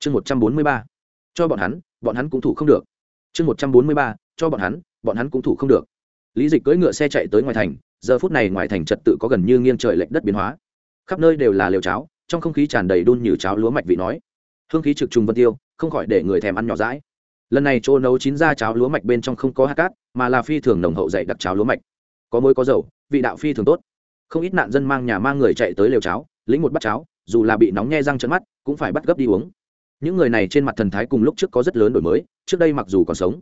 chương một trăm bốn mươi ba, cho bọn hắn bọn hắn cũng thủ không được. Chương một trăm bốn mươi ba, cho bọn hắn bọn hắn cũng thủ không được. Lý dịch cưỡi ngựa xe chạy tới ngoài thành, giờ phút này ngoài thành trật tự có gần như nghiêng trời lệch đất biến hóa. Khắp nơi đều là liều cháo, trong không khí tràn đầy đun như cháo lúa mạch vị nói. Hương khí trực trùng vân tiêu, không khỏi để người thèm ăn nhỏ rãi lần này chỗ nấu chín ra cháo lúa mạch bên trong không có hạt cát, mà là phi thường nồng hậu dày đặc cháo lúa mạch. Có mối có dầu, vị đạo phi thường tốt. Không ít nạn dân mang nhà mang người chạy tới lều cháo, lĩnh một bát cháo, dù là bị nóng nhe răng chân mắt, cũng phải bắt gấp đi uống những người này trên mặt thần thái cùng lúc trước có rất lớn đổi mới, trước đây mặc dù còn sống,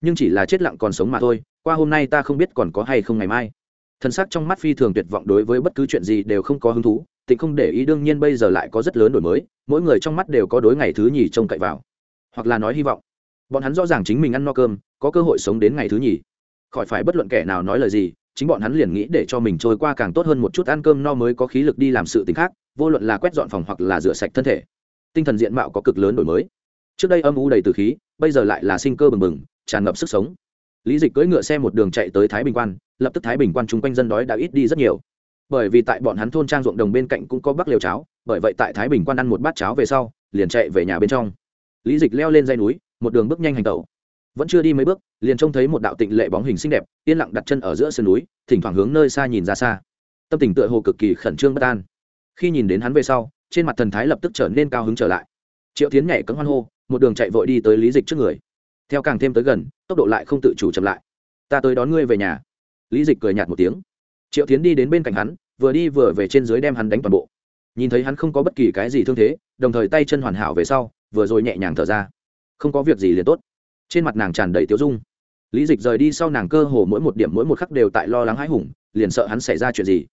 nhưng chỉ là chết lặng còn sống mà thôi, qua hôm nay ta không biết còn có hay không ngày mai. Thần sắc trong mắt phi thường tuyệt vọng đối với bất cứ chuyện gì đều không có hứng thú, tịnh không để ý đương nhiên bây giờ lại có rất lớn đổi mới, mỗi người trong mắt đều có đối ngày thứ nhì trông cậy vào. Hoặc là nói hy vọng. Bọn hắn rõ ràng chính mình ăn no cơm, có cơ hội sống đến ngày thứ nhì. Khỏi phải bất luận kẻ nào nói lời gì, chính bọn hắn liền nghĩ để cho mình trôi qua càng tốt hơn một chút ăn cơm no mới có khí lực đi làm sự t khác, vô luận là quét dọn phòng hoặc là rửa sạch thân thể tinh thần diện mạo có cực lớn đổi mới. Trước đây âm u đầy từ khí, bây giờ lại là sinh cơ bừng bừng, tràn ngập sức sống. Lý dịch cưỡi ngựa xe một đường chạy tới thái bình quan, lập tức thái bình quan chung quanh dân đói đã ít đi rất nhiều. Bởi vì tại bọn hắn thôn trang ruộng đồng bên cạnh cũng có bắc liều cháo, bởi vậy tại thái bình quan ăn một bát cháo về sau, liền chạy về nhà bên trong. Lý dịch leo lên dây núi, một đường bước nhanh hành tẩu. Vẫn chưa đi mấy bước, liền trông thấy một đạo tịnh lệ bóng hình xinh đẹp, yên lặng đặt chân ở giữa sườn núi, thỉnh thoảng hướng nơi xa nhìn ra xa. Tâm tình tựa hồ cực kỳ khẩn trương bất an. Khi nhìn đến hắn về sau trên mặt thần thái lập tức trở nên cao hứng trở lại. Triệu tiến nhảy cấm hoan hô, một đường chạy vội đi tới lý dịch trước người. Theo càng thêm tới gần, tốc độ lại không tự chủ chậm lại. Ta tới đón ngươi về nhà. Lý dịch cười nhạt một tiếng. Triệu tiến đi đến bên cạnh hắn, vừa đi vừa về trên dưới đem hắn đánh toàn bộ. Nhìn thấy hắn không có bất kỳ cái gì thương thế, đồng thời tay chân hoàn hảo về sau, vừa rồi nhẹ nhàng thở ra. Không có việc gì liền tốt. Trên mặt nàng tràn đầy tiếu dung. Lý dịch rời đi sau nàng cơ hồ mỗi một điểm mỗi một khắc đều tại lo lắng hãi hùng, liền sợ hắn xảy ra chuyện gì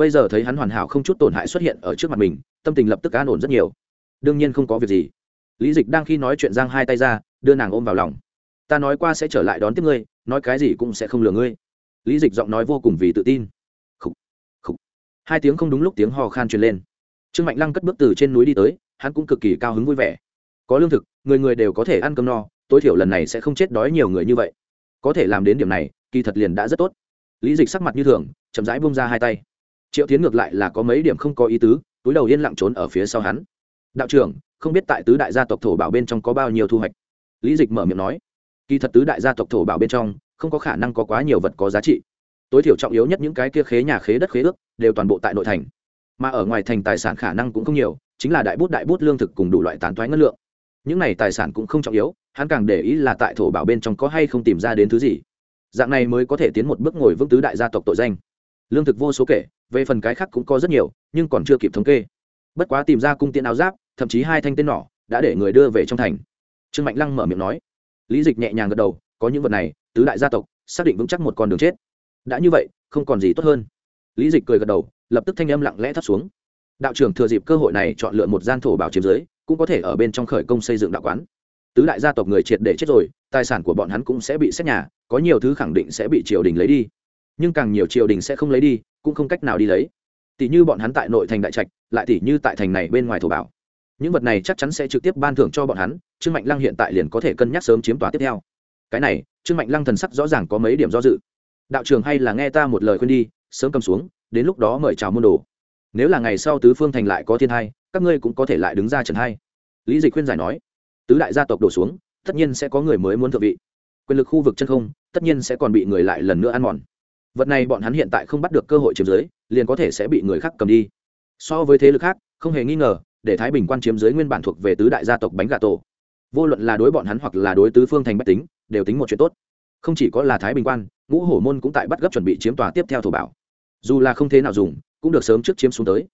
bây giờ thấy hắn hoàn hảo không chút tổn hại xuất hiện ở trước mặt mình tâm tình lập tức an ổn rất nhiều. Đương nhiên không có việc gì. Lý dịch đang khi nói chuyện giang hai tay ra đưa nàng ôm vào lòng. Ta nói qua sẽ trở lại đón tiếp ngươi nói cái gì cũng sẽ không lừa ngươi. Lý dịch giọng nói vô cùng vì tự tin. Khủ, khủ. hai tiếng không đúng lúc tiếng hò khan truyền lên. Trương mạnh lăng cất bước từ trên núi đi tới hắn cũng cực kỳ cao hứng vui vẻ. Có lương thực người người đều có thể ăn cơm no tối thiểu lần này sẽ không chết đói nhiều người như vậy. Có thể làm đến điểm này kỳ thật liền đã rất tốt. Lý dịch sắc mặt như thường chậm rãi bông ra hai tay triệu tiến ngược lại là có mấy điểm không có ý tứ, túi đầu yên lặng trốn ở phía sau hắn. Đạo trưởng, không biết tại tứ đại gia tộc thổ bảo bên trong có bao nhiêu thu hoạch? Lý dịch mở miệng nói. Kỳ thật tứ đại gia tộc thổ bảo bên trong, không có khả năng có quá nhiều vật có giá trị. Tối thiểu trọng yếu nhất những cái kia khế nhà khế đất khế ước, đều toàn bộ tại nội thành. Mà ở ngoài thành tài sản khả năng cũng không nhiều, chính là đại bút đại bút lương thực cùng đủ loại tán thoái ngân lượng. Những này tài sản cũng không trọng yếu, hắn càng để ý là tại thổ bảo bên trong có hay không tìm ra đến thứ gì. Dạng này mới có thể tiến một bước ngồi vững tứ đại gia tộc tội danh lương thực vô số kể, về phần cái khác cũng có rất nhiều, nhưng còn chưa kịp thống kê. Bất quá tìm ra cung tiện áo giáp, thậm chí hai thanh tên nỏ, đã để người đưa về trong thành. Trương mạnh lăng mở miệng nói. Lý dịch nhẹ nhàng gật đầu, có những vật này, tứ đại gia tộc, xác định vững chắc một con đường chết. Đã như vậy, không còn gì tốt hơn. Lý dịch cười gật đầu, lập tức thanh âm lặng lẽ thắt xuống. Đạo trưởng thừa dịp cơ hội này chọn lựa một gian thổ bảo chiếm giới cũng có thể ở bên trong khởi công xây dựng đạo quán. Tứ đại gia tộc người triệt để chết rồi, tài sản của bọn hắn cũng sẽ bị xét nhà, có nhiều thứ khẳng định sẽ bị triều đình lấy đi nhưng càng nhiều triều đình sẽ không lấy đi, cũng không cách nào đi lấy. Tỷ như bọn hắn tại nội thành đại trạch, lại tỷ như tại thành này bên ngoài thổ bảo. Những vật này chắc chắn sẽ trực tiếp ban thưởng cho bọn hắn, trương mạnh lăng hiện tại liền có thể cân nhắc sớm chiếm tòa tiếp theo. Cái này, trương mạnh lăng thần sắc rõ ràng có mấy điểm do dự. Đạo trường hay là nghe ta một lời khuyên đi, sớm cầm xuống, đến lúc đó mời chào môn đồ. Nếu là ngày sau tứ phương thành lại có thiên hai, các ngươi cũng có thể lại đứng ra trần hai. Lý dịch khuyên giải nói, tứ đại gia tộc đổ xuống, tất nhiên sẽ có người mới muốn thượng vị. Quyền lực khu vực chân không, tất nhiên sẽ còn bị người lại lần nữa ăn mòn vật này bọn hắn hiện tại không bắt được cơ hội chiếm giới liền có thể sẽ bị người khác cầm đi. So với thế lực khác, không hề nghi ngờ, để thái bình quan chiếm giới nguyên bản thuộc về tứ đại gia tộc bánh gà tổ. Vô luận là đối bọn hắn hoặc là đối tứ phương thành bách tính, đều tính một chuyện tốt. Không chỉ có là thái bình quan, ngũ hổ môn cũng tại bắt gấp chuẩn bị chiếm tòa tiếp theo thổ bảo. Dù là không thế nào dùng, cũng được sớm trước chiếm xuống tới.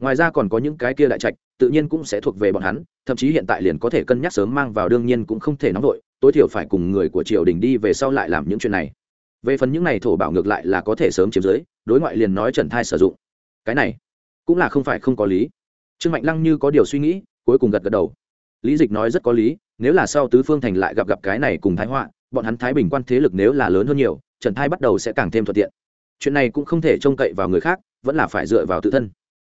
Ngoài ra còn có những cái kia đại trạch, tự nhiên cũng sẽ thuộc về bọn hắn, thậm chí hiện tại liền có thể cân nhắc sớm mang vào, đương nhiên cũng không thể nóng vội, tối thiểu phải cùng người của triều đình đi về sau lại làm những chuyện này về phần những này thổ bảo ngược lại là có thể sớm chiếm dưới, đối ngoại liền nói trần thai sử dụng. Cái này, cũng là không phải không có lý. Trương mạnh lăng như có điều suy nghĩ, cuối cùng gật gật đầu. Lý dịch nói rất có lý, nếu là sau tứ phương thành lại gặp gặp cái này cùng thái họa, bọn hắn thái bình quan thế lực nếu là lớn hơn nhiều, trần thai bắt đầu sẽ càng thêm thuận tiện. Chuyện này cũng không thể trông cậy vào người khác, vẫn là phải dựa vào tự thân.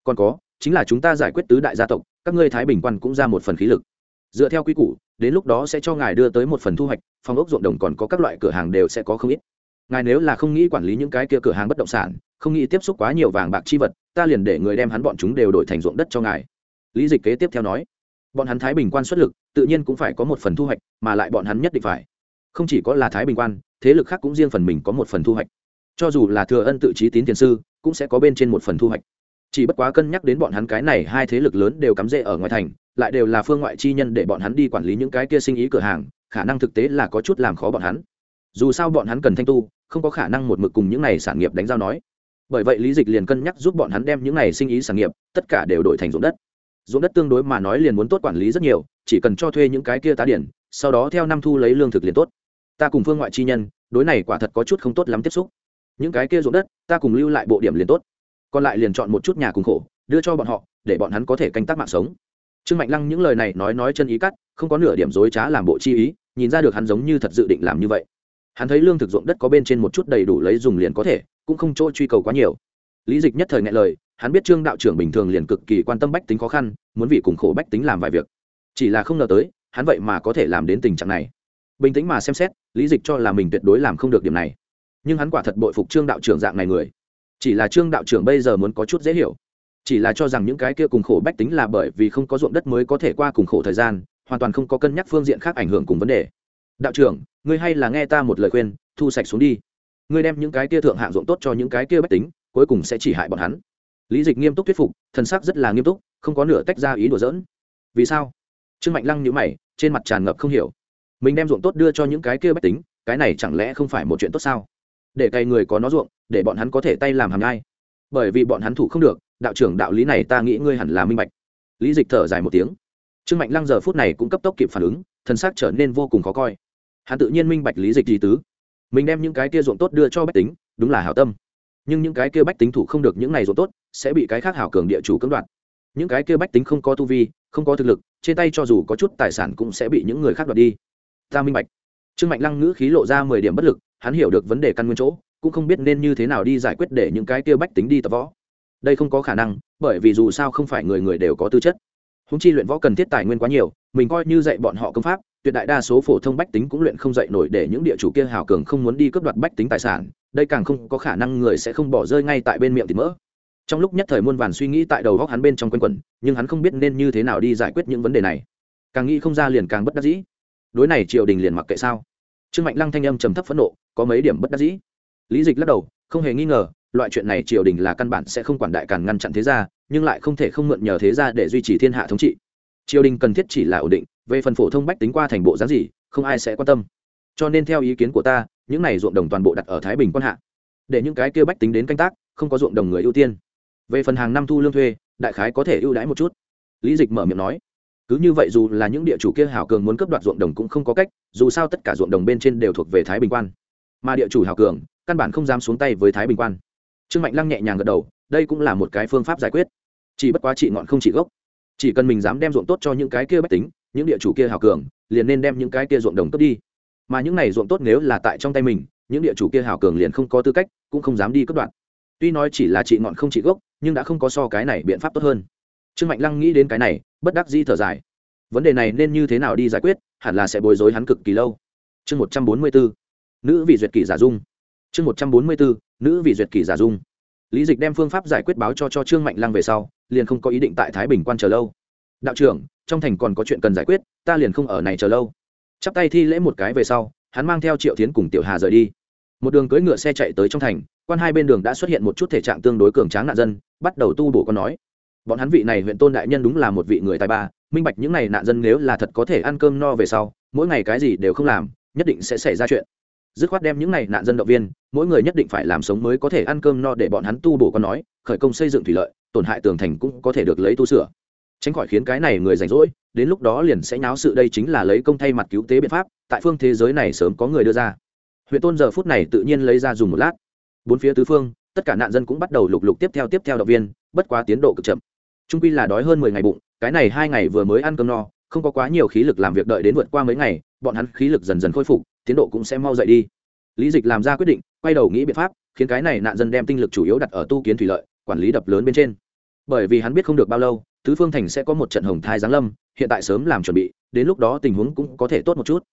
Còn có, chính là chúng ta giải quyết tứ đại gia tộc, các ngươi thái bình quan cũng ra một phần khí lực. Dựa theo quy củ, đến lúc đó sẽ cho ngài đưa tới một phần thu hoạch, phòng ốc ruộng đồng còn có các loại cửa hàng đều sẽ có không ít ngài nếu là không nghĩ quản lý những cái kia cửa hàng bất động sản, không nghĩ tiếp xúc quá nhiều vàng bạc chi vật, ta liền để người đem hắn bọn chúng đều đổi thành ruộng đất cho ngài. Lý dịch kế tiếp theo nói. Bọn hắn thái bình quan xuất lực, tự nhiên cũng phải có một phần thu hoạch, mà lại bọn hắn nhất định phải. Không chỉ có là thái bình quan, thế lực khác cũng riêng phần mình có một phần thu hoạch. Cho dù là thừa ân tự trí tín tiền sư, cũng sẽ có bên trên một phần thu hoạch. Chỉ bất quá cân nhắc đến bọn hắn cái này hai thế lực lớn đều cắm rễ ở ngoài thành, lại đều là phương ngoại chi nhân để bọn hắn đi quản lý những cái kia sinh ý cửa hàng, khả năng thực tế là có chút làm khó bọn hắn dù sao bọn hắn cần thanh tu, không có khả năng một mực cùng những này sản nghiệp đánh giao nói. Bởi vậy lý dịch liền cân nhắc giúp bọn hắn đem những này sinh ý sản nghiệp, tất cả đều đổi thành ruộng đất. Ruộng đất tương đối mà nói liền muốn tốt quản lý rất nhiều, chỉ cần cho thuê những cái kia tá điển, sau đó theo năm thu lấy lương thực liền tốt. Ta cùng phương ngoại chi nhân, đối này quả thật có chút không tốt lắm tiếp xúc. Những cái kia ruộng đất, ta cùng lưu lại bộ điểm liền tốt. Còn lại liền chọn một chút nhà cùng khổ, đưa cho bọn họ, để bọn hắn có thể canh tác mạng sống. Trương mạnh lăng những lời này nói nói chân ý cắt, không có nửa điểm dối trá làm bộ chi ý, nhìn ra được hắn giống như thật dự định làm như vậy hắn thấy lương thực ruộng đất có bên trên một chút đầy đủ lấy dùng liền có thể, cũng không chỗ truy cầu quá nhiều. Lý dịch nhất thời ngại lời, hắn biết trương đạo trưởng bình thường liền cực kỳ quan tâm bách tính khó khăn, muốn vì cùng khổ bách tính làm vài việc. Chỉ là không ngờ tới, hắn vậy mà có thể làm đến tình trạng này. Bình tĩnh mà xem xét, lý dịch cho là mình tuyệt đối làm không được điểm này. Nhưng hắn quả thật bội phục trương đạo trưởng dạng này người. Chỉ là trương đạo trưởng bây giờ muốn có chút dễ hiểu. Chỉ là cho rằng những cái kia cùng khổ bách tính là bởi vì không có ruộng đất mới có thể qua cùng khổ thời gian, hoàn toàn không có cân nhắc phương diện khác ảnh hưởng cùng vấn đề đạo trưởng, ngươi hay là nghe ta một lời khuyên, thu sạch xuống đi. Ngươi đem những cái kia thượng hạng ruộng tốt cho những cái kia bách tính, cuối cùng sẽ chỉ hại bọn hắn. Lý dịch nghiêm túc thuyết phục, thần sắc rất là nghiêm túc, không có nửa tách ra ý đùa dỡn vì sao? Trương mạnh lăng nhữ mày, trên mặt tràn ngập không hiểu. Mình đem ruộng tốt đưa cho những cái kia bách tính, cái này chẳng lẽ không phải một chuyện tốt sao? Để cày người có nó ruộng, để bọn hắn có thể tay làm hàm nhai. Bởi vì bọn hắn thủ không được, đạo trưởng đạo lý này ta nghĩ ngươi hẳn là minh bạch. Lý dịch thở dài một tiếng. Trương mạnh lăng giờ phút này cũng cấp tốc kịp phản ứng thân xác trở nên vô cùng khó coi hắn tự nhiên minh bạch lý dịch gì tứ. Mình đem những cái kia ruộng tốt đưa cho bách tính, đúng là hảo tâm. Nhưng những cái kia bách tính thủ không được những này ruộng tốt, sẽ bị cái khác hảo cường địa chủ cưỡng đoạt. Những cái kia bách tính không có tu vi, không có thực lực, trên tay cho dù có chút tài sản cũng sẽ bị những người khác đoạt đi. Ta minh bạch. Trương mạnh lăng ngữ khí lộ ra mười điểm bất lực, hắn hiểu được vấn đề căn nguyên chỗ, cũng không biết nên như thế nào đi giải quyết để những cái kia bách tính đi tập võ. Đây không có khả năng, bởi vì dù sao không phải người người đều có tư chất. Húng chi luyện võ cần thiết tài nguyên quá nhiều, mình coi như dạy bọn họ công pháp tuyệt đại đa số phổ thông bách tính cũng luyện không dậy nổi để những địa chủ kia hào cường không muốn đi cướp đoạt bách tính tài sản, đây càng không có khả năng người sẽ không bỏ rơi ngay tại bên miệng thịt mỡ. Trong lúc nhất thời muôn vàn suy nghĩ tại đầu góc hắn bên trong quanh quẩn, nhưng hắn không biết nên như thế nào đi giải quyết những vấn đề này. Càng nghĩ không ra liền càng bất đắc dĩ. Đối này triều đình liền mặc kệ sao? Trương mạnh lăng thanh âm trầm thấp phẫn nộ, có mấy điểm bất đắc dĩ. Lý dịch lắc đầu, không hề nghi ngờ, loại chuyện này triều đình là căn bản sẽ không quản đại càng ngăn chặn thế gia, nhưng lại không thể không mượn nhờ thế gia để duy trì thiên hạ thống trị. Triều đình cần thiết chỉ là ổn định về phần phổ thông bách tính qua thành bộ dáng gì, không ai sẽ quan tâm. Cho nên theo ý kiến của ta, những này ruộng đồng toàn bộ đặt ở thái bình quan hạ. Để những cái kia bách tính đến canh tác, không có ruộng đồng người ưu tiên. Về phần hàng năm thu lương thuê, đại khái có thể ưu đãi một chút. Lý dịch mở miệng nói, cứ như vậy dù là những địa chủ kia hảo cường muốn cấp đoạt ruộng đồng cũng không có cách, dù sao tất cả ruộng đồng bên trên đều thuộc về thái bình quan. Mà địa chủ hảo cường, căn bản không dám xuống tay với thái bình quan. Trương mạnh lăng nhẹ nhàng gật đầu, đây cũng là một cái phương pháp giải quyết. Chỉ bất quá trị ngọn không trị gốc. Chỉ cần mình dám đem ruộng tốt cho những cái kia bách tính những địa chủ kia hào cường, liền nên đem những cái kia ruộng đồng cướp đi. Mà những này ruộng tốt nếu là tại trong tay mình, những địa chủ kia hào cường liền không có tư cách, cũng không dám đi cướp đoạn tuy nói chỉ là trị ngọn không trị gốc, nhưng đã không có so cái này biện pháp tốt hơn. Trương mạnh lăng nghĩ đến cái này, bất đắc di thở dài. Vấn đề này nên như thế nào đi giải quyết, hẳn là sẽ bối rối hắn cực kỳ lâu. Chương một trăm bốn mươi bốn, nữ vị duyệt kỷ giả dung. Chương một trăm bốn mươi bốn, nữ vị duyệt kỷ giả dung. Lý dịch đem phương pháp giải quyết báo cho cho trương mạnh lăng về sau, liền không có ý định tại thái bình quan chờ lâu đạo trưởng, trong thành còn có chuyện cần giải quyết, ta liền không ở này chờ lâu. Chắp tay thi lễ một cái về sau, hắn mang theo triệu tiến cùng tiểu hà rời đi. Một đường cưỡi ngựa xe chạy tới trong thành, quan hai bên đường đã xuất hiện một chút thể trạng tương đối cường tráng nạn dân, bắt đầu tu bổ con nói. Bọn hắn vị này huyện tôn đại nhân đúng là một vị người tài ba, minh bạch những n à y nạn dân nếu là thật có thể ăn cơm no về sau, mỗi ngày cái gì đều không làm, nhất định sẽ xảy ra chuyện. Dứt khoát đem những n à y nạn dân động viên, mỗi người nhất định phải làm sống mới có thể ăn cơm no để bọn hắn tu bổ con nói, khởi công xây dựng thủy lợi, tổn hại tường thành cũng có thể được lấy tu sửa tránh khỏi khiến cái này người rảnh rỗi, đến lúc đó liền sẽ nháo sự đây chính là lấy công thay mặt cứu tế biện pháp, tại phương thế giới này sớm có người đưa ra. Huyện tôn giờ phút này tự nhiên lấy ra dùng một lát. Bốn phía tứ phương, tất cả nạn dân cũng bắt đầu lục lục tiếp theo tiếp theo động viên, bất quá tiến độ cực chậm. Trung quy là đói hơn mười ngày bụng, cái này hai ngày vừa mới ăn cơm no, không có quá nhiều khí lực làm việc đợi đến vượt qua mấy ngày, bọn hắn khí lực dần dần khôi phục, tiến độ cũng sẽ mau dậy đi. Lý dịch làm ra quyết định, quay đầu nghĩ biện pháp, khiến cái này nạn dân đem tinh lực chủ yếu đặt ở tu kiến thủy lợi, quản lý đập lớn bên trên. Bởi vì hắn biết không được bao lâu tứ phương thành sẽ có một trận hồng thai giáng lâm hiện tại sớm làm chuẩn bị đến lúc đó tình huống cũng có thể tốt một chút.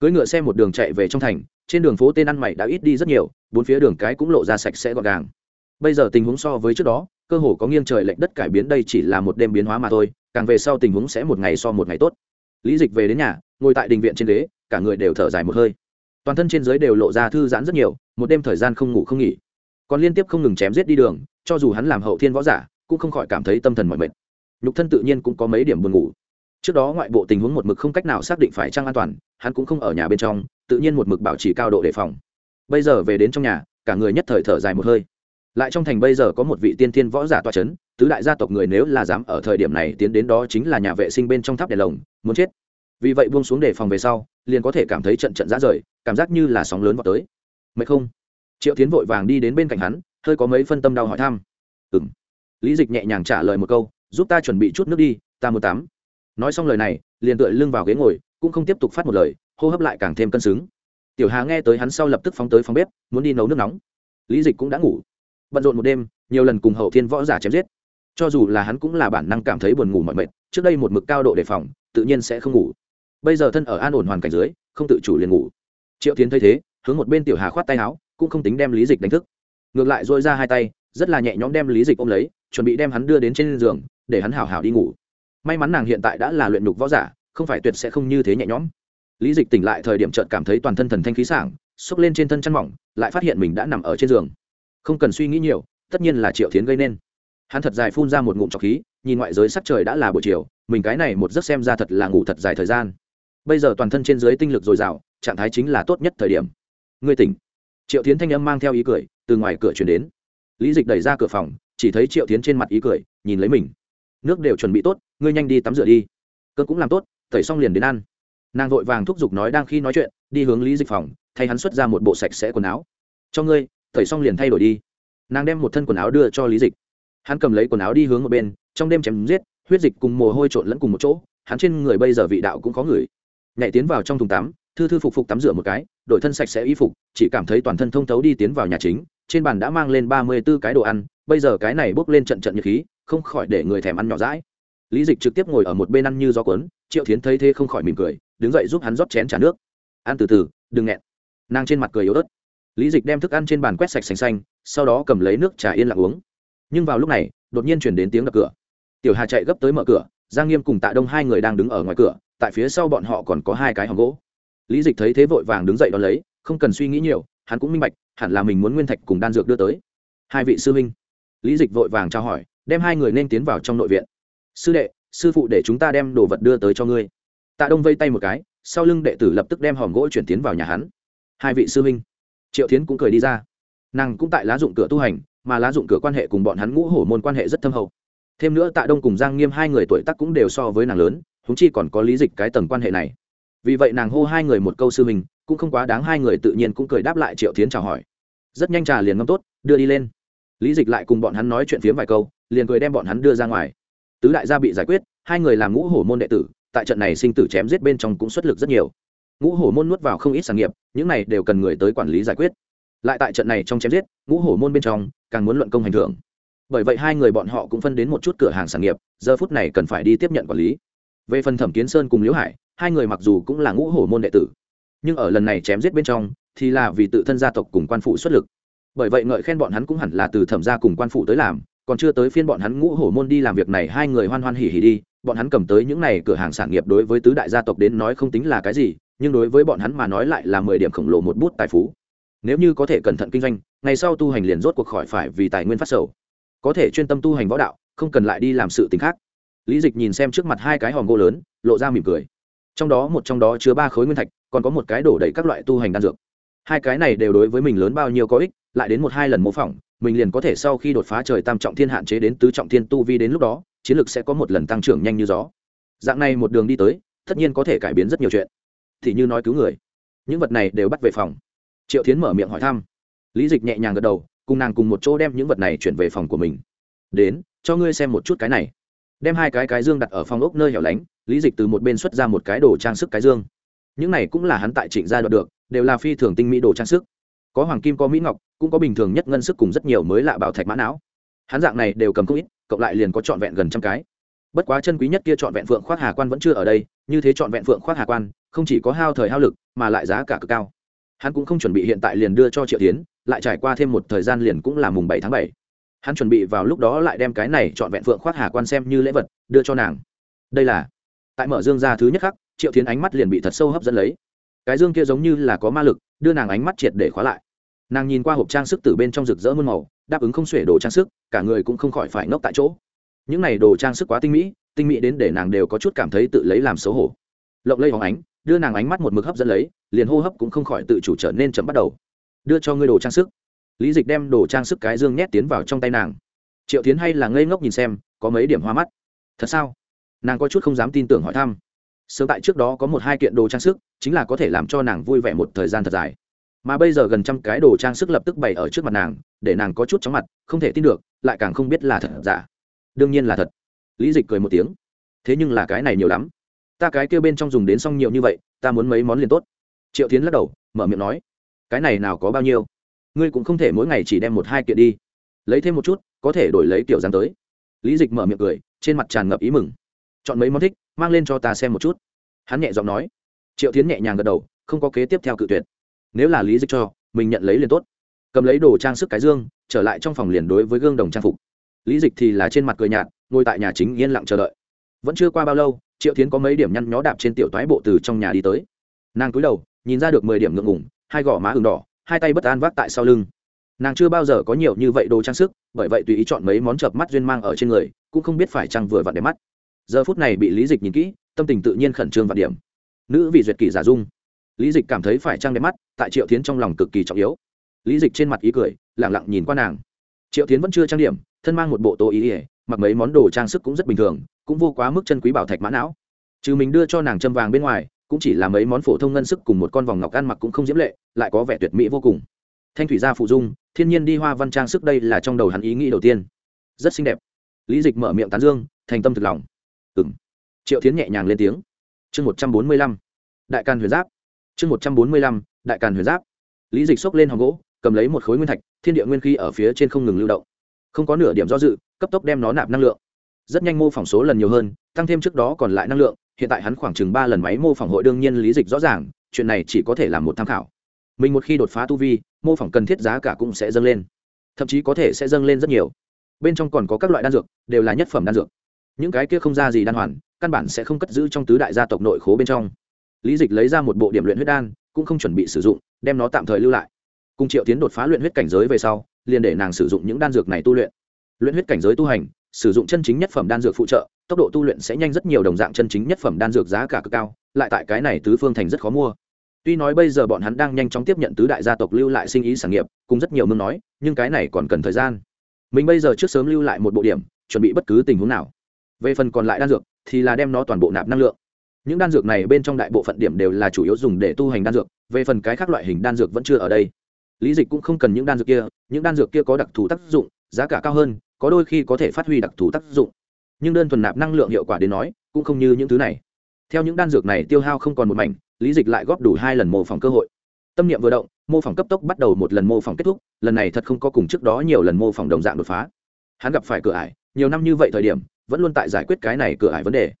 Cưỡi ngựa xe một đường chạy về trong thành trên đường phố tên ăn mày đã ít đi rất nhiều bốn phía đường cái cũng lộ ra sạch sẽ gọn gàng. Bây giờ tình huống so với trước đó cơ hồ có nghiêng trời lệch đất cải biến đây chỉ là một đêm biến hóa mà thôi càng về sau tình huống sẽ một ngày so một ngày tốt. Lý dịch về đến nhà ngồi tại đình viện trên đế, cả người đều thở dài một hơi. Toàn thân trên dưới đều lộ ra thư giãn rất nhiều một đêm thời gian không ngủ không nghỉ. Còn liên tiếp không ngừng chém giết đi đường cho dù hắn làm hậu thiên võ giả cũng không khỏi cảm thấy tâm thần mọi mệt nhục thân tự nhiên cũng có mấy điểm buồn ngủ. Trước đó ngoại bộ tình huống một mực không cách nào xác định phải trang an toàn, hắn cũng không ở nhà bên trong, tự nhiên một mực bảo trì cao độ đề phòng. Bây giờ về đến trong nhà, cả người nhất thời thở dài một hơi. Lại trong thành bây giờ có một vị tiên thiên võ giả toa c h ấ n tứ đại gia tộc người nếu là dám ở thời điểm này tiến đến đó chính là nhà vệ sinh bên trong tháp đèn lồng, muốn chết. Vì vậy buông xuống đề phòng về sau, liền có thể cảm thấy trận trận rã rời, cảm giác như là sóng lớn vào tới. Mấy không? Triệu tiến vội vàng đi đến bên cạnh hắn, hơi có mấy phân tâm đau hỏi thăm. Ừ m lý dịch nhẹ nhàng trả lời một câu giúp ta chuẩn bị chút nước đi, ta muốn tắm. Nói xong lời này, liền tựa lưng vào ghế ngồi, cũng không tiếp tục phát một lời, hô hấp lại càng thêm cân xứng. Tiểu hà nghe tới hắn sau lập tức phóng tới phòng bếp, muốn đi nấu nước nóng. Lý dịch cũng đã ngủ. Bận rộn một đêm, nhiều lần cùng hậu thiên võ giả chém giết. Cho dù là hắn cũng là bản năng cảm thấy buồn ngủ mọi mệt, trước đây một mực cao độ đề phòng, tự nhiên sẽ không ngủ. Bây giờ thân ở an ổn hoàn cảnh dưới, không tự chủ liền ngủ. Triệu tiến thấy thế, hướng một bên tiểu hà khoát tay áo, cũng không tính đem lý dịch đánh thức. Ngược lại dội ra hai tay, rất là nhẹ nhõm đem lý dịch ôm lấy chuẩn bị đem hắn đưa đến trên giường, để hắn hào hào đi ngủ. May mắn nàng hiện tại đã là luyện nhục võ giả, không phải tuyệt sẽ không như thế nhẹ nhõm. Lý dịch tỉnh lại thời điểm trợt cảm thấy toàn thân thần thanh khí sảng, xốc lên trên thân chăn mỏng, lại phát hiện mình đã nằm ở trên giường. Không cần suy nghĩ nhiều, tất nhiên là triệu thiến gây nên. Hắn thật dài phun ra một ngụm trọc khí, nhìn ngoại giới sắc trời đã là buổi chiều, mình cái này một giấc xem ra thật là ngủ thật dài thời gian. Bây giờ toàn thân trên dưới tinh lực dồi dào, trạng thái chính là tốt nhất thời điểm. Ngươi tỉnh. Triệu tiến thanh âm mang theo ý cười, từ ngoài cửa chuyển đến. Lý dịch đẩy ra cửa phòng chỉ thấy triệu tiến trên mặt ý cười, nhìn lấy mình. Nước đều chuẩn bị tốt, ngươi nhanh đi tắm rửa đi. Cơn cũng làm tốt, tẩy xong liền đến ăn. Nàng vội vàng thúc giục nói đang khi nói chuyện, đi hướng lý dịch phòng, thay hắn xuất ra một bộ sạch sẽ quần áo. Cho ngươi, tẩy xong liền thay đổi đi. Nàng đem một thân quần áo đưa cho lý dịch. Hắn cầm lấy quần áo đi hướng một bên, trong đêm chém giết, huyết dịch cùng mồ hôi trộn lẫn cùng một chỗ, hắn trên người bây giờ vị đạo cũng có người. Nhảy tiến vào trong thùng tắm, thư thư phục phục tắm rửa một cái, đổi thân sạch sẽ y phục, chỉ cảm thấy toàn thân thông thấu đi tiến vào nhà chính, trên bàn đã mang lên ba mươi b ố cái đồ ăn bây giờ cái này bốc lên trận trận nhiệt khí, không khỏi để người thèm ăn nhỏ rãi lý dịch trực tiếp ngồi ở một bên ăn như gió cuốn, triệu tiến thấy thế không khỏi mỉm cười, đứng dậy giúp hắn rót chén trả nước. Ăn từ từ, đừng nghẹn. Nàng trên mặt cười yếu ớt. Lý dịch đem thức ăn trên bàn quét sạch sành xanh, sau đó cầm lấy nước trà yên lặng uống. Nhưng vào lúc này, đột nhiên chuyển đến tiếng đập cửa. Tiểu hà chạy gấp tới mở cửa, giang nghiêm cùng tạ đông hai người đang đứng ở ngoài cửa, tại phía sau bọn họ còn có hai cái hòm gỗ. Lý dịch thấy thế vội vàng đứng dậy đón lấy, không cần suy nghĩ nhiều, hắn cũng minh bạch, hẳn là mình muốn nguyên thạch cùng đan dược đưa tới. Hai vị sư huynh lý dịch vội vàng trao hỏi, đem hai người nên tiến vào trong nội viện. Sư đệ, sư phụ để chúng ta đem đồ vật đưa tới cho ngươi. Tạ đông vây tay một cái, sau lưng đệ tử lập tức đem hòm gỗ chuyển tiến vào nhà hắn. Hai vị sư huynh. Triệu tiến cũng cười đi ra. Nàng cũng tại lá dụng cửa tu hành, mà lá dụng cửa quan hệ cùng bọn hắn ngũ hổ môn quan hệ rất thâm hậu. Thêm nữa tạ đông cùng giang nghiêm hai người tuổi tác cũng đều so với nàng lớn húng chi còn có lý dịch cái tầng quan hệ này. Vì vậy nàng hô hai người một câu sư huynh, cũng không quá đáng hai người tự nhiên cũng cười đáp lại triệu tiến chào hỏi. Rất nhanh trà liền ngâm tốt, đưa đi lên lý dịch lại cùng bọn hắn nói chuyện phiếm vài câu, liền cười đem bọn hắn đưa ra ngoài. Tứ đại gia bị giải quyết, hai người làm ngũ hổ môn đệ tử, tại trận này sinh tử chém giết bên trong cũng xuất lực rất nhiều. Ngũ hổ môn nuốt vào không ít sản nghiệp, những này đều cần người tới quản lý giải quyết. Lại tại trận này trong chém giết, ngũ hổ môn bên trong, càng muốn luận công hành thưởng. Bởi vậy hai người bọn họ cũng phân đến một chút cửa hàng sản nghiệp, giờ phút này cần phải đi tiếp nhận quản lý. Về phần thẩm kiến sơn cùng liễu hải, hai người mặc dù cũng là ngũ hổ môn đệ tử, nhưng ở lần này chém giết bên trong, thì là vì tự thân gia tộc cùng quan phụ xuất lực bởi vậy ngợi khen bọn hắn cũng hẳn là từ thẩm gia cùng quan phụ tới làm, còn chưa tới phiên bọn hắn ngũ hổ môn đi làm việc này, hai người hoan hoan hỉ hỉ đi, bọn hắn cầm tới những này cửa hàng sản nghiệp đối với tứ đại gia tộc đến nói không tính là cái gì, nhưng đối với bọn hắn mà nói lại là mười điểm khổng lồ một bút tài phú. Nếu như có thể cẩn thận kinh doanh, ngày sau tu hành liền rốt cuộc khỏi phải vì tài nguyên phát sầu. Có thể chuyên tâm tu hành võ đạo, không cần lại đi làm sự t khác. Lý dịch nhìn xem trước mặt hai cái hòm gỗ lớn, lộ ra mỉm cười. Trong đó một trong đó chứa ba khối nguyên thạch, còn có một cái đổ đầy các loại tu hành đan dược. Hai cái này đều đối với mình lớn bao nhiêu có ích lại đến một hai lần mô phỏng, mình liền có thể sau khi đột phá trời tam trọng thiên hạn chế đến tứ trọng thiên tu vi đến lúc đó, chiến lược sẽ có một lần tăng trưởng nhanh như gió. Dạng này một đường đi tới, tất nhiên có thể cải biến rất nhiều chuyện. Thì như nói cứu người, những vật này đều bắt về phòng. Triệu tiến mở miệng hỏi thăm. Lý dịch nhẹ nhàng gật đầu, cùng nàng cùng một chỗ đem những vật này chuyển về phòng của mình. Đến, cho ngươi xem một chút cái này. Đem hai cái cái dương đặt ở phòng ốc nơi hẻo lánh, lý dịch từ một bên xuất ra một cái đồ trang sức cái dương. Những này cũng là hắn tại trịnh gia đoạt được, đều là phi thường tinh mỹ đồ trang sức. Có hoàng kim, có mỹ ngọc cũng có bình thường nhất ngân sức cùng rất nhiều mới lạ bảo thạch mã não. Hắn dạng này đều cầm không ít, cộng lại liền có trọn vẹn gần trăm cái. Bất quá chân quý nhất kia trọn vẹn phượng khoác hà quan vẫn chưa ở đây, như thế trọn vẹn phượng khoác hà quan, không chỉ có hao thời hao lực, mà lại giá cả cực cao. Hắn cũng không chuẩn bị hiện tại liền đưa cho triệu tiến, lại trải qua thêm một thời gian liền cũng là mùng bảy tháng bảy. Hắn chuẩn bị vào lúc đó lại đem cái này trọn vẹn phượng khoác hà quan xem như lễ vật, đưa cho nàng. Đây là, tại mở dương ra thứ nhất khắc, triệu tiến ánh mắt liền bị thật sâu hấp dẫn lấy. Cái dương kia giống như là có ma lực, đưa nàng ánh mắt triệt để khóa lại nàng nhìn qua hộp trang sức từ bên trong rực rỡ muôn màu, đáp ứng không xuể đồ trang sức, cả người cũng không khỏi phải ngốc tại chỗ. Những này đồ trang sức quá tinh mỹ tinh mỹ đến để nàng đều có chút cảm thấy tự lấy làm xấu hổ. Lộng lây hóng ánh, đưa nàng ánh mắt một mực hấp dẫn lấy, liền hô hấp cũng không khỏi tự chủ trở nên chậm bắt đầu. Đưa cho ngươi đồ trang sức. Lý dịch đem đồ trang sức cái dương nhét tiến vào trong tay nàng. Triệu tiến hay là ngây ngốc nhìn xem, có mấy điểm hoa mắt. Thật sao? Nàng có chút không dám tin tưởng hỏi thăm. Sớm tại trước đó có một hai kiện đồ trang sức, chính là có thể làm cho nàng vui vẻ một thời gian thật dài mà bây giờ gần trăm cái đồ trang sức lập tức bày ở trước mặt nàng, để nàng có chút chóng mặt, không thể tin được, lại càng không biết là thật giả. Đương nhiên là thật. Lý dịch cười một tiếng. Thế nhưng là cái này nhiều lắm. Ta cái kêu bên trong dùng đến xong nhiều như vậy, ta muốn mấy món liền tốt. Triệu tiến lắc đầu, mở miệng nói. Cái này nào có bao nhiêu? Ngươi cũng không thể mỗi ngày chỉ đem một hai kiện đi. Lấy thêm một chút, có thể đổi lấy kiểu dáng tới. Lý dịch mở miệng cười, trên mặt tràn ngập ý mừng. Chọn mấy món thích, mang lên cho ta xem một chút. Hắn nhẹ giọng nói. Triệu tiến nhẹ nhàng gật đầu, không có kế tiếp theo cự tuyệt nếu là lý dịch cho, mình nhận lấy liền tốt. Cầm lấy đồ trang sức cái dương, trở lại trong phòng liền đối với gương đồng trang phục. Lý dịch thì là trên mặt cười nhạt, ngồi tại nhà chính yên lặng chờ đợi. Vẫn chưa qua bao lâu, triệu tiến có mấy điểm nhăn nhó đạp trên tiểu toái bộ từ trong nhà đi tới. Nàng cúi đầu, nhìn ra được mười điểm ngượng ngủng hai gò má ừng đỏ, hai tay bất an vác tại sau lưng. Nàng chưa bao giờ có nhiều như vậy đồ trang sức, bởi vậy tùy ý chọn mấy món chợp mắt duyên mang ở trên người, cũng không biết phải chăng vừa vặn để mắt. Giờ phút này bị lý dịch nhìn kỹ, tâm tình tự nhiên khẩn trương và điểm. Nữ vị duyệt kỷ giả dung lý dịch cảm thấy phải trăng đẹp mắt, tại triệu tiến trong lòng cực kỳ trọng yếu. Lý dịch trên mặt ý cười lẳng lặng nhìn qua nàng. Triệu tiến vẫn chưa trang điểm, thân mang một bộ tô ý ỉa mặc mấy món đồ trang sức cũng rất bình thường, cũng vô quá mức chân quý bảo thạch mã não. Trừ mình đưa cho nàng châm vàng bên ngoài, cũng chỉ là mấy món phổ thông ngân sức cùng một con vòng ngọc ăn mặc cũng không diễm lệ, lại có vẻ tuyệt mỹ vô cùng. Thanh thủy gia phụ dung, thiên nhiên đi hoa văn trang sức đây là trong đầu hắn ý nghĩ đầu tiên. Rất xinh đẹp. Lý dịch mở miệng tán dương, thành tâm thực lòng. Ừng triệu tiến nhẹ nhàng lên tiếng. Chương một trăm bốn mươi lăm. Đại can huyền giáp chương một trăm bốn mươi lăm, đại càn huyền giáp. Lý dịch xốc lên hòm gỗ, cầm lấy một khối nguyên thạch, thiên địa nguyên khí ở phía trên không ngừng lưu động. Không có nửa điểm do dự, cấp tốc đem nó nạp năng lượng. Rất nhanh mô phỏng số lần nhiều hơn, tăng thêm trước đó còn lại năng lượng, hiện tại hắn khoảng chừng ba lần máy mô phỏng hội đương nhiên lý dịch rõ ràng, chuyện này chỉ có thể là một tham khảo. Mình một khi đột phá tu vi, mô phỏng cần thiết giá cả cũng sẽ dâng lên. Thậm chí có thể sẽ dâng lên rất nhiều. Bên trong còn có các loại đan dược, đều là nhất phẩm đan dược. Những cái kia không ra gì đan hoàn, căn bản sẽ không cất giữ trong tứ đại gia tộc nội khố bên trong lý dịch lấy ra một bộ điểm luyện huyết đan, cũng không chuẩn bị sử dụng, đem nó tạm thời lưu lại. Cùng triệu tiến đột phá luyện huyết cảnh giới về sau, liền để nàng sử dụng những đan dược này tu luyện. Luyện huyết cảnh giới tu hành, sử dụng chân chính nhất phẩm đan dược phụ trợ, tốc độ tu luyện sẽ nhanh rất nhiều đồng dạng chân chính nhất phẩm đan dược giá cả cực cao, lại tại cái này tứ phương thành rất khó mua. Tuy nói bây giờ bọn hắn đang nhanh chóng tiếp nhận tứ đại gia tộc lưu lại sinh ý sản nghiệp, cùng rất nhiều mương nói, nhưng cái này còn cần thời gian. Mình bây giờ trước sớm lưu lại một bộ điểm, chuẩn bị bất cứ tình huống nào. Về phần còn lại đan dược, thì là đem nó toàn bộ nạp năng lượng những đan dược này bên trong đại bộ phận điểm đều là chủ yếu dùng để tu hành đan dược, về phần cái khác loại hình đan dược vẫn chưa ở đây. Lý dịch cũng không cần những đan dược kia, những đan dược kia có đặc thù tác dụng, giá cả cao hơn, có đôi khi có thể phát huy đặc thù tác dụng. Nhưng đơn thuần nạp năng lượng hiệu quả đến nói, cũng không như những thứ này. Theo những đan dược này tiêu hao không còn một mảnh, lý dịch lại góp đủ hai lần mô phỏng cơ hội. Tâm niệm vừa động, mô phỏng cấp tốc bắt đầu một lần mô phỏng kết thúc, lần này thật không có cùng trước đó nhiều lần mô phỏng đồng dạng đột phá. Hắn gặp phải cửa ải, nhiều năm như vậy thời điểm, vẫn luôn tại giải quyết cái này cửa ải vấn đề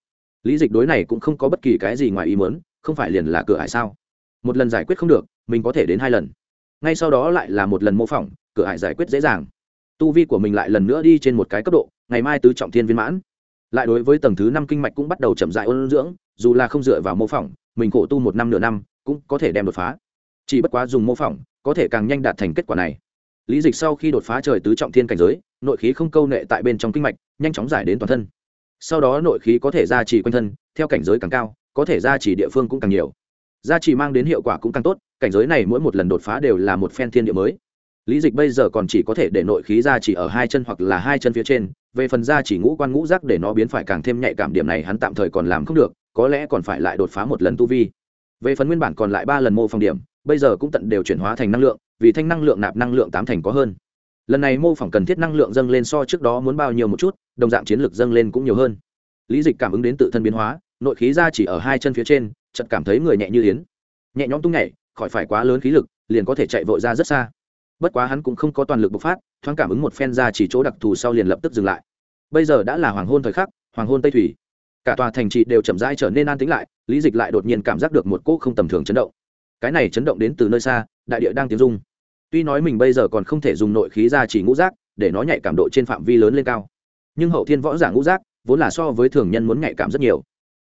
lý dịch đối này cũng không có bất kỳ cái gì ngoài ý muốn, không phải liền là cửa hải sao? Một lần giải quyết không được, mình có thể đến hai lần. Ngay sau đó lại là một lần mô phỏng, cửa hải giải quyết dễ dàng. Tu vi của mình lại lần nữa đi trên một cái cấp độ, ngày mai tứ trọng thiên viên mãn. Lại đối với tầng thứ năm kinh mạch cũng bắt đầu chậm dại ôn dưỡng, dù là không dựa vào mô phỏng, mình khổ tu một năm nửa năm, cũng có thể đem đột phá. Chỉ bất quá dùng mô phỏng, có thể càng nhanh đạt thành kết quả này. Lý dịch sau khi đột phá trời tứ trọng thiên cảnh giới, nội khí không câu nệ tại bên trong kinh mạch, nhanh chóng giải đến toàn thân sau đó nội khí có thể gia trì quanh thân, theo cảnh giới càng cao, có thể gia trì địa phương cũng càng nhiều. Gia trì mang đến hiệu quả cũng càng tốt, cảnh giới này mỗi một lần đột phá đều là một phen thiên địa mới. Lý dịch bây giờ còn chỉ có thể để nội khí gia trì ở hai chân hoặc là hai chân phía trên, về phần gia trì ngũ quan ngũ giác để nó biến phải càng thêm nhạy cảm điểm này hắn tạm thời còn làm không được, có lẽ còn phải lại đột phá một lần tu vi. Về phần nguyên bản còn lại ba lần mô phong điểm, bây giờ cũng tận đều chuyển hóa thành năng lượng, vì thanh năng lượng nạp năng lượng tám thành có hơn lần này mô phỏng cần thiết năng lượng dâng lên so trước đó muốn bao nhiêu một chút, đồng dạng chiến lược dâng lên cũng nhiều hơn. Lý dịch cảm ứng đến tự thân biến hóa, nội khí ra chỉ ở hai chân phía trên, chợt cảm thấy người nhẹ như yến. Nhẹ nhõm tung nhảy, khỏi phải quá lớn khí lực, liền có thể chạy vội ra rất xa. Bất quá hắn cũng không có toàn lực bộc phát, thoáng cảm ứng một phen ra chỉ chỗ đặc thù sau liền lập tức dừng lại. Bây giờ đã là hoàng hôn thời khắc, hoàng hôn tây thủy. Cả tòa thành trị đều chậm rãi trở nên an tĩnh lại, lý dịch lại đột nhiên cảm giác được một cỗ không tầm thường chấn động. Cái này chấn động đến từ nơi xa, đại địa đang tiếng rung tuy nói mình bây giờ còn không thể dùng nội khí ra chỉ ngũ giác, để nó nhạy cảm độ trên phạm vi lớn lên cao. Nhưng hậu thiên võ giả ngũ giác, vốn là so với thường nhân muốn nhạy cảm rất nhiều.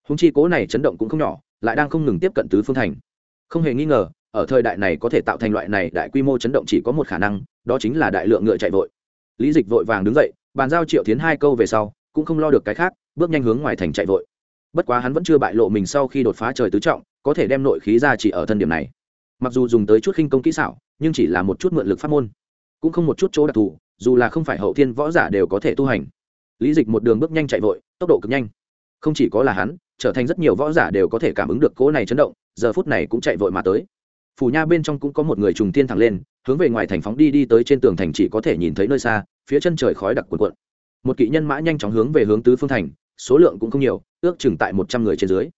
Húng chi cố này chấn động cũng không nhỏ, lại đang không ngừng tiếp cận tứ phương thành. Không hề nghi ngờ, ở thời đại này có thể tạo thành loại này đại quy mô chấn động chỉ có một khả năng, đó chính là đại lượng ngựa chạy vội. Lý dịch vội vàng đứng dậy, bàn giao triệu tiến hai câu về sau, cũng không lo được cái khác, bước nhanh hướng ngoài thành chạy vội. Bất quá hắn vẫn chưa bại lộ mình sau khi đột phá trời tứ trọng, có thể đem nội khí ra chỉ ở thân điểm này. Mặc dù dùng tới chút khinh công kỹ xảo nhưng chỉ là một chút mượn lực pháp môn, cũng không một chút chỗ đặc thù, dù là không phải hậu thiên võ giả đều có thể tu hành. Lý dịch một đường bước nhanh chạy vội, tốc độ cực nhanh. Không chỉ có là hắn, trở thành rất nhiều võ giả đều có thể cảm ứng được cỗ này chấn động, giờ phút này cũng chạy vội mà tới. Phủ nha bên trong cũng có một người trùng tiên thẳng lên, hướng về ngoài thành phóng đi đi tới trên tường thành chỉ có thể nhìn thấy nơi xa, phía chân trời khói đặc cuồn cuộn. Một kỵ nhân mã nhanh chóng hướng về hướng tứ phương thành, số lượng cũng không nhiều, ước chừng tại một trăm người trên dưới.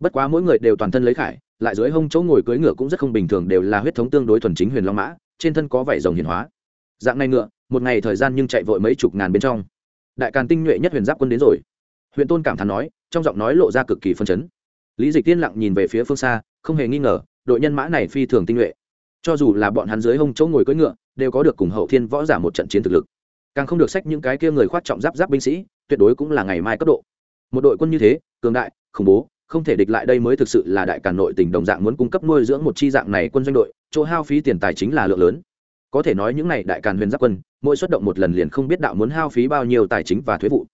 Bất quá mỗi người đều toàn thân lấy khải lại dưới hông chỗ ngồi cưỡi ngựa cũng rất không bình thường đều là huyết thống tương đối thuần chính huyền long mã, trên thân có vảy rồng hiền hóa. Dạng này ngựa, một ngày thời gian nhưng chạy vội mấy chục ngàn bên trong. Đại càn tinh nhuệ nhất huyền giáp quân đến rồi. Huyện tôn cảm thán nói, trong giọng nói lộ ra cực kỳ phân chấn. Lý dịch tiên lặng nhìn về phía phương xa, không hề nghi ngờ, đội nhân mã này phi thường tinh nhuệ. Cho dù là bọn hắn dưới hông chỗ ngồi cưỡi ngựa, đều có được cùng hậu thiên võ giả một trận chiến thực lực. Càng không được sách những cái kia người khoát trọng giáp giáp binh sĩ, tuyệt đối cũng là ngày mai cấp độ. Một đội quân như thế, cường đại, khủng bố không thể địch lại đây mới thực sự là đại càn nội tỉnh đồng dạng muốn cung cấp nuôi dưỡng một chi dạng này quân doanh đội, chỗ hao phí tiền tài chính là lượng lớn. Có thể nói những này đại càn huyền giáp quân, mỗi xuất động một lần liền không biết đạo muốn hao phí bao nhiêu tài chính và thuế vụ.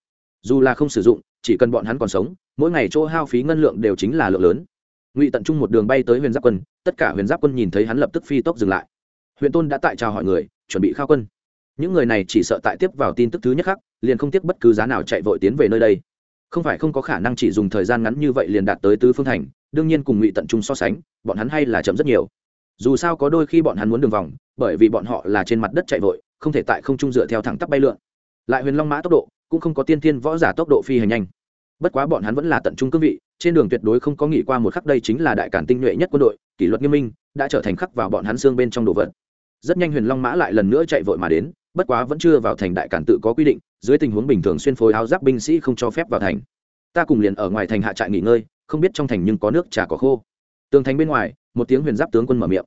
Dù là không sử dụng, chỉ cần bọn hắn còn sống, mỗi ngày chỗ hao phí ngân lượng đều chính là lượng lớn. Ngụy tận trung một đường bay tới huyền giáp quân, tất cả huyền giáp quân nhìn thấy hắn lập tức phi tốc dừng lại. Huyền tôn đã tại chào hỏi người, chuẩn bị khao quân. Những người này chỉ sợ tại tiếp vào tin tức thứ nhất khác liền không tiếc bất cứ giá nào chạy vội tiến về nơi đây không phải không có khả năng chỉ dùng thời gian ngắn như vậy liền đạt tới tứ phương thành, đương nhiên cùng ngụy tận trung so sánh, bọn hắn hay là chậm rất nhiều. Dù sao có đôi khi bọn hắn muốn đường vòng, bởi vì bọn họ là trên mặt đất chạy vội, không thể tại không trung dựa theo thẳng tắp bay lượn. Lại huyền long mã tốc độ, cũng không có tiên thiên võ giả tốc độ phi hành nhanh. Bất quá bọn hắn vẫn là tận trung cương vị, trên đường tuyệt đối không có nghĩ qua một khắc đây chính là đại cản tinh nhuệ nhất quân đội, kỷ luật nghiêm minh, đã trở thành khắc vào bọn hắn xương bên trong đồ vật. Rất nhanh huyền long mã lại lần nữa chạy vội mà đến, bất quá vẫn chưa vào thành đại cản tự có quy định dưới tình huống bình thường xuyên phối áo giáp binh sĩ không cho phép vào thành. Ta cùng liền ở ngoài thành hạ trại nghỉ ngơi, không biết trong thành nhưng có nước trà có khô. Tường thành bên ngoài, một tiếng huyền giáp tướng quân mở miệng.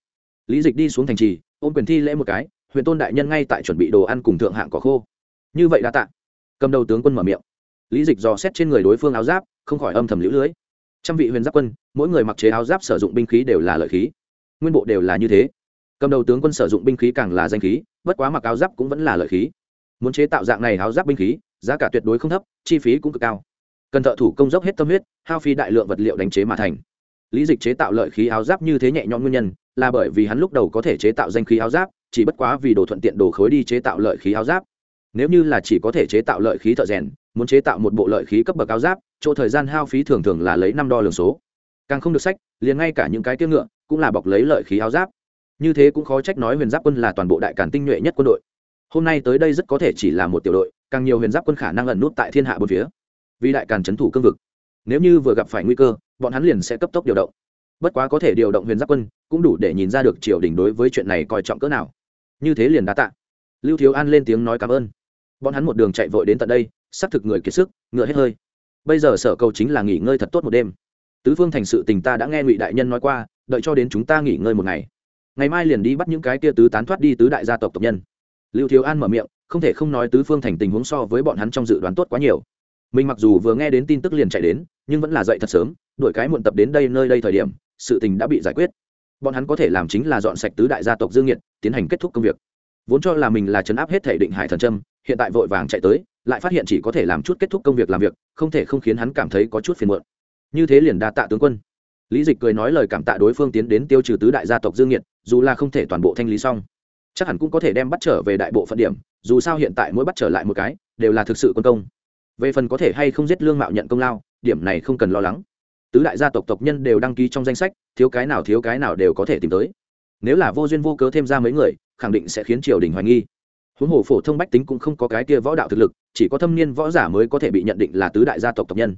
Lý dịch đi xuống thành trì, ôm quyền thi lễ một cái, huyền tôn đại nhân ngay tại chuẩn bị đồ ăn cùng thượng hạng có khô. Như vậy đã tạ. Cầm đầu tướng quân mở miệng. Lý dịch dò xét trên người đối phương áo giáp, không khỏi âm thầm lũ lưới. Trăm vị huyền giáp quân, mỗi người mặc chế áo giáp sử dụng binh khí đều là lợi khí. Nguyên bộ đều là như thế. Cầm đầu tướng quân sử dụng binh khí càng là danh khí, bất quá mặc áo giáp cũng vẫn là lợi khí muốn chế tạo dạng này háo giáp binh khí, giá cả tuyệt đối không thấp, chi phí cũng cực cao. Cần thợ thủ công dốc hết tâm huyết, hao phí đại lượng vật liệu đánh chế mà thành. Lý dịch chế tạo lợi khí áo giáp như thế nhẹ nhõm nguyên nhân, là bởi vì hắn lúc đầu có thể chế tạo danh khí áo giáp, chỉ bất quá vì đồ thuận tiện đồ khối đi chế tạo lợi khí áo giáp. Nếu như là chỉ có thể chế tạo lợi khí thợ rèn, muốn chế tạo một bộ lợi khí cấp bậc áo giáp, chỗ thời gian hao phí thường thường là lấy năm đo lường số. Càng không được sách, liền ngay cả những cái tiêu ngựa cũng là bọc lấy lợi khí áo giáp. Như thế cũng khó trách nói huyền giáp quân là toàn bộ đại cản tinh nhuệ nhất quân đội hôm nay tới đây rất có thể chỉ là một tiểu đội, càng nhiều huyền giáp quân khả năng ẩn nút tại thiên hạ bốn phía. Vì đại càn trấn thủ cương vực. Nếu như vừa gặp phải nguy cơ, bọn hắn liền sẽ cấp tốc điều động. Bất quá có thể điều động huyền giáp quân, cũng đủ để nhìn ra được triều đình đối với chuyện này coi trọng cỡ nào. Như thế liền đã tạ. Lưu thiếu an lên tiếng nói cảm ơn. Bọn hắn một đường chạy vội đến tận đây, xác thực người kiệt sức, ngựa hết hơi. Bây giờ sở cầu chính là nghỉ ngơi thật tốt một đêm. Tứ phương thành sự tình ta đã nghe ngụy đại nhân nói qua, đợi cho đến chúng ta nghỉ ngơi một ngày. Ngày mai liền đi bắt những cái tia tứ tán thoát đi tứ đại gia tộc tộc nhân lưu thiếu an mở miệng, không thể không nói tứ phương thành tình huống so với bọn hắn trong dự đoán tốt quá nhiều. Mình mặc dù vừa nghe đến tin tức liền chạy đến, nhưng vẫn là dậy thật sớm, đổi cái muộn tập đến đây nơi đây thời điểm, sự tình đã bị giải quyết. Bọn hắn có thể làm chính là dọn sạch tứ đại gia tộc dương nhiệt tiến hành kết thúc công việc. Vốn cho là mình là chấn áp hết thể định hải thần trâm hiện tại vội vàng chạy tới, lại phát hiện chỉ có thể làm chút kết thúc công việc làm việc, không thể không khiến hắn cảm thấy có chút phiền muộn. Như thế liền đa tạ tướng quân. Lý dịch cười nói lời cảm tạ đối phương tiến đến tiêu trừ tứ đại gia tộc dương nhiệt dù là không thể toàn bộ thanh lý xong chắc hẳn cũng có thể đem bắt trở về đại bộ phận điểm, dù sao hiện tại mỗi bắt trở lại một cái, đều là thực sự quân công. Về phần có thể hay không giết lương mạo nhận công lao, điểm này không cần lo lắng. Tứ đại gia tộc tộc nhân đều đăng ký trong danh sách, thiếu cái nào thiếu cái nào đều có thể tìm tới. Nếu là vô duyên vô cớ thêm ra mấy người, khẳng định sẽ khiến triều đình hoài nghi. Huống hồ phổ thông bách tính cũng không có cái kia võ đạo thực lực, chỉ có thâm niên võ giả mới có thể bị nhận định là tứ đại gia tộc tộc nhân.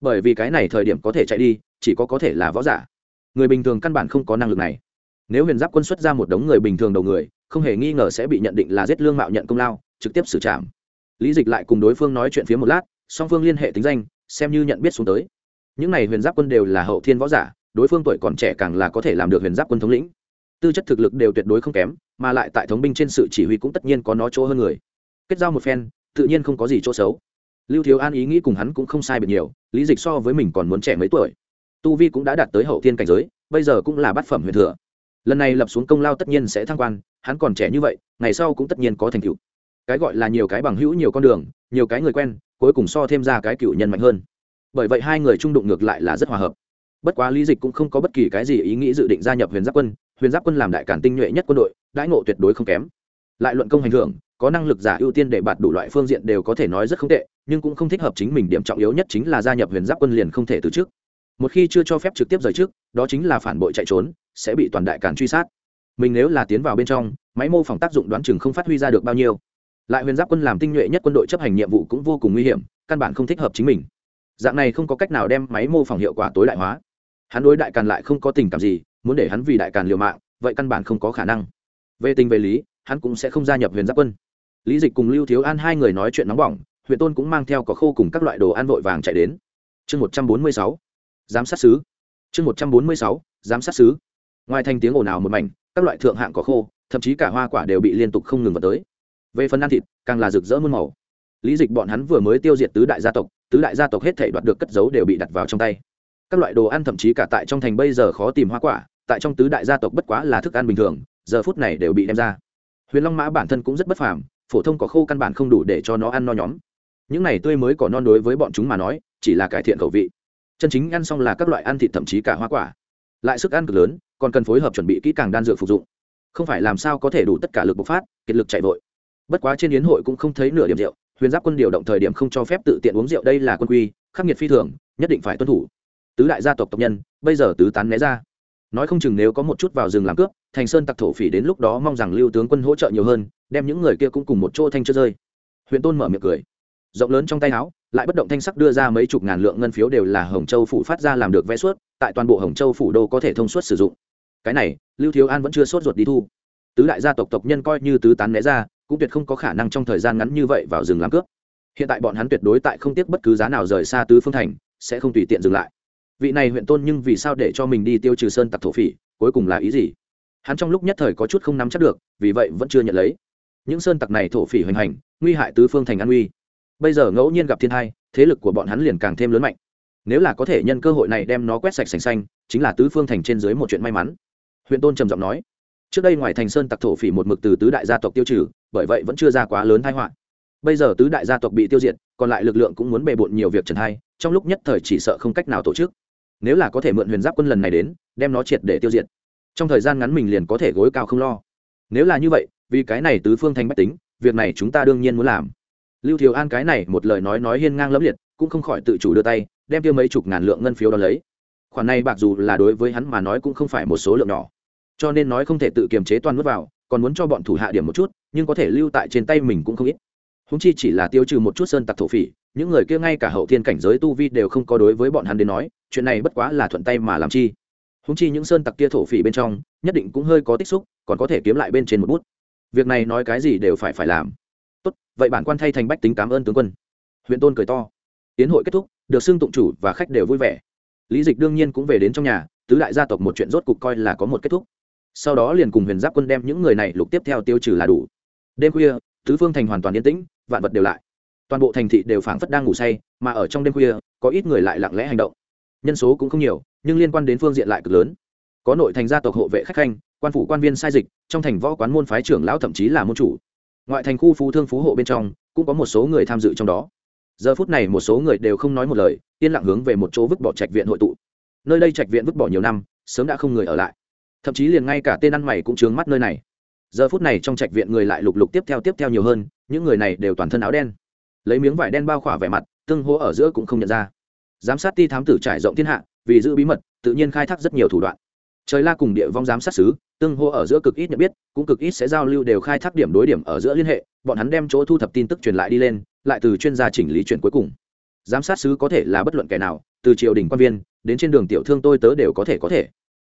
Bởi vì cái này thời điểm có thể chạy đi, chỉ có có thể là võ giả. Người bình thường căn bản không có năng lực này. Nếu huyền giáp quân xuất ra một đống người bình thường đầu người không hề nghi ngờ sẽ bị nhận định là giết lương mạo nhận công lao, trực tiếp xử trảm. Lý dịch lại cùng đối phương nói chuyện phía một lát, song phương liên hệ tính danh, xem như nhận biết xuống tới. Những này huyền giáp quân đều là hậu thiên võ giả, đối phương tuổi còn trẻ càng là có thể làm được huyền giáp quân thống lĩnh. Tư chất thực lực đều tuyệt đối không kém, mà lại tại thống binh trên sự chỉ huy cũng tất nhiên có nó chỗ hơn người. Kết giao một phen, tự nhiên không có gì chỗ xấu. Lưu thiếu an ý nghĩ cùng hắn cũng không sai biệt nhiều, lý dịch so với mình còn muốn trẻ mấy tuổi. Tu vi cũng đã đạt tới hậu thiên cảnh giới, bây giờ cũng là bát phẩm huyền thừa. Lần này lập xuống công lao tất nhiên sẽ thăng quan hắn còn trẻ như vậy, ngày sau cũng tất nhiên có thành tựu. Cái gọi là nhiều cái bằng hữu, nhiều con đường, nhiều cái người quen, cuối cùng so thêm ra cái cựu nhân mạnh hơn. Bởi vậy hai người trung đụng ngược lại là rất hòa hợp. Bất quá lý dịch cũng không có bất kỳ cái gì ý nghĩ dự định gia nhập huyền giáp quân, huyền giáp quân làm đại cản tinh nhuệ nhất quân đội, đãi ngộ tuyệt đối không kém. Lại luận công hành hưởng có năng lực giả ưu tiên để bạt đủ loại phương diện đều có thể nói rất không tệ, nhưng cũng không thích hợp chính mình điểm trọng yếu nhất chính là gia nhập huyền giáp quân liền không thể từ trước. Một khi chưa cho phép trực tiếp rời trước, đó chính là phản bội chạy trốn, sẽ bị toàn đại cản truy sát mình nếu là tiến vào bên trong, máy mô phỏng tác dụng đoán chừng không phát huy ra được bao nhiêu. Lại huyền giáp quân làm tinh nhuệ nhất quân đội chấp hành nhiệm vụ cũng vô cùng nguy hiểm, căn bản không thích hợp chính mình. Dạng này không có cách nào đem máy mô phỏng hiệu quả tối đại hóa. Hắn đối đại càn lại không có tình cảm gì, muốn để hắn vì đại càn liều mạng, vậy căn bản không có khả năng. Về tình về lý, hắn cũng sẽ không gia nhập huyền giáp quân. Lý dịch cùng lưu thiếu an hai người nói chuyện nóng bỏng, huyện tôn cũng mang theo có khô cùng các loại đồ ăn vội vàng chạy đến. Chương một trăm bốn mươi sáu, giám sát xứ chương một trăm bốn mươi sáu, giám sát xứ ngoài thành tiếng ồn ào một mảnh các loại thượng hạng có khô, thậm chí cả hoa quả đều bị liên tục không ngừng vào tới. Về phần ăn thịt, càng là rực rỡ muôn màu. Lý dịch bọn hắn vừa mới tiêu diệt tứ đại gia tộc, tứ đại gia tộc hết thể đoạt được cất giấu đều bị đặt vào trong tay. Các loại đồ ăn thậm chí cả tại trong thành bây giờ khó tìm hoa quả, tại trong tứ đại gia tộc bất quá là thức ăn bình thường, giờ phút này đều bị đem ra. Huyền long mã bản thân cũng rất bất phàm, phổ thông có khô căn bản không đủ để cho nó ăn no nhóm. Những này tươi mới có non đối với bọn chúng mà nói, chỉ là cải thiện khẩu vị. Chân chính ăn xong là các loại ăn thịt thậm chí cả hoa quả. Lại sức ăn cực lớn còn cần phối hợp chuẩn bị kỹ càng đan dược phục dụng. Không phải làm sao có thể đủ tất cả lực bộc phát, kiệt lực chạy vội. Bất quá trên yến hội cũng không thấy nửa điểm rượu, huyền giáp quân điều động thời điểm không cho phép tự tiện uống rượu, đây là quân quy, khắc nghiệt phi thường, nhất định phải tuân thủ. Tứ đại gia tộc tộc nhân, bây giờ tứ tán né ra. Nói không chừng nếu có một chút vào rừng làm cướp, thành sơn tặc thổ phỉ đến lúc đó mong rằng lưu tướng quân hỗ trợ nhiều hơn, đem những người kia cũng cùng một chỗ thanh chưa rơi. Huyện tôn mở miệng cười. Rộng lớn trong tay áo, lại bất động thanh sắc đưa ra mấy chục ngàn lượng ngân phiếu đều là hồng châu phủ phát ra làm được vẽ suốt tại toàn bộ hồng châu phủ đô có thể thông suốt sử dụng cái này, lưu thiếu an vẫn chưa sốt ruột đi thu. Tứ đại gia tộc tộc nhân coi như tứ tán né ra, cũng tuyệt không có khả năng trong thời gian ngắn như vậy vào rừng làm cướp. Hiện tại bọn hắn tuyệt đối tại không tiếc bất cứ giá nào rời xa tứ phương thành, sẽ không tùy tiện dừng lại. Vị này huyện tôn nhưng vì sao để cho mình đi tiêu trừ sơn tặc thổ phỉ, cuối cùng là ý gì? Hắn trong lúc nhất thời có chút không nắm chắc được, vì vậy vẫn chưa nhận lấy. Những sơn tặc này thổ phỉ hoành hành, nguy hại tứ phương thành an uy bây giờ ngẫu nhiên gặp thiên hai, thế lực của bọn hắn liền càng thêm lớn mạnh. Nếu là có thể nhân cơ hội này đem nó quét sạch sành xanh, chính là tứ phương thành trên dưới một chuyện may mắn huyện tôn trầm giọng nói, trước đây ngoài thành sơn tặc thổ phỉ một mực từ tứ đại gia tộc tiêu trừ, bởi vậy vẫn chưa ra quá lớn thái họa. Bây giờ tứ đại gia tộc bị tiêu diệt, còn lại lực lượng cũng muốn bề bộn nhiều việc trần hai, trong lúc nhất thời chỉ sợ không cách nào tổ chức. Nếu là có thể mượn huyền giáp quân lần này đến, đem nó triệt để tiêu diệt, trong thời gian ngắn mình liền có thể gối cao không lo. Nếu là như vậy, vì cái này tứ phương thành bách tính, việc này chúng ta đương nhiên muốn làm. Lưu thiều an cái này một lời nói nói hiên ngang lẫm liệt, cũng không khỏi tự chủ đưa tay, đem tiêu mấy chục ngàn lượng ngân phiếu đó lấy. Khoản này bạc dù là đối với hắn mà nói cũng không phải một số lượng nhỏ cho nên nói không thể tự kiềm chế toàn nuốt vào, còn muốn cho bọn thủ hạ điểm một chút, nhưng có thể lưu tại trên tay mình cũng không ít. Húng chi chỉ là tiêu trừ một chút sơn tặc thổ phỉ, những người kia ngay cả hậu thiên cảnh giới tu vi đều không có đối với bọn hắn đến nói, chuyện này bất quá là thuận tay mà làm chi. Húng chi những sơn tặc kia thổ phỉ bên trong, nhất định cũng hơi có tích xúc, còn có thể kiếm lại bên trên một bút. Việc này nói cái gì đều phải phải làm. Tốt, vậy bản quan thay thành bách tính cảm ơn tướng quân. Huyện tôn cười to. Tiến hội kết thúc, được xưng tụng chủ và khách đều vui vẻ. Lý dịch đương nhiên cũng về đến trong nhà, tứ đại gia tộc một chuyện rốt cục coi là có một kết thúc sau đó liền cùng huyền giáp quân đem những người này lục tiếp theo tiêu trừ là đủ. Đêm khuya, tứ phương thành hoàn toàn yên tĩnh, vạn vật đều lại. Toàn bộ thành thị đều phảng phất đang ngủ say, mà ở trong đêm khuya, có ít người lại lặng lẽ hành động. Nhân số cũng không nhiều, nhưng liên quan đến phương diện lại cực lớn. Có nội thành gia tộc hộ vệ khách khanh, quan phủ quan viên sai dịch, trong thành võ quán môn phái trưởng lão thậm chí là môn chủ. Ngoại thành khu phú thương phú hộ bên trong, cũng có một số người tham dự trong đó. Giờ phút này một số người đều không nói một lời, yên lặng hướng về một chỗ vứt bỏ trạch viện hội tụ. Nơi đây trạch viện vứt bỏ nhiều năm, sớm đã không người ở lại thậm chí liền ngay cả tên ăn mày cũng trướng mắt nơi này. Giờ phút này trong trạch viện người lại lục lục tiếp theo tiếp theo nhiều hơn, những người này đều toàn thân áo đen. Lấy miếng vải đen bao khỏa vẻ mặt, tương hô ở giữa cũng không nhận ra. Giám sát ti thám tử trải rộng thiên hạ, vì giữ bí mật, tự nhiên khai thác rất nhiều thủ đoạn. Trời la cùng địa vong giám sát xứ tương hô ở giữa cực ít nhận biết, cũng cực ít sẽ giao lưu đều khai thác điểm đối điểm ở giữa liên hệ, bọn hắn đem chỗ thu thập tin tức truyền lại đi lên, lại từ chuyên gia chỉnh lý chuyển cuối cùng. Giám sát sứ có thể là bất luận kẻ nào, từ triều đình quan viên, đến trên đường tiểu thương tôi tớ đều có thể có thể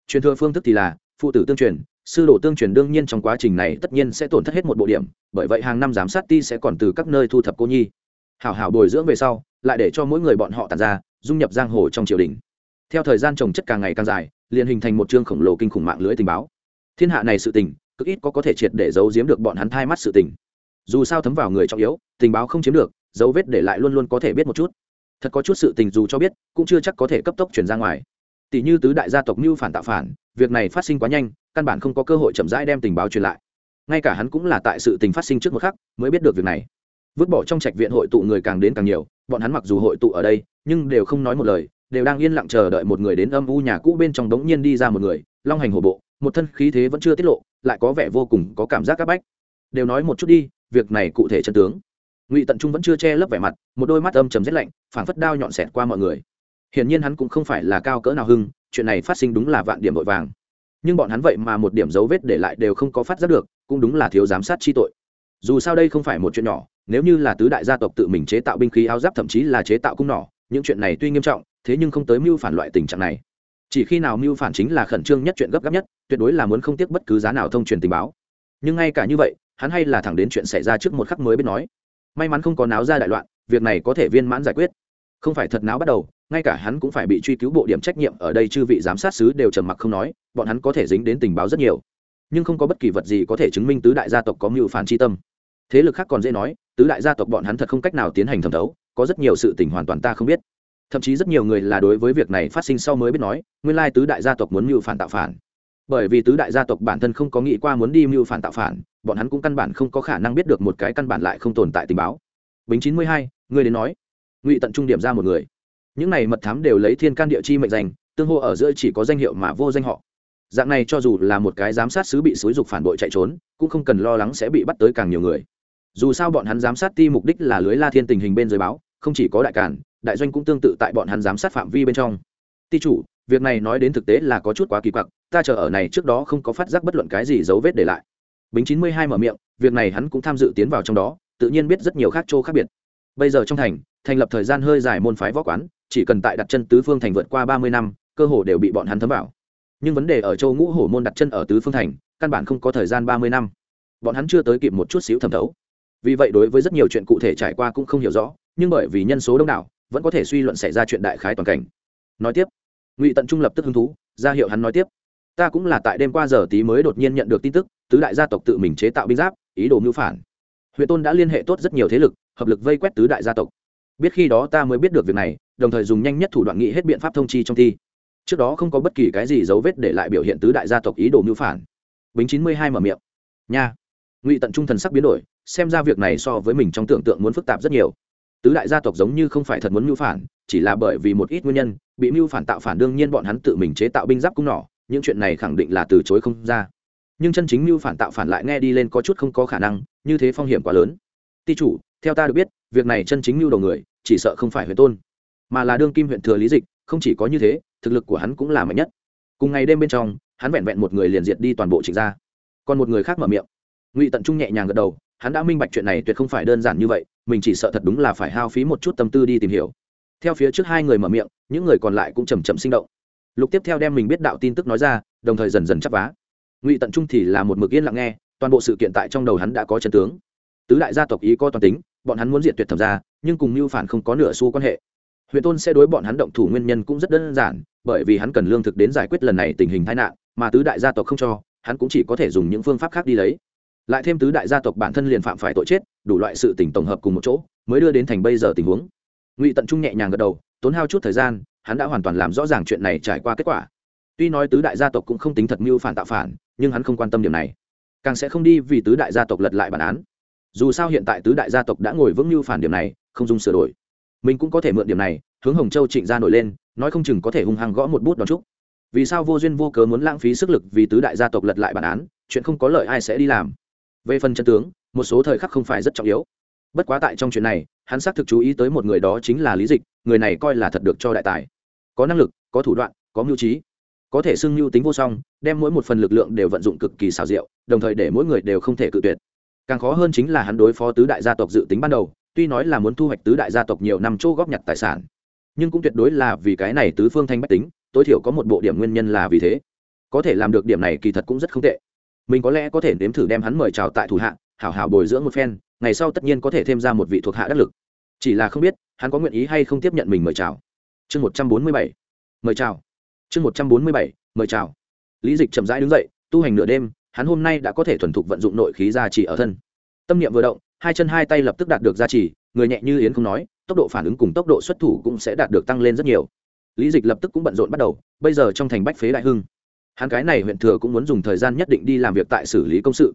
truyền thừa phương thức thì là, phụ tử tương truyền, sư đồ tương truyền đương nhiên trong quá trình này tất nhiên sẽ tổn thất hết một bộ điểm, bởi vậy hàng năm giám sát ti sẽ còn từ các nơi thu thập cô nhi. Hảo hảo bồi dưỡng về sau, lại để cho mỗi người bọn họ tàn ra, dung nhập giang hồ trong triều đình. Theo thời gian trồng chất càng ngày càng dài, liền hình thành một chương khổng lồ kinh khủng mạng lưới tình báo. Thiên hạ này sự tình, cực ít có có thể triệt để giấu giếm được bọn hắn thai mắt sự tình. Dù sao thấm vào người trọng yếu, tình báo không chiếm được, dấu vết để lại luôn luôn có thể biết một chút. Thật có chút sự tình dù cho biết, cũng chưa chắc có thể cấp tốc chuyển ra ngoài tỷ như tứ đại gia tộc mưu phản tạo phản, việc này phát sinh quá nhanh, căn bản không có cơ hội chậm rãi đem tình báo truyền lại. Ngay cả hắn cũng là tại sự tình phát sinh trước một khắc mới biết được việc này. Vứt bỏ trong trạch viện hội tụ người càng đến càng nhiều, bọn hắn mặc dù hội tụ ở đây, nhưng đều không nói một lời, đều đang yên lặng chờ đợi một người đến âm u nhà cũ bên trong đống nhiên đi ra một người, long hành hổ bộ, một thân khí thế vẫn chưa tiết lộ, lại có vẻ vô cùng có cảm giác áp bách. Đều nói một chút đi, việc này cụ thể chân tướng. Ngụy tận trung vẫn chưa che lấp vẻ mặt, một đôi mắt âm trầm rét lạnh, phảng phất đao nhọn xẹt qua mọi người hiển nhiên hắn cũng không phải là cao cỡ nào hưng, chuyện này phát sinh đúng là vạn điểm vội vàng. Nhưng bọn hắn vậy mà một điểm dấu vết để lại đều không có phát giác được, cũng đúng là thiếu giám sát chi tội. Dù sao đây không phải một chuyện nhỏ, nếu như là tứ đại gia tộc tự mình chế tạo binh khí áo giáp thậm chí là chế tạo cung nỏ, những chuyện này tuy nghiêm trọng, thế nhưng không tới mưu phản loại tình trạng này. Chỉ khi nào mưu phản chính là khẩn trương nhất chuyện gấp gáp nhất, tuyệt đối là muốn không tiếc bất cứ giá nào thông truyền tình báo. Nhưng ngay cả như vậy, hắn hay là thẳng đến chuyện xảy ra trước một khắc mới biết nói. May mắn không có náo ra đại loạn, việc này có thể viên mãn giải quyết. Không phải thật náo bắt đầu ngay cả hắn cũng phải bị truy cứu bộ điểm trách nhiệm, ở đây chư vị giám sát sứ đều trầm mặc không nói, bọn hắn có thể dính đến tình báo rất nhiều. Nhưng không có bất kỳ vật gì có thể chứng minh tứ đại gia tộc có mưu phản tri tâm. Thế lực khác còn dễ nói, tứ đại gia tộc bọn hắn thật không cách nào tiến hành thẩm thấu, có rất nhiều sự tình hoàn toàn ta không biết. Thậm chí rất nhiều người là đối với việc này phát sinh sau mới biết nói, nguyên lai tứ đại gia tộc muốn mưu phản tạo phản. Bởi vì tứ đại gia tộc bản thân không có nghĩ qua muốn đi mưu phản tạo phản, bọn hắn cũng căn bản không có khả năng biết được một cái căn bản lại không tồn tại tình báo. Bính chín mươi hai người đến nói. Ngụy tận trung điểm ra một người những này mật thám đều lấy thiên can địa chi mệnh danh, tương hô ở giữa chỉ có danh hiệu mà vô danh họ. Dạng này cho dù là một cái giám sát sứ bị xúi dục phản bội chạy trốn, cũng không cần lo lắng sẽ bị bắt tới càng nhiều người. Dù sao bọn hắn giám sát ti mục đích là lưới la thiên tình hình bên dưới báo, không chỉ có đại cản đại doanh cũng tương tự tại bọn hắn giám sát phạm vi bên trong. Ti chủ, việc này nói đến thực tế là có chút quá kỳ quặc, ta chờ ở này trước đó không có phát giác bất luận cái gì dấu vết để lại. Bính chín mươi hai mở miệng, việc này hắn cũng tham dự tiến vào trong đó, tự nhiên biết rất nhiều khác chỗ khác biệt. Bây giờ trong thành thành lập thời gian hơi dài môn phái võ quán chỉ cần tại đặt chân tứ phương thành vượt qua ba mươi năm, cơ hồ đều bị bọn hắn thấm vào. Nhưng vấn đề ở châu ngũ hổ môn đặt chân ở tứ phương thành, căn bản không có thời gian ba mươi năm. Bọn hắn chưa tới kịp một chút xíu thẩm thấu. Vì vậy đối với rất nhiều chuyện cụ thể trải qua cũng không hiểu rõ, nhưng bởi vì nhân số đông đảo, vẫn có thể suy luận xảy ra chuyện đại khái toàn cảnh. Nói tiếp, ngụy tận trung lập tức hứng thú, ra hiệu hắn nói tiếp, ta cũng là tại đêm qua giờ tí mới đột nhiên nhận được tin tức, tứ đại gia tộc tự mình chế tạo binh giáp, ý đồ mưu phản. Huyện tôn đã liên hệ tốt rất nhiều thế lực, hợp lực vây quét tứ đại gia tộc biết khi đó ta mới biết được việc này, đồng thời dùng nhanh nhất thủ đoạn nghị hết biện pháp thông chi trong thi. Trước đó không có bất kỳ cái gì dấu vết để lại biểu hiện tứ đại gia tộc ý đồ mưu phản. Bính chín mươi hai mở miệng. Nha. Ngụy tận trung thần sắc biến đổi, xem ra việc này so với mình trong tưởng tượng muốn phức tạp rất nhiều. Tứ đại gia tộc giống như không phải thật muốn mưu phản, chỉ là bởi vì một ít nguyên nhân, bị mưu phản tạo phản đương nhiên bọn hắn tự mình chế tạo binh giáp cung nỏ, những chuyện này khẳng định là từ chối không ra. Nhưng chân chính mưu phản tạo phản lại nghe đi lên có chút không có khả năng, như thế phong hiểm quá lớn. Ti chủ theo ta được biết, việc này chân chính lưu đầu người, chỉ sợ không phải huyện tôn, mà là đương kim huyện thừa lý dịch, không chỉ có như thế, thực lực của hắn cũng là mạnh nhất. Cùng ngày đêm bên trong, hắn vẹn vẹn một người liền diệt đi toàn bộ trịnh gia. Còn một người khác mở miệng. Ngụy tận trung nhẹ nhàng gật đầu, hắn đã minh bạch chuyện này tuyệt không phải đơn giản như vậy, mình chỉ sợ thật đúng là phải hao phí một chút tâm tư đi tìm hiểu. Theo phía trước hai người mở miệng, những người còn lại cũng chầm chậm sinh động. Lục tiếp theo đem mình biết đạo tin tức nói ra, đồng thời dần dần chấp vá. Ngụy tận trung thì là một mực yên lặng nghe, toàn bộ sự kiện tại trong đầu hắn đã có chân tướng. Tứ đại gia tộc ý có toàn tính bọn hắn muốn diệt tuyệt thẩm ra nhưng cùng mưu phản không có nửa xu quan hệ. Huyện tôn sẽ đối bọn hắn động thủ nguyên nhân cũng rất đơn giản, bởi vì hắn cần lương thực đến giải quyết lần này tình hình tai nạn, mà tứ đại gia tộc không cho, hắn cũng chỉ có thể dùng những phương pháp khác đi lấy. Lại thêm tứ đại gia tộc bản thân liền phạm phải tội chết, đủ loại sự tình tổng hợp cùng một chỗ, mới đưa đến thành bây giờ tình huống. Ngụy tận trung nhẹ nhàng gật đầu, tốn hao chút thời gian, hắn đã hoàn toàn làm rõ ràng chuyện này trải qua kết quả. Tuy nói tứ đại gia tộc cũng không tính thật mưu phản tạo phản, nhưng hắn không quan tâm điểm này. Càng sẽ không đi vì tứ đại gia tộc lật lại bản án dù sao hiện tại tứ đại gia tộc đã ngồi vững như phản điểm này, không dùng sửa đổi. Mình cũng có thể mượn điểm này, hướng hồng châu trịnh ra nổi lên, nói không chừng có thể hung hăng gõ một bút đón trúc vì sao vô duyên vô cớ muốn lãng phí sức lực vì tứ đại gia tộc lật lại bản án, chuyện không có lợi ai sẽ đi làm. Về phần chân tướng, một số thời khắc không phải rất trọng yếu. Bất quá tại trong chuyện này, hắn xác thực chú ý tới một người đó chính là lý dịch, người này coi là thật được cho đại tài. Có năng lực, có thủ đoạn, có mưu trí, có thể xưng mưu tính vô song, đem mỗi một phần lực lượng đều vận dụng cực kỳ xảo diệu, đồng thời để mỗi người đều không thể cự tuyệt càng khó hơn chính là hắn đối phó tứ đại gia tộc dự tính ban đầu, tuy nói là muốn thu hoạch tứ đại gia tộc nhiều năm chỗ góp nhặt tài sản, nhưng cũng tuyệt đối là vì cái này tứ phương thanh bách tính, tối thiểu có một bộ điểm nguyên nhân là vì thế. Có thể làm được điểm này kỳ thật cũng rất không tệ. Mình có lẽ có thể nếm thử đem hắn mời chào tại thủ hạ, hảo hảo bồi dưỡng một phen, ngày sau tất nhiên có thể thêm ra một vị thuộc hạ đắc lực. Chỉ là không biết, hắn có nguyện ý hay không tiếp nhận mình mời chào. Chương một trăm bốn mươi bảy, mời chào. Chương một trăm bốn mươi bảy, mời chào. Lý dịch chậm rãi đứng dậy, tu hành nửa đêm hắn hôm nay đã có thể thuần thục vận dụng nội khí gia trì ở thân. Tâm niệm vừa động, hai chân hai tay lập tức đạt được gia trì, người nhẹ như yến không nói, tốc độ phản ứng cùng tốc độ xuất thủ cũng sẽ đạt được tăng lên rất nhiều. Lý dịch lập tức cũng bận rộn bắt đầu, bây giờ trong thành bách phế đại hưng. Hắn cái này huyện thừa cũng muốn dùng thời gian nhất định đi làm việc tại xử lý công sự.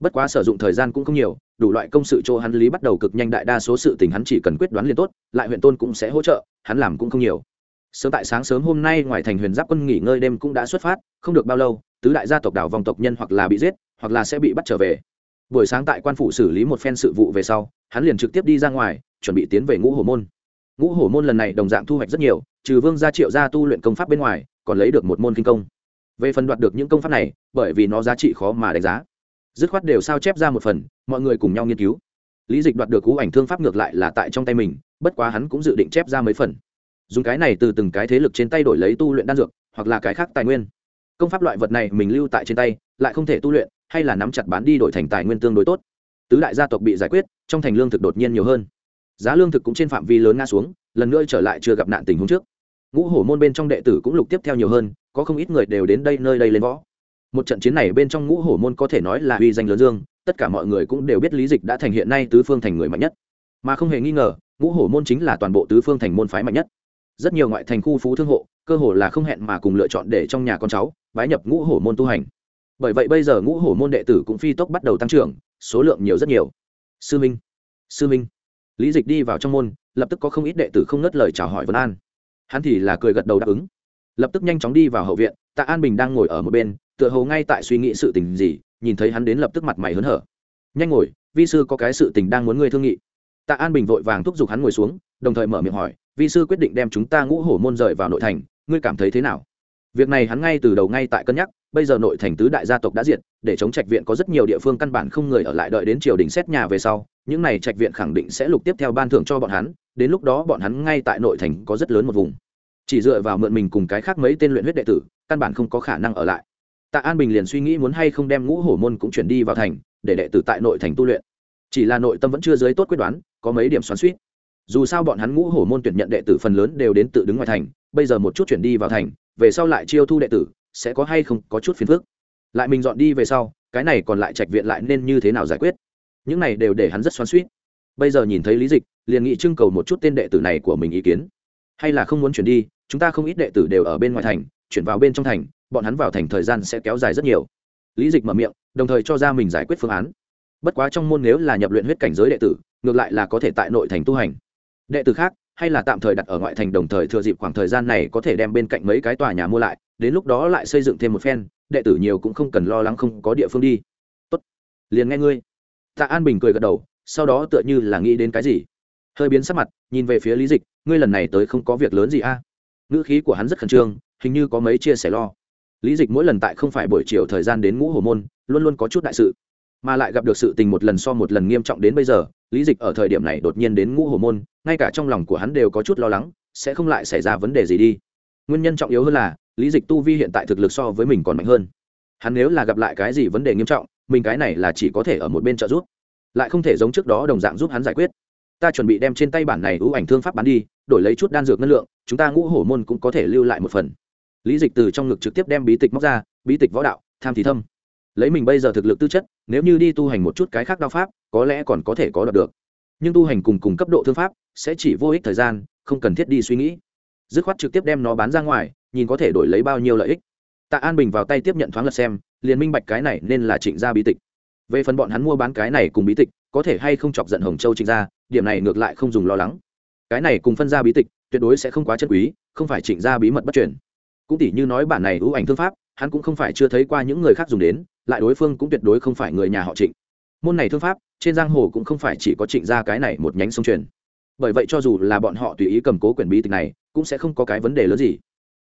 Bất quá sử dụng thời gian cũng không nhiều, đủ loại công sự chỗ hắn lý bắt đầu cực nhanh đại đa số sự tình hắn chỉ cần quyết đoán liền tốt, lại huyện tôn cũng sẽ hỗ trợ, hắn làm cũng không nhiều. Sớm tại sáng sớm hôm nay ngoài thành huyền giáp quân nghỉ ngơi đêm cũng đã xuất phát, không được bao lâu tứ đại gia tộc đảo vòng tộc nhân hoặc là bị giết, hoặc là sẽ bị bắt trở về. Buổi sáng tại quan phủ xử lý một phen sự vụ về sau, hắn liền trực tiếp đi ra ngoài, chuẩn bị tiến về ngũ hổ môn. Ngũ hổ môn lần này đồng dạng thu hoạch rất nhiều, trừ vương gia triệu gia tu luyện công pháp bên ngoài, còn lấy được một môn kinh công. Về phần đoạt được những công pháp này, bởi vì nó giá trị khó mà đánh giá. Dứt khoát đều sao chép ra một phần, mọi người cùng nhau nghiên cứu. Lý dịch đoạt được cú ảnh thương pháp ngược lại là tại trong tay mình, bất quá hắn cũng dự định chép ra mấy phần. Dùng cái này từ từng cái thế lực trên tay đổi lấy tu luyện đan dược, hoặc là cái khác tài nguyên công pháp loại vật này mình lưu tại trên tay, lại không thể tu luyện, hay là nắm chặt bán đi đổi thành tài nguyên tương đối tốt. Tứ đại gia tộc bị giải quyết, trong thành lương thực đột nhiên nhiều hơn. Giá lương thực cũng trên phạm vi lớn nga xuống, lần nữa trở lại chưa gặp nạn tình huống trước. Ngũ hổ môn bên trong đệ tử cũng lục tiếp theo nhiều hơn, có không ít người đều đến đây nơi đây lên võ. Một trận chiến này bên trong ngũ hổ môn có thể nói là uy danh lớn dương, tất cả mọi người cũng đều biết lý dịch đã thành hiện nay tứ phương thành người mạnh nhất. Mà không hề nghi ngờ, ngũ hổ môn chính là toàn bộ tứ phương thành môn phái mạnh nhất. Rất nhiều ngoại thành khu phú thương hộ, cơ hồ là không hẹn mà cùng lựa chọn để trong nhà con cháu bái nhập ngũ hổ môn tu hành. Bởi vậy bây giờ ngũ hổ môn đệ tử cũng phi tốc bắt đầu tăng trưởng, số lượng nhiều rất nhiều. Sư minh sư minh. Lý dịch đi vào trong môn, lập tức có không ít đệ tử không ngất lời chào hỏi vân an. Hắn thì là cười gật đầu đáp ứng. Lập tức nhanh chóng đi vào hậu viện, tạ an bình đang ngồi ở một bên, tựa hồ ngay tại suy nghĩ sự tình gì, nhìn thấy hắn đến lập tức mặt mày hớn hở. Nhanh ngồi, vi sư có cái sự tình đang muốn ngươi thương nghị. Tạ an bình vội vàng thúc giục hắn ngồi xuống, đồng thời mở miệng hỏi, vi sư quyết định đem chúng ta ngũ hổ môn rời vào nội thành, ngươi cảm thấy thế nào? Việc này hắn ngay từ đầu ngay tại cân nhắc, bây giờ nội thành tứ đại gia tộc đã diệt, để chống trạch viện có rất nhiều địa phương căn bản không người ở lại đợi đến triều đình xét nhà về sau, những này trạch viện khẳng định sẽ lục tiếp theo ban thưởng cho bọn hắn, đến lúc đó bọn hắn ngay tại nội thành có rất lớn một vùng. Chỉ dựa vào mượn mình cùng cái khác mấy tên luyện huyết đệ tử, căn bản không có khả năng ở lại. Tạ an bình liền suy nghĩ muốn hay không đem ngũ hổ môn cũng chuyển đi vào thành, để đệ tử tại nội thành tu luyện. Chỉ là nội tâm vẫn chưa dưới tốt quyết đoán, có mấy điểm xoắn suýt dù sao bọn hắn ngũ hổ môn tuyển nhận đệ tử phần lớn đều đến tự đứng ngoài thành, bây giờ một chút chuyển đi vào thành về sau lại chiêu thu đệ tử, sẽ có hay không có chút phiền phức. Lại mình dọn đi về sau, cái này còn lại trạch viện lại nên như thế nào giải quyết? Những này đều để hắn rất xoắn suýt bây giờ nhìn thấy lý dịch, liền nghị trưng cầu một chút tên đệ tử này của mình ý kiến. Hay là không muốn chuyển đi, chúng ta không ít đệ tử đều ở bên ngoài thành, chuyển vào bên trong thành, bọn hắn vào thành thời gian sẽ kéo dài rất nhiều. Lý dịch mở miệng, đồng thời cho ra mình giải quyết phương án. Bất quá trong môn nếu là nhập luyện huyết cảnh giới đệ tử, ngược lại là có thể tại nội thành tu hành. Đệ tử khác hay là tạm thời đặt ở ngoại thành đồng thời thừa dịp khoảng thời gian này có thể đem bên cạnh mấy cái tòa nhà mua lại, đến lúc đó lại xây dựng thêm một phen, đệ tử nhiều cũng không cần lo lắng không có địa phương đi. Tốt. Liền nghe ngươi. Tạ an bình cười gật đầu, sau đó tựa như là nghĩ đến cái gì. Hơi biến sắc mặt, nhìn về phía lý dịch, ngươi lần này tới không có việc lớn gì a? À? ngữ khí của hắn rất khẩn trương, hình như có mấy chia sẻ lo. Lý dịch mỗi lần tại không phải buổi chiều thời gian đến ngũ hồ môn, luôn luôn có chút đại sự mà lại gặp được sự tình một lần so một lần nghiêm trọng đến bây giờ, lý dịch ở thời điểm này đột nhiên đến ngũ hồ môn, ngay cả trong lòng của hắn đều có chút lo lắng, sẽ không lại xảy ra vấn đề gì đi. Nguyên nhân trọng yếu hơn là, lý dịch tu vi hiện tại thực lực so với mình còn mạnh hơn. Hắn nếu là gặp lại cái gì vấn đề nghiêm trọng, mình cái này là chỉ có thể ở một bên trợ giúp. Lại không thể giống trước đó đồng dạng giúp hắn giải quyết. Ta chuẩn bị đem trên tay bản này ưu ảnh thương pháp bán đi, đổi lấy chút đan dược ngân lượng, chúng ta ngũ hổ môn cũng có thể lưu lại một phần. Lý dịch từ trong ngực trực tiếp đem bí tịch móc ra, bí tịch võ đạo, tham thì thâm lấy mình bây giờ thực lực tư chất, nếu như đi tu hành một chút cái khác đao pháp, có lẽ còn có thể có đạt được. Nhưng tu hành cùng cùng cấp độ thương pháp, sẽ chỉ vô ích thời gian, không cần thiết đi suy nghĩ. Dứt khoát trực tiếp đem nó bán ra ngoài, nhìn có thể đổi lấy bao nhiêu lợi ích. Tạ an bình vào tay tiếp nhận thoáng lật xem, liền minh bạch cái này nên là trịnh gia bí tịch. Về phần bọn hắn mua bán cái này cùng bí tịch, có thể hay không chọc giận hồng châu trịnh gia, điểm này ngược lại không dùng lo lắng. Cái này cùng phân ra bí tịch, tuyệt đối sẽ không quá chân quý, không phải trịnh gia bí mật bất truyền. Cũng tỷ như nói bản này ưu ảnh thương pháp, hắn cũng không phải chưa thấy qua những người khác dùng đến lại đối phương cũng tuyệt đối không phải người nhà họ trịnh. Môn này thương pháp, trên giang hồ cũng không phải chỉ có trịnh gia cái này một nhánh sông truyền. Bởi vậy cho dù là bọn họ tùy ý cầm cố quyển bí tịch này, cũng sẽ không có cái vấn đề lớn gì.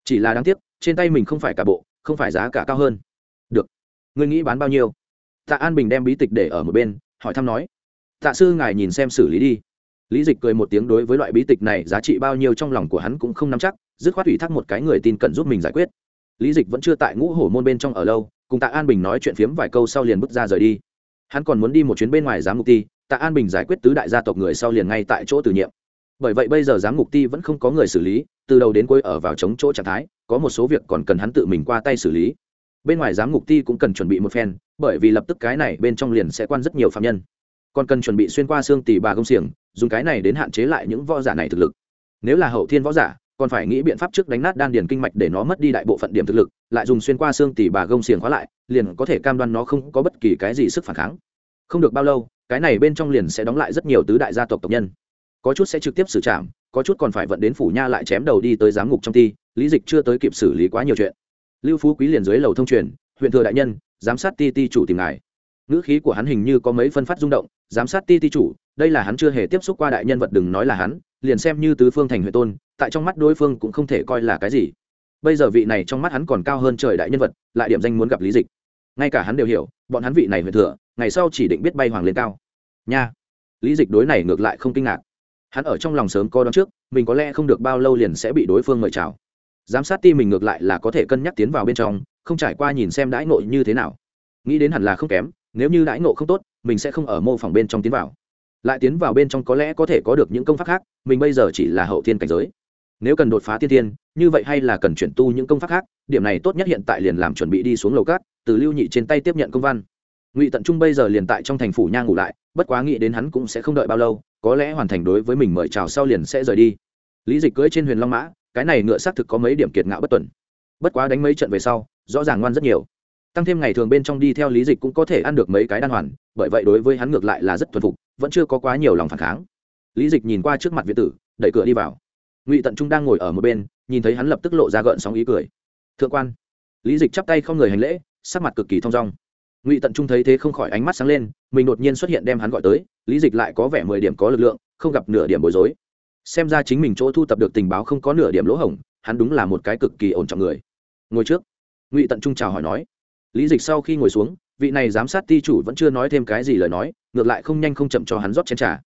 Chỉ là đáng tiếc, trên tay mình không phải cả bộ, không phải giá cả cao hơn. Được. Ngươi nghĩ bán bao nhiêu? Tạ an bình đem bí tịch để ở một bên, hỏi thăm nói. Tạ sư ngài nhìn xem xử lý đi. Lý dịch cười một tiếng đối với loại bí tịch này giá trị bao nhiêu trong lòng của hắn cũng không nắm chắc, dứt khoát ủy thác một cái người tin cận giúp mình giải quyết. Lý dịch vẫn chưa tại ngũ hổ môn bên trong ở lâu cùng tạ an bình nói chuyện phiếm vài câu sau liền bước ra rời đi hắn còn muốn đi một chuyến bên ngoài giám mục ti tạ an bình giải quyết tứ đại gia tộc người sau liền ngay tại chỗ tử nhiệm bởi vậy bây giờ giám mục ti vẫn không có người xử lý từ đầu đến cuối ở vào chống chỗ trạng thái có một số việc còn cần hắn tự mình qua tay xử lý bên ngoài giám mục ti cũng cần chuẩn bị một phen bởi vì lập tức cái này bên trong liền sẽ quan rất nhiều phạm nhân còn cần chuẩn bị xuyên qua xương tỷ bà công xiềng dùng cái này đến hạn chế lại những võ giả này thực lực nếu là hậu thiên võ giả còn phải nghĩ biện pháp trước đánh nát đan điền kinh mạch để nó mất đi đại bộ phận điểm thực lực, lại dùng xuyên qua xương tỉ bà gông xiềng khóa lại, liền có thể cam đoan nó không có bất kỳ cái gì sức phản kháng. Không được bao lâu, cái này bên trong liền sẽ đóng lại rất nhiều tứ đại gia tộc tộc nhân. Có chút sẽ trực tiếp xử trảm, có chút còn phải vận đến phủ nha lại chém đầu đi tới giám ngục trong ti, lý dịch chưa tới kịp xử lý quá nhiều chuyện. Lưu phú quý liền dưới lầu thông truyền, huyện thừa đại nhân, giám sát ti ti chủ tìm ngài. Ngữ khí của hắn hình như có mấy phân phát rung động, giám sát ti ti chủ, đây là hắn chưa hề tiếp xúc qua đại nhân vật đừng nói là hắn, liền xem như tứ phương thành huyện tôn tại trong mắt đối phương cũng không thể coi là cái gì. Bây giờ vị này trong mắt hắn còn cao hơn trời đại nhân vật, lại điểm danh muốn gặp lý dịch. Ngay cả hắn đều hiểu, bọn hắn vị này huyền thừa, ngày sau chỉ định biết bay hoàng lên cao. Nha. Lý dịch đối này ngược lại không kinh ngạc. Hắn ở trong lòng sớm co đón trước, mình có lẽ không được bao lâu liền sẽ bị đối phương mời chào. Giám sát ti mình ngược lại là có thể cân nhắc tiến vào bên trong, không trải qua nhìn xem đãi ngộ như thế nào. Nghĩ đến hẳn là không kém, nếu như đãi ngộ không tốt, mình sẽ không ở mô phỏng bên trong tiến vào. Lại tiến vào bên trong có lẽ có thể có được những công pháp khác, mình bây giờ chỉ là hậu thiên cảnh giới nếu cần đột phá tiên tiên như vậy hay là cần chuyển tu những công pháp khác, điểm này tốt nhất hiện tại liền làm chuẩn bị đi xuống lầu cát, từ lưu nhị trên tay tiếp nhận công văn. Ngụy tận trung bây giờ liền tại trong thành phủ nha ngủ lại, bất quá nghĩ đến hắn cũng sẽ không đợi bao lâu, có lẽ hoàn thành đối với mình mời chào sau liền sẽ rời đi. Lý dịch cưỡi trên huyền long mã, cái này ngựa xác thực có mấy điểm kiệt ngạo bất tuần. Bất quá đánh mấy trận về sau, rõ ràng ngoan rất nhiều. Tăng thêm ngày thường bên trong đi theo lý dịch cũng có thể ăn được mấy cái đan hoàn, bởi vậy đối với hắn ngược lại là rất thuần phục, vẫn chưa có quá nhiều lòng phản kháng. Lý dịch nhìn qua trước mặt việt tử, đẩy cửa đi vào ngụy tận trung đang ngồi ở một bên nhìn thấy hắn lập tức lộ ra gợn sóng ý cười thượng quan lý dịch chắp tay không người hành lễ sắc mặt cực kỳ thong dong ngụy tận trung thấy thế không khỏi ánh mắt sáng lên mình đột nhiên xuất hiện đem hắn gọi tới lý dịch lại có vẻ mười điểm có lực lượng không gặp nửa điểm bối rối xem ra chính mình chỗ thu tập được tình báo không có nửa điểm lỗ hổng hắn đúng là một cái cực kỳ ổn trọng người ngồi trước ngụy tận trung chào hỏi nói lý dịch sau khi ngồi xuống vị này giám sát ti chủ vẫn chưa nói thêm cái gì lời nói ngược lại không nhanh không chậm cho hắn rót chén t r à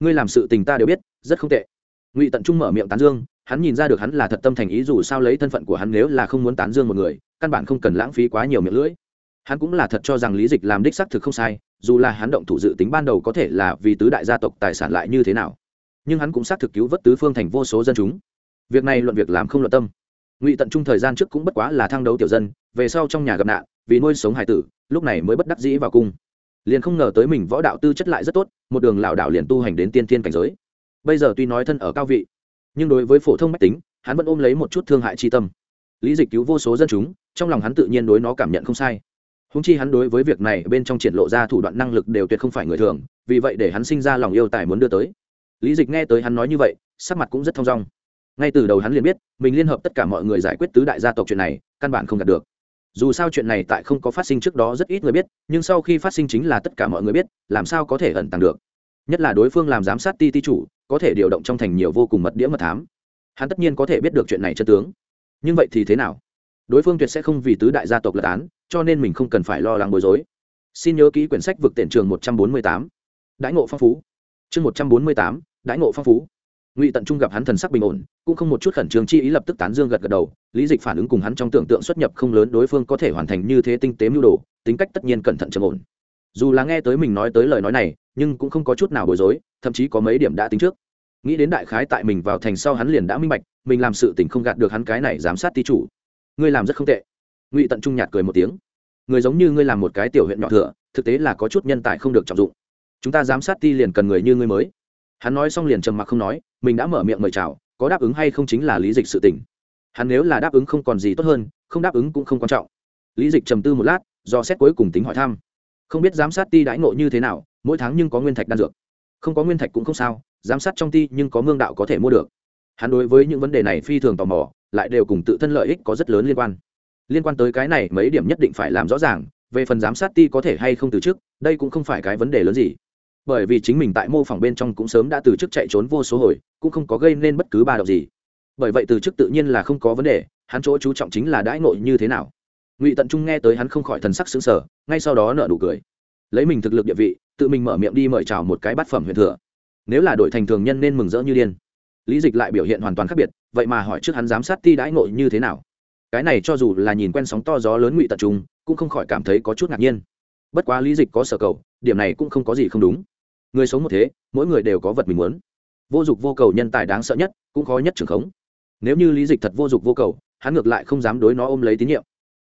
ngươi làm sự tình ta đều biết rất không tệ ngụy tận trung mở miệng tán dương hắn nhìn ra được hắn là thật tâm thành ý dù sao lấy thân phận của hắn nếu là không muốn tán dương một người căn bản không cần lãng phí quá nhiều miệng lưỡi hắn cũng là thật cho rằng lý dịch làm đích xác thực không sai dù là hắn động thủ dự tính ban đầu có thể là vì tứ đại gia tộc tài sản lại như thế nào nhưng hắn cũng xác thực cứu vớt tứ phương thành vô số dân chúng việc này luận việc làm không luận tâm ngụy tận trung thời gian trước cũng bất quá là thăng đấu tiểu dân về sau trong nhà gặp nạn vì nuôi sống hải tử lúc này mới bất đắc dĩ vào cung liền không ngờ tới mình võ đạo tư chất lại rất tốt một đường lảo đảo liền tu hành đến tiên thiên cảnh giới bây giờ tuy nói thân ở cao vị, nhưng đối với phổ thông mách tính, hắn vẫn ôm lấy một chút thương hại chi tâm. Lý dịch cứu vô số dân chúng, trong lòng hắn tự nhiên đối nó cảm nhận không sai. Húng chi hắn đối với việc này bên trong triển lộ ra thủ đoạn năng lực đều tuyệt không phải người thường, vì vậy để hắn sinh ra lòng yêu tài muốn đưa tới. Lý dịch nghe tới hắn nói như vậy, sắc mặt cũng rất thong dong. Ngay từ đầu hắn liền biết, mình liên hợp tất cả mọi người giải quyết tứ đại gia tộc chuyện này, căn bản không đạt được. Dù sao chuyện này tại không có phát sinh trước đó rất ít người biết, nhưng sau khi phát sinh chính là tất cả mọi người biết, làm sao có thể ẩn tàng được nhất là đối phương làm giám sát ti ti chủ, có thể điều động trong thành nhiều vô cùng mật đĩa mật thám. Hắn tất nhiên có thể biết được chuyện này chân tướng. Nhưng vậy thì thế nào? Đối phương tuyệt sẽ không vì tứ đại gia tộc lật án cho nên mình không cần phải lo lắng bối rối. Xin nhớ ký quyển sách vực tiện trường một trăm bốn mươi tám. Đãi ngộ phong phú. Chương một trăm bốn mươi tám, đãi ngộ phong phú. Ngụy tận trung gặp hắn thần sắc bình ổn, cũng không một chút khẩn trương chi ý lập tức tán dương gật gật đầu, lý dịch phản ứng cùng hắn trong tưởng tượng xuất nhập không lớn đối phương có thể hoàn thành như thế tinh tế mưu đồ, tính cách tất nhiên cẩn thận trầm ổn dù là nghe tới mình nói tới lời nói này, nhưng cũng không có chút nào bối rối, thậm chí có mấy điểm đã tính trước. Nghĩ đến đại khái tại mình vào thành sau hắn liền đã minh bạch, mình làm sự tình không gạt được hắn cái này giám sát ti chủ. Ngươi làm rất không tệ. Ngụy tận trung nhạt cười một tiếng. Người giống như ngươi làm một cái tiểu huyện nhỏ thừa, thực tế là có chút nhân tài không được trọng dụng. Chúng ta giám sát ti liền cần người như ngươi mới. Hắn nói xong liền trầm mặc không nói, mình đã mở miệng mời chào, có đáp ứng hay không chính là lý dịch sự tình. Hắn nếu là đáp ứng không còn gì tốt hơn, không đáp ứng cũng không quan trọng. Lý dịch trầm tư một lát, do xét cuối cùng tính hỏi thăm không biết giám sát ti đãi ngộ như thế nào, mỗi tháng nhưng có nguyên thạch đan dược. Không có nguyên thạch cũng không sao, giám sát trong ti nhưng có mương đạo có thể mua được. Hắn đối với những vấn đề này phi thường tò mò, lại đều cùng tự thân lợi ích có rất lớn liên quan. Liên quan tới cái này, mấy điểm nhất định phải làm rõ ràng, về phần giám sát ti có thể hay không từ chức, đây cũng không phải cái vấn đề lớn gì. Bởi vì chính mình tại mô phỏng bên trong cũng sớm đã từ chức chạy trốn vô số hồi, cũng không có gây nên bất cứ ba động gì. Bởi vậy từ chức tự nhiên là không có vấn đề, hắn chỗ chú trọng chính là đãi ngộ như thế nào ngụy tận trung nghe tới hắn không khỏi thần sắc xứng sở ngay sau đó nợ nụ cười. Lấy mình thực lực địa vị, tự mình mở miệng đi mời chào một cái bát phẩm huyền thừa. Nếu là đội thành thường nhân nên mừng rỡ như điên. Lý dịch lại biểu hiện hoàn toàn khác biệt, vậy mà hỏi trước hắn giám sát ti đãi ngộ như thế nào. Cái này cho dù là nhìn quen sóng to gió lớn ngụy tận trung, cũng không khỏi cảm thấy có chút ngạc nhiên. Bất quá lý dịch có sở cầu, điểm này cũng không có gì không đúng. Người sống một thế, mỗi người đều có vật mình muốn. Vô dụng vô cầu nhân tài đáng sợ nhất, cũng khó nhất trường khống. Nếu như lý dịch thật vô dụng vô cầu, hắn ngược lại không dám đối nó ôm lấy tín nhiệm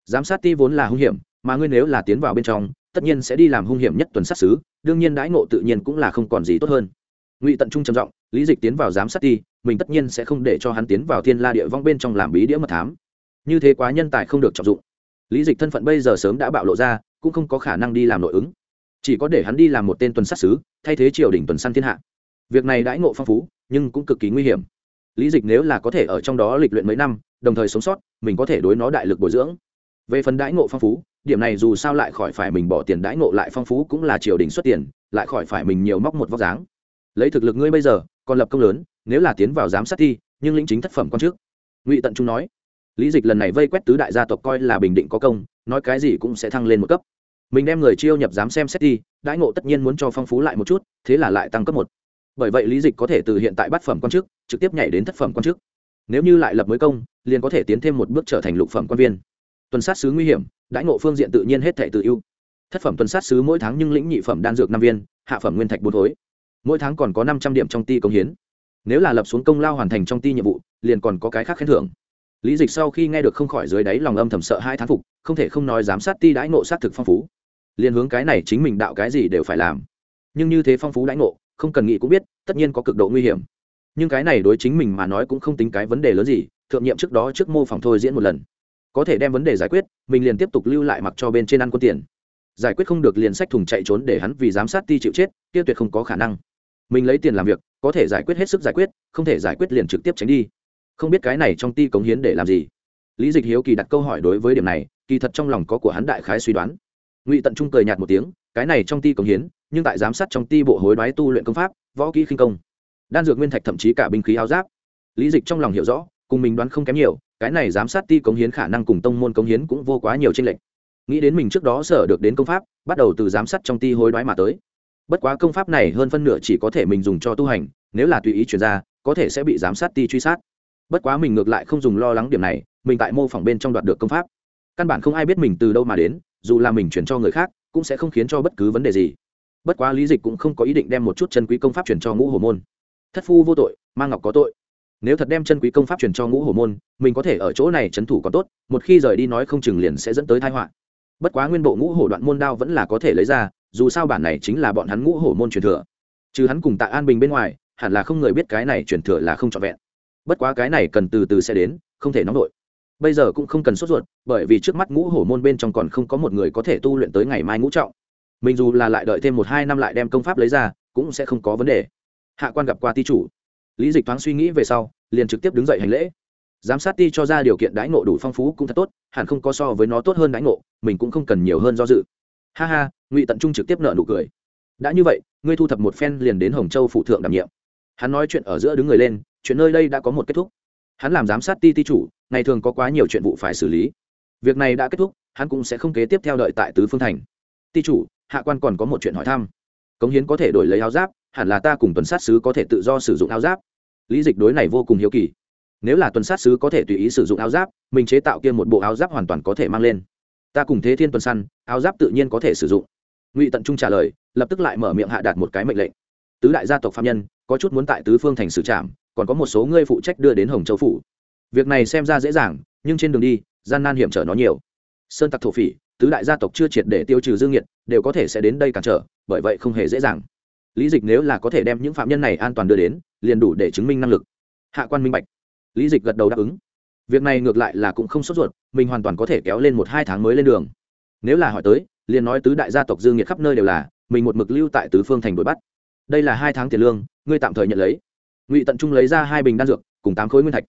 giám sát ti vốn là hung hiểm, mà ngươi nếu là tiến vào bên trong, tất nhiên sẽ đi làm hung hiểm nhất tuần sát xứ, đương nhiên đãi ngộ tự nhiên cũng là không còn gì tốt hơn. Ngụy tận trung trầm giọng, lý dịch tiến vào giám sát ti, mình tất nhiên sẽ không để cho hắn tiến vào thiên la địa vong bên trong làm bí đĩa mật thám. Như thế quá nhân tài không được trọng dụng. Lý dịch thân phận bây giờ sớm đã bạo lộ ra, cũng không có khả năng đi làm nội ứng. Chỉ có để hắn đi làm một tên tuần sát xứ, thay thế triều đình tuần săn thiên hạ. Việc này đãi ngộ phong phú, nhưng cũng cực kỳ nguy hiểm. Lý dịch nếu là có thể ở trong đó lịch luyện mấy năm, đồng thời sống sót, mình có thể đối nó đại lực bồi dưỡng về phần đãi ngộ phong phú, điểm này dù sao lại khỏi phải mình bỏ tiền đãi ngộ lại phong phú cũng là triều đình xuất tiền, lại khỏi phải mình nhiều móc một vóc dáng. Lấy thực lực ngươi bây giờ, còn lập công lớn, nếu là tiến vào giám sát thi, nhưng lĩnh chính thất phẩm con trước. Ngụy tận trung nói, lý dịch lần này vây quét tứ đại gia tộc coi là bình định có công, nói cái gì cũng sẽ thăng lên một cấp. Mình đem người chiêu nhập dám xem xét đi đãi ngộ tất nhiên muốn cho phong phú lại một chút, thế là lại tăng cấp một. Bởi vậy lý dịch có thể từ hiện tại bát phẩm quan chức trực tiếp nhảy đến thất phẩm quan chức nếu như lại lập mới công, liền có thể tiến thêm một bước trở thành lục phẩm quan viên tuần sát sứ nguy hiểm, đãi ngộ phương diện tự nhiên hết thể tự ưu. Thất phẩm tuần sát sứ mỗi tháng nhưng lĩnh nhị phẩm đan dược năm viên, hạ phẩm nguyên thạch bốn khối. Mỗi tháng còn có năm trăm điểm trong ti công hiến. Nếu là lập xuống công lao hoàn thành trong ti nhiệm vụ, liền còn có cái khác khen thưởng. Lý dịch sau khi nghe được không khỏi dưới đáy lòng âm thầm sợ hai thán phục, không thể không nói giám sát ti đãi ngộ sát thực phong phú. Liền hướng cái này chính mình đạo cái gì đều phải làm. Nhưng như thế phong phú đãi ngộ, không cần nghĩ cũng biết, tất nhiên có cực độ nguy hiểm. Nhưng cái này đối chính mình mà nói cũng không tính cái vấn đề lớn gì, thượng nhiệm trước đó trước mô phỏng thôi diễn một lần có thể đem vấn đề giải quyết, mình liền tiếp tục lưu lại mặc cho bên trên ăn quân tiền. Giải quyết không được liền sách thùng chạy trốn để hắn vì giám sát ti chịu chết, kia tuyệt không có khả năng. Mình lấy tiền làm việc, có thể giải quyết hết sức giải quyết, không thể giải quyết liền trực tiếp tránh đi. Không biết cái này trong ti cống hiến để làm gì. Lý dịch hiếu kỳ đặt câu hỏi đối với điểm này, kỳ thật trong lòng có của hắn đại khái suy đoán. Ngụy tận trung cười nhạt một tiếng, cái này trong ti cống hiến, nhưng tại giám sát trong ti bộ hối đoái tu luyện công pháp, võ kỹ khinh công, đan dược nguyên thạch thậm chí cả binh khí áo giáp. Lý dịch trong lòng hiểu rõ cùng mình đoán không kém nhiều, cái này giám sát ti cống hiến khả năng cùng tông môn cống hiến cũng vô quá nhiều tranh lệch. Nghĩ đến mình trước đó sở được đến công pháp, bắt đầu từ giám sát trong ti hối đoái mà tới. Bất quá công pháp này hơn phân nửa chỉ có thể mình dùng cho tu hành, nếu là tùy ý chuyển ra, có thể sẽ bị giám sát ti truy sát. Bất quá mình ngược lại không dùng lo lắng điểm này, mình tại mô phỏng bên trong đoạt được công pháp. Căn bản không ai biết mình từ đâu mà đến, dù là mình chuyển cho người khác, cũng sẽ không khiến cho bất cứ vấn đề gì. Bất quá lý dịch cũng không có ý định đem một chút chân quý công pháp chuyển cho ngũ hồ môn. Thất phu vô tội mang ngọc có tội nếu thật đem chân quý công pháp truyền cho ngũ hổ môn, mình có thể ở chỗ này trấn thủ có tốt, một khi rời đi nói không chừng liền sẽ dẫn tới thái họa. Bất quá nguyên bộ ngũ hổ đoạn môn đao vẫn là có thể lấy ra, dù sao bản này chính là bọn hắn ngũ hổ môn truyền thừa. Chứ hắn cùng tạ an bình bên ngoài, hẳn là không người biết cái này truyền thừa là không trọn vẹn. Bất quá cái này cần từ từ sẽ đến, không thể nóng vội. Bây giờ cũng không cần sốt ruột, bởi vì trước mắt ngũ hổ môn bên trong còn không có một người có thể tu luyện tới ngày mai ngũ trọng. Mình dù là lại đợi thêm một hai năm lại đem công pháp lấy ra, cũng sẽ không có vấn đề. Hạ quan gặp qua ti chủ lý dịch thoáng suy nghĩ về sau, liền trực tiếp đứng dậy hành lễ. Giám sát ti cho ra điều kiện đãi ngộ đủ phong phú cũng thật tốt, hẳn không có so với nó tốt hơn đãi ngộ, mình cũng không cần nhiều hơn do dự. Ha ha, ngụy tận trung trực tiếp nợ nụ cười. Đã như vậy, ngươi thu thập một phen liền đến hồng châu phụ thượng đảm nhiệm. Hắn nói chuyện ở giữa đứng người lên, chuyện nơi đây đã có một kết thúc. Hắn làm giám sát ti ti chủ, ngày thường có quá nhiều chuyện vụ phải xử lý. Việc này đã kết thúc, hắn cũng sẽ không kế tiếp theo đợi tại tứ phương thành. Ti chủ, hạ quan còn có một chuyện hỏi thăm. Cống hiến có thể đổi lấy áo giáp, hẳn là ta cùng tuần sát sứ có thể tự do sử dụng áo giáp lý dịch đối này vô cùng hiếu kỳ. Nếu là tuần sát sứ có thể tùy ý sử dụng áo giáp, mình chế tạo kia một bộ áo giáp hoàn toàn có thể mang lên. Ta cùng thế thiên tuần săn, áo giáp tự nhiên có thể sử dụng. Ngụy tận trung trả lời, lập tức lại mở miệng hạ đạt một cái mệnh lệnh. Tứ đại gia tộc phạm nhân, có chút muốn tại tứ phương thành xử trạm còn có một số ngươi phụ trách đưa đến hồng châu phủ. Việc này xem ra dễ dàng, nhưng trên đường đi, gian nan hiểm trở nó nhiều. Sơn tặc thổ phỉ, tứ đại gia tộc chưa triệt để tiêu trừ dương nhiệt, đều có thể sẽ đến đây cản trở, bởi vậy không hề dễ dàng lý dịch nếu là có thể đem những phạm nhân này an toàn đưa đến, liền đủ để chứng minh năng lực. Hạ quan minh bạch. Lý dịch gật đầu đáp ứng. Việc này ngược lại là cũng không sốt ruột, mình hoàn toàn có thể kéo lên một hai tháng mới lên đường. Nếu là hỏi tới, liền nói tứ đại gia tộc dương nhiệt khắp nơi đều là, mình một mực lưu tại tứ phương thành đuổi bắt. Đây là hai tháng tiền lương, ngươi tạm thời nhận lấy. Ngụy tận trung lấy ra hai bình đan dược, cùng tám khối nguyên thạch.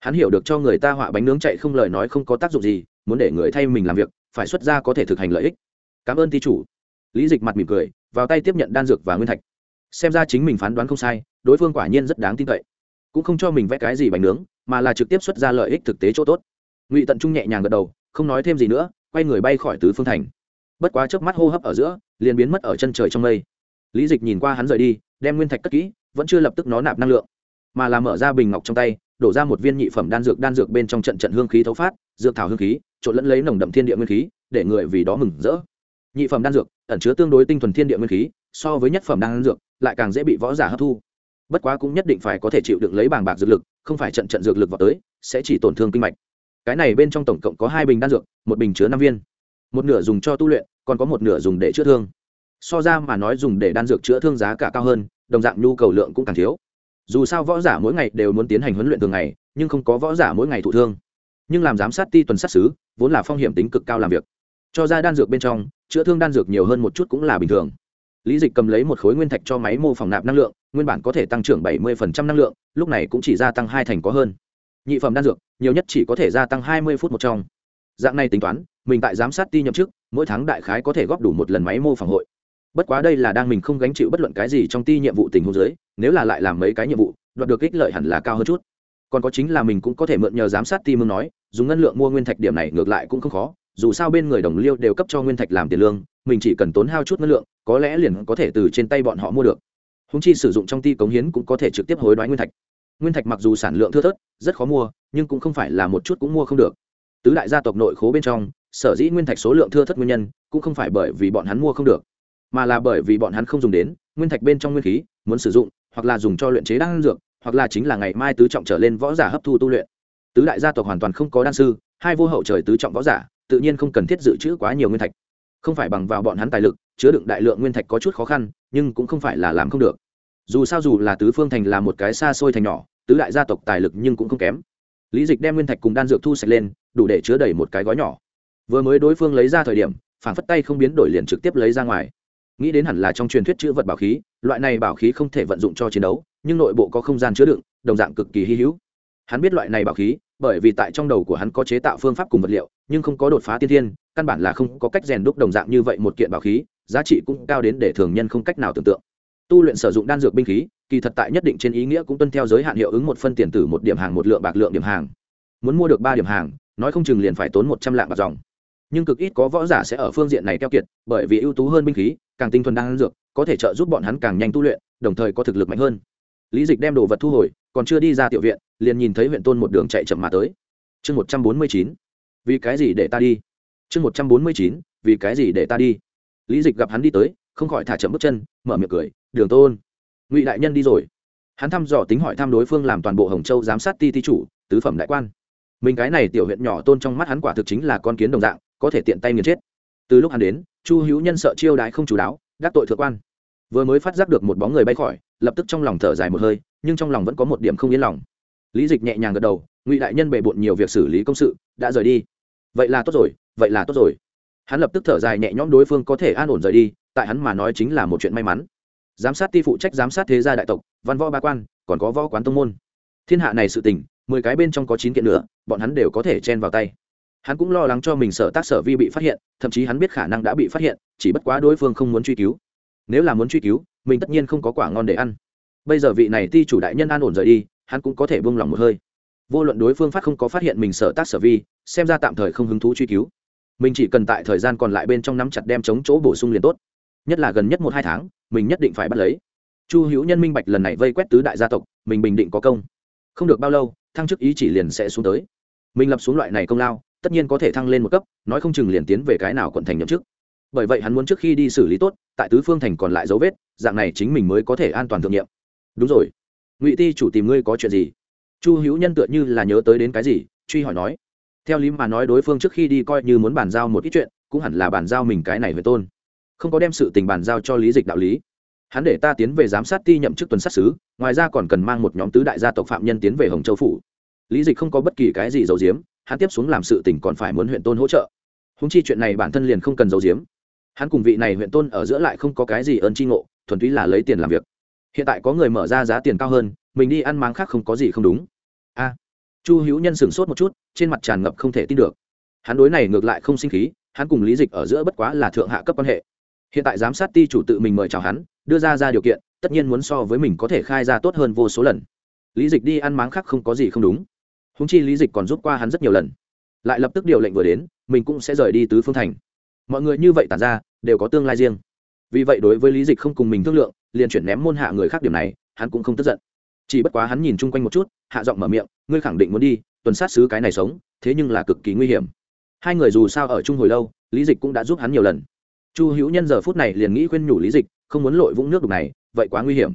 Hắn hiểu được cho người ta họa bánh nướng chạy không lời nói không có tác dụng gì, muốn để người thay mình làm việc, phải xuất ra có thể thực hành lợi ích. Cảm ơn ty chủ. Lý dịch mặt mỉm cười vào tay tiếp nhận đan dược và nguyên thạch. Xem ra chính mình phán đoán không sai, đối phương quả nhiên rất đáng tin cậy. Cũng không cho mình vẽ cái gì bánh nướng, mà là trực tiếp xuất ra lợi ích thực tế chỗ tốt. Ngụy tận trung nhẹ nhàng gật đầu, không nói thêm gì nữa, quay người bay khỏi tứ phương thành. Bất quá chớp mắt hô hấp ở giữa, liền biến mất ở chân trời trong mây. Lý dịch nhìn qua hắn rời đi, đem nguyên thạch cất kỹ, vẫn chưa lập tức nó nạp năng lượng, mà là mở ra bình ngọc trong tay, đổ ra một viên nhị phẩm đan dược đan dược bên trong trận trận hương khí thấu phát, dược thảo hương khí, trộn lẫn lấy nồng đậm thiên địa nguyên khí, để người vì đó mừng rỡ nhị phẩm đan dược, ẩn chứa tương đối tinh thuần thiên địa nguyên khí, so với nhất phẩm đan dược, lại càng dễ bị võ giả hấp thu. Bất quá cũng nhất định phải có thể chịu được lấy bàng bạc dược lực, không phải trận trận dược lực vào tới, sẽ chỉ tổn thương kinh mạch. Cái này bên trong tổng cộng có hai bình đan dược, một bình chứa năm viên. Một nửa dùng cho tu luyện, còn có một nửa dùng để chữa thương. So ra mà nói dùng để đan dược chữa thương giá cả cao hơn, đồng dạng nhu cầu lượng cũng càng thiếu. Dù sao võ giả mỗi ngày đều muốn tiến hành huấn luyện thường ngày, nhưng không có võ giả mỗi ngày thụ thương. Nhưng làm giám sát ti tuần sát xứ, vốn là phong hiểm tính cực cao làm việc cho ra đan dược bên trong, chữa thương đan dược nhiều hơn một chút cũng là bình thường. Lý dịch cầm lấy một khối nguyên thạch cho máy mô phỏng nạp năng lượng, nguyên bản có thể tăng trưởng bảy mươi năng lượng, lúc này cũng chỉ gia tăng hai thành có hơn. Nhị phẩm đan dược, nhiều nhất chỉ có thể gia tăng hai mươi phút một trong. Dạng này tính toán, mình tại giám sát ti nhậm chức, mỗi tháng đại khái có thể góp đủ một lần máy mô phỏng hội. Bất quá đây là đang mình không gánh chịu bất luận cái gì trong ti nhiệm vụ tình huống dưới, nếu là lại làm mấy cái nhiệm vụ, đoạt được ích lợi hẳn là cao hơn chút. Còn có chính là mình cũng có thể mượn nhờ giám sát ti mương nói, dùng ngân lượng mua nguyên thạch điểm này ngược lại cũng không khó dù sao bên người đồng liêu đều cấp cho nguyên thạch làm tiền lương, mình chỉ cần tốn hao chút năng lượng, có lẽ liền có thể từ trên tay bọn họ mua được. Húng chi sử dụng trong ti cống hiến cũng có thể trực tiếp hối đoái nguyên thạch. Nguyên thạch mặc dù sản lượng thưa thớt, rất khó mua, nhưng cũng không phải là một chút cũng mua không được. Tứ đại gia tộc nội khố bên trong, sở dĩ nguyên thạch số lượng thưa thất nguyên nhân, cũng không phải bởi vì bọn hắn mua không được, mà là bởi vì bọn hắn không dùng đến, nguyên thạch bên trong nguyên khí, muốn sử dụng, hoặc là dùng cho luyện chế đan dược, hoặc là chính là ngày mai tứ trọng trở lên võ giả hấp thu tu luyện. Tứ đại gia tộc hoàn toàn không có đan sư, hai vô hậu trời tứ trọng võ giả tự nhiên không cần thiết dự trữ quá nhiều nguyên thạch. Không phải bằng vào bọn hắn tài lực, chứa đựng đại lượng nguyên thạch có chút khó khăn, nhưng cũng không phải là làm không được. Dù sao dù là tứ phương thành là một cái xa xôi thành nhỏ, tứ đại gia tộc tài lực nhưng cũng không kém. Lý dịch đem nguyên thạch cùng đan dược thu sạch lên, đủ để chứa đầy một cái gói nhỏ. Vừa mới đối phương lấy ra thời điểm, phản phất tay không biến đổi liền trực tiếp lấy ra ngoài. Nghĩ đến hẳn là trong truyền thuyết chữ vật bảo khí, loại này bảo khí không thể vận dụng cho chiến đấu, nhưng nội bộ có không gian chứa đựng, đồng dạng cực kỳ hy hữu. Hắn biết loại này bảo khí bởi vì tại trong đầu của hắn có chế tạo phương pháp cùng vật liệu, nhưng không có đột phá tiên thiên, căn bản là không có cách rèn đúc đồng dạng như vậy một kiện bảo khí, giá trị cũng cao đến để thường nhân không cách nào tưởng tượng. Tu luyện sử dụng đan dược binh khí, kỳ thật tại nhất định trên ý nghĩa cũng tuân theo giới hạn hiệu ứng một phân tiền tử một điểm hàng, một lượng bạc lượng điểm hàng. Muốn mua được ba điểm hàng, nói không chừng liền phải tốn một trăm lạng bạc dòng. Nhưng cực ít có võ giả sẽ ở phương diện này keo kiệt, bởi vì ưu tú hơn binh khí, càng tinh thuần đan dược, có thể trợ giúp bọn hắn càng nhanh tu luyện, đồng thời có thực lực mạnh hơn lý dịch đem đồ vật thu hồi, còn chưa đi ra tiểu viện, liền nhìn thấy huyện tôn một đường chạy chậm mà tới. Chương một trăm bốn mươi chín. Vì cái gì để ta đi? Chương một trăm bốn mươi chín. Vì cái gì để ta đi? Lý dịch gặp hắn đi tới, không khỏi thả chậm bước chân, mở miệng cười, đường tôn, ngụy đại nhân đi rồi. Hắn thăm dò tính hỏi thăm đối phương làm toàn bộ hồng châu giám sát ti ti chủ, tứ phẩm đại quan. Mình cái này tiểu huyện nhỏ tôn trong mắt hắn quả thực chính là con kiến đồng dạng, có thể tiện tay nghiền chết. Từ lúc hắn đến, chu hữu nhân sợ chiêu đái không chú đáo, đắc tội thượng quan. Vừa mới phát giác được một bóng người bay khỏi lập tức trong lòng thở dài một hơi, nhưng trong lòng vẫn có một điểm không yên lòng. Lý dịch nhẹ nhàng gật đầu, ngụy đại nhân bề bộn nhiều việc xử lý công sự, đã rời đi. Vậy là tốt rồi, vậy là tốt rồi. Hắn lập tức thở dài nhẹ nhõm đối phương có thể an ổn rời đi, tại hắn mà nói chính là một chuyện may mắn. Giám sát ti phụ trách giám sát thế gia đại tộc, văn võ ba quan, còn có võ quán tông môn. Thiên hạ này sự tình, mười cái bên trong có chín kiện nữa, bọn hắn đều có thể chen vào tay. Hắn cũng lo lắng cho mình sợ tác sở vi bị phát hiện, thậm chí hắn biết khả năng đã bị phát hiện, chỉ bất quá đối phương không muốn truy cứu. Nếu là muốn truy cứu mình tất nhiên không có quả ngon để ăn. Bây giờ vị này ti chủ đại nhân an ổn rời đi, hắn cũng có thể buông lỏng một hơi. Vô luận đối phương phát không có phát hiện mình sợ tác sở vi, xem ra tạm thời không hứng thú truy cứu. Mình chỉ cần tại thời gian còn lại bên trong nắm chặt đem chống chỗ bổ sung liền tốt. Nhất là gần nhất một hai tháng, mình nhất định phải bắt lấy. Chu hữu nhân minh bạch lần này vây quét tứ đại gia tộc, mình bình định có công. Không được bao lâu, thăng chức ý chỉ liền sẽ xuống tới. Mình lập xuống loại này công lao, tất nhiên có thể thăng lên một cấp, nói không chừng liền tiến về cái nào quận thành nhậm chức bởi vậy hắn muốn trước khi đi xử lý tốt, tại tứ phương thành còn lại dấu vết, dạng này chính mình mới có thể an toàn thượng nhiệm đúng rồi. Ngụy ti chủ tìm ngươi có chuyện gì? Chu hữu nhân tựa như là nhớ tới đến cái gì, truy hỏi nói. Theo lý mà nói đối phương trước khi đi coi như muốn bàn giao một ít chuyện, cũng hẳn là bàn giao mình cái này về tôn. Không có đem sự tình bàn giao cho lý dịch đạo lý. Hắn để ta tiến về giám sát ti nhậm chức tuần sát xứ ngoài ra còn cần mang một nhóm tứ đại gia tộc phạm nhân tiến về hồng châu phủ. Lý dịch không có bất kỳ cái gì giấu giếm, hắn tiếp xuống làm sự tình còn phải muốn huyện tôn hỗ trợ. Húng chi chuyện này bản thân liền không cần giấu giếm hắn cùng vị này huyện tôn ở giữa lại không có cái gì ơn tri ngộ, thuần túy là lấy tiền làm việc. Hiện tại có người mở ra giá tiền cao hơn, mình đi ăn máng khác không có gì không đúng. A, chu hữu nhân sửng sốt một chút, trên mặt tràn ngập không thể tin được. Hắn đối này ngược lại không sinh khí, hắn cùng lý dịch ở giữa bất quá là thượng hạ cấp quan hệ. Hiện tại giám sát ti chủ tự mình mời chào hắn, đưa ra ra điều kiện, tất nhiên muốn so với mình có thể khai ra tốt hơn vô số lần. Lý dịch đi ăn máng khác không có gì không đúng. Húng chi lý dịch còn giúp qua hắn rất nhiều lần. Lại lập tức điều lệnh vừa đến, mình cũng sẽ rời đi tứ phương thành mọi người như vậy tản ra, đều có tương lai riêng. Vì vậy đối với lý dịch không cùng mình thương lượng, liền chuyển ném môn hạ người khác điểm này, hắn cũng không tức giận. Chỉ bất quá hắn nhìn chung quanh một chút, hạ giọng mở miệng, ngươi khẳng định muốn đi, tuần sát xứ cái này sống, thế nhưng là cực kỳ nguy hiểm. Hai người dù sao ở chung hồi lâu, lý dịch cũng đã giúp hắn nhiều lần. Chu hữu nhân giờ phút này liền nghĩ khuyên nhủ lý dịch, không muốn lội vũng nước đục này, vậy quá nguy hiểm.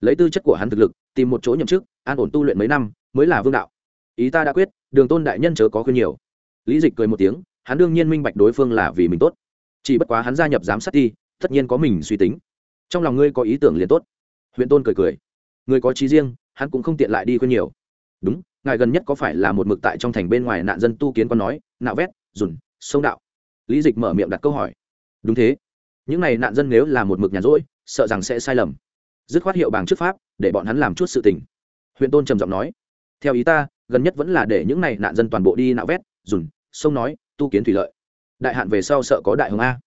Lấy tư chất của hắn thực lực, tìm một chỗ nhậm chức, an ổn tu luyện mấy năm, mới là vương đạo. Ý ta đã quyết, đường tôn đại nhân chớ có khuyên nhiều. Lý dịch cười một tiếng hắn đương nhiên minh bạch đối phương là vì mình tốt. Chỉ bất quá hắn gia nhập giám sát đi, tất nhiên có mình suy tính. Trong lòng ngươi có ý tưởng liền tốt. Huyện tôn cười cười. Người có trí riêng, hắn cũng không tiện lại đi khuyên nhiều. Đúng, ngài gần nhất có phải là một mực tại trong thành bên ngoài nạn dân tu kiến con nói, nạo vét, dùn, sông đạo? Lý dịch mở miệng đặt câu hỏi. Đúng thế. Những này nạn dân nếu là một mực nhàn rỗi, sợ rằng sẽ sai lầm. Dứt khoát hiệu bằng trước pháp, để bọn hắn làm chút sự tình. Huyện tôn trầm giọng nói. Theo ý ta, gần nhất vẫn là để những này nạn dân toàn bộ đi nạo vét, dùn, sông nói tu kiến thủy lợi. Đại hạn về sau sợ có đại hồng a.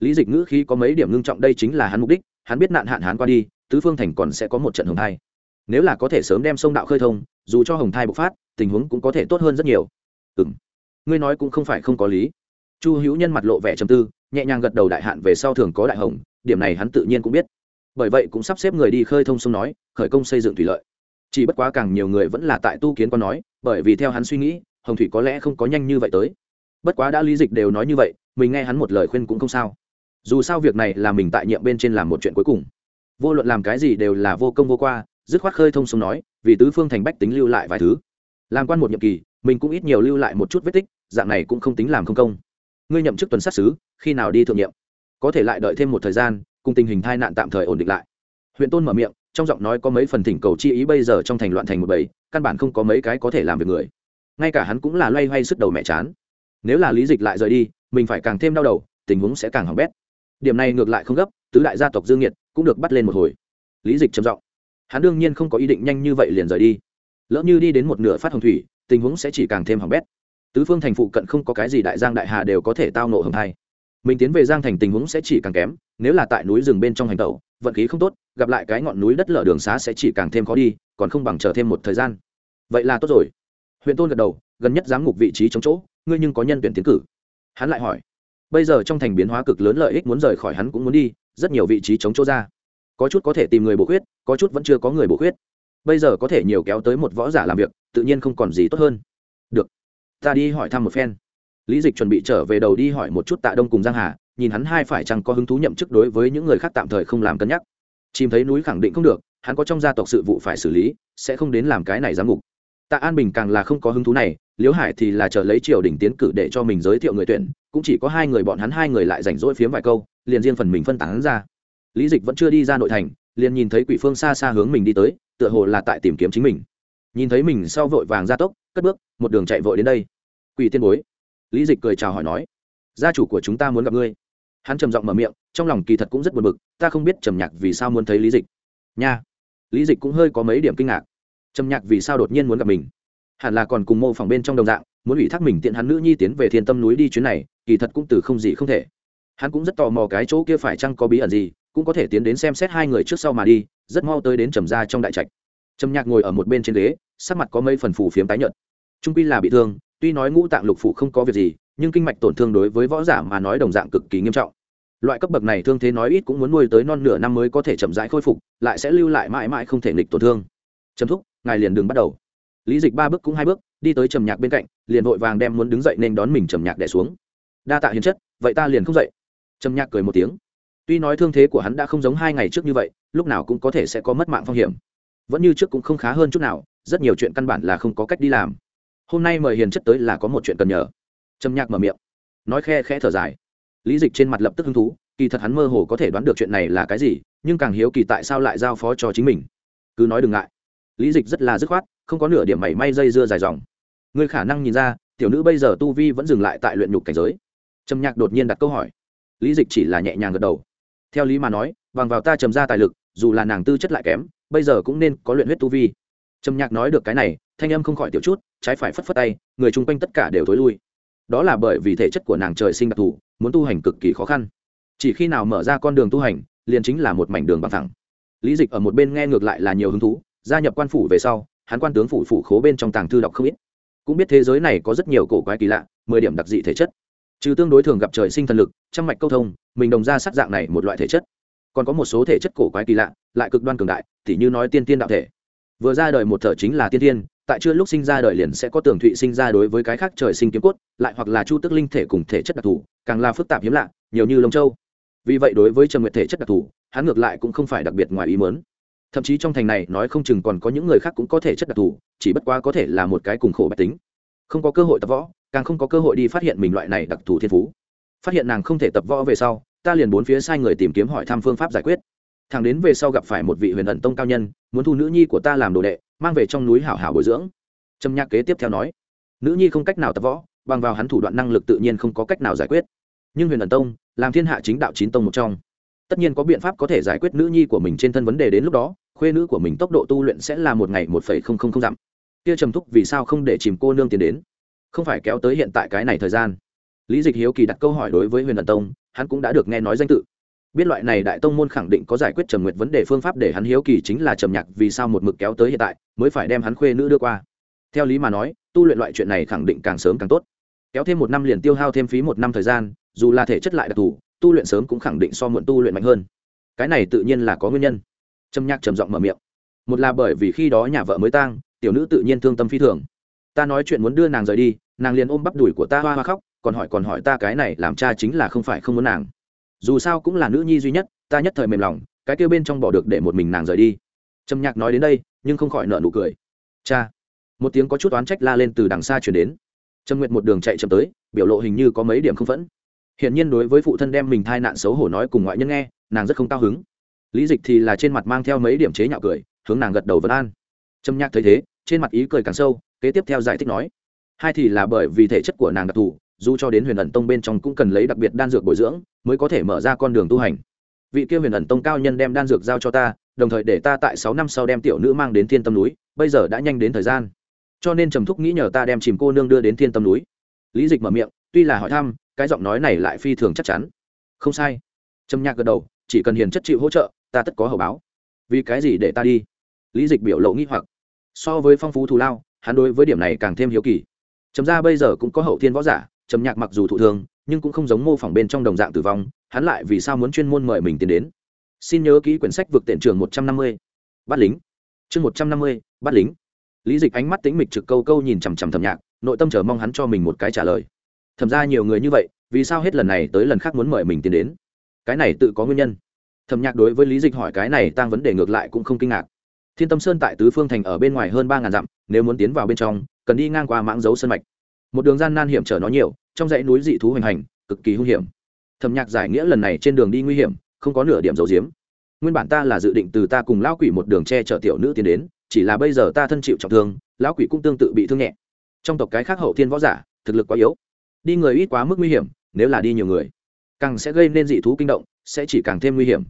Lý dịch ngữ khi có mấy điểm ngưng trọng đây chính là hắn mục đích, hắn biết nạn hạn hán qua đi, tứ phương thành còn sẽ có một trận hồng thai. Nếu là có thể sớm đem sông đạo khơi thông, dù cho hồng thai bộc phát, tình huống cũng có thể tốt hơn rất nhiều. Ừ m ngươi nói cũng không phải không có lý. Chu hữu nhân mặt lộ vẻ trầm tư, nhẹ nhàng gật đầu đại hạn về sau thường có đại hồng, điểm này hắn tự nhiên cũng biết. Bởi vậy cũng sắp xếp người đi khơi thông sông nói, khởi công xây dựng thủy lợi. Chỉ bất quá càng nhiều người vẫn là tại tu kiến con nói, bởi vì theo hắn suy nghĩ, hồng thủy có lẽ không có nhanh như vậy tới bất quá đã lý dịch đều nói như vậy mình nghe hắn một lời khuyên cũng không sao. Dù sao việc này là mình tại nhiệm bên trên làm một chuyện cuối cùng. Vô luận làm cái gì đều là vô công vô qua dứt khoát khơi thông sông nói vì tứ phương thành bách tính lưu lại vài thứ. Làm quan một nhiệm kỳ mình cũng ít nhiều lưu lại một chút vết tích dạng này cũng không tính làm không công. Ngươi nhậm chức tuần sát xứ khi nào đi thượng nhiệm? Có thể lại đợi thêm một thời gian cùng tình hình tai nạn tạm thời ổn định lại. Huyện tôn mở miệng trong giọng nói có mấy phần thỉnh cầu chi ý bây giờ trong thành loạn thành một bảy, căn bản không có mấy cái có thể làm việc người. Ngay cả hắn cũng là loay hoay sức đầu mẹ chán nếu là lý dịch lại rời đi, mình phải càng thêm đau đầu, tình huống sẽ càng hỏng bét. Điểm này ngược lại không gấp, tứ đại gia tộc dương nhiệt cũng được bắt lên một hồi. Lý dịch trầm giọng. Hắn đương nhiên không có ý định nhanh như vậy liền rời đi. Lỡ như đi đến một nửa phát hồng thủy, tình huống sẽ chỉ càng thêm hỏng bét. Tứ phương thành phụ cận không có cái gì đại giang đại hà đều có thể tao nộ hầm thay. mình tiến về giang thành tình huống sẽ chỉ càng kém, nếu là tại núi rừng bên trong hành tẩu, vận khí không tốt, gặp lại cái ngọn núi đất lở đường xá sẽ chỉ càng thêm khó đi, còn không bằng chờ thêm một thời gian. Vậy là tốt rồi. Huyện tôn gật đầu, gần nhất giám ngục vị trí chống chỗ ngươi nhưng có nhân tuyển tiến cử. Hắn lại hỏi. Bây giờ trong thành biến hóa cực lớn lợi ích muốn rời khỏi hắn cũng muốn đi, rất nhiều vị trí chống chỗ ra. Có chút có thể tìm người bổ khuyết, có chút vẫn chưa có người bổ khuyết. Bây giờ có thể nhiều kéo tới một võ giả làm việc, tự nhiên không còn gì tốt hơn. Được. Ta đi hỏi thăm một phen. Lý dịch chuẩn bị trở về đầu đi hỏi một chút tạ đông cùng giang hà, nhìn hắn hai phải chăng có hứng thú nhậm chức đối với những người khác tạm thời không làm cân nhắc. Chìm thấy núi khẳng định không được, hắn có trong gia tộc sự vụ phải xử lý, sẽ không đến làm cái này giám ngục. Tạ an bình càng là không có hứng thú này liễu hải thì là chờ lấy triều đình tiến cử để cho mình giới thiệu người tuyển, cũng chỉ có hai người bọn hắn hai người lại rảnh rỗi phiếm vài câu, liền riêng phần mình phân tán ra. Lý dịch vẫn chưa đi ra nội thành, liền nhìn thấy quỷ phương xa xa hướng mình đi tới, tựa hồ là tại tìm kiếm chính mình. Nhìn thấy mình sau vội vàng ra tốc, cất bước, một đường chạy vội đến đây. Quỷ tiên bối. Lý dịch cười chào hỏi nói, gia chủ của chúng ta muốn gặp ngươi. Hắn trầm giọng mở miệng, trong lòng kỳ thật cũng rất buồn bực, ta không biết trầm nhạc vì sao muốn thấy lý dịch. Nha. Lý dịch cũng hơi có mấy điểm kinh ngạc. Trầm nhạc vì sao đột nhiên muốn gặp mình? Hẳn là còn cùng mô phỏng bên trong đồng dạng, muốn ủy thác mình tiện hắn nữ nhi tiến về thiên tâm núi đi chuyến này, kỳ thật cũng từ không gì không thể. Hắn cũng rất tò mò cái chỗ kia phải chăng có bí ẩn gì, cũng có thể tiến đến xem xét hai người trước sau mà đi, rất mau tới đến trầm ra trong đại trạch. Trầm nhạc ngồi ở một bên trên ghế, sắc mặt có mây phần phủ phiếm tái nhợt. Trung quy là bị thương, tuy nói ngũ tạng lục phủ không có việc gì, nhưng kinh mạch tổn thương đối với võ giả mà nói đồng dạng cực kỳ nghiêm trọng. Loại cấp bậc này thương thế nói ít cũng muốn nuôi tới non nửa năm mới có thể chậm rãi khôi phục, lại sẽ lưu lại mãi mãi không thể nghịch tổn thương. Trầm thúc, ngài liền đừng bắt đầu lý dịch ba bước cũng hai bước, đi tới trầm nhạc bên cạnh, liền vội vàng đem muốn đứng dậy nên đón mình trầm nhạc đẻ xuống. Đa tạ hiền chất, vậy ta liền không dậy. Trầm nhạc cười một tiếng. Tuy nói thương thế của hắn đã không giống hai ngày trước như vậy, lúc nào cũng có thể sẽ có mất mạng phong hiểm. Vẫn như trước cũng không khá hơn chút nào, rất nhiều chuyện căn bản là không có cách đi làm. Hôm nay mời hiền chất tới là có một chuyện cần nhờ. Trầm nhạc mở miệng. Nói khe khẽ thở dài. Lý dịch trên mặt lập tức hứng thú, kỳ thật hắn mơ hồ có thể đoán được chuyện này là cái gì, nhưng càng hiếu kỳ tại sao lại giao phó cho chính mình. Cứ nói đừng ngại lý dịch rất là dứt khoát, không có nửa điểm mảy may dây dưa dài dòng. Người khả năng nhìn ra, tiểu nữ bây giờ tu vi vẫn dừng lại tại luyện nhục cảnh giới. Trầm nhạc đột nhiên đặt câu hỏi. Lý dịch chỉ là nhẹ nhàng gật đầu. Theo lý mà nói, bằng vào ta trầm ra tài lực, dù là nàng tư chất lại kém, bây giờ cũng nên có luyện huyết tu vi. Trầm nhạc nói được cái này, thanh âm không khỏi tiểu chút, trái phải phất phất tay, người chung quanh tất cả đều thối lui. Đó là bởi vì thể chất của nàng trời sinh đặc thù, muốn tu hành cực kỳ khó khăn. Chỉ khi nào mở ra con đường tu hành, liền chính là một mảnh đường bằng thẳng. Lý dịch ở một bên nghe ngược lại là nhiều hứng thú gia nhập quan phủ về sau, hắn quan tướng phủ phủ khố bên trong tàng thư đọc không ít. Cũng biết thế giới này có rất nhiều cổ quái kỳ lạ, mười điểm đặc dị thể chất. Trừ tương đối thường gặp trời sinh thần lực, trăm mạch câu thông, mình đồng ra sắc dạng này một loại thể chất. Còn có một số thể chất cổ quái kỳ lạ, lại cực đoan cường đại thì như nói tiên tiên đạo thể. Vừa ra đời một thở chính là tiên tiên, tại chưa lúc sinh ra đời liền sẽ có tường thụy sinh ra đối với cái khác trời sinh kiếm cốt, lại hoặc là chu tức linh thể cùng thể chất đặc thù, càng là phức tạp hiếm lạ, nhiều như lông châu. Vì vậy đối với trần nguyệt thể chất đặc thù, hắn ngược lại cũng không phải đặc biệt ngoài ý mớn thậm chí trong thành này nói không chừng còn có những người khác cũng có thể chất đặc thù, chỉ bất quá có thể là một cái cùng khổ bạch tính. Không có cơ hội tập võ, càng không có cơ hội đi phát hiện mình loại này đặc thù thiên phú. Phát hiện nàng không thể tập võ về sau, ta liền bốn phía sai người tìm kiếm hỏi thăm phương pháp giải quyết. Thằng đến về sau gặp phải một vị huyền ẩn tông cao nhân, muốn thu nữ nhi của ta làm đồ đệ, mang về trong núi hảo hảo bồi dưỡng. Trầm nhạc kế tiếp theo nói, nữ nhi không cách nào tập võ, bằng vào hắn thủ đoạn năng lực tự nhiên không có cách nào giải quyết. Nhưng huyền ẩn tông, làm thiên hạ chính đạo chín tông một trong tất nhiên có biện pháp có thể giải quyết nữ nhi của mình trên thân vấn đề đến lúc đó, khuê nữ của mình tốc độ tu luyện sẽ là một ngày một phẩy không không không dặm. Kia trầm thúc vì sao không để chìm cô nương tiền đến? Không phải kéo tới hiện tại cái này thời gian. Lý dịch hiếu kỳ đặt câu hỏi đối với huyền ẩn tông, hắn cũng đã được nghe nói danh tự. Biết loại này đại tông môn khẳng định có giải quyết trầm nguyệt vấn đề phương pháp để hắn hiếu kỳ chính là trầm nhạc vì sao một mực kéo tới hiện tại mới phải đem hắn khuê nữ đưa qua. Theo lý mà nói, tu luyện loại chuyện này khẳng định càng sớm càng tốt. Kéo thêm một năm liền tiêu hao thêm phí một năm thời gian, dù là thể chất lại đặc thù tu luyện sớm cũng khẳng định so muộn tu luyện mạnh hơn. Cái này tự nhiên là có nguyên nhân. Trầm nhạc trầm giọng mở miệng. Một là bởi vì khi đó nhà vợ mới tang, tiểu nữ tự nhiên thương tâm phi thường. Ta nói chuyện muốn đưa nàng rời đi, nàng liền ôm bắp đùi của ta hoa hoa khóc, còn hỏi còn hỏi ta cái này làm cha chính là không phải không muốn nàng. Dù sao cũng là nữ nhi duy nhất, ta nhất thời mềm lòng, cái kêu bên trong bỏ được để một mình nàng rời đi. Trầm nhạc nói đến đây, nhưng không khỏi nợ nụ cười. Cha. Một tiếng có chút oán trách la lên từ đằng xa chuyển đến. Trầm nguyệt một đường chạy chậm tới, biểu lộ hình như có mấy điểm không phẫn hiện nhiên đối với phụ thân đem mình thai nạn xấu hổ nói cùng ngoại nhân nghe, nàng rất không cao hứng. Lý dịch thì là trên mặt mang theo mấy điểm chế nhạo cười, hướng nàng gật đầu vấn an. Trâm nhạc thấy thế, trên mặt ý cười càng sâu, kế tiếp theo giải thích nói, hai thì là bởi vì thể chất của nàng đặc thù, dù cho đến huyền ẩn tông bên trong cũng cần lấy đặc biệt đan dược bồi dưỡng, mới có thể mở ra con đường tu hành. Vị kia huyền ẩn tông cao nhân đem đan dược giao cho ta, đồng thời để ta tại sáu năm sau đem tiểu nữ mang đến thiên tâm núi, bây giờ đã nhanh đến thời gian. Cho nên trầm thúc nghĩ nhờ ta đem chìm cô nương đưa đến thiên tâm núi. Lý dịch mở miệng, tuy là hỏi thăm cái giọng nói này lại phi thường chắc chắn. Không sai. Trầm nhạc gật đầu, chỉ cần hiền chất chịu hỗ trợ, ta tất có hậu báo. Vì cái gì để ta đi? Lý dịch biểu lộ nghi hoặc. So với phong phú thù lao, hắn đối với điểm này càng thêm hiếu kỳ. Trầm ra bây giờ cũng có hậu thiên võ giả, trầm nhạc mặc dù thụ thương, nhưng cũng không giống mô phỏng bên trong đồng dạng tử vong, hắn lại vì sao muốn chuyên môn mời mình tiến đến? Xin nhớ ký quyển sách vượt tiện trường một trăm năm mươi. Bắt lính. Chương một trăm năm mươi bắt lính. Lý dịch ánh mắt tĩnh mịch trực câu câu nhìn chằm chằm thầm nhạc, nội tâm chờ mong hắn cho mình một cái trả lời thầm ra nhiều người như vậy, vì sao hết lần này tới lần khác muốn mời mình tiến đến? Cái này tự có nguyên nhân. Thầm nhạc đối với lý dịch hỏi cái này tăng vấn đề ngược lại cũng không kinh ngạc. Thiên tâm sơn tại tứ phương thành ở bên ngoài hơn ba ngàn dặm, nếu muốn tiến vào bên trong, cần đi ngang qua mãng dấu sân mạch. Một đường gian nan hiểm trở nó nhiều, trong dãy núi dị thú hoành hành, cực kỳ hung hiểm. Thầm nhạc giải nghĩa lần này trên đường đi nguy hiểm, không có nửa điểm dấu diếm nguyên bản ta là dự định từ ta cùng lão quỷ một đường che chở tiểu nữ tiến đến, chỉ là bây giờ ta thân chịu trọng thương, lão quỷ cũng tương tự bị thương nhẹ. Trong tộc cái khác hậu thiên võ giả, thực lực quá yếu đi người ít quá mức nguy hiểm, nếu là đi nhiều người, càng sẽ gây nên dị thú kinh động, sẽ chỉ càng thêm nguy hiểm.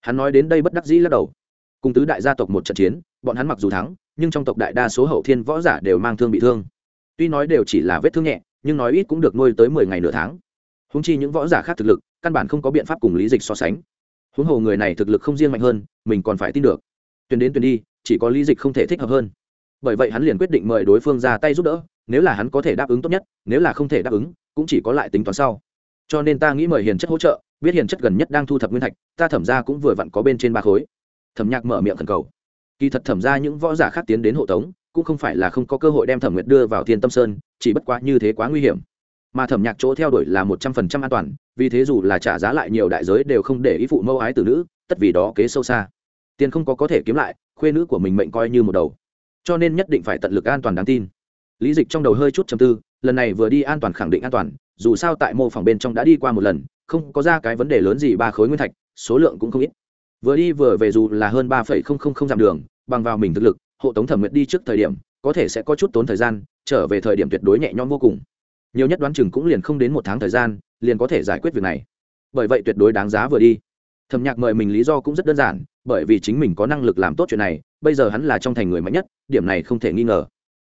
Hắn nói đến đây bất đắc dĩ lắc đầu. Cùng tứ đại gia tộc một trận chiến, bọn hắn mặc dù thắng, nhưng trong tộc đại đa số hậu thiên võ giả đều mang thương bị thương. Tuy nói đều chỉ là vết thương nhẹ, nhưng nói ít cũng được nuôi tới mười ngày nửa tháng. Húng chi những võ giả khác thực lực, căn bản không có biện pháp cùng lý dịch so sánh. Huống hồ người này thực lực không riêng mạnh hơn, mình còn phải tin được. Tuyển đến tuyển đi, chỉ có lý dịch không thể thích hợp hơn. Bởi vậy hắn liền quyết định mời đối phương ra tay giúp đỡ nếu là hắn có thể đáp ứng tốt nhất, nếu là không thể đáp ứng, cũng chỉ có lại tính toán sau. Cho nên ta nghĩ mời hiền chất hỗ trợ, biết hiền chất gần nhất đang thu thập nguyên thạch, ta thẩm ra cũng vừa vặn có bên trên ba khối. Thẩm nhạc mở miệng thần cầu. Kỳ thật thẩm ra những võ giả khác tiến đến hộ tống, cũng không phải là không có cơ hội đem thẩm nguyệt đưa vào thiên tâm sơn, chỉ bất quá như thế quá nguy hiểm. Mà thẩm nhạc chỗ theo đuổi là một trăm phần trăm an toàn, vì thế dù là trả giá lại nhiều đại giới đều không để ý phụ mâu ái từ nữ, tất vì đó kế sâu xa. Tiền không có có thể kiếm lại, khuê nữ của mình mệnh coi như một đầu. Cho nên nhất định phải tận lực an toàn đáng tin lý dịch trong đầu hơi chút chầm tư, lần này vừa đi an toàn khẳng định an toàn, dù sao tại mô phỏng bên trong đã đi qua một lần, không có ra cái vấn đề lớn gì ba khối nguyên thạch, số lượng cũng không ít. Vừa đi vừa về dù là hơn ba phẩy không không không dặm đường, bằng vào mình thực lực, hộ tống thẩm nguyệt đi trước thời điểm, có thể sẽ có chút tốn thời gian, trở về thời điểm tuyệt đối nhẹ nhõm vô cùng. Nhiều nhất đoán chừng cũng liền không đến một tháng thời gian, liền có thể giải quyết việc này. Bởi vậy tuyệt đối đáng giá vừa đi. Thẩm nhạc mời mình lý do cũng rất đơn giản, bởi vì chính mình có năng lực làm tốt chuyện này, bây giờ hắn là trong thành người mạnh nhất, điểm này không thể nghi ngờ.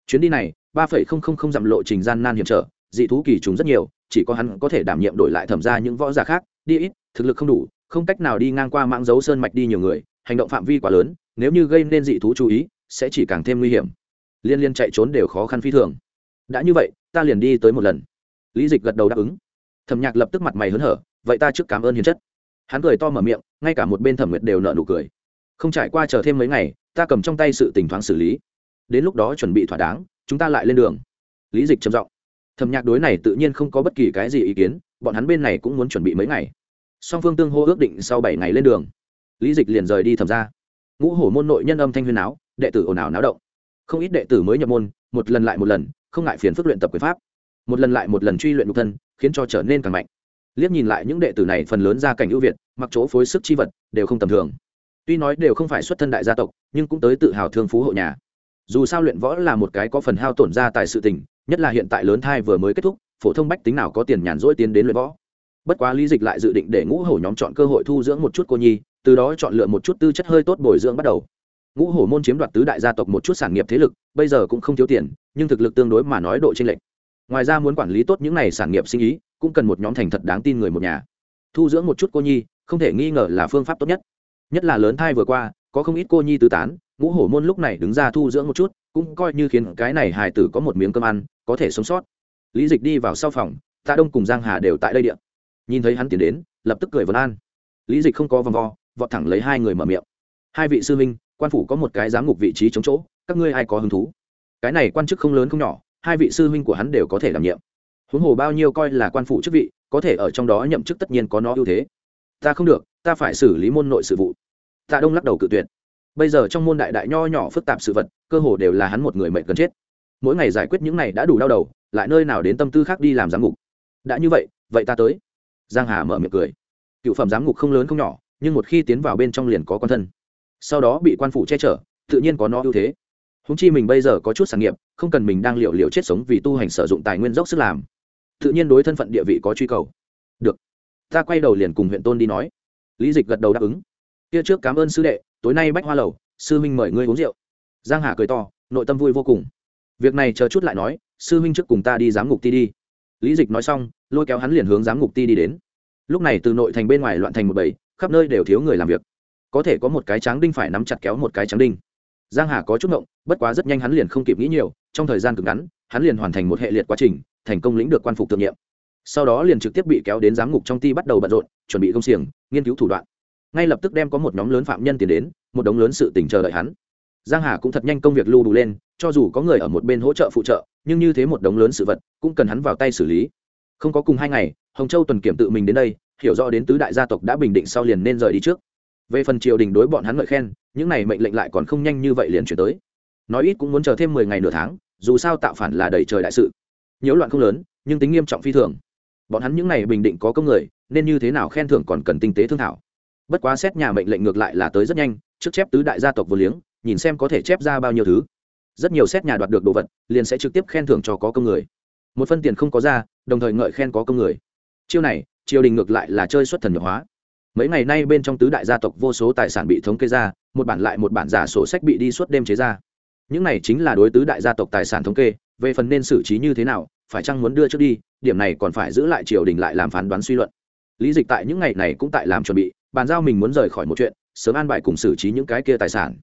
Chuyến đi này ba phẩy không không không dặm lộ trình gian nan hiểm trở, dị thú kỳ trùng rất nhiều, chỉ có hắn có thể đảm nhiệm đổi lại thẩm ra những võ giả khác, đi ít, thực lực không đủ, không cách nào đi ngang qua mạng dấu sơn mạch đi nhiều người, hành động phạm vi quá lớn, nếu như gây nên dị thú chú ý, sẽ chỉ càng thêm nguy hiểm. Liên liên chạy trốn đều khó khăn phi thường. Đã như vậy, ta liền đi tới một lần. Lý dịch gật đầu đáp ứng. Thẩm nhạc lập tức mặt mày hớn hở, vậy ta trước cảm ơn hiền chất. Hắn cười to mở miệng, ngay cả một bên thẩm nguyệt đều nợ nụ cười. Không trải qua chờ thêm mấy ngày, ta cầm trong tay sự tình thoáng xử lý. Đến lúc đó chuẩn bị thỏa đáng chúng ta lại lên đường. Lý dịch trầm giọng. Thẩm nhạc đối này tự nhiên không có bất kỳ cái gì ý kiến, bọn hắn bên này cũng muốn chuẩn bị mấy ngày. Song phương tương hô ước định sau bảy ngày lên đường. Lý dịch liền rời đi thẩm ra ngũ hổ môn nội nhân âm thanh huyên áo đệ tử ồn ào náo động. Không ít đệ tử mới nhập môn, một lần lại một lần, không ngại phiền phức luyện tập quyền pháp. Một lần lại một lần truy luyện nhục thân, khiến cho trở nên càng mạnh. Liếc nhìn lại những đệ tử này phần lớn ra cảnh ưu việt, mặc chỗ phối sức chi vật, đều không tầm thường. Tuy nói đều không phải xuất thân đại gia tộc, nhưng cũng tới tự hào thương phú hộ nhà dù sao luyện võ là một cái có phần hao tổn ra tại sự tình, nhất là hiện tại lớn thai vừa mới kết thúc, phổ thông bách tính nào có tiền nhàn rỗi tiến đến luyện võ. Bất quá lý dịch lại dự định để ngũ hổ nhóm chọn cơ hội thu dưỡng một chút cô nhi, từ đó chọn lựa một chút tư chất hơi tốt bồi dưỡng bắt đầu. Ngũ hổ môn chiếm đoạt tứ đại gia tộc một chút sản nghiệp thế lực, bây giờ cũng không thiếu tiền, nhưng thực lực tương đối mà nói độ t r ê n lệch. Ngoài ra muốn quản lý tốt những n à y sản nghiệp sinh ý, cũng cần một nhóm thành thật đáng tin người một nhà. Thu dưỡng một chút cô nhi, không thể nghi ngờ là phương pháp tốt nhất. Nhất là lớn thai vừa qua, có không ít cô nhi tứ tán ngũ hổ môn lúc này đứng ra thu dưỡng một chút, cũng coi như khiến cái này hài tử có một miếng cơm ăn, có thể sống sót. Lý dịch đi vào sau phòng, tạ đông cùng giang hà đều tại đây điện nhìn thấy hắn tiến đến, lập tức cười vấn an. Lý dịch không có vòng vo, vọt thẳng lấy hai người mở miệng. Hai vị sư minh quan phủ có một cái giám ngục vị trí chống chỗ, các ngươi ai có hứng thú? Cái này quan chức không lớn không nhỏ, hai vị sư huynh của hắn đều có thể đảm nhiệm. Huống hồ bao nhiêu coi là quan phủ chức vị, có thể ở trong đó nhậm chức tất nhiên có nó ưu thế. Ta không được, ta phải xử lý môn nội sự vụ. Tạ đông lắc đầu cự tuyệt bây giờ trong môn đại đại nho nhỏ phức tạp sự vật, cơ hồ đều là hắn một người mệnh cần chết. Mỗi ngày giải quyết những này đã đủ đau đầu, lại nơi nào đến tâm tư khác đi làm giám ngục. Đã như vậy vậy ta tới. Giang hà mở miệng cười. Cựu phẩm giám ngục không lớn không nhỏ, nhưng một khi tiến vào bên trong liền có quan thân. Sau đó bị quan phủ che chở, tự nhiên có nó ưu thế. Húng chi mình bây giờ có chút sản nghiệp, không cần mình đang liệu liệu chết sống vì tu hành sử dụng tài nguyên dốc sức làm. Tự nhiên đối thân phận địa vị có truy cầu. Được. Ta quay đầu liền cùng huyện tôn đi nói. Lý dịch gật đầu đáp ứng. Kia trước cảm ơn sư đệ tối nay bách hoa lầu, sư huynh mời ngươi uống rượu. Giang hà cười to, nội tâm vui vô cùng. Việc này chờ chút lại nói, sư huynh trước cùng ta đi giám ngục ti đi. Lý dịch nói xong, lôi kéo hắn liền hướng giám ngục ti đi đến. Lúc này từ nội thành bên ngoài loạn thành một bầy, khắp nơi đều thiếu người làm việc. Có thể có một cái tráng đinh phải nắm chặt kéo một cái tráng đinh. Giang hà có chút ngộng, bất quá rất nhanh hắn liền không kịp nghĩ nhiều, trong thời gian cực ngắn, hắn liền hoàn thành một hệ liệt quá trình, thành công lĩnh được quan phục thượng nhiệm. Sau đó liền trực tiếp bị kéo đến giám ngục trong ti bắt đầu bận rộn, chuẩn bị công xiềng, nghiên cứu thủ đoạn ngay lập tức đem có một nhóm lớn phạm nhân tiến đến, một đống lớn sự tình chờ đợi hắn. Giang hà cũng thật nhanh công việc lưu đủ lên, cho dù có người ở một bên hỗ trợ phụ trợ, nhưng như thế một đống lớn sự vật cũng cần hắn vào tay xử lý. Không có cùng hai ngày, hồng châu tuần kiểm tự mình đến đây, hiểu rõ đến tứ đại gia tộc đã bình định sau liền nên rời đi trước. Về phần triều đình đối bọn hắn ngợi khen, những này mệnh lệnh lại còn không nhanh như vậy liền chuyển tới. Nói ít cũng muốn chờ thêm mười ngày nửa tháng, dù sao tạo phản là đầy trời đại sự. Nhiễu loạn không lớn, nhưng tính nghiêm trọng phi thường. Bọn hắn những này bình định có công người, nên như thế nào khen thưởng còn cần tinh tế thương thảo bất quá xét nhà mệnh lệnh ngược lại là tới rất nhanh, trước chép tứ đại gia tộc vô liếng, nhìn xem có thể chép ra bao nhiêu thứ. Rất nhiều xét nhà đoạt được đồ vật, liền sẽ trực tiếp khen thưởng cho có công người. Một phân tiền không có ra, đồng thời ngợi khen có công người. Chiêu này, triều đình ngược lại là chơi xuất thần nhập hóa. Mấy ngày nay bên trong tứ đại gia tộc vô số tài sản bị thống kê ra, một bản lại một bản giả sổ sách bị đi suốt đêm chế ra. Những này chính là đối tứ đại gia tộc tài sản thống kê, về phần nên xử trí như thế nào, phải chăng muốn đưa trước đi, điểm này còn phải giữ lại triều đình lại làm phán đoán suy luận. Lý dịch tại những ngày này cũng tại làm chuẩn bị bàn giao mình muốn rời khỏi một chuyện, sớm an bài cùng xử trí những cái kia tài sản.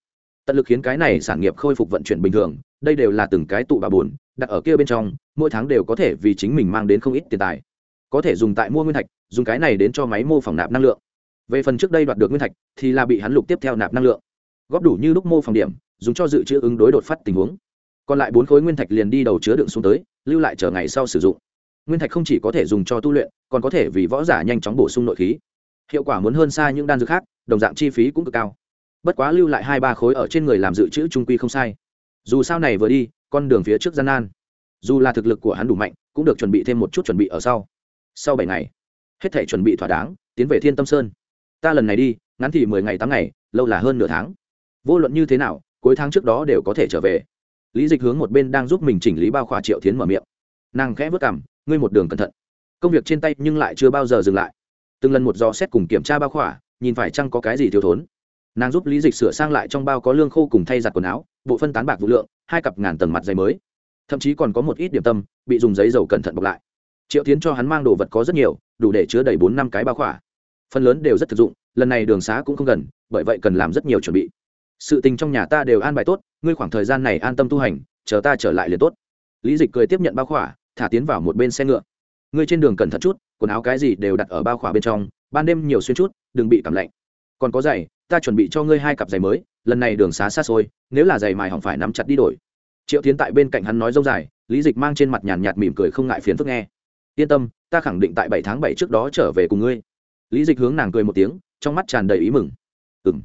Tận lực khiến cái này sản nghiệp khôi phục vận chuyển bình thường, đây đều là từng cái tụ bà buồn, đặt ở kia bên trong, mỗi tháng đều có thể vì chính mình mang đến không ít tiền tài. Có thể dùng tại mua nguyên thạch, dùng cái này đến cho máy mô phỏng nạp năng lượng. Về phần trước đây đoạt được nguyên thạch, thì là bị hắn lục tiếp theo nạp năng lượng. Góp đủ như lúc mô phỏng điểm, dùng cho dự trữ ứng đối đột phát tình huống. Còn lại bốn khối nguyên thạch liền đi đầu chứa đựng xuống tới, lưu lại chờ ngày sau sử dụng. Nguyên thạch không chỉ có thể dùng cho tu luyện, còn có thể vì võ giả nhanh chóng bổ sung nội khí hiệu quả muốn hơn xa những đan dược khác, đồng dạng chi phí cũng cực cao. Bất quá lưu lại hai ba khối ở trên người làm dự trữ trung quy không sai. Dù sao này vừa đi, con đường phía trước gian nan. Dù là thực lực của hắn đủ mạnh, cũng được chuẩn bị thêm một chút chuẩn bị ở sau. Sau bảy ngày, hết thể chuẩn bị thỏa đáng, tiến về thiên tâm sơn. Ta lần này đi, ngắn thì mười ngày tám ngày, lâu là hơn nửa tháng. Vô luận như thế nào, cuối tháng trước đó đều có thể trở về. Lý dịch hướng một bên đang giúp mình chỉnh lý bao khỏa triệu tiến mở miệng. Nàng khẽ vất cảm ngươi một đường cẩn thận. Công việc trên tay nhưng lại chưa bao giờ dừng lại từng lần một dò xét cùng kiểm tra bao khỏa, nhìn phải chăng có cái gì thiếu thốn. Nàng giúp lý dịch sửa sang lại trong bao có lương khô cùng thay giặt quần áo, bộ phân tán bạc vụ lượng, hai cặp ngàn tầng mặt giày mới. Thậm chí còn có một ít điểm tâm, bị dùng giấy dầu cẩn thận bọc lại. Triệu tiến cho hắn mang đồ vật có rất nhiều, đủ để chứa đầy bốn năm cái bao khỏa. Phần lớn đều rất thực dụng, lần này đường xá cũng không gần, bởi vậy cần làm rất nhiều chuẩn bị. Sự tình trong nhà ta đều an bài tốt, ngươi khoảng thời gian này an tâm tu hành, chờ ta trở lại liền tốt. Lý dịch cười tiếp nhận bao khỏa, thả tiến vào một bên xe ngựa. Ngươi trên đường cẩn thận chút quần áo cái gì đều đặt ở bao khỏa bên trong, ban đêm nhiều xuyên chút, đừng bị cảm lạnh. Còn có giày, ta chuẩn bị cho ngươi hai cặp giày mới, lần này đường xá xa xôi, nếu là giày mài hỏng phải nắm chặt đi đổi. Triệu tiến tại bên cạnh hắn nói dâu dài, lý dịch mang trên mặt nhàn nhạt mỉm cười không ngại phiền phức nghe. Yên tâm, ta khẳng định tại bảy tháng bảy trước đó trở về cùng ngươi. Lý dịch hướng nàng cười một tiếng, trong mắt tràn đầy ý mừng. Ừ m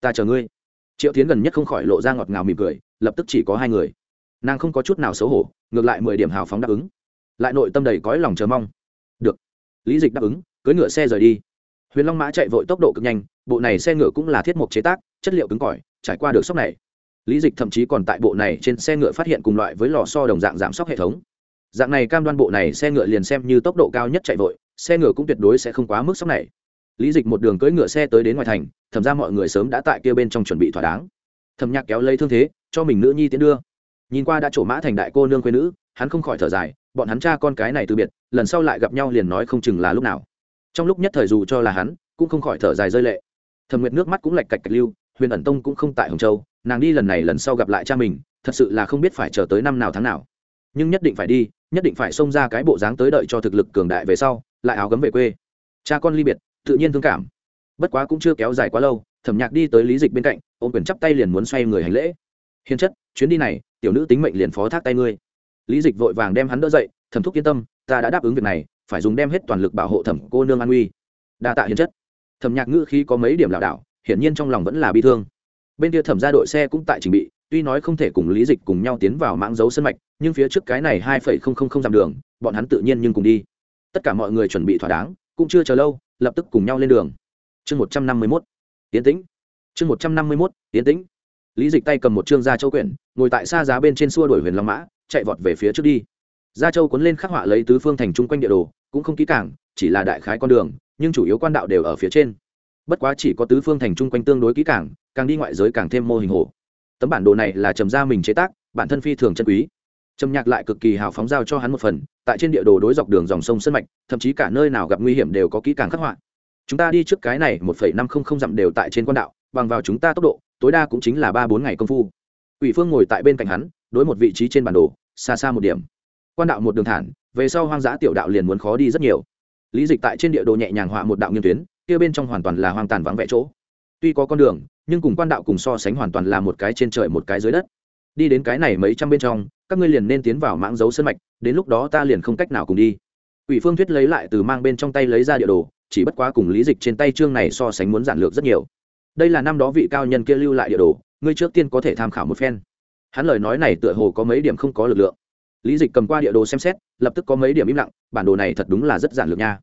ta chờ ngươi. Triệu tiến gần nhất không khỏi lộ ra ngọt ngào mỉm cười, lập tức chỉ có hai người. Nàng không có chút nào xấu hổ, ngược lại mười điểm hào phóng đáp ứng. Lại nội tâm đầy cõi lòng chờ mong lý dịch đáp ứng, cưỡi ngựa xe rời đi. Huyền long mã chạy vội tốc độ cực nhanh, bộ này xe ngựa cũng là thiết mộc chế tác, chất liệu cứng cỏi, trải qua được sốc này. Lý dịch thậm chí còn tại bộ này trên xe ngựa phát hiện cùng loại với lò so đồng dạng giảm sốc hệ thống. Dạng này cam đoan bộ này xe ngựa liền xem như tốc độ cao nhất chạy vội, xe ngựa cũng tuyệt đối sẽ không quá mức sốc này. Lý dịch một đường cưỡi ngựa xe tới đến ngoài thành thẩm ra mọi người sớm đã tại kia bên trong chuẩn bị thỏa đáng. Thẩm nhạc kéo lấy thương thế, cho mình nữ nhi tiến đưa. Nhìn qua đã trổ mã thành đại cô nương quê nữ, hắn không khỏi thở dài bọn hắn cha con cái này từ biệt, lần sau lại gặp nhau liền nói không chừng là lúc nào. Trong lúc nhất thời dù cho là hắn, cũng không khỏi thở dài rơi lệ. Thẩm nguyệt nước mắt cũng lạch cạch cạch lưu, huyền ẩn tông cũng không tại hồng châu, nàng đi lần này lần sau gặp lại cha mình, thật sự là không biết phải chờ tới năm nào tháng nào. Nhưng nhất định phải đi, nhất định phải xông ra cái bộ dáng tới đợi cho thực lực cường đại về sau, lại áo gấm về quê. Cha con ly biệt, tự nhiên thương cảm. Bất quá cũng chưa kéo dài quá lâu, thẩm nhạc đi tới lý dịch bên cạnh, ôm quyền chắp tay liền muốn xoay người hành lễ. Hiền chất, chuyến đi này, tiểu nữ tính mệnh liền phó thác tay ngươi lý dịch vội vàng đem hắn đỡ dậy, thẩm thúc yên tâm, ta đã đáp ứng việc này, phải dùng đem hết toàn lực bảo hộ thẩm cô nương an uy. Đa tạ hiền chất. Thẩm nhạc ngữ khi có mấy điểm lảo đảo, hiển nhiên trong lòng vẫn là bi thương. Bên kia thẩm ra đội xe cũng tại trình bị, tuy nói không thể cùng lý dịch cùng nhau tiến vào mãng dấu sân mạch, nhưng phía trước cái này hai phẩy không không không dặm đường, bọn hắn tự nhiên nhưng cùng đi. Tất cả mọi người chuẩn bị thỏa đáng, cũng chưa chờ lâu, lập tức cùng nhau lên đường. Chương một trăm năm mươi mốt. Tiến tĩnh. Chương một trăm năm mươi mốt tiến tĩnh. Lý dịch tay cầm một chương gia châu quyển, ngồi tại xa giá bên trên xua đuổi huyền long mã chạy vọt về phía trước đi. Gia châu cuốn lên khắc họa lấy tứ phương thành chung quanh địa đồ, cũng không kỹ càng, chỉ là đại khái con đường, nhưng chủ yếu quan đạo đều ở phía trên. Bất quá chỉ có tứ phương thành chung quanh tương đối kỹ càng càng đi ngoại giới càng thêm mô hình hồ. Tấm bản đồ này là trầm gia mình chế tác, bản thân phi thường chân quý. Trầm nhạc lại cực kỳ hào phóng giao cho hắn một phần, tại trên địa đồ đối dọc đường dòng sông sân mạch, thậm chí cả nơi nào gặp nguy hiểm đều có kỹ càng khắc họa. Chúng ta đi trước cái này một phẩy năm không không dặm đều tại trên quan đạo, bằng vào chúng ta tốc độ, tối đa cũng chính là ba bốn ngày công phu. Quỷ phương ngồi tại bên cạnh hắn đối một vị trí trên bản đồ, xa xa một điểm. Quan đạo một đường thản, về sau hoang dã tiểu đạo liền muốn khó đi rất nhiều. Lý dịch tại trên địa đồ nhẹ nhàng họa một đạo nghiêm tuyến, kia bên trong hoàn toàn là hoang tàn vắng vẻ chỗ. Tuy có con đường, nhưng cùng quan đạo cùng so sánh hoàn toàn là một cái trên trời một cái dưới đất. Đi đến cái này mấy trăm bên trong, các ngươi liền nên tiến vào mãng dấu sân mạch, đến lúc đó ta liền không cách nào cùng đi. Ủy phương thuyết lấy lại từ mang bên trong tay lấy ra địa đồ, chỉ bất quá cùng lý dịch trên tay chương này so sánh muốn giản lược rất nhiều. Đây là năm đó vị cao nhân kia lưu lại địa đồ, ngươi trước tiên có thể tham khảo một phen hắn lời nói này tựa hồ có mấy điểm không có lực lượng. Lý dịch cầm qua địa đồ xem xét, lập tức có mấy điểm im lặng, bản đồ này thật đúng là rất giản lược nha.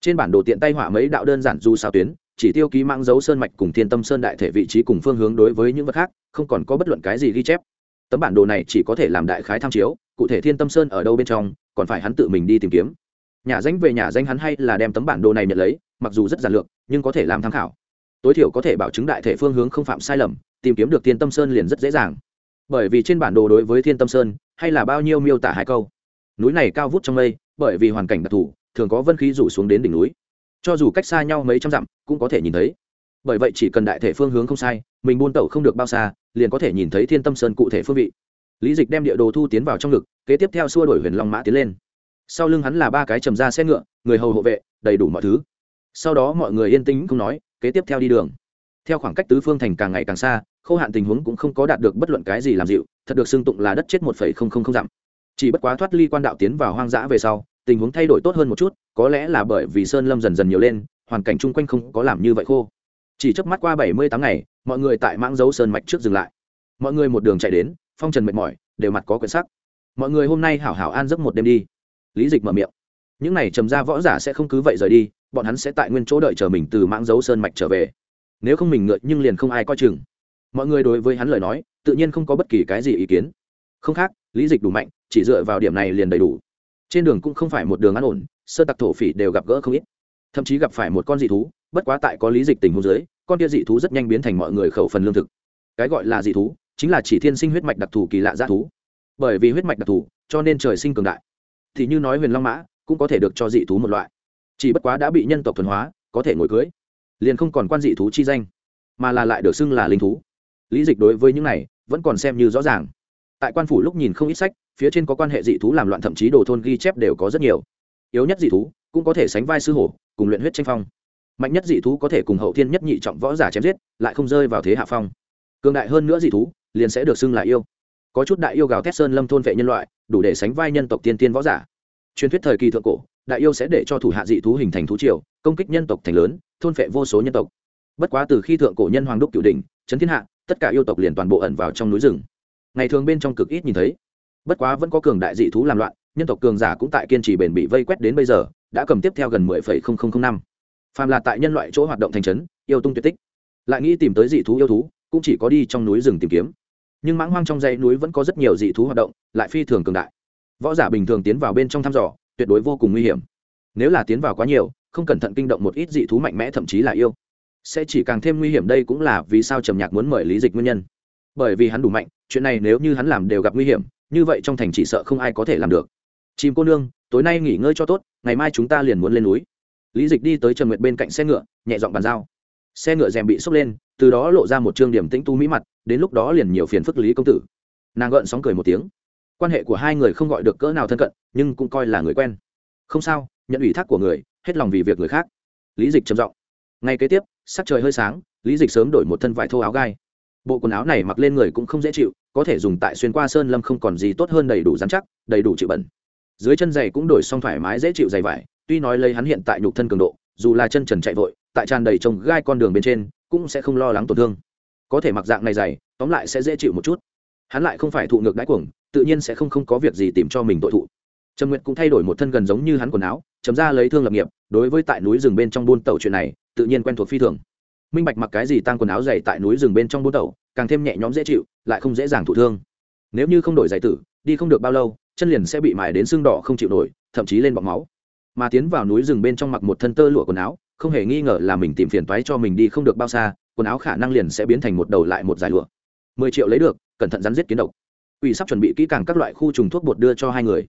Trên bản đồ tiện tay họa mấy đạo đơn giản du sao tuyến, chỉ tiêu ký mang dấu sơn mạch cùng thiên tâm sơn đại thể vị trí cùng phương hướng đối với những vật khác, không còn có bất luận cái gì ghi chép. Tấm bản đồ này chỉ có thể làm đại khái tham chiếu, cụ thể thiên tâm sơn ở đâu bên trong, còn phải hắn tự mình đi tìm kiếm. Nhà danh về nhà danh hắn hay là đem tấm bản đồ này nhận lấy, mặc dù rất giản lược, nhưng có thể làm tham khảo. Tối thiểu có thể bảo chứng đại thể phương hướng không phạm sai lầm, tìm kiếm được thiên tâm sơn liền rất dễ dàng bởi vì trên bản đồ đối với thiên tâm sơn hay là bao nhiêu miêu tả hai câu. Núi này cao vút trong mây, bởi vì hoàn cảnh đặc thù, thường có vân khí rủ xuống đến đỉnh núi. Cho dù cách xa nhau mấy trăm dặm, cũng có thể nhìn thấy. Bởi vậy chỉ cần đại thể phương hướng không sai, mình buôn tẩu không được bao xa, liền có thể nhìn thấy thiên tâm sơn cụ thể phương vị. Lý dịch đem địa đồ thu tiến vào trong ngực, kế tiếp theo xua đổi huyền long mã tiến lên. Sau lưng hắn là ba cái trầm ra xe ngựa, người hầu hộ vệ, đầy đủ mọi thứ. Sau đó mọi người yên tĩnh không nói, kế tiếp theo đi đường. Theo khoảng cách tứ phương thành càng ngày càng xa khô hạn tình huống cũng không có đạt được bất luận cái gì làm dịu, thật được xưng tụng là đất chết một phẩy không không không dặm. Chỉ bất quá thoát ly quan đạo tiến vào hoang dã về sau, tình huống thay đổi tốt hơn một chút, có lẽ là bởi vì sơn lâm dần dần nhiều lên, hoàn cảnh chung quanh không có làm như vậy khô. Chỉ chớp mắt qua bảy mươi tám ngày, mọi người tại mãng dấu sơn mạch trước dừng lại. Mọi người một đường chạy đến, phong trần mệt mỏi, đều mặt có quyển sắc. Mọi người hôm nay hảo hảo an giấc một đêm đi. Lý dịch mở miệng. Những này trầm ra võ giả sẽ không cứ vậy rời đi, bọn hắn sẽ tại nguyên chỗ đợi chờ mình từ mãng dấu sơn mạch trở về. Nếu không mình ngựa nhưng liền không ai coi chừng mọi người đối với hắn lời nói, tự nhiên không có bất kỳ cái gì ý kiến. Không khác, lý dịch đủ mạnh, chỉ dựa vào điểm này liền đầy đủ. Trên đường cũng không phải một đường an ổn, sơ tặc thổ phỉ đều gặp gỡ không ít. Thậm chí gặp phải một con dị thú, bất quá tại có lý dịch tình huống dưới, con kia dị thú rất nhanh biến thành mọi người khẩu phần lương thực. Cái gọi là dị thú, chính là chỉ thiên sinh huyết mạch đặc thù kỳ lạ g thú. Bởi vì huyết mạch đặc thù, cho nên trời sinh cường đại. Thì như nói huyền long mã, cũng có thể được cho dị thú một loại. Chỉ bất quá đã bị nhân tộc thuần hóa, có thể ngồi cưới. Liền không còn quan dị thú chi danh, mà là lại được xưng là linh thú lý dịch đối với những này vẫn còn xem như rõ ràng. Tại quan phủ lúc nhìn không ít sách, phía trên có quan hệ dị thú làm loạn thậm chí đồ thôn ghi chép đều có rất nhiều. Yếu nhất dị thú cũng có thể sánh vai sư hổ, cùng luyện huyết tranh phong. Mạnh nhất dị thú có thể cùng hậu thiên nhất nhị trọng võ giả chém giết, lại không rơi vào thế hạ phong. Cường đại hơn nữa dị thú, liền sẽ được xưng là yêu. Có chút đại yêu gào thét sơn lâm thôn vệ nhân loại, đủ để sánh vai nhân tộc tiên tiên võ giả. Truyền thuyết thời kỳ thượng cổ, đại yêu sẽ để cho thủ hạ dị thú hình thành thú triều, công kích nhân tộc thành lớn, thôn vệ vô số nhân tộc. Bất quá từ khi thượng cổ nhân hoàng đúc cửu đình trấn thiên hạ tất cả yêu tộc liền toàn bộ ẩn vào trong núi rừng. Ngày thường bên trong cực ít nhìn thấy. Bất quá vẫn có cường đại dị thú làm loạn, nhân tộc cường giả cũng tại kiên trì bền bị vây quét đến bây giờ, đã cầm tiếp theo gần mười phẩy không không không năm. Phàm là tại nhân loại chỗ hoạt động thành trấn, yêu tung tuyệt tích. Lại nghĩ tìm tới dị thú yêu thú, cũng chỉ có đi trong núi rừng tìm kiếm. Nhưng mãng hoang trong dãy núi vẫn có rất nhiều dị thú hoạt động, lại phi thường cường đại. Võ giả bình thường tiến vào bên trong thăm dò, tuyệt đối vô cùng nguy hiểm. Nếu là tiến vào quá nhiều, không cẩn thận kinh động một ít dị thú mạnh mẽ thậm chí là yêu sẽ chỉ càng thêm nguy hiểm đây cũng là vì sao trầm nhạc muốn mời lý dịch nguyên nhân. Bởi vì hắn đủ mạnh, chuyện này nếu như hắn làm đều gặp nguy hiểm, như vậy trong thành chỉ sợ không ai có thể làm được. Chìm cô nương, tối nay nghỉ ngơi cho tốt, ngày mai chúng ta liền muốn lên núi. Lý dịch đi tới trần nguyệt bên cạnh xe ngựa, nhẹ dọn bàn giao. Xe ngựa rèm bị xốc lên, từ đó lộ ra một trương điểm tĩnh tu mỹ mặt, đến lúc đó liền nhiều phiền phức lý công tử. Nàng gợn sóng cười một tiếng. Quan hệ của hai người không gọi được cỡ nào thân cận, nhưng cũng coi là người quen. Không sao, nhận ủy thác của người, hết lòng vì việc người khác. Lý dịch trầm giọng ngay kế tiếp, sắc trời hơi sáng, lý dịch sớm đổi một thân vải thô áo gai. Bộ quần áo này mặc lên người cũng không dễ chịu, có thể dùng tại xuyên qua sơn lâm không còn gì tốt hơn đầy đủ dán chắc, đầy đủ chịu bẩn. Dưới chân giày cũng đổi xong thoải mái dễ chịu dày vải, tuy nói lấy hắn hiện tại nhục thân cường độ, dù là chân trần chạy vội, tại tràn đầy trồng gai con đường bên trên, cũng sẽ không lo lắng tổn thương. Có thể mặc dạng này dày tóm lại sẽ dễ chịu một chút. Hắn lại không phải thụ ngược đáy cuồng, tự nhiên sẽ không không có việc gì tìm cho mình tội thụ. Trầm nguyệt cũng thay đổi một thân gần giống như hắn quần áo, chấm ra lấy thương lập nghiệp, đối với tại núi rừng bên trong buôn tàu chuyện này tự nhiên quen thuộc phi thường. Minh bạch mặc cái gì tăng quần áo dày tại núi rừng bên trong buôn tàu, càng thêm nhẹ nhõm dễ chịu, lại không dễ dàng thụ thương. Nếu như không đổi giày tử, đi không được bao lâu, chân liền sẽ bị mài đến xương đỏ không chịu nổi, thậm chí lên bọc máu. Mà tiến vào núi rừng bên trong mặc một thân tơ lụa quần áo, không hề nghi ngờ là mình tìm phiền toái cho mình đi không được bao xa, quần áo khả năng liền sẽ biến thành một đầu lại một dài lụa. Mười triệu lấy được, cẩn thận rắn giết kiến độc. Ủy sắp chuẩn bị kỹ càng các loại khu trùng thuốc bột đưa cho hai người.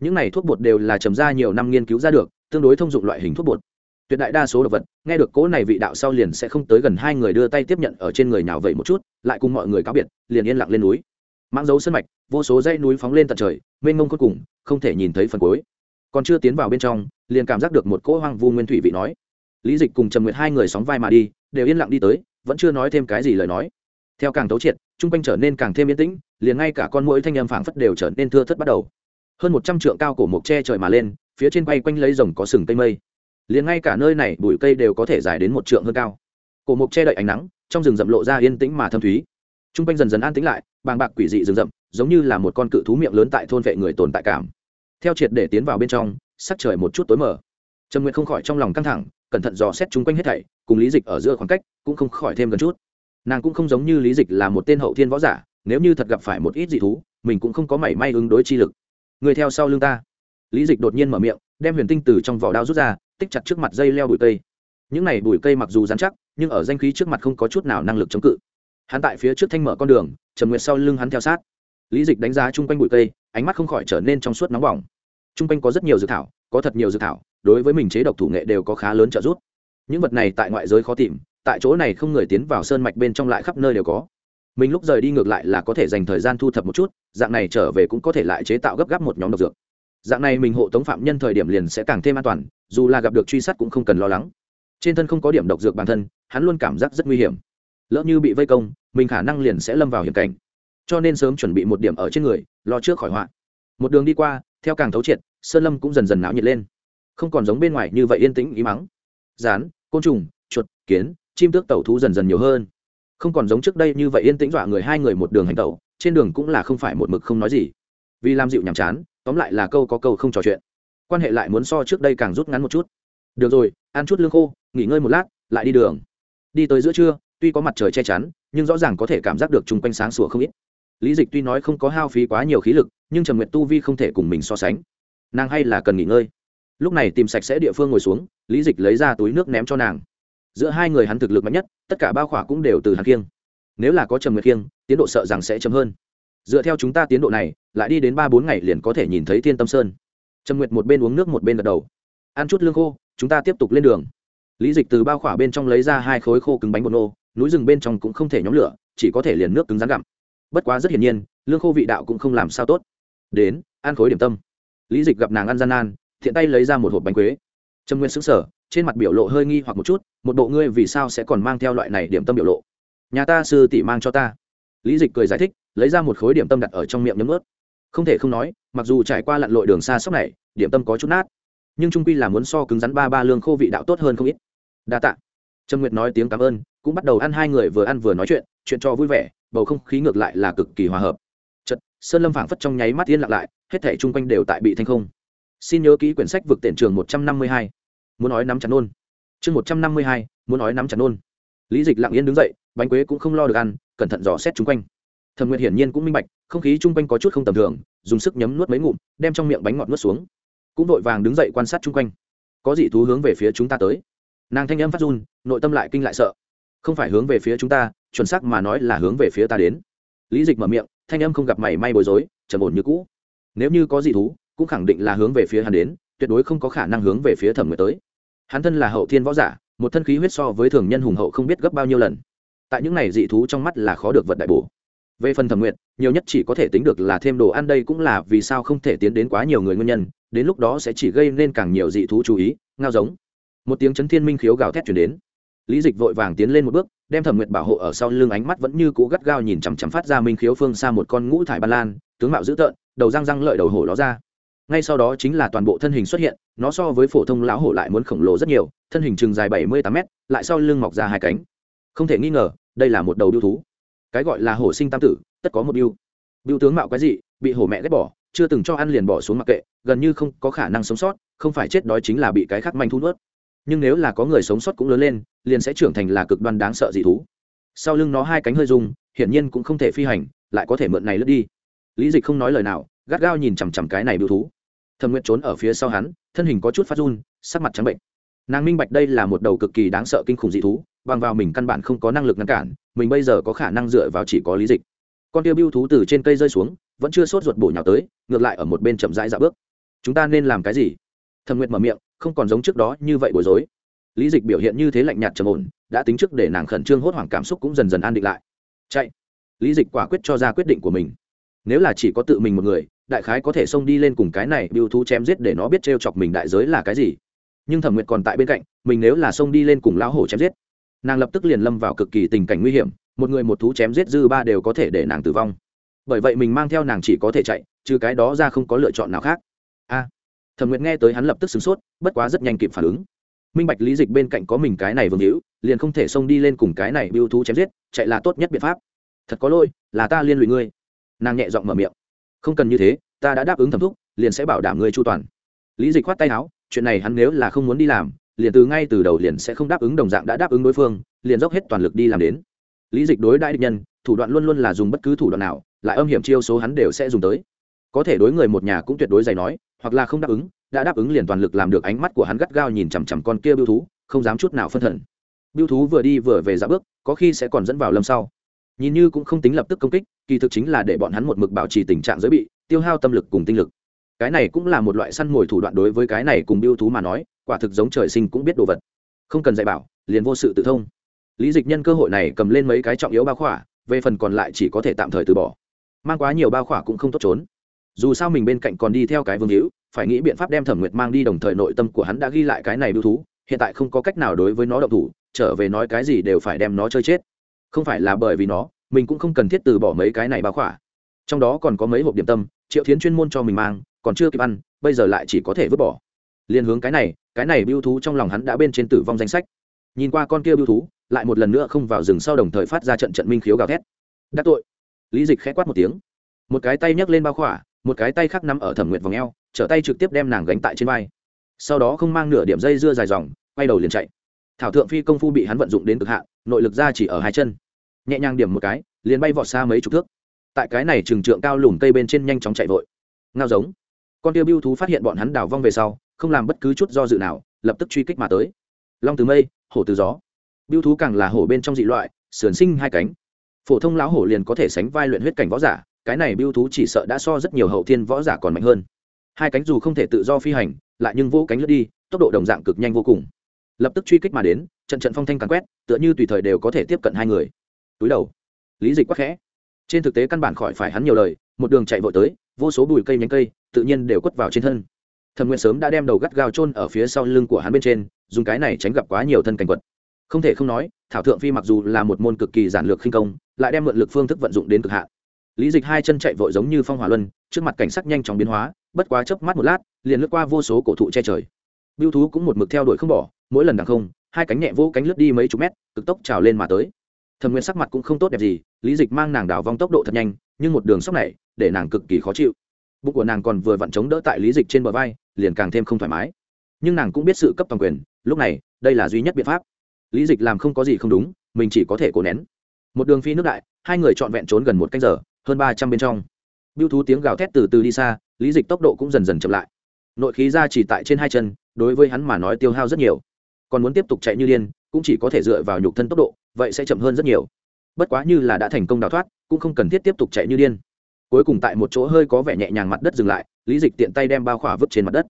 Những này thuốc bột đều là trầm ra nhiều năm nghiên cứu ra được, tương đối thông dụng loại hình thuốc bột tuyệt đại đa số động vật, nghe được cỗ này vị đạo sau liền sẽ không tới gần hai người đưa tay tiếp nhận ở trên người nào vậy một chút, lại cùng mọi người cáo biệt, liền yên lặng lên núi. Mang dấu sân mạch, vô số dãy núi phóng lên tận trời, mênh mông cuối cùng, không thể nhìn thấy phần cuối. Còn chưa tiến vào bên trong, liền cảm giác được một cỗ hoang vu nguyên thủy vị nói. Lý dịch cùng trầm nguyệt hai người sóng vai mà đi, đều yên lặng đi tới, vẫn chưa nói thêm cái gì lời nói. Theo càng tấu triệt, chung quanh trở nên càng thêm yên tĩnh, liền ngay cả con mũi thanh âm phảng phất đều trở nên thưa thất bắt đầu. Hơn một trăm trượng cao cổ mộc tre trời mà lên, phía trên bay quanh lấy rồng có sừng tây mây liền ngay cả nơi này bụi cây đều có thể dài đến một trượng hơn cao. Cổ mộc che đậy ánh nắng, trong rừng rậm lộ ra yên tĩnh mà thâm thúy. T r u n g quanh dần dần an tĩnh lại, bàng bạc quỷ dị rừng rậm, giống như là một con cự thú miệng lớn tại thôn vệ người tồn tại cảm. Theo triệt để tiến vào bên trong, sắc trời một chút tối mờ. Trầm nguyện không khỏi trong lòng căng thẳng, cẩn thận dò xét chung quanh hết thảy, cùng lý dịch ở giữa khoảng cách cũng không khỏi thêm gần chút. Nàng cũng không giống như lý dịch là một tên hậu thiên võ giả, nếu như thật gặp phải một ít dị thú, mình cũng không có mảy may ứng đối chi lực. Người theo sau lưng ta. Lý dịch đột nhiên mở miệng, đem huyền tinh từ trong vỏ đao rút ra tích chặt trước mặt dây leo bụi cây. Những này bụi cây mặc dù dán chắc, nhưng ở danh khí trước mặt không có chút nào năng lực chống cự. Hắn tại phía trước thanh mở con đường, trầm nguyệt sau lưng hắn theo sát. Lý dịch đánh giá chung quanh bụi cây, ánh mắt không khỏi trở nên trong suốt nóng bỏng. Chung quanh có rất nhiều dược thảo, có thật nhiều dược thảo, đối với mình chế độc thủ nghệ đều có khá lớn trợ giúp. Những vật này tại ngoại giới khó tìm, tại chỗ này không người tiến vào sơn mạch bên trong lại khắp nơi đều có. Mình lúc rời đi ngược lại là có thể dành thời gian thu thập một chút, dạng này trở về cũng có thể lại chế tạo gấp gáp một nhóm độc dược dạng này mình hộ tống phạm nhân thời điểm liền sẽ càng thêm an toàn, dù là gặp được truy sát cũng không cần lo lắng. Trên thân không có điểm độc dược bản thân, hắn luôn cảm giác rất nguy hiểm. Lỡ như bị vây công, mình khả năng liền sẽ lâm vào hiểm cảnh. Cho nên sớm chuẩn bị một điểm ở trên người, lo trước khỏi họa. Một đường đi qua, theo càng thấu triệt, sơn lâm cũng dần dần náo nhiệt lên. Không còn giống bên ngoài như vậy yên tĩnh, ý mắng. Rán côn trùng, chuột, kiến, chim tước tẩu thú dần dần nhiều hơn. Không còn giống trước đây như vậy yên tĩnh dọa người hai người một đường hành tẩu, trên đường cũng là không phải một mực không nói gì. Vì làm dịu nhàm chán tóm lại là câu có câu không trò chuyện. Quan hệ lại muốn so trước đây càng rút ngắn một chút. Được rồi, ăn chút lương khô, nghỉ ngơi một lát, lại đi đường. Đi tới giữa trưa, tuy có mặt trời che chắn, nhưng rõ ràng có thể cảm giác được chung quanh sáng sủa không ít. Lý dịch tuy nói không có hao phí quá nhiều khí lực, nhưng trầm nguyệt tu vi không thể cùng mình so sánh. Nàng hay là cần nghỉ ngơi. Lúc này tìm sạch sẽ địa phương ngồi xuống, lý dịch lấy ra túi nước ném cho nàng. Giữa hai người hắn thực lực mạnh nhất, tất cả bao khỏa cũng đều từ hắn kiêng nếu là có trầm nguyệt kiêng tiến độ sợ rằng sẽ chậm hơn dựa theo chúng ta tiến độ này, lại đi đến ba bốn ngày liền có thể nhìn thấy thiên tâm sơn. Trâm nguyệt một bên uống nước một bên gật đầu. Ăn chút lương khô, chúng ta tiếp tục lên đường. Lý dịch từ bao khỏa bên trong lấy ra hai khối khô cứng bánh bột nô, núi rừng bên trong cũng không thể nhóm lửa, chỉ có thể liền nước cứng rắn gặm. Bất quá rất hiển nhiên, lương khô vị đạo cũng không làm sao tốt. Đến, ăn khối điểm tâm. Lý dịch gặp nàng ăn gian nan, thiện tay lấy ra một hộp bánh quế. Trâm nguyên xứng sở trên mặt biểu lộ hơi nghi hoặc một chút, một bộ ngươi vì sao sẽ còn mang theo loại này điểm tâm biểu lộ? Nhà ta sư tỷ mang cho ta lý dịch cười giải thích, lấy ra một khối điểm tâm đặt ở trong miệng nhấm ướt. Không thể không nói, mặc dù trải qua lặn lội đường xa sóc này, điểm tâm có chút nát. Nhưng trung quy là muốn so cứng rắn ba ba lương khô vị đạo tốt hơn không ít. Đa tạ. Trâm nguyệt nói tiếng cảm ơn, cũng bắt đầu ăn hai người vừa ăn vừa nói chuyện chuyện cho vui vẻ, bầu không khí ngược lại là cực kỳ hòa hợp. Chật sơn lâm phảng phất trong nháy mắt yên lặng lại, hết thảy chung quanh đều tại bị thanh không. Xin nhớ ký quyển sách vực tiền trường một trăm năm mươi hai. Muốn nói nắm chặt nôn. Chương một trăm năm mươi hai, muốn nói nắm chặt nôn. Lý dịch lặng yên đứng dậy, bánh quế cũng không lo được ăn cẩn thận dò xét chung quanh. Thẩm nguyệt hiển nhiên cũng minh bạch, không khí chung quanh có chút không tầm thường, dùng sức nhấm nuốt mấy ngụm, đem trong miệng bánh ngọt nuốt xuống. Cũng vội vàng đứng dậy quan sát chung quanh. Có dị thú hướng về phía chúng ta tới. Nàng thanh âm phát run, nội tâm lại kinh lại sợ. Không phải hướng về phía chúng ta, chuẩn xác mà nói là hướng về phía ta đến. Lý dịch mở miệng, thanh âm không gặp mảy may bối rối, trầm ổn như cũ. Nếu như có dị thú, cũng khẳng định là hướng về phía hắn đến, tuyệt đối không có khả năng hướng về phía thẩm nguyệt tới. Hắn thân là hậu thiên võ giả, một thân khí huyết so với thường nhân hùng hậu không biết gấp bao nhiêu lần tại những này dị thú trong mắt là khó được vật đại bổ. Về phần thẩm nguyệt, nhiều nhất chỉ có thể tính được là thêm đồ ăn đây cũng là vì sao không thể tiến đến quá nhiều người nguyên nhân, đến lúc đó sẽ chỉ gây nên càng nhiều dị thú chú ý, ngao giống. Một tiếng chấn thiên minh khiếu gào thét chuyển đến. Lý dịch vội vàng tiến lên một bước, đem thẩm nguyệt bảo hộ ở sau lưng ánh mắt vẫn như cũ gắt gao nhìn chằm chằm phát ra minh khiếu phương xa một con ngũ thải ba lan, tướng mạo dữ tợn, đầu răng răng lợi đầu hổ ló ra. Ngay sau đó chính là toàn bộ thân hình xuất hiện, nó so với phổ thông lão hổ lại muốn khổng lồ rất nhiều, thân hình chừng dài bảy mươi tám mét, lại sau lưng mọc ra hai cánh không thể nghi ngờ, đây là một đầu biêu thú. Cái gọi là hổ sinh tam tử, tất có một biêu biêu tướng mạo cái gì bị hổ mẹ ghét bỏ, chưa từng cho ăn liền bỏ xuống mặc kệ, gần như không có khả năng sống sót, không phải chết đói chính là bị cái khác manh thu nuốt. Nhưng nếu là có người sống sót cũng lớn lên, liền sẽ trưởng thành là cực đoan đáng sợ dị thú. Sau lưng nó hai cánh hơi rung, hiển nhiên cũng không thể phi hành, lại có thể mượn này lướt đi. Lý dịch không nói lời nào, gắt gao nhìn chằm chằm cái này biêu thú. Thẩm nguyện trốn ở phía sau hắn, thân hình có chút phát run, sắc mặt trắng bệnh nàng minh bạch đây là một đầu cực kỳ đáng sợ kinh khủng dị thú, bằng vào mình căn bản không có năng lực ngăn cản, mình bây giờ có khả năng dựa vào chỉ có lý dịch. Con tiêu biêu thú từ trên cây rơi xuống, vẫn chưa sốt ruột bổ nhào tới, ngược lại ở một bên chậm rãi dạo bước. Chúng ta nên làm cái gì? Thẩm nguyệt mở miệng, không còn giống trước đó như vậy bối rối. Lý dịch biểu hiện như thế lạnh nhạt trầm ổn, đã tính trước để nàng khẩn trương hốt hoảng cảm xúc cũng dần dần an định lại. Chạy. Lý dịch quả quyết cho ra quyết định của mình. Nếu là chỉ có tự mình một người, đại khái có thể xông đi lên cùng cái này biêu thú chém giết để nó biết t chọc mình đại giới là cái gì nhưng thẩm nguyệt còn tại bên cạnh, mình nếu là xông đi lên cùng lão hổ chém giết, nàng lập tức liền lâm vào cực kỳ tình cảnh nguy hiểm, một người một thú chém giết dư ba đều có thể để nàng tử vong. Bởi vậy mình mang theo nàng chỉ có thể chạy, trừ cái đó ra không có lựa chọn nào khác. A, thẩm nguyệt nghe tới hắn lập tức sửng sốt, bất quá rất nhanh kịp phản ứng. Minh bạch lý dịch bên cạnh có mình cái này vương hữu, liền không thể xông đi lên cùng cái này biêu thú chém giết, chạy là tốt nhất biện pháp. Thật có lỗi, là ta liên lụy ngươi. Nàng nhẹ giọng mở miệng. Không cần như thế, ta đã đáp ứng thẩm thúc, liền sẽ bảo đảm ngươi chu toàn. Lý dịch khoát tay áo chuyện này hắn nếu là không muốn đi làm, liền từ ngay từ đầu liền sẽ không đáp ứng đồng dạng đã đáp ứng đối phương, liền dốc hết toàn lực đi làm đến. Lý dịch đối đại địch nhân, thủ đoạn luôn luôn là dùng bất cứ thủ đoạn nào, lại âm hiểm chiêu số hắn đều sẽ dùng tới. Có thể đối người một nhà cũng tuyệt đối dày nói, hoặc là không đáp ứng, đã đáp ứng liền toàn lực làm được ánh mắt của hắn gắt gao nhìn chằm chằm con kia biêu thú, không dám chút nào phân thần. Biêu thú vừa đi vừa về dạ bước, có khi sẽ còn dẫn vào lâm sau. Nhìn như cũng không tính lập tức công kích, kỳ thực chính là để bọn hắn một mực bảo trì tình trạng giới bị, tiêu hao tâm lực cùng tinh lực cái này cũng là một loại săn mồi thủ đoạn đối với cái này cùng biêu thú mà nói, quả thực giống trời sinh cũng biết đồ vật. Không cần dạy bảo, liền vô sự tự thông. Lý dịch nhân cơ hội này cầm lên mấy cái trọng yếu bao khỏa, về phần còn lại chỉ có thể tạm thời từ bỏ. Mang quá nhiều bao khỏa cũng không tốt trốn. Dù sao mình bên cạnh còn đi theo cái vương hữu, phải nghĩ biện pháp đem thẩm nguyệt mang đi đồng thời nội tâm của hắn đã ghi lại cái này biêu thú, hiện tại không có cách nào đối với nó động thủ, trở về nói cái gì đều phải đem nó chơi chết. Không phải là bởi vì nó, mình cũng không cần thiết từ bỏ mấy cái này bao khỏa. Trong đó còn có mấy hộp điểm tâm, triệu thiến chuyên môn cho mình mang còn chưa kịp ăn, bây giờ lại chỉ có thể vứt bỏ. Liền hướng cái này cái này biêu thú trong lòng hắn đã bên trên tử vong danh sách. Nhìn qua con kia biêu thú, lại một lần nữa không vào rừng sau đồng thời phát ra trận trận minh khiếu gào thét. Đắc tội. Lý dịch khẽ quát một tiếng. Một cái tay nhấc lên bao khỏa, một cái tay khác nắm ở thẩm nguyệt vòng eo, trở tay trực tiếp đem nàng gánh tại trên vai. Sau đó không mang nửa điểm dây dưa dài dòng, quay đầu liền chạy. Thảo thượng phi công phu bị hắn vận dụng đến cực hạn, nội lực ra chỉ ở hai chân. Nhẹ nhàng điểm một cái, liền bay vọt xa mấy chục thước. Tại cái này trừng trượng cao lùm cây bên trên nhanh chóng chạy vội. Ngao giống con tiêu biêu thú phát hiện bọn hắn đào vong về sau, không làm bất cứ chút do dự nào, lập tức truy kích mà tới. Long từ mây, hổ từ gió. Biêu thú càng là hổ bên trong dị loại, sườn sinh hai cánh. Phổ thông lão hổ liền có thể sánh vai luyện huyết cảnh võ giả, cái này biêu thú chỉ sợ đã so rất nhiều hậu thiên võ giả còn mạnh hơn. Hai cánh dù không thể tự do phi hành, lại nhưng vỗ cánh lướt đi, tốc độ đồng dạng cực nhanh vô cùng. Lập tức truy kích mà đến, trận trận phong thanh càng quét, tựa như tùy thời đều có thể tiếp cận hai người. Túi đầu. Lý dịch quắc khẽ. Trên thực tế căn bản khỏi phải hắn nhiều lời, một đường chạy vội tới, vô số bụi cây nhánh cây tự nhiên đều quất vào trên thân. Thẩm nguyện sớm đã đem đầu gắt gao chôn ở phía sau lưng của hắn bên trên, dùng cái này tránh gặp quá nhiều thân cảnh quật. Không thể không nói, thảo thượng phi mặc dù là một môn cực kỳ giản lược khinh công, lại đem mượn lực phương thức vận dụng đến cực hạn. Lý dịch hai chân chạy vội giống như phong hỏa luân, trước mặt cảnh sắc nhanh chóng biến hóa, bất quá chớp mắt một lát, liền lướt qua vô số cổ thụ che trời. Biêu thú cũng một mực theo đuổi không bỏ, mỗi lần đằng không, hai cánh nhẹ vô cánh lướt đi mấy chục mét, cực tốc trào lên mà tới. Thẩm nguyên sắc mặt cũng không tốt đẹp gì, lý dịch mang nàng đào vong tốc độ thật nhanh, nhưng một đường sóc này, để nàng cực kỳ khó chịu bụng của nàng còn vừa vặn chống đỡ tại lý dịch trên bờ vai, liền càng thêm không thoải mái. Nhưng nàng cũng biết sự cấp toàn quyền, lúc này, đây là duy nhất biện pháp. Lý dịch làm không có gì không đúng, mình chỉ có thể cố nén. Một đường phi nước đại, hai người trọn vẹn trốn gần một canh giờ, hơn ba trăm bên trong. Biêu thú tiếng gào thét từ từ đi xa, lý dịch tốc độ cũng dần dần chậm lại. Nội khí ra chỉ tại trên hai chân, đối với hắn mà nói tiêu hao rất nhiều. Còn muốn tiếp tục chạy như điên, cũng chỉ có thể dựa vào nhục thân tốc độ, vậy sẽ chậm hơn rất nhiều. Bất quá như là đã thành công đào thoát, cũng không cần thiết tiếp tục chạy như điên cuối cùng tại một chỗ hơi có vẻ nhẹ nhàng mặt đất dừng lại, lý dịch tiện tay đem bao khỏa vứt trên mặt đất.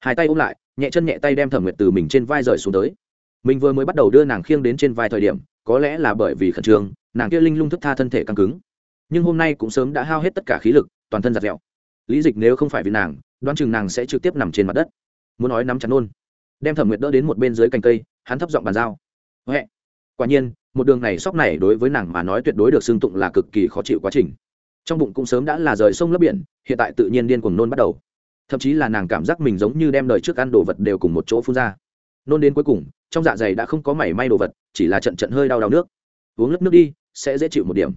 Hai tay ôm lại, nhẹ chân nhẹ tay đem thẩm nguyệt từ mình trên vai rời xuống tới. Mình vừa mới bắt đầu đưa nàng khiêng đến trên vai thời điểm, có lẽ là bởi vì khẩn trương, nàng kia linh lung thức tha thân thể căng cứng. Nhưng hôm nay cũng sớm đã hao hết tất cả khí lực, toàn thân giặt dẹo. Lý dịch nếu không phải vì nàng, đoán chừng nàng sẽ trực tiếp nằm trên mặt đất. Muốn nói nắm chặt ôn đem thẩm nguyệt đỡ đến một bên dưới cành cây, hắn thấp giọng bàn giao. Huệ. Quả nhiên, một đường này sóc này đối với nàng mà nói tuyệt đối được xưng tụng là cực kỳ khó chịu quá trình trong bụng cũng sớm đã là rời sông lấp biển, hiện tại tự nhiên điên cuồng nôn bắt đầu. Thậm chí là nàng cảm giác mình giống như đem đời trước ăn đồ vật đều cùng một chỗ phun ra. Nôn đến cuối cùng, trong dạ dày đã không có mảy may đồ vật, chỉ là trận trận hơi đau đau nước. Uống lớp nước đi, sẽ dễ chịu một điểm.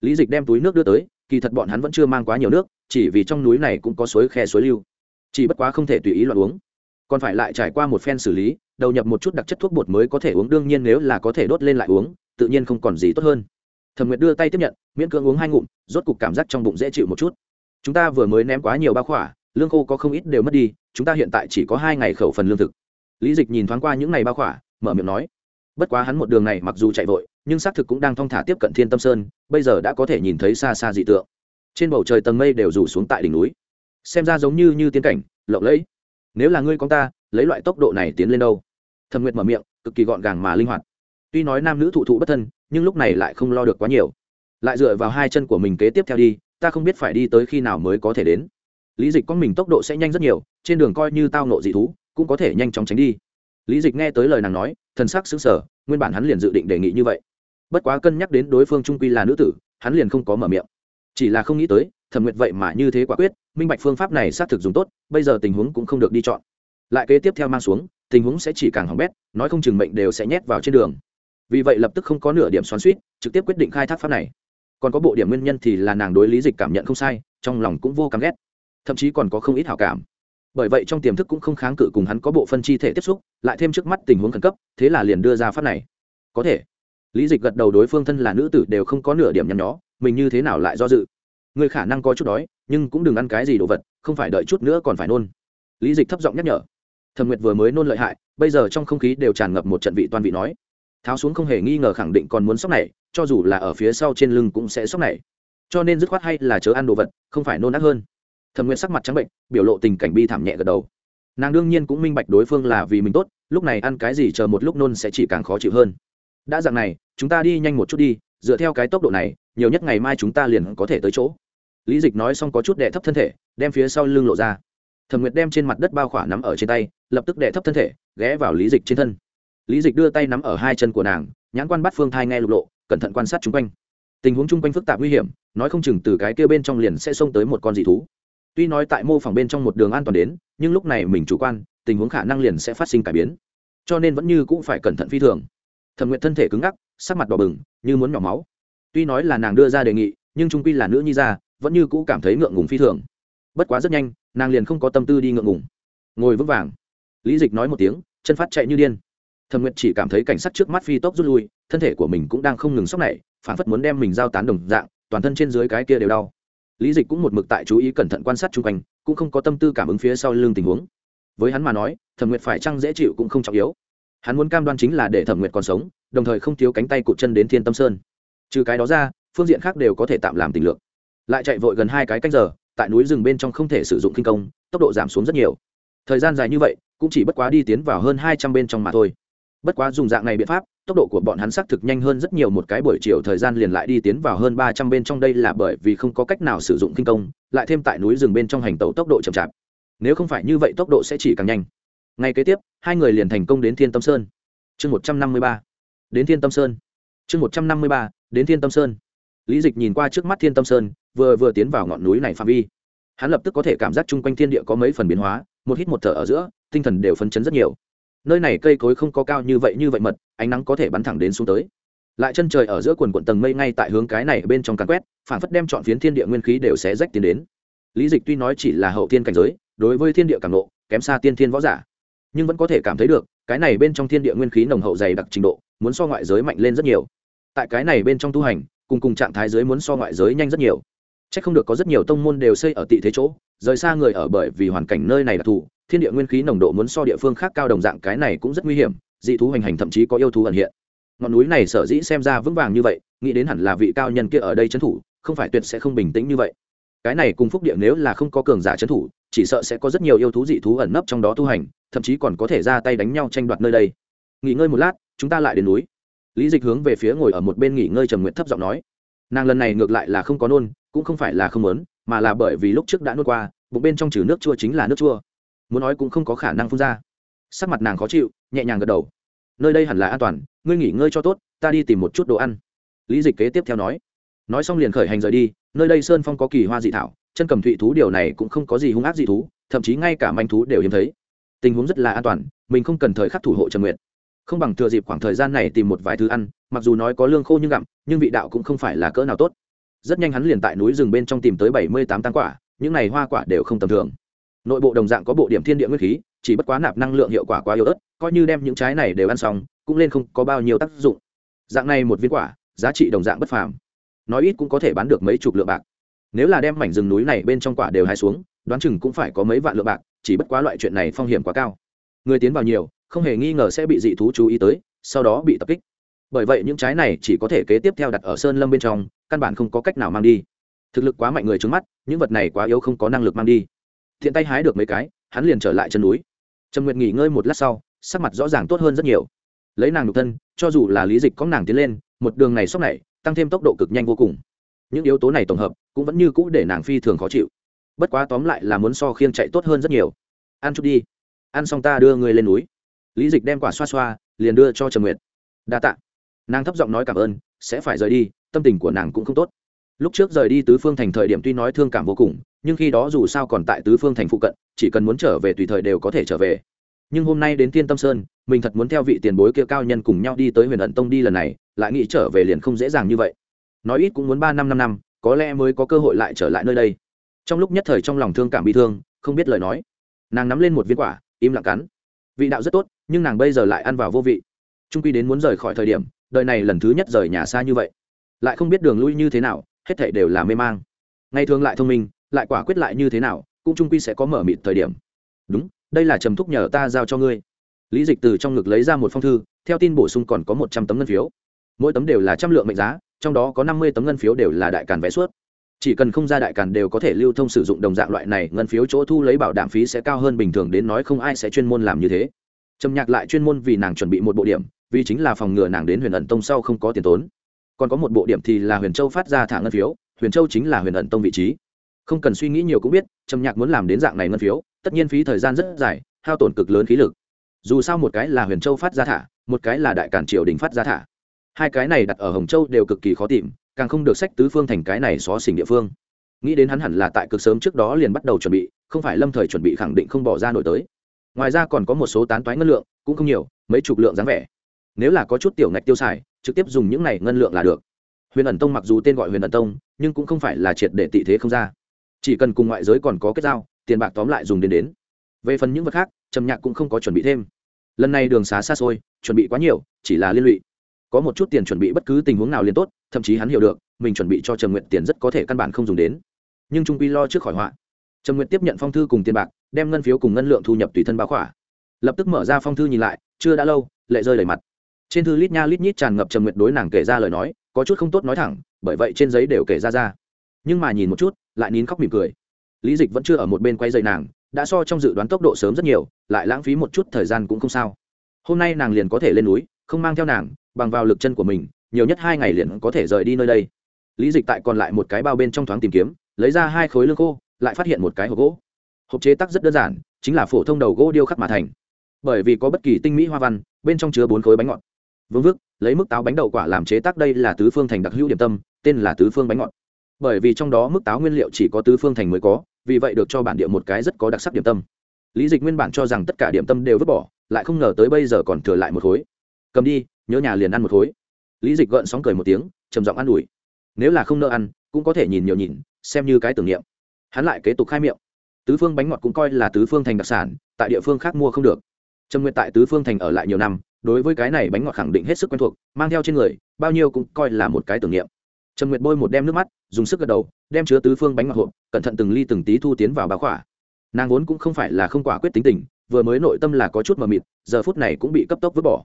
Lý dịch đem túi nước đưa tới, kỳ thật bọn hắn vẫn chưa mang quá nhiều nước, chỉ vì trong núi này cũng có suối khe suối lưu. Chỉ bất quá không thể tùy ý loạn uống. Còn phải lại trải qua một phen xử lý, đầu nhập một chút đặc chất thuốc bột mới có thể uống, đương nhiên nếu là có thể đốt lên lại uống, tự nhiên không còn gì tốt hơn thẩm nguyệt đưa tay tiếp nhận, miễn cưỡng uống hai ngụm, rốt cục cảm giác trong bụng dễ chịu một chút. Chúng ta vừa mới ném quá nhiều bao khỏa, lương khô có không ít đều mất đi, chúng ta hiện tại chỉ có hai ngày khẩu phần lương thực. Lý dịch nhìn thoáng qua những ngày bao khỏa, mở miệng nói, bất quá hắn một đường này mặc dù chạy vội, nhưng xác thực cũng đang thong thả tiếp cận thiên tâm sơn, bây giờ đã có thể nhìn thấy xa xa dị tượng. Trên bầu trời tầng mây đều rủ xuống tại đỉnh núi. Xem ra giống như như tiến cảnh, lộng lẫy. Nếu là ngươi con ta, lấy loại tốc độ này tiến lên đâu? Thẩm nguyệt mở miệng, cực kỳ gọn gàng mà linh hoạt. Tuy nói nam nữ thụ thụ bất thân nhưng lúc này lại không lo được quá nhiều. Lại dựa vào hai chân của mình kế tiếp theo đi, ta không biết phải đi tới khi nào mới có thể đến. Lý dịch con mình tốc độ sẽ nhanh rất nhiều, trên đường coi như tao nộ dị thú, cũng có thể nhanh chóng tránh đi. Lý dịch nghe tới lời nàng nói, thần sắc xứng sở nguyên bản hắn liền dự định đề nghị như vậy. Bất quá cân nhắc đến đối phương trung quy là nữ tử, hắn liền không có mở miệng. Chỉ là không nghĩ tới, thẩm nguyệt vậy mà như thế quả quyết, minh bạch phương pháp này xác thực dùng tốt, bây giờ tình huống cũng không được đi chọn. Lại kế tiếp theo mang xuống, tình huống sẽ chỉ càng hỏng bét, nói không chừng mệnh đều sẽ nhét vào trên đường vì vậy lập tức không có nửa điểm xoắn suýt, trực tiếp quyết định khai thác pháp này. Còn có bộ điểm nguyên nhân thì là nàng đối lý dịch cảm nhận không sai, trong lòng cũng vô cảm ghét. Thậm chí còn có không ít hảo cảm. Bởi vậy trong tiềm thức cũng không kháng cự cùng hắn có bộ phân chi thể tiếp xúc, lại thêm trước mắt tình huống khẩn cấp, thế là liền đưa ra pháp này. Có thể. Lý dịch gật đầu đối phương thân là nữ tử đều không có nửa điểm nhằm nhó, mình như thế nào lại do dự? Người khả năng có chút đói, nhưng cũng đừng ăn cái gì đồ vật, không phải đợi chút nữa còn phải nôn. Lý dịch thấp giọng nhắc nhở. Thẩm nguyệt vừa mới nôn lợi hại, bây giờ trong không khí đều tràn ngập một trận vị toan vị nói tháo xuống không hề nghi ngờ khẳng định còn muốn sốc này, cho dù là ở phía sau trên lưng cũng sẽ sốc này. Cho nên dứt khoát hay là chớ ăn đồ vật, không phải nôn ác hơn. Thẩm nguyệt sắc mặt trắng bệnh, biểu lộ tình cảnh bi thảm nhẹ gật đầu. Nàng đương nhiên cũng minh bạch đối phương là vì mình tốt, lúc này ăn cái gì chờ một lúc nôn sẽ chỉ càng khó chịu hơn. Đã dạng này, chúng ta đi nhanh một chút đi, dựa theo cái tốc độ này, nhiều nhất ngày mai chúng ta liền có thể tới chỗ. Lý dịch nói xong có chút đệ thấp thân thể, đem phía sau lưng lộ ra. Thẩm nguyệt đem trên mặt đất bao khỏa nắm ở trên tay, lập tức đệ thấp thân thể, ghé vào lý dịch trên thân lý dịch đưa tay nắm ở hai chân của nàng, nhãn quan bắt phương thai nghe lục lộ, cẩn thận quan sát chung quanh. Tình huống chung quanh phức tạp nguy hiểm, nói không chừng từ cái kia bên trong liền sẽ xông tới một con dị thú. Tuy nói tại mô phỏng bên trong một đường an toàn đến, nhưng lúc này mình chủ quan, tình huống khả năng liền sẽ phát sinh cải biến. Cho nên vẫn như cũng phải cẩn thận phi thường. Thẩm nguyện thân thể cứng ngắc, sắc mặt đỏ bừng, như muốn nhỏ máu. Tuy nói là nàng đưa ra đề nghị, nhưng trung quy là nữ nhi ra, vẫn như cũ cảm thấy ngượng ngùng phi thường. Bất quá rất nhanh, nàng liền không có tâm tư đi ngượng ngùng. Ngồi vững vàng. Lý dịch nói một tiếng, chân phát chạy như điên thẩm nguyệt chỉ cảm thấy cảnh sát trước mắt phi tốc rút lui, thân thể của mình cũng đang không ngừng sốc này, phản phất muốn đem mình giao tán đồng dạng, toàn thân trên dưới cái kia đều đau. Lý dịch cũng một mực tại chú ý cẩn thận quan sát chung quanh, cũng không có tâm tư cảm ứng phía sau lưng tình huống. Với hắn mà nói, thẩm nguyệt phải chăng dễ chịu cũng không trọng yếu. Hắn muốn cam đoan chính là để thẩm nguyệt còn sống, đồng thời không thiếu cánh tay cụt chân đến thiên tâm sơn. Trừ cái đó ra, phương diện khác đều có thể tạm làm tình lượng lại chạy vội gần hai cái canh giờ, tại núi rừng bên trong không thể sử dụng kinh công, tốc độ giảm xuống rất nhiều. Thời gian dài như vậy, cũng chỉ bất quá đi tiến vào hơn hai trăm bên trong mà thôi bất quá dùng dạng này biện pháp, tốc độ của bọn hắn xác thực nhanh hơn rất nhiều một cái buổi chiều thời gian liền lại đi tiến vào hơn ba trăm bên trong đây là bởi vì không có cách nào sử dụng kinh công, lại thêm tại núi rừng bên trong hành tàu tốc độ chậm chạp. Nếu không phải như vậy tốc độ sẽ chỉ càng nhanh. Ngay kế tiếp, hai người liền thành công đến thiên tâm sơn. Chương một trăm năm mươi ba. Đến thiên tâm sơn. Chương một trăm năm mươi ba, đến thiên tâm sơn. Lý dịch nhìn qua trước mắt thiên tâm sơn, vừa vừa tiến vào ngọn núi này phạm vi. Hắn lập tức có thể cảm giác chung quanh thiên địa có mấy phần biến hóa, một hít một thở ở giữa, tinh thần đều phấn chấn rất nhiều nơi này cây cối không có cao như vậy như vậy mật, ánh nắng có thể bắn thẳng đến xuống tới. Lại chân trời ở giữa quần quận tầng mây ngay tại hướng cái này bên trong càn quét, phản phất đem chọn phiến thiên địa nguyên khí đều sẽ rách tiến đến. Lý dịch tuy nói chỉ là hậu thiên cảnh giới, đối với thiên địa càng lộ kém xa tiên thiên võ giả. Nhưng vẫn có thể cảm thấy được, cái này bên trong thiên địa nguyên khí nồng hậu dày đặc trình độ, muốn so ngoại giới mạnh lên rất nhiều. Tại cái này bên trong tu hành, cùng cùng trạng thái giới muốn so ngoại giới nhanh rất nhiều. C h ắ c không được có rất nhiều tông môn đều xây ở tị thế chỗ, rời xa người ở bởi vì hoàn cảnh nơi này đặc thù thiên địa nguyên khí nồng độ muốn so địa phương khác cao đồng dạng, cái này cũng rất nguy hiểm, dị thú hành hành thậm chí có yêu thú ẩn hiện. Ngọn núi này sở dĩ xem ra vững vàng như vậy, nghĩ đến hẳn là vị cao nhân kia ở đây trấn thủ, không phải tuyệt sẽ không bình tĩnh như vậy. Cái này cùng phúc địa nếu là không có cường giả trấn thủ, chỉ sợ sẽ có rất nhiều yêu thú dị thú ẩn nấp trong đó tu hành, thậm chí còn có thể ra tay đánh nhau tranh đoạt nơi đây. Nghỉ ngơi một lát, chúng ta lại đến núi. Lý dịch hướng về phía ngồi ở một bên nghỉ ngơi trầm nguyện thấp giọng nói. Nàng lần này ngược lại là không có nôn, cũng không phải là không muốn, mà là bởi vì lúc trước đã nôn qua, bụng bên trong trừ nước chua chính là nước chua muốn nói cũng không có khả năng phun ra. Sắc mặt nàng khó chịu, nhẹ nhàng gật đầu. Nơi đây hẳn là an toàn, ngươi nghỉ ngơi cho tốt, ta đi tìm một chút đồ ăn. Lý dịch kế tiếp theo nói. Nói xong liền khởi hành rời đi, nơi đây sơn phong có kỳ hoa dị thảo, chân cầm thụy thú điều này cũng không có gì hung ác dị thú, thậm chí ngay cả manh thú đều hiếm thấy. Tình huống rất là an toàn, mình không cần thời khắc thủ hộ trần nguyện không bằng thừa dịp khoảng thời gian này tìm một vài thứ ăn, mặc dù nói có lương khô nhưng gặm, nhưng vị đạo cũng không phải là cỡ nào tốt. Rất nhanh hắn liền tại núi rừng bên trong tìm tới bảy mươi tám tăng quả, những này hoa quả đều không tầm thường nội bộ đồng dạng có bộ điểm thiên địa nguyên khí, chỉ bất quá nạp năng lượng hiệu quả quá yếu ớt, coi như đem những trái này đều ăn xong, cũng lên không có bao nhiêu tác dụng. Dạng này một viên quả, giá trị đồng dạng bất phàm. Nói ít cũng có thể bán được mấy chục lượng bạc. Nếu là đem mảnh rừng núi này bên trong quả đều hai xuống, đoán chừng cũng phải có mấy vạn lượng bạc, chỉ bất quá loại chuyện này phong hiểm quá cao. Người tiến vào nhiều, không hề nghi ngờ sẽ bị dị thú chú ý tới, sau đó bị tập kích. Bởi vậy những trái này chỉ có thể kế tiếp theo đặt ở sơn lâm bên trong, căn bản không có cách nào mang đi. Thực lực quá mạnh người trứng mắt, những vật này quá yếu không có năng lực mang đi thiện tay hái được mấy cái, hắn liền trở lại chân núi. Trần nguyệt nghỉ ngơi một lát sau, sắc mặt rõ ràng tốt hơn rất nhiều. Lấy nàng đục thân, cho dù là lý dịch có nàng tiến lên, một đường này sốc này, tăng thêm tốc độ cực nhanh vô cùng. Những yếu tố này tổng hợp, cũng vẫn như cũ để nàng phi thường khó chịu. Bất quá tóm lại là muốn so khiêng chạy tốt hơn rất nhiều. Ăn chút đi. Ăn xong ta đưa người lên núi. Lý dịch đem quả xoa xoa, liền đưa cho Trần nguyệt. Đa t ạ nàng thấp giọng nói cảm ơn, sẽ phải rời đi, tâm tình của nàng cũng không tốt lúc trước rời đi tứ phương thành thời điểm tuy nói thương cảm vô cùng, nhưng khi đó dù sao còn tại tứ phương thành phụ cận, chỉ cần muốn trở về tùy thời đều có thể trở về. Nhưng hôm nay đến thiên tâm sơn, mình thật muốn theo vị tiền bối kia cao nhân cùng nhau đi tới huyền ẩn tông đi lần này, lại nghĩ trở về liền không dễ dàng như vậy. Nói ít cũng muốn ba năm năm năm, có lẽ mới có cơ hội lại trở lại nơi đây. Trong lúc nhất thời trong lòng thương cảm bị thương, không biết lời nói. Nàng nắm lên một viên quả, im lặng cắn. Vị đạo rất tốt, nhưng nàng bây giờ lại ăn vào vô vị. Trung quy đến muốn rời khỏi thời điểm, đời này lần thứ nhất rời nhà xa như vậy. Lại không biết đường lui như thế nào hết thảy đều là mê mang. Ngày thường lại thông minh, lại quả quyết lại như thế nào, cũng trung quy sẽ có mở mịt thời điểm. Đúng, đây là trầm thúc nhờ ta giao cho ngươi. Lý dịch từ trong ngực lấy ra một phong thư, theo tin bổ sung còn có một trăm tấm ngân phiếu. Mỗi tấm đều là trăm lượng mệnh giá, trong đó có năm mươi tấm ngân phiếu đều là đại càn vé suốt. Chỉ cần không ra đại càn đều có thể lưu thông sử dụng đồng dạng loại này, ngân phiếu chỗ thu lấy bảo đảm phí sẽ cao hơn bình thường đến nói không ai sẽ chuyên môn làm như thế. Trầm nhạc lại chuyên môn vì nàng chuẩn bị một bộ điểm, vì chính là phòng ngừa nàng đến huyền ẩn tông sau không có tiền tốn còn có một bộ điểm thì là huyền châu phát ra thả ngân phiếu, huyền châu chính là huyền ẩn tông vị trí. Không cần suy nghĩ nhiều cũng biết, trầm nhạc muốn làm đến dạng này ngân phiếu, tất nhiên phí thời gian rất dài, hao tổn cực lớn khí lực. Dù sao một cái là huyền châu phát ra thả, một cái là đại cản triều đình phát ra thả. Hai cái này đặt ở hồng châu đều cực kỳ khó tìm, càng không được sách tứ phương thành cái này xó xỉnh địa phương. Nghĩ đến hắn hẳn là tại cực sớm trước đó liền bắt đầu chuẩn bị, không phải lâm thời chuẩn bị khẳng định không bỏ ra nổi tới. Ngoài ra còn có một số tán toái ngân lượng, cũng không nhiều, mấy chục lượng dáng vẻ. Nếu là có chút tiểu ngạch tiêu xài trực tiếp dùng những này ngân lượng là được. Huyền ẩn tông mặc dù tên gọi huyền ẩn tông, nhưng cũng không phải là triệt để tị thế không ra. Chỉ cần cùng ngoại giới còn có kết giao, tiền bạc tóm lại dùng đến đến. Về phần những vật khác, trầm nhạc cũng không có chuẩn bị thêm. Lần này đường xá xa xôi, chuẩn bị quá nhiều, chỉ là liên lụy. Có một chút tiền chuẩn bị bất cứ tình huống nào liền tốt, thậm chí hắn hiểu được, mình chuẩn bị cho trầm nguyện tiền rất có thể căn bản không dùng đến. Nhưng trung quy lo trước khỏi họa. Trầm nguyện tiếp nhận phong thư cùng tiền bạc, đem ngân phiếu cùng ngân lượng thu nhập tùy thân báo khỏa. Lập tức mở ra phong thư nhìn lại, chưa đã lâu, lệ rơi đầy mặt trên thư lít nha lít nhít tràn ngập trầm nguyện đối nàng kể ra lời nói, có chút không tốt nói thẳng, bởi vậy trên giấy đều kể ra ra. Nhưng mà nhìn một chút, lại nín khóc mỉm cười. Lý dịch vẫn chưa ở một bên quay dây nàng, đã so trong dự đoán tốc độ sớm rất nhiều, lại lãng phí một chút thời gian cũng không sao. Hôm nay nàng liền có thể lên núi, không mang theo nàng, bằng vào lực chân của mình, nhiều nhất hai ngày liền có thể rời đi nơi đây. Lý dịch tại còn lại một cái bao bên trong thoáng tìm kiếm, lấy ra hai khối lương khô, lại phát hiện một cái hộp gỗ. Hộp chế tác rất đơn giản, chính là phổ thông đầu gỗ điêu khắc mà thành. Bởi vì có bất kỳ tinh mỹ hoa văn, bên trong chứa bốn khối bánh ngọt vương vức, lấy mức táo bánh đậu quả làm chế tác đây là tứ phương thành đặc hữu điểm tâm, tên là tứ phương bánh ngọt. Bởi vì trong đó mức táo nguyên liệu chỉ có tứ phương thành mới có, vì vậy được cho bản địa một cái rất có đặc sắc điểm tâm. Lý dịch nguyên bản cho rằng tất cả điểm tâm đều vứt bỏ, lại không ngờ tới bây giờ còn thừa lại một khối. Cầm đi, nhớ nhà liền ăn một khối. Lý dịch gợn sóng cười một tiếng, trầm giọng ăn ủi. Nếu là không nỡ ăn, cũng có thể nhìn nhiều nhìn, xem như cái tưởng niệm. Hắn lại kế tục khai miệng. Tứ phương bánh ngọt cũng coi là tứ phương thành đặc sản, tại địa phương khác mua không được trầm nguyệt tại tứ phương thành ở lại nhiều năm, đối với cái này bánh ngọt khẳng định hết sức quen thuộc, mang theo trên người, bao nhiêu cũng coi là một cái tưởng niệm. Trầm nguyệt bôi một đem nước mắt, dùng sức gật đầu, đem chứa tứ phương bánh ngọt hộp, cẩn thận từng ly từng tí thu tiến vào bá khỏa. Nàng vốn cũng không phải là không quả quyết tính tình, vừa mới nội tâm là có chút mờ mịt, giờ phút này cũng bị cấp tốc vứt bỏ.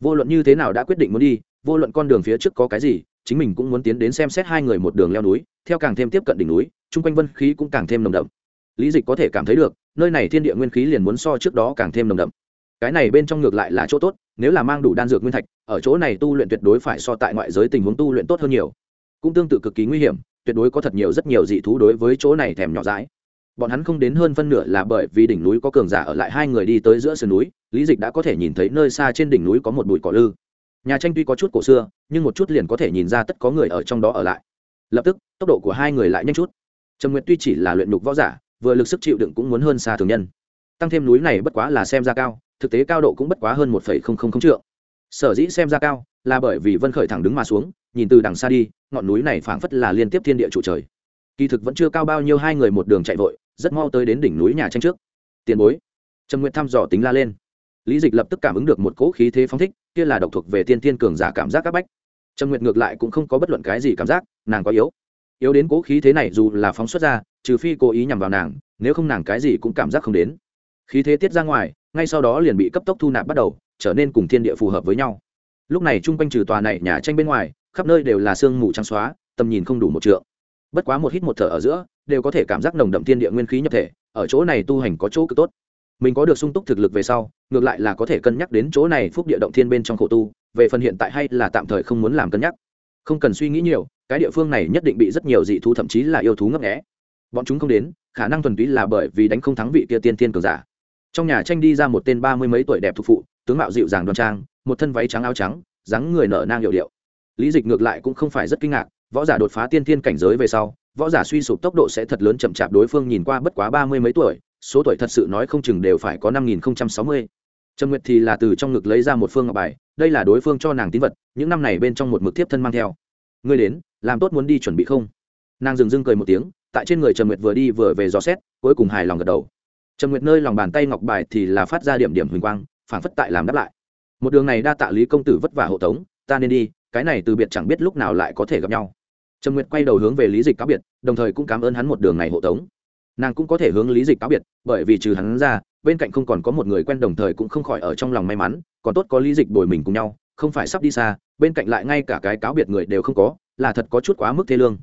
Vô luận như thế nào đã quyết định muốn đi, vô luận con đường phía trước có cái gì, chính mình cũng muốn tiến đến xem xét hai người một đường leo núi, theo càng thêm tiếp cận đỉnh núi, chung quanh vân khí cũng càng thêm nồng đậm. Lý dịch có thể cảm thấy được, nơi này thiên địa nguyên khí liền muốn so trước đó càng thêm nồng đậm cái này bên trong ngược lại là chỗ tốt, nếu là mang đủ đan dược nguyên thạch, ở chỗ này tu luyện tuyệt đối phải so tại ngoại giới tình huống tu luyện tốt hơn nhiều. Cũng tương tự cực kỳ nguy hiểm, tuyệt đối có thật nhiều rất nhiều dị thú đối với chỗ này thèm nhỏ dãi. Bọn hắn không đến hơn phân nửa là bởi vì đỉnh núi có cường giả ở lại hai người đi tới giữa sườn núi, lý dịch đã có thể nhìn thấy nơi xa trên đỉnh núi có một bụi cỏ lư. Nhà tranh tuy có chút cổ xưa, nhưng một chút liền có thể nhìn ra tất có người ở trong đó ở lại. Lập tức, tốc độ của hai người lại nhanh chút. Trầm nguyệt tuy chỉ là luyện nhục võ giả, vừa lực sức chịu đựng cũng muốn hơn xa thường nhân. Tăng thêm núi này bất quá là xem ra cao thực tế cao độ cũng bất quá hơn một trượng. Sở dĩ xem ra cao là bởi vì vân khởi thẳng đứng mà xuống, nhìn từ đằng xa đi, ngọn núi này phảng phất là liên tiếp thiên địa trụ trời. Kỳ thực vẫn chưa cao bao nhiêu hai người một đường chạy vội, rất mau tới đến đỉnh núi nhà tranh trước. Tiền bối. Trầm nguyện thăm dò tính la lên. Lý dịch lập tức cảm ứng được một cỗ khí thế phóng thích, kia là độc thuộc về tiên tiên cường giả cảm giác các bách. Trầm nguyệt ngược lại cũng không có bất luận cái gì cảm giác, nàng có yếu. Yếu đến cỗ khí thế này dù là phóng xuất ra, trừ phi cố ý nhằm vào nàng, nếu không nàng cái gì cũng cảm giác không đến. Khí thế tiết ra ngoài ngay sau đó liền bị cấp tốc thu nạp bắt đầu, trở nên cùng thiên địa phù hợp với nhau. Lúc này chung quanh trừ tòa này nhà tranh bên ngoài, khắp nơi đều là sương mù trắng xóa, tầm nhìn không đủ một trượng. Bất quá một hít một thở ở giữa, đều có thể cảm giác nồng đậm thiên địa nguyên khí nhập thể, ở chỗ này tu hành có chỗ cực tốt. Mình có được sung túc thực lực về sau, ngược lại là có thể cân nhắc đến chỗ này phúc địa động thiên bên trong khổ tu, về phần hiện tại hay là tạm thời không muốn làm cân nhắc. Không cần suy nghĩ nhiều, cái địa phương này nhất định bị rất nhiều dị thú thậm chí là yêu thú ngấp nghẽ bọn chúng không đến, khả năng thuần túy là bởi vì đánh không thắng vị kia tiên tiên cường giả trong nhà tranh đi ra một tên ba mươi mấy tuổi đẹp thục phụ, tướng mạo dịu dàng đoan trang, một thân váy trắng áo trắng, dáng người nở nang hiệu điệu. Lý dịch ngược lại cũng không phải rất kinh ngạc, võ giả đột phá tiên thiên cảnh giới về sau, võ giả suy sụp tốc độ sẽ thật lớn chậm chạp đối phương nhìn qua bất quá ba mươi mấy tuổi, số tuổi thật sự nói không chừng đều phải có năm nghìn sáu mươi. Trần nguyệt thì là từ trong ngực lấy ra một phương ngọc bài, đây là đối phương cho nàng tín vật, những năm này bên trong một mực tiếp thân mang theo. Ngươi đến, làm tốt muốn đi chuẩn bị không? Nàng dừng dưng cười một tiếng, tại trên người Trần nguyệt vừa đi vừa về dò xét, cuối cùng hài lòng gật đầu trầm nguyệt nơi lòng bàn tay ngọc bài thì là phát ra điểm điểm huỳnh quang phản phất tại làm đáp lại. Một đường này đa tạ lý công tử vất vả hộ tống, ta nên đi, cái này từ biệt chẳng biết lúc nào lại có thể gặp nhau. Trầm nguyệt quay đầu hướng về lý dịch cáo biệt, đồng thời cũng cảm ơn hắn một đường này hộ tống. Nàng cũng có thể hướng lý dịch cáo biệt, bởi vì trừ hắn ra, bên cạnh không còn có một người quen đồng thời cũng không khỏi ở trong lòng may mắn, còn tốt có lý dịch bồi mình cùng nhau, không phải sắp đi xa, bên cạnh lại ngay cả cái cáo biệt người đều không có, là thật có chút quá mức thế lương.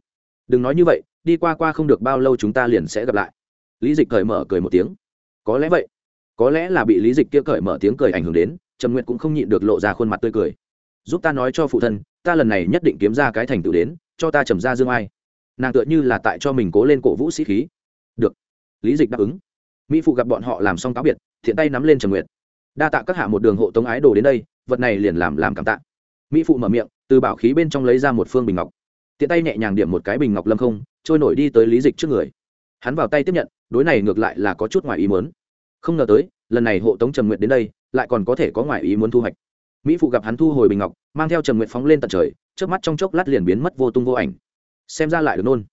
Đừng nói như vậy, đi qua qua không được bao lâu chúng ta liền sẽ gặp lại. Lý dịch cởi mở cười một tiếng có lẽ vậy. Có lẽ là bị lý dịch kia cởi mở tiếng cười ảnh hưởng đến, trầm nguyệt cũng không nhịn được lộ ra khuôn mặt tươi cười. Giúp ta nói cho phụ thân, ta lần này nhất định kiếm ra cái thành tựu đến, cho ta trầm ra dương ai. Nàng tựa như là tại cho mình cố lên cổ vũ sĩ khí. Được. Lý dịch đáp ứng. Mỹ phụ gặp bọn họ làm xong cáo biệt, thiện tay nắm lên trầm nguyệt. Đa tạ các hạ một đường hộ tống ái đồ đến đây, vật này liền làm làm cảm tạ. Mỹ phụ mở miệng, từ bảo khí bên trong lấy ra một phương bình ngọc. Tiện tay nhẹ nhàng điểm một cái bình ngọc lâm không, trôi nổi đi tới lý dịch trước người hắn vào tay tiếp nhận, đối này ngược lại là có chút ngoài ý muốn. Không ngờ tới, lần này hộ tống Trần nguyệt đến đây, lại còn có thể có ngoài ý muốn thu hoạch. Mỹ phụ gặp hắn thu hồi bình ngọc, mang theo Trần nguyệt phóng lên tận trời trước mắt trong chốc lát liền biến mất vô tung vô ảnh. Xem ra lại được nôn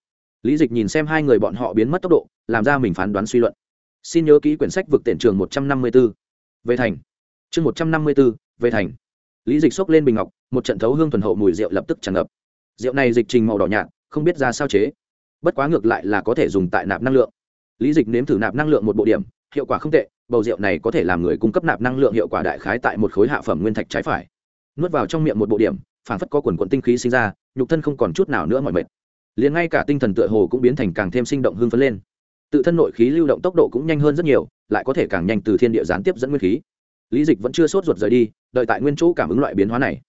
lý dịch nhìn xem hai người bọn họ biến mất tốc độ, làm ra mình phán đoán suy luận. Xin nhớ ký quyển sách vực tiện trường một trăm năm mươi b ố về thành. Chương một trăm năm mươi b ố về thành. Lý dịch xốc lên bình ngọc, một trận thấu hương thuần hậu mùi rượu lập tức tràn ngập. Rượu này dịch trình màu đỏ nhạt, không biết ra sao chế bất quá ngược lại là có thể dùng tại nạp năng lượng. Lý dịch nếm thử nạp năng lượng một bộ điểm, hiệu quả không tệ, bầu rượu này có thể làm người cung cấp nạp năng lượng hiệu quả đại khái tại một khối hạ phẩm nguyên thạch trái phải. Nuốt vào trong miệng một bộ điểm phản phất có quần quận tinh khí sinh ra, nhục thân không còn chút nào nữa mọi mệt. Liền ngay cả tinh thần tựa hồ cũng biến thành càng thêm sinh động hưng phấn lên. Tự thân nội khí lưu động tốc độ cũng nhanh hơn rất nhiều, lại có thể càng nhanh từ thiên địa gián tiếp dẫn nguyên khí. Lý dịch vẫn chưa sốt ruột rời đi, đợi tại nguyên chỗ cảm ứng loại biến hóa này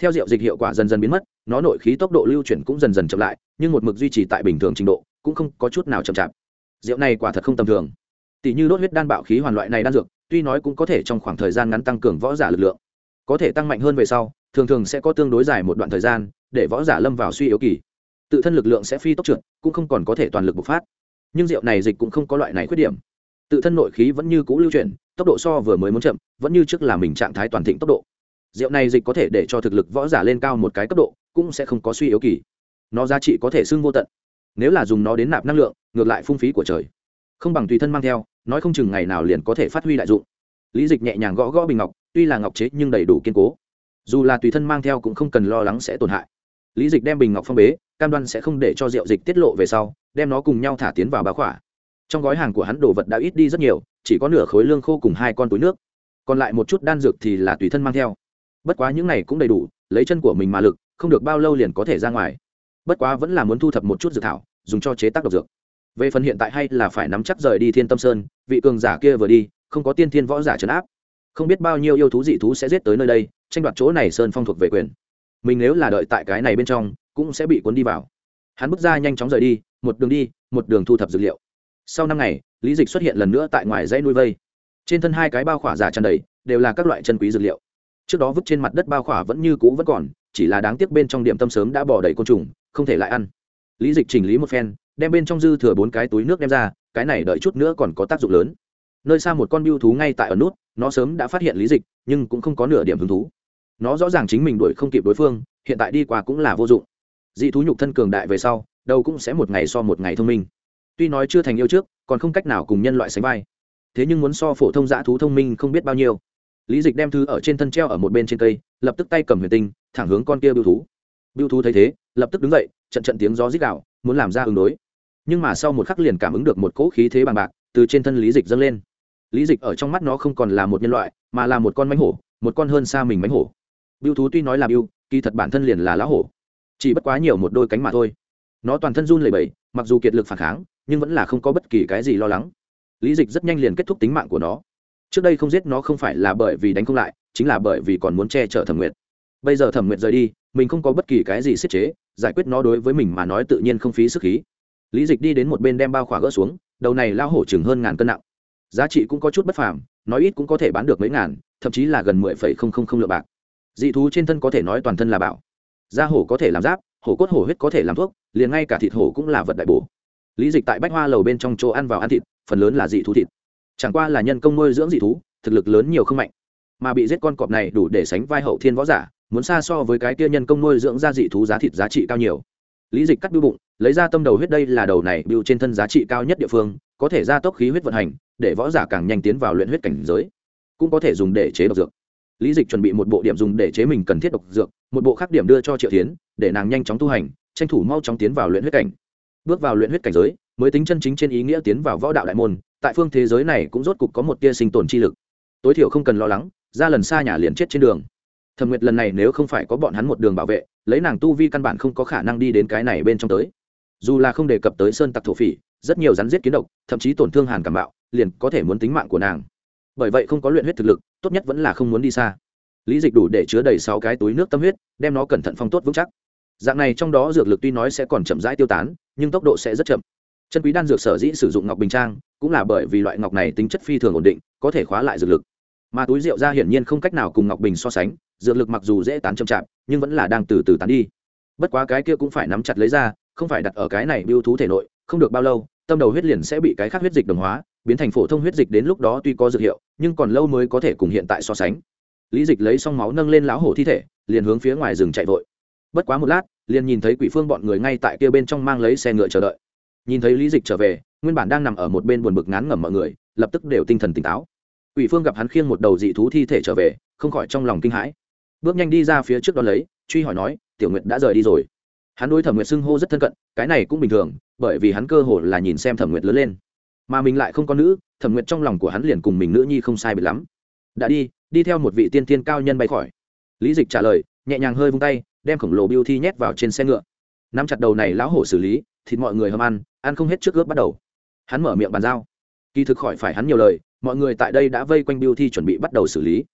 theo rượu dịch hiệu quả dần dần biến mất, nó nội khí tốc độ lưu chuyển cũng dần dần chậm lại, nhưng một mực duy trì tại bình thường trình độ, cũng không có chút nào chậm chạp. Rượu này quả thật không tầm thường. Tỷ như đốt huyết đan bạo khí hoàn loại này đan dược, tuy nói cũng có thể trong khoảng thời gian ngắn tăng cường võ giả lực lượng, có thể tăng mạnh hơn về sau, thường thường sẽ có tương đối dài một đoạn thời gian, để võ giả lâm vào suy yếu kỳ. Tự thân lực lượng sẽ phi tốc trượt, cũng không còn có thể toàn lực bộc phát. Nhưng rượu này dịch cũng không có loại này khuyết điểm. Tự thân nội khí vẫn như cũ lưu chuyển, tốc độ so vừa mới muốn chậm, vẫn như trước là mình trạng thái toàn thịnh tốc độ rượu này dịch có thể để cho thực lực võ giả lên cao một cái cấp độ, cũng sẽ không có suy yếu kỳ. Nó giá trị có thể xưng vô tận. Nếu là dùng nó đến nạp năng lượng, ngược lại phung phí của trời. Không bằng tùy thân mang theo, nói không chừng ngày nào liền có thể phát huy đại dụng. Lý dịch nhẹ nhàng gõ gõ bình ngọc, tuy là ngọc chế nhưng đầy đủ kiên cố. Dù là tùy thân mang theo cũng không cần lo lắng sẽ tổn hại. Lý dịch đem bình ngọc phong bế, cam đoan sẽ không để cho rượu dịch tiết lộ về sau, đem nó cùng nhau thả tiến vào bá khỏa. Trong gói hàng của hắn đồ vật đã ít đi rất nhiều, chỉ có nửa khối lương khô cùng hai con túi nước. Còn lại một chút đan dược thì là tùy thân mang theo bất quá những này cũng đầy đủ, lấy chân của mình mà lực, không được bao lâu liền có thể ra ngoài. Bất quá vẫn là muốn thu thập một chút dược thảo, dùng cho chế tác độc dược. Về phần hiện tại hay là phải nắm chắc rời đi thiên tâm sơn, vị cường giả kia vừa đi, không có tiên thiên võ giả trấn áp. Không biết bao nhiêu yêu thú dị thú sẽ giết tới nơi đây, tranh đoạt chỗ này sơn phong thuộc về quyền. Mình nếu là đợi tại cái này bên trong, cũng sẽ bị cuốn đi vào. Hắn bước ra nhanh chóng rời đi, một đường đi, một đường thu thập dược liệu. Sau năm ngày, lý dịch xuất hiện lần nữa tại ngoài dãy nuôi vây. Trên thân hai cái bao khỏa giả tràn đầy, đều là các loại chân quý dược liệu trước đó vứt trên mặt đất bao khỏa vẫn như cũ vẫn còn, chỉ là đáng tiếc bên trong điểm tâm sớm đã bỏ đầy côn trùng, không thể lại ăn. Lý dịch chỉnh lý một phen, đem bên trong dư thừa bốn cái túi nước đem ra, cái này đợi chút nữa còn có tác dụng lớn. Nơi xa một con biêu thú ngay tại ở nút, nó sớm đã phát hiện lý dịch, nhưng cũng không có nửa điểm hứng thú. Nó rõ ràng chính mình đuổi không kịp đối phương, hiện tại đi qua cũng là vô dụng. Dị thú nhục thân cường đại về sau, đâu cũng sẽ một ngày so một ngày thông minh. Tuy nói chưa thành yêu trước, còn không cách nào cùng nhân loại sánh vai. Thế nhưng muốn so phổ thông dã thú thông minh không biết bao nhiêu lý dịch đem thư ở trên thân treo ở một bên trên cây, lập tức tay cầm huyền tinh, thẳng hướng con kia biêu thú. Biêu thú thấy thế, lập tức đứng dậy, trận trận tiếng gió rít gạo muốn làm ra ứng đối. Nhưng mà sau một khắc liền cảm ứng được một cỗ khí thế bằng bạc từ trên thân lý dịch dâng lên. Lý dịch ở trong mắt nó không còn là một nhân loại, mà là một con mánh hổ, một con hơn xa mình mánh hổ. Biêu thú tuy nói là biêu kỳ thật bản thân liền là lá hổ. Chỉ bất quá nhiều một đôi cánh mà thôi. Nó toàn thân run lẩy bẩy, mặc dù kiệt lực phản kháng, nhưng vẫn là không có bất kỳ cái gì lo lắng. Lý dịch rất nhanh liền kết thúc tính mạng của nó trước đây không giết nó không phải là bởi vì đánh không lại, chính là bởi vì còn muốn che chở thẩm nguyệt. Bây giờ thẩm nguyệt rời đi, mình không có bất kỳ cái gì siết chế, giải quyết nó đối với mình mà nói tự nhiên không phí sức khí. Lý dịch đi đến một bên đem bao khỏa gỡ xuống, đầu này lao hổ chừng hơn ngàn cân nặng. Giá trị cũng có chút bất phàm, nói ít cũng có thể bán được mấy ngàn, thậm chí là gần mười phẩy không không không lượng bạc. Dị thú trên thân có thể nói toàn thân là bảo. Da hổ có thể làm giáp, hổ cốt hổ huyết có thể làm thuốc, liền ngay cả thịt hổ cũng là vật đại bổ. Lý dịch tại bách hoa lầu bên trong chỗ ăn vào ăn thịt, phần lớn là dị thú thịt chẳng qua là nhân công nuôi dưỡng dị thú, thực lực lớn nhiều không mạnh. Mà bị giết con cọp này đủ để sánh vai hậu thiên võ giả, muốn xa so với cái kia nhân công nuôi dưỡng ra dị thú giá thịt giá trị cao nhiều. Lý dịch cắt bưu bụng, lấy ra tâm đầu huyết đây là đầu này bưu trên thân giá trị cao nhất địa phương, có thể gia tốc khí huyết vận hành, để võ giả càng nhanh tiến vào luyện huyết cảnh giới. Cũng có thể dùng để chế độc dược. Lý dịch chuẩn bị một bộ điểm dùng để chế mình cần thiết độc dược, một bộ khác điểm đưa cho triệu tiến để nàng nhanh chóng tu hành, tranh thủ mau chóng tiến vào luyện huyết cảnh. Bước vào luyện huyết cảnh giới, mới tính chân chính trên ý nghĩa tiến vào võ đạo đại môn tại phương thế giới này cũng rốt cục có một tia sinh tồn chi lực. Tối thiểu không cần lo lắng, ra lần xa nhà liền chết trên đường. Thẩm nguyệt lần này nếu không phải có bọn hắn một đường bảo vệ, lấy nàng tu vi căn bản không có khả năng đi đến cái này bên trong tới. Dù là không đề cập tới sơn tặc thổ phỉ, rất nhiều rắn giết kiến độc, thậm chí tổn thương hàn cảm bạo, liền có thể muốn tính mạng của nàng. Bởi vậy không có luyện huyết thực lực, tốt nhất vẫn là không muốn đi xa. Lý dịch đủ để chứa đầy sáu cái túi nước tâm huyết, đem nó cẩn thận phong tốt vững chắc. Dạng này trong đó dược lực tuy nói sẽ còn chậm rãi tiêu tán, nhưng tốc độ sẽ rất chậm. Chân quý đan dược sở dĩ sử dụng ngọc bình trang cũng là bởi vì loại ngọc này tính chất phi thường ổn định, có thể khóa lại dược lực. Mà túi rượu ra hiển nhiên không cách nào cùng ngọc bình so sánh, dược lực mặc dù dễ tán chậm chạp, nhưng vẫn là đang từ từ tán đi. Bất quá cái kia cũng phải nắm chặt lấy ra, không phải đặt ở cái này biêu thú thể nội, không được bao lâu, tâm đầu huyết liền sẽ bị cái khác huyết dịch đồng hóa, biến thành phổ thông huyết dịch đến lúc đó tuy có dược hiệu, nhưng còn lâu mới có thể cùng hiện tại so sánh. Lý dịch lấy xong máu nâng lên lão hổ thi thể, liền hướng phía ngoài rừng chạy vội. Bất quá một lát, liền nhìn thấy quỷ phương bọn người ngay tại kia bên trong mang lấy xe ngựa chờ đợi. Nhìn thấy lý dịch trở về nguyên bản đang nằm ở một bên buồn bực ngán ngẩm mọi người, lập tức đều tinh thần tỉnh táo. Quỷ phương gặp hắn khiêng một đầu dị thú thi thể trở về, không khỏi trong lòng kinh hãi. Bước nhanh đi ra phía trước đó lấy, truy hỏi nói, tiểu nguyệt đã rời đi rồi. Hắn đối thẩm nguyệt xưng hô rất thân cận, cái này cũng bình thường, bởi vì hắn cơ hồ là nhìn xem thẩm nguyệt lớn lên. Mà mình lại không có nữ, thẩm nguyệt trong lòng của hắn liền cùng mình nữ nhi không sai biệt lắm. Đã đi đi theo một vị tiên tiên cao nhân bay khỏi. Lý dịch trả lời, nhẹ nhàng hơi vung tay, đem khổng lồ biêu thi nhét vào trên xe ngựa. Nắm chặt đầu này lão hổ xử lý, thịt mọi người hâm ăn ăn không hết trước ướp bắt đầu hắn mở miệng bàn giao. Kỳ thực khỏi phải hắn nhiều lời, mọi người tại đây đã vây quanh biêu thi chuẩn bị bắt đầu xử lý.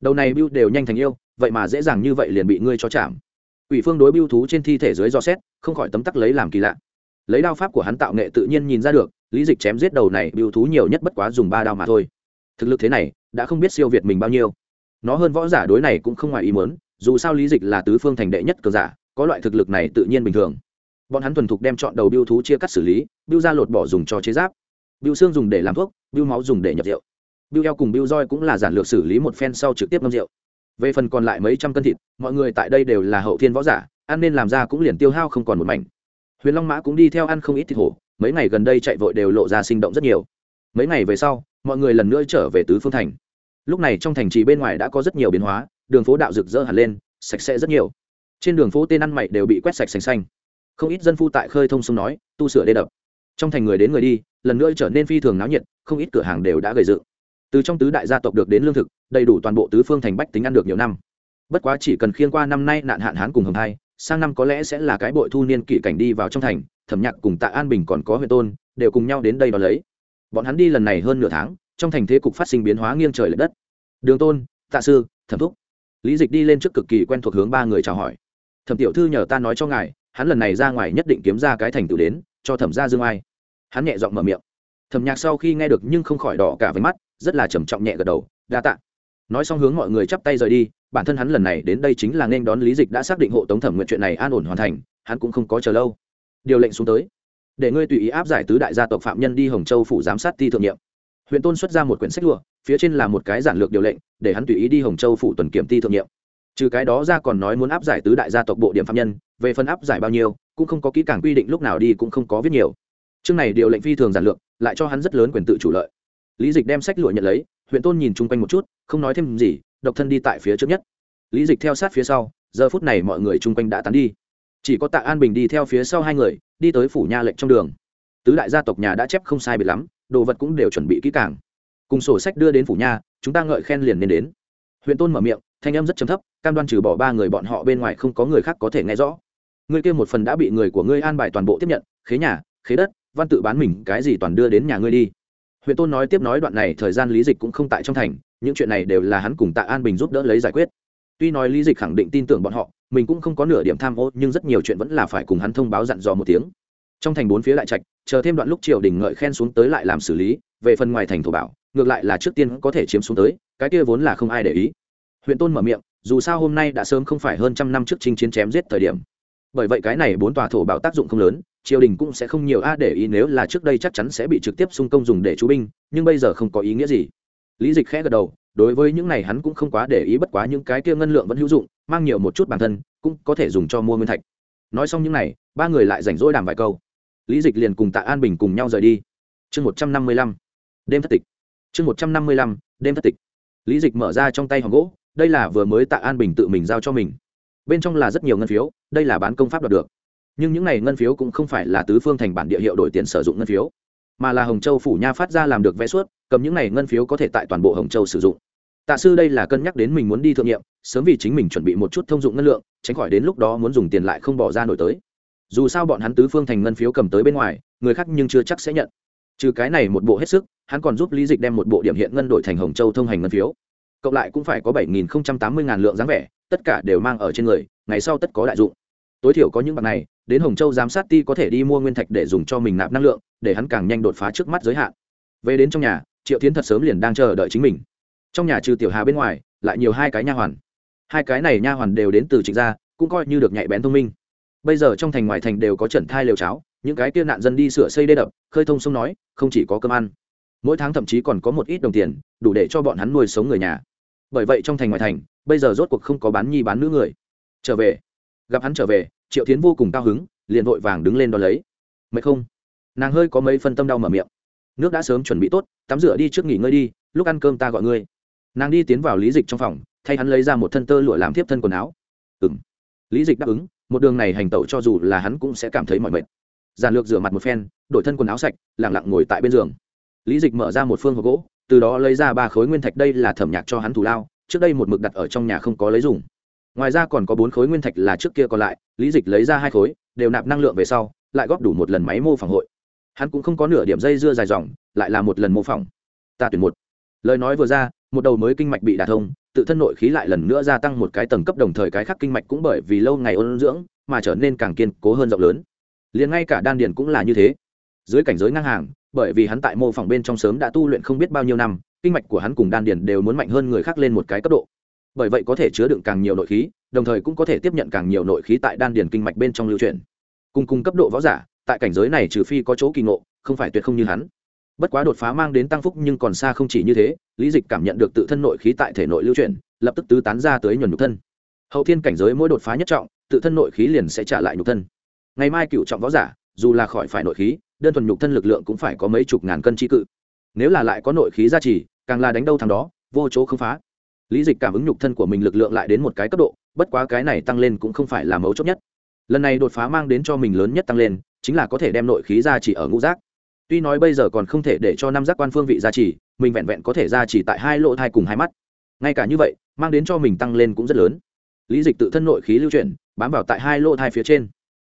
Đầu này biêu đều nhanh thành yêu, vậy mà dễ dàng như vậy liền bị ngươi cho chạm. Ủy phương đối biêu thú trên thi thể dưới do xét, không khỏi tấm tắc lấy làm kỳ lạ. Lấy đao pháp của hắn tạo nghệ tự nhiên nhìn ra được, lý dịch chém giết đầu này biêu thú nhiều nhất bất quá dùng ba đao mà thôi. Thực lực thế này, đã không biết siêu việt mình bao nhiêu. Nó hơn võ giả đối này cũng không ngoài ý muốn, dù sao lý dịch là tứ phương thành đệ nhất cờ giả, có loại thực lực này tự nhiên bình thường. Bọn hắn thuần thục đem chọn đầu biêu thú chia cắt xử lý biêu da lột bỏ dùng cho chế giáp. Biêu xương dùng để làm thuốc biêu máu dùng để nhập rượu. Biêu eo cùng biêu roi cũng là giản lược xử lý một phen sau trực tiếp ngâm rượu. Về phần còn lại mấy trăm cân thịt, mọi người tại đây đều là hậu thiên võ giả, ăn nên làm ra cũng liền tiêu hao không còn một mảnh. Huyền long mã cũng đi theo ăn không ít thịt hổ, mấy ngày gần đây chạy vội đều lộ ra sinh động rất nhiều. Mấy ngày về sau, mọi người lần nữa trở về tứ phương thành. Lúc này trong thành trì bên ngoài đã có rất nhiều biến hóa, đường phố đạo rực rỡ hẳn lên, sạch sẽ rất nhiều. Trên đường phố tên ăn mày đều bị quét sạch sành xanh. Không ít dân phu tại khơi thông sông nói, tu sửa đê đập trong thành người đến người đi, lần nữa trở nên phi thường náo nhiệt, không ít cửa hàng đều đã gầy dựng. Từ trong tứ đại gia tộc được đến lương thực, đầy đủ toàn bộ tứ phương thành bách tính ăn được nhiều năm. Bất quá chỉ cần khiêng qua năm nay nạn hạn hán cùng hầm hai sang năm có lẽ sẽ là cái bội thu niên kỵ cảnh đi vào trong thành, thẩm nhạc cùng tạ an bình còn có huyện tôn, đều cùng nhau đến đây đón lấy. Bọn hắn đi lần này hơn nửa tháng, trong thành thế cục phát sinh biến hóa nghiêng trời l ệ đất. Đường tôn, tạ sư, thẩm thúc. Lý dịch đi lên trước cực kỳ quen thuộc hướng ba người chào hỏi. Thẩm tiểu thư nhờ ta nói cho ngài, hắn lần này ra ngoài nhất định kiếm ra cái thành tựu đến cho thẩm gia dương ai. Hắn nhẹ giọng mở miệng. Thẩm nhạc sau khi nghe được nhưng không khỏi đỏ cả với mắt, rất là trầm trọng nhẹ gật đầu, đa tạ. Nói xong hướng mọi người chắp tay rời đi, bản thân hắn lần này đến đây chính là nên đón lý dịch đã xác định hộ tống thẩm nguyện chuyện này an ổn hoàn thành, hắn cũng không có chờ lâu. Điều lệnh xuống tới. Để ngươi tùy ý áp giải tứ đại gia tộc phạm nhân đi hồng châu phủ giám sát thi thượng nhiệm. Huyện tôn xuất ra một quyển sách lụa, phía trên là một cái giản lược điều lệnh, để hắn tùy ý đi hồng châu phủ tuần kiểm thi thượng nhiệm. Trừ cái đó ra còn nói muốn áp giải tứ đại gia tộc bộ điểm phạm nhân, về phần áp giải bao nhiêu cũng không có kỹ càng quy định lúc nào đi cũng không có viết nhiều. Chương này điều lệnh phi thường giản lược, lại cho hắn rất lớn quyền tự chủ lợi. Lý dịch đem sách lụa nhận lấy, huyện tôn nhìn chung quanh một chút, không nói thêm gì, độc thân đi tại phía trước nhất. Lý dịch theo sát phía sau, giờ phút này mọi người chung quanh đã tán đi. Chỉ có tạ an bình đi theo phía sau hai người, đi tới phủ nha lệnh trong đường. Tứ đại gia tộc nhà đã chép không sai biệt lắm, đồ vật cũng đều chuẩn bị kỹ càng. Cùng sổ sách đưa đến phủ nha, chúng ta ngợi khen liền nên đến. Huyện tôn mở miệng, thanh em rất chấm thấp, cam đoan trừ bỏ ba người bọn họ bên ngoài không có người khác có thể nghe rõ ngươi kia một phần đã bị người của ngươi an bài toàn bộ tiếp nhận, khế nhà, khế đất, văn tự bán mình, cái gì toàn đưa đến nhà ngươi đi. Huyện tôn nói tiếp nói đoạn này, thời gian lý dịch cũng không tại trong thành, những chuyện này đều là hắn cùng tạ an bình giúp đỡ lấy giải quyết. Tuy nói lý dịch khẳng định tin tưởng bọn họ, mình cũng không có nửa điểm tham ô, nhưng rất nhiều chuyện vẫn là phải cùng hắn thông báo dặn dò một tiếng. Trong thành bốn phía lại trạch, chờ thêm đoạn lúc triều đình ngợi khen xuống tới lại làm xử lý, về phần ngoài thành thổ bảo, ngược lại là trước tiên có thể chiếm xuống tới, cái kia vốn là không ai để ý. Huyện tôn mở miệng, dù sao hôm nay đã sớm không phải hơn trăm năm trước chinh chiến chém giết thời điểm bởi vậy cái này bốn tòa thổ bảo tác dụng không lớn, triều đình cũng sẽ không nhiều a để ý nếu là trước đây chắc chắn sẽ bị trực tiếp xung công dùng để chú binh, nhưng bây giờ không có ý nghĩa gì. Lý dịch khẽ gật đầu, đối với những này hắn cũng không quá để ý bất quá những cái kia ngân lượng vẫn hữu dụng, mang nhiều một chút bản thân, cũng có thể dùng cho mua nguyên thạch. Nói xong những này, ba người lại rảnh rỗi đàm vài câu. Lý dịch liền cùng tạ an bình cùng nhau rời đi. Chương một trăm năm mươi lăm, đêm thất tịch. Chương một trăm năm mươi lăm, đêm thất tịch. Lý dịch mở ra trong tay hòm gỗ, đây là vừa mới tạ an bình tự mình giao cho mình bên trong là rất nhiều ngân phiếu, đây là bán công pháp đoạt được. Nhưng những này ngân phiếu cũng không phải là tứ phương thành bản địa hiệu đổi tiền sử dụng ngân phiếu, mà là hồng châu phủ nha phát ra làm được vẽ suốt cầm những này ngân phiếu có thể tại toàn bộ hồng châu sử dụng. Tạ sư đây là cân nhắc đến mình muốn đi thượng nhiệm, sớm vì chính mình chuẩn bị một chút thông dụng ngân lượng, tránh khỏi đến lúc đó muốn dùng tiền lại không bỏ ra nổi tới. Dù sao bọn hắn tứ phương thành ngân phiếu cầm tới bên ngoài, người khác nhưng chưa chắc sẽ nhận. Trừ cái này một bộ hết sức, hắn còn giúp lý dịch đem một bộ điểm hiện ngân đổi thành hồng châu thông hành ngân phiếu cộng lại cũng phải có bảy nghìn tám mươi ngàn lượng dáng vẻ, tất cả đều mang ở trên người, ngày sau tất có đại dụng. Tối thiểu có những bạc này, đến hồng châu giám sát ti có thể đi mua nguyên thạch để dùng cho mình nạp năng lượng, để hắn càng nhanh đột phá trước mắt giới hạn. Về đến trong nhà, triệu tiến thật sớm liền đang chờ đợi chính mình. Trong nhà trừ tiểu hà bên ngoài, lại nhiều hai cái nha hoàn. Hai cái này nha hoàn đều đến từ trịnh gia, cũng coi như được nhạy bén thông minh. Bây giờ trong thành ngoài thành đều có trần thai lều cháo, những cái kia nạn dân đi sửa xây đê đập, khơi thông sông nói, không chỉ có cơm ăn mỗi tháng thậm chí còn có một ít đồng tiền, đủ để cho bọn hắn nuôi sống người nhà. Bởi vậy trong thành ngoài thành, bây giờ rốt cuộc không có bán nhi bán nữ người. Trở về. Gặp hắn trở về, triệu tiến vô cùng cao hứng, liền vội vàng đứng lên đón lấy. Mệt không? Nàng hơi có mấy phân tâm đau mở miệng. Nước đã sớm chuẩn bị tốt, tắm rửa đi trước nghỉ ngơi đi, lúc ăn cơm ta gọi ngươi. Nàng đi tiến vào lý dịch trong phòng, thay hắn lấy ra một thân tơ lụa làm tiếp thân quần áo. Ừ m lý dịch đáp ứng, một đường này hành tẩu cho dù là hắn cũng sẽ cảm thấy mọi mệt. Giàn lược rửa mặt một phen, đổi thân quần áo sạch lẳng lặng ngồi tại bên giường lý dịch mở ra một phương hộp gỗ, từ đó lấy ra ba khối nguyên thạch, đây là thẩm nhạc cho hắn thù lao, trước đây một mực đặt ở trong nhà không có lấy dùng. Ngoài ra còn có bốn khối nguyên thạch là trước kia còn lại, lý dịch lấy ra hai khối, đều nạp năng lượng về sau, lại góp đủ một lần máy mô phỏng hội. Hắn cũng không có nửa điểm dây dưa dài dòng, lại là một lần mô phỏng. Ta tuyển một. Lời nói vừa ra, một đầu mới kinh mạch bị đả thông, tự thân nội khí lại lần nữa gia tăng một cái tầng cấp, đồng thời cái khác kinh mạch cũng bởi vì lâu ngày ôn dưỡng mà trở nên càng kiên cố hơn rộng lớn. Liền ngay cả đan điền cũng là như thế. Dưới cảnh giới ngang hàng bởi vì hắn tại mô phỏng bên trong sớm đã tu luyện không biết bao nhiêu năm, kinh mạch của hắn cùng đan điền đều muốn mạnh hơn người khác lên một cái cấp độ. Bởi vậy có thể chứa đựng càng nhiều nội khí, đồng thời cũng có thể tiếp nhận càng nhiều nội khí tại đan điền kinh mạch bên trong lưu truyền. Cùng cùng cấp độ võ giả, tại cảnh giới này trừ phi có chỗ kỳ ngộ, không phải tuyệt không như hắn. Bất quá đột phá mang đến tăng phúc nhưng còn xa không chỉ như thế, lý dịch cảm nhận được tự thân nội khí tại thể nội lưu chuyển lập tức tứ tán ra tới nhuần nhục thân. Hậu thiên cảnh giới mỗi đột phá nhất trọng, tự thân nội khí liền sẽ trả lại nhục thân. Ngày mai cựu trọng võ giả, dù là khỏi phải nội khí đơn thuần nhục thân lực lượng cũng phải có mấy chục ngàn cân chi cự. Nếu là lại có nội khí gia trì, càng là đánh đâu thằng đó, vô chỗ không phá. Lý dịch cảm ứng nhục thân của mình lực lượng lại đến một cái cấp độ, bất quá cái này tăng lên cũng không phải là mấu chốt nhất. Lần này đột phá mang đến cho mình lớn nhất tăng lên, chính là có thể đem nội khí ra chỉ ở ngũ giác. Tuy nói bây giờ còn không thể để cho năm giác quan phương vị gia trì, mình vẹn vẹn có thể ra chỉ tại hai lỗ thai cùng hai mắt. Ngay cả như vậy, mang đến cho mình tăng lên cũng rất lớn. Lý dịch tự thân nội khí lưu chuyển, bám vào tại hai lỗ thai phía trên.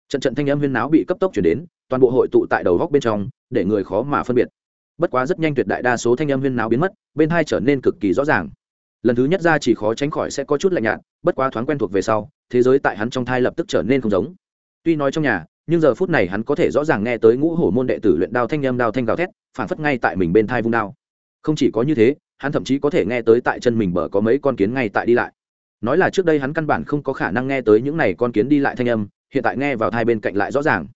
Trận trận thanh âm huyên náo bị cấp tốc chuyển đến toàn bộ hội tụ tại đầu góc bên trong, để người khó mà phân biệt. Bất quá rất nhanh tuyệt đại đa số thanh âm huyên náo biến mất, bên hai trở nên cực kỳ rõ ràng. Lần thứ nhất ra chỉ khó tránh khỏi sẽ có chút lạnh nhạt, bất quá thoáng quen thuộc về sau, thế giới tại hắn trong thai lập tức trở nên không giống. Tuy nói trong nhà, nhưng giờ phút này hắn có thể rõ ràng nghe tới ngũ hổ môn đệ tử luyện đao thanh âm đao thanh gào thét phản phất ngay tại mình bên thai vung đao. Không chỉ có như thế, hắn thậm chí có thể nghe tới tại chân mình bờ có mấy con kiến ngay tại đi lại. Nói là trước đây hắn căn bản không có khả năng nghe tới những này con kiến đi lại thanh âm, hiện tại nghe vào thai bên cạnh lại rõ ràng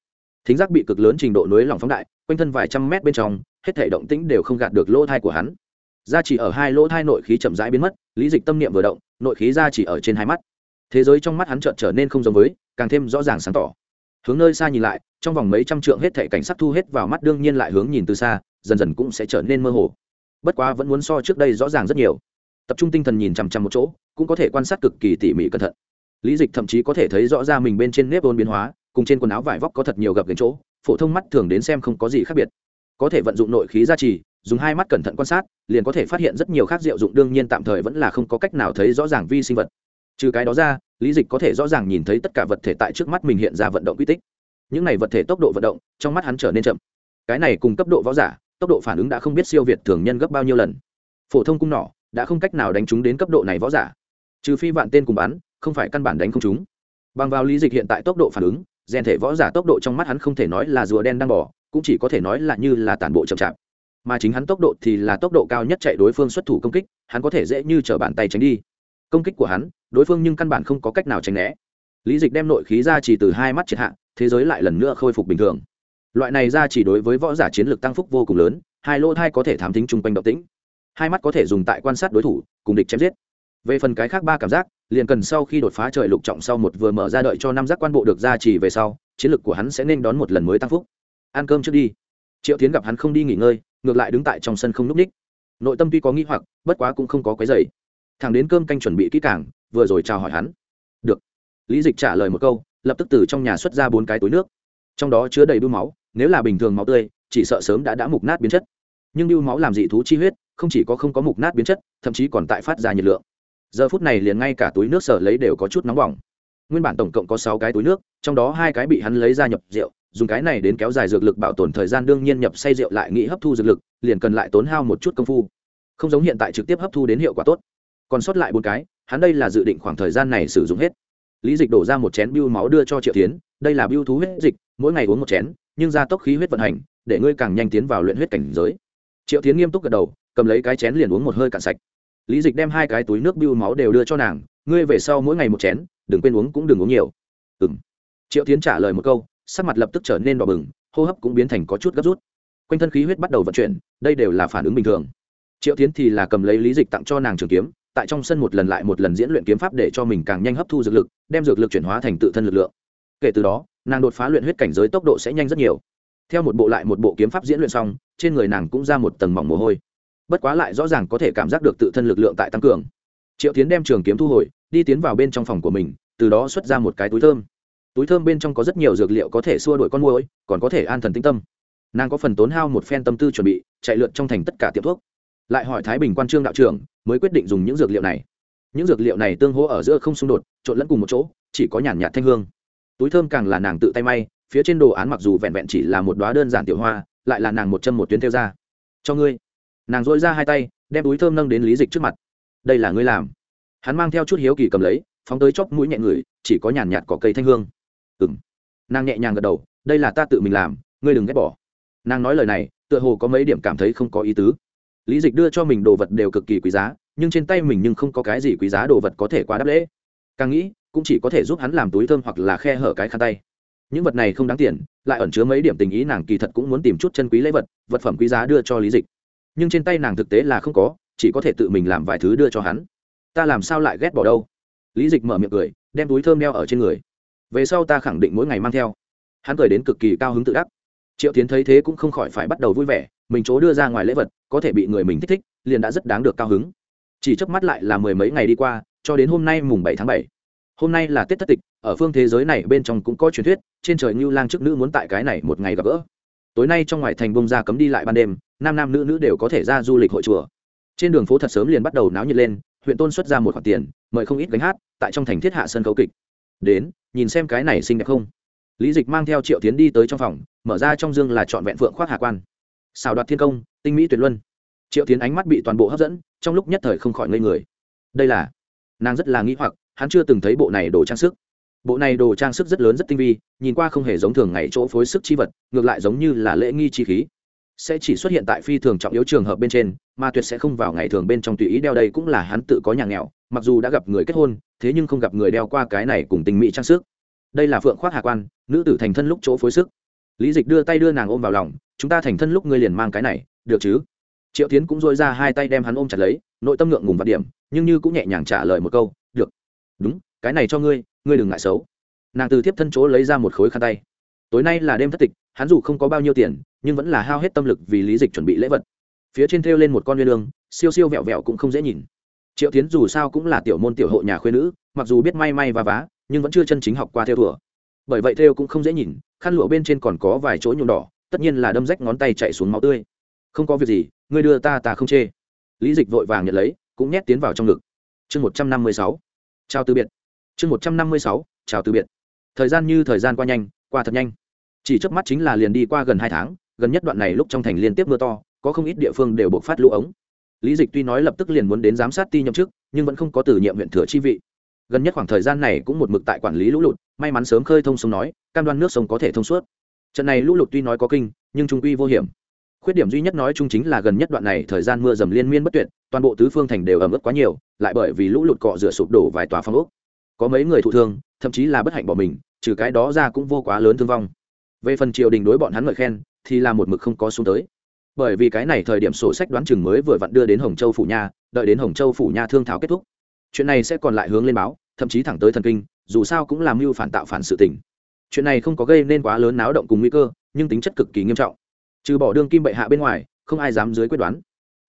thính giác bị cực lớn trình độ nối lỏng phóng đại, quanh thân vài trăm mét bên trong, hết thể động tĩnh đều không gạt được lỗ thai của hắn. Ra chỉ ở hai lỗ thai nội khí chậm rãi biến mất, lý dịch tâm niệm vừa động, nội khí ra chỉ ở trên hai mắt. Thế giới trong mắt hắn trợn trở nên không giống với, càng thêm rõ ràng sáng tỏ. Hướng nơi xa nhìn lại, trong vòng mấy trăm trượng hết thể cảnh sắc thu hết vào mắt đương nhiên lại hướng nhìn từ xa, dần dần cũng sẽ trở nên mơ hồ. Bất quá vẫn muốn so trước đây rõ ràng rất nhiều. Tập trung tinh thần nhìn chằm chằm một chỗ, cũng có thể quan sát cực kỳ tỉ mỉ cẩn thận. Lý dịch thậm chí có thể thấy rõ ra mình bên trên nếp ôn biến hóa cùng trên quần áo vải vóc có thật nhiều gập đến chỗ, phổ thông mắt thường đến xem không có gì khác biệt. Có thể vận dụng nội khí gia trì, dùng hai mắt cẩn thận quan sát, liền có thể phát hiện rất nhiều khác diệu dụng đương nhiên tạm thời vẫn là không có cách nào thấy rõ ràng vi sinh vật. Trừ cái đó ra, lý dịch có thể rõ ràng nhìn thấy tất cả vật thể tại trước mắt mình hiện ra vận động quy tích. Những này vật thể tốc độ vận động, trong mắt hắn trở nên chậm. Cái này cùng cấp độ võ giả, tốc độ phản ứng đã không biết siêu việt thường nhân gấp bao nhiêu lần. Phổ thông cung nỏ, đã không cách nào đánh chúng đến cấp độ này võ giả. Trừ phi vạn tên cùng bắn, không phải căn bản đánh không chúng bằng vào lý dịch hiện tại tốc độ phản ứng rèn thể võ giả tốc độ trong mắt hắn không thể nói là rùa đen đang bỏ, cũng chỉ có thể nói là như là tản bộ chậm chạp. Mà chính hắn tốc độ thì là tốc độ cao nhất chạy đối phương xuất thủ công kích, hắn có thể dễ như chở bàn tay tránh đi. Công kích của hắn, đối phương nhưng căn bản không có cách nào tránh né. Lý dịch đem nội khí ra chỉ từ hai mắt triệt hạ, thế giới lại lần nữa khôi phục bình thường. Loại này ra chỉ đối với võ giả chiến lược tăng phúc vô cùng lớn, hai lỗ thai có thể thám tính chung quanh động tĩnh. Hai mắt có thể dùng tại quan sát đối thủ, cùng địch chém giết. Về phần cái khác ba cảm giác liền cần sau khi đột phá trời lục trọng sau một vừa mở ra đợi cho năm giác quan bộ được ra chỉ về sau, chiến lược của hắn sẽ nên đón một lần mới tăng phúc. Ăn cơm trước đi. Triệu tiến gặp hắn không đi nghỉ ngơi, ngược lại đứng tại trong sân không n ú c ních. Nội tâm tuy có nghĩ hoặc, bất quá cũng không có quấy dày thằng đến cơm canh chuẩn bị kỹ càng, vừa rồi chào hỏi hắn. Được. Lý dịch trả lời một câu, lập tức từ trong nhà xuất ra bốn cái túi nước. Trong đó chứa đầy bưu máu, nếu là bình thường máu tươi, chỉ sợ sớm đã đã mục nát biến chất. Nhưng bưu máu làm dị thú chi huyết, không chỉ có không có mục nát biến chất, thậm chí còn tại phát ra nhiệt lượng giờ phút này liền ngay cả túi nước sở lấy đều có chút nóng bỏng. Nguyên bản tổng cộng có sáu cái túi nước, trong đó hai cái bị hắn lấy ra nhập rượu, dùng cái này đến kéo dài dược lực bảo tồn thời gian đương nhiên nhập say rượu lại nghĩ hấp thu dược lực, liền cần lại tốn hao một chút công phu. Không giống hiện tại trực tiếp hấp thu đến hiệu quả tốt. Còn sót lại bốn cái, hắn đây là dự định khoảng thời gian này sử dụng hết. Lý dịch đổ ra một chén bưu máu đưa cho triệu tiến đây là bưu thú huyết dịch, mỗi ngày uống một chén, nhưng gia tốc khí huyết vận hành, để ngươi càng nhanh tiến vào luyện huyết cảnh giới. Triệu tiến nghiêm túc gật đầu, cầm lấy cái chén liền uống một hơi cạn sạch lý dịch đem hai cái túi nước bưu máu đều đưa cho nàng, ngươi về sau mỗi ngày một chén, đừng quên uống cũng đừng uống nhiều. Ừ m triệu tiến trả lời một câu, sắc mặt lập tức trở nên đỏ bừng, hô hấp cũng biến thành có chút gấp rút. Quanh thân khí huyết bắt đầu vận chuyển, đây đều là phản ứng bình thường. Triệu tiến thì là cầm lấy lý dịch tặng cho nàng trường kiếm, tại trong sân một lần lại một lần diễn luyện kiếm pháp để cho mình càng nhanh hấp thu dược lực, đem dược lực chuyển hóa thành tự thân lực lượng. Kể từ đó, nàng đột phá luyện huyết cảnh giới tốc độ sẽ nhanh rất nhiều. Theo một bộ lại một bộ kiếm pháp diễn luyện xong, trên người nàng cũng ra một tầng mỏng mồ hôi bất quá lại rõ ràng có thể cảm giác được tự thân lực lượng tại tăng cường. Triệu tiến đem trường kiếm thu hồi, đi tiến vào bên trong phòng của mình, từ đó xuất ra một cái túi thơm. Túi thơm bên trong có rất nhiều dược liệu có thể xua đuổi con môi còn có thể an thần tinh tâm. Nàng có phần tốn hao một phen tâm tư chuẩn bị, chạy lượn trong thành tất cả tiệm thuốc. Lại hỏi thái bình quan trương đạo trưởng, mới quyết định dùng những dược liệu này. Những dược liệu này tương hỗ ở giữa không xung đột, trộn lẫn cùng một chỗ, chỉ có nhàn nhạt thanh hương. Túi thơm càng là nàng tự tay may, phía trên đồ án mặc dù vẹn vẹn chỉ là một đoá đơn giản tiểu hoa, lại là nàng một chân một tuyến theo ra. Cho ngươi nàng dội ra hai tay, đem túi thơm nâng đến lý dịch trước mặt. Đây là ngươi làm. Hắn mang theo chút hiếu kỳ cầm lấy, phóng tới chóp mũi nhẹ người, chỉ có nhàn nhạt có cây thanh hương. Ừng nàng nhẹ nhàng gật đầu, đây là ta tự mình làm, ngươi đừng ghét bỏ. Nàng nói lời này, tựa hồ có mấy điểm cảm thấy không có ý tứ. Lý dịch đưa cho mình đồ vật đều cực kỳ quý giá, nhưng trên tay mình nhưng không có cái gì quý giá đồ vật có thể quá đáp lễ. Càng nghĩ, cũng chỉ có thể giúp hắn làm túi thơm hoặc là khe hở cái khăn tay. Những vật này không đáng tiền, lại ẩn chứa mấy điểm tình ý nàng kỳ thật cũng muốn tìm chút chân quý lễ vật vật phẩm quý giá đưa cho lý dịch nhưng trên tay nàng thực tế là không có, chỉ có thể tự mình làm vài thứ đưa cho hắn. Ta làm sao lại ghét bỏ đâu? Lý dịch mở miệng cười, đem túi thơm đeo ở trên người. Về sau ta khẳng định mỗi ngày mang theo. Hắn cười đến cực kỳ cao hứng tự đắc. Triệu tiến thấy thế cũng không khỏi phải bắt đầu vui vẻ, mình chỗ đưa ra ngoài lễ vật, có thể bị người mình thích thích, liền đã rất đáng được cao hứng. Chỉ chớp mắt lại là mười mấy ngày đi qua, cho đến hôm nay mùng bảy tháng bảy. Hôm nay là tết thất tịch, ở phương thế giới này bên trong cũng có truyền thuyết, trên trời như lang chức nữ muốn tại cái này một ngày gặp gỡ tối nay trong ngoài thành bông ra cấm đi lại ban đêm, nam nam nữ nữ đều có thể ra du lịch hội chùa. Trên đường phố thật sớm liền bắt đầu náo nhiệt lên, huyện tôn xuất ra một khoản tiền, mời không ít gánh hát, tại trong thành thiết hạ sân khấu kịch. Đến, nhìn xem cái này xinh đẹp không? Lý dịch mang theo triệu tiến đi tới trong phòng, mở ra trong dương là trọn vẹn phượng khoác hạ quan. Xào đoạt thiên công, tinh mỹ tuyệt luân. Triệu tiến ánh mắt bị toàn bộ hấp dẫn, trong lúc nhất thời không khỏi ngây người. Đây là, nàng rất là nghĩ hoặc, hắn chưa từng thấy bộ này đồ trang sức bộ này đồ trang sức rất lớn rất tinh vi, nhìn qua không hề giống thường ngày chỗ phối sức chi vật, ngược lại giống như là lễ nghi chi khí. Sẽ chỉ xuất hiện tại phi thường trọng yếu trường hợp bên trên, mà tuyệt sẽ không vào ngày thường bên trong tùy ý đeo đây cũng là hắn tự có nhà nghèo, mặc dù đã gặp người kết hôn, thế nhưng không gặp người đeo qua cái này cùng tình mỹ trang sức. Đây là phượng khoác hạ quan, nữ tử thành thân lúc chỗ phối sức. Lý dịch đưa tay đưa nàng ôm vào lòng, chúng ta thành thân lúc ngươi liền mang cái này, được chứ? Triệu tiến cũng dội ra hai tay đem hắn ôm chặt lấy, nội tâm ngượng ngùng vặt điểm, nhưng như cũng nhẹ nhàng trả lời một câu, được. Đúng, cái này cho ngươi ngươi đừng ngại xấu. Nàng từ tiếp thân chỗ lấy ra một khối khăn tay. Tối nay là đêm thất tịch, hắn dù không có bao nhiêu tiền, nhưng vẫn là hao hết tâm lực vì lý dịch chuẩn bị lễ vật. Phía trên thêu lên một con nguyên lương siêu siêu vẹo vẹo cũng không dễ nhìn. Triệu tiến dù sao cũng là tiểu môn tiểu hộ nhà khuyên nữ, mặc dù biết may may và vá, nhưng vẫn chưa chân chính học qua theo thùa. Bởi vậy thêu cũng không dễ nhìn, khăn lụa bên trên còn có vài chỗ nhuộm đỏ, tất nhiên là đâm rách ngón tay chạy xuống máu tươi. Không có việc gì, ngươi đưa ta ta không chê. Lý dịch vội vàng nhận lấy, cũng nhét tiến vào trong ngực. Chương một trăm năm mươi sáu. Trao từ biệt chương một trăm năm mươi sáu, chào từ biệt. Thời gian như thời gian qua nhanh, qua thật nhanh. Chỉ trước mắt chính là liền đi qua gần hai tháng, gần nhất đoạn này lúc trong thành liên tiếp mưa to, có không ít địa phương đều buộc phát lũ ống. Lý dịch tuy nói lập tức liền muốn đến giám sát ti nhậm chức, nhưng vẫn không có từ nhiệm huyện thừa chi vị. Gần nhất khoảng thời gian này cũng một mực tại quản lý lũ lụt, may mắn sớm khơi thông sông nói, cam đoan nước sông có thể thông suốt. Trận này lũ lụt tuy nói có kinh, nhưng trung quy vô hiểm. Khuyết điểm duy nhất nói chung chính là gần nhất đoạn này thời gian mưa dầm liên miên bất tuyệt, toàn bộ tứ phương thành đều ẩm ướt quá nhiều, lại bởi vì lũ lụt cọ rửa sụp đổ vài tòa phong ốc có mấy người thụ thương, thậm chí là bất hạnh bỏ mình, trừ cái đó ra cũng vô quá lớn thương vong. Về phần triều đình đối bọn hắn ngợi khen, thì là một mực không có xuống tới. Bởi vì cái này thời điểm sổ sách đoán chừng mới vừa vặn đưa đến hồng châu phủ nha, đợi đến hồng châu phủ nha thương thảo kết thúc. Chuyện này sẽ còn lại hướng lên báo, thậm chí thẳng tới thần kinh, dù sao cũng làm mưu phản tạo phản sự tình. Chuyện này không có gây nên quá lớn náo động cùng nguy cơ, nhưng tính chất cực kỳ nghiêm trọng. Trừ bỏ đương kim bệ hạ bên ngoài, không ai dám dưới quyết đoán.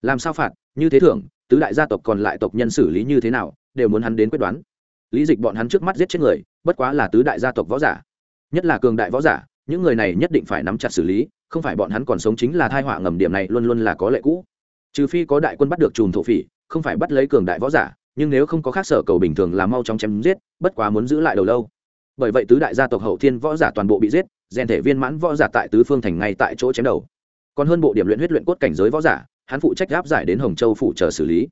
Làm sao phạt? Như thế thưởng, tứ đại gia tộc còn lại tộc nhân xử lý như thế nào, đều muốn hắn đến quyết đoán lý dịch bọn hắn trước mắt giết chết người, bất quá là tứ đại gia tộc võ giả. Nhất là cường đại võ giả, những người này nhất định phải nắm chặt xử lý, không phải bọn hắn còn sống chính là thai họa ngầm điểm này luôn luôn là có lệ cũ. Trừ phi có đại quân bắt được chùm thổ phỉ, không phải bắt lấy cường đại võ giả, nhưng nếu không có khác sở cầu bình thường là mau chóng chém giết, bất quá muốn giữ lại đầu lâu. Bởi vậy tứ đại gia tộc hậu thiên võ giả toàn bộ bị giết, rèn thể viên mãn võ giả tại tứ phương thành ngay tại chỗ chém đầu. Còn hơn bộ điểm luyện huyết luyện cốt cảnh giới võ giả, hắn phụ trách gáp giải đến hồng châu phủ chờ xử lý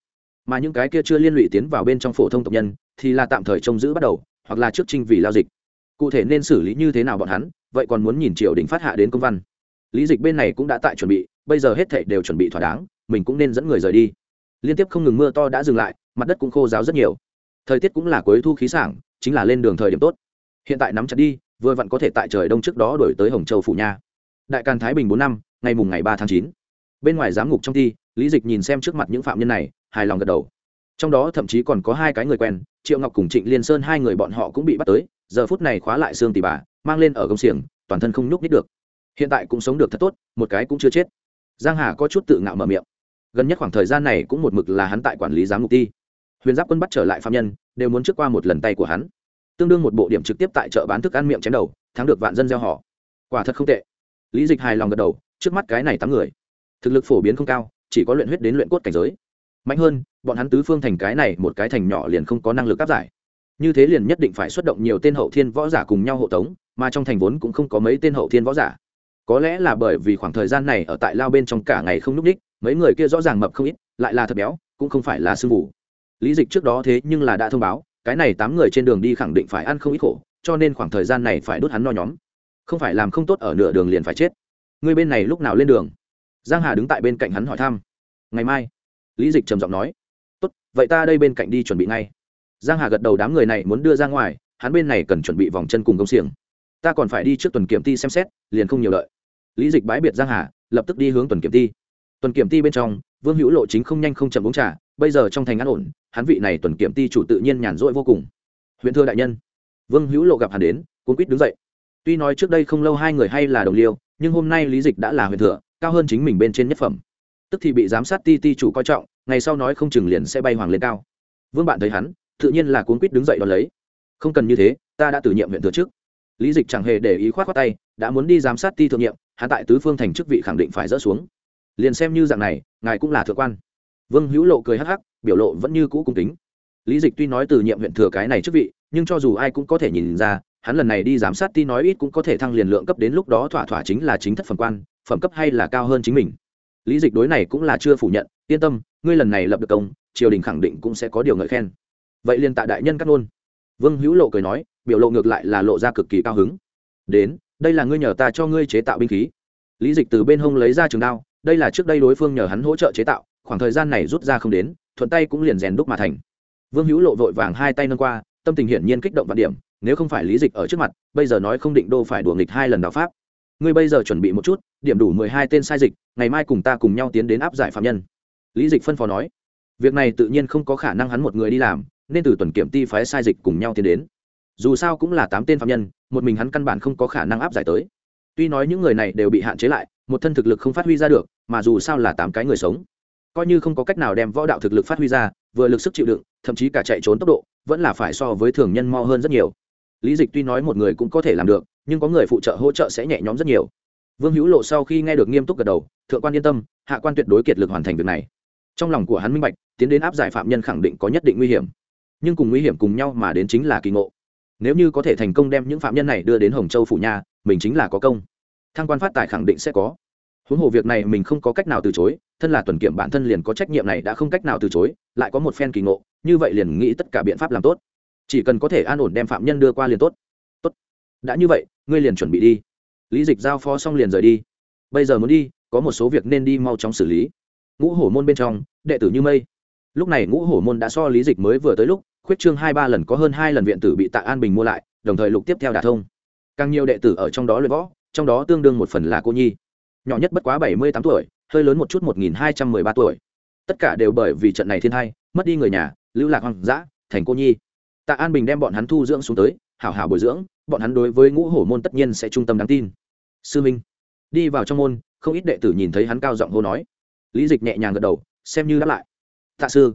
mà những cái kia chưa liên lụy tiến vào bên trong phổ thông tộc nhân thì là tạm thời trông giữ bắt đầu, hoặc là trước trinh vì lao dịch. Cụ thể nên xử lý như thế nào bọn hắn, vậy còn muốn nhìn triều đình phát hạ đến công văn. Lý dịch bên này cũng đã tại chuẩn bị, bây giờ hết thảy đều chuẩn bị thỏa đáng, mình cũng nên dẫn người rời đi. Liên tiếp không ngừng mưa to đã dừng lại, mặt đất cũng khô ráo rất nhiều. Thời tiết cũng là cuối thu khí sảng, chính là lên đường thời điểm tốt. Hiện tại nắm chặt đi, vừa vặn có thể tại trời đông trước đó đổi tới hồng châu phủ nha. Đại càn thái bình bốn năm, ngày mùng ngày ba tháng chín. Bên ngoài giám ngục trong thi, lý dịch nhìn xem trước mặt những phạm nhân này hài lòng gật đầu. Trong đó thậm chí còn có hai cái người quen, triệu ngọc cùng trịnh liên sơn hai người bọn họ cũng bị bắt tới, giờ phút này khóa lại xương tỉ bà, mang lên ở công xiềng, toàn thân không nhúc nít được. Hiện tại cũng sống được thật tốt, một cái cũng chưa chết. Giang hà có chút tự ngạo mở miệng. Gần nhất khoảng thời gian này cũng một mực là hắn tại quản lý giám mục ti. Huyền giáp quân bắt trở lại phạm nhân, đều muốn trước qua một lần tay của hắn. Tương đương một bộ điểm trực tiếp tại chợ bán thức ăn miệng chém đầu, thắng được vạn dân gieo họ. Quả thật không tệ. Lý dịch hài lòng gật đầu, trước mắt cái này tám người. Thực lực phổ biến không cao, chỉ có luyện huyết đến luyện cốt cảnh giới mạnh hơn, bọn hắn tứ phương thành cái này một cái thành nhỏ liền không có năng lực áp giải. Như thế liền nhất định phải xuất động nhiều tên hậu thiên võ giả cùng nhau hộ tống, mà trong thành vốn cũng không có mấy tên hậu thiên võ giả. Có lẽ là bởi vì khoảng thời gian này ở tại lao bên trong cả ngày không n ú c ních mấy người kia rõ ràng mập không ít, lại là thật béo, cũng không phải là sương mù lý dịch trước đó thế nhưng là đã thông báo, cái này tám người trên đường đi khẳng định phải ăn không ít khổ, cho nên khoảng thời gian này phải đốt hắn no nhóm. Không phải làm không tốt ở nửa đường liền phải chết. Người bên này lúc nào lên đường? Giang hà đứng tại bên cạnh hắn hỏi thăm. Ngày mai lý dịch trầm giọng nói, tốt, vậy ta đây bên cạnh đi chuẩn bị ngay. Giang hà gật đầu đám người này muốn đưa ra ngoài, hắn bên này cần chuẩn bị vòng chân cùng công xiềng. Ta còn phải đi trước tuần kiểm ti xem xét, liền không nhiều lợi. Lý dịch bái biệt giang hà, lập tức đi hướng tuần kiểm ti. Tuần kiểm ti bên trong, vương hữu lộ chính không nhanh không chậm uống trà, bây giờ trong thành an ổn, hắn vị này tuần kiểm ti chủ tự nhiên nhàn rỗi vô cùng. Huyện thưa đại nhân. Vương hữu lộ gặp hắn đến cuốn quýt đứng dậy. Tuy nói trước đây không lâu hai người hay là đồng liêu, nhưng hôm nay lý dịch đã là huyện thừa cao hơn chính mình bên trên nhất phẩm tức thì bị giám sát ti ti chủ coi trọng, ngày sau nói không chừng liền sẽ bay hoàng lên cao. Vương bạn thấy hắn, tự nhiên là cuốn quýt đứng dậy đón lấy. Không cần như thế, ta đã từ nhiệm huyện thừa trước lý dịch chẳng hề để ý khoát khoát tay, đã muốn đi giám sát ti thượng nhiệm, hắn tại tứ phương thành chức vị khẳng định phải dỡ xuống. Liền xem như dạng này, ngài cũng là thượng quan. Vương hữu lộ cười hắc hắc, biểu lộ vẫn như cũ cung kính. Lý dịch tuy nói từ nhiệm huyện thừa cái này chức vị, nhưng cho dù ai cũng có thể nhìn ra, hắn lần này đi giám sát ti nói ít cũng có thể thăng liền lượng cấp đến lúc đó thỏa thỏa chính là chính thất phẩm quan, phẩm cấp hay là cao hơn chính mình lý dịch đối này cũng là chưa phủ nhận, yên tâm, ngươi lần này lập được công, triều đình khẳng định cũng sẽ có điều ngợi khen. Vậy liền tạ đại nhân cắt luôn vương hữu lộ cười nói, biểu lộ ngược lại là lộ ra cực kỳ cao hứng. Đến, đây là ngươi nhờ ta cho ngươi chế tạo binh khí. Lý dịch từ bên hông lấy ra trường đao, đây là trước đây đối phương nhờ hắn hỗ trợ chế tạo, khoảng thời gian này rút ra không đến, thuận tay cũng liền rèn đúc mà thành. Vương hữu lộ vội vàng hai tay nâng qua, tâm tình hiển nhiên kích động vạn điểm, nếu không phải lý dịch ở trước mặt, bây giờ nói không định đô phải đùa nghịch hai lần đạo pháp ngươi bây giờ chuẩn bị một chút, điểm đủ mười hai tên sai dịch, ngày mai cùng ta cùng nhau tiến đến áp giải phạm nhân. Lý dịch phân phó nói. Việc này tự nhiên không có khả năng hắn một người đi làm, nên từ tuần kiểm ti phái sai dịch cùng nhau tiến đến. Dù sao cũng là tám tên phạm nhân, một mình hắn căn bản không có khả năng áp giải tới. Tuy nói những người này đều bị hạn chế lại, một thân thực lực không phát huy ra được, mà dù sao là tám cái người sống, coi như không có cách nào đem võ đạo thực lực phát huy ra, vừa lực sức chịu đựng, thậm chí cả chạy trốn tốc độ, vẫn là phải so với thường nhân mo hơn rất nhiều. Lý dịch tuy nói một người cũng có thể làm được nhưng có người phụ trợ hỗ trợ sẽ nhẹ nhõm rất nhiều. Vương hữu lộ sau khi nghe được nghiêm túc gật đầu, thượng quan yên tâm, hạ quan tuyệt đối kiệt lực hoàn thành việc này. Trong lòng của hắn minh bạch, tiến đến áp giải phạm nhân khẳng định có nhất định nguy hiểm. Nhưng cùng nguy hiểm cùng nhau mà đến chính là kỳ ngộ. Nếu như có thể thành công đem những phạm nhân này đưa đến hồng châu phủ nha mình chính là có công. Thăng quan phát tài khẳng định sẽ có. Huống hồ việc này mình không có cách nào từ chối, thân là tuần kiểm bản thân liền có trách nhiệm này đã không cách nào từ chối, lại có một phen kỳ ngộ, như vậy liền nghĩ tất cả biện pháp làm tốt. Chỉ cần có thể an ổn đem phạm nhân đưa qua liền tốt tốt đã như vậy, ngươi liền chuẩn bị đi. Lý dịch giao phó xong liền rời đi. Bây giờ muốn đi, có một số việc nên đi mau chóng xử lý. Ngũ hổ môn bên trong, đệ tử như mây. Lúc này ngũ hổ môn đã so lý dịch mới vừa tới lúc, khuyết trương hai ba lần có hơn hai lần viện tử bị tạ an bình mua lại, đồng thời lục tiếp theo đả thông. Càng nhiều đệ tử ở trong đó luyện võ, trong đó tương đương một phần là cô nhi. Nhỏ nhất bất quá bảy mươi tám tuổi, hơi lớn một chút một nghìn hai trăm mười ba tuổi. Tất cả đều bởi vì trận này thiên thai, mất đi người nhà, lưu lạc hoang dã, thành cô nhi. Tạ an bình đem bọn hắn thu dưỡng xuống tới, hảo hảo bồi dưỡng bọn hắn đối với ngũ hổ môn tất nhiên sẽ trung tâm đáng tin. Sư minh, đi vào trong môn, không ít đệ tử nhìn thấy hắn cao giọng hô nói. Lý dịch nhẹ nhàng gật đầu, xem như đáp lại. Tạ sư.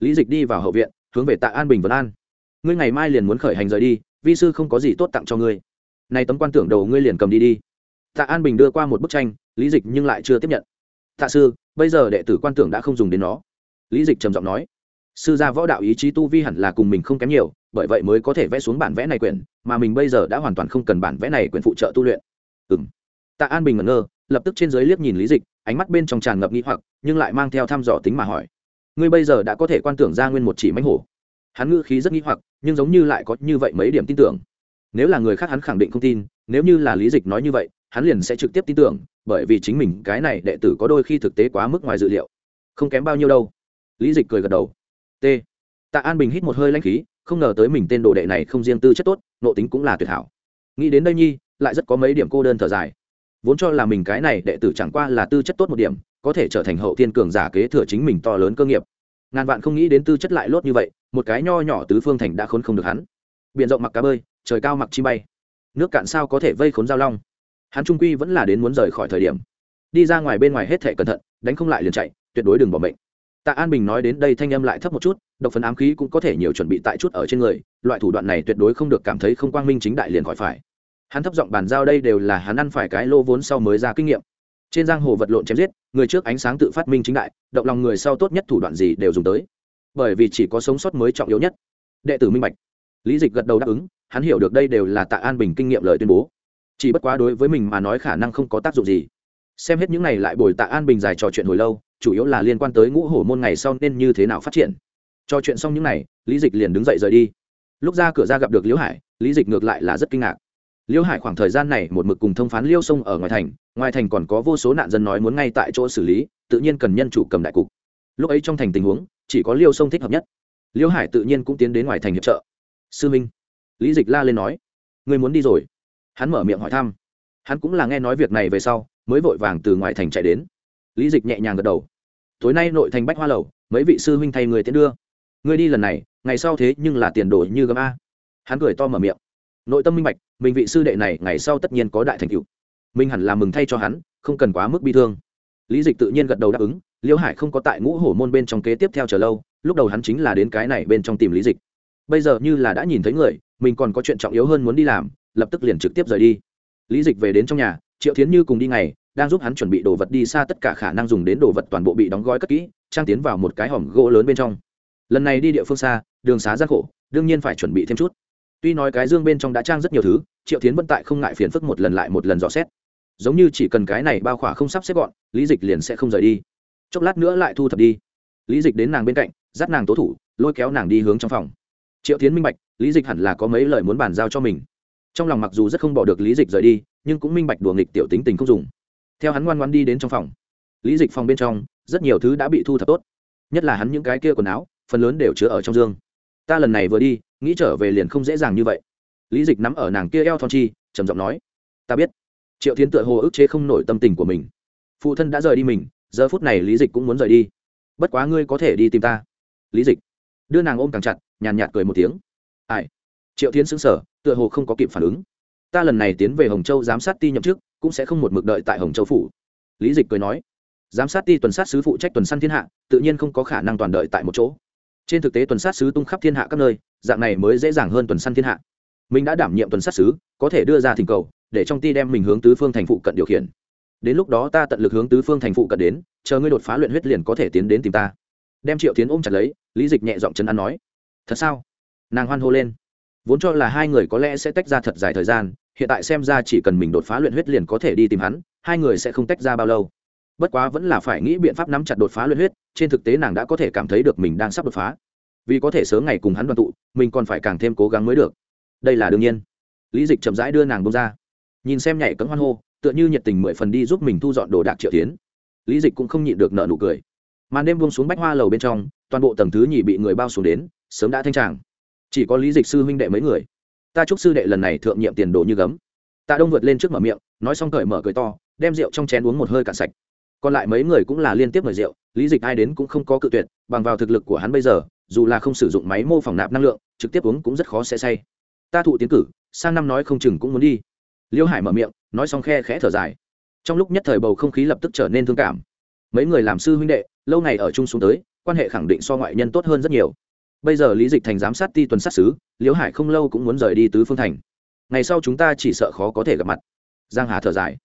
Lý dịch đi vào hậu viện, hướng về tạ an bình vấn an. Ngươi ngày mai liền muốn khởi hành rời đi, vi sư không có gì tốt tặng cho ngươi. Này tấm quan tưởng đầu ngươi liền cầm đi đi. Tạ an bình đưa qua một bức tranh, lý dịch nhưng lại chưa tiếp nhận. Tạ sư, bây giờ đệ tử quan tưởng đã không dùng đến nó. Lý dịch trầm giọng nói. Sư gia võ đạo ý chí tu vi hẳn là cùng mình không kém nhiều bởi vậy mới có thể vẽ xuống bản vẽ này quyển, mà mình bây giờ đã hoàn toàn không cần bản vẽ này quyển phụ trợ tu luyện. Ừ m tạ an bình ngẩn ngơ, lập tức trên dưới liếc nhìn lý dịch, ánh mắt bên trong tràn ngập nghĩ hoặc, nhưng lại mang theo thăm dò tính mà hỏi. Ngươi bây giờ đã có thể quan tưởng ra nguyên một chỉ mánh hổ. Hắn ngữ khí rất nghĩ hoặc, nhưng giống như lại có như vậy mấy điểm tin tưởng. Nếu là người khác hắn khẳng định không tin, nếu như là lý dịch nói như vậy, hắn liền sẽ trực tiếp tin tưởng, bởi vì chính mình cái này đệ tử có đôi khi thực tế quá mức ngoài dự liệu. Không kém bao nhiêu đâu. Lý dịch cười gật đầu. T. Tạ an bình hít một hơi lanh khí không ngờ tới mình tên đồ đệ này không riêng tư chất tốt nộ tính cũng là tuyệt hảo. Nghĩ đến đây nhi, lại rất có mấy điểm cô đơn thở dài. Vốn cho là mình cái này đệ tử chẳng qua là tư chất tốt một điểm, có thể trở thành hậu thiên cường giả kế thừa chính mình to lớn cơ nghiệp. Ngàn vạn không nghĩ đến tư chất lại lốt như vậy, một cái nho nhỏ tứ phương thành đã khốn không được hắn. B i ể n rộng mặc cá bơi, trời cao mặc chi bay. Nước cạn sao có thể vây khốn giao long? Hắn trung quy vẫn là đến muốn rời khỏi thời điểm. Đi ra ngoài bên ngoài hết thể cẩn thận, đánh không lại liền chạy, tuyệt đối đừng bỏ mệnh tạ an bình nói đến đây thanh âm lại thấp một chút, độc phấn ám khí cũng có thể nhiều chuẩn bị tại chút ở trên người, loại thủ đoạn này tuyệt đối không được cảm thấy không quang minh chính đại liền khỏi phải. Hắn thấp giọng bàn giao đây đều là hắn ăn phải cái lô vốn sau mới ra kinh nghiệm. Trên giang hồ vật lộn chém giết, người trước ánh sáng tự phát minh chính đại, động lòng người sau tốt nhất thủ đoạn gì đều dùng tới. Bởi vì chỉ có sống sót mới trọng yếu nhất. Đệ tử minh bạch. Lý dịch gật đầu đáp ứng, hắn hiểu được đây đều là tạ an bình kinh nghiệm lời tuyên bố. Chỉ bất quá đối với mình mà nói khả năng không có tác dụng gì xem hết những này lại bồi tạ an bình dài trò chuyện hồi lâu, chủ yếu là liên quan tới ngũ hổ môn ngày sau nên như thế nào phát triển. Trò chuyện xong những này, lý dịch liền đứng dậy rời đi. Lúc ra cửa ra gặp được liễu hải, lý dịch ngược lại là rất kinh ngạc. Liễu hải khoảng thời gian này một mực cùng thông phán liêu sông ở ngoài thành ngoài thành còn có vô số nạn dân nói muốn ngay tại chỗ xử lý, tự nhiên cần nhân chủ cầm đại cục. Lúc ấy trong thành tình huống, chỉ có liêu sông thích hợp nhất. Liễu hải tự nhiên cũng tiến đến ngoài thành hiệp trợ. Sư minh, lý dịch la lên nói người muốn đi rồi? Hắn mở miệng hỏi thăm. Hắn cũng là nghe nói việc này về sau mới vội vàng từ ngoài thành chạy đến. Lý dịch nhẹ nhàng gật đầu. Tối nay nội thành bách hoa lầu, mấy vị sư huynh thay người tiến đưa. Người đi lần này, ngày sau thế nhưng là tiền đồ như gấm a. Hắn cười to mở miệng. Nội tâm minh bạch, mình vị sư đệ này ngày sau tất nhiên có đại thành tựu. Mình hẳn là mừng thay cho hắn, không cần quá mức bi thương. Lý dịch tự nhiên gật đầu đáp ứng liễu hải không có tại ngũ hổ môn bên trong kế tiếp theo chờ lâu, lúc đầu hắn chính là đến cái này bên trong tìm lý dịch. Bây giờ như là đã nhìn thấy người, mình còn có chuyện trọng yếu hơn muốn đi làm, lập tức liền trực tiếp rời đi. Lý dịch về đến trong nhà triệu thiến như cùng đi ngày, đang giúp hắn chuẩn bị đồ vật đi xa tất cả khả năng dùng đến đồ vật toàn bộ bị đóng gói cất kỹ, trang tiến vào một cái hòm gỗ lớn bên trong. Lần này đi địa phương xa, đường xá gian khổ, đương nhiên phải chuẩn bị thêm chút. Tuy nói cái dương bên trong đã trang rất nhiều thứ, triệu tiến vẫn tại không ngại phiền phức một lần lại một lần dò xét. Giống như chỉ cần cái này bao khỏa không sắp xếp gọn, lý dịch liền sẽ không rời đi. Chốc lát nữa lại thu thập đi. Lý dịch đến nàng bên cạnh, dắt nàng tố thủ, lôi kéo nàng đi hướng trong phòng. Triệu tiến minh bạch, lý dịch hẳn là có mấy lời muốn bàn giao cho mình. Trong lòng mặc dù rất không bỏ được lý dịch rời đi nhưng cũng minh bạch đùa nghịch tiểu tính tình không dùng. Theo hắn ngoan ngoan đi đến trong phòng, lý dịch phòng bên trong, rất nhiều thứ đã bị thu thập tốt. Nhất là hắn những cái kia quần áo, phần lớn đều chứa ở trong dương. Ta lần này vừa đi, nghĩ trở về liền không dễ dàng như vậy. Lý dịch nắm ở nàng kia eo thon chi, trầm giọng nói, ta biết. Triệu thiến tựa hồ ức chế không nổi tâm tình của mình. Phụ thân đã rời đi mình, giờ phút này lý dịch cũng muốn rời đi. Bất quá ngươi có thể đi tìm ta. Lý dịch đưa nàng ôm càng chặt, nhàn nhạt cười một tiếng. Ai? Triệu tiến sững sở tựa hồ không có kịp phản ứng ta lần này tiến về hồng châu giám sát ti nhậm chức, cũng sẽ không một mực đợi tại hồng châu phủ. Lý dịch cười nói, giám sát ti tuần sát sứ phụ trách tuần săn thiên hạ, tự nhiên không có khả năng toàn đợi tại một chỗ. Trên thực tế tuần sát sứ tung khắp thiên hạ các nơi, dạng này mới dễ dàng hơn tuần săn thiên hạ. Mình đã đảm nhiệm tuần sát sứ, có thể đưa ra thỉnh cầu, để trong ti đem mình hướng tứ phương thành phụ cận điều khiển. Đến lúc đó ta tận lực hướng tứ phương thành phụ cận đến, chờ ngươi đột phá luyện huyết liền có thể tiến đến tìm ta. Đem triệu tiến ôm chặt lấy, lý dịch nhẹ giọng chân ăn nói, thật sao? Nàng hoan hô lên, vốn cho là hai người có lẽ sẽ tách ra thật dài thời gian hiện tại xem ra chỉ cần mình đột phá luyện huyết liền có thể đi tìm hắn, hai người sẽ không tách ra bao lâu. Bất quá vẫn là phải nghĩ biện pháp nắm chặt đột phá luyện huyết, trên thực tế nàng đã có thể cảm thấy được mình đang sắp đột phá. Vì có thể sớm ngày cùng hắn đoàn tụ, mình còn phải càng thêm cố gắng mới được. Đây là đương nhiên. Lý dịch chậm rãi đưa nàng bông ra. Nhìn xem nhảy cấm hoan hô, tựa như nhiệt tình mười phần đi giúp mình thu dọn đồ đạc triệu tiến lý dịch cũng không nhịn được nợ nụ cười. Màn đêm buông xuống bách hoa lầu bên trong, toàn bộ tầng thứ nhì bị người bao xuống đến, sớm đã thanh tràng. Chỉ có lý dịch sư huynh đệ mấy người ta chúc sư đệ lần này thượng nhiệm tiền đồ như gấm. Tạ đông vượt lên trước mở miệng, nói xong cởi mở cười to, đem rượu trong chén uống một hơi cạn sạch. Còn lại mấy người cũng là liên tiếp mời rượu, lý dịch ai đến cũng không có cự tuyệt, bằng vào thực lực của hắn bây giờ, dù là không sử dụng máy mô phỏng nạp năng lượng, trực tiếp uống cũng rất khó sẽ say. Ta thụ tiến cử, sang năm nói không chừng cũng muốn đi. Liêu hải mở miệng, nói xong khe khẽ thở dài. Trong lúc nhất thời bầu không khí lập tức trở nên thương cảm. Mấy người làm sư huynh đệ, lâu ngày ở chung xuống tới, quan hệ khẳng định so ngoại nhân tốt hơn rất nhiều bây giờ lý dịch thành giám sát ti tuần sát xứ, liễu hải không lâu cũng muốn rời đi tứ phương thành. Ngày sau chúng ta chỉ sợ khó có thể gặp mặt. Giang hà thở dài.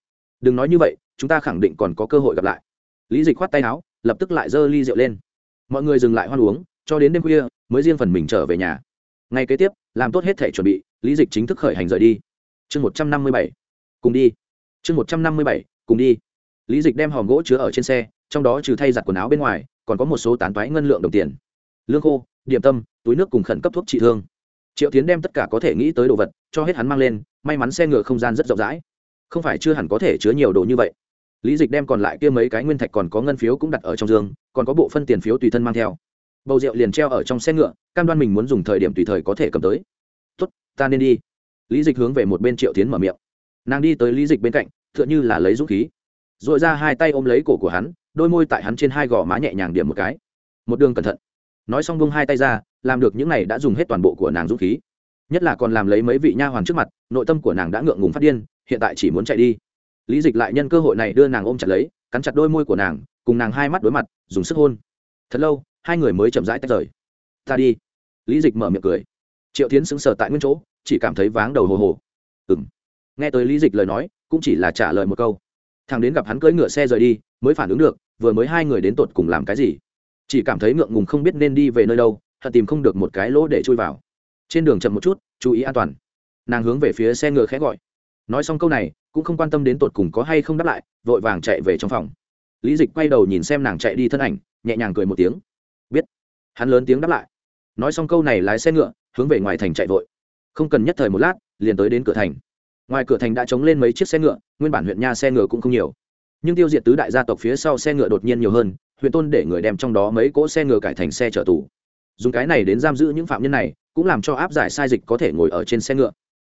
Đừng nói như vậy, chúng ta khẳng định còn có cơ hội gặp lại. Lý dịch khoát tay áo, lập tức lại giơ ly rượu lên. Mọi người dừng lại hoan uống, cho đến đêm khuya, mới riêng phần mình trở về nhà. Ngày kế tiếp, làm tốt hết thể chuẩn bị, lý dịch chính thức khởi hành rời đi. Chương một trăm năm mươi bảy. Cùng đi. Chương một trăm năm mươi bảy, cùng đi. Lý dịch đem hòm gỗ chứa ở trên xe, trong đó trừ thay giặt quần áo bên ngoài, còn có một số tán toái ngân lượng đồng tiền. Lương khô điểm tâm túi nước cùng khẩn cấp thuốc trị thương. Triệu tiến đem tất cả có thể nghĩ tới đồ vật cho hết hắn mang lên may mắn xe ngựa không gian rất rộng rãi. Không phải chưa hẳn có thể chứa nhiều đồ như vậy. Lý dịch đem còn lại kia mấy cái nguyên thạch còn có ngân phiếu cũng đặt ở trong giường còn có bộ phân tiền phiếu tùy thân mang theo. Bầu rượu liền treo ở trong xe ngựa cam đoan mình muốn dùng thời điểm tùy thời có thể cầm tới. Tuất, ta nên đi. Lý dịch hướng về một bên triệu tiến mở miệng. Nàng đi tới lý dịch bên cạnh t h ư ợ n h ư là lấy dũng khí. R ồ i ra hai tay ôm lấy cổ của hắn đôi môi tại hắn trên hai gò má nhẹ nhàng điểm một cái. Một đường cẩn thận nói xong bông hai tay ra, làm được những này đã dùng hết toàn bộ của nàng dũng khí. Nhất là còn làm lấy mấy vị nha hoàn trước mặt, nội tâm của nàng đã ngượng ngùng phát điên, hiện tại chỉ muốn chạy đi. Lý dịch lại nhân cơ hội này đưa nàng ôm chặt lấy, cắn chặt đôi môi của nàng, cùng nàng hai mắt đối mặt, dùng sức hôn. Thật lâu, hai người mới chậm rãi tách rời. Ta đi. Lý dịch mở miệng cười. Triệu tiến sững sờ tại nguyên chỗ, chỉ cảm thấy váng đầu hồ hồ. Ừng nghe tới lý dịch lời nói, cũng chỉ là trả lời một câu. Thằng đến gặp hắn cưỡi ngựa xe rời đi, mới phản ứng được, vừa mới hai người đến tột cùng làm cái gì chỉ cảm thấy ngượng ngùng không biết nên đi về nơi đâu thật tìm không được một cái lỗ để chui vào. Trên đường chậm một chút, chú ý an toàn. Nàng hướng về phía xe ngựa khẽ gọi. Nói xong câu này, cũng không quan tâm đến tột cùng có hay không đáp lại, vội vàng chạy về trong phòng. Lý dịch quay đầu nhìn xem nàng chạy đi thân ảnh, nhẹ nhàng cười một tiếng. Biết. Hắn lớn tiếng đáp lại. Nói xong câu này lái xe ngựa, hướng về ngoài thành chạy vội. Không cần nhất thời một lát, liền tới đến cửa thành. Ngoài cửa thành đã chống lên mấy chiếc xe ngựa, nguyên bản huyện nha xe ngựa cũng không nhiều. Nhưng tiêu diệt tứ đại gia tộc phía sau xe ngựa đột nhiên nhiều hơn huyện tôn để người đem trong đó mấy cỗ xe ngựa cải thành xe chở tù. Dùng cái này đến giam giữ những phạm nhân này, cũng làm cho áp giải sai dịch có thể ngồi ở trên xe ngựa.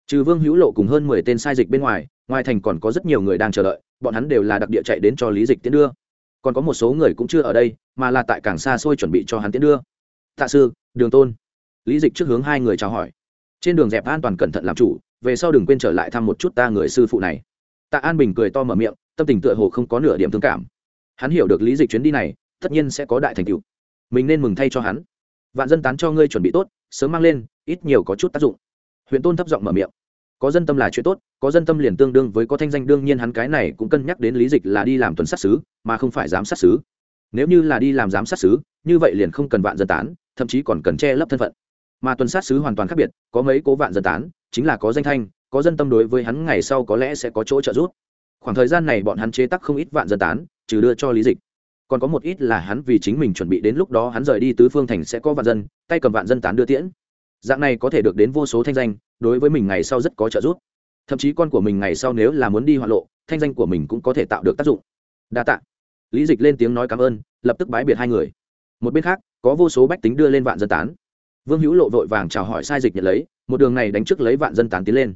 Trừ vương hữu lộ cùng hơn mười tên sai dịch bên ngoài ngoài thành còn có rất nhiều người đang chờ đợi, bọn hắn đều là đặc địa chạy đến cho lý dịch tiến đưa. Còn có một số người cũng chưa ở đây, mà là tại càng xa xôi chuẩn bị cho hắn tiến đưa. Tạ sư, đường tôn. Lý dịch trước hướng hai người chào hỏi. Trên đường dẹp an toàn cẩn thận làm chủ, về sau đừng quên trở lại thăm một chút ta người sư phụ này. Tạ an bình cười to mở miệng, tâm tình tựa hồ không có nửa điểm thương cảm hắn hiểu được lý dịch chuyến đi này, tất nhiên sẽ có đại thành tựu. Mình nên mừng thay cho hắn. Vạn dân tán cho ngươi chuẩn bị tốt, sớm mang lên, ít nhiều có chút tác dụng. Huyện tôn thấp giọng mở miệng. Có dân tâm là chuyện tốt, có dân tâm liền tương đương với có thanh danh, đương nhiên hắn cái này cũng cân nhắc đến lý dịch là đi làm tuần sát xứ mà không phải giám sát xứ nếu như là đi làm giám sát xứ như vậy liền không cần vạn dân tán, thậm chí còn cần che lấp thân phận. Mà tuần sát xứ hoàn toàn khác biệt, có mấy cố vạn dân tán, chính là có danh thanh, có dân tâm đối với hắn ngày sau có lẽ sẽ có chỗ trợ giúp. Khoảng thời gian này bọn hắn chế tắc không ít vạn dân tán trừ đưa cho lý dịch. Còn có một ít là hắn vì chính mình chuẩn bị đến lúc đó hắn rời đi tứ phương thành sẽ có vạn dân, tay cầm vạn dân tán đưa tiễn. Dạng này có thể được đến vô số thanh danh, đối với mình ngày sau rất có trợ giúp. Thậm chí con của mình ngày sau nếu là muốn đi hoạn lộ, thanh danh của mình cũng có thể tạo được tác dụng. Đa t ạ lý dịch lên tiếng nói cảm ơn, lập tức bái biệt hai người. Một bên khác, có vô số bách tính đưa lên vạn dân tán. Vương hữu lộ vội vàng chào hỏi sai dịch nhận lấy, một đường này đánh trước lấy vạn dân tán tiến lên.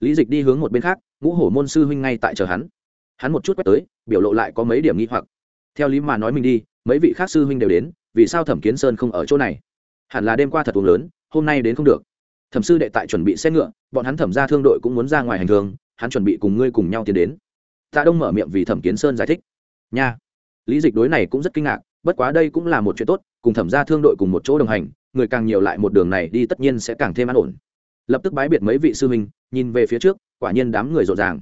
Lý dịch đi hướng một bên khác, ngũ hổ môn sư huynh ngay tại chờ hắn. Hắn một chút quét tới biểu lộ lại có mấy điểm nghi hoặc. Theo lý mà nói mình đi, mấy vị khác sư huynh đều đến, vì sao thẩm kiến sơn không ở chỗ này? Hẳn là đêm qua thật uống lớn, hôm nay đến không được. Thẩm sư đệ tại chuẩn bị xe ngựa, bọn hắn thẩm ra thương đội cũng muốn ra ngoài hành thường hắn chuẩn bị cùng ngươi cùng nhau tiến đến. Tạ đông mở miệng vì thẩm kiến sơn giải thích. Nha. Lý dịch đối này cũng rất kinh ngạc, bất quá đây cũng là một chuyện tốt, cùng thẩm ra thương đội cùng một chỗ đồng hành, người càng nhiều lại một đường này đi tất nhiên sẽ càng thêm an ổn. Lập tức bái biệt mấy vị sư huynh, nhìn về phía trước, quả nhiên đám người rộn ràng.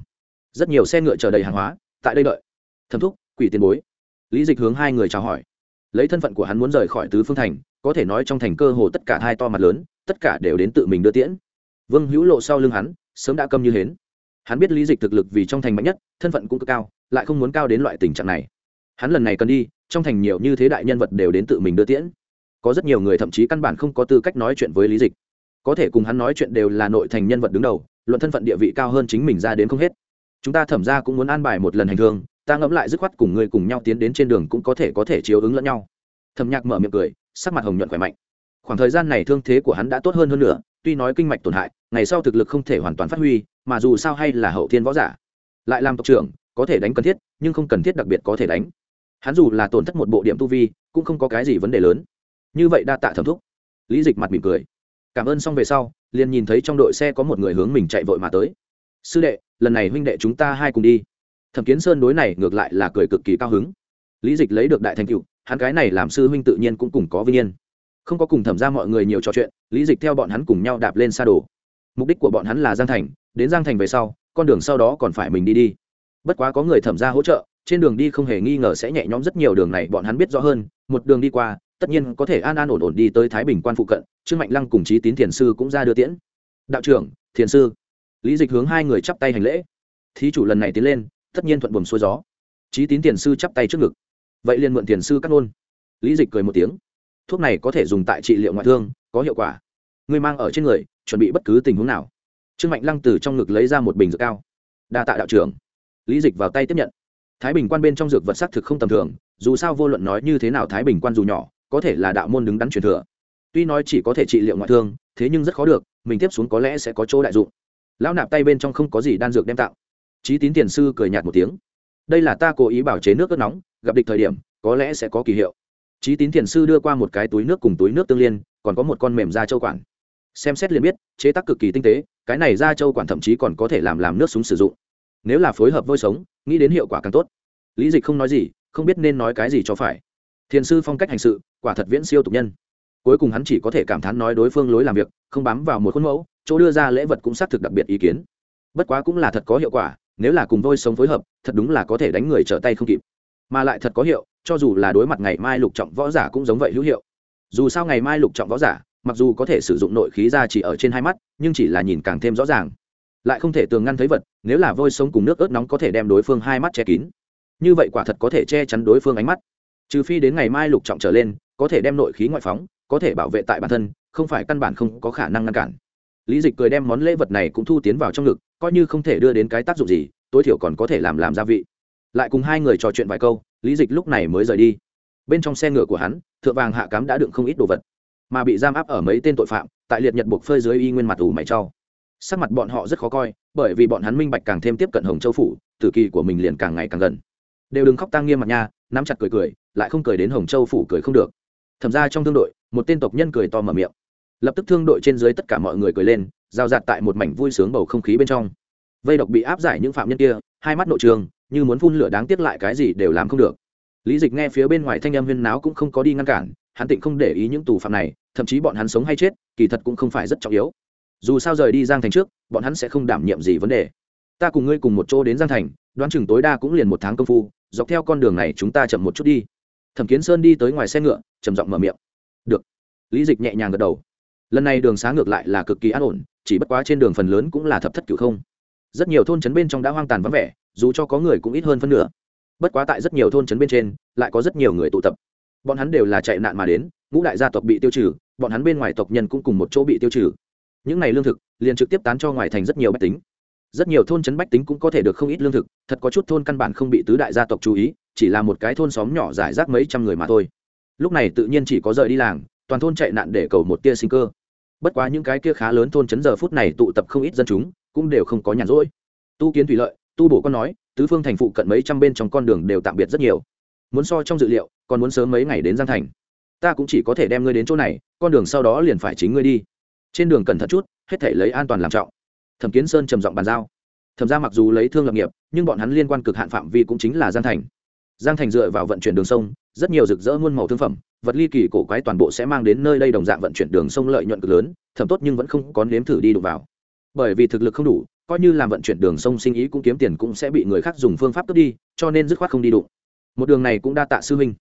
Rất nhiều xe ngựa chờ đầy hàng hóa, tại đây đợi thẩm thúc, quỷ tiền bối. Lý dịch hướng hai người chào hỏi. Lấy thân phận của hắn muốn rời khỏi tứ phương thành, có thể nói trong thành cơ hồ tất cả hai to mặt lớn, tất cả đều đến tự mình đưa tiễn. Vương hữu lộ sau lưng hắn, sớm đã câm như hến. Hắn biết lý dịch thực lực vì trong thành mạnh nhất, thân phận cũng cực cao, lại không muốn cao đến loại tình trạng này. Hắn lần này cần đi, trong thành nhiều như thế đại nhân vật đều đến tự mình đưa tiễn. Có rất nhiều người thậm chí căn bản không có tư cách nói chuyện với lý dịch. Có thể cùng hắn nói chuyện đều là nội thành nhân vật đứng đầu, luận thân phận địa vị cao hơn chính mình ra đến không hết. Chúng ta thẩm ra cũng muốn an bài một lần hành hương ta ngẫm lại dứt khoát cùng ngươi cùng nhau tiến đến trên đường cũng có thể có thể chiếu ứng lẫn nhau. Thẩm nhạc mở miệng cười, sắc mặt hồng nhuận khỏe mạnh. Khoảng thời gian này thương thế của hắn đã tốt hơn hơn nữa, tuy nói kinh mạch tổn hại, ngày sau thực lực không thể hoàn toàn phát huy, mà dù sao hay là hậu thiên võ giả, lại làm tộc trưởng, có thể đánh cần thiết, nhưng không cần thiết đặc biệt có thể đánh. Hắn dù là tổn thất một bộ điểm tu vi, cũng không có cái gì vấn đề lớn. Như vậy đa tạ thẩm thúc. Lý dịch mặt mỉm cười. Cảm ơn xong về sau, liền nhìn thấy trong đội xe có một người hướng mình chạy vội mà tới. Sư đệ, lần này huynh đệ chúng ta hai cùng đi thẩm kiến sơn đối này ngược lại là cười cực kỳ cao hứng. Lý dịch lấy được đại thành cựu hắn cái này làm sư huynh tự nhiên cũng cùng có vinh yên. Không có cùng thẩm ra mọi người nhiều trò chuyện, lý dịch theo bọn hắn cùng nhau đạp lên xa đồ mục đích của bọn hắn là giang thành, đến giang thành về sau, con đường sau đó còn phải mình đi đi. Bất quá có người thẩm ra hỗ trợ, trên đường đi không hề nghi ngờ sẽ nhẹ nhõm rất nhiều đường này bọn hắn biết rõ hơn, một đường đi qua, tất nhiên có thể an an ổn ổn đi tới thái bình quan phụ cận, trương mạnh lăng cùng chí tín thiền sư cũng ra đưa tiễn. Đạo trưởng, thiền sư. Lý dịch hướng hai người chắp tay hành lễ. Thí chủ lần này tiến lên tất nhiên thuận buồm xuôi gió. Chí tín tiền sư chắp tay trước ngực. Vậy liền mượn tiền sư cắt nôn lý dịch cười một tiếng. Thuốc này có thể dùng tại trị liệu ngoại thương, có hiệu quả. Người mang ở trên người, chuẩn bị bất cứ tình huống nào. Trương mạnh lăng từ trong ngực lấy ra một bình dược cao. Đa tạ đạo trưởng. Lý dịch vào tay tiếp nhận. Thái bình quan bên trong dược vật sắc thực không tầm thường, dù sao vô luận nói như thế nào thái bình quan dù nhỏ, có thể là đạo môn đứng đắn truyền thừa. Tuy nói chỉ có thể trị liệu ngoại thương, thế nhưng rất khó được, mình tiếp xuống có lẽ sẽ có chỗ đại dụng. Lão nạp tay bên trong không có gì đan dược đem tạo trí tín tiền sư cười nhạt một tiếng. Đây là ta cố ý bảo chế nước ớt nóng, gặp địch thời điểm, có lẽ sẽ có kỳ hiệu. Trí tín tiền sư đưa qua một cái túi nước cùng túi nước tương liên, còn có một con mềm da châu quản. Xem xét liền biết, chế tác cực kỳ tinh tế, cái này da châu quản thậm chí còn có thể làm làm nước súng sử dụng. Nếu là phối hợp vôi sống, nghĩ đến hiệu quả càng tốt. Lý dịch không nói gì, không biết nên nói cái gì cho phải. Thiền sư phong cách hành sự, quả thật viễn siêu tục nhân. Cuối cùng hắn chỉ có thể cảm thán nói đối phương lối làm việc, không bám vào một khuôn mẫu, chỗ đưa ra lễ vật cũng xác thực đặc biệt ý kiến. Bất quá cũng là thật có hiệu quả nếu là cùng vôi sống phối hợp, thật đúng là có thể đánh người trở tay không kịp. Mà lại thật có hiệu, cho dù là đối mặt ngày mai lục trọng võ giả cũng giống vậy hữu hiệu. Dù sao ngày mai lục trọng võ giả, mặc dù có thể sử dụng nội khí ra chỉ ở trên hai mắt, nhưng chỉ là nhìn càng thêm rõ ràng. Lại không thể tường ngăn thấy vật, nếu là vôi sống cùng nước ớt nóng có thể đem đối phương hai mắt che kín. Như vậy quả thật có thể che chắn đối phương ánh mắt. Trừ phi đến ngày mai lục trọng trở lên, có thể đem nội khí ngoại phóng, có thể bảo vệ tại bản thân, không phải căn bản không có khả năng ngăn cản. Lý dịch cười đem món lễ vật này cũng thu tiến vào trong ngực coi như không thể đưa đến cái tác dụng gì, tối thiểu còn có thể làm làm gia vị. Lại cùng hai người trò chuyện vài câu, lý dịch lúc này mới rời đi. Bên trong xe ngựa của hắn, thượng vàng hạ cám đã đựng không ít đồ vật, mà bị giam áp ở mấy tên tội phạm, tại liệt nhật buộc phơi dưới y nguyên mặt ủ mày trau sắc mặt bọn họ rất khó coi, bởi vì bọn hắn minh bạch càng thêm tiếp cận hồng châu phủ, tử kỳ của mình liền càng ngày càng gần. Đều đừng khóc tang nghiêm mặt nha, nắm chặt cười cười, lại không cười đến hồng châu phủ cười không được. Thậm ra trong thương đội, một tên tộc nhân cười to mở miệng. Lập tức thương đội trên dưới tất cả mọi người cười lên giao giạt tại một mảnh vui sướng bầu không khí bên trong. Vây độc bị áp giải những phạm nhân kia, hai mắt nội trường, như muốn phun lửa đáng tiếc lại cái gì đều làm không được. Lý dịch nghe phía bên ngoài thanh âm huyên náo cũng không có đi ngăn cản, hắn tịnh không để ý những tù phạm này, thậm chí bọn hắn sống hay chết, kỳ thật cũng không phải rất trọng yếu. Dù sao rời đi giang thành trước, bọn hắn sẽ không đảm nhiệm gì vấn đề. Ta cùng ngươi cùng một chỗ đến giang thành, đoán chừng tối đa cũng liền một tháng công phu, dọc theo con đường này chúng ta chậm một chút đi. Thẩm kiến sơn đi tới ngoài xe ngựa, trầm giọng mở miệng. Được. Lý dịch nhẹ nhàng gật đầu. Lần này đường xá ngược lại là cực kỳ an ổn chỉ bất quá trên đường phần lớn cũng là thập thất cửu không. Rất nhiều thôn trấn bên trong đã hoang tàn vắng vẻ, dù cho có người cũng ít hơn phân nửa. Bất quá tại rất nhiều thôn trấn bên trên, lại có rất nhiều người tụ tập. Bọn hắn đều là chạy nạn mà đến, ngũ đại gia tộc bị tiêu trừ, bọn hắn bên ngoài tộc nhân cũng cùng một chỗ bị tiêu trừ. Những này lương thực, liền trực tiếp tán cho ngoài thành rất nhiều bách tính. Rất nhiều thôn trấn bách tính cũng có thể được không ít lương thực, thật có chút thôn căn bản không bị tứ đại gia tộc chú ý, chỉ là một cái thôn xóm nhỏ giải rác mấy trăm người mà thôi. Lúc này tự nhiên chỉ có rời đi làng, toàn thôn chạy nạn để cầu một tia sinh cơ bất quá những cái kia khá lớn thôn trấn giờ phút này tụ tập không ít dân chúng, cũng đều không có nhàn rỗi. Tu kiến thủy lợi, tu bổ con nói, tứ phương thành phụ cận mấy trăm bên trong con đường đều tạm biệt rất nhiều. Muốn so trong dự liệu, còn muốn sớm mấy ngày đến giang thành. Ta cũng chỉ có thể đem ngươi đến chỗ này, con đường sau đó liền phải chính ngươi đi. Trên đường cẩn thận chút, hết thể lấy an toàn làm trọng. Thẩm kiến sơn trầm giọng bàn giao. Thẩm ra mặc dù lấy thương lập nghiệp, nhưng bọn hắn liên quan cực hạn phạm vi cũng chính là giang thành. Giang thành dựa vào vận chuyển đường sông, rất nhiều rực rỡ muôn màu thương phẩm vật ly kỳ cổ quái toàn bộ sẽ mang đến nơi đây đồng dạng vận chuyển đường sông lợi nhuận cực lớn, thẩm tốt nhưng vẫn không có nếm thử đi đụng vào. Bởi vì thực lực không đủ, coi như làm vận chuyển đường sông sinh ý cũng kiếm tiền cũng sẽ bị người khác dùng phương pháp cướp đi, cho nên dứt khoát không đi đụng. Một đường này cũng đa tạ sư huynh.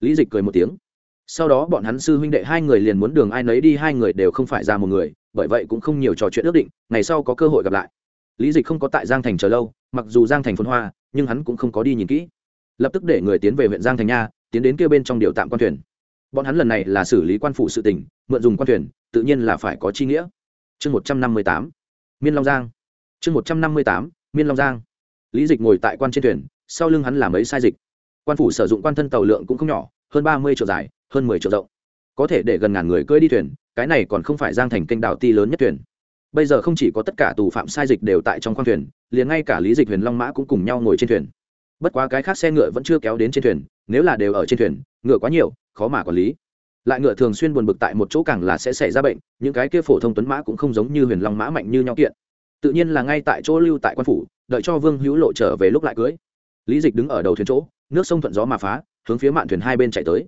Lý dịch cười một tiếng. Sau đó bọn hắn sư huynh đệ hai người liền muốn đường ai nấy đi, hai người đều không phải ra một người, bởi vậy cũng không nhiều trò chuyện ước định, ngày sau có cơ hội gặp lại. Lý dịch không có tại giang thành chờ lâu, mặc dù giang thành phồn hoa, nhưng hắn cũng không có đi nhìn kỹ. Lập tức để người tiến về huyện giang thành nha, tiến đến kia bên trong điều tạm quan thuyền bọn hắn lần này là xử lý quan phủ sự tỉnh mượn dùng quan thuyền, tự nhiên là phải có chi nghĩa. Chương một trăm năm mươi tám, miên long giang. Chương một trăm năm mươi tám, miên long giang. Lý dịch ngồi tại quan trên thuyền, sau lưng hắn làm ấy sai dịch. Quan phủ sử dụng quan thân tàu lượng cũng không nhỏ, hơn ba mươi triệu dài, hơn mười triệu rộng. Có thể để gần ngàn người cưỡi đi thuyền, cái này còn không phải giang thành kênh đảo ti lớn nhất thuyền. Bây giờ không chỉ có tất cả tù phạm sai dịch đều tại trong khoang thuyền, liền ngay cả lý dịch, huyền long mã cũng cùng nhau ngồi trên thuyền. Bất quá cái khác xe ngựa vẫn chưa kéo đến trên thuyền, nếu là đều ở trên thuyền, ngựa quá nhiều khó mà quản lý. Lại ngựa thường xuyên buồn bực tại một chỗ càng là sẽ xảy ra bệnh, những cái kia phổ thông tuấn mã cũng không giống như huyền long mã mạnh như nhau kiện. Tự nhiên là ngay tại chỗ lưu tại quan phủ, đợi cho vương hữu lộ trở về lúc lại cưới. Lý dịch đứng ở đầu thuyền chỗ, nước sông thuận gió mà phá, hướng phía mạn thuyền hai bên chạy tới.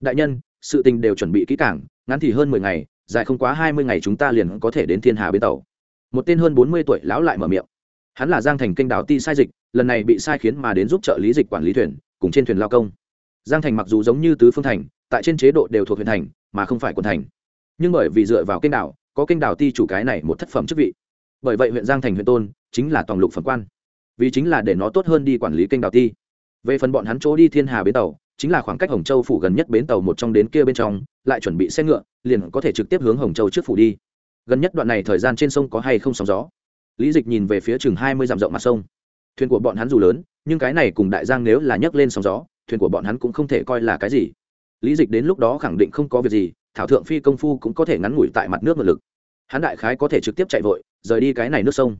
Đại nhân, sự tình đều chuẩn bị kỹ cảng ngắn thì hơn mười ngày, dài không quá hai mươi ngày chúng ta liền có thể đến thiên hà bên tàu. Một tên hơn bốn mươi tuổi lão lại mở miệng. Hắn là giang thành kênh đảo ti sai dịch, lần này bị sai khiến mà đến giúp trợ lý dịch quản lý thuyền, cùng trên thuyền lao công. Giang thành mặc dù giống như tứ phương thành tại trên chế độ đều thuộc huyện thành, mà không phải quận thành. Nhưng bởi vì dựa vào kênh đảo, có kênh đảo ti chủ cái này một thất phẩm chức vị. Bởi vậy huyện giang thành, huyện tôn chính là toàn lục phẩm quan. Vì chính là để nó tốt hơn đi quản lý kênh đảo ti. Về phần bọn hắn chỗ đi thiên hà bến tàu, chính là khoảng cách hồng châu phủ gần nhất bến tàu một trong đến kia bên trong, lại chuẩn bị xe ngựa, liền có thể trực tiếp hướng hồng châu trước phủ đi. Gần nhất đoạn này thời gian trên sông có hay không sóng gió? Lý dịch nhìn về phía chừng hai mươi dặm rộng mặt sông. Thuyền của bọn hắn dù lớn, nhưng cái này cùng đại giang nếu là nhấc lên sóng gió, thuyền của bọn hắn cũng không thể coi là cái gì lý dịch đến lúc đó khẳng định không có việc gì, thảo thượng phi công phu cũng có thể ngắn ngủi tại mặt nước ngược lực. Hắn đại khái có thể trực tiếp chạy vội, rời đi cái này nước sông.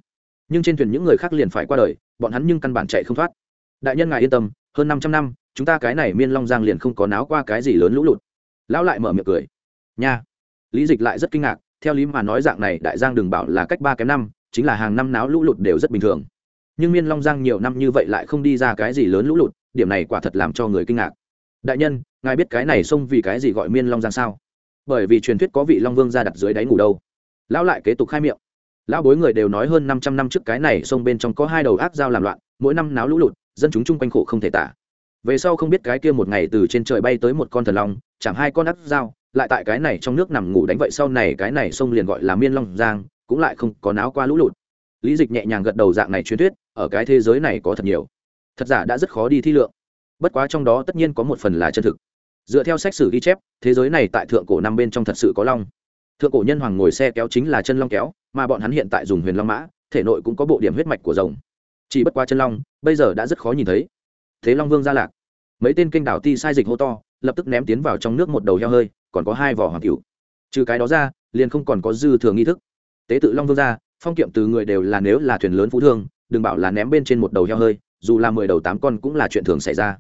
Nhưng trên thuyền những người khác liền phải qua đời, bọn hắn nhưng căn bản chạy không thoát. Đại nhân ngài yên tâm, hơn năm trăm năm, chúng ta cái này miên long giang liền không có náo qua cái gì lớn lũ lụt. Lão lại mở miệng cười. Nha. Lý dịch lại rất kinh ngạc, theo lý mà nói dạng này đại giang đừng bảo là cách ba kém năm, chính là hàng năm náo lũ lụt đều rất bình thường. Nhưng miên long giang nhiều năm như vậy lại không đi ra cái gì lớn lũ lụt, điểm này quả thật làm cho người kinh ngạc đại nhân, ngài biết cái này xông vì cái gì gọi miên long giang sao? Bởi vì truyền thuyết có vị long vương ra đặt dưới đáy ngủ đâu. Lão lại kế tục khai miệng. Lão bối người đều nói hơn năm trăm năm trước cái này sông bên trong có hai đầu ác dao làm loạn, mỗi năm náo lũ lụt, dân chúng chung quanh khổ không thể tả. Về sau không biết cái kia một ngày từ trên trời bay tới một con thần long chẳng hai con ác dao, lại tại cái này trong nước nằm ngủ đánh vậy sau này cái này sông liền gọi là miên long giang, cũng lại không có náo qua lũ lụt. Lý dịch nhẹ nhàng gật đầu dạng này truyền thuyết, ở cái thế giới này có thật nhiều. Thật giả đã rất khó đi thi lượng bất quá trong đó tất nhiên có một phần là chân thực. Dựa theo sách sử ghi chép, thế giới này tại thượng cổ năm bên trong thật sự có long. Thượng cổ nhân hoàng ngồi xe kéo chính là chân long kéo, mà bọn hắn hiện tại dùng huyền long mã, thể nội cũng có bộ điểm huyết mạch của rồng. Chỉ bất qua chân long, bây giờ đã rất khó nhìn thấy. Thế long vương gia lạc. Mấy tên kinh đảo ti sai dịch hô to, lập tức ném tiến vào trong nước một đầu heo hơi, còn có hai vỏ hoàng cựu trừ cái đó ra, liền không còn có dư thừa nghi thức. Tế tự long vương gia phong kiệm từ người đều là nếu là thuyền lớn phú thương, đừng bảo là ném bên trên một đầu heo hơi dù là mười đầu tám con cũng là chuyện thường xảy ra.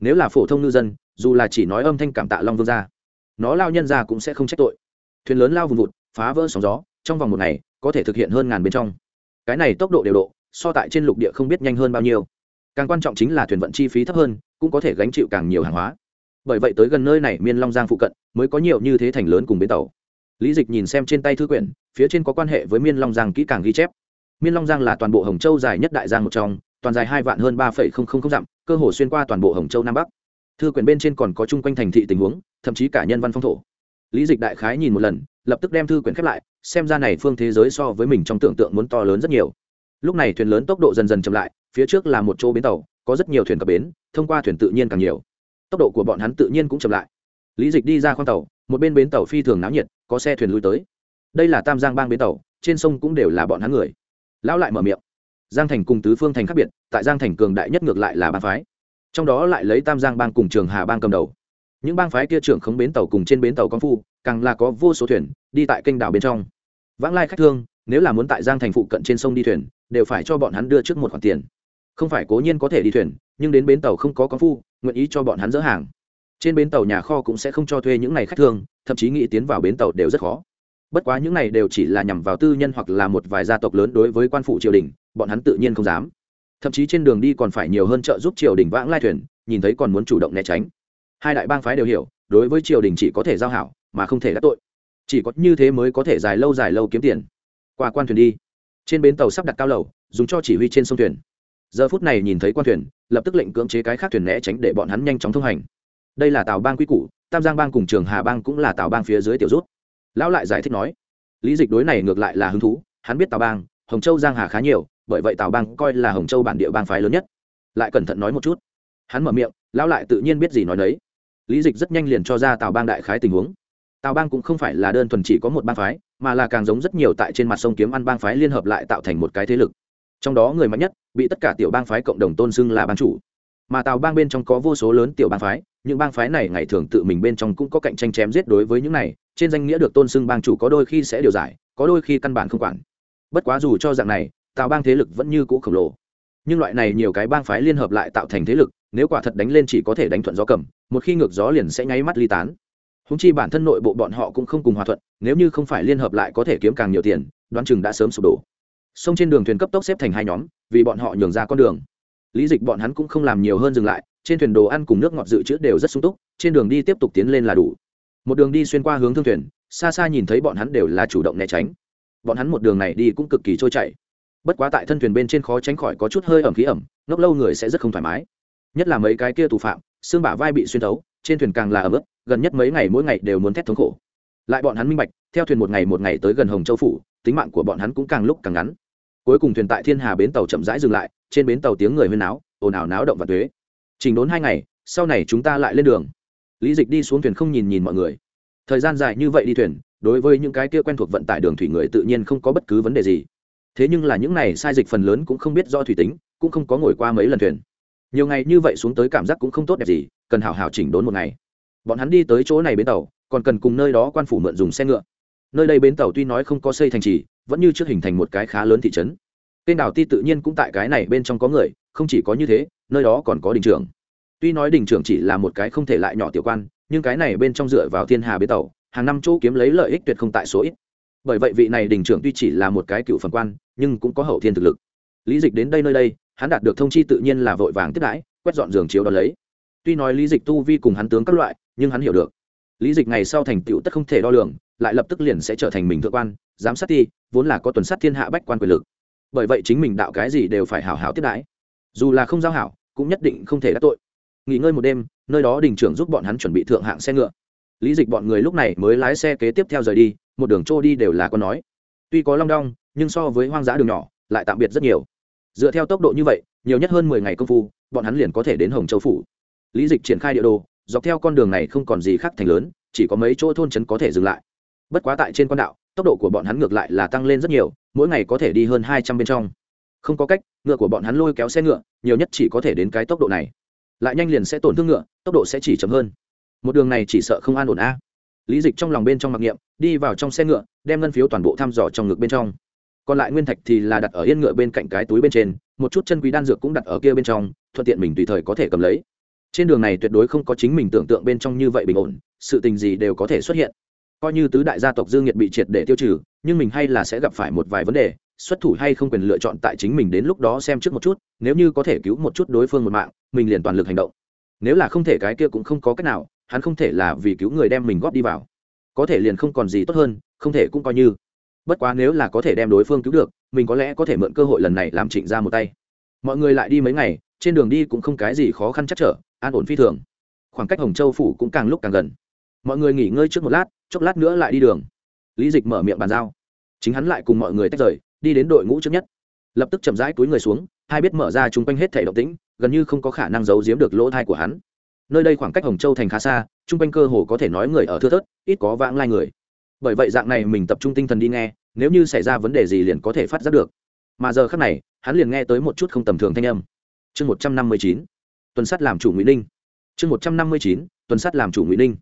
Nếu là phổ thông ngư dân, dù là chỉ nói âm thanh cảm tạ long vương gia, nó lao nhân ra cũng sẽ không trách tội. Thuyền lớn lao vùng vụt, phá vỡ sóng gió, trong vòng một ngày, có thể thực hiện hơn ngàn bên trong. Cái này tốc độ đều độ, so tại trên lục địa không biết nhanh hơn bao nhiêu. Càng quan trọng chính là thuyền vận chi phí thấp hơn, cũng có thể gánh chịu càng nhiều hàng hóa. Bởi vậy tới gần nơi này miên long giang phụ cận, mới có nhiều như thế thành lớn cùng bến tàu. Lý dịch nhìn xem trên tay thư quyển, phía trên có quan hệ với miên long giang kỹ càng ghi chép. Miên long giang là toàn bộ hồng châu dài nhất đại giang một trong toàn dài hai vạn hơn ba phẩy không không không dặm, cơ hồ xuyên qua toàn bộ hồng châu nam bắc. Thư quyển bên trên còn có chung quanh thành thị tình huống, thậm chí cả nhân văn phong thổ. Lý dịch đại khái nhìn một lần, lập tức đem thư quyển khép lại, xem ra này phương thế giới so với mình trong tưởng tượng muốn to lớn rất nhiều. Lúc này thuyền lớn tốc độ dần dần chậm lại, phía trước là một chỗ bến tàu, có rất nhiều thuyền cập bến, thông qua thuyền tự nhiên càng nhiều. Tốc độ của bọn hắn tự nhiên cũng chậm lại. Lý dịch đi ra khoang tàu, một bên bến tàu phi thường náo nhiệt, có xe thuyền lui tới. Đây là tam giang bang bến tàu, trên sông cũng đều là bọn hắn người. Lão lại mở miệng giang thành cùng tứ phương thành khác biệt, tại giang thành cường đại nhất ngược lại là bang phái. Trong đó lại lấy tam giang bang cùng trường hà bang cầm đầu. Những bang phái kia trưởng khống bến tàu cùng trên bến tàu con phu, càng là có vô số thuyền, đi tại kênh đảo bên trong. Vãng lai khách thương, nếu là muốn tại giang thành phụ cận trên sông đi thuyền, đều phải cho bọn hắn đưa trước một khoản tiền. Không phải cố nhiên có thể đi thuyền, nhưng đến bến tàu không có con phu, nguyện ý cho bọn hắn dỡ hàng. Trên bến tàu nhà kho cũng sẽ không cho thuê những n à y khách thương, thậm chí nghĩ tiến vào bến tàu đều rất khó bất quá những này đều chỉ là nhằm vào tư nhân hoặc là một vài gia tộc lớn đối với quan phụ triều đình, bọn hắn tự nhiên không dám. Thậm chí trên đường đi còn phải nhiều hơn trợ giúp triều đình vãng lai thuyền, nhìn thấy còn muốn chủ động né tránh. Hai đại bang phái đều hiểu, đối với triều đình chỉ có thể giao hảo, mà không thể đắc tội. Chỉ có như thế mới có thể dài lâu dài lâu kiếm tiền. Qua quan thuyền đi. Trên bến tàu sắp đặt cao lầu, dùng cho chỉ huy trên sông thuyền. Giờ phút này nhìn thấy quan thuyền, lập tức lệnh cưỡng chế cái khác thuyền né tránh để bọn hắn nhanh chóng thông hành. Đây là tàu bang quy củ, tam giang bang cùng trường hà bang cũng là tàu bang phía dưới tiểu rút lão lại giải thích nói, lý dịch đối này ngược lại là hứng thú, hắn biết tàu bang, hồng châu giang hà khá nhiều, bởi vậy tàu bang coi là hồng châu bản địa bang phái lớn nhất. Lại cẩn thận nói một chút. Hắn mở miệng, lão lại tự nhiên biết gì nói đấy lý dịch rất nhanh liền cho ra tàu bang đại khái tình huống. Tàu bang cũng không phải là đơn thuần chỉ có một bang phái, mà là càng giống rất nhiều tại trên mặt sông kiếm ăn bang phái liên hợp lại tạo thành một cái thế lực. Trong đó người mạnh nhất, bị tất cả tiểu bang phái cộng đồng tôn xưng là bang chủ. Mà tàu bang bên trong có vô số lớn tiểu bang phái, những bang phái này ngày thường tự mình bên trong cũng có cạnh tranh chém giết đối với những này trên danh nghĩa được tôn xưng bang chủ có đôi khi sẽ điều giải, có đôi khi căn bản không quản. Bất quá dù cho dạng này, tào bang thế lực vẫn như cũ khổng lồ. Nhưng loại này nhiều cái bang phái liên hợp lại tạo thành thế lực, nếu quả thật đánh lên chỉ có thể đánh thuận gió cầm, một khi ngược gió liền sẽ nháy mắt ly tán. Húng chi bản thân nội bộ bọn họ cũng không cùng hòa thuận, nếu như không phải liên hợp lại có thể kiếm càng nhiều tiền, đoán chừng đã sớm sụp đổ. Sông trên đường thuyền cấp tốc xếp thành hai nhóm, vì bọn họ nhường ra con đường. Lý dịch bọn hắn cũng không làm nhiều hơn dừng lại, trên thuyền đồ ăn cùng nước ngọt dự trữ đều rất sung túc, trên đường đi tiếp tục tiến lên là đủ một đường đi xuyên qua hướng thương thuyền, xa xa nhìn thấy bọn hắn đều là chủ động né tránh. Bọn hắn một đường này đi cũng cực kỳ trôi chảy. Bất quá tại thân thuyền bên trên khó tránh khỏi có chút hơi ẩm khí ẩm, ngốc lâu người sẽ rất không thoải mái. Nhất là mấy cái kia tù phạm, xương bả vai bị xuyên thấu, trên thuyền càng là ẩm ướt, gần nhất mấy ngày mỗi ngày đều muốn thét thống khổ. Lại bọn hắn minh bạch, theo thuyền một ngày một ngày tới gần hồng châu phủ, tính mạng của bọn hắn cũng càng lúc càng ngắn. Cuối cùng thuyền tại thiên hà bến tàu chậm rãi dừng lại, trên bến tàu tiếng người huyên náo, ồn ào náo động và thuế trình đốn hai ngày, sau này chúng ta lại lên đường lý dịch đi xuống thuyền không nhìn nhìn mọi người. Thời gian dài như vậy đi thuyền, đối với những cái kia quen thuộc vận tải đường thủy người tự nhiên không có bất cứ vấn đề gì. Thế nhưng là những này sai dịch phần lớn cũng không biết do thủy tính, cũng không có ngồi qua mấy lần thuyền. Nhiều ngày như vậy xuống tới cảm giác cũng không tốt đẹp gì, cần hào hào chỉnh đốn một ngày. Bọn hắn đi tới chỗ này bến tàu, còn cần cùng nơi đó quan phủ mượn dùng xe ngựa. Nơi đây bến tàu tuy nói không có xây thành trì, vẫn như trước hình thành một cái khá lớn thị trấn. Kênh đảo ti tự nhiên cũng tại cái này bên trong có người, không chỉ có như thế, nơi đó còn có đình trường tuy nói đình trưởng chỉ là một cái không thể lại nhỏ tiểu quan, nhưng cái này bên trong dựa vào thiên hà bến tàu, hàng năm chỗ kiếm lấy lợi ích tuyệt không tại số ít. Bởi vậy vị này đình trưởng tuy chỉ là một cái cựu phần quan, nhưng cũng có hậu thiên thực lực. Lý dịch đến đây nơi đây, hắn đạt được thông chi tự nhiên là vội vàng tiếp đãi, quét dọn giường chiếu đ ó lấy. Tuy nói lý dịch tu vi cùng hắn tướng các loại, nhưng hắn hiểu được. Lý dịch ngày sau thành tựu tất không thể đo lường, lại lập tức liền sẽ trở thành mình thượng quan, giám sát ti vốn là có tuần sát thiên hạ bách quan quyền lực. Bởi vậy chính mình đạo cái gì đều phải hảo hảo tiếp đãi. Dù là không giao hảo, cũng nhất định không thể đắc tội nghỉ ngơi một đêm, nơi đó đình trưởng giúp bọn hắn chuẩn bị thượng hạng xe ngựa. Lý dịch bọn người lúc này mới lái xe kế tiếp theo rời đi, một đường trôi đi đều là con nói. Tuy có long đong, nhưng so với hoang dã đường nhỏ, lại tạm biệt rất nhiều. Dựa theo tốc độ như vậy, nhiều nhất hơn mười ngày công phu, bọn hắn liền có thể đến hồng châu phủ. Lý dịch triển khai địa đồ, dọc theo con đường này không còn gì khác thành lớn, chỉ có mấy chỗ thôn trấn có thể dừng lại. Bất quá tại trên con đạo, tốc độ của bọn hắn ngược lại là tăng lên rất nhiều, mỗi ngày có thể đi hơn hai trăm bên trong. Không có cách, ngựa của bọn hắn lôi kéo xe ngựa, nhiều nhất chỉ có thể đến cái tốc độ này lại nhanh liền sẽ tổn thương ngựa, tốc độ sẽ chỉ chậm hơn. Một đường này chỉ sợ không an ổn a. Lý dịch trong lòng bên trong mặc niệm, đi vào trong xe ngựa, đem ngân phiếu toàn bộ thăm dò trong ngực bên trong. Còn lại nguyên thạch thì là đặt ở yên ngựa bên cạnh cái túi bên trên, một chút chân quý đan dược cũng đặt ở kia bên trong, thuận tiện mình tùy thời có thể cầm lấy. Trên đường này tuyệt đối không có chính mình tưởng tượng bên trong như vậy bình ổn, sự tình gì đều có thể xuất hiện. Coi như tứ đại gia tộc dương nhiệt bị triệt để tiêu trừ, nhưng mình hay là sẽ gặp phải một vài vấn đề xuất thủ hay không quyền lựa chọn tại chính mình đến lúc đó xem trước một chút, nếu như có thể cứu một chút đối phương một mạng, mình liền toàn lực hành động. Nếu là không thể cái kia cũng không có cách nào, hắn không thể là vì cứu người đem mình góp đi vào. Có thể liền không còn gì tốt hơn, không thể cũng coi như. Bất quá nếu là có thể đem đối phương cứu được, mình có lẽ có thể mượn cơ hội lần này làm trịnh ra một tay. Mọi người lại đi mấy ngày, trên đường đi cũng không cái gì khó khăn chắc trở, an ổn phi thường. Khoảng cách hồng châu phủ cũng càng lúc càng gần. Mọi người nghỉ ngơi trước một lát, chốc lát nữa lại đi đường. Lý dịch mở miệng bàn giao. Chính hắn lại cùng mọi người tách rời đi đến đội ngũ trước nhất. Lập tức chậm rãi túi người xuống, hai biết mở ra chung quanh hết thể động tĩnh, gần như không có khả năng giấu giếm được lỗ thai của hắn. Nơi đây khoảng cách hồng châu thành khá xa, chung quanh cơ hồ có thể nói người ở thưa thớt, ít có vãng lai người. Bởi vậy dạng này mình tập trung tinh thần đi nghe, nếu như xảy ra vấn đề gì liền có thể phát giác được. Mà giờ khác này, hắn liền nghe tới một chút không tầm thường thanh âm. Chương một trăm năm mươi chín, tuần sắt làm chủ ngụy ninh. Chương một trăm năm mươi chín, tuần sắt làm chủ ngụy ninh.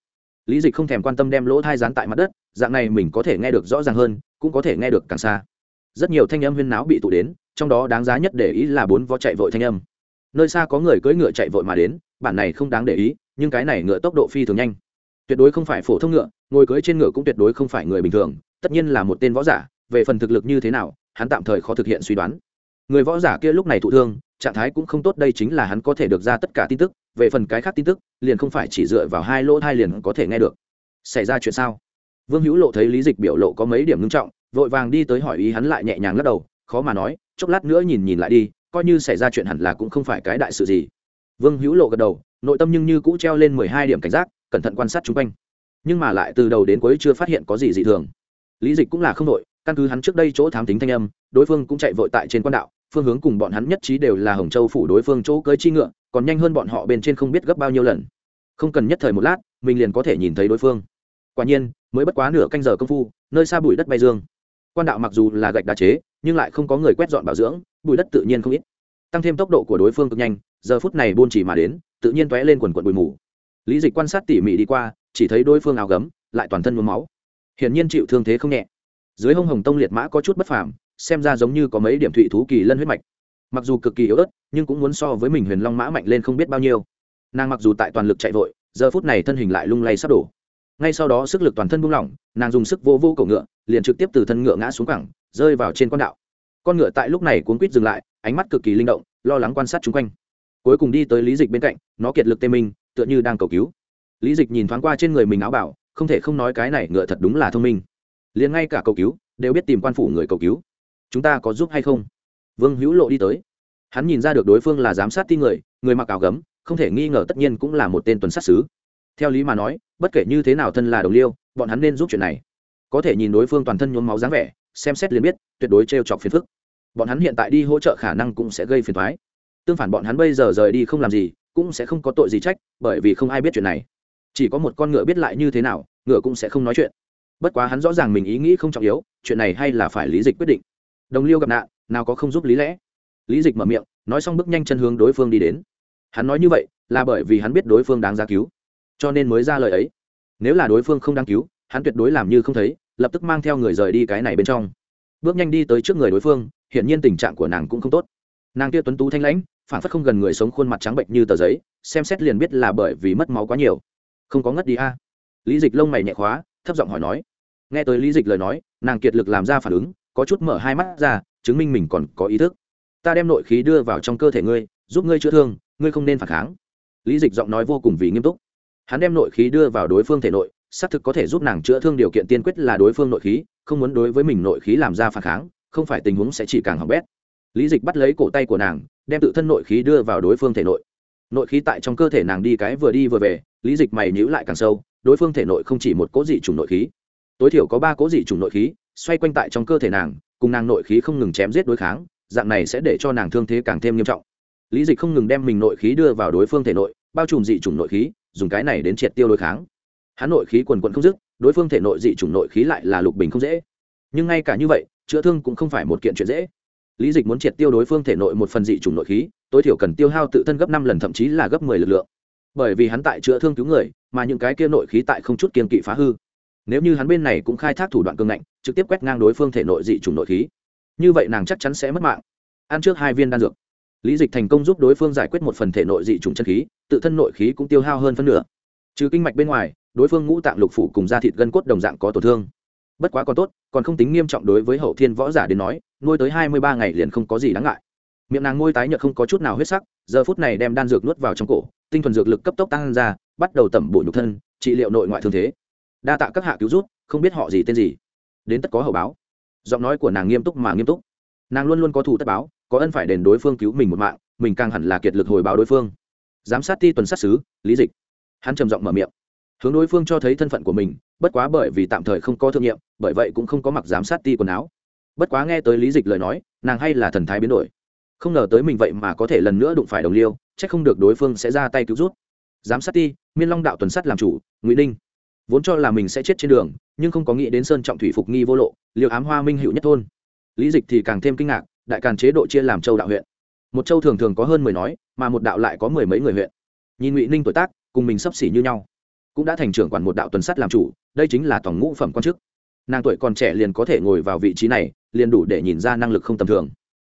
Lý dịch không thèm quan tâm đem lỗ thai rán tại mặt đất, dạng này mình có thể nghe được rõ ràng hơn, cũng có thể nghe được càng xa rất nhiều thanh âm huyên náo bị tụ đến, trong đó đáng giá nhất để ý là bốn vó chạy vội thanh âm. Nơi xa có người cưỡi ngựa chạy vội mà đến, bản này không đáng để ý, nhưng cái này ngựa tốc độ phi thường nhanh. Tuyệt đối không phải phổ thông ngựa, ngồi cưỡi trên ngựa cũng tuyệt đối không phải người bình thường, tất nhiên là một tên võ giả, về phần thực lực như thế nào, hắn tạm thời khó thực hiện suy đoán. Người võ giả kia lúc này thụ thương, trạng thái cũng không tốt, đây chính là hắn có thể được ra tất cả tin tức, về phần cái khác tin tức, liền không phải chỉ dựa vào hai lỗ hai liền có thể nghe được. Xảy ra chuyện sao? Vương hữu lộ thấy lý dịch biểu lộ có mấy điểm ngưng trọng vội vàng đi tới hỏi ý hắn lại nhẹ nhàng lắc đầu, khó mà nói, chốc lát nữa nhìn nhìn lại đi, coi như xảy ra chuyện hẳn là cũng không phải cái đại sự gì. Vương hữu lộ gật đầu, nội tâm nhưng như cũ treo lên mười hai điểm cảnh giác, cẩn thận quan sát chung quanh. Nhưng mà lại từ đầu đến cuối chưa phát hiện có gì dị thường. Lý dịch cũng là không đội căn cứ hắn trước đây chỗ thám tính thanh âm, đối phương cũng chạy vội tại trên quan đạo, phương hướng cùng bọn hắn nhất trí đều là hồng châu phủ đối phương chỗ cưới chi ngựa, còn nhanh hơn bọn họ bên trên không biết gấp bao nhiêu lần. Không cần nhất thời một lát, mình liền có thể nhìn thấy đối phương. Quả nhiên, mới bất quá nửa canh giờ công phu, nơi xa bụi đất bay dương quan đạo mặc dù là gạch đá chế, nhưng lại không có người quét dọn bảo dưỡng bụi đất tự nhiên không ít. Tăng thêm tốc độ của đối phương cực nhanh, giờ phút này buôn chỉ mà đến, tự nhiên tóe lên quần quần bụi mù. Lý dịch quan sát tỉ mỉ đi qua, chỉ thấy đối phương áo gấm, lại toàn thân mướm máu. Hiển nhiên chịu thương thế không nhẹ. Dưới hông hồng tông liệt mã có chút bất phàm, xem ra giống như có mấy điểm thụy thú kỳ lân huyết mạch. Mặc dù cực kỳ yếu ớt, nhưng cũng muốn so với mình huyền long mã mạnh lên không biết bao nhiêu. Nàng mặc dù tại toàn lực chạy vội, giờ phút này thân hình lại lung lay sắp đổ. Ngay sau đó sức lực toàn thân buông lỏng, nàng dùng sức vô vô cổ ngựa liền trực tiếp từ thân ngựa ngã xuống cẳng rơi vào trên con đạo. Con ngựa tại lúc này cuốn quýt dừng lại, ánh mắt cực kỳ linh động, lo lắng quan sát chung quanh. Cuối cùng đi tới lý dịch bên cạnh, nó kiệt lực tê minh, tựa như đang cầu cứu. Lý dịch nhìn thoáng qua trên người mình áo bảo, không thể không nói cái này ngựa thật đúng là thông minh. Liền ngay cả cầu cứu, đều biết tìm quan phủ người cầu cứu. Chúng ta có giúp hay không? Vương hữu lộ đi tới. Hắn nhìn ra được đối phương là giám sát tin người người mặc áo gấm, không thể nghi ngờ tất nhiên cũng là một tên tuần sát xứ theo lý mà nói, bất kể như thế nào thân là đồng liêu, bọn hắn nên giúp chuyện này có thể nhìn đối phương toàn thân nhuốm máu dáng vẻ, xem xét liền biết, tuyệt đối t r e o chọc phiền phức. Bọn hắn hiện tại đi hỗ trợ khả năng cũng sẽ gây phiền thoái tương phản bọn hắn bây giờ rời đi không làm gì, cũng sẽ không có tội gì trách, bởi vì không ai biết chuyện này. Chỉ có một con ngựa biết lại như thế nào, ngựa cũng sẽ không nói chuyện. Bất quá hắn rõ ràng mình ý nghĩ không trọng yếu, chuyện này hay là phải lý dịch quyết định. Đồng liêu gặp nạn, nào có không giúp lý lẽ? Lý dịch mở miệng, nói xong bước nhanh chân hướng đối phương đi đến. Hắn nói như vậy, là bởi vì hắn biết đối phương đáng ra cứu. Cho nên mới ra lời ấy. Nếu là đối phương không đáng cứu, hắn tuyệt đối làm như không thấy lập tức mang theo người rời đi cái này bên trong. Bước nhanh đi tới trước người đối phương, hiển nhiên tình trạng của nàng cũng không tốt. Nàng kia tuấn tú thanh lãnh, phản phất không gần người sống khuôn mặt trắng bệnh như tờ giấy, xem xét liền biết là bởi vì mất máu quá nhiều. Không có ngất đi a. Lý dịch lông mày nhẹ khóa, thấp giọng hỏi nói. Nghe tới lý dịch lời nói, nàng kiệt lực làm ra phản ứng, có chút mở hai mắt ra, chứng minh mình còn có ý thức. Ta đem nội khí đưa vào trong cơ thể ngươi, giúp ngươi chữa thương, ngươi không nên phản kháng. Lý dịch giọng nói vô cùng vì nghiêm túc. Hắn đem nội khí đưa vào đối phương thể nội xác thực có thể giúp nàng chữa thương điều kiện tiên quyết là đối phương nội khí, không muốn đối với mình nội khí làm ra phản kháng, không phải tình huống sẽ chỉ càng hỏng bét. Lý dịch bắt lấy cổ tay của nàng, đem tự thân nội khí đưa vào đối phương thể nội. Nội khí tại trong cơ thể nàng đi cái vừa đi vừa về, lý dịch mày nhữ lại càng sâu, đối phương thể nội không chỉ một cố dị chủng nội khí. Tối thiểu có ba cố dị chủng nội khí, xoay quanh tại trong cơ thể nàng, cùng nàng nội khí không ngừng chém giết đối kháng, dạng này sẽ để cho nàng thương thế càng thêm nghiêm trọng. Lý dịch không ngừng đem mình nội khí đưa vào đối phương thể nội, bao trùm dị chủng nội khí, dùng cái này đến triệt tiêu đối kháng hắn nội khí quần quận không dứt, đối phương thể nội dị chủng nội khí lại là lục bình không dễ. Nhưng ngay cả như vậy, chữa thương cũng không phải một kiện chuyện dễ. Lý dịch muốn triệt tiêu đối phương thể nội một phần dị chủng nội khí, tối thiểu cần tiêu hao tự thân gấp năm lần, thậm chí là gấp mười lực lượng. Bởi vì hắn tại chữa thương cứu người, mà những cái kia nội khí tại không chút kiên kỵ phá hư. Nếu như hắn bên này cũng khai thác thủ đoạn cương ngạnh, trực tiếp quét ngang đối phương thể nội dị chủng nội khí, như vậy nàng chắc chắn sẽ mất mạng. Ăn trước hai viên đan dược. Lý dịch thành công giúp đối phương giải quyết một phần thể nội dị chủng chân khí, tự thân nội khí cũng tiêu hao hơn phân nửa. Trừ kinh mạch bên ngoài đối phương ngũ tạng lục phủ cùng da thịt gân cốt đồng dạng có tổn thương. Bất quá còn tốt, còn không tính nghiêm trọng đối với hậu thiên võ giả đến nói, nuôi tới hai mươi ba ngày liền không có gì đáng ngại. Miệng nàng ngôi tái nhợt không có chút nào huyết sắc, giờ phút này đem đan dược nuốt vào trong cổ, tinh thuần dược lực cấp tốc tăng ra, bắt đầu tẩm bổ nhục thân, trị liệu nội ngoại thương thế. Đa tạ các hạ cứu rút không biết họ gì tên gì. Đến tất có hậu báo. Giọng nói của nàng nghiêm túc mà nghiêm túc. Nàng luôn luôn có thủ tất báo, có ân phải đền đối phương cứu mình một mạng, mình càng hẳn là kiệt lực hồi báo đối phương. Giám sát ti tuần sát xứ lý dịch. Hắn trầm giọng mở miệng hướng đối phương cho thấy thân phận của mình, bất quá bởi vì tạm thời không có thương nghiệm, bởi vậy cũng không có mặc giám sát ti quần áo. Bất quá nghe tới lý dịch lời nói, nàng hay là thần thái biến đổi. Không ngờ tới mình vậy mà có thể lần nữa đụng phải đồng liêu c h ắ c không được đối phương sẽ ra tay cứu rút. Giám sát ti, miên long đạo tuần sắt làm chủ, ngụy ninh. Vốn cho là mình sẽ chết trên đường, nhưng không có nghĩ đến sơn trọng thủy phục nghi vô lộ liệu ám hoa minh hữu nhất thôn. Lý dịch thì càng thêm kinh ngạc, đại càn chế độ chia làm châu đạo huyện. Một châu thường thường có hơn mười nói, mà một đạo lại có mười mấy người huyện. Nhìn ngụy ninh tuổi tác, cùng mình sấp xỉ như nhau cũng đã thành trưởng quản một đạo tuần sắt làm chủ, đây chính là tổng ngũ phẩm quan chức. Nàng tuổi còn trẻ liền có thể ngồi vào vị trí này, liền đủ để nhìn ra năng lực không tầm thường.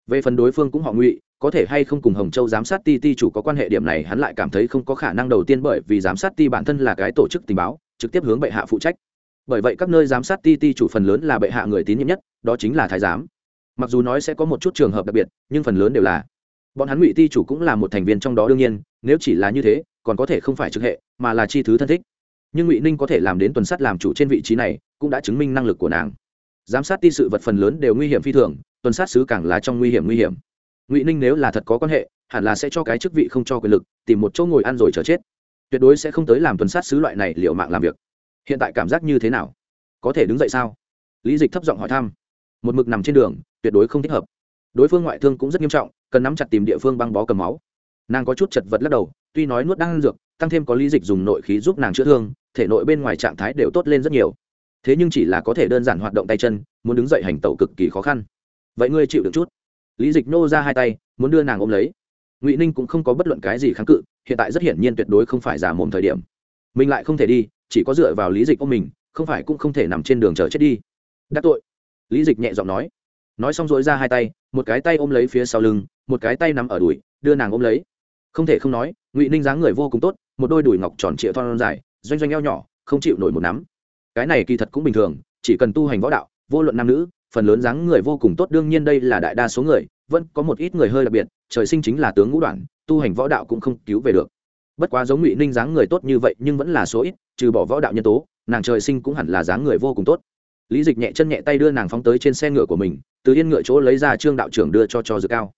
Về phần đối phương cũng họ ngụy, có thể hay không cùng hồng châu giám sát ti ti chủ có quan hệ điểm này hắn lại cảm thấy không có khả năng đầu tiên bởi vì giám sát ti bản thân là cái tổ chức tình báo, trực tiếp hướng bệ hạ phụ trách. Bởi vậy các nơi giám sát ti ti chủ phần lớn là bệ hạ người tín nhiệm nhất, đó chính là thái giám. Mặc dù nói sẽ có một chút trường hợp đặc biệt, nhưng phần lớn đều là. Bọn hắn ngụy ti chủ cũng là một thành viên trong đó đương nhiên, nếu chỉ là như thế, còn có thể không phải trực hệ mà là chi thứ thân thích. Nhưng ngụy ninh có thể làm đến tuần sát làm chủ trên vị trí này, cũng đã chứng minh năng lực của nàng. Giám sát ti sự vật phần lớn đều nguy hiểm phi thường, tuần sát sứ càng là trong nguy hiểm nguy hiểm. Ngụy ninh nếu là thật có quan hệ, hẳn là sẽ cho cái chức vị không cho quyền lực, tìm một chỗ ngồi ăn rồi chờ chết. Tuyệt đối sẽ không tới làm tuần sát sứ loại này liệu mạng làm việc. Hiện tại cảm giác như thế nào? Có thể đứng dậy sao? Lý dịch thấp giọng hỏi thăm. Một mực nằm trên đường, tuyệt đối không thích hợp. Đối phương ngoại thương cũng rất nghiêm trọng, cần nắm chặt tìm địa phương băng bó cầm máu. Nàng có chút chật vật lắc đầu, tuy nói nuốt đang ăn dược tăng thêm có lý dịch dùng nội khí giúp nàng chữa thương, thể nội bên ngoài trạng thái đều tốt lên rất nhiều. Thế nhưng chỉ là có thể đơn giản hoạt động tay chân, muốn đứng dậy hành tẩu cực kỳ khó khăn. Vậy ngươi chịu được chút. Lý dịch nô ra hai tay, muốn đưa nàng ôm lấy. Ngụy ninh cũng không có bất luận cái gì kháng cự, hiện tại rất hiển nhiên tuyệt đối không phải giả mồm thời điểm. Mình lại không thể đi, chỉ có dựa vào lý dịch ôm mình, không phải cũng không thể nằm trên đường chờ chết đi. Đắc tội. Lý dịch nhẹ giọng nói. Nói xong dối ra hai tay, một cái tay ôm lấy phía sau lưng, một cái tay nằm ở đùi, đưa nàng ôm lấy. Không thể không nói ngụy ninh dáng người vô cùng tốt, một đôi đùi ngọc tròn trịa thon dài, doanh doanh eo nhỏ, không chịu nổi một nắm. Cái này kỳ thật cũng bình thường, chỉ cần tu hành võ đạo, vô luận nam nữ, phần lớn dáng người vô cùng tốt, đương nhiên đây là đại đa số người, vẫn có một ít người hơi đặc biệt, trời sinh chính là tướng ngũ đoạn, tu hành võ đạo cũng không cứu về được. Bất quá giống ngụy ninh dáng người tốt như vậy, nhưng vẫn là số ít, trừ bỏ võ đạo nhân tố, nàng trời sinh cũng hẳn là dáng người vô cùng tốt. Lý dịch nhẹ chân nhẹ tay đưa nàng phóng tới trên xe ngựa của mình, từ yên ngựa chỗ lấy ra trương đạo trưởng đưa cho cho dược cao.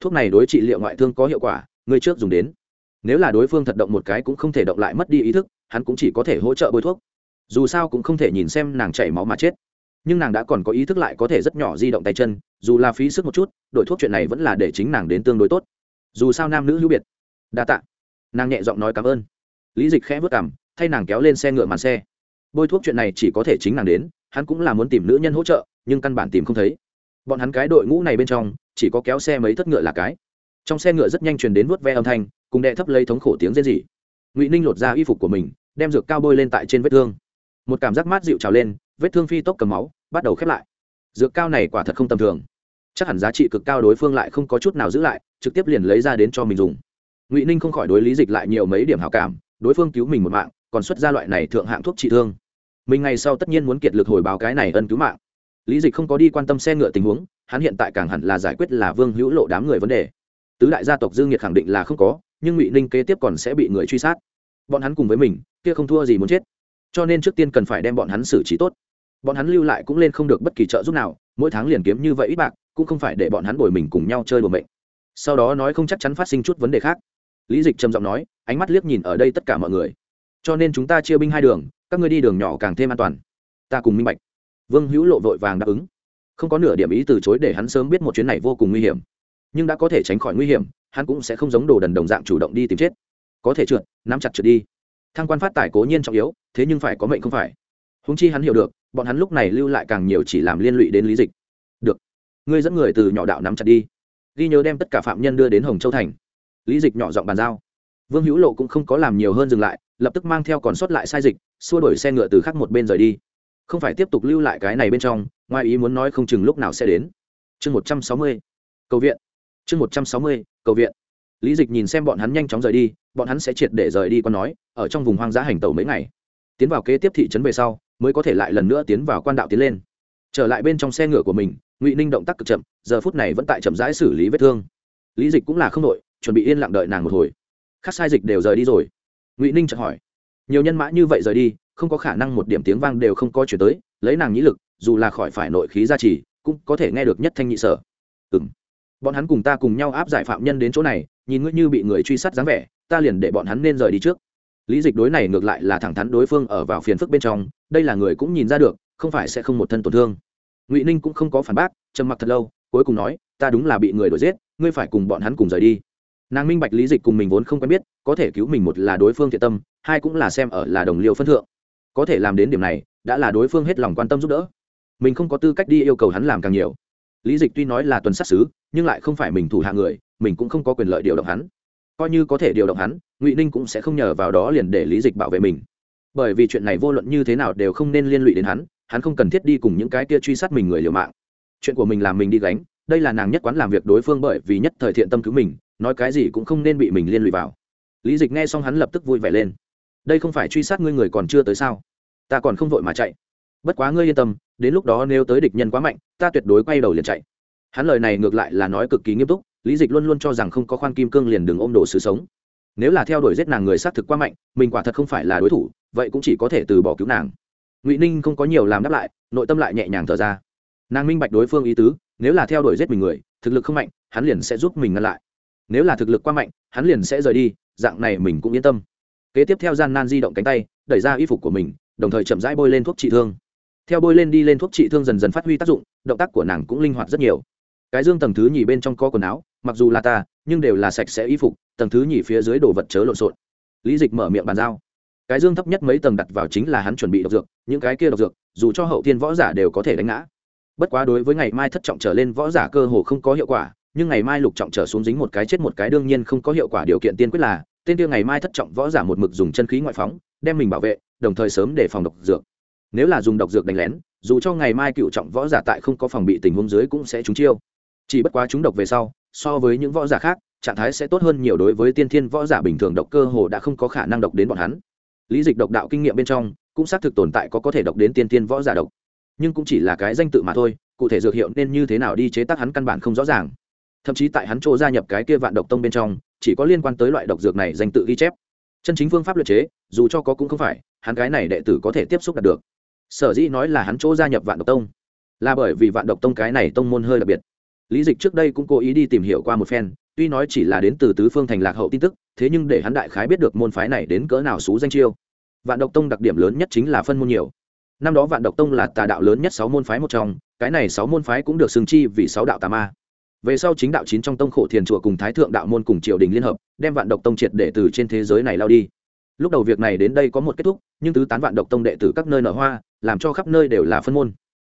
Thuốc này đối trị liệu ngoại thương có hiệu quả, người trước dùng đến nếu là đối phương thật động một cái cũng không thể động lại mất đi ý thức, hắn cũng chỉ có thể hỗ trợ bôi thuốc. Dù sao cũng không thể nhìn xem nàng chảy máu mà chết. Nhưng nàng đã còn có ý thức lại có thể rất nhỏ di động tay chân, dù là phí sức một chút, đổi thuốc chuyện này vẫn là để chính nàng đến tương đối tốt. Dù sao nam nữ hữu biệt. Đa t ạ nàng nhẹ giọng nói cảm ơn. Lý dịch khẽ vất cảm thay nàng kéo lên xe ngựa màn xe. Bôi thuốc chuyện này chỉ có thể chính nàng đến, hắn cũng là muốn tìm nữ nhân hỗ trợ, nhưng căn bản tìm không thấy. Bọn hắn cái đội ngũ này bên trong, chỉ có kéo xe mấy thất ngựa là cái trong xe ngựa rất nhanh truyền đến vuốt ve âm thanh, cùng đệ thấp lấy thống khổ tiếng rên rỉ. Ngụy ninh lột ra y phục của mình, đem dược cao bôi lên tại trên vết thương. Một cảm giác mát dịu trào lên, vết thương phi tốc cầm máu, bắt đầu khép lại. Dược cao này quả thật không tầm thường. Chắc hẳn giá trị cực cao đối phương lại không có chút nào giữ lại, trực tiếp liền lấy ra đến cho mình dùng. Ngụy ninh không khỏi đối lý dịch lại nhiều mấy điểm hảo cảm, đối phương cứu mình một mạng, còn xuất ra loại này thượng hạng thuốc trị thương. Mình ngày sau tất nhiên muốn kiệt lực hồi báo cái này ân cứu mạng. Lý dịch không có đi quan tâm xe ngựa tình huống, hắn hiện tại càng hẳn là giải quyết là vương hữu lộ đám người vấn đề tứ đại gia tộc dương nhiệt khẳng định là không có, nhưng ngụy ninh kế tiếp còn sẽ bị người truy sát. Bọn hắn cùng với mình, kia không thua gì muốn chết. Cho nên trước tiên cần phải đem bọn hắn xử trí tốt. Bọn hắn lưu lại cũng lên không được bất kỳ trợ giúp nào, mỗi tháng liền kiếm như vậy ít bạc, cũng không phải để bọn hắn bồi mình cùng nhau chơi đùa mệnh. Sau đó nói không chắc chắn phát sinh chút vấn đề khác. Lý dịch trầm giọng nói, ánh mắt liếc nhìn ở đây tất cả mọi người. Cho nên chúng ta chia binh hai đường, các ngươi đi đường nhỏ càng thêm an toàn. Ta cùng minh bạch. Vương hữu lộ vội vàng đáp ứng. Không có nửa điểm ý từ chối để hắn sớm biết một chuyến này vô cùng nguy hiểm nhưng đã có thể tránh khỏi nguy hiểm, hắn cũng sẽ không giống đồ đần đồng dạng chủ động đi tìm chết. Có thể trượt, nắm chặt trượt đi. Thăng quan phát tài cố nhiên trọng yếu, thế nhưng phải có mệnh không phải. Húng chi hắn hiểu được, bọn hắn lúc này lưu lại càng nhiều chỉ làm liên lụy đến lý dịch. Được. Ngươi dẫn người từ nhỏ đạo nắm chặt đi. Ghi nhớ đem tất cả phạm nhân đưa đến hồng châu thành. Lý dịch nhỏ giọng bàn giao. Vương hữu lộ cũng không có làm nhiều hơn dừng lại, lập tức mang theo còn sót lại sai dịch, xua đổi xe ngựa từ khác một bên rời đi. Không phải tiếp tục lưu lại cái này bên trong, ngoài ý muốn nói không chừng lúc nào sẽ đến. Chương một trăm sáu mươi. Cầu viện chương một trăm sáu mươi, cầu viện. Lý dịch nhìn xem bọn hắn nhanh chóng rời đi, bọn hắn sẽ triệt để rời đi Con nói, ở trong vùng hoang dã hành tàu mấy ngày. Tiến vào kế tiếp thị trấn về sau, mới có thể lại lần nữa tiến vào quan đạo tiến lên. Trở lại bên trong xe ngựa của mình, ngụy ninh động tác cực chậm, giờ phút này vẫn tại chậm rãi xử lý vết thương. Lý dịch cũng là không đội chuẩn bị yên lặng đợi nàng một hồi. Khắc sai dịch đều rời đi rồi. Ngụy ninh chợt hỏi, nhiều nhân mã như vậy rời đi, không có khả năng một điểm tiếng vang đều không có chuyển tới, lấy nàng nhĩ lực, dù là khỏi phải nội khí gia trì, cũng có thể nghe được nhất thanh nhị sở. Ừ m bọn hắn cùng ta cùng nhau áp giải phạm nhân đến chỗ này, nhìn ngươi như bị người truy sát dáng vẻ, ta liền để bọn hắn nên rời đi trước. Lý dịch đối này ngược lại là thẳng thắn đối phương ở vào phiền phức bên trong, đây là người cũng nhìn ra được, không phải sẽ không một thân tổn thương. Ngụy ninh cũng không có phản bác, trầm mặc thật lâu, cuối cùng nói, ta đúng là bị người đuổi giết, ngươi phải cùng bọn hắn cùng rời đi. Nàng minh bạch lý dịch cùng mình vốn không quen biết, có thể cứu mình một là đối phương thiện tâm, hai cũng là xem ở là đồng liêu phân thượng. Có thể làm đến điểm này, đã là đối phương hết lòng quan tâm giúp đỡ. Mình không có tư cách đi yêu cầu hắn làm càng nhiều lý dịch tuy nói là tuần sát xứ nhưng lại không phải mình thủ hạ người, mình cũng không có quyền lợi điều động hắn. Coi như có thể điều động hắn, ngụy ninh cũng sẽ không nhờ vào đó liền để lý dịch bảo vệ mình. Bởi vì chuyện này vô luận như thế nào đều không nên liên lụy đến hắn hắn không cần thiết đi cùng những cái kia truy sát mình người liều mạng. Chuyện của mình làm mình đi gánh, đây là nàng nhất quán làm việc đối phương bởi vì nhất thời thiện tâm cứu mình, nói cái gì cũng không nên bị mình liên lụy vào. Lý dịch nghe xong hắn lập tức vui vẻ lên. Đây không phải truy sát ngươi người còn chưa tới sao? Ta còn không vội mà chạy. Bất quá ngươi yên tâm đến lúc đó nếu tới địch nhân quá mạnh, ta tuyệt đối quay đầu liền chạy. Hắn lời này ngược lại là nói cực kỳ nghiêm túc, lý dịch luôn luôn cho rằng không có khoan kim cương liền đừng ôm đồ sự sống. Nếu là theo đuổi giết nàng người xác thực quá mạnh, mình quả thật không phải là đối thủ, vậy cũng chỉ có thể từ bỏ cứu nàng. Ngụy ninh không có nhiều làm đáp lại, nội tâm lại nhẹ nhàng thở ra. Nàng minh bạch đối phương ý tứ, nếu là theo đuổi giết mình người, thực lực không mạnh, hắn liền sẽ giúp mình ngăn lại. Nếu là thực lực quá mạnh, hắn liền sẽ rời đi, dạng này mình cũng yên tâm. Kế tiếp theo gian nan di động cánh tay, đẩy ra y phục của mình, đồng thời chậm rãi bôi lên thuốc trị thương theo bôi lên đi lên thuốc trị thương dần dần phát huy tác dụng, động tác của nàng cũng linh hoạt rất nhiều. Cái dương tầng thứ nhì bên trong có quần áo, mặc dù là ta, nhưng đều là sạch sẽ y phục, tầng thứ nhì phía dưới đồ vật chớ lộn xộn. Lý dịch mở miệng bàn giao. Cái dương thấp nhất mấy tầng đặt vào chính là hắn chuẩn bị độc dược, những cái kia độc dược, dù cho hậu thiên võ giả đều có thể đánh ngã. Bất quá đối với ngày mai thất trọng trở lên võ giả cơ hồ không có hiệu quả, nhưng ngày mai lục trọng trở xuống dính một cái chết một cái đương nhiên không có hiệu quả. Điều kiện tiên quyết là, tên kia ngày mai thất trọng võ giả một mực dùng chân khí ngoại phóng, đem mình bảo vệ, đồng thời sớm để phòng độc dược nếu là dùng độc dược đánh lén, dù cho ngày mai cựu trọng võ giả tại không có phòng bị tình huống dưới cũng sẽ trúng chiêu. Chỉ bất quá chúng độc về sau, so với những võ giả khác, trạng thái sẽ tốt hơn nhiều đối với tiên thiên võ giả bình thường độc cơ hồ đã không có khả năng độc đến bọn hắn. Lý dịch độc đạo kinh nghiệm bên trong, cũng xác thực tồn tại có có thể độc đến tiên thiên võ giả độc. Nhưng cũng chỉ là cái danh tự mà thôi, cụ thể dược hiệu nên như thế nào đi chế tác hắn căn bản không rõ ràng. Thậm chí tại hắn chỗ gia nhập cái kia vạn độc tông bên trong, chỉ có liên quan tới loại độc dược này danh tự ghi chép. Chân chính phương pháp luật chế, dù cho có cũng không phải, hắn cái này đệ tử có thể tiếp xúc đạt được sở dĩ nói là hắn chỗ gia nhập vạn độc tông, là bởi vì vạn độc tông cái này tông môn hơi đặc biệt. Lý dịch trước đây cũng cố ý đi tìm hiểu qua một phen, tuy nói chỉ là đến từ tứ phương thành lạc hậu tin tức, thế nhưng để hắn đại khái biết được môn phái này đến cỡ nào xú danh chiêu. Vạn độc tông đặc điểm lớn nhất chính là phân môn nhiều. Năm đó vạn độc tông là tà đạo lớn nhất sáu môn phái một trong, cái này sáu môn phái cũng được xưng chi vì sáu đạo tà ma. Về sau chính đạo chín trong tông khổ thiền chùa cùng thái thượng đạo môn cùng triều đình liên hợp, đem vạn độc tông triệt để từ trên thế giới này lao đi. Lúc đầu việc này đến đây có một kết thúc, nhưng tứ tán vạn độc tông đệ tử các nơi nở hoa làm cho khắp nơi đều là phân môn.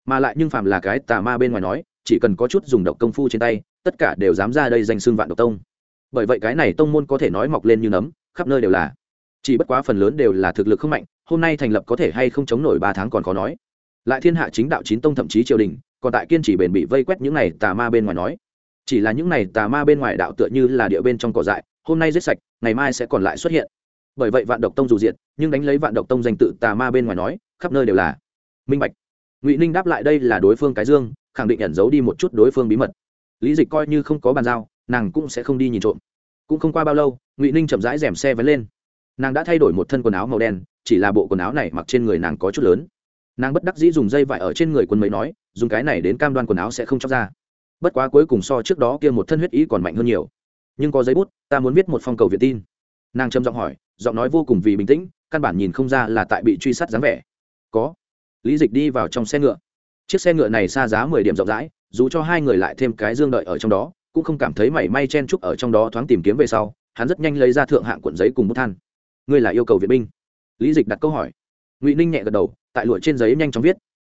Mà lại nhưng phàm là cái tà ma bên ngoài nói, chỉ cần có chút dùng độc công phu trên tay, tất cả đều dám ra đây danh xương vạn độc tông. Bởi vậy cái này tông môn có thể nói mọc lên như nấm, khắp nơi đều là. Chỉ bất quá phần lớn đều là thực lực không mạnh, hôm nay thành lập có thể hay không chống nổi ba tháng còn khó nói. Lại thiên hạ chính đạo chín tông thậm chí triều đình, còn tại kiên trì bền bị vây quét những này tà ma bên ngoài nói. Chỉ là những này tà ma bên ngoài đạo tựa như là địa bên trong cỏ dại, hôm nay giết sạch, ngày mai sẽ còn lại xuất hiện. Bởi vậy vạn độc tông dù diện nhưng đánh lấy vạn độc tông danh tự tà ma bên ngoài nói khắp nơi đều là. Minh bạch. Ngụy ninh đáp lại đây là đối phương cái dương, khẳng định ẩn giấu đi một chút đối phương bí mật. Lý dịch coi như không có bàn giao, nàng cũng sẽ không đi nhìn trộm. Cũng không qua bao lâu, ngụy ninh chậm rãi rèm xe vén lên. Nàng đã thay đổi một thân quần áo màu đen, chỉ là bộ quần áo này mặc trên người nàng có chút lớn. Nàng bất đắc dĩ dùng dây vải ở trên người quân mấy nói, dùng cái này đến cam đoan quần áo sẽ không chóc ra. Bất quá cuối cùng so trước đó kia một thân huyết ý còn mạnh hơn nhiều. Nhưng có giấy bút, ta muốn viết một phong cầu viện tin. Nàng trầm giọng hỏi, giọng nói vô cùng vì bình tĩnh, căn bản nhìn không ra là tại bị truy sát dáng vẻ có. Lý dịch đi vào trong xe ngựa. Chiếc xe ngựa này xa giá mười điểm rộng rãi, dù cho hai người lại thêm cái dương đợi ở trong đó, cũng không cảm thấy mảy may chen chúc ở trong đó thoáng tìm kiếm về sau, hắn rất nhanh lấy ra thượng hạng cuộn giấy cùng bút than. Ngươi là yêu cầu viện binh? Lý dịch đặt câu hỏi. Ngụy ninh nhẹ gật đầu, tại lụa trên giấy nhanh chóng viết.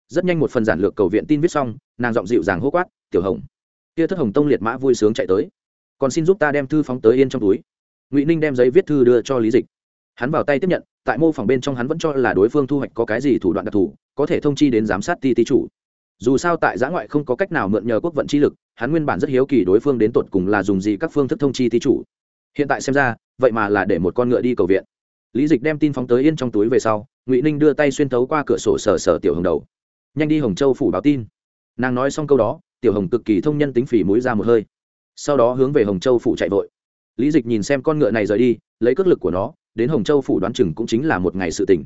Rất nhanh một phần giản lược cầu viện tin viết xong, nàng giọng dịu dàng hô quát, tiểu hồng. Kia thất hồng tông liệt mã vui sướng chạy tới. Còn xin giúp ta đem thư phóng tới yên trong túi. Ngụy ninh đem giấy viết thư đưa cho lý dịch. Hắn vào tay tiếp nhận tại mô phỏng bên trong hắn vẫn cho là đối phương thu hoạch có cái gì thủ đoạn đặc thù, có thể thông chi đến giám sát ti ti chủ. Dù sao tại giã ngoại không có cách nào mượn nhờ quốc vận chi lực, hắn nguyên bản rất hiếu kỳ đối phương đến tột cùng là dùng gì các phương thức thông chi ti chủ. Hiện tại xem ra, vậy mà là để một con ngựa đi cầu viện. Lý dịch đem tin phóng tới yên trong túi về sau, ngụy ninh đưa tay xuyên tấu qua cửa sổ sờ sờ tiểu hồng đầu. Nhanh đi hồng châu phủ báo tin. Nàng nói xong câu đó, tiểu hồng cực kỳ thông nhân tính phỉ mũi ra một hơi. Sau đó hướng về hồng châu phủ chạy vội. Lý dịch nhìn xem con ngựa này rời đi, lấy cước lực của nó đến hồng châu phủ đoán chừng cũng chính là một ngày sự tỉnh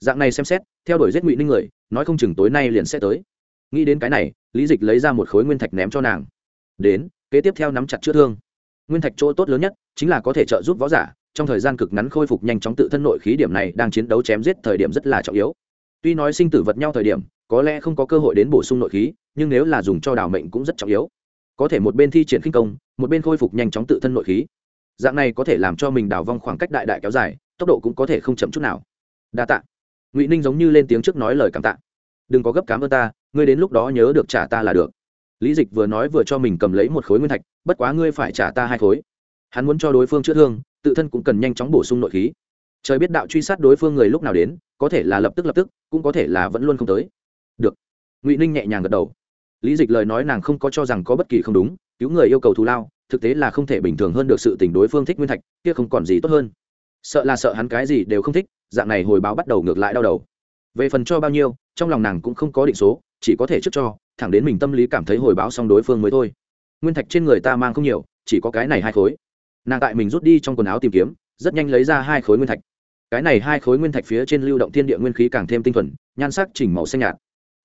dạng này xem xét, theo đuổi giết ngụy ninh người, nói không chừng tối nay liền sẽ tới. Nghĩ đến cái này, lý dịch lấy ra một khối nguyên thạch ném cho nàng. Đến, kế tiếp theo nắm chặt chữa thương. Nguyên thạch chỗ tốt lớn nhất chính là có thể trợ giúp võ giả, trong thời gian cực ngắn khôi phục nhanh chóng tự thân nội khí điểm này đang chiến đấu chém giết thời điểm rất là trọng yếu. Tuy nói sinh tử vật nhau thời điểm, có lẽ không có cơ hội đến bổ sung nội khí, nhưng nếu là dùng cho đào mệnh cũng rất trọng yếu. Có thể một bên thi triển khinh công, một bên khôi phục nhanh chóng tự thân nội khí dạng này có thể làm cho mình đào vong khoảng cách đại đại kéo dài, tốc độ cũng có thể không chậm chút nào. Đa tạ. Ngụy ninh giống như lên tiếng trước nói lời cảm tạ. Đừng có gấp cám ơn ta, ngươi đến lúc đó nhớ được trả ta là được. Lý dịch vừa nói vừa cho mình cầm lấy một khối nguyên thạch, bất quá ngươi phải trả ta hai khối. Hắn muốn cho đối phương chữa thương, tự thân cũng cần nhanh chóng bổ sung nội khí. Trời biết đạo truy sát đối phương người lúc nào đến, có thể là lập tức lập tức, cũng có thể là vẫn luôn không tới. Được. Ngụy ninh nhẹ nhàng gật đầu. Lý dịch lời nói nàng không có cho rằng có bất kỳ không đúng, cứu người yêu cầu thù lao thực tế là không thể bình thường hơn được sự tình đối phương thích nguyên thạch, kia không còn gì tốt hơn. Sợ là sợ hắn cái gì đều không thích, dạng này hồi báo bắt đầu ngược lại đau đầu. Về phần cho bao nhiêu, trong lòng nàng cũng không có định số, chỉ có thể trước cho, thẳng đến mình tâm lý cảm thấy hồi báo xong đối phương mới thôi. Nguyên thạch trên người ta mang không nhiều, chỉ có cái này hai khối. Nàng tại mình rút đi trong quần áo tìm kiếm, rất nhanh lấy ra hai khối nguyên thạch. Cái này hai khối nguyên thạch phía trên lưu động thiên địa nguyên khí càng thêm tinh thuần, nhan sắc chỉnh màu xanh nhạt.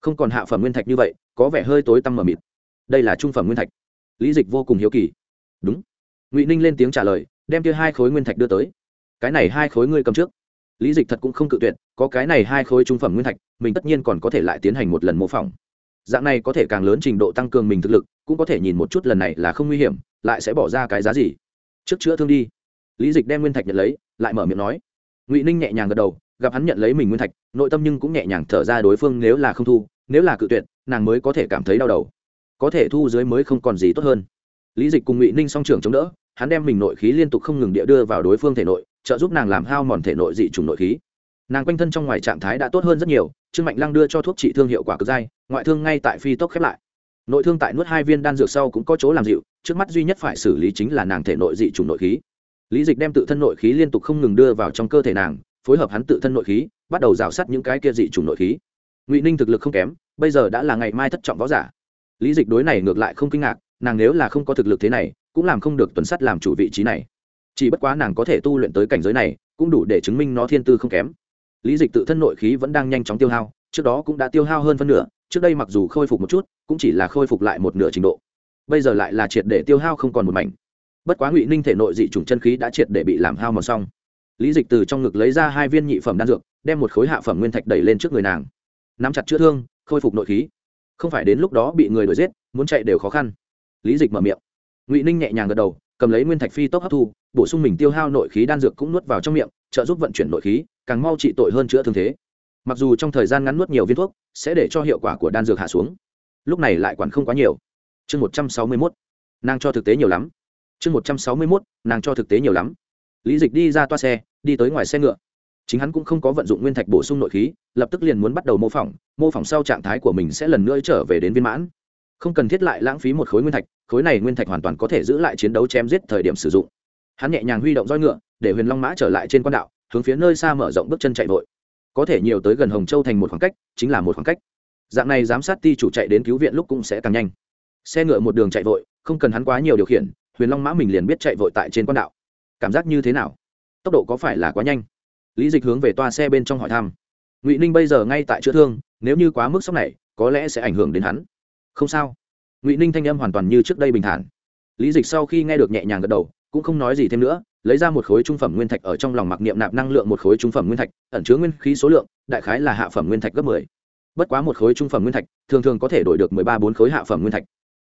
Không còn hạ phẩm nguyên thạch như vậy, có vẻ hơi tối tăm mờ mịt. Đây là trung phẩm nguyên thạch. Lý dịch vô cùng hiếu kỳ đúng. Ngụy ninh lên tiếng trả lời, đem kia hai khối nguyên thạch đưa tới. Cái này hai khối ngươi cầm trước. Lý dịch thật cũng không cự tuyệt, có cái này hai khối trung phẩm nguyên thạch, mình tất nhiên còn có thể lại tiến hành một lần mô phỏng. Dạng này có thể càng lớn trình độ tăng cường mình thực lực, cũng có thể nhìn một chút lần này là không nguy hiểm, lại sẽ bỏ ra cái giá gì. Trước chữa thương đi. Lý dịch đem nguyên thạch nhận lấy, lại mở miệng nói. Ngụy ninh nhẹ nhàng gật đầu, gặp hắn nhận lấy mình nguyên thạch, nội tâm nhưng cũng nhẹ nhàng thở ra đối phương nếu là không thu, nếu là cự tuyệt, nàng mới có thể cảm thấy đau đầu. Có thể thu dưới mới không còn gì tốt hơn lý dịch cùng ngụy ninh song trường chống đỡ, hắn đem mình nội khí liên tục không ngừng địa đưa vào đối phương thể nội, trợ giúp nàng làm hao mòn thể nội dị trùng nội khí. Nàng quanh thân trong ngoài trạng thái đã tốt hơn rất nhiều, trương mạnh lăng đưa cho thuốc trị thương hiệu quả cực dai, ngoại thương ngay tại phi tốc khép lại. Nội thương tại nuốt hai viên đan dược sau cũng có chỗ làm dịu, trước mắt duy nhất phải xử lý chính là nàng thể nội dị trùng nội khí. Lý dịch đem tự thân nội khí liên tục không ngừng đưa vào trong cơ thể nàng, phối hợp hắn tự thân nội khí, bắt đầu rào sắt những cái kia dị trùng nội khí. Ngụy ninh thực lực không kém, bây giờ đã là ngày mai thất trọng võ giả. Lý dịch đối này ngược lại không kinh ngạc nàng nếu là không có thực lực thế này, cũng làm không được tuần sắt làm chủ vị trí này. Chỉ bất quá nàng có thể tu luyện tới cảnh giới này, cũng đủ để chứng minh nó thiên tư không kém. Lý dịch tự thân nội khí vẫn đang nhanh chóng tiêu hao, trước đó cũng đã tiêu hao hơn phân nửa, trước đây mặc dù khôi phục một chút, cũng chỉ là khôi phục lại một nửa trình độ. Bây giờ lại là triệt để tiêu hao không còn một mảnh. Bất quá ngụy ninh thể nội dị chủng chân khí đã triệt để bị làm hao mòn xong. Lý dịch từ trong ngực lấy ra hai viên nhị phẩm đan dược, đem một khối hạ phẩm nguyên thạch đẩy lên trước người nàng. Nắm chặt chữa thương, khôi phục nội khí. Không phải đến lúc đó bị người đuổi giết, muốn chạy đều khó khăn lý dịch mở miệng. Ngụy ninh nhẹ nhàng gật đầu, cầm lấy nguyên thạch phi tốc hấp thu, bổ sung mình tiêu hao nội khí đan dược cũng nuốt vào trong miệng, trợ giúp vận chuyển nội khí, càng mau trị tội hơn chữa thương thế. Mặc dù trong thời gian ngắn nuốt nhiều viên thuốc, sẽ để cho hiệu quả của đan dược hạ xuống. Lúc này lại quản không quá nhiều. Chương một trăm sáu mươi mốt. Nàng cho thực tế nhiều lắm. Chương một trăm sáu mươi mốt, nàng cho thực tế nhiều lắm. Lý dịch đi ra toa xe, đi tới ngoài xe ngựa. Chính hắn cũng không có vận dụng nguyên thạch bổ sung nội khí, lập tức liền muốn bắt đầu mô phỏng mô phỏng sau trạng thái của mình sẽ lần nữa trở về đến viên mãn không cần thiết lại lãng phí một khối nguyên thạch, khối này nguyên thạch hoàn toàn có thể giữ lại chiến đấu chém giết thời điểm sử dụng. Hắn nhẹ nhàng huy động roi ngựa, để huyền long mã trở lại trên quan đạo, hướng phía nơi xa mở rộng bước chân chạy vội. Có thể nhiều tới gần hồng châu thành một khoảng cách, chính là một khoảng cách. Dạng này giám sát ti chủ chạy đến cứu viện lúc cũng sẽ càng nhanh. Xe ngựa một đường chạy vội, không cần hắn quá nhiều điều khiển, huyền long mã mình liền biết chạy vội tại trên quan đạo. Cảm giác như thế nào? Tốc độ có phải là quá nhanh? Lý dịch hướng về toa xe bên trong hỏi thăm. Ngụy ninh bây giờ ngay tại chữa thương, nếu như quá mức sốc này, có lẽ sẽ ảnh hưởng đến hắn không sao. Ngụy ninh thanh âm hoàn toàn như trước đây bình thản. Lý dịch sau khi nghe được nhẹ nhàng gật đầu, cũng không nói gì thêm nữa, lấy ra một khối trung phẩm nguyên thạch ở trong lòng mặc niệm nạp năng lượng một khối trung phẩm nguyên thạch, ẩn chứa nguyên khí số lượng, đại khái là hạ phẩm nguyên thạch gấp mười. Bất quá một khối trung phẩm nguyên thạch, thường thường có thể đổi được mười ba bốn khối hạ phẩm nguyên thạch.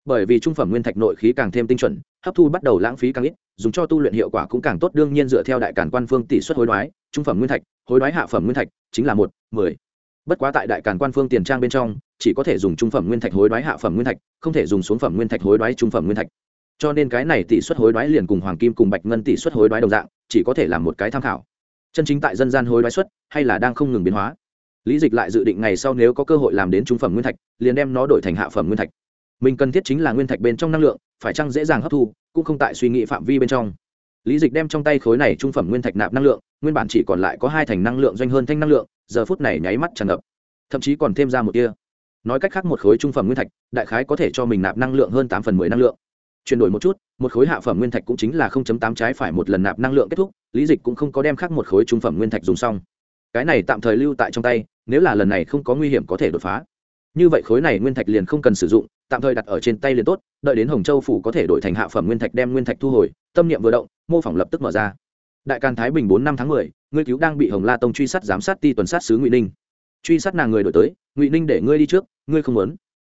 Bởi vì trung phẩm nguyên thạch nội khí càng thêm tinh chuẩn, hấp thu bắt đầu lãng phí càng ít, dùng cho tu luyện hiệu quả cũng càng tốt, đương nhiên dựa theo đại cản quan phương tỷ suất hối đoái, trung phẩm nguyên thạch, hối đoái hạ phẩm nguyên thạch chính là một, mười. Bất quá tại đại cản quan phương tiền trang bên trong chỉ có thể dùng trung phẩm nguyên thạch hối đoái hạ phẩm nguyên thạch, không thể dùng xuống phẩm nguyên thạch hối đoái trung phẩm nguyên thạch. Cho nên cái này tỷ suất hối đoái liền cùng hoàng kim cùng bạch ngân tỷ suất hối đoái đồng dạng, chỉ có thể làm một cái tham khảo. Chân chính tại dân gian hối đoái suất, hay là đang không ngừng biến hóa. Lý dịch lại dự định ngày sau nếu có cơ hội làm đến trung phẩm nguyên thạch, liền đem nó đổi thành hạ phẩm nguyên thạch. Mình cần thiết chính là nguyên thạch bên trong năng lượng, phải chăng dễ dàng hấp thu, cũng không tại suy nghĩ phạm vi bên trong. Lý dịch đem trong tay khối này trung phẩm nguyên thạch nạp năng lượng, nguyên bản chỉ còn lại có hai thành năng lượng doanh hơn thanh năng lượng, giờ phút này nháy mắt tràn ngập. Thậm chí còn thêm ra một tia nói cách khác một khối trung phẩm nguyên thạch, đại khái có thể cho mình nạp năng lượng hơn tám phần mười năng lượng. Chuyển đổi một chút, một khối hạ phẩm nguyên thạch cũng chính là 0.8 trái phải một lần nạp năng lượng kết thúc, lý dịch cũng không có đem khác một khối trung phẩm nguyên thạch dùng xong. Cái này tạm thời lưu tại trong tay, nếu là lần này không có nguy hiểm có thể đột phá. Như vậy khối này nguyên thạch liền không cần sử dụng, tạm thời đặt ở trên tay liền tốt, đợi đến hồng châu phủ có thể đổi thành hạ phẩm nguyên thạch đem nguyên thạch thu hồi, tâm niệm vừa động, mô phỏng lập tức mở ra. Đại càn thái bình bốn năm tháng mười, ngươi cứu đang bị hồng la tông truy sát giám sát ti tuần sát sứ ngụy ninh truy sát nàng người đổi tới ngụy ninh để ngươi đi trước ngươi không muốn.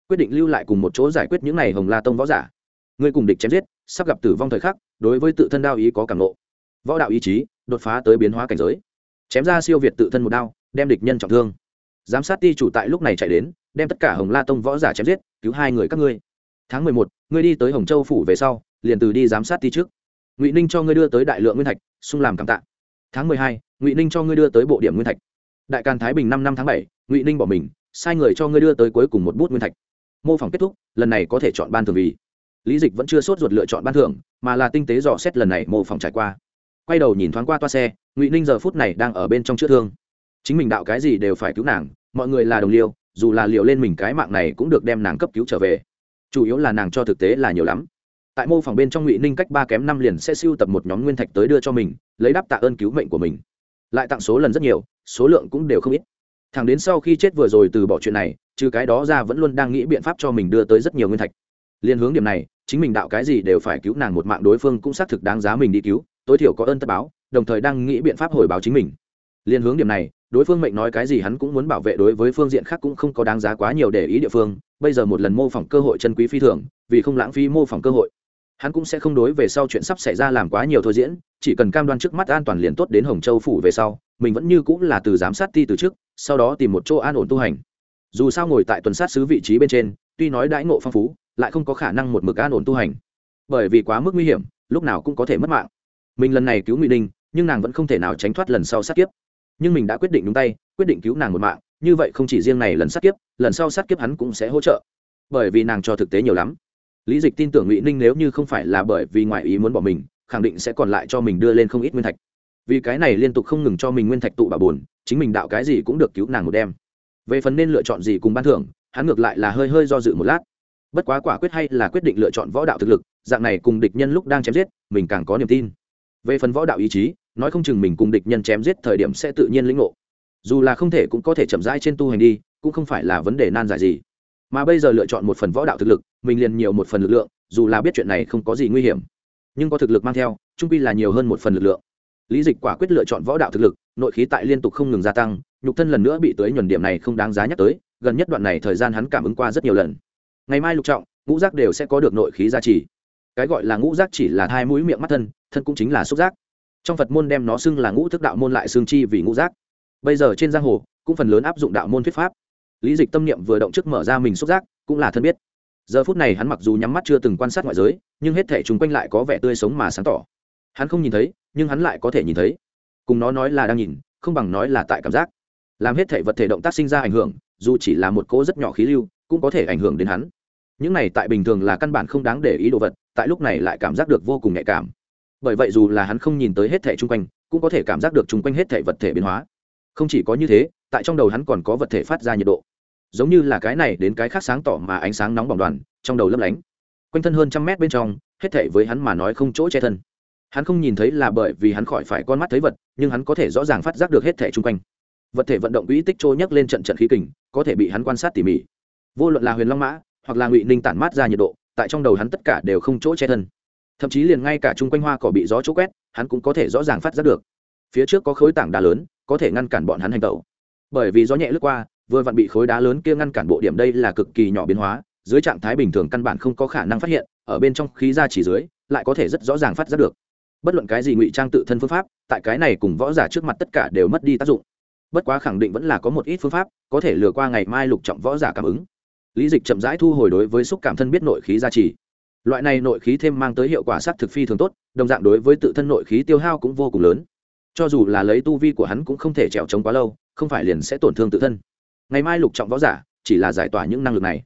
Quyết định lưu lại cùng một chỗ giải quyết những n à y hồng la tông võ giả. Ngươi cùng địch chém giết sắp gặp tử vong thời khắc đối với tự thân đao ý có cảm lộ, võ đạo ý chí đột phá tới biến hóa cảnh giới. Chém ra siêu việt tự thân một đao đem địch nhân trọng thương. Giám sát ti chủ tại lúc này chạy đến đem tất cả hồng la tông võ giả chém giết cứu hai người các ngươi. Tháng mười một ngươi đi tới hồng châu phủ về sau liền từ đi giám sát ti trước. Ngụy ninh cho ngươi đưa tới đại lượng nguyên thạch xung làm cảm tạ. Tháng mười hai ngụy ninh cho ngươi đưa tới bộ điểm nguyên thạch đại càn thái bình năm năm tháng bảy, ngụy ninh bỏ mình, sai người cho ngươi đưa tới cuối cùng một bút nguyên thạch. Mô phỏng kết thúc, lần này có thể chọn ban thường vì. Lý dịch vẫn chưa sốt ruột lựa chọn ban thưởng, mà là tinh tế dò xét lần này mô phỏng trải qua. Quay đầu nhìn thoáng qua toa xe, ngụy ninh giờ phút này đang ở bên trong chữa thương. Chính mình đạo cái gì đều phải cứu nàng, mọi người là đồng liêu, dù là liệu lên mình cái mạng này cũng được đem nàng cấp cứu trở về. Chủ yếu là nàng cho thực tế là nhiều lắm. Tại mô phỏng bên trong ngụy ninh cách ba kém năm liền sẽ siêu tập một nhóm nguyên thạch tới đưa cho mình, lấy đáp tạ ơn cứu mệnh của mình lại tặng số lần rất nhiều, số lượng cũng đều không ít. Thằng đến sau khi chết vừa rồi từ bỏ chuyện này, trừ cái đó ra vẫn luôn đang nghĩ biện pháp cho mình đưa tới rất nhiều nguyên thạch. Liên hướng điểm này, chính mình đạo cái gì đều phải cứu nàng một mạng đối phương cũng xác thực đáng giá mình đi cứu, tối thiểu có ơn tất báo, đồng thời đang nghĩ biện pháp hồi báo chính mình. Liên hướng điểm này, đối phương mệnh nói cái gì hắn cũng muốn bảo vệ đối với phương diện khác cũng không có đáng giá quá nhiều để ý địa phương, bây giờ một lần mô phỏng cơ hội chân quý phi thường, vì không lãng phí mô phỏng cơ hội. Hắn cũng sẽ không đối về sau chuyện sắp xảy ra làm quá nhiều thôi diễn chỉ cần cam đoan trước mắt an toàn liền tốt đến hồng châu phủ về sau, mình vẫn như cũng là từ giám sát ti từ trước, sau đó tìm một chỗ an ổn tu hành. Dù sao ngồi tại tuần sát xứ vị trí bên trên, tuy nói đãi ngộ phong phú, lại không có khả năng một mực an ổn tu hành. Bởi vì quá mức nguy hiểm, lúc nào cũng có thể mất mạng. Mình lần này cứu ngụy ninh, nhưng nàng vẫn không thể nào tránh thoát lần sau sát kiếp. Nhưng mình đã quyết định đúng tay, quyết định cứu nàng một mạng, như vậy không chỉ riêng này lần sát kiếp, lần sau sát kiếp hắn cũng sẽ hỗ trợ. Bởi vì nàng cho thực tế nhiều lắm. Lý dịch tin tưởng ngụy ninh nếu như không phải là bởi vì ngoại ý muốn bỏ mình khẳng định sẽ còn lại cho mình đưa lên không ít nguyên thạch. Vì cái này liên tục không ngừng cho mình nguyên thạch tụ bà bồn, chính mình đạo cái gì cũng được cứu nàng một đêm. Về phần nên lựa chọn gì cùng ban thưởng, hắn ngược lại là hơi hơi do dự một lát. Bất quá quả quyết hay là quyết định lựa chọn võ đạo thực lực, dạng này cùng địch nhân lúc đang chém giết, mình càng có niềm tin. Về phần võ đạo ý chí, nói không chừng mình cùng địch nhân chém giết thời điểm sẽ tự nhiên lĩnh ngộ. Dù là không thể cũng có thể chậm rãi trên tu hành đi, cũng không phải là vấn đề nan giải gì. Mà bây giờ lựa chọn một phần võ đạo thực lực, mình liền nhiều một phần lực lượng, dù là biết chuyện này không có gì nguy hiểm nhưng có thực lực mang theo, trung pi là nhiều hơn một phần lực lượng. Lý dịch quả quyết lựa chọn võ đạo thực lực, nội khí tại liên tục không ngừng gia tăng, nhục thân lần nữa bị tới nhuần điểm này không đáng giá nhắc tới, gần nhất đoạn này thời gian hắn cảm ứng qua rất nhiều lần. Ngày mai lục trọng, ngũ giác đều sẽ có được nội khí gia trì. Cái gọi là ngũ giác chỉ là hai mũi miệng mắt thân thân cũng chính là xúc giác. Trong phật môn đem nó xưng là ngũ thức đạo môn lại xương chi vì ngũ giác. Bây giờ trên giang hồ, cũng phần lớn áp dụng đạo môn thuyết pháp. Lý dịch tâm niệm vừa động trước mở ra mình xúc giác, cũng là thân biết giờ phút này hắn mặc dù nhắm mắt chưa từng quan sát ngoại giới, nhưng hết thể chung quanh lại có vẻ tươi sống mà sáng tỏ. Hắn không nhìn thấy, nhưng hắn lại có thể nhìn thấy. Cùng nó nói là đang nhìn, không bằng nói là tại cảm giác. Làm hết thể vật thể động tác sinh ra ảnh hưởng, dù chỉ là một cỗ rất nhỏ khí lưu, cũng có thể ảnh hưởng đến hắn. Những này tại bình thường là căn bản không đáng để ý đồ vật, tại lúc này lại cảm giác được vô cùng nhạy cảm. Bởi vậy dù là hắn không nhìn tới hết thể chung quanh, cũng có thể cảm giác được chung quanh hết thể vật thể biến hóa. Không chỉ có như thế, tại trong đầu hắn còn có vật thể phát ra nhiệt độ giống như là cái này đến cái khác sáng tỏ mà ánh sáng nóng bỏng đoàn, trong đầu lấp lánh. Quanh thân hơn trăm mét bên trong, hết thể với hắn mà nói không chỗ che thân. Hắn không nhìn thấy là bởi vì hắn khỏi phải con mắt thấy vật, nhưng hắn có thể rõ ràng phát giác được hết thể chung quanh. Vật thể vận động quỹ tích trôi nhấc lên trận trận khí kình, có thể bị hắn quan sát tỉ mỉ. Vô luận là huyền long mã, hoặc là ngụy ninh tản mát ra nhiệt độ, tại trong đầu hắn tất cả đều không chỗ che thân. Thậm chí liền ngay cả chung quanh hoa cỏ bị gió chỗ quét, hắn cũng có thể rõ ràng phát giác được. Phía trước có khối tảng đá lớn, có thể ngăn cản bọn hắn hành tẩu. Bởi vì gió nhẹ lướt qua vừa vặn bị khối đá lớn kia ngăn cản bộ điểm đây là cực kỳ nhỏ biến hóa, dưới trạng thái bình thường căn bản không có khả năng phát hiện, ở bên trong khí ra chỉ dưới, lại có thể rất rõ ràng phát giác được. Bất luận cái gì ngụy trang tự thân phương pháp, tại cái này cùng võ giả trước mặt tất cả đều mất đi tác dụng. Bất quá khẳng định vẫn là có một ít phương pháp, có thể lừa qua ngày mai lục trọng võ giả cảm ứng. Lý dịch chậm rãi thu hồi đối với xúc cảm thân biết nội khí gia trì. Loại này nội khí thêm mang tới hiệu quả sát thực phi thường tốt, đồng dạng đối với tự thân nội khí tiêu hao cũng vô cùng lớn. Cho dù là lấy tu vi của hắn cũng không thể trèo trống quá lâu, không phải liền sẽ tổn thương tự thân ngày mai lục trọng võ giả chỉ là giải tỏa những năng lực này.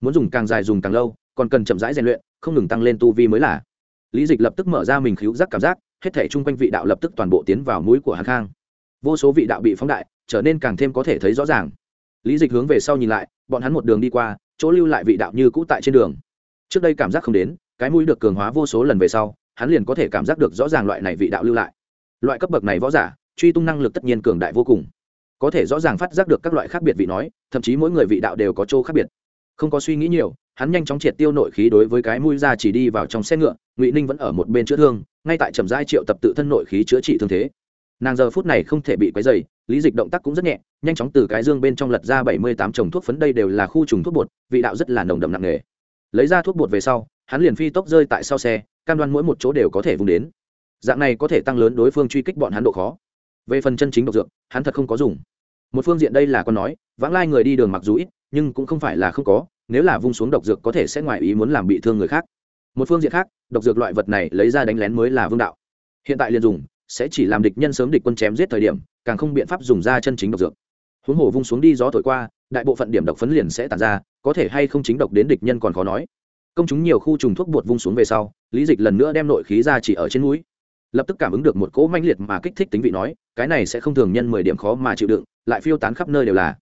Muốn dùng càng dài dùng càng lâu, còn cần chậm rãi rèn luyện, không ngừng tăng lên tu vi mới là. Lý dịch lập tức mở ra mình khíu giác cảm giác, hết thể chung quanh vị đạo lập tức toàn bộ tiến vào mũi của hắn khang. Vô số vị đạo bị phóng đại, trở nên càng thêm có thể thấy rõ ràng. Lý dịch hướng về sau nhìn lại, bọn hắn một đường đi qua, chỗ lưu lại vị đạo như cũ tại trên đường. Trước đây cảm giác không đến, cái mũi được cường hóa vô số lần về sau, hắn liền có thể cảm giác được rõ ràng loại này vị đạo lưu lại. Loại cấp bậc này võ giả, truy tung năng lực tất nhiên cường đại vô cùng có thể rõ ràng phát giác được các loại khác biệt vị nói, thậm chí mỗi người vị đạo đều có chỗ khác biệt. Không có suy nghĩ nhiều, hắn nhanh chóng triệt tiêu nội khí đối với cái mũi ra chỉ đi vào trong xe ngựa, ngụy ninh vẫn ở một bên chữa thương, ngay tại trầm giai triệu tập tự thân nội khí chữa trị thương thế. Nàng giờ phút này không thể bị quấy dày lý dịch động tác cũng rất nhẹ, nhanh chóng từ cái dương bên trong lật ra bảy mươi tám chồng thuốc phấn, đây đều là khu trùng thuốc bột, vị đạo rất là nồng đậm nặng nề. Lấy ra thuốc bột về sau, hắn liền phi tốc rơi tại sau xe, cam đoan mỗi một chỗ đều có thể vùng đến. Dạng này có thể tăng lớn đối phương truy kích bọn hắn độ khó. Về phần chân chính độc dược, hắn thật không có dùng một phương diện đây là con nói, vãng lai người đi đường mặc dù ít, nhưng cũng không phải là không có, nếu là vung xuống độc dược có thể sẽ ngoài ý muốn làm bị thương người khác. Một phương diện khác, độc dược loại vật này lấy ra đánh lén mới là vương đạo. Hiện tại liền dùng, sẽ chỉ làm địch nhân sớm địch quân chém giết thời điểm, càng không biện pháp dùng ra chân chính độc dược. Huống hồ vung xuống đi gió thổi qua, đại bộ phận điểm độc phấn liền sẽ tàn ra, có thể hay không chính độc đến địch nhân còn khó nói. Công chúng nhiều khu trùng thuốc bột vung xuống về sau, lý dịch lần nữa đem nội khí ra chỉ ở trên núi lập tức cảm ứng được một cỗ manh liệt mà kích thích tính vị nói cái này sẽ không thường nhân mười điểm khó mà chịu đựng, lại phiêu tán khắp nơi đều là.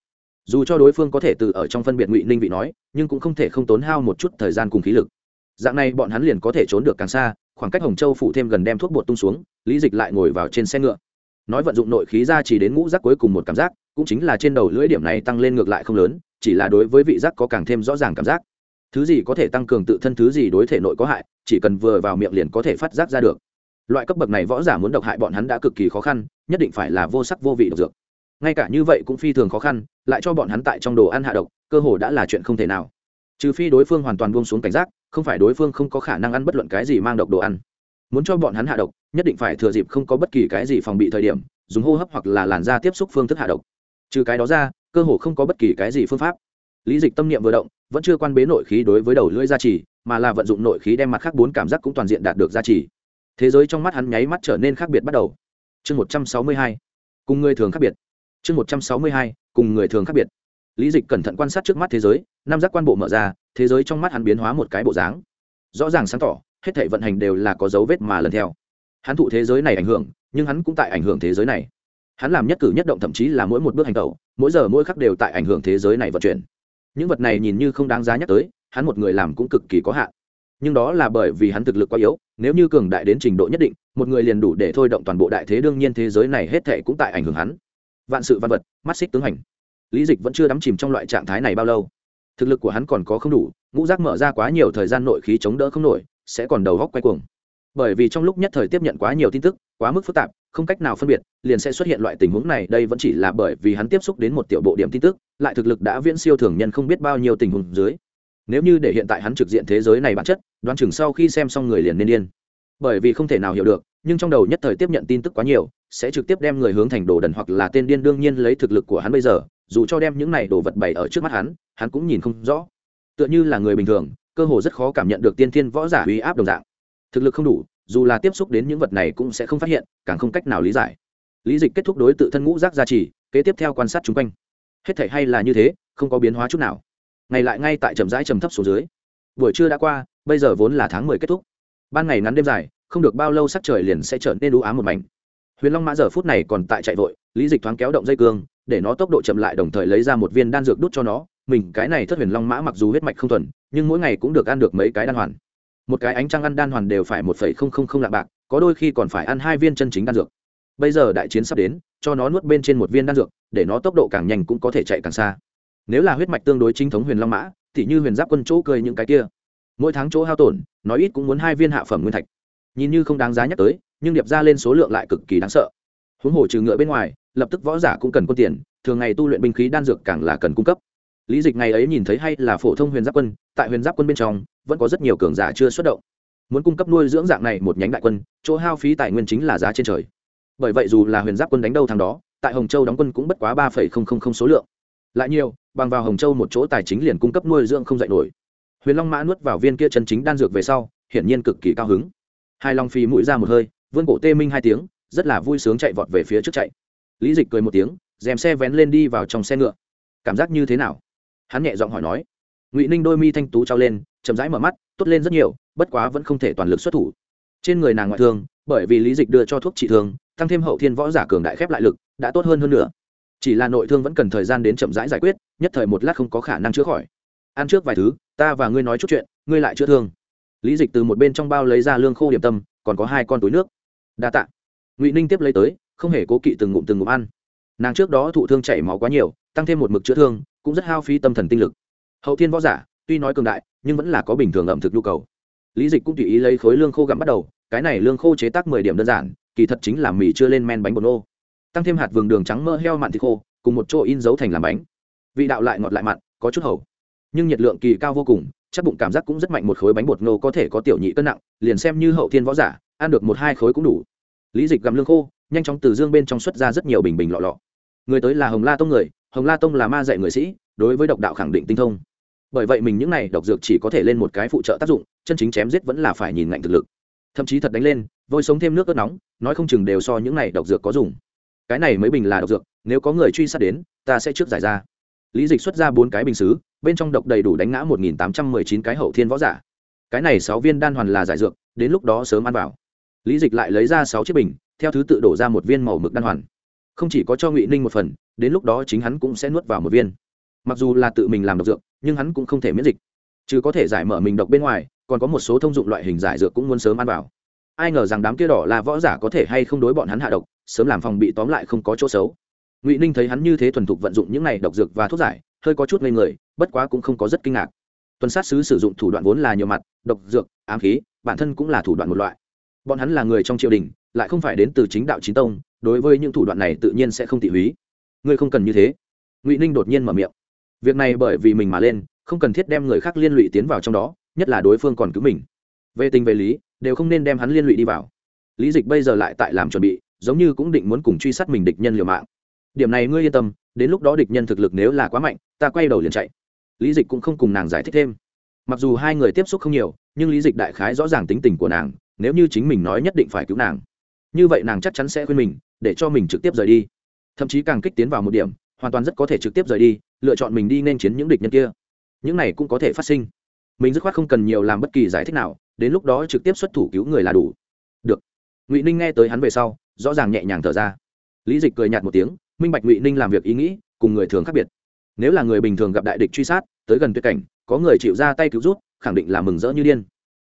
Dù cho đối phương có thể từ ở trong phân biệt ngụy ninh vị nói, nhưng cũng không thể không tốn hao một chút thời gian cùng khí lực. Dạng này bọn hắn liền có thể trốn được càng xa, khoảng cách hồng châu phụ thêm gần đem thuốc bột tung xuống, lý dịch lại ngồi vào trên xe ngựa. Nói vận dụng nội khí ra chỉ đến ngũ giác cuối cùng một cảm giác, cũng chính là trên đầu lưỡi điểm này tăng lên ngược lại không lớn, chỉ là đối với vị giác có càng thêm rõ ràng cảm giác. Thứ gì có thể tăng cường tự thân, thứ gì đối thể nội có hại, chỉ cần vừa vào miệng liền có thể phát giác ra được loại cấp bậc này võ giả muốn độc hại bọn hắn đã cực kỳ khó khăn, nhất định phải là vô sắc vô vị độc dược. Ngay cả như vậy cũng phi thường khó khăn, lại cho bọn hắn tại trong đồ ăn hạ độc, cơ hồ đã là chuyện không thể nào. Trừ phi đối phương hoàn toàn buông xuống cảnh giác, không phải đối phương không có khả năng ăn bất luận cái gì mang độc đồ ăn. Muốn cho bọn hắn hạ độc, nhất định phải thừa dịp không có bất kỳ cái gì phòng bị thời điểm, dùng hô hấp hoặc là làn da tiếp xúc phương thức hạ độc. Trừ cái đó ra, cơ hồ không có bất kỳ cái gì phương pháp. Lý dịch tâm niệm vừa động, vẫn chưa quan bế nội khí đối với đầu lưỡi gia trì, mà là vận dụng nội khí đem mặt khác bốn cảm giác cũng toàn diện đạt được gia trì thế giới trong mắt hắn nháy mắt trở nên khác biệt bắt đầu. Chương một trăm sáu mươi hai, cùng người thường khác biệt. Chương một trăm sáu mươi hai, cùng người thường khác biệt. Lý dịch cẩn thận quan sát trước mắt thế giới, năm giác quan bộ mở ra, thế giới trong mắt hắn biến hóa một cái bộ dáng. Rõ ràng sáng tỏ, hết thể vận hành đều là có dấu vết mà lần theo. Hắn thụ thế giới này ảnh hưởng, nhưng hắn cũng tại ảnh hưởng thế giới này. Hắn làm nhất cử nhất động thậm chí là mỗi một bước hành tẩu, mỗi giờ mỗi khắc đều tại ảnh hưởng thế giới này vận chuyển. Những vật này nhìn như không đáng giá nhắc tới, hắn một người làm cũng cực kỳ có hạn nhưng đó là bởi vì hắn thực lực quá yếu, nếu như cường đại đến trình độ nhất định, một người liền đủ để thôi động toàn bộ đại thế đương nhiên thế giới này hết thệ cũng tại ảnh hưởng hắn. Vạn sự văn vật, mắt xích tướng hành. Lý dịch vẫn chưa đắm chìm trong loại trạng thái này bao lâu. Thực lực của hắn còn có không đủ, ngũ giác mở ra quá nhiều thời gian nội khí chống đỡ không nổi, sẽ còn đầu góc quay cuồng. Bởi vì trong lúc nhất thời tiếp nhận quá nhiều tin tức, quá mức phức tạp, không cách nào phân biệt, liền sẽ xuất hiện loại tình huống này, đây vẫn chỉ là bởi vì hắn tiếp xúc đến một tiểu bộ điểm tin tức, lại thực lực đã viễn siêu thường nhân không biết bao nhiêu tình huống dưới. Nếu như để hiện tại hắn trực diện thế giới này bản chất đoán chừng sau khi xem xong người liền nên điên. Bởi vì không thể nào hiểu được, nhưng trong đầu nhất thời tiếp nhận tin tức quá nhiều, sẽ trực tiếp đem người hướng thành đồ đần hoặc là tên điên đương nhiên lấy thực lực của hắn bây giờ, dù cho đem những này đồ vật bày ở trước mắt hắn hắn cũng nhìn không rõ. Tựa như là người bình thường, cơ hồ rất khó cảm nhận được tiên thiên võ giả uy áp đồng dạng. Thực lực không đủ, dù là tiếp xúc đến những vật này cũng sẽ không phát hiện, càng không cách nào lý giải. Lý dịch kết thúc đối tự thân ngũ giác gia trì, kế tiếp theo quan sát chung quanh. Hết thể hay là như thế, không có biến hóa chút nào. Ngày lại ngay tại trầm rãi trầm thấp xuống dưới. Buổi trưa đã qua bây giờ vốn là tháng mười kết thúc. Ban ngày ngắn đêm dài, không được bao lâu sắc trời liền sẽ trở nên đũ ám một mảnh. Huyền long mã giờ phút này còn tại chạy vội, lý dịch thoáng kéo động dây cương, để nó tốc độ chậm lại đồng thời lấy ra một viên đan dược đút cho nó. Mình, cái này thất huyền long mã mặc dù huyết mạch không thuần, nhưng mỗi ngày cũng được ăn được mấy cái đan hoàn. Một cái ánh trăng ăn đan hoàn đều phải một phẩy không không không lạng bạc, có đôi khi còn phải ăn hai viên chân chính đan dược. Bây giờ đại chiến sắp đến, cho nó nuốt bên trên một viên đan dược, để nó tốc độ càng nhanh cũng có thể chạy càng xa. Nếu là huyết mạch tương đối chính thống huyền long mã, thì như huyền giáp quân chỗ cười những cái kia mỗi tháng chỗ hao tổn nói ít cũng muốn hai viên hạ phẩm nguyên thạch. Nhìn như không đáng giá nhắc tới, nhưng điệp ra lên số lượng lại cực kỳ đáng sợ. Huống hồ trừ ngựa bên ngoài, lập tức võ giả cũng cần quân tiền, thường ngày tu luyện binh khí đan dược càng là cần cung cấp. Lý dịch ngày ấy nhìn thấy hay là phổ thông huyền giáp quân, tại huyền giáp quân bên trong, vẫn có rất nhiều cường giả chưa xuất động. Muốn cung cấp nuôi dưỡng dạng này một nhánh đại quân, chỗ hao phí tài nguyên chính là giá trên trời. Bởi vậy dù là huyền giáp quân đánh đâu thằng đó, tại hồng châu đóng quân cũng bất quá ba số lượng. Lại nhiều, bằng vào hồng châu một chỗ tài chính liền cung cấp nuôi dưỡng không dạy nổi huyền long mã nuốt vào viên kia chân chính đan dược về sau, hiển nhiên cực kỳ cao hứng. Hai long phi mũi ra một hơi vươn cổ tê minh hai tiếng, rất là vui sướng chạy vọt về phía trước chạy. Lý dịch cười một tiếng dèm xe vén lên đi vào trong xe ngựa. Cảm giác như thế nào? Hắn nhẹ giọng hỏi nói. Ngụy ninh đôi mi thanh tú trao lên, chậm rãi mở mắt, tốt lên rất nhiều, bất quá vẫn không thể toàn lực xuất thủ. Trên người nàng ngoại thương, bởi vì lý dịch đưa cho thuốc trị thương, tăng thêm hậu thiên võ giả cường đại khép lại lực, đã tốt hơn hơn nữa. Chỉ là nội thương vẫn cần thời gian đến chậm rãi giải quyết, nhất thời một lát không có khả năng chữa khỏi ăn trước vài thứ, ta và ngươi nói chút chuyện, ngươi lại chữa thương. Lý dịch từ một bên trong bao lấy ra lương khô điểm tâm, còn có hai con túi nước. Đa t ạ ngụy ninh tiếp lấy tới, không hề cố kỵ từng ngụm từng ngụm ăn. Nàng trước đó thụ thương chảy máu quá nhiều, tăng thêm một mực chữa thương, cũng rất hao phí tâm thần tinh lực. Hậu thiên võ giả, tuy nói cường đại, nhưng vẫn là có bình thường ẩm thực nhu cầu. Lý dịch cũng tùy ý lấy khối lương khô gặm bắt đầu, cái này lương khô chế tác mười điểm đơn giản, kỳ thật chính là mì chưa lên men bánh bột nô. Tăng thêm hạt vườn đường trắng mỡ heo mặn thịt khô, cùng một chỗ in dấu thành làm bánh. Vị đạo lại ngọt lại mặn, có chút hầu nhưng nhiệt lượng kỳ cao vô cùng, chắc bụng cảm giác cũng rất mạnh một khối bánh bột nô có thể có tiểu nhị cân nặng, liền xem như hậu thiên võ giả, ăn được một hai khối cũng đủ. Lý dịch gặm lương khô, nhanh chóng từ dương bên trong xuất ra rất nhiều bình bình lọ lọ. Người tới là hồng la tông người, hồng la tông là ma dạy người sĩ, đối với độc đạo khẳng định tinh thông. Bởi vậy mình những này độc dược chỉ có thể lên một cái phụ trợ tác dụng, chân chính chém giết vẫn là phải nhìn ngạnh thực lực. Thậm chí thật đánh lên, vôi sống thêm nước ớt nóng, nói không chừng đều so những này độc dược có dùng. Cái này mới bình là độc dược, nếu có người truy sát đến, ta sẽ trước giải ra. Lý dịch xuất ra bốn cái bình xứ bên trong độc đầy đủ đánh ngã một nghìn tám trăm mười chín cái hậu thiên võ giả. Cái này sáu viên đan hoàn là giải dược, đến lúc đó sớm ăn vào. Lý dịch lại lấy ra sáu chiếc bình, theo thứ tự đổ ra một viên màu mực đan hoàn. Không chỉ có cho ngụy ninh một phần, đến lúc đó chính hắn cũng sẽ nuốt vào một viên. Mặc dù là tự mình làm độc dược, nhưng hắn cũng không thể miễn dịch. Chứ có thể giải mở mình độc bên ngoài, còn có một số thông dụng loại hình giải dược cũng muốn sớm ăn vào. Ai ngờ rằng đám kia đỏ là võ giả có thể hay không đối bọn hắn hạ độc, sớm làm phòng bị tóm lại không có chỗ xấu. Ngụy ninh thấy hắn như thế thuần thục vận dụng những này độc dược và thuốc giải hơi có chút ngây người, bất quá cũng không có rất kinh ngạc. Tuần sát sứ sử dụng thủ đoạn vốn là nhiều mặt, độc, dược, ám khí, bản thân cũng là thủ đoạn một loại. Bọn hắn là người trong triều đình, lại không phải đến từ chính đạo chính tông, đối với những thủ đoạn này tự nhiên sẽ không thị húy. Ngươi không cần như thế. Ngụy ninh đột nhiên mở miệng. Việc này bởi vì mình mà lên, không cần thiết đem người khác liên lụy tiến vào trong đó, nhất là đối phương còn cứu mình. Về tình về lý, đều không nên đem hắn liên lụy đi vào. Lý dịch bây giờ lại tại làm chuẩn bị, giống như cũng định muốn cùng truy sát mình địch nhân liều mạng. Điểm này ngươi yên tâm đến lúc đó địch nhân thực lực nếu là quá mạnh, ta quay đầu liền chạy. Lý dịch cũng không cùng nàng giải thích thêm. Mặc dù hai người tiếp xúc không nhiều, nhưng lý dịch đại khái rõ ràng tính tình của nàng, nếu như chính mình nói nhất định phải cứu nàng. Như vậy nàng chắc chắn sẽ khuyên mình, để cho mình trực tiếp rời đi. Thậm chí càng kích tiến vào một điểm, hoàn toàn rất có thể trực tiếp rời đi, lựa chọn mình đi nên chiến những địch nhân kia. Những này cũng có thể phát sinh. Mình dứt khoát không cần nhiều làm bất kỳ giải thích nào, đến lúc đó trực tiếp xuất thủ cứu người là đủ. Được. Ngụy ninh nghe tới hắn về sau, rõ ràng nhẹ nhàng thở ra. Lý dịch cười nhạt một tiếng minh bạch ngụy ninh làm việc ý nghĩ cùng người thường khác biệt nếu là người bình thường gặp đại địch truy sát tới gần tuyệt cảnh có người chịu ra tay cứu rút khẳng định là mừng rỡ như điên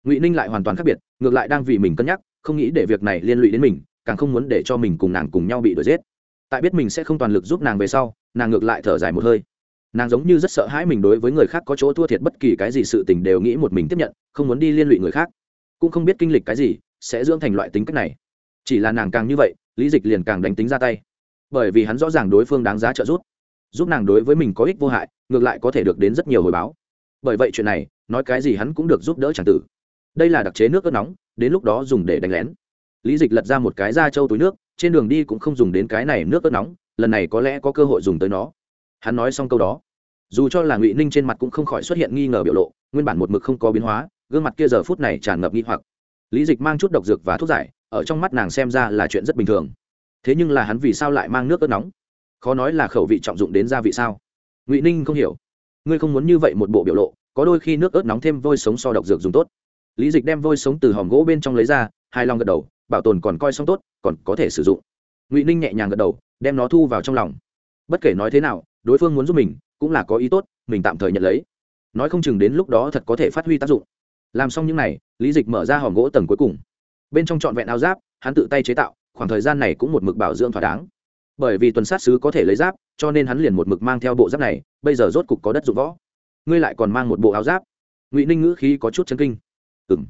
ngụy ninh lại hoàn toàn khác biệt ngược lại đang vì mình cân nhắc không nghĩ để việc này liên lụy đến mình càng không muốn để cho mình cùng nàng cùng nhau bị đuổi giết tại biết mình sẽ không toàn lực giúp nàng về sau nàng ngược lại thở dài một hơi nàng giống như rất sợ hãi mình đối với người khác có chỗ thua thiệt bất kỳ cái gì sự tình đều nghĩ một mình tiếp nhận không muốn đi liên lụy người khác cũng không biết kinh lịch cái gì sẽ dưỡng thành loại tính cách này chỉ là nàng càng như vậy lý dịch liền càng đánh tính ra tay bởi vì hắn rõ ràng đối phương đáng giá trợ giúp. Giúp nàng đối với mình có ích vô hại, ngược lại có thể được đến rất nhiều hồi báo. Bởi vậy chuyện này, nói cái gì hắn cũng được giúp đỡ c tử. Đây là đặc chế nước ớt nóng, đến lúc đó dùng để đánh lén. Lý dịch lật ra một cái da trâu túi nước, trên đường đi cũng không dùng đến cái này nước ớt nóng, lần này có lẽ có cơ hội dùng tới nó. Hắn nói xong câu đó. Dù cho là ngụy ninh trên mặt cũng không khỏi xuất hiện nghi ngờ biểu lộ, nguyên bản một mực không có biến hóa, gương mặt kia giờ phút này tràn ngập nghi hoặc. Lý dịch mang chút độc dược và thuốc giải, ở trong mắt nàng xem ra là chuyện rất bình thường thế nhưng là hắn vì sao lại mang nước ớt nóng? Khó nói là khẩu vị trọng dụng đến gia vị sao? Ngụy ninh không hiểu. Ngươi không muốn như vậy một bộ biểu lộ, có đôi khi nước ớt nóng thêm vôi sống so độc dược dùng tốt. Lý dịch đem vôi sống từ hòm gỗ bên trong lấy ra hai lòng gật đầu, bảo tồn còn coi xong tốt, còn có thể sử dụng. Ngụy ninh nhẹ nhàng gật đầu, đem nó thu vào trong lòng. Bất kể nói thế nào, đối phương muốn giúp mình, cũng là có ý tốt, mình tạm thời nhận lấy. Nói không chừng đến lúc đó thật có thể phát huy tác dụng. Làm xong những n à y lý dịch mở ra hòm gỗ tầng cuối cùng. Bên trong trọn vẹn áo giáp, hắn tự tay chế tạo khoảng thời gian này cũng một mực bảo dưỡng thỏa đáng. Bởi vì tuần sát sứ có thể lấy giáp, cho nên hắn liền một mực mang theo bộ giáp này, bây giờ rốt cục có đất dụng võ. Ngươi lại còn mang một bộ áo giáp. Ngụy ninh ngữ khí có chút chân kinh. Ừ m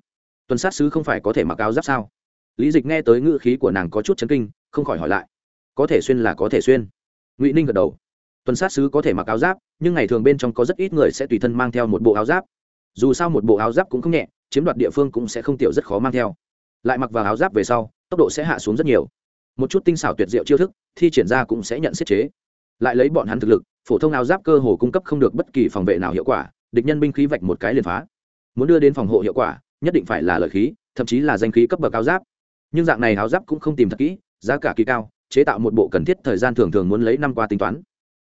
tuần sát sứ không phải có thể mặc áo giáp sao? Lý dịch nghe tới ngữ khí của nàng có chút chân kinh, không khỏi hỏi lại. Có thể xuyên là có thể xuyên. Ngụy ninh gật đầu. Tuần sát sứ có thể mặc áo giáp, nhưng ngày thường bên trong có rất ít người sẽ tùy thân mang theo một bộ áo giáp. Dù sao một bộ áo giáp cũng không nhẹ, chiếm đoạt địa phương cũng sẽ không tiểu rất khó mang theo lại mặc vào áo giáp về sau, tốc độ sẽ hạ xuống rất nhiều. Một chút tinh xảo tuyệt diệu chiêu thức, thi triển ra cũng sẽ nhận xiết chế. Lại lấy bọn hắn thực lực, phổ thông áo giáp cơ hồ cung cấp không được bất kỳ phòng vệ nào hiệu quả, địch nhân binh khí vạch một cái liền phá. Muốn đưa đến phòng hộ hiệu quả, nhất định phải là lợi khí, thậm chí là danh khí cấp bậc áo giáp. Nhưng dạng này áo giáp cũng không tìm thật kỹ, giá cả kỳ cao, chế tạo một bộ cần thiết thời gian thường thường muốn lấy năm qua tính toán.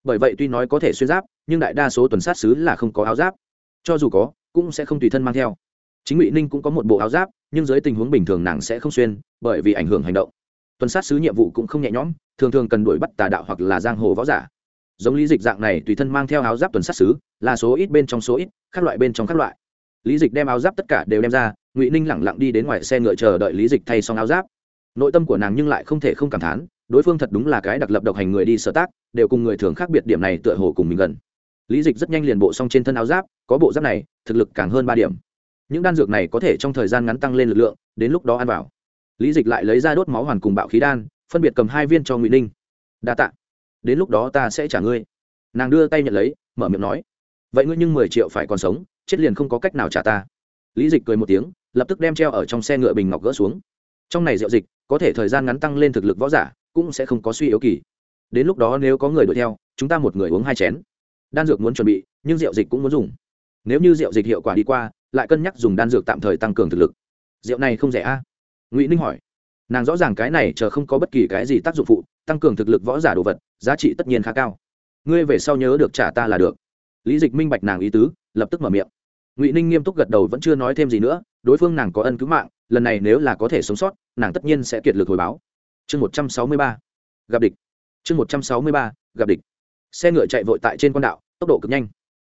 Bởi vậy tuy nói có thể xuyên giáp, nhưng đại đa số tuần sát xứ là không có áo giáp. Cho dù có, cũng sẽ không tùy thân mang theo. Chính ngụy ninh cũng có một bộ áo giáp nhưng dưới tình huống bình thường nàng sẽ không xuyên, bởi vì ảnh hưởng hành động. Tuần sát sứ nhiệm vụ cũng không nhẹ nhõm, thường thường cần đuổi bắt tà đạo hoặc là giang hồ võ giả. Giống lý dịch dạng này, tùy thân mang theo áo giáp tuần sát sứ, là số ít bên trong số ít các loại bên trong các loại. Lý dịch đem áo giáp tất cả đều đem ra, ngụy ninh lẳng lặng đi đến ngoài xe ngựa chờ đợi lý dịch thay xong áo giáp. Nội tâm của nàng nhưng lại không thể không cảm thán, đối phương thật đúng là cái đặc lập độc hành người đi sở tác, đều cùng người thường khác biệt, điểm này tựa hồ cùng mình gần. Lý dịch rất nhanh liền bộ xong trên thân áo giáp, có bộ giáp này, thực lực càng hơn ba điểm những đan dược này có thể trong thời gian ngắn tăng lên lực lượng, đến lúc đó ăn vào. Lý dịch lại lấy ra đốt máu hoàn cùng bạo khí đan, phân biệt cầm hai viên cho ngụy ninh. Đa t ạ đến lúc đó ta sẽ trả ngươi. Nàng đưa tay nhận lấy, mở miệng nói, vậy ngươi nhưng mười triệu phải còn sống, chết liền không có cách nào trả ta. Lý dịch cười một tiếng, lập tức đem treo ở trong xe ngựa bình ngọc gỡ xuống. Trong này rượu dịch, có thể thời gian ngắn tăng lên thực lực võ giả, cũng sẽ không có suy yếu kỳ. Đến lúc đó nếu có người đuổi theo, chúng ta một người uống hai chén. Đan dược muốn chuẩn bị, nhưng rượu dịch cũng muốn dùng. Nếu như rượu dịch hiệu quả đi qua lại cân nhắc dùng đan dược tạm thời tăng cường thực lực. Rượu này không rẻ a? À? ngụy ninh hỏi. Nàng rõ ràng cái này chờ không có bất kỳ cái gì tác dụng phụ, tăng cường thực lực võ giả đồ vật, giá trị tất nhiên khá cao. Ngươi về sau nhớ được trả ta là được. Lý dịch minh bạch nàng ý tứ, lập tức mở miệng. Ngụy ninh nghiêm túc gật đầu vẫn chưa nói thêm gì nữa, đối phương nàng có ân cứu mạng, lần này nếu là có thể sống sót, nàng tất nhiên sẽ kiệt lực hồi báo. Chương một trăm sáu mươi ba. Gặp địch. Chương một trăm sáu mươi ba, gặp địch. Xe ngựa chạy vội tại trên con đạo, tốc độ cực nhanh.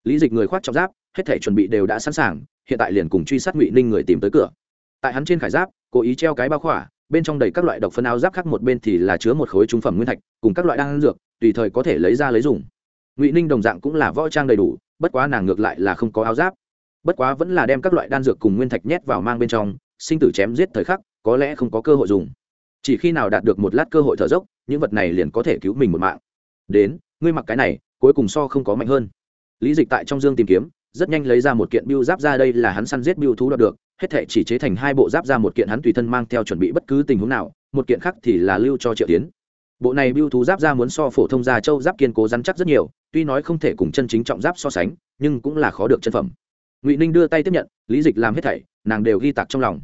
Lý dịch người khoác trọng giáp hết thể chuẩn bị đều đã sẵn sàng, hiện tại liền cùng truy sát ngụy ninh người tìm tới cửa. Tại hắn trên khải giáp, cố ý treo cái bao khỏa, bên trong đầy các loại độc phân áo giáp khác một bên thì là chứa một khối trung phẩm nguyên thạch, cùng các loại đan dược, tùy thời có thể lấy ra lấy dùng. Ngụy ninh đồng dạng cũng là võ trang đầy đủ, bất quá nàng ngược lại là không có áo giáp. Bất quá vẫn là đem các loại đan dược cùng nguyên thạch nhét vào mang bên trong, sinh tử chém giết thời khắc, có lẽ không có cơ hội dùng. Chỉ khi nào đạt được một lát cơ hội thở dốc, những vật này liền có thể cứu mình một mạng. Đến, ngươi mặc cái này, cuối cùng so không có mạnh hơn. Lý dịch tại trong dương tìm kiếm rất nhanh lấy ra một kiện biêu giáp ra đây là hắn săn giết biêu thú đoạt được, hết thể chỉ chế thành hai bộ giáp ra một kiện hắn tùy thân mang theo chuẩn bị bất cứ tình huống nào, một kiện khác thì là lưu cho triệu tiến. Bộ này biêu thú giáp ra muốn so phổ thông gia châu giáp kiên cố rắn chắc rất nhiều, tuy nói không thể cùng chân chính trọng giáp so sánh, nhưng cũng là khó được chân phẩm. Ngụy ninh đưa tay tiếp nhận, lý dịch làm hết thảy, nàng đều ghi tạc trong lòng.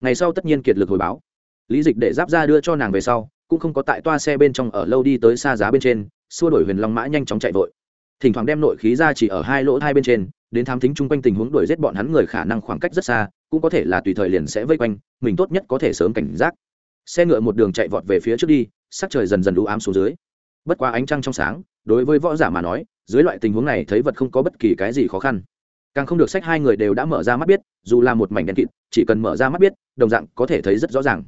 Ngày sau tất nhiên kiệt lực hồi báo. Lý dịch để giáp ra đưa cho nàng về sau, cũng không có tại toa xe bên trong ở lâu đi tới xa giá bên trên, xua đổi huyền long mã nhanh chóng chạy vội. Thỉnh thoảng đem nội khí ra chỉ ở hai lỗ hai bên trên đến thám thính chung quanh tình huống đuổi giết bọn hắn người khả năng khoảng cách rất xa, cũng có thể là tùy thời liền sẽ vây quanh, mình tốt nhất có thể sớm cảnh giác. Xe ngựa một đường chạy vọt về phía trước đi, sắc trời dần dần lũ ám xuống dưới. Bất quá ánh trăng trong sáng, đối với võ giả mà nói, dưới loại tình huống này thấy vật không có bất kỳ cái gì khó khăn. Càng không được sách hai người đều đã mở ra mắt biết, dù là một mảnh đen kịt, chỉ cần mở ra mắt biết, đồng dạng có thể thấy rất rõ ràng.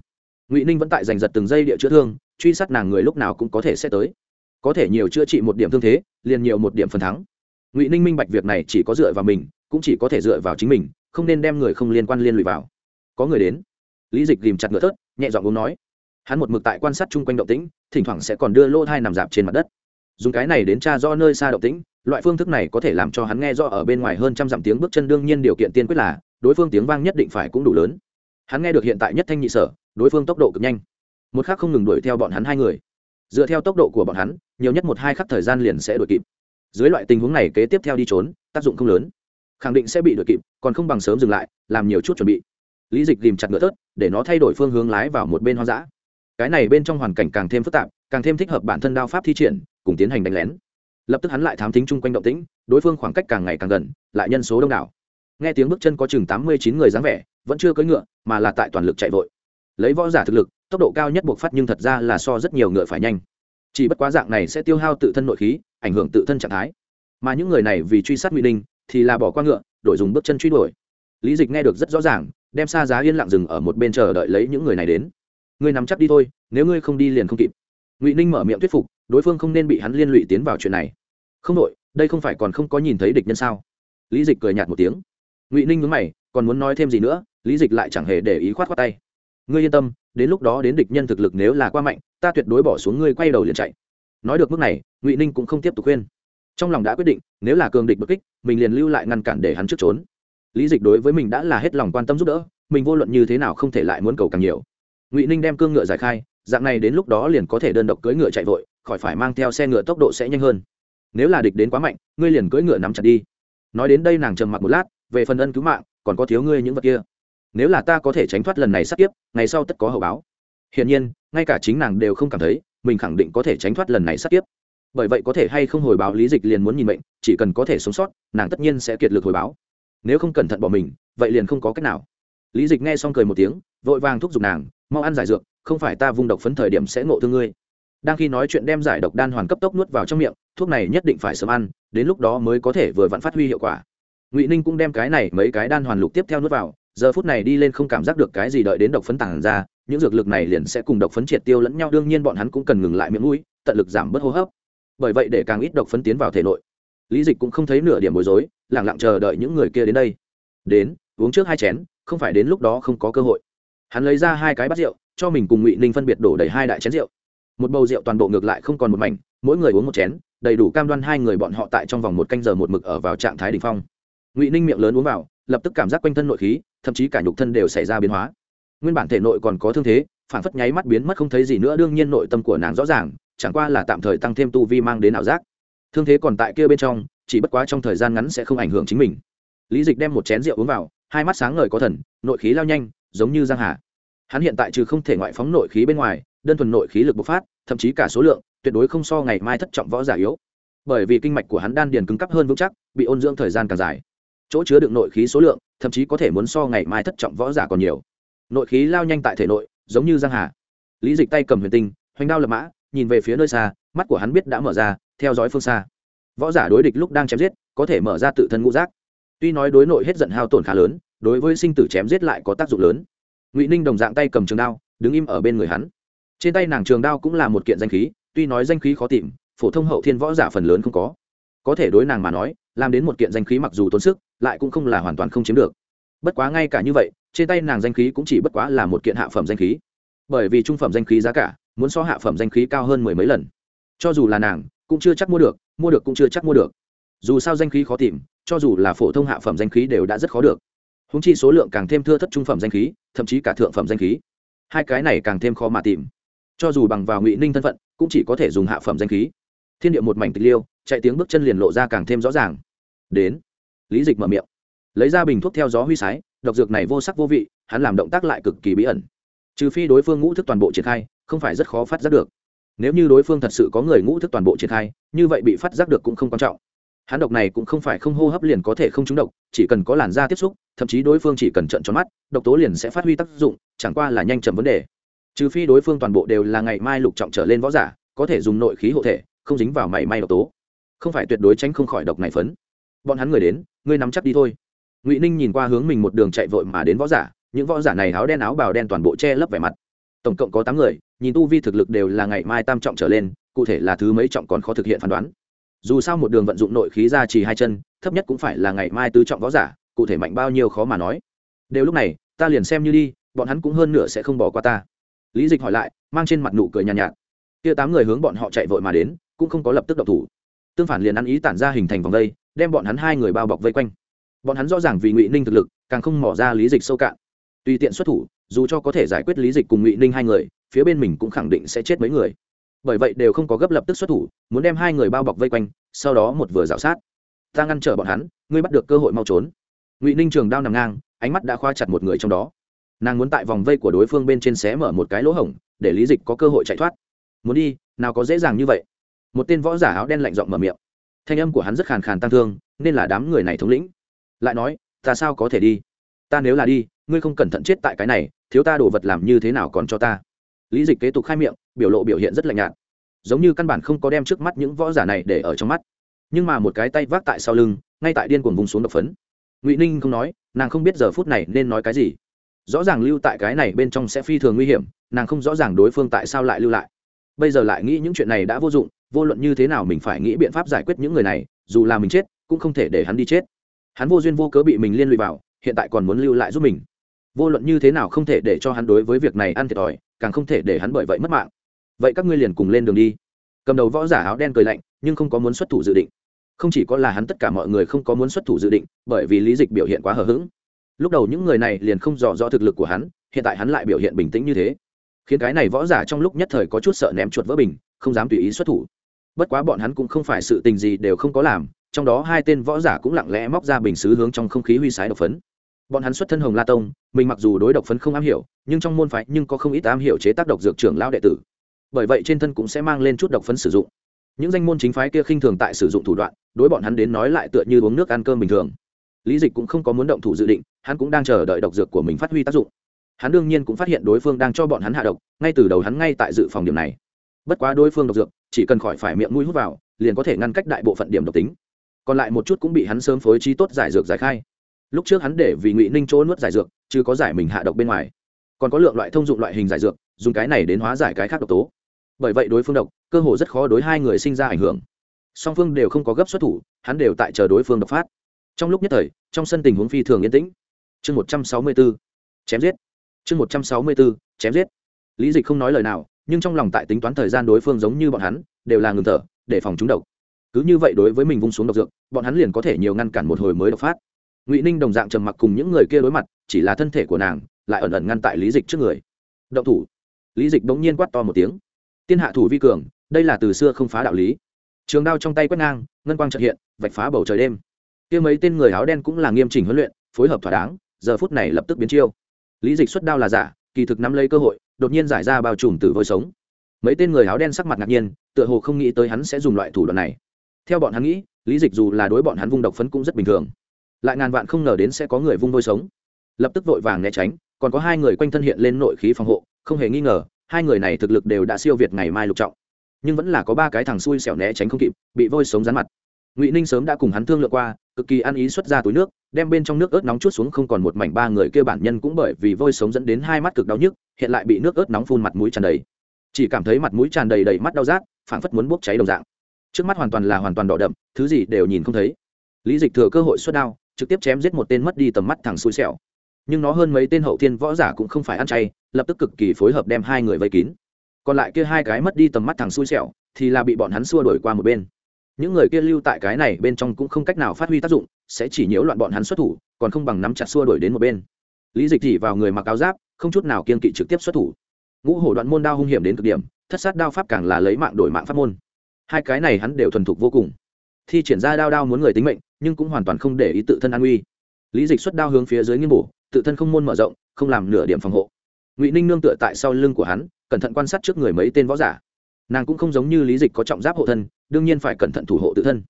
Ngụy ninh vẫn tại giành giật từng giây địa chữa thương, truy sát nàng người lúc nào cũng có thể sẽ tới. Có thể nhiều chữa trị một điểm thương thế, liền nhiều một điểm phần thắng ngụy ninh minh bạch việc này chỉ có dựa vào mình cũng chỉ có thể dựa vào chính mình không nên đem người không liên quan liên lụy vào có người đến lý dịch ghìm chặt ngựa thớt, nhẹ dọn uống nói. Hắn một mực tại quan sát chung quanh động tĩnh, thỉnh thoảng sẽ còn đưa lô thai nằm dạp trên mặt đất. Dùng cái này đến tra do nơi xa động tĩnh, loại phương thức này có thể làm cho hắn nghe rõ ở bên ngoài hơn trăm dặm tiếng bước chân đương nhiên điều kiện tiên quyết là, đối phương tiếng vang nhất định phải cũng đủ lớn. Hắn nghe được hiện tại nhất thanh nhị sở, đối phương tốc độ cực nhanh. Một khắc không ngừng đuổi theo bọn hắn hai người. Dựa theo tốc độ của bọn hắn, nhiều nhất một hai khắc thời gian liền sẽ đuổi kịp dưới loại tình huống này kế tiếp theo đi trốn, tác dụng không lớn. Khẳng định sẽ bị đuổi kịp, còn không bằng sớm dừng lại, làm nhiều chút chuẩn bị. Lý dịch tìm chặt ngựa thớt, để nó thay đổi phương hướng lái vào một bên hoang dã. Cái này bên trong hoàn cảnh càng thêm phức tạp, càng thêm thích hợp bản thân đao pháp thi triển, cùng tiến hành đánh lén. Lập tức hắn lại thám tính chung quanh động tĩnh, đối phương khoảng cách càng ngày càng gần, lại nhân số đông đảo. Nghe tiếng bước chân có chừng tám mươi chín người dáng vẻ, vẫn chưa cưỡi ngựa, mà là tại toàn lực chạy vội. Lấy võ giả thực lực, tốc độ cao nhất buộc phát nhưng thật ra là so rất nhiều ngựa phải nhanh. Chỉ bất quá dạng này sẽ tiêu hao tự thân nội khí ảnh hưởng tự thân trạng thái. Mà những người này vì truy sát Ngụy ninh thì là bỏ qua ngựa, đổi dùng bước chân truy đuổi. Lý dịch nghe được rất rõ ràng, đem xa giá yên lặng dừng ở một bên chờ đợi lấy những người này đến. Ngươi nắm chắc đi thôi, nếu ngươi không đi liền không kịp. Ngụy ninh mở miệng thuyết phục, đối phương không nên bị hắn liên lụy tiến vào chuyện này. Không đội đây không phải còn không có nhìn thấy địch nhân sao? Lý dịch cười nhạt một tiếng. Ngụy ninh nhớ mày, còn muốn nói thêm gì nữa? Lý dịch lại chẳng hề để ý khoát khoát tay. Ngươi yên tâm, đến lúc đó đến địch nhân thực lực nếu là qua mạnh, ta tuyệt đối bỏ xuống ngươi quay đầu liền chạy nói được mức này, ngụy ninh cũng không tiếp tục khuyên. Trong lòng đã quyết định, nếu là cường địch bất kích, mình liền lưu lại ngăn cản để hắn trước trốn. Lý dịch đối với mình đã là hết lòng quan tâm giúp đỡ, mình vô luận như thế nào không thể lại muốn cầu càng nhiều. Ngụy ninh đem cương ngựa giải khai, dạng này đến lúc đó liền có thể đơn độc cưỡi ngựa chạy vội, khỏi phải mang theo xe ngựa tốc độ sẽ nhanh hơn. Nếu là địch đến quá mạnh, ngươi liền cưỡi ngựa nắm chặt đi. Nói đến đây nàng trầm mặc một lát, về phần ân cứu mạng, còn có thiếu ngươi những vật kia. Nếu là ta có thể tránh thoát lần này sắp tiếp ngày sau tất có hậu báo. Hiển nhiên, ngay cả chính nàng đều không cảm thấy mình khẳng định có thể tránh thoát lần này sát tiếp bởi vậy có thể hay không hồi báo lý dịch liền muốn nhìn mệnh, chỉ cần có thể sống sót, nàng tất nhiên sẽ kiệt lực hồi báo. Nếu không cẩn thận bỏ mình, vậy liền không có cách nào. Lý dịch nghe xong cười một tiếng, vội vàng thúc giục nàng, mau ăn giải dược, không phải ta vung độc phấn thời điểm sẽ ngộ thương ngươi. Đang khi nói chuyện đem giải độc đan hoàn cấp tốc nuốt vào trong miệng, thuốc này nhất định phải sớm ăn, đến lúc đó mới có thể vừa vặn phát huy hiệu quả. Ngụy ninh cũng đem cái này mấy cái đan hoàn lục tiếp theo nuốt vào, giờ phút này đi lên không cảm giác được cái gì đợi đến độc phấn tản ra những dược lực này liền sẽ cùng độc phấn triệt tiêu lẫn nhau, đương nhiên bọn hắn cũng cần ngừng lại miệng mũi, tận lực giảm bớt hô hấp. Bởi vậy để càng ít độc phấn tiến vào thể nội. Lý dịch cũng không thấy nửa điểm bối rối lẳng lặng chờ đợi những người kia đến đây. Đến, uống trước hai chén, không phải đến lúc đó không có cơ hội. Hắn lấy ra hai cái bát rượu, cho mình cùng ngụy ninh phân biệt đổ đầy hai đại chén rượu. Một bầu rượu toàn bộ ngược lại không còn một mảnh, mỗi người uống một chén, đầy đủ cam đoan hai người bọn họ tại trong vòng một canh giờ một mực ở vào trạng thái đ ỉ n h phong. Ngụy ninh miệng lớn uống vào, lập tức cảm giác quanh thân nội khí, thậm chí cả nhục thân đều xảy ra biến hóa nguyên bản thể nội còn có thương thế phản phất nháy mắt biến mất không thấy gì nữa, đương nhiên nội tâm của nàng rõ ràng, chẳng qua là tạm thời tăng thêm tu vi mang đến ảo giác. Thương thế còn tại kia bên trong, chỉ bất quá trong thời gian ngắn sẽ không ảnh hưởng chính mình. Lý dịch đem một chén rượu uống vào, hai mắt sáng ngời có thần, nội khí lao nhanh, giống như giang hà. Hắn hiện tại trừ không thể ngoại phóng nội khí bên ngoài, đơn thuần nội khí lực bộc phát, thậm chí cả số lượng, tuyệt đối không so ngày mai thất trọng võ giả yếu. Bởi vì kinh mạch của hắn đan điền cứng cắp hơn vững chắc, bị ôn dưỡng thời gian càng dài. Chỗ chứa đựng nội khí số lượng, thậm chí có thể muốn so ngày mai thất trọng võ giả còn nhiều nội khí lao nhanh tại thể nội, giống như giang hà. Lý dịch tay cầm huyền tinh, hoành đao lập mã, nhìn về phía nơi xa, mắt của hắn biết đã mở ra, theo dõi phương xa. Võ giả đối địch lúc đang chém giết, có thể mở ra tự thân ngũ giác. Tuy nói đối nội hết giận hao tổn khá lớn, đối với sinh tử chém giết lại có tác dụng lớn. Ngụy ninh đồng dạng tay cầm trường đao, đứng im ở bên người hắn. Trên tay nàng trường đao cũng là một kiện danh khí, tuy nói danh khí khó tìm, phổ thông hậu thiên võ giả phần lớn không có. Có thể đối nàng mà nói, làm đến một kiện danh khí mặc dù tốn sức, lại cũng không là hoàn toàn không chiếm được. Bất quá ngay cả như vậy trên tay nàng danh khí cũng chỉ bất quá là một kiện hạ phẩm danh khí. Bởi vì trung phẩm danh khí giá cả, muốn so hạ phẩm danh khí cao hơn mười mấy lần. Cho dù là nàng, cũng chưa chắc mua được mua được cũng chưa chắc mua được. Dù sao danh khí khó tìm, cho dù là phổ thông hạ phẩm danh khí đều đã rất khó được. Húng chi số lượng càng thêm thưa thất trung phẩm danh khí, thậm chí cả thượng phẩm danh khí. Hai cái này càng thêm khó mà tìm. Cho dù bằng vào ngụy ninh thân phận, cũng chỉ có thể dùng hạ phẩm danh khí. Thiên địa một mảnh tịch liêu, chạy tiếng bước chân liền lộ ra càng thêm rõ ràng. Đến. Lý dịch mở miệng. Lấy ra bình thuốc theo gió huy sái độc dược này vô sắc vô vị, hắn làm động tác lại cực kỳ bí ẩn. Trừ phi đối phương ngũ thức toàn bộ triển khai, không phải rất khó phát giác được. Nếu như đối phương thật sự có người ngũ thức toàn bộ triển khai, như vậy bị phát giác được cũng không quan trọng. Hắn độc này cũng không phải không hô hấp liền có thể không trúng độc, chỉ cần có làn da tiếp xúc, thậm chí đối phương chỉ cần trận tròn mắt, độc tố liền sẽ phát huy tác dụng, chẳng qua là nhanh chậm vấn đề. Trừ phi đối phương toàn bộ đều là ngày mai lục trọng trở lên võ giả, có thể dùng nội khí hộ thể, không dính vào mảy may độc tố. Không phải tuyệt đối tránh không khỏi độc này phấn. Bọn hắn người đến ngươi nắm chắc đi thôi ngụy ninh nhìn qua hướng mình một đường chạy vội mà đến võ giả những võ giả này áo đen áo bào đen toàn bộ che lấp vẻ mặt tổng cộng có tám người nhìn tu vi thực lực đều là ngày mai tam trọng trở lên cụ thể là thứ mấy trọng còn khó thực hiện phán đoán dù sao một đường vận dụng nội khí ra chỉ hai chân thấp nhất cũng phải là ngày mai tứ trọng võ giả cụ thể mạnh bao nhiêu khó mà nói đều lúc này ta liền xem như đi bọn hắn cũng hơn nửa sẽ không bỏ qua ta lý dịch hỏi lại mang trên mặt nụ cười nhàn nhạt, nhạt kia tám người hướng bọn họ chạy vội mà đến cũng không có lập tức độc thủ tương phản liền ăn ý tản ra hình thành vòng vây đem bọn hắn hai người bao bọc vây quanh bọn hắn rõ ràng vì ngụy ninh thực lực, càng không mỏ ra lý dịch sâu cạn. Tùy tiện xuất thủ, dù cho có thể giải quyết lý dịch cùng ngụy ninh hai người, phía bên mình cũng khẳng định sẽ chết mấy người. Bởi vậy đều không có gấp lập tức xuất thủ, muốn đem hai người bao bọc vây quanh, sau đó một vừa dạo sát. Ta ngăn trở bọn hắn, ngươi bắt được cơ hội mau trốn. Ngụy ninh trường đao nằm ngang, ánh mắt đã khoa chặt một người trong đó. Nàng muốn tại vòng vây của đối phương bên trên xé mở một cái lỗ hổng, để lý dịch có cơ hội chạy thoát. Muốn đi, nào có dễ dàng như vậy. Một tên võ giả áo đen lạnh giọng mở miệng. Thanh âm của hắn rất khàn khàn tăng thương, nên là đám người này thống lĩnh lại nói, ta sao có thể đi? Ta nếu là đi, ngươi không cẩn thận chết tại cái này, thiếu ta đồ vật làm như thế nào còn cho ta? Lý dịch kế tục khai miệng, biểu lộ biểu hiện rất lạnh nhạt. Giống như căn bản không có đem trước mắt những võ giả này để ở trong mắt. Nhưng mà một cái tay vác tại sau lưng, ngay tại điên cuồng vùng xuống độc phấn. Ngụy ninh không nói, nàng không biết giờ phút này nên nói cái gì. Rõ ràng lưu tại cái này bên trong sẽ phi thường nguy hiểm, nàng không rõ ràng đối phương tại sao lại lưu lại. Bây giờ lại nghĩ những chuyện này đã vô dụng, vô luận như thế nào mình phải nghĩ biện pháp giải quyết những người này, dù là mình chết, cũng không thể để hắn đi chết hắn vô duyên vô cớ bị mình liên lụy vào, hiện tại còn muốn lưu lại giúp mình. Vô luận như thế nào không thể để cho hắn đối với việc này ăn thiệt thòi, càng không thể để hắn bởi vậy mất mạng. Vậy các ngươi liền cùng lên đường đi. Cầm đầu võ giả áo đen cười lạnh, nhưng không có muốn xuất thủ dự định. Không chỉ có là hắn tất cả mọi người không có muốn xuất thủ dự định, bởi vì lý dịch biểu hiện quá hờ hững. Lúc đầu những người này liền không dò rõ thực lực của hắn, hiện tại hắn lại biểu hiện bình tĩnh như thế. Khiến cái này võ giả trong lúc nhất thời có chút sợ ném chuột vỡ bình, không dám tùy ý xuất thủ. Bất quá bọn hắn cũng không phải sự tình gì đều không có làm trong đó hai tên võ giả cũng lặng lẽ móc ra bình xứ hướng trong không khí huy sái độc phấn. Bọn hắn xuất thân hồng la tông, mình mặc dù đối độc phấn không am hiểu, nhưng trong môn phái nhưng có không ít am hiểu chế tác độc dược trưởng lao đệ tử. Bởi vậy trên thân cũng sẽ mang lên chút độc phấn sử dụng. Những danh môn chính phái kia khinh thường tại sử dụng thủ đoạn, đối bọn hắn đến nói lại tựa như uống nước ăn cơm bình thường. Lý dịch cũng không có muốn động thủ dự định, hắn cũng đang chờ đợi độc dược của mình phát huy tác dụng. Hắn đương nhiên cũng phát hiện đối phương đang cho bọn hắn hạ độc, ngay từ đầu hắn ngay tại dự phòng điểm này. Bất quá đối phương độc dược, chỉ cần khỏi phải miệng mũi hút vào, liền có thể ngăn cách đại bộ phận điểm độc tính còn lại một chút cũng bị hắn sớm phối trí tốt giải dược giải khai. Lúc trước hắn để vì ngụy ninh chỗ nuốt giải dược, chứ có giải mình hạ độc bên ngoài. Còn có lượng loại thông dụng loại hình giải dược, dùng cái này đến hóa giải cái khác độc tố. Bởi vậy đối phương độc, cơ hồ rất khó đối hai người sinh ra ảnh hưởng. Song phương đều không có gấp xuất thủ, hắn đều tại chờ đối phương độc phát. Trong lúc nhất thời, trong sân tình huống phi thường yên tĩnh. Chương một trăm sáu mươi b ố chém giết. Chương một trăm sáu mươi b ố chém giết. Lý dịch không nói lời nào, nhưng trong lòng tại tính toán thời gian đối phương giống như bọn hắn, đều là ngừng thở, để phòng chúng độc cứ như vậy đối với mình vung xuống độc dược, bọn hắn liền có thể nhiều ngăn cản một hồi mới độc phát. Ngụy ninh đồng dạng trầm mặc cùng những người kia đối mặt, chỉ là thân thể của nàng lại ẩn ẩn ngăn tại lý dịch trước người. Động thủ. Lý dịch bỗng nhiên quát to một tiếng. Tiên hạ thủ vi cường, đây là từ xưa không phá đạo lý. Trường đao trong tay quét ngang, ngân quang trợ hiện, vạch phá bầu trời đêm. Kia mấy tên người áo đen cũng là nghiêm chỉnh huấn luyện, phối hợp thỏa đáng, giờ phút này lập tức biến chiêu. Lý dịch xuất đao là giả, kỳ thực nắm lấy cơ hội, đột nhiên giải ra bao trùm từ vôi sống. Mấy tên người áo đen sắc mặt ngạc nhiên, tựa hồ không nghĩ tới hắn sẽ dùng loại thủ đoạn này theo bọn hắn nghĩ, lý dịch dù là đối bọn hắn vung độc phấn cũng rất bình thường. Lại ngàn vạn không ngờ đến sẽ có người vung vôi sống. Lập tức vội vàng né tránh, còn có hai người quanh thân hiện lên nội khí phòng hộ, không hề nghi ngờ, hai người này thực lực đều đã siêu việt ngày mai lục trọng. Nhưng vẫn là có ba cái thằng xui xẻo né tránh không kịp, bị vôi sống rán mặt. Ngụy ninh sớm đã cùng hắn thương lượng qua, cực kỳ ăn ý xuất ra túi nước, đem bên trong nước ớt nóng chút xuống không còn một mảnh, ba người kia bản nhân cũng bởi vì vôi sống dẫn đến hai mắt cực đau nhức, hiện lại bị nước ớt nóng phun mặt mũi tràn đầy. Chỉ cảm thấy mặt mũi tràn đầy đầy mắt đau rát, phảng phất muốn bốc cháy đồng dạng trước mắt hoàn toàn là hoàn toàn đỏ đậm, thứ gì đều nhìn không thấy. Lý dịch thừa cơ hội xuất đao, trực tiếp chém giết một tên mất đi tầm mắt thẳng xui xẻo. Nhưng nó hơn mấy tên hậu thiên võ giả cũng không phải ăn chay, lập tức cực kỳ phối hợp đem hai người vây kín. Còn lại kia hai cái mất đi tầm mắt thằng xui xẻo thì là bị bọn hắn xua đổi qua một bên. Những người kia lưu tại cái này bên trong cũng không cách nào phát huy tác dụng, sẽ chỉ nhiễu loạn bọn hắn xuất thủ, còn không bằng nắm chặt xua đổi đến một bên. Lý dịch chỉ vào người mặc áo giáp, không chút nào kiên kỵ trực tiếp xuất thủ. Ngũ hổ đoạn môn đao hung hiểm đến cực điểm, thất sát đao pháp càng là lấy mạng đổi mạng pháp môn hai cái này hắn đều thuần thục vô cùng. Thi triển ra đao đao muốn người tính mệnh, nhưng cũng hoàn toàn không để ý tự thân an nguy lý dịch xuất đao hướng phía dưới nghiêng bổ, tự thân không môn mở rộng, không làm nửa điểm phòng hộ. Ngụy ninh nương tựa tại sau lưng của hắn, cẩn thận quan sát trước người mấy tên võ giả. Nàng cũng không giống như lý dịch có trọng giáp hộ thân, đương nhiên phải cẩn thận thủ hộ tự thân.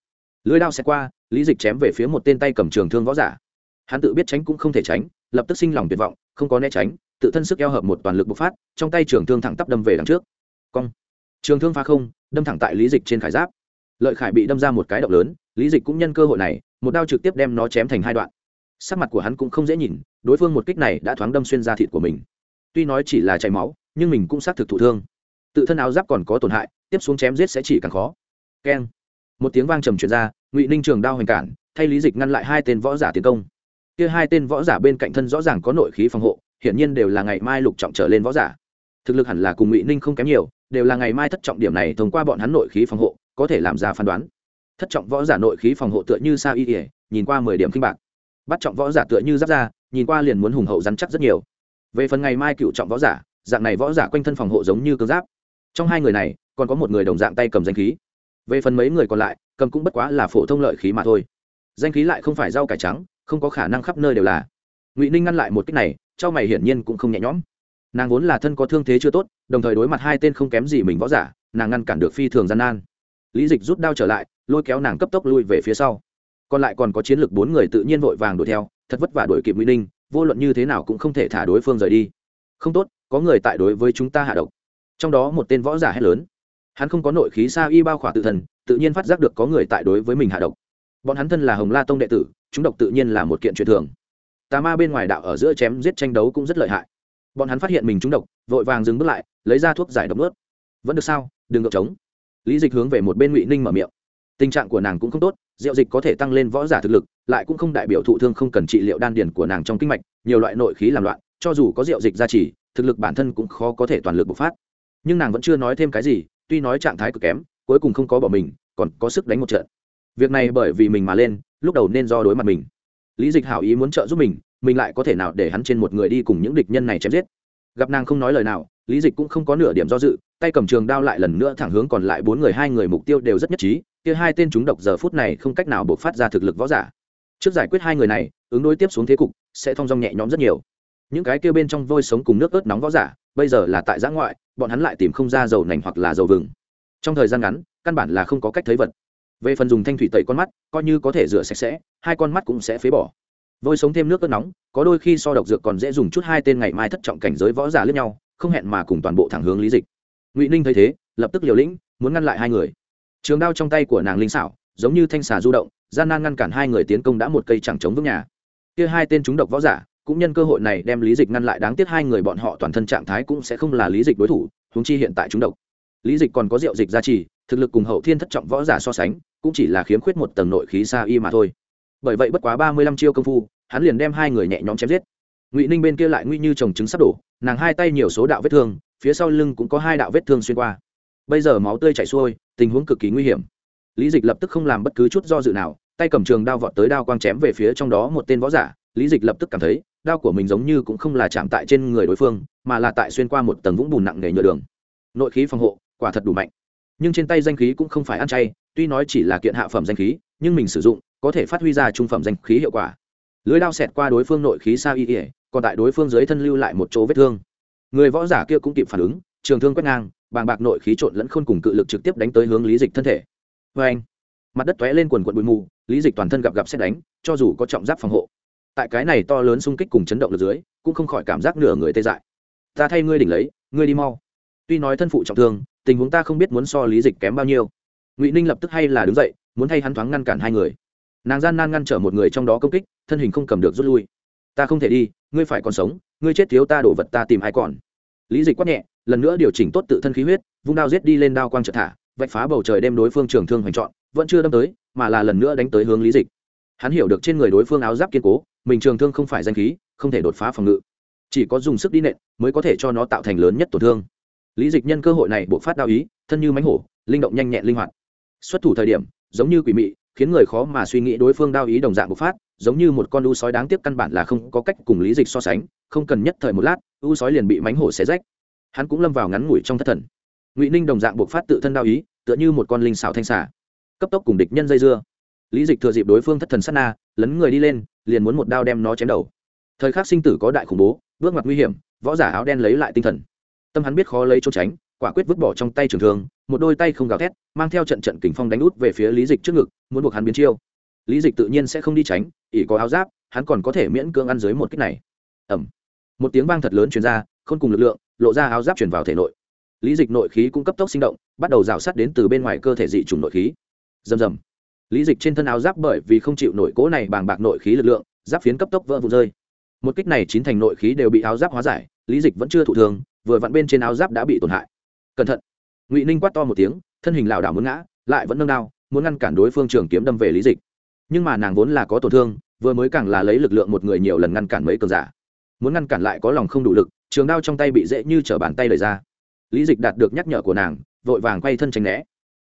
Lưới đao sẽ qua, lý dịch chém về phía một tên tay cầm trường thương võ giả. Hắn tự biết tránh cũng không thể tránh, lập tức sinh lòng tuyệt vọng, không có né tránh, tự thân sức eo hợp một toàn lực bộc phát, trong tay trường thương thẳng tắp đâm về đằng trước. Cong. Trường thương phá không đâm thẳng tại lý dịch trên khải giáp. Lợi khải bị đâm ra một cái động lớn, lý dịch cũng nhân cơ hội này, một đao trực tiếp đem nó chém thành hai đoạn. Sắc mặt của hắn cũng không dễ nhìn, đối phương một kích này đã thoáng đâm xuyên ra thịt của mình. Tuy nói chỉ là chảy máu, nhưng mình cũng xác thực thụ thương. Tự thân áo giáp còn có tổn hại, tiếp xuống chém giết sẽ chỉ càng khó. Keng. Một tiếng vang trầm truyền ra, ngụy ninh trường đao hoành cản, thay lý dịch ngăn lại hai tên võ giả tiến công. Kia hai tên võ giả bên cạnh thân rõ ràng có nội khí phòng hộ, hiển nhiên đều là ngày mai lục trọng trở lên võ giả. Thực lực hẳn là cùng ngụy ninh không kém nhiều đều là ngày mai thất trọng điểm này thông qua bọn hắn nội khí phòng hộ, có thể làm ra phán đoán. Thất trọng võ giả nội khí phòng hộ tựa như sao y ỉa nhìn qua mười điểm kinh bạc. Bắt trọng võ giả tựa như giáp ra nhìn qua liền muốn hùng hậu rắn chắc rất nhiều. Về phần ngày mai cựu trọng võ giả, dạng này võ giả quanh thân phòng hộ giống như cơ giáp. Trong hai người này, còn có một người đồng dạng tay cầm danh khí. Về phần mấy người còn lại, cầm cũng bất quá là phổ thông lợi khí mà thôi. Danh khí lại không phải rau cải trắng, không có khả năng khắp nơi đều là. Ngụy ninh ngăn lại một cách này cho mày hiển nhiên cũng không nhẹ nhõm nàng vốn là thân có thương thế chưa tốt, đồng thời đối mặt hai tên không kém gì mình võ giả, nàng ngăn cản được phi thường gian nan. Lý dịch rút đao trở lại, lôi kéo nàng cấp tốc lui về phía sau. Còn lại còn có chiến lược bốn người tự nhiên vội vàng đuổi theo, thật vất vả đuổi kịp ngụy ninh, vô luận như thế nào cũng không thể thả đối phương rời đi. Không tốt, có người tại đối với chúng ta hạ độc. Trong đó một tên võ giả hét lớn. Hắn không có nội khí xa y bao khỏa tự thần, tự nhiên phát giác được có người tại đối với mình hạ độc. Bọn hắn thân là hồng la tông đệ tử, chúng độc tự nhiên là một kiện chuyện thường. Tà ma bên ngoài đạo ở giữa chém giết tranh đấu cũng rất lợi hại bọn hắn phát hiện mình trúng độc, vội vàng dừng bước lại, lấy ra thuốc giải độc ướt vẫn được sao? Đừng ngược trống. Lý dịch hướng về một bên ngụy ninh mở miệng. Tình trạng của nàng cũng không tốt, rượu dịch có thể tăng lên võ giả thực lực, lại cũng không đại biểu thụ thương không cần trị liệu đan điền của nàng trong kinh mạch, nhiều loại nội khí làm loạn, cho dù có rượu dịch gia trì, thực lực bản thân cũng khó có thể toàn lực bộc phát. Nhưng nàng vẫn chưa nói thêm cái gì, tuy nói trạng thái cực kém, cuối cùng không có bỏ mình, còn có sức đánh một trận. Việc này bởi vì mình mà lên, lúc đầu nên do đối mặt mình. Lý dịch hảo ý muốn trợ giúp mình mình lại có thể nào để hắn trên một người đi cùng những địch nhân này chém giết? Gặp nàng không nói lời nào, lý dịch cũng không có nửa điểm do dự, tay cầm trường đao lại lần nữa thẳng hướng còn lại bốn người, hai người mục tiêu đều rất nhất trí, kia hai tên chúng độc giờ phút này không cách nào buộc phát ra thực lực võ giả. Trước giải quyết hai người này, ứng đối tiếp xuống thế cục sẽ thong dong nhẹ nhõm rất nhiều. Những cái kia bên trong vôi sống cùng nước ớt nóng võ giả, bây giờ là tại giã ngoại, bọn hắn lại tìm không ra dầu nành hoặc là dầu vừng. Trong thời gian ngắn, căn bản là không có cách thấy vật. Về phần dùng thanh thủy tẩy con mắt, coi như có thể rửa sạch sẽ, hai con mắt cũng sẽ phế bỏ vôi sống thêm nước ớt nóng, có đôi khi so độc dược còn dễ dùng chút hai tên ngày mai thất trọng cảnh giới võ giả lẫn nhau, không hẹn mà cùng toàn bộ thẳng hướng lý dịch. Ngụy ninh thấy thế, lập tức liều lĩnh, muốn ngăn lại hai người. Trường đao trong tay của nàng linh xảo, giống như thanh xà du động, gian nan ngăn cản hai người tiến công đã một cây chẳng chống vững nhà. Kia hai tên chúng độc võ giả, cũng nhân cơ hội này đem lý dịch ngăn lại, đáng tiếc hai người bọn họ toàn thân trạng thái cũng sẽ không là lý dịch đối thủ, huống chi hiện tại chúng độc. Lý dịch còn có rượu dịch gia trì, thực lực cùng hậu thiên thất trọng võ giả so sánh, cũng chỉ là khiếm khuyết một tầng nội khí xa y mà thôi bởi vậy bất quá ba mươi lăm chiêu công phu, hắn liền đem hai người nhẹ nhõm chém giết. Ngụy ninh bên kia lại nguy như trồng trứng sắp đổ, nàng hai tay nhiều số đạo vết thương, phía sau lưng cũng có hai đạo vết thương xuyên qua. Bây giờ máu tươi chảy xuôi, tình huống cực kỳ nguy hiểm. Lý dịch lập tức không làm bất cứ chút do dự nào, tay cầm trường đao vọt tới đao quang chém về phía trong đó một tên võ giả. Lý dịch lập tức cảm thấy, đao của mình giống như cũng không là chạm tại trên người đối phương, mà là tại xuyên qua một tầng vũng bùn nặng nề nhựa đường. Nội khí phòng hộ, quả thật đủ mạnh. Nhưng trên tay danh khí cũng không phải ăn chay, tuy nói chỉ là kiện hạ phẩm danh khí nhưng mình sử dụng có thể phát huy ra trung phẩm danh khí hiệu quả. Lưới đao xẹt qua đối phương nội khí xa y ỉa còn tại đối phương dưới thân lưu lại một chỗ vết thương. Người võ giả kia cũng kịp phản ứng, trường thương quét ngang, bàng bạc nội khí trộn lẫn khôn cùng cự lực trực tiếp đánh tới hướng lý dịch thân thể. Vê anh, mặt đất t lên quần quận bụi mù, lý dịch toàn thân gặp gặp xét đánh, cho dù có trọng giáp phòng hộ. Tại cái này to lớn xung kích cùng chấn động lực dưới, cũng không khỏi cảm giác nửa người tê dại. Ta thay ngươi đỉnh lấy, ngươi đi mau. Tuy nói thân phụ trọng thương, tình huống ta không biết muốn so lý dịch kém bao nhiêu. Ngụy ninh lập tức hay là đứng dậy muốn thay hắn thoáng ngăn cản hai người. Nàng gian nan ngăn trở một người trong đó công kích, thân hình không cầm được rút lui. Ta không thể đi, ngươi phải còn sống, ngươi chết thiếu ta đổ vật ta tìm ai còn. Lý dịch quát nhẹ, lần nữa điều chỉnh tốt tự thân khí huyết, vung đao giết đi lên đao quang trợ thả, vạch phá bầu trời đem đối phương trường thương hoành trọn, vẫn chưa đâm tới, mà là lần nữa đánh tới hướng lý dịch. Hắn hiểu được trên người đối phương áo giáp kiên cố, mình trường thương không phải danh khí, không thể đột phá phòng ngự. Chỉ có dùng sức đi nện mới có thể cho nó tạo thành lớn nhất tổn thương. Lý dịch nhân cơ hội này buộc phát đao ý, thân như mánh hổ, linh động nhanh nhẹn linh hoạt. Xuất thủ thời điểm giống như quỷ mị, khiến người khó mà suy nghĩ đối phương đao ý đồng dạng bộc phát, giống như một con u sói đáng tiếc căn bản là không có cách cùng lý dịch so sánh, không cần nhất thời một lát, u sói liền bị mánh hổ xé rách. Hắn cũng lâm vào ngắn ngủi trong thất thần. Ngụy ninh đồng dạng bộc phát tự thân đao ý, tựa như một con linh xảo thanh xả cấp tốc cùng địch nhân dây dưa. Lý dịch thừa dịp đối phương thất thần sát na, lấn người đi lên, liền muốn một đao đem nó chém đầu. Thời khắc sinh tử có đại khủng bố, bước ngoặt nguy hiểm, võ giả áo đen lấy lại tinh thần. Tâm hắn biết khó lấy trốn tránh quả quyết vứt bỏ trong tay trường thương, một đôi tay không gào thét, mang theo trận trận kình phong đánh út về phía lý dịch trước ngực, muốn buộc hắn biến chiêu. Lý dịch tự nhiên sẽ không đi tránh ỉ có áo giáp, hắn còn có thể miễn cưỡng ăn dưới một kích này. Ẩm một tiếng vang thật lớn chuyển ra không cùng lực lượng, lộ ra áo giáp chuyển vào thể nội. Lý dịch nội khí cũng cấp tốc sinh động, bắt đầu rào sát đến từ bên ngoài cơ thể dị trùng nội khí. Rầm rầm. Lý dịch trên thân áo giáp bởi vì không chịu nổi cố này bàng bạc nội khí lực lượng, giáp phiến cấp tốc vỡ vụn rơi. Một kích này chín thành nội khí đều bị áo giáp hóa giải, lý dịch vẫn chưa thụ thường vừa vặn bên trên áo giáp đã bị tổn hại cẩn thận. Ngụy ninh quát to một tiếng, thân hình lảo đảo muốn ngã, lại vẫn nâng đao, muốn ngăn cản đối phương trường kiếm đâm về lý dịch. Nhưng mà nàng vốn là có tổn thương, vừa mới càng là lấy lực lượng một người nhiều lần ngăn cản mấy cường giả. Muốn ngăn cản lại có lòng không đủ lực, trường đao trong tay bị dễ như t bàn tay lời ra. Lý dịch đạt được nhắc nhở của nàng, vội vàng quay thân tránh né.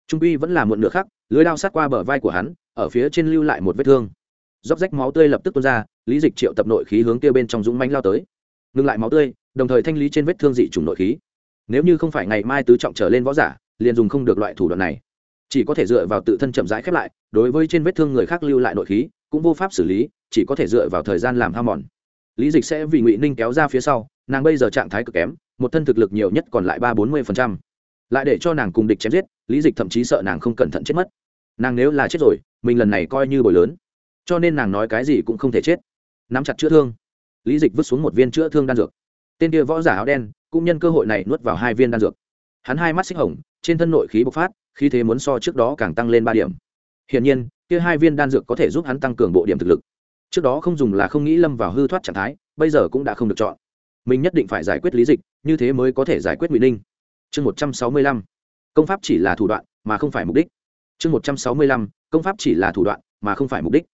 Trung uy vẫn là muộn nửa khắc, lưới đao sát qua bờ vai của hắn, ở phía trên lưu lại một vết thương. Róc rách máu tươi lập tức tuôn ra, lý dịch triệu tập nội khí hướng kia bên trong dũng manh lao tới. Ngừng lại máu tươi, đồng thời thanh lý trên vết thương dị chủng nội khí nếu như không phải ngày mai tứ trọng trở lên võ giả, liền dùng không được loại thủ đoạn này. Chỉ có thể dựa vào tự thân chậm rãi khép lại, đối với trên vết thương người khác lưu lại nội khí, cũng vô pháp xử lý, chỉ có thể dựa vào thời gian làm ham mòn. Lý dịch sẽ vì ngụy ninh kéo ra phía sau, nàng bây giờ trạng thái cực kém, một thân thực lực nhiều nhất còn lại ba bốn mươi lại để cho nàng cùng địch chém giết, lý dịch thậm chí sợ nàng không cẩn thận chết mất. Nàng nếu là chết rồi, mình lần này coi như bồi lớn. Cho nên nàng nói cái gì cũng không thể chết. Nắm chặt chữa thương. Lý dịch vứt xuống một viên chữa thương đan dược. Tên kia võ giả áo đen cũng nhân cơ hội này nuốt vào hai viên đan dược. Hắn hai mắt xích hồng, trên thân nội khí bộc phát, khí thế muốn so trước đó càng tăng lên ba điểm. Hiển nhiên, kia hai viên đan dược có thể giúp hắn tăng cường bộ điểm thực lực. Trước đó không dùng là không nghĩ lâm vào hư thoát trạng thái, bây giờ cũng đã không được chọn. Mình nhất định phải giải quyết lý dịch, như thế mới có thể giải quyết ngụy ninh. Chương một trăm sáu mươi lăm. Công pháp chỉ là thủ đoạn, mà không phải mục đích. Chương một trăm sáu mươi lăm. Công pháp chỉ là thủ đoạn, mà không phải mục đích.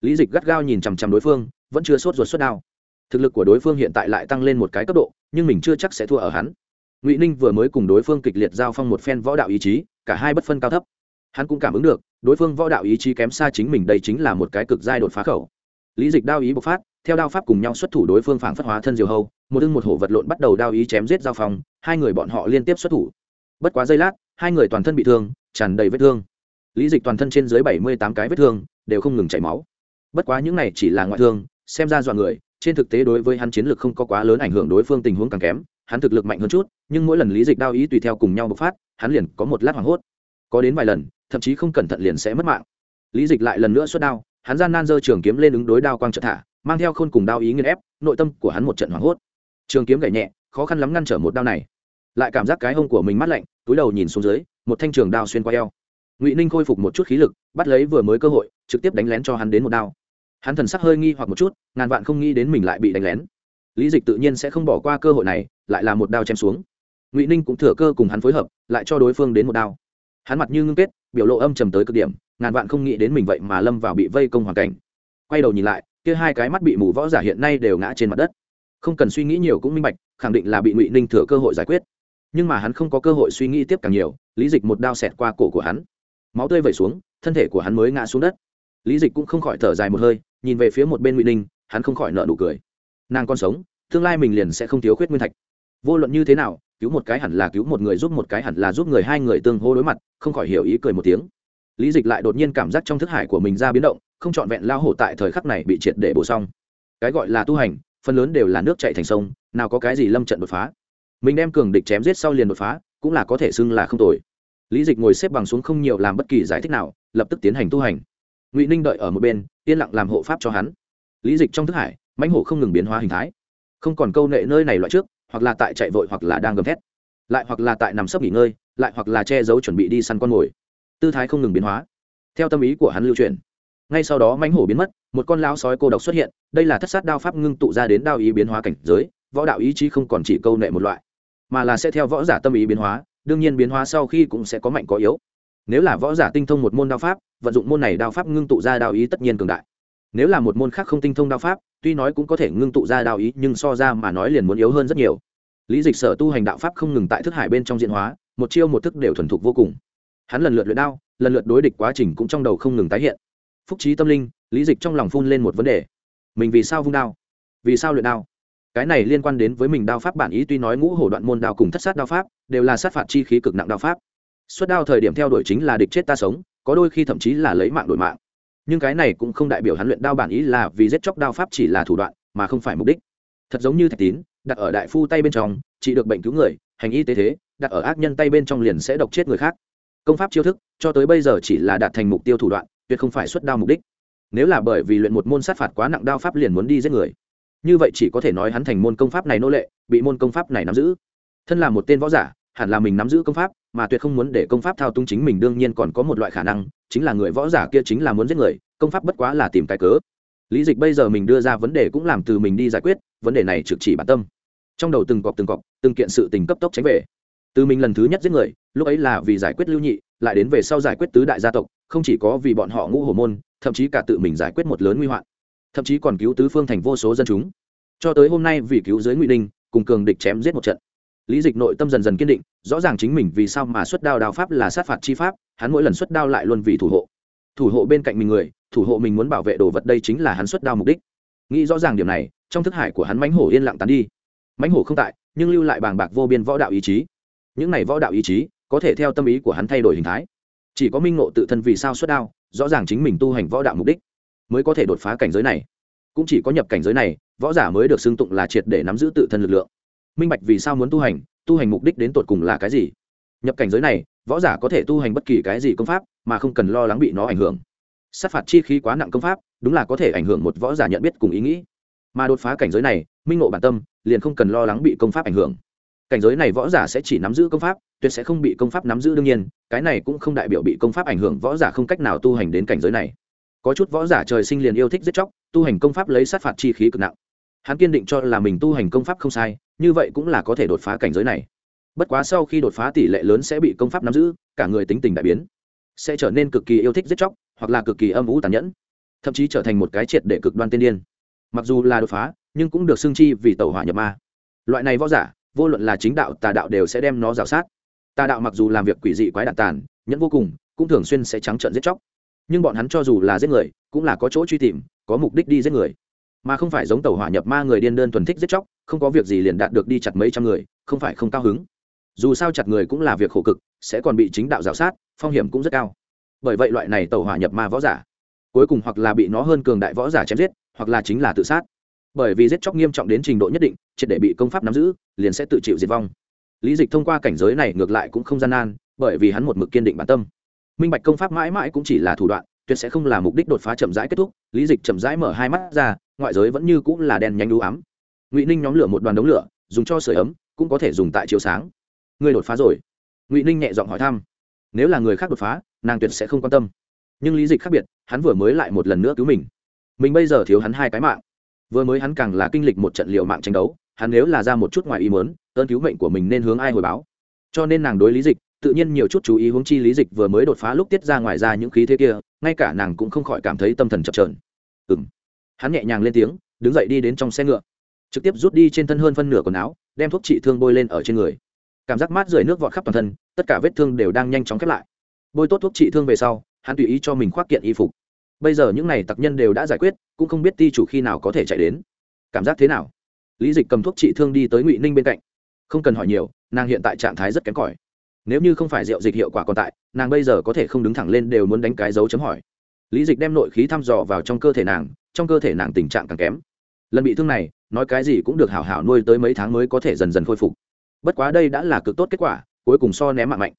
Lý dịch gắt gao nhìn chằm chằm đối phương, vẫn chưa sốt ruột suất đao thực lực của đối phương hiện tại lại tăng lên một cái cấp độ nhưng mình chưa chắc sẽ thua ở hắn. Ngụy ninh vừa mới cùng đối phương kịch liệt giao phong một phen võ đạo ý chí, cả hai bất phân cao thấp. Hắn cũng cảm ứng được, đối phương võ đạo ý chí kém xa chính mình đây chính là một cái cực giai đột phá khẩu. Lý dịch đao ý bộc phát, theo đao pháp cùng nhau xuất thủ đối phương phảng phất hóa thân diều hâu, một ưng một hổ vật lộn bắt đầu đao ý chém giết giao phong, hai người bọn họ liên tiếp xuất thủ. Bất quá giây lát, hai người toàn thân bị thương, tràn đầy vết thương. Lý dịch toàn thân trên dưới bảy mươi tám cái vết thương, đều không ngừng chảy máu. Bất quá những này chỉ là ngoại thương, xem ra dọa người trên thực tế đối với hắn chiến lược không có quá lớn ảnh hưởng, đối phương tình huống càng kém, hắn thực lực mạnh hơn chút, nhưng mỗi lần lý dịch đao ý tùy theo cùng nhau bộc phát, hắn liền có một lát hoảng hốt. Có đến vài lần, thậm chí không cẩn thận liền sẽ mất mạng. Lý dịch lại lần nữa xuất đao, hắn gian nan giơ trường kiếm lên ứng đối đao quang trợ thả, mang theo khôn cùng đao ý nghiên ép, nội tâm của hắn một trận hoảng hốt. Trường kiếm gảy nhẹ, khó khăn lắm ngăn trở một đao này. Lại cảm giác cái hông của mình mát lạnh, túi đầu nhìn xuống dưới, một thanh trường đao xuyên qua eo. Ngụy ninh khôi phục một chút khí lực, bắt lấy vừa mới cơ hội, trực tiếp đánh lén cho hắn đến một đao hắn thần sắc hơi nghi hoặc một chút, ngàn vạn không nghĩ đến mình lại bị đánh lén. Lý dịch tự nhiên sẽ không bỏ qua cơ hội này, lại là một đao chém xuống. Ngụy ninh cũng thừa cơ cùng hắn phối hợp, lại cho đối phương đến một đao. Hắn mặt như ngưng kết, biểu lộ âm trầm tới cực điểm, ngàn vạn không nghĩ đến mình vậy mà lâm vào bị vây công hoàn cảnh. Quay đầu nhìn lại, kia hai cái mắt bị mù võ giả hiện nay đều ngã trên mặt đất. Không cần suy nghĩ nhiều cũng minh bạch, khẳng định là bị ngụy ninh thừa cơ hội giải quyết. Nhưng mà hắn không có cơ hội suy nghĩ tiếp càng nhiều, lý dịch một đao xẹt qua cổ của hắn. Máu tươi vẩy xuống, thân thể của hắn mới ngã xuống đất. Lý dịch cũng không khỏi thở dài một hơi nhìn về phía một bên ngụy ninh hắn không khỏi nợ nụ cười nàng còn sống tương lai mình liền sẽ không thiếu khuyết nguyên thạch vô luận như thế nào cứu một cái hẳn là cứu một người giúp một cái hẳn là giúp người hai người tương hô đối mặt không khỏi hiểu ý cười một tiếng lý dịch lại đột nhiên cảm giác trong thức hải của mình ra biến động không trọn vẹn lao hổ tại thời khắc này bị triệt để bổ xong cái gọi là tu hành phần lớn đều là nước chạy thành sông nào có cái gì lâm trận đột phá mình đem cường địch chém giết sau liền đột phá cũng là có thể xưng là không tồi lý dịch ngồi xếp bằng xuống không nhiều làm bất kỳ giải thích nào lập tức tiến hành tu hành ngụy ninh đợi ở một bên yên lặng làm hộ pháp cho hắn. Lý dịch trong thức hải, mãnh hổ không ngừng biến hóa hình thái. Không còn câu nệ nơi này loại trước, hoặc là tại chạy vội hoặc là đang gầm thét. Lại hoặc là tại nằm sấp nghỉ ngơi, lại hoặc là che giấu chuẩn bị đi săn con mồi. Tư thái không ngừng biến hóa. Theo tâm ý của hắn lưu truyền, ngay sau đó mãnh hổ biến mất, một con lao sói cô độc xuất hiện, đây là thất sát đao pháp ngưng tụ ra đến đao ý biến hóa cảnh giới, võ đạo ý chí không còn chỉ câu nệ một loại, mà là sẽ theo võ giả tâm ý biến hóa, đương nhiên biến hóa sau khi cũng sẽ có mạnh có yếu nếu là võ giả tinh thông một môn đao pháp, vận dụng môn này đao pháp ngưng tụ ra đao ý tất nhiên cường đại. Nếu là một môn khác không tinh thông đao pháp, tuy nói cũng có thể ngưng tụ ra đao ý, nhưng so ra mà nói liền muốn yếu hơn rất nhiều. Lý dịch sở tu hành đạo pháp không ngừng tại thức hải bên trong diễn hóa, một chiêu một thức đều thuần thục vô cùng. Hắn lần lượt luyện đao, lần lượt đối địch quá trình cũng trong đầu không ngừng tái hiện. Phúc trí tâm linh, lý dịch trong lòng phun lên một vấn đề. Mình vì sao vung đao? Vì sao luyện đao? Cái này liên quan đến với mình đao pháp bản ý tuy nói ngũ hổ đoạn môn đao cùng thất sát đao pháp, đều là sát phạt chi khí cực nặng đao pháp xuất đao thời điểm theo đuổi chính là địch chết ta sống, có đôi khi thậm chí là lấy mạng đổi mạng. Nhưng cái này cũng không đại biểu hắn luyện đao bản ý là vì giết chóc đao pháp chỉ là thủ đoạn, mà không phải mục đích. Thật giống như thạch tín, đặt ở đại phu tay bên trong, chỉ được bệnh cứu người, hành y tế thế, đặt ở ác nhân tay bên trong liền sẽ độc chết người khác. Công pháp chiêu thức, cho tới bây giờ chỉ là đạt thành mục tiêu thủ đoạn, tuyệt không phải xuất đao mục đích. Nếu là bởi vì luyện một môn sát phạt quá nặng đao pháp liền muốn đi giết người. Như vậy chỉ có thể nói hắn thành môn công pháp này nô lệ, bị môn công pháp này nắm giữ. Thân là một tên võ giả, hẳn là mình nắm giữ công pháp mà tuyệt không muốn để công pháp thao túng chính mình, đương nhiên còn có một loại khả năng, chính là người võ giả kia chính là muốn giết người, công pháp bất quá là tìm cái cớ. Lý dịch bây giờ mình đưa ra vấn đề cũng làm từ mình đi giải quyết, vấn đề này trực chỉ bản tâm. Trong đầu từng cọp từng cọp từng kiện sự tình cấp tốc tránh về. Từ mình lần thứ nhất giết người, lúc ấy là vì giải quyết lưu nhị, lại đến về sau giải quyết tứ đại gia tộc, không chỉ có vì bọn họ ngũ hồ môn, thậm chí cả tự mình giải quyết một lớn nguy hoạn. Thậm chí còn cứu tứ phương thành vô số dân chúng. Cho tới hôm nay vì cứu giới ngụy ninh, cùng cường địch chém giết một trận lý dịch nội tâm dần dần kiên định, rõ ràng chính mình vì sao mà xuất đao đao pháp là sát phạt chi pháp, hắn mỗi lần xuất đao lại luôn vì thủ hộ. Thủ hộ bên cạnh mình người, thủ hộ mình muốn bảo vệ đồ vật đây chính là hắn xuất đao mục đích. Nghĩ rõ ràng điểm này, trong thức hải của hắn mãnh hổ yên lặng tán đi. Mãnh hổ không tại, nhưng lưu lại bàng bạc vô biên võ đạo ý chí. Những này võ đạo ý chí, có thể theo tâm ý của hắn thay đổi hình thái. Chỉ có minh ngộ tự thân vì sao xuất đao, rõ ràng chính mình tu hành võ đạo mục đích, mới có thể đột phá cảnh giới này. Cũng chỉ có nhập cảnh giới này, võ giả mới được xưng tụng là triệt để nắm giữ tự thân lực lượng minh bạch vì sao muốn tu hành tu hành mục đích đến tột cùng là cái gì. Nhập cảnh giới này, võ giả có thể tu hành bất kỳ cái gì công pháp mà không cần lo lắng bị nó ảnh hưởng. Sát phạt chi khí quá nặng công pháp, đúng là có thể ảnh hưởng một võ giả nhận biết cùng ý nghĩ. Mà đột phá cảnh giới này, minh ngộ bản tâm, liền không cần lo lắng bị công pháp ảnh hưởng. Cảnh giới này võ giả sẽ chỉ nắm giữ công pháp, tuyệt sẽ không bị công pháp nắm giữ đương nhiên, cái này cũng không đại biểu bị công pháp ảnh hưởng võ giả không cách nào tu hành đến cảnh giới này. Có chút võ giả trời sinh liền yêu thích giết chóc, tu hành công pháp lấy sát phạt chi khí cực nặng hắn kiên định cho là mình tu hành công pháp không sai, như vậy cũng là có thể đột phá cảnh giới này. Bất quá sau khi đột phá tỷ lệ lớn sẽ bị công pháp nắm giữ, cả người tính tình đại biến, sẽ trở nên cực kỳ yêu thích giết chóc, hoặc là cực kỳ âm ủ tàn nhẫn, thậm chí trở thành một cái triệt để cực đoan tiên điên. Mặc dù là đột phá, nhưng cũng được xưng chi vì tẩu hỏa nhập ma. Loại này võ giả, vô luận là chính đạo, tà đạo đều sẽ đem nó rào sát. Tà đạo mặc dù làm việc quỷ dị quái đạn tàn, nhẫn vô cùng, cũng thường xuyên sẽ trắng trợn giết chóc. Nhưng bọn hắn cho dù là giết người, cũng là có chỗ truy tìm, có mục đích đi giết người mà không phải giống tàu hỏa nhập ma người điên đơn thuần thích giết chóc, không có việc gì liền đạt được đi chặt mấy trăm người, không phải không cao hứng. Dù sao chặt người cũng là việc khổ cực, sẽ còn bị chính đạo g sát, phong hiểm cũng rất cao. Bởi vậy loại này tàu hỏa nhập ma võ giả, cuối cùng hoặc là bị nó hơn cường đại võ giả chém giết, hoặc là chính là tự sát. Bởi vì giết chóc nghiêm trọng đến trình độ nhất định, triệt để bị công pháp nắm giữ, liền sẽ tự chịu diệt vong. Lý dịch thông qua cảnh giới này ngược lại cũng không gian nan, bởi vì hắn một mực kiên định bản tâm. Minh bạch công pháp mãi mãi cũng chỉ là thủ đoạn, tuyệt sẽ không là mục đích đột phá chậm rãi kết thúc. Lý dịch chậm rãi mở hai mắt ra ngoại giới vẫn như cũng là đèn nhanh đũ ám. Ngụy ninh nhóm lửa một đoàn đống lửa, dùng cho sửa ấm, cũng có thể dùng tại chiều sáng. Người đột phá rồi. Ngụy ninh nhẹ giọng hỏi thăm. Nếu là người khác đột phá, nàng tuyệt sẽ không quan tâm. Nhưng lý dịch khác biệt, hắn vừa mới lại một lần nữa cứu mình. Mình bây giờ thiếu hắn hai cái mạng. Vừa mới hắn càng là kinh lịch một trận liệu mạng tranh đấu, hắn nếu là ra một chút ngoài ý mớn ơn cứu mệnh của mình nên hướng ai hồi báo? Cho nên nàng đối lý dịch, tự nhiên nhiều chút chú ý hướng chi lý dịch vừa mới đột phá lúc tiết ra ngoài ra những khí thế kia, ngay cả nàng cũng không khỏi cảm thấy tâm thần chập trờn ừng hắn nhẹ nhàng lên tiếng, đứng dậy đi đến trong xe ngựa. Trực tiếp rút đi trên thân hơn phân nửa quần áo, đem thuốc trị thương bôi lên ở trên người. Cảm giác mát rượi nước vọt khắp toàn thân, tất cả vết thương đều đang nhanh chóng khép lại. Bôi tốt thuốc trị thương về sau, hắn tùy ý cho mình khoác kiện y phục. Bây giờ những n à y tặc nhân đều đã giải quyết, cũng không biết ti chủ khi nào có thể chạy đến. Cảm giác thế nào? Lý dịch cầm thuốc trị thương đi tới ngụy ninh bên cạnh. Không cần hỏi nhiều, nàng hiện tại trạng thái rất kém cỏi. Nếu như không phải rượu dịch hiệu quả còn tại, nàng bây giờ có thể không đứng thẳng lên đều muốn đánh cái dấu chấm hỏi lý dịch đem nội khí thăm dò vào trong cơ thể nàng, trong cơ thể nàng tình trạng càng kém. Lần bị thương này, nói cái gì cũng được hảo hảo nuôi tới mấy tháng mới có thể dần dần khôi phục. Bất quá đây đã là cực tốt kết quả, cuối cùng so ném mạng mạnh.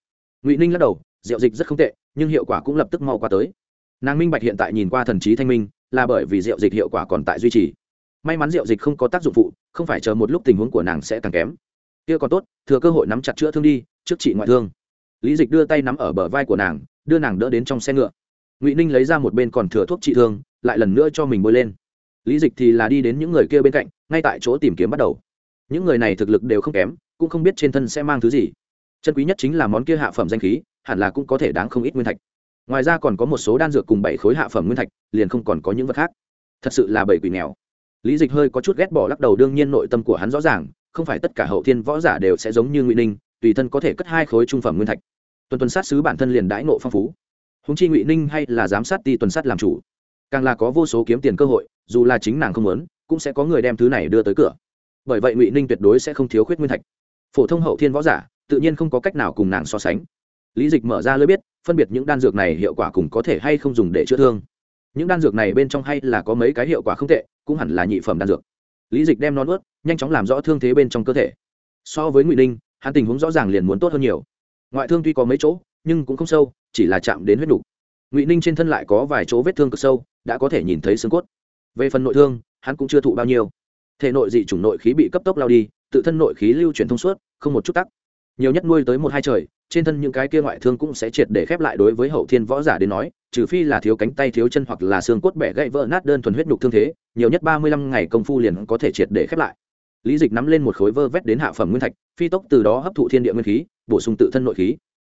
Ngụy ninh lắc đầu, rượu dịch rất không tệ, nhưng hiệu quả cũng lập tức mau qua tới. Nàng minh bạch hiện tại nhìn qua thần trí thanh minh, là bởi vì rượu dịch hiệu quả còn tại duy trì. May mắn rượu dịch không có tác dụng phụ, không phải chờ một lúc tình huống của nàng sẽ càng kém. Kia còn tốt, thừa cơ hội nắm chặt chữa thương đi, trước trị ngoại thương. Lý dịch đưa tay nắm ở bờ vai của nàng, đưa nàng đỡ đến trong xe ngựa ngụy ninh lấy ra một bên còn thừa thuốc trị thương lại lần nữa cho mình bôi lên lý dịch thì là đi đến những người kia bên cạnh ngay tại chỗ tìm kiếm bắt đầu những người này thực lực đều không kém cũng không biết trên thân sẽ mang thứ gì chân quý nhất chính là món kia hạ phẩm danh khí hẳn là cũng có thể đáng không ít nguyên thạch ngoài ra còn có một số đan dược cùng bảy khối hạ phẩm nguyên thạch liền không còn có những vật khác thật sự là bảy quỷ nghèo lý dịch hơi có chút ghét bỏ lắc đầu đương nhiên nội tâm của hắn rõ ràng không phải tất cả hậu thiên võ giả đều sẽ giống như ngụy ninh tùy thân có thể cất hai khối trung phẩm nguyên thạch tuần tuần sát sứ bản thân liền đãi nộ phong phú húng chi ngụy ninh hay là giám sát ti tuần sát làm chủ. Càng là có vô số kiếm tiền cơ hội, dù là chính nàng không muốn, cũng sẽ có người đem thứ này đưa tới cửa. Bởi vậy ngụy ninh tuyệt đối sẽ không thiếu khuyết nguyên thạch. Phổ thông hậu thiên võ giả, tự nhiên không có cách nào cùng nàng so sánh. Lý dịch mở ra lưới biết, phân biệt những đan dược này hiệu quả cùng có thể hay không dùng để chữa thương. Những đan dược này bên trong hay là có mấy cái hiệu quả không tệ, cũng hẳn là nhị phẩm đan dược. Lý dịch đem non ướt nhanh chóng làm rõ thương thế bên trong cơ thể. So với ngụy ninh, hắn tình huống rõ ràng liền muốn tốt hơn nhiều. Ngoại thương tuy có mấy chỗ, nhưng cũng không sâu chỉ là chạm đến huyết đủ. ngụy ninh trên thân lại có vài chỗ vết thương cực sâu, đã có thể nhìn thấy xương cốt. Về phần nội thương, hắn cũng chưa thụ bao nhiêu. Thể nội dị chủng nội khí bị cấp tốc lao đi, tự thân nội khí lưu chuyển thông suốt, không một chút tắc. Nhiều nhất nuôi tới một hai trời, trên thân những cái kia ngoại thương cũng sẽ triệt để khép lại đối với hậu thiên võ giả đến nói, trừ phi là thiếu cánh tay thiếu chân hoặc là xương cốt bẻ gãy vỡ nát đơn thuần huyết nhục thương thế, nhiều nhất ba mươi lăm ngày công phu liền có thể triệt để khép lại. Lý dịch nắm lên một khối vơ vét đến hạ phẩm nguyên thạch, phi tốc từ đó hấp thụ thiên địa nguyên khí, bổ sung tự thân nội khí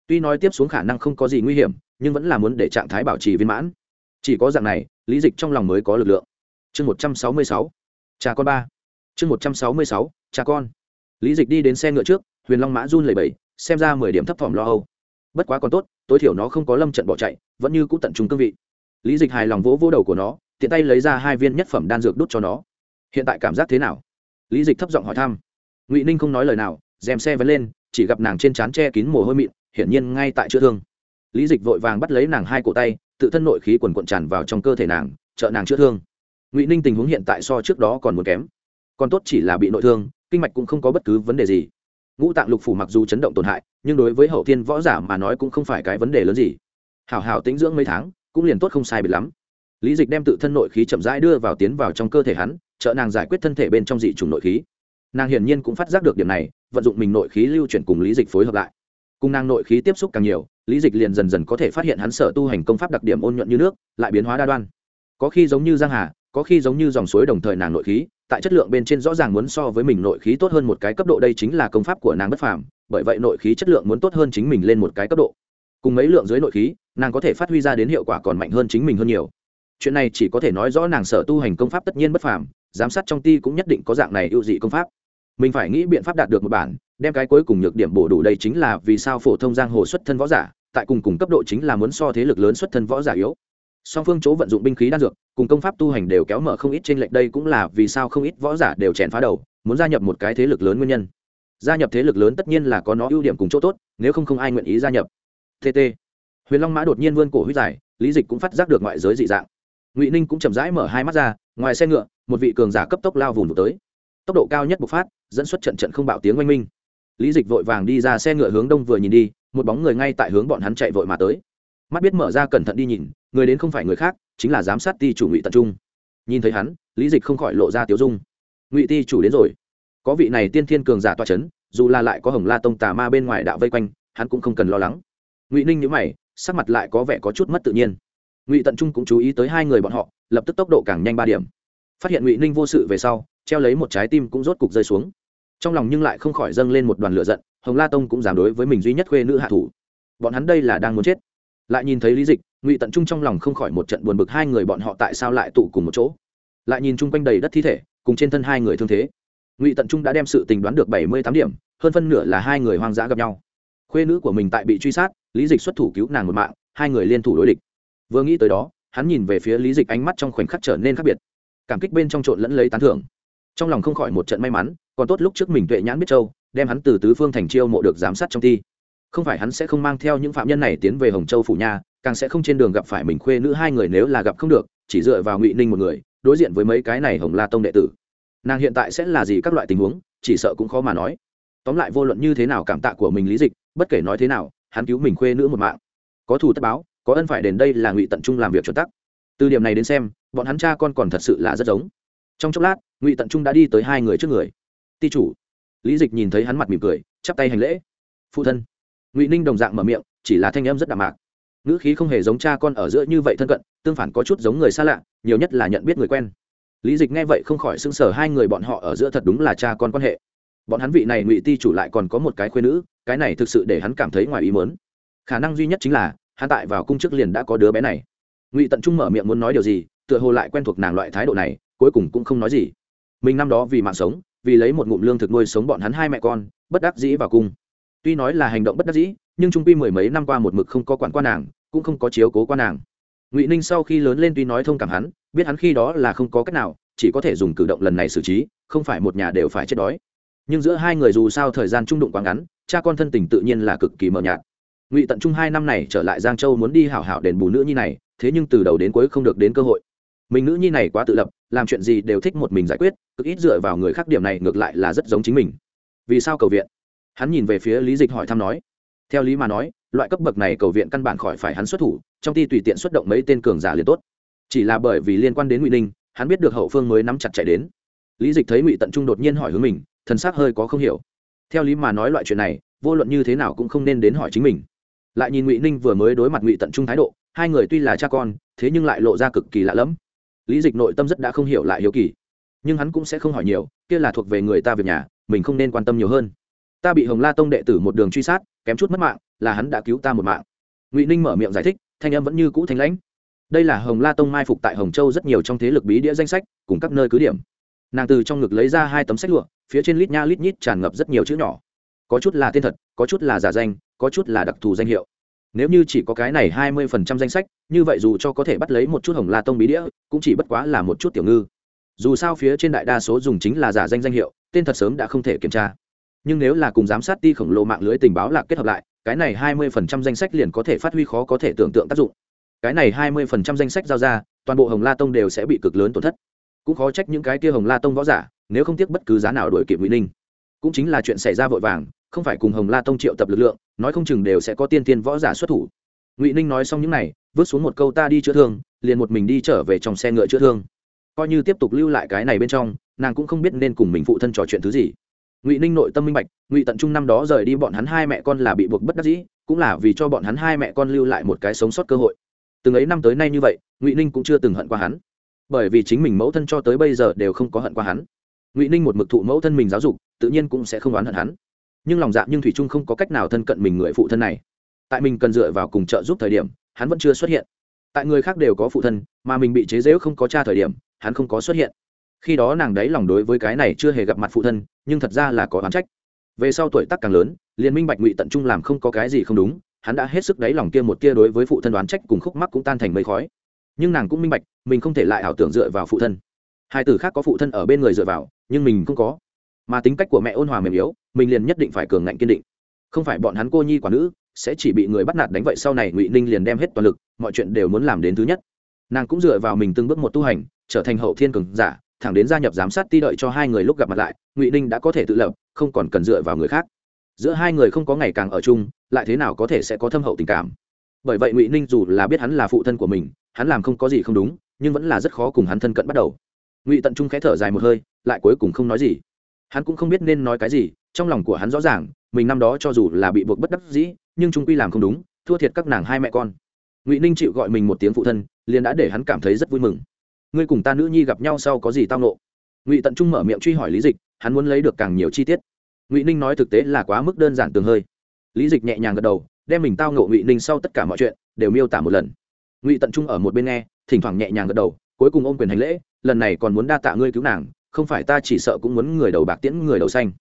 tuy nói tiếp xuống khả năng không có gì nguy hiểm, nhưng vẫn là muốn để trạng thái bảo trì viên mãn. Chỉ có dạng này, lý dịch trong lòng mới có lực lượng. Chương một trăm sáu mươi sáu, cha con ba. Chương một trăm sáu mươi sáu, cha con. Lý dịch đi đến xe ngựa trước, huyền long mã run lẩy bẩy, xem ra mười điểm thấp thỏm lo âu. Bất quá còn tốt, tối thiểu nó không có lâm trận bỏ chạy, vẫn như cũ tận trung cương vị. Lý dịch hài lòng vỗ vỗ đầu của nó, tiện tay lấy ra hai viên nhất phẩm đan dược đút cho nó. Hiện tại cảm giác thế nào? Lý dịch thấp giọng hỏi thăm. Ngụy ninh không nói lời nào dèm xe vẫn lên, chỉ gặp nàng trên trán che kín mồ hôi mịn hiển nhiên ngay tại chữa thương. Lý dịch vội vàng bắt lấy nàng hai cổ tay, tự thân nội khí quần quận tràn vào trong cơ thể nàng, trợ nàng chữa thương. Ngụy ninh tình huống hiện tại so trước đó còn muốn kém. Còn tốt chỉ là bị nội thương, kinh mạch cũng không có bất cứ vấn đề gì. Ngũ tạng lục phủ mặc dù chấn động tổn hại, nhưng đối với hậu thiên võ giả mà nói cũng không phải cái vấn đề lớn gì. Hảo hảo tĩnh dưỡng mấy tháng, cũng liền tốt không sai biệt lắm. Lý dịch đem tự thân nội khí chậm rãi đưa vào tiến vào trong cơ thể hắn, trợ nàng giải quyết thân thể bên trong dị chủng nội khí. Nàng hiển nhiên cũng phát giác được điểm này, vận dụng mình nội khí lưu chuyển cùng lý dịch phối hợp lại cùng nàng nội khí tiếp xúc càng nhiều, lý dịch liền dần dần có thể phát hiện hắn sở tu hành công pháp đặc điểm ôn nhuận như nước, lại biến hóa đa đoan. Có khi giống như giang hà, có khi giống như dòng suối đồng thời nàng nội khí, tại chất lượng bên trên rõ ràng muốn so với mình nội khí tốt hơn một cái cấp độ, đây chính là công pháp của nàng bất phàm, bởi vậy nội khí chất lượng muốn tốt hơn chính mình lên một cái cấp độ. Cùng mấy lượng dưới nội khí, nàng có thể phát huy ra đến hiệu quả còn mạnh hơn chính mình hơn nhiều. Chuyện này chỉ có thể nói rõ nàng sở tu hành công pháp tất nhiên bất phàm, giám sát trong ti cũng nhất định có dạng này ưu dị công pháp. Mình phải nghĩ biện pháp đạt được một bản đem cái cuối cùng nhược điểm bổ đủ đây chính là vì sao phổ thông giang hồ xuất thân võ giả, tại cùng cùng cấp độ chính là muốn so thế lực lớn xuất thân võ giả yếu. Song phương chỗ vận dụng binh khí đan dược, cùng công pháp tu hành đều kéo mở không ít trên lệch đây cũng là vì sao không ít võ giả đều chèn phá đầu, muốn gia nhập một cái thế lực lớn nguyên nhân. Gia nhập thế lực lớn tất nhiên là có nó ưu điểm cùng chỗ tốt, nếu không không ai nguyện ý gia nhập. Tt huyền long mã đột nhiên vươn cổ huyết dài, lý dịch cũng phát giác được ngoại giới dị dạng. Ngụy ninh cũng chậm rãi mở hai mắt ra, ngoài xe ngựa, một vị cường giả cấp tốc lao vùng tới. Tốc độ cao nhất bộc phát, dẫn xuất trận trận không bạo tiếng oanh minh lý dịch vội vàng đi ra xe ngựa hướng đông vừa nhìn đi, một bóng người ngay tại hướng bọn hắn chạy vội mà tới. Mắt biết mở ra cẩn thận đi nhìn, người đến không phải người khác, chính là giám sát ti chủ ngụy tận trung. Nhìn thấy hắn, lý dịch không khỏi lộ ra tiếu dung. Ngụy ti chủ đến rồi. Có vị này tiên thiên cường giả toa c h ấ n dù là lại có hồng la tông tà ma bên ngoài đạo vây quanh, hắn cũng không cần lo lắng. Ngụy ninh nhữ mày, sắc mặt lại có vẻ có chút mất tự nhiên. Ngụy tận trung cũng chú ý tới hai người bọn họ, lập tức tốc độ càng nhanh ba điểm. Phát hiện ngụy ninh vô sự về sau, treo lấy một trái tim cũng rốt cục rơi xuống trong lòng nhưng lại không khỏi dâng lên một đoàn lửa giận, hồng la tông cũng dám đối với mình duy nhất khuê nữ hạ thủ. Bọn hắn đây là đang muốn chết. Lại nhìn thấy lý dịch, ngụy tận trung trong lòng không khỏi một trận buồn bực hai người bọn họ tại sao lại tụ cùng một chỗ. Lại nhìn chung quanh đầy đất thi thể, cùng trên thân hai người thương thế. Ngụy tận trung đã đem sự tình đoán được bảy mươi tám điểm, hơn phân nửa là hai người hoang dã gặp nhau. Khuê nữ của mình tại bị truy sát, lý dịch xuất thủ cứu nàng một mạng, hai người liên thủ đối địch. Vừa nghĩ tới đó, hắn nhìn về phía lý dịch ánh mắt trong khoảnh khắc trở nên khác biệt. Cảm kích bên trong trộn lẫn lấy tán thưởng trong lòng không khỏi một trận may mắn còn tốt lúc trước mình tuệ nhãn biết châu đem hắn từ tứ phương thành chiêu mộ được giám sát trong thi, không phải hắn sẽ không mang theo những phạm nhân này tiến về hồng châu phủ nha càng sẽ không trên đường gặp phải mình khuê nữ hai người nếu là gặp không được chỉ dựa vào ngụy ninh một người đối diện với mấy cái này hồng la tông đệ tử. Nàng hiện tại sẽ là gì các loại tình huống chỉ sợ cũng khó mà nói. Tóm lại vô luận như thế nào cảm tạ của mình lý dịch bất kể nói thế nào hắn cứu mình khuê nữ một mạng. Có thù tất báo có ân phải đến đây là ngụy tận trung làm việc chuẩn tắc. Từ điểm này đến xem bọn hắn cha con còn thật sự là rất giống trong chốc lát, ngụy tận trung đã đi tới hai người trước người. Ti chủ. Lý dịch nhìn thấy hắn mặt mỉm cười, chắp tay hành lễ. Phụ thân. Ngụy ninh đồng dạng mở miệng, chỉ là thanh em rất đạm mạc. Ngữ khí không hề giống cha con ở giữa như vậy thân cận, tương phản có chút giống người xa lạ, nhiều nhất là nhận biết người quen. Lý dịch nghe vậy không khỏi sững sờ, hai người bọn họ ở giữa thật đúng là cha con quan hệ. Bọn hắn vị này ngụy ti chủ lại còn có một cái khuyên nữ, cái này thực sự để hắn cảm thấy ngoài ý mớn khả năng duy nhất chính là, hắn tại vào cung chức liền đã có đứa bé này. Ngụy tận trung mở miệng muốn nói điều gì, tựa hồ lại quen thuộc nàng loại thái độ này cuối cùng cũng không nói gì. Mình năm đó vì mạng sống, vì lấy một ngụm lương thực nuôi sống bọn hắn hai mẹ con, bất đắc dĩ vào cung. Tuy nói là hành động bất đắc dĩ, nhưng trung quy mười mấy năm qua một mực không có quản qua nàng, cũng không có chiếu cố qua nàng. Ngụy ninh sau khi lớn lên tuy nói thông cảm hắn, biết hắn khi đó là không có cách nào, chỉ có thể dùng cử động lần này xử trí, không phải một nhà đều phải chết đói. Nhưng giữa hai người dù sao thời gian trung đụng quá ngắn, cha con thân tình tự nhiên là cực kỳ mờ nhạt. Ngụy tận trung hai năm này trở lại giang châu muốn đi hảo hảo đền bù nữ nhi này, thế nhưng từ đầu đến cuối không được đến cơ hội mình nữ nhi này quá tự lập, làm chuyện gì đều thích một mình giải quyết, cực ít dựa vào người khác điểm này ngược lại là rất giống chính mình. Vì sao cầu viện? Hắn nhìn về phía lý dịch hỏi thăm nói. Theo lý mà nói, loại cấp bậc này cầu viện căn bản khỏi phải hắn xuất thủ, trong ty tùy tiện xuất động mấy tên cường giả liền tốt. Chỉ là bởi vì liên quan đến ngụy ninh, hắn biết được hậu phương mới nắm chặt chạy đến. Lý dịch thấy ngụy tận trung đột nhiên hỏi hướng mình, thần xác hơi có không hiểu. Theo lý mà nói loại chuyện này, vô luận như thế nào cũng không nên đến hỏi chính mình. Lại nhìn ngụy ninh vừa mới đối mặt ngụy tận trung thái độ, hai người tuy là cha con, thế nhưng lại lộ ra cực kỳ lạ lẫm lý dịch nội tâm rất đã không hiểu lại hiếu kỳ. Nhưng hắn cũng sẽ không hỏi nhiều, kia là thuộc về người ta việc nhà, mình không nên quan tâm nhiều hơn. Ta bị hồng la tông đệ tử một đường truy sát, kém chút mất mạng, là hắn đã cứu ta một mạng. Ngụy ninh mở miệng giải thích, thanh âm vẫn như cũ thanh lãnh. Đây là hồng la tông mai phục tại hồng châu rất nhiều trong thế lực bí đĩa danh sách, cùng các nơi cứ điểm. Nàng từ trong ngực lấy ra hai tấm sách lụa, phía trên lít nha lít nhít tràn ngập rất nhiều chữ nhỏ. Có chút là tên thật, có chút là giả danh, có chút là đặc thù danh hiệu nếu như chỉ có cái này hai mươi phần trăm danh sách, như vậy dù cho có thể bắt lấy một chút hồng la tông bí đĩa, cũng chỉ bất quá là một chút tiểu ngư. Dù sao phía trên đại đa số dùng chính là giả danh danh hiệu, tên thật sớm đã không thể kiểm tra. Nhưng nếu là cùng giám sát ti khổng lồ mạng lưới tình báo lạc kết hợp lại, cái này hai mươi phần trăm danh sách liền có thể phát huy khó có thể tưởng tượng tác dụng. Cái này hai mươi phần trăm danh sách giao ra, toàn bộ hồng la tông đều sẽ bị cực lớn tổn thất. Cũng khó trách những cái kia hồng la tông võ giả, nếu không tiếc bất cứ giá nào đổi kịp ngụy ninh. Cũng chính là chuyện xảy ra vội vàng không phải cùng hồng la tông triệu tập lực lượng, nói không chừng đều sẽ có tiên tiên võ giả xuất thủ. Ngụy ninh nói xong những n à y vứt xuống một câu ta đi chữa thương, liền một mình đi trở về trong xe ngựa chữa thương. Coi như tiếp tục lưu lại cái này bên trong, nàng cũng không biết nên cùng mình phụ thân trò chuyện thứ gì. Ngụy ninh nội tâm minh bạch, ngụy tận trung năm đó rời đi bọn hắn hai mẹ con là bị buộc bất đắc dĩ, cũng là vì cho bọn hắn hai mẹ con lưu lại một cái sống sót cơ hội. Từng ấy năm tới nay như vậy, ngụy ninh cũng chưa từng hận qua hắn. Bởi vì chính mình mẫu thân cho tới bây giờ đều không có hận qua hắn. Ngụy ninh một mực thụ mẫu thân mình giáo dục, tự nhiên cũng sẽ không oán hận hắn nhưng lòng dạ nhưng thủy trung không có cách nào thân cận mình người phụ thân này. Tại mình cần dựa vào cùng trợ giúp thời điểm, hắn vẫn chưa xuất hiện. Tại người khác đều có phụ thân, mà mình bị chế dễu không có cha thời điểm, hắn không có xuất hiện. Khi đó nàng đấy lòng đối với cái này chưa hề gặp mặt phụ thân, nhưng thật ra là có oán trách. Về sau tuổi tác càng lớn liên minh bạch ngụy tận trung làm không có cái gì không đúng, hắn đã hết sức đáy lòng kia một kia đối với phụ thân đoán trách cùng khúc mắc cũng tan thành mây khói. Nhưng nàng cũng minh bạch, mình không thể lại ảo tưởng dựa vào phụ thân. Hai từ khác có phụ thân ở bên người dựa vào, nhưng mình không có. Mà tính cách của mẹ ôn hòa mềm yếu mình liền nhất định phải cường ngạnh kiên định. Không phải bọn hắn cô nhi quả nữ sẽ chỉ bị người bắt nạt đánh vậy sau này ngụy ninh liền đem hết toàn lực, mọi chuyện đều muốn làm đến thứ nhất. Nàng cũng dựa vào mình từng bước một tu hành, trở thành hậu thiên cường giả, thẳng đến gia nhập giám sát ti đợi cho hai người lúc gặp mặt lại, ngụy ninh đã có thể tự lập, không còn cần dựa vào người khác. Giữa hai người không có ngày càng ở chung, lại thế nào có thể sẽ có thâm hậu tình cảm? Bởi vậy ngụy ninh dù là biết hắn là phụ thân của mình, hắn làm không có gì không đúng, nhưng vẫn là rất khó cùng hắn thân cận bắt đầu. Ngụy tận trung khẽ thở dài một hơi, lại cuối cùng không nói gì. Hắn cũng không biết nên nói cái gì trong lòng của hắn rõ ràng, mình năm đó cho dù là bị buộc bất đắc dĩ, nhưng trung quy làm không đúng, thua thiệt các nàng hai mẹ con. Ngụy ninh chịu gọi mình một tiếng phụ thân, liền đã để hắn cảm thấy rất vui mừng. Ngươi cùng ta nữ nhi gặp nhau sau có gì tao nộ ngụy tận trung mở miệng truy hỏi lý dịch, hắn muốn lấy được càng nhiều chi tiết. Ngụy ninh nói thực tế là quá mức đơn giản tường hơi. Lý dịch nhẹ nhàng gật đầu, đem mình tao nộ ngụy ninh sau tất cả mọi chuyện, đều miêu tả một lần. Ngụy tận trung ở một bên nghe, thỉnh thoảng nhẹ nhàng gật đầu, cuối cùng ôm quyền hành lễ, lần này còn muốn đa tạ ngươi cứu nàng, không phải ta chỉ sợ cũng muốn người đầu bạc tiễn người đầu xanh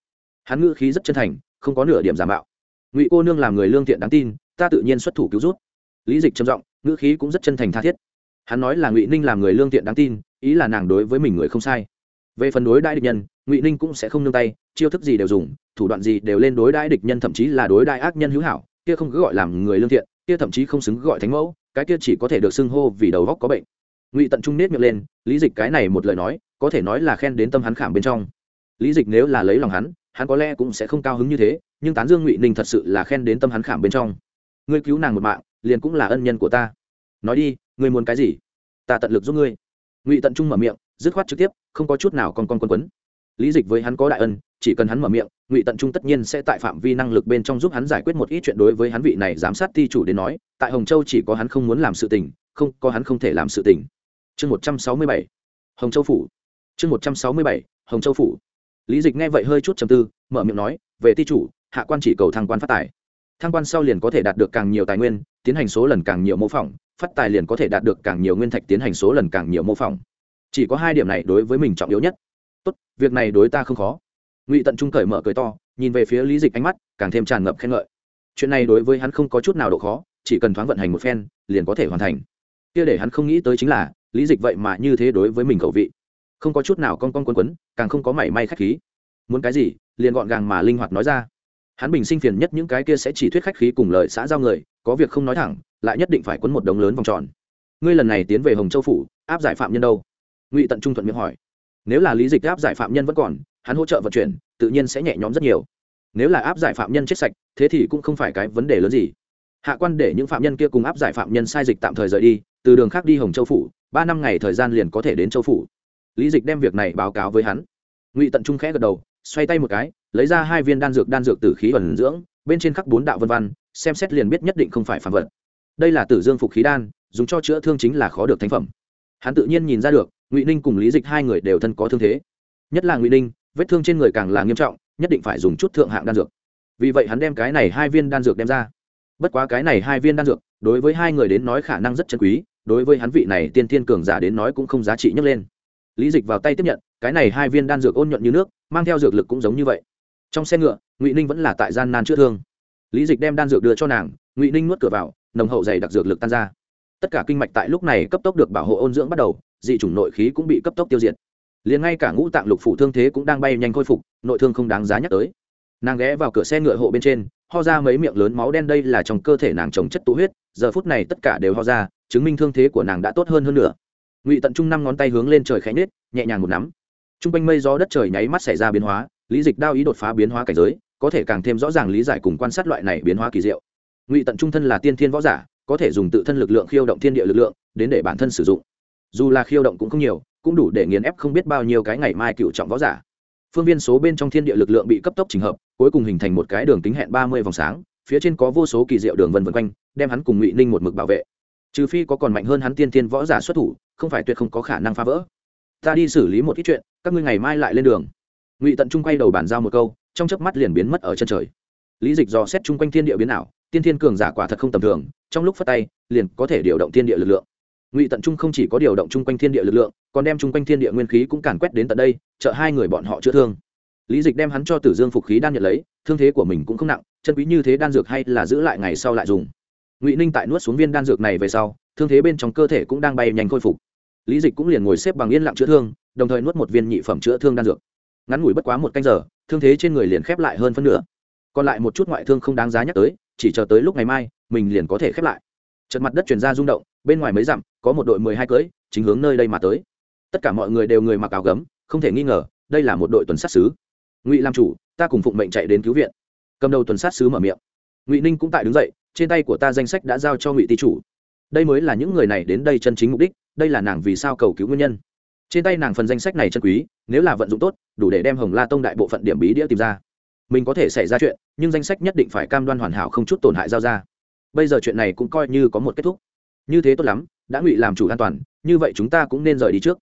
hắn ngữ khí rất chân thành, không có nửa điểm giả mạo. Ngụy cô nương làm người lương thiện đáng tin, ta tự nhiên xuất thủ cứu rút lý dịch trầm giọng, ngữ khí cũng rất chân thành tha thiết. Hắn nói là ngụy ninh làm người lương thiện đáng tin, ý là nàng đối với mình người không sai. Về phần đối đãi địch nhân, ngụy ninh cũng sẽ không nương tay, chiêu thức gì đều dùng, thủ đoạn gì đều lên đối đãi địch nhân, thậm chí là đối đãi ác nhân hữu hảo, kia không cứ gọi làm người lương thiện, kia thậm chí không xứng gọi thánh mẫu, cái kia chỉ có thể được xưng hô vì đầu góc có bệnh. Ngụy tận trung nết miệng lên, lý dịch cái này một lời nói, có thể nói là khen đến tâm hắn khảm bên trong. Lý dịch nếu là lấy lòng hắn hắn có lẽ cũng sẽ không cao hứng như thế, nhưng tán dương ngụy ninh thật sự là khen đến tâm hắn khảm bên trong. Ngươi cứu nàng một mạng, liền cũng là ân nhân của ta. Nói đi, ngươi muốn cái gì? Ta tận lực giúp ngươi. Ngụy tận trung mở miệng, dứt khoát trực tiếp, không có chút nào con con quân quấn. Lý dịch với hắn có đại ân, chỉ cần hắn mở miệng, ngụy tận trung tất nhiên sẽ tại phạm vi năng lực bên trong giúp hắn giải quyết một ít chuyện đối với hắn vị này giám sát ti chủ đến nói, tại hồng châu chỉ có hắn không muốn làm sự tình, không, có hắn không thể làm sự tình. Chương một trăm sáu mươi bảy, hồng châu phủ. Chương một trăm sáu mươi bảy, hồng châu phủ lý dịch nghe vậy hơi chút chầm tư, mở miệng nói, về ti chủ, hạ quan chỉ cầu thăng quan phát tài. Thăng quan sau liền có thể đạt được càng nhiều tài nguyên, tiến hành số lần càng nhiều mô phỏng, phát tài liền có thể đạt được càng nhiều nguyên thạch tiến hành số lần càng nhiều mô phỏng. Chỉ có hai điểm này đối với mình trọng yếu nhất. Tốt, việc này đối ta không khó. Ngụy tận trung cởi mở cười to, nhìn về phía lý dịch ánh mắt càng thêm tràn ngập khen ngợi. Chuyện này đối với hắn không có chút nào độ khó, chỉ cần thoáng vận hành một phen, liền có thể hoàn thành. Kia để hắn không nghĩ tới chính là, lý dịch vậy mà như thế đối với mình khẩu vị không có chút nào con con quấn quấn, càng không có mảy may khách khí. Muốn cái gì, liền gọn gàng mà linh hoạt nói ra. Hắn bình sinh phiền nhất những cái kia sẽ chỉ thuyết khách khí cùng lời xã giao người, có việc không nói thẳng, lại nhất định phải quấn một đống lớn vòng tròn. Ngươi lần này tiến về hồng châu phủ, áp giải phạm nhân đâu? Ngụy tận trung thuận miệng hỏi. Nếu là lý dịch áp giải phạm nhân vẫn còn, hắn hỗ trợ vận chuyển, tự nhiên sẽ nhẹ nhõm rất nhiều. Nếu là áp giải phạm nhân chết sạch, thế thì cũng không phải cái vấn đề lớn gì. Hạ quan để những phạm nhân kia cùng áp giải phạm nhân sai dịch tạm thời rời đi, từ đường khác đi hồng châu phủ, ba năm ngày thời gian liền có thể đến châu phủ lý dịch đem việc này báo cáo với hắn. Ngụy tận trung khẽ gật đầu, xoay tay một cái, lấy ra hai viên đan dược đan dược tử khí ẩn dưỡng, bên trên khắc bốn đạo vân văn, xem xét liền biết nhất định không phải phạm vật. Đây là tử dương phục khí đan, dùng cho chữa thương chính là khó được thánh phẩm. Hắn tự nhiên nhìn ra được, ngụy ninh cùng lý dịch hai người đều thân có thương thế. Nhất là ngụy ninh, vết thương trên người càng là nghiêm trọng, nhất định phải dùng chút thượng hạng đan dược. Vì vậy hắn đem cái này hai viên đan dược đem ra. Bất quá cái này hai viên đan dược, đối với hai người đến nói khả năng rất chân quý, đối với hắn vị này tiên thiên cường giả đến nói cũng không giá trị nhấc lên lý dịch vào tay tiếp nhận, cái này hai viên đan dược ôn nhuận như nước, mang theo dược lực cũng giống như vậy. Trong xe ngựa, ngụy ninh vẫn là tại gian nan chữa thương. Lý dịch đem đan dược đưa cho nàng, ngụy ninh nuốt cửa vào, nồng hậu dày đặc dược lực tan ra. Tất cả kinh mạch tại lúc này cấp tốc được bảo hộ ôn dưỡng bắt đầu, dị chủng nội khí cũng bị cấp tốc tiêu diệt. Liền ngay cả ngũ tạng lục phủ thương thế cũng đang bay nhanh khôi phục, nội thương không đáng giá nhắc tới. Nàng ghé vào cửa xe ngựa hộ bên trên, ho ra mấy miệng lớn máu đen đây là trong cơ thể nàng trồng chất tụ huyết, giờ phút này tất cả đều ho ra, chứng minh thương thế của nàng đã tốt hơn hơn nữa ngụy tận trung năm ngón tay hướng lên trời khẽ nết nhẹ nhàng một nắm. T r u n g quanh mây gió đất trời nháy mắt xảy ra biến hóa, lý dịch đao ý đột phá biến hóa cảnh giới, có thể càng thêm rõ ràng lý giải cùng quan sát loại này biến hóa kỳ diệu. Ngụy tận trung thân là tiên thiên võ giả, có thể dùng tự thân lực lượng khiêu động thiên địa lực lượng, đến để bản thân sử dụng. Dù là khiêu động cũng không nhiều, cũng đủ để nghiền ép không biết bao nhiêu cái ngày mai cựu trọng võ giả. Phương viên số bên trong thiên địa lực lượng bị cấp tốc trình hợp, cuối cùng hình thành một cái đường tính hẹn ba mươi vòng sáng, phía trên có vô số kỳ diệu đường vân vân quanh, đem hắn cùng ngụy ninh một mực bảo vệ. Trừ phi có còn mạnh hơn hắn tiên Thiên võ giả xuất thủ không phải tuyệt không có khả năng phá vỡ. Ta đi xử lý một ít chuyện, các ngươi ngày mai lại lên đường. Ngụy tận trung quay đầu bàn giao một câu, trong chớp mắt liền biến mất ở chân trời. Lý dịch dò xét chung quanh thiên địa biến ảo, tiên thiên cường giả quả thật không tầm thường, trong lúc phát tay, liền có thể điều động thiên địa lực lượng. Ngụy tận trung không chỉ có điều động chung quanh thiên địa lực lượng, còn đem chung quanh thiên địa nguyên khí cũng càn quét đến tận đây, trợ hai người bọn họ chữa thương. Lý dịch đem hắn cho tử dương phục khí đan nhận lấy, thương thế của mình cũng không nặng, chân quý như thế đan dược hay là giữ lại ngày sau lại dùng. Ngụy ninh tại nuốt xuống viên đan dược này về sau, thương thế bên trong cơ thể cũng đang bay nhanh khôi phục lý dịch cũng liền ngồi xếp bằng yên lặng chữa thương, đồng thời nuốt một viên nhị phẩm chữa thương đan dược. Ngắn ngủi bất quá một canh giờ, thương thế trên người liền khép lại hơn phân nửa. Còn lại một chút ngoại thương không đáng giá nhắc tới, chỉ chờ tới lúc ngày mai, mình liền có thể khép lại. Trận mặt đất chuyển ra rung động, bên ngoài mấy dặm, có một đội mười hai cưỡi, chính hướng nơi đây mà tới. Tất cả mọi người đều người mặc áo gấm, không thể nghi ngờ, đây là một đội tuần sát sứ. Ngụy làm chủ, ta cùng phụng mệnh chạy đến cứu viện. Cầm đầu tuần sát sứ mở miệng. Ngụy ninh cũng tại đứng dậy, trên tay của ta danh sách đã giao cho ngụy tý chủ đây mới là những người này đến đây chân chính mục đích, đây là nàng vì sao cầu cứu nguyên nhân. Trên tay nàng phần danh sách này chân quý, nếu là vận dụng tốt, đủ để đem hồng la tông đại bộ phận điểm bí đĩa tìm ra. Mình có thể xảy ra chuyện, nhưng danh sách nhất định phải cam đoan hoàn hảo không chút tổn hại giao ra. Bây giờ chuyện này cũng coi như có một kết thúc. Như thế tốt lắm, đã ngụy làm chủ an toàn, như vậy chúng ta cũng nên rời đi trước.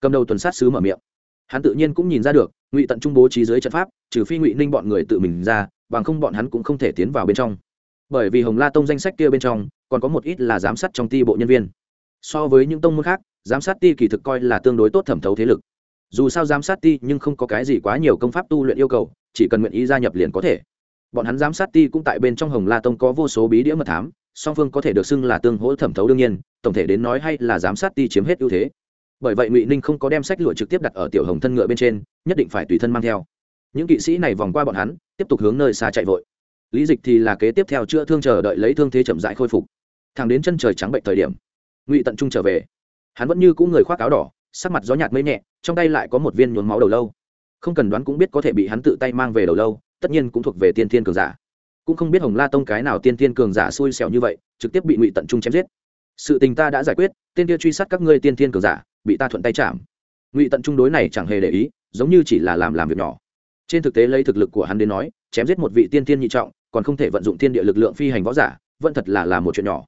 Cầm đầu tuần sát sứ mở miệng. Hắn tự nhiên cũng nhìn ra được, ngụy tận trung bố trí dưới trận pháp, trừ phi ngụy ninh bọn người tự mình ra, bằng không bọn hắn cũng không thể tiến vào bên trong. Bởi vì hồng la tông danh sách kia bên trong còn có một ít là giám sát trong ti bộ nhân viên. So với những tông môn khác, giám sát ti kỳ thực coi là tương đối tốt thẩm thấu thế lực. Dù sao giám sát ti nhưng không có cái gì quá nhiều công pháp tu luyện yêu cầu, chỉ cần nguyện ý gia nhập liền có thể. Bọn hắn giám sát ti cũng tại bên trong hồng la tông có vô số bí đĩa mật thám, song phương có thể được xưng là tương hỗ thẩm thấu đương nhiên, tổng thể đến nói hay là giám sát ti chiếm hết ưu thế. Bởi vậy ngụy ninh không có đem sách lụa trực tiếp đặt ở tiểu hồng thân ngựa bên trên, nhất định phải tùy thân mang theo. Những kỵ sĩ này vòng qua bọn hắn, tiếp tục hướng nơi xa chạy vội. Lý dịch thì là kế tiếp theo chữa thương chờ đợi lấy thương thế chậm rãi khôi phục thẳng đến chân trời trắng bệnh thời điểm. Ngụy tận trung trở về. Hắn vẫn như cũ người khoác áo đỏ, sắc mặt gió nhạt mây nhẹ, trong tay lại có một viên nhuốm máu đầu lâu. Không cần đoán cũng biết có thể bị hắn tự tay mang về đầu lâu, tất nhiên cũng thuộc về tiên thiên cường giả. Cũng không biết hồng la tông cái nào tiên thiên cường giả xui xẻo như vậy, trực tiếp bị ngụy tận trung chém giết. Sự tình ta đã giải quyết, tên kia truy sát các ngươi tiên thiên cường giả, bị ta thuận tay chạm. Ngụy tận trung đối này chẳng hề để ý, giống như chỉ là làm làm việc nhỏ. Trên thực tế lấy thực lực của hắn đến nói, chém giết một vị tiên thiên nhị trọng, còn không thể vận dụng thiên địa lực lượng phi hành võ giả, vẫn thật là là một chuyện nhỏ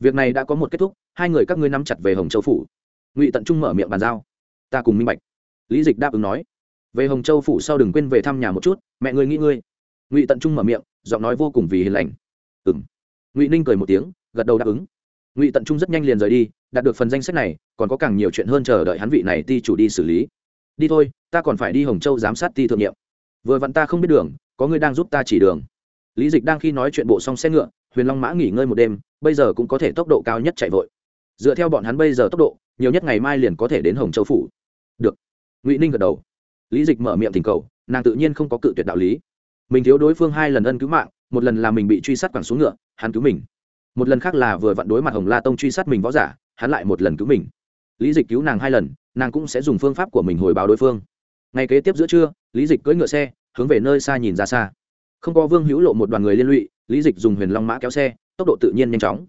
việc này đã có một kết thúc, hai người các ngươi nắm chặt về hồng châu phủ. Ngụy tận trung mở miệng bàn giao. Ta cùng minh bạch. Lý dịch đáp ứng nói. Về hồng châu phủ sau đừng quên về thăm nhà một chút, mẹ ngươi nghĩ ngươi. Ngụy tận trung mở miệng, giọng nói vô cùng vì hiền lành. Ừng ngụy ninh cười một tiếng, gật đầu đáp ứng. Ngụy tận trung rất nhanh liền rời đi, đạt được phần danh sách này, còn có càng nhiều chuyện hơn chờ đợi hắn vị này ti chủ đi xử lý. Đi thôi, ta còn phải đi hồng châu giám sát ti thượng nhiệm. Vừa vặn ta không biết đường, có người đang giúp ta chỉ đường lý dịch đang khi nói chuyện bộ xong xe ngựa, huyền long mã nghỉ ngơi một đêm, bây giờ cũng có thể tốc độ cao nhất chạy vội. Dựa theo bọn hắn bây giờ tốc độ, nhiều nhất ngày mai liền có thể đến hồng châu phủ. Được. Ngụy ninh gật đầu. Lý dịch mở miệng thỉnh cầu, nàng tự nhiên không có cự tuyệt đạo lý. Mình thiếu đối phương hai lần ân cứu mạng, một lần là mình bị truy sát quẳng xuống ngựa, hắn cứu mình. Một lần khác là vừa vặn đối mặt hồng la tông truy sát mình võ giả, hắn lại một lần cứu mình. Lý dịch cứu nàng hai lần, nàng cũng sẽ dùng phương pháp của mình hồi báo đối phương. Ngày kế tiếp giữa trưa, lý dịch cưỡi ngựa xe, hướng về nơi xa nhìn ra xa không có vương hữu lộ một đoàn người liên lụy, lý dịch dùng huyền long mã kéo xe, tốc độ tự nhiên nhanh chóng.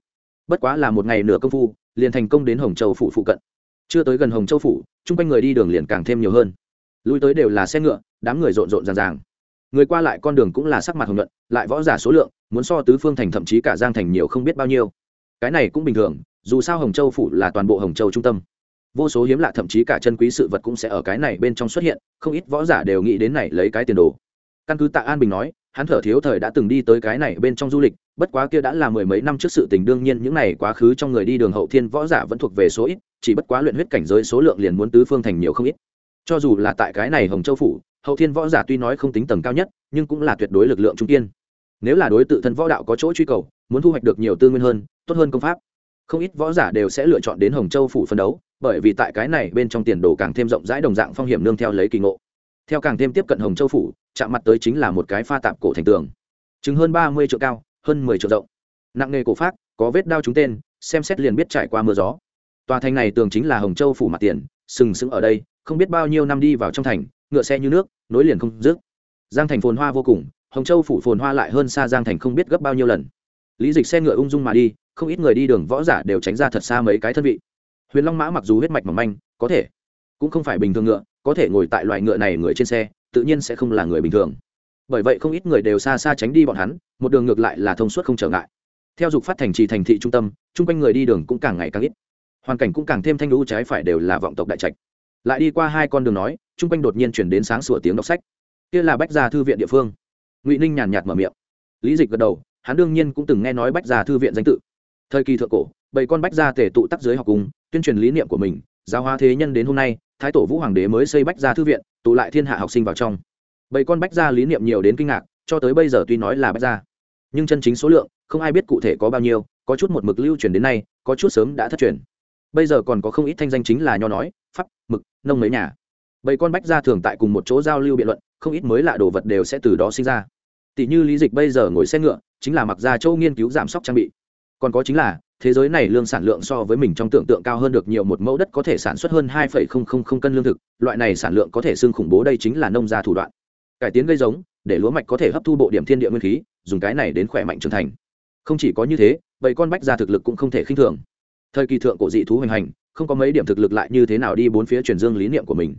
Bất quá là một ngày nửa công phu, liền thành công đến hồng châu phủ phụ cận. Chưa tới gần hồng châu phủ, chung quanh người đi đường liền càng thêm nhiều hơn. Lui tới đều là xe ngựa, đám người rộn rộn ràng ràng. Người qua lại con đường cũng là sắc mặt hồng nhuận, lại võ giả số lượng, muốn so tứ phương thành thậm chí cả giang thành nhiều không biết bao nhiêu. Cái này cũng bình thường, dù sao hồng châu phủ là toàn bộ hồng châu trung tâm. Vô số hiếm lạ thậm chí cả chân quý sự vật cũng sẽ ở cái này bên trong xuất hiện, không ít võ giả đều nghĩ đến này lấy cái tiền đồ. Căn cứ tạ an bình nói hắn thở thiếu thời đã từng đi tới cái này bên trong du lịch, bất quá kia đã là mười mấy năm trước sự tình, đương nhiên những này quá khứ trong người đi đường hậu thiên võ giả vẫn thuộc về số ít, chỉ bất quá luyện huyết cảnh giới số lượng liền muốn tứ phương thành nhiều không ít. Cho dù là tại cái này hồng châu phủ, hậu thiên võ giả tuy nói không tính tầng cao nhất, nhưng cũng là tuyệt đối lực lượng trung kiên. Nếu là đối tự thân võ đạo có chỗ truy cầu, muốn thu hoạch được nhiều tư nguyên hơn, tốt hơn công pháp, không ít võ giả đều sẽ lựa chọn đến hồng châu phủ phân đấu, bởi vì tại cái này bên trong tiền đồ càng thêm rộng rãi đồng dạng phong hiểm nương theo lấy kỳ ngộ theo càng thêm tiếp cận hồng châu phủ, chạm mặt tới chính là một cái pha tạp cổ thành tường. Chứng hơn ba mươi triệu cao, hơn mười triệu rộng. Nặng nghề cổ phát có vết đao trúng tên, xem xét liền biết trải qua mưa gió. Tòa thành này tường chính là hồng châu phủ mặt tiền, sừng sững ở đây, không biết bao nhiêu năm đi vào trong thành, ngựa xe như nước, nối liền không dứt. Giang thành phồn hoa vô cùng, hồng châu phủ phồn hoa lại hơn xa giang thành không biết gấp bao nhiêu lần. Lý dịch xe ngựa ung dung mà đi, không ít người đi đường võ giả đều tránh ra thật xa mấy cái thân vị. Huyền long mã mặc dù huyết mạch mỏng manh, có thể cũng không phải bình thường ngựa có thể ngồi tại loại ngựa này người trên xe, tự nhiên sẽ không là người bình thường. Bởi vậy không ít người đều xa xa tránh đi bọn hắn, một đường ngược lại là thông suốt không trở ngại. Theo dục phát thành trì thành thị trung tâm, chung quanh người đi đường cũng càng ngày càng ít. Hoàn cảnh cũng càng thêm thanh lũ trái phải đều là vọng tộc đại trạch. Lại đi qua hai con đường nói, chung quanh đột nhiên chuyển đến sáng sủa tiếng đọc sách. Kia là bách gia thư viện địa phương. Ngụy ninh nhàn nhạt mở miệng. Lý dịch gật đầu, hắn đương nhiên cũng từng nghe nói bách gia thư viện danh tự. Thời kỳ thượng cổ, bảy con bách gia tể tụ tắc dưới học cùng, tuyên truyền lý niệm của mình, giáo hóa thế nhân đến hôm nay thái tổ vũ hoàng đế mới xây bách gia thư viện, tụ lại thiên hạ học sinh vào trong. Bảy con bách gia lý niệm nhiều đến kinh ngạc, cho tới bây giờ tuy nói là bách gia, nhưng chân chính số lượng, không ai biết cụ thể có bao nhiêu, có chút một mực lưu truyền đến nay, có chút sớm đã thất truyền. Bây giờ còn có không ít thanh danh chính là nho nói, pháp, mực, nông mấy nhà. Bảy con bách gia thường tại cùng một chỗ giao lưu biện luận, không ít mới lạ đồ vật đều sẽ từ đó sinh ra. Tỷ như lý dịch bây giờ ngồi xe ngựa, chính là mặc ra châu nghiên cứu giảm sóc trang bị còn có chính là, thế giới này lương sản lượng so với mình trong tưởng tượng cao hơn được nhiều, một mẫu đất có thể sản xuất hơn hai cân lương thực, loại này sản lượng có thể xưng khủng bố đây chính là nông gia thủ đoạn. Cải tiến gây giống, để lúa mạch có thể hấp thu bộ điểm thiên địa nguyên khí, dùng cái này đến khỏe mạnh trưởng thành. Không chỉ có như thế vậy con bách gia thực lực cũng không thể khinh thường. Thời kỳ thượng cổ dị thú hoành hành, không có mấy điểm thực lực lại như thế nào đi bốn phía truyền dương lý niệm của mình.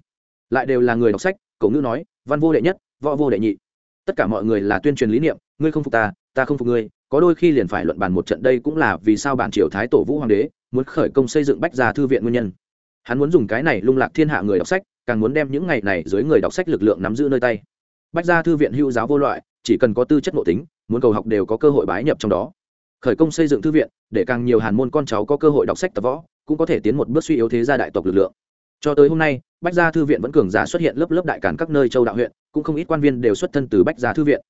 Lại đều là người đọc sách, cổ ngữ nói, văn vô đệ nhất, võ vô đệ nhị. Tất cả mọi người là tuyên truyền lý niệm, ngươi không phục ta ta không phục ngươi có đôi khi liền phải luận bàn một trận đây cũng là vì sao bản triều thái tổ vũ hoàng đế muốn khởi công xây dựng bách gia thư viện nguyên nhân. Hắn muốn dùng cái này lung lạc thiên hạ người đọc sách, càng muốn đem những ngày này dưới người đọc sách lực lượng nắm giữ nơi tay. Bách gia thư viện hữu giáo vô loại, chỉ cần có tư chất nội tính, muốn cầu học đều có cơ hội bái nhập trong đó. Khởi công xây dựng thư viện, để càng nhiều hàn môn con cháu có cơ hội đọc sách tập võ, cũng có thể tiến một bước suy yếu thế gia đại tộc lực lượng. Cho tới hôm nay, bách gia thư viện vẫn cường giả xuất hiện lớp lớp đại cản các nơi châu đạo huyện, cũng không ít quan viên đều xuất thân từ bách gia thư viện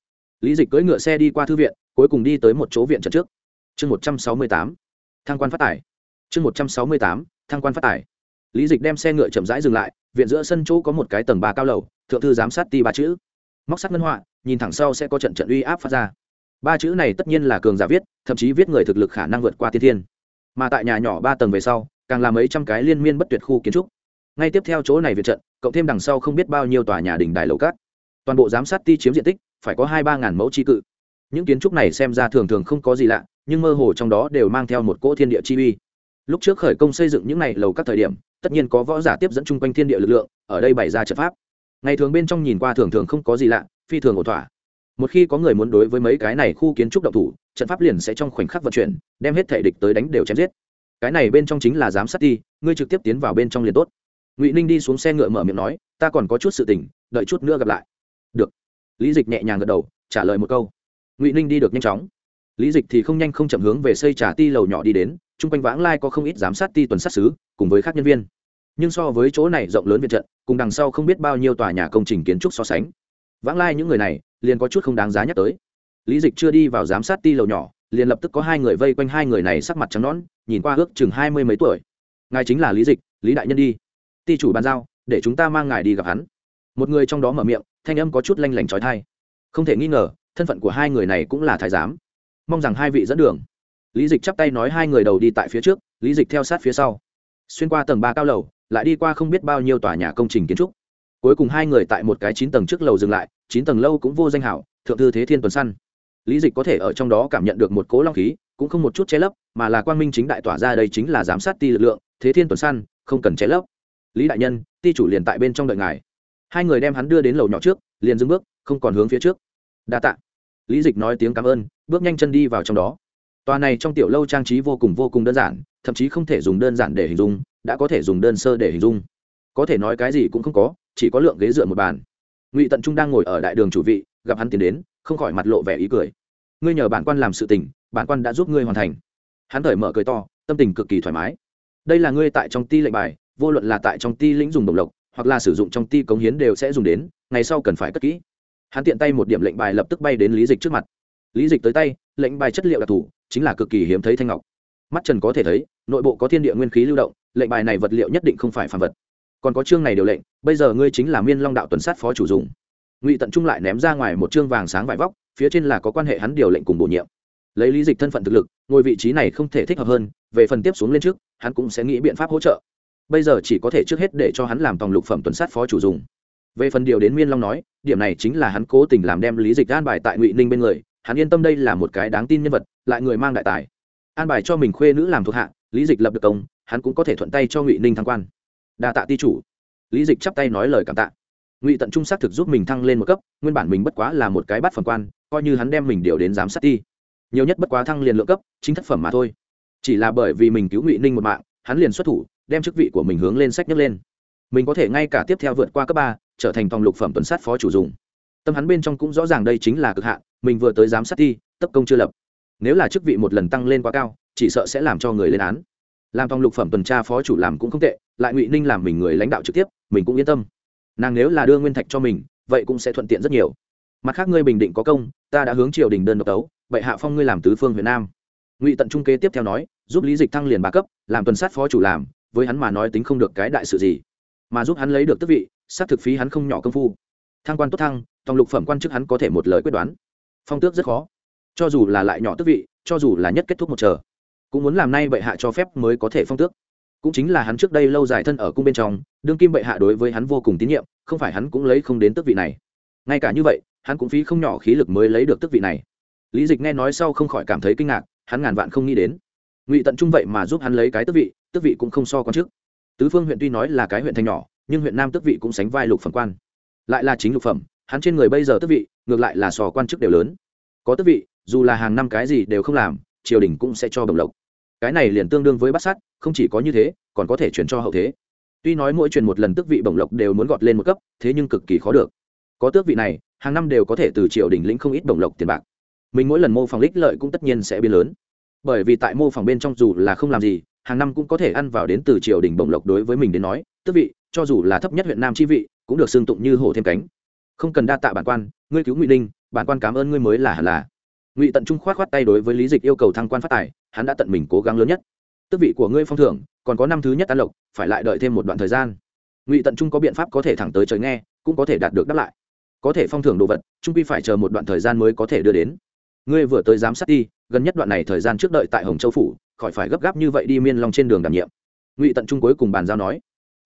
lý dịch cưỡi ngựa xe đi qua thư viện, cuối cùng đi tới một chỗ viện trận trước. Chương một trăm sáu mươi tám thang quan phát tải chương một trăm sáu mươi tám thang quan phát tải lý dịch đem xe ngựa chậm rãi dừng lại, viện giữa sân chỗ có một cái tầng ba cao lầu, thượng thư giám sát ti ba chữ. Móc sắt ngân họa, nhìn thẳng sau sẽ có trận trận uy áp phát ra. Ba chữ này tất nhiên là cường giả viết, thậm chí viết người thực lực khả năng vượt qua tiên thiên. Mà tại nhà nhỏ ba tầng về sau, càng là mấy trăm cái liên miên bất tuyệt khu kiến trúc. Ngay tiếp theo chỗ này viện trận, cộng thêm đằng sau không biết bao nhiêu tòa nhà đình đài lầu cát. Toàn bộ giám sát ti chiếm diện tích phải có hai ba ngàn mẫu tri cự. Những kiến trúc này xem ra thường thường không có gì lạ, nhưng mơ hồ trong đó đều mang theo một cỗ thiên địa chi uy. Lúc trước khởi công xây dựng những này lầu các thời điểm, tất nhiên có võ giả tiếp dẫn chung quanh thiên địa lực lượng, ở đây bày ra trận pháp. Ngày thường bên trong nhìn qua thường thường không có gì lạ, phi thường ổn thỏa. Một khi có người muốn đối với mấy cái này khu kiến trúc động thủ, trận pháp liền sẽ trong khoảnh khắc vận chuyển, đem hết thể địch tới đánh đều chém giết. Cái này bên trong chính là giám sát ti ngươi trực tiếp tiến vào bên trong liền tốt. Ngụy ninh đi xuống xe ngựa mở miệng nói, ta còn có chút sự tình, đợi chút nữa gặp lại. Được lý dịch nhẹ nhàng gật đầu, trả lời một câu. Ngụy ninh đi được nhanh chóng. Lý dịch thì không nhanh không chậm hướng về xây trà ti lầu nhỏ đi đến, chung quanh vãng lai có không ít giám sát ti tuần sát xứ cùng với các nhân viên. Nhưng so với chỗ này rộng lớn viện trận, cùng đằng sau không biết bao nhiêu tòa nhà công trình kiến trúc so sánh. Vãng lai những người này, liền có chút không đáng giá nhắc tới. Lý dịch chưa đi vào giám sát ti lầu nhỏ, liền lập tức có hai người vây quanh hai người này sắc mặt trắng nõn, nhìn qua ước chừng hai mươi mấy tuổi. Ngài chính là lý dịch, lý đại nhân đi. Ti chủ bàn giao, để chúng ta mang ngài đi gặp hắn. Một người trong đó mở miệng thanh âm có chút lanh lảnh trói thai. Không thể nghi ngờ, thân phận của hai người này cũng là thái giám. Mong rằng hai vị dẫn đường. Lý dịch chắp tay nói hai người đầu đi tại phía trước, lý dịch theo sát phía sau. Xuyên qua tầng ba cao lầu, lại đi qua không biết bao nhiêu tòa nhà công trình kiến trúc. Cuối cùng hai người tại một cái chín tầng trước lầu dừng lại, chín tầng lâu cũng vô danh hảo, thượng thư thế thiên tuần săn. Lý dịch có thể ở trong đó cảm nhận được một cố long khí, cũng không một chút che lấp, mà là quang minh chính đại tỏa ra đây chính là giám sát ti lực lượng, thế thiên tuần săn, không cần che lấp. Lý đại nhân, ti chủ liền tại bên trong đợi ngài hai người đem hắn đưa đến lầu nhỏ trước, liền dưng bước, không còn hướng phía trước. Đa tạ. Lý dịch nói tiếng cảm ơn, bước nhanh chân đi vào trong đó. Tòa này trong tiểu lâu trang trí vô cùng vô cùng đơn giản, thậm chí không thể dùng đơn giản để hình dung, đã có thể dùng đơn sơ để hình dung. Có thể nói cái gì cũng không có, chỉ có lượng ghế dựa một bàn. Ngụy tận trung đang ngồi ở đại đường chủ vị, gặp hắn tiến đến, không khỏi mặt lộ vẻ ý cười. Ngươi nhờ bản quan làm sự tình, bản quan đã giúp ngươi hoàn thành. Hắn thời mở cười to, tâm tình cực kỳ thoải mái. Đây là ngươi tại trong ti lệnh bài, vô luận là tại trong ti lĩnh dùng đồng lộc hoặc là sử dụng trong ti cống hiến đều sẽ dùng đến, ngày sau cần phải cất kỹ. Hắn tiện tay một điểm lệnh bài lập tức bay đến lý dịch trước mặt. Lý dịch tới tay, lệnh bài chất liệu đặc thù, chính là cực kỳ hiếm thấy thanh ngọc. Mắt trần có thể thấy, nội bộ có thiên địa nguyên khí lưu động, lệnh bài này vật liệu nhất định không phải phản vật. Còn có chương này điều lệnh, bây giờ ngươi chính là miên long đạo tuần sát phó chủ dùng ngụy tận trung lại ném ra ngoài một chương vàng sáng vải vóc, phía trên là có quan hệ hắn điều lệnh cùng bổ nhiệm. Lấy lý dịch thân phận thực lực ngồi vị trí này không thể thích hợp hơn, về phần tiếp xuống lên trước, hắn cũng sẽ nghĩ biện pháp hỗ trợ bây giờ chỉ có thể trước hết để cho hắn làm tòng lục phẩm tuần sát phó chủ dùng. Về phần điều đến miên long nói, điểm này chính là hắn cố tình làm đem lý dịch an bài tại ngụy ninh bên người, hắn yên tâm đây là một cái đáng tin nhân vật, lại người mang đại tài. An bài cho mình khuê nữ làm thuộc hạ, lý dịch lập được công, hắn cũng có thể thuận tay cho ngụy ninh thăng quan. Đa tạ ti chủ. Lý dịch chắp tay nói lời cảm tạ. Ngụy tận trung xác thực giúp mình thăng lên một cấp, nguyên bản mình bất quá là một cái bắt phẩm quan, coi như hắn đem mình điều đến giám sát ti. Nhiều nhất bất quá thăng liền lượng cấp, chính thất phẩm mà thôi. Chỉ là bởi vì mình cứu ngụy ninh một mạng, hắn liền xuất thủ đem chức vị của mình hướng lên sách nhấc lên. Mình có thể ngay cả tiếp theo vượt qua cấp ba, trở thành tòng lục phẩm tuần sát phó chủ dùng. Tâm hắn bên trong cũng rõ ràng đây chính là cực hạn, mình vừa tới giám sát thi, tấp công chưa lập. Nếu là chức vị một lần tăng lên quá cao, chỉ sợ sẽ làm cho người lên án. Làm tòng lục phẩm tuần tra phó chủ làm cũng không tệ, lại ngụy ninh làm mình người lãnh đạo trực tiếp, mình cũng yên tâm. Nàng nếu là đưa nguyên thạch cho mình, vậy cũng sẽ thuận tiện rất nhiều. Mặt khác ngươi bình định có công, ta đã hướng triều đình đơn độc tấu vậy hạ phong ngươi làm tứ phương huyện nam. Ngụy tận trung kế tiếp theo nói, giúp lý dịch thăng liền ba cấp, làm tuần sát phó chủ làm với hắn mà nói tính không được cái đại sự gì. Mà giúp hắn lấy được tước vị, xác thực phí hắn không nhỏ công phu. Thăng quan tốt thăng, tòng lục phẩm quan chức hắn có thể một lời quyết đoán. Phong tước rất khó. Cho dù là lại nhỏ tước vị, cho dù là nhất kết thúc một chờ, cũng muốn làm nay bệ hạ cho phép mới có thể phong tước. Cũng chính là hắn trước đây lâu dài thân ở cung bên trong, đương kim bệ hạ đối với hắn vô cùng tín nhiệm, không phải hắn cũng lấy không đến tước vị này. Ngay cả như vậy, hắn cũng phí không nhỏ khí lực mới lấy được tước vị này. Lý dịch nghe nói sau không khỏi cảm thấy kinh ngạc, hắn ngàn vạn không nghĩ đến. Ngụy tận trung vậy mà giúp hắn lấy cái tước vị tước vị cũng không so quan trước. Tứ phương huyện tuy nói là cái huyện thành nhỏ, nhưng huyện nam tước vị cũng sánh vai lục phẩm quan. Lại là chính lục phẩm, hắn trên người bây giờ tước vị, ngược lại là sò quan chức đều lớn. Có tước vị, dù là hàng năm cái gì đều không làm, triều đình cũng sẽ cho bồng lộc. Cái này liền tương đương với bắt sát, không chỉ có như thế, còn có thể chuyển cho hậu thế. Tuy nói mỗi truyền một lần tước vị bổng lộc đều muốn gọt lên một cấp, thế nhưng cực kỳ khó được. Có tước vị này, hàng năm đều có thể từ triều đình lĩnh không ít bổng lộc tiền bạc. Mình mỗi lần mô phỏng lích lợi cũng tất nhiên sẽ biến lớn. Bởi vì tại mô phỏng bên trong dù là không làm gì hàng năm cũng có thể ăn vào đến từ triều đình bổng lộc đối với mình đến nói, tước vị, cho dù là thấp nhất huyện nam chi vị, cũng được xương tụng như hổ thêm cánh. Không cần đa tạ bản quan, ngươi cứu ngụy ninh, bản quan cảm ơn ngươi mới là hẳn là. Ngụy tận trung khoát khoát tay đối với lý dịch yêu cầu thăng quan phát tài, hắn đã tận mình cố gắng lớn nhất. Tước vị của ngươi phong thưởng, còn có năm thứ nhất an lộc, phải lại đợi thêm một đoạn thời gian. Ngụy tận trung có biện pháp có thể thẳng tới trời nghe, cũng có thể đạt được đáp lại. Có thể phong thưởng đồ vật, trung quy phải chờ một đoạn thời gian mới có thể đưa đến ngươi vừa tới giám sát đi, gần nhất đoạn này thời gian trước đợi tại hồng châu phủ, khỏi phải gấp gáp như vậy đi miên long trên đường đảm nhiệm. Ngụy tận trung cuối cùng bàn giao nói.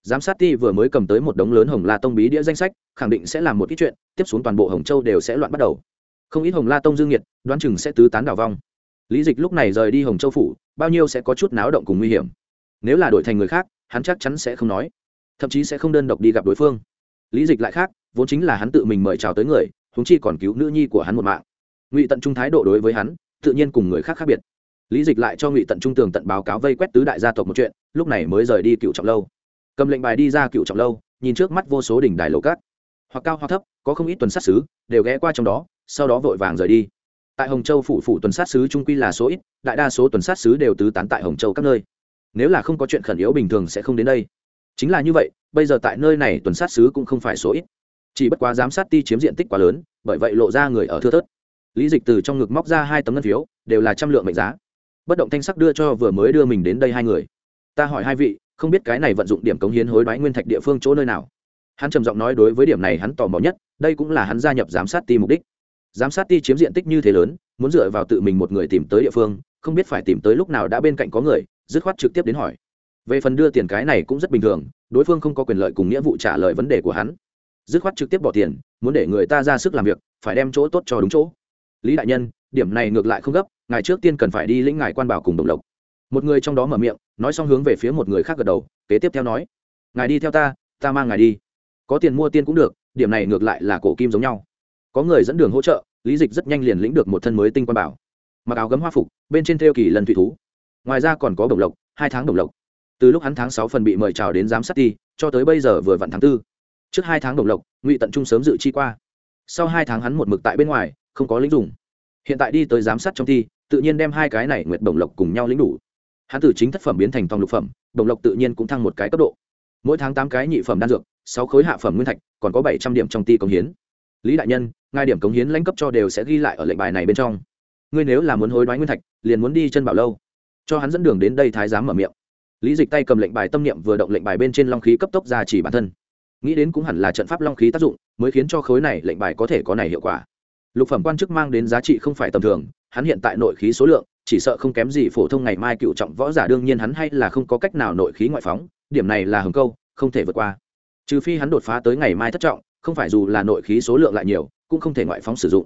Giám sát ti vừa mới cầm tới một đống lớn hồng la tông bí đĩa danh sách, khẳng định sẽ làm một ít chuyện, tiếp xuống toàn bộ hồng châu đều sẽ loạn bắt đầu. Không ít hồng la tông dương nhiệt đoán chừng sẽ tứ tán đảo vong. Lý dịch lúc này rời đi hồng châu phủ, bao nhiêu sẽ có chút náo động cùng nguy hiểm. Nếu là đổi thành người khác, hắn chắc chắn sẽ không nói, thậm chí sẽ không đơn độc đi gặp đối phương. Lý dịch lại khác, vốn chính là hắn tự mình mời chào tới người húng chi còn cứu nữ nhi của hắn một mạng ngụy tận trung thái độ đối với hắn, tự nhiên cùng người khác khác biệt. Lý dịch lại cho ngụy tận trung tường tận báo cáo vây quét tứ đại gia tộc một chuyện, lúc này mới rời đi cựu trọng lâu. Cầm lệnh bài đi ra cựu trọng lâu, nhìn trước mắt vô số đỉnh đài lầu cát. Hoặc cao hoặc thấp, có không ít tuần sát xứ đều ghé qua trong đó, sau đó vội vàng rời đi. Tại hồng châu phủ phủ tuần sát xứ trung quy là số ít, đại đa số tuần sát xứ đều tứ tán tại hồng châu các nơi. Nếu là không có chuyện khẩn yếu bình thường sẽ không đến đây. Chính là như vậy, bây giờ tại nơi này tuần sát xứ cũng không phải số ít. Chỉ bất quá giám sát ti chiếm diện tích quá lớn, bởi vậy lộ ra người ở thưa thớt lý dịch từ trong ngực móc ra hai tấm ngân phiếu, đều là trăm lượng mệnh giá. Bất động thanh sắc đưa cho vừa mới đưa mình đến đây hai người. Ta hỏi hai vị, không biết cái này vận dụng điểm cống hiến hối đoái nguyên thạch địa phương chỗ nơi nào? Hắn trầm giọng nói đối với điểm này hắn tò mò nhất, đây cũng là hắn gia nhập giám sát ti mục đích. Giám sát ti chiếm diện tích như thế lớn, muốn dựa vào tự mình một người tìm tới địa phương, không biết phải tìm tới lúc nào đã bên cạnh có người, dứt khoát trực tiếp đến hỏi. Về phần đưa tiền cái này cũng rất bình thường, đối phương không có quyền lợi cùng nghĩa vụ trả lời vấn đề của hắn. Dứt khoát trực tiếp bỏ tiền, muốn để người ta ra sức làm việc, phải đem chỗ tốt cho đúng chỗ lý đại nhân, điểm này ngược lại không gấp, ngài trước tiên cần phải đi lĩnh ngài quan bảo cùng đồng lộc. Một người trong đó mở miệng, nói xong hướng về phía một người khác gật đầu, kế tiếp theo nói, ngài đi theo ta ta mang ngài đi. Có tiền mua tiên cũng được, điểm này ngược lại là cổ kim giống nhau. Có người dẫn đường hỗ trợ, lý dịch rất nhanh liền lĩnh được một thân mới tinh quan bảo. Mặc áo gấm hoa phục, bên trên theo kỳ lần thủy thú. Ngoài ra còn có đồng lộc, hai tháng đồng lộc. Từ lúc hắn tháng sáu phần bị mời chào đến giám sát ti cho tới bây giờ vừa vặn tháng tư. Trước hai tháng đồng lộc, ngụy tận trung sớm dự chi qua. Sau hai tháng hắn một mực tại bên ngoài không có lính dùng. Hiện tại đi tới giám sát trong thi, tự nhiên đem hai cái này nguyệt bổng lộc cùng nhau lính đủ. Hắn từ chính thất phẩm biến thành tòng lục phẩm, bổng lộc tự nhiên cũng thăng một cái cấp độ. Mỗi tháng tám cái nhị phẩm đan dược, sáu khối hạ phẩm nguyên thạch, còn có bảy trăm điểm trong ti công hiến. Lý đại nhân, ngài điểm cống hiến lãnh cấp cho đều sẽ ghi lại ở lệnh bài này bên trong. Ngươi nếu là muốn hối đoái nguyên thạch, liền muốn đi chân bảo lâu. Cho hắn dẫn đường đến đây thái giám mở miệng. Lý dịch tay cầm lệnh bài tâm niệm vừa động lệnh bài bên trên long khí cấp tốc ra chỉ bản thân. Nghĩ đến cũng hẳn là trận pháp long khí tác dụng, mới khiến cho khối này lệnh bài có thể có này hiệu quả lục phẩm quan chức mang đến giá trị không phải tầm thường, hắn hiện tại nội khí số lượng, chỉ sợ không kém gì phổ thông ngày mai cựu trọng võ giả đương nhiên hắn hay là không có cách nào nội khí ngoại phóng, điểm này là hừng câu, không thể vượt qua. Trừ phi hắn đột phá tới ngày mai thất trọng, không phải dù là nội khí số lượng lại nhiều, cũng không thể ngoại phóng sử dụng.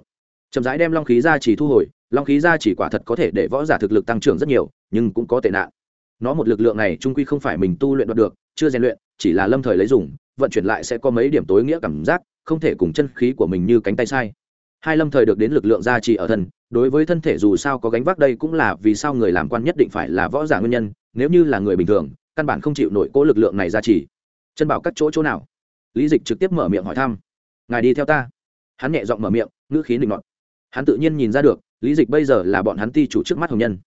Chậm rãi đem long khí ra chỉ thu hồi, long khí ra chỉ quả thật có thể để võ giả thực lực tăng trưởng rất nhiều, nhưng cũng có tệ nạn. Nó một lực lượng này trung quy không phải mình tu luyện đoạt được, chưa rèn luyện, chỉ là lâm thời lấy dùng, vận chuyển lại sẽ có mấy điểm tối nghĩa cảm giác, không thể cùng chân khí của mình như cánh tay sai hai lâm thời được đến lực lượng gia trì ở thân đối với thân thể dù sao có gánh vác đây cũng là vì sao người làm quan nhất định phải là võ giả nguyên nhân, nếu như là người bình thường, căn bản không chịu nổi cố lực lượng này gia trì. Chân bảo các chỗ chỗ nào? Lý dịch trực tiếp mở miệng hỏi thăm. Ngài đi theo ta. Hắn nhẹ giọng mở miệng, ngữ khí định ngọn hắn tự nhiên nhìn ra được, lý dịch bây giờ là bọn hắn ti chủ trước mắt hồng nhân.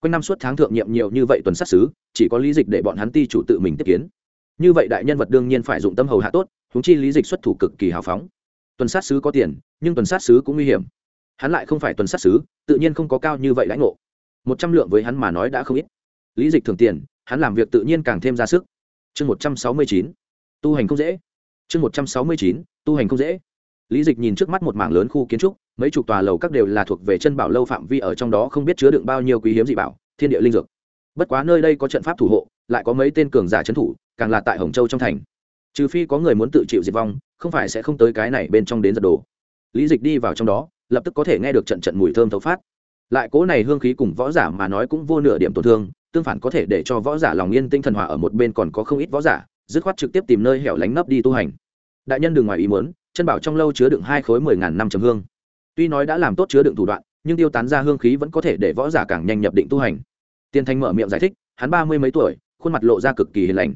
Quanh năm suốt tháng thượng nhiệm nhiều như vậy tuần sát xứ, chỉ có lý dịch để bọn hắn ti chủ tự mình tiếp kiến. Như vậy đại nhân vật đương nhiên phải dụng tâm hầu hạ tốt húng chi lý dịch xuất thủ cực kỳ hào phóng tuần sát sứ có tiền, nhưng tuần sát sứ cũng nguy hiểm. Hắn lại không phải tuần sát sứ, tự nhiên không có cao như vậy lãnh ngộ. Một trăm lượng với hắn mà nói đã không ít. Lý dịch thường tiền, hắn làm việc tự nhiên càng thêm ra sức. Chương một trăm sáu mươi chín, tu hành không dễ. Chương một trăm sáu mươi chín, tu hành không dễ. Lý dịch nhìn trước mắt một mảng lớn khu kiến trúc, mấy chục tòa lầu các đều là thuộc về chân bảo lâu phạm vi ở trong đó không biết chứa đựng bao nhiêu quý hiếm dị bảo, thiên địa linh dược. Bất quá nơi đây có trận pháp thủ hộ, lại có mấy tên cường giả trấn thủ, càng là tại hồng châu trong thành trừ phi có người muốn tự chịu diệt vong, không phải sẽ không tới cái này bên trong đến giật đồ. Lý dịch đi vào trong đó, lập tức có thể nghe được trận trận mùi thơm thấu phát. Lại cố này hương khí cùng võ giả mà nói cũng vô nửa điểm tổn thương, tương phản có thể để cho võ giả lòng yên tinh thần hòa ở một bên còn có không ít võ giả, dứt khoát trực tiếp tìm nơi hẻo lánh nấp đi tu hành. Đại nhân đừng ngoài ý muốn, chân bảo trong lâu chứa đựng hai khối mười ngàn năm chấm hương. Tuy nói đã làm tốt chứa đựng thủ đoạn, nhưng tiêu tán ra hương khí vẫn có thể để võ giả càng nhanh nhập định tu hành. Tiên thanh mở miệng giải thích, hắn ba mươi mấy tuổi, khuôn mặt lộ ra cực kỳ hiền lành.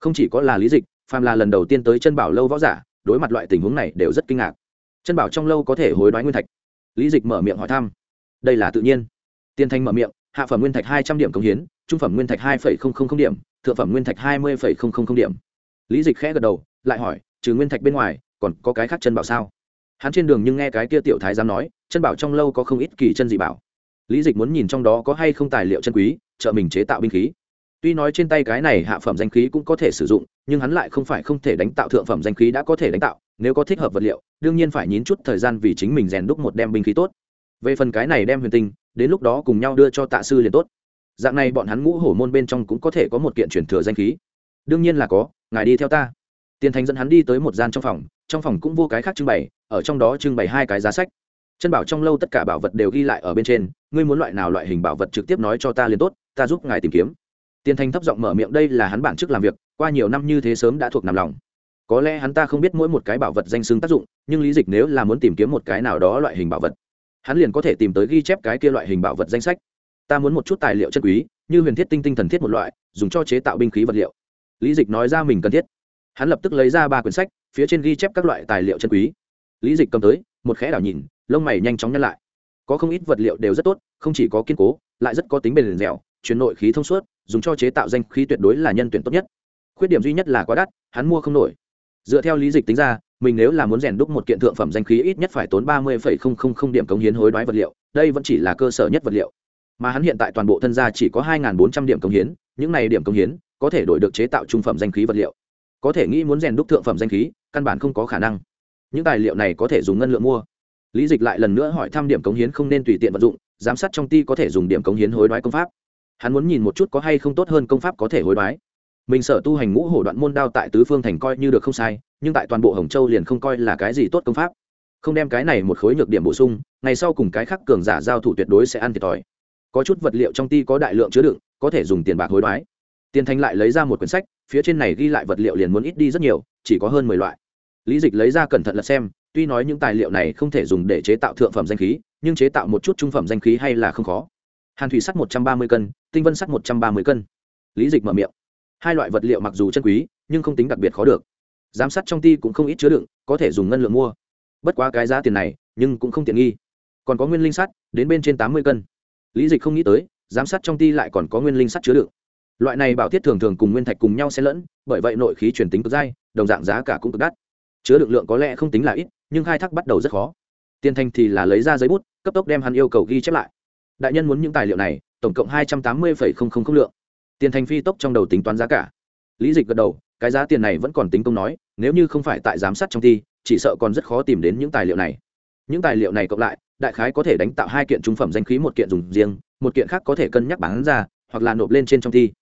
Không chỉ có là lý dịch phàm là lần đầu tiên tới chân bảo lâu võ giả, đối mặt loại tình huống này đều rất kinh ngạc. Chân bảo trong lâu có thể hối đoái nguyên thạch. Lý dịch mở miệng hỏi thăm. Đây là tự nhiên. Tiên thanh mở miệng, hạ phẩm nguyên thạch hai trăm điểm công hiến, trung phẩm nguyên thạch hai điểm, thượng phẩm nguyên thạch hai mươi điểm. Lý dịch khẽ gật đầu, lại hỏi, trừ nguyên thạch bên ngoài, còn có cái khác chân bảo sao? Hắn trên đường nhưng nghe cái kia tiểu thái dám nói, chân bảo trong lâu có không ít kỳ chân dị bảo. Lý dịch muốn nhìn trong đó có hay không tài liệu chân quý, trợ mình chế tạo binh khí tuy nói trên tay cái này hạ phẩm danh khí cũng có thể sử dụng, nhưng hắn lại không phải không thể đánh tạo thượng phẩm danh khí đã có thể đánh tạo, nếu có thích hợp vật liệu, đương nhiên phải nhín chút thời gian vì chính mình rèn đúc một đem binh khí tốt. Về phần cái này đem huyền tinh, đến lúc đó cùng nhau đưa cho tạ sư liền tốt. Dạng này bọn hắn ngũ hổ môn bên trong cũng có thể có một kiện truyền thừa danh khí. Đương nhiên là có, ngài đi theo ta. Tiền thành dẫn hắn đi tới một gian trong phòng trong phòng cũng vô cái khác trưng bày, ở trong đó trưng bày hai cái giá sách. Chân bảo trong lâu tất cả bảo vật đều ghi lại ở bên trên, ngươi muốn loại nào loại hình bảo vật trực tiếp nói cho ta liền tốt, ta giúp ngài tìm kiếm tiền thành thấp giọng mở miệng, đây là hắn bản chức làm việc, qua nhiều năm như thế sớm đã thuộc nằm lòng. Có lẽ hắn ta không biết mỗi một cái bảo vật danh xưng tác dụng, nhưng lý dịch nếu là muốn tìm kiếm một cái nào đó loại hình bảo vật, hắn liền có thể tìm tới ghi chép cái kia loại hình bảo vật danh sách. Ta muốn một chút tài liệu chân quý, như huyền thiết tinh tinh thần thiết một loại, dùng cho chế tạo binh khí vật liệu. Lý dịch nói ra mình cần thiết. Hắn lập tức lấy ra ba quyển sách, phía trên ghi chép các loại tài liệu chân quý. Lý dịch cầm tới, một khẽ đảo nhìn, lông mày nhanh chóng nhăn lại. Có không ít vật liệu đều rất tốt, không chỉ có kiên cố, lại rất có tính bền dẻo chuyển nội khí thông suốt, dùng cho chế tạo danh khí tuyệt đối là nhân tuyển tốt nhất. Khuyết điểm duy nhất là quá đắt, hắn mua không nổi. Dựa theo lý dịch tính ra, mình nếu là muốn rèn đúc một kiện thượng phẩm danh khí ít nhất phải tốn ba mươi điểm cống hiến hối đoái vật liệu, đây vẫn chỉ là cơ sở nhất vật liệu. Mà hắn hiện tại toàn bộ thân gia chỉ có hai bốn trăm điểm cống hiến, những này điểm cống hiến có thể đổi được chế tạo trung phẩm danh khí vật liệu. Có thể nghĩ muốn rèn đúc thượng phẩm danh khí, căn bản không có khả năng. Những tài liệu này có thể dùng ngân lượng mua. Lý dịch lại lần nữa hỏi thăm điểm cống hiến không nên tùy tiện vận dụng, giám sát trong ty có thể dùng điểm cống hiến hối đoái công pháp hắn muốn nhìn một chút có hay không tốt hơn công pháp có thể hối đoái. Mình sở tu hành ngũ hổ đoạn môn đao tại tứ phương thành coi như được không sai, nhưng tại toàn bộ hồng châu liền không coi là cái gì tốt công pháp. Không đem cái này một khối nhược điểm bổ sung, ngày sau cùng cái khác cường giả giao thủ tuyệt đối sẽ ăn thiệt thòi. Có chút vật liệu trong ti có đại lượng chứa đựng, có thể dùng tiền bạc hối đoái. Tiền thanh lại lấy ra một quyển sách, phía trên này ghi lại vật liệu liền muốn ít đi rất nhiều, chỉ có hơn mười loại. Lý dịch lấy ra cẩn thận là xem, tuy nói những tài liệu này không thể dùng để chế tạo thượng phẩm danh khí, nhưng chế tạo một chút trung phẩm danh khí hay là không khó hàn thủy sắt một trăm ba mươi cân, tinh vân sắt một trăm ba mươi cân. Lý dịch mở miệng. Hai loại vật liệu mặc dù chân quý, nhưng không tính đặc biệt khó được. Giám sát trong ty cũng không ít chứa đựng, có thể dùng ngân lượng mua. Bất quá cái giá tiền này, nhưng cũng không tiện nghi. Còn có nguyên linh sắt, đến bên trên tám mươi cân. Lý dịch không nghĩ tới, giám sát trong ty lại còn có nguyên linh sắt chứa đựng. Loại này bảo thiết thường thường cùng nguyên thạch cùng nhau xen lẫn, bởi vậy nội khí truyền tính cực dai, đồng dạng giá cả cũng cực đắt. Chứa đựng lượng có lẽ không tính là ít, nhưng khai thác bắt đầu rất khó. Tiền thành thì là lấy ra giấy bút, cấp tốc đem hắn yêu cầu ghi chép lại đại nhân muốn những tài liệu này, tổng cộng hai trăm tám mươi lượng. Tiền thành phi tốc trong đầu tính toán giá cả. Lý dịch gật đầu, cái giá tiền này vẫn còn tính công nói, nếu như không phải tại giám sát trong ty chỉ sợ còn rất khó tìm đến những tài liệu này. Những tài liệu này cộng lại, đại khái có thể đánh tạo hai kiện trung phẩm danh khí, một kiện dùng riêng, một kiện khác có thể cân nhắc bán ra, hoặc là nộp lên trên trong thi.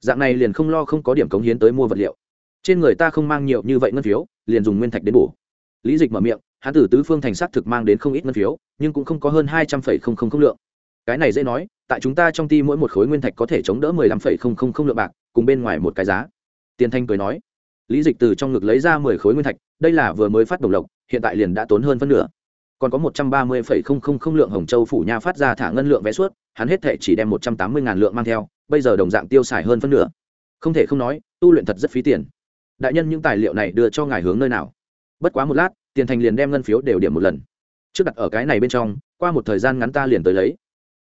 Dạng này liền không lo không có điểm cống hiến tới mua vật liệu. Trên người ta không mang nhiều như vậy ngân phiếu, liền dùng nguyên thạch đến bổ. Lý dịch mở miệng hắn tử tứ phương thành s thực mang đến không ít ngân phiếu, nhưng cũng không có hơn hai trăm phẩy không không không lượng cái này dễ nói, tại chúng ta trong ti mỗi một khối nguyên thạch có thể chống đỡ mười lăm phẩy không không không lượng bạc, cùng bên ngoài một cái giá. Tiền thanh cười nói, lý dịch từ trong ngực lấy ra mười khối nguyên thạch, đây là vừa mới phát đồng lộc, hiện tại liền đã tốn hơn phân nửa. Còn có một trăm ba mươi phẩy không không không lượng hồng châu phủ nha phát ra thả ngân lượng vé suốt, hắn hết thể chỉ đem một trăm tám mươi ngàn lượng mang theo, bây giờ đồng dạng tiêu xài hơn phân nửa. Không thể không nói, tu luyện thật rất phí tiền. Đại nhân những tài liệu này đưa cho ngài hướng nơi nào? Bất quá một lát, tiền thành liền đem ngân phiếu đều điểm một lần. Trước đặt ở cái này bên trong, qua một thời gian ngắn ta liền tới lấy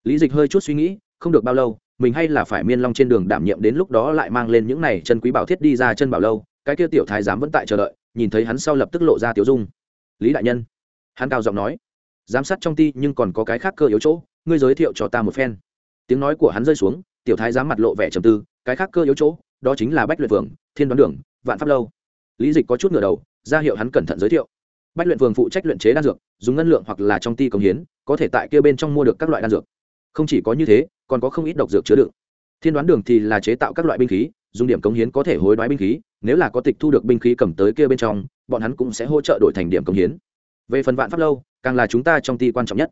lý dịch hơi chút suy nghĩ, không được bao lâu, mình hay là phải miên long trên đường đảm nhiệm đến lúc đó lại mang lên những này chân quý bảo thiết đi ra chân bảo lâu, cái kia tiểu thái giám vẫn tại chờ đợi, nhìn thấy hắn sau lập tức lộ ra tiểu dung. Lý đại nhân, hắn cao giọng nói, giám sát trong ti nhưng còn có cái khác cơ yếu chỗ, ngươi giới thiệu cho ta một phen. Tiếng nói của hắn rơi xuống, tiểu thái giám mặt lộ vẻ trầm tư, cái khác cơ yếu chỗ, đó chính là bách luyện phường, thiên đoán đường, vạn pháp lâu. Lý dịch có chút ngửa đầu, ra hiệu hắn cẩn thận giới thiệu. Bách luyện phường phụ trách luyện chế đan dược, dùng ngân lượng hoặc là trong ti công hiến, có thể tại kia bên trong mua được các loại đan dược không chỉ có như thế, còn có không ít độc dược chứa đựng. Thiên đoán đường thì là chế tạo các loại binh khí, dùng điểm cống hiến có thể hối đoái binh khí, nếu là có tịch thu được binh khí cầm tới kia bên trong, bọn hắn cũng sẽ hỗ trợ đổi thành điểm cống hiến. Về phần vạn pháp lâu, càng là chúng ta trong ti quan trọng nhất.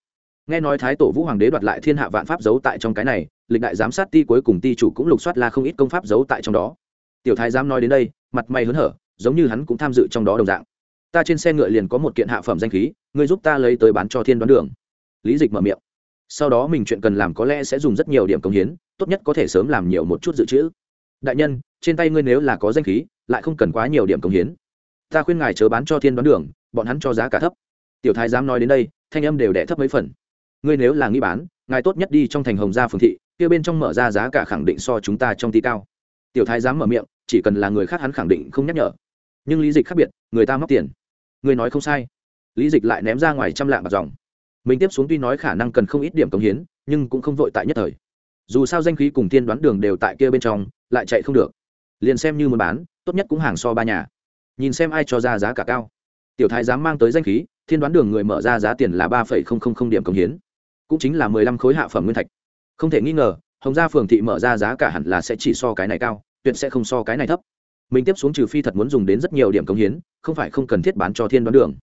Nghe nói thái tổ vũ hoàng đế đoạt lại thiên hạ vạn pháp giấu tại trong cái này, lịch đại giám sát ti cuối cùng ti chủ cũng lục soát là không ít công pháp giấu tại trong đó. Tiểu thái giám nói đến đây, mặt mày hớn hở, giống như hắn cũng tham dự trong đó đồng dạng. Ta trên xe ngựa liền có một kiện hạ phẩm danh khí, ngươi giúp ta lấy tới bán cho thiên đoán đường. Lý dịch mở miệng sau đó mình chuyện cần làm có lẽ sẽ dùng rất nhiều điểm công hiến, tốt nhất có thể sớm làm nhiều một chút dự trữ. Đại nhân, trên tay ngươi nếu là có danh khí, lại không cần quá nhiều điểm công hiến. Ta khuyên ngài chớ bán cho thiên đoán đường, bọn hắn cho giá cả thấp. Tiểu thái dám nói đến đây, thanh âm đều đẻ thấp mấy phần. Ngươi nếu là nghĩ bán, ngài tốt nhất đi trong thành hồng gia phường thị, kia bên trong mở ra giá cả khẳng định so chúng ta trong tí cao. Tiểu thái dám mở miệng, chỉ cần là người khác hắn khẳng định không nhắc nhở. Nhưng lý dịch khác biệt, người ta móc tiền. Người nói không sai. Lý dịch lại ném ra ngoài trăm lạng bạc dòng mình tiếp xuống tuy nói khả năng cần không ít điểm cống hiến, nhưng cũng không vội tại nhất thời. Dù sao danh khí cùng tiên đoán đường đều tại kia bên trong, lại chạy không được. Liền xem như muốn bán, tốt nhất cũng hàng so ba nhà. Nhìn xem ai cho ra giá cả cao. Tiểu thái dám mang tới danh khí, thiên đoán đường người mở ra giá tiền là ba phẩy không không không điểm cống hiến. Cũng chính là mười lăm khối hạ phẩm nguyên thạch. Không thể nghi ngờ, hồng gia phường thị mở ra giá cả hẳn là sẽ chỉ so cái này cao, tuyệt sẽ không so cái này thấp. Mình tiếp xuống trừ phi thật muốn dùng đến rất nhiều điểm cống hiến, không phải không cần thiết bán cho thiên đoán đường.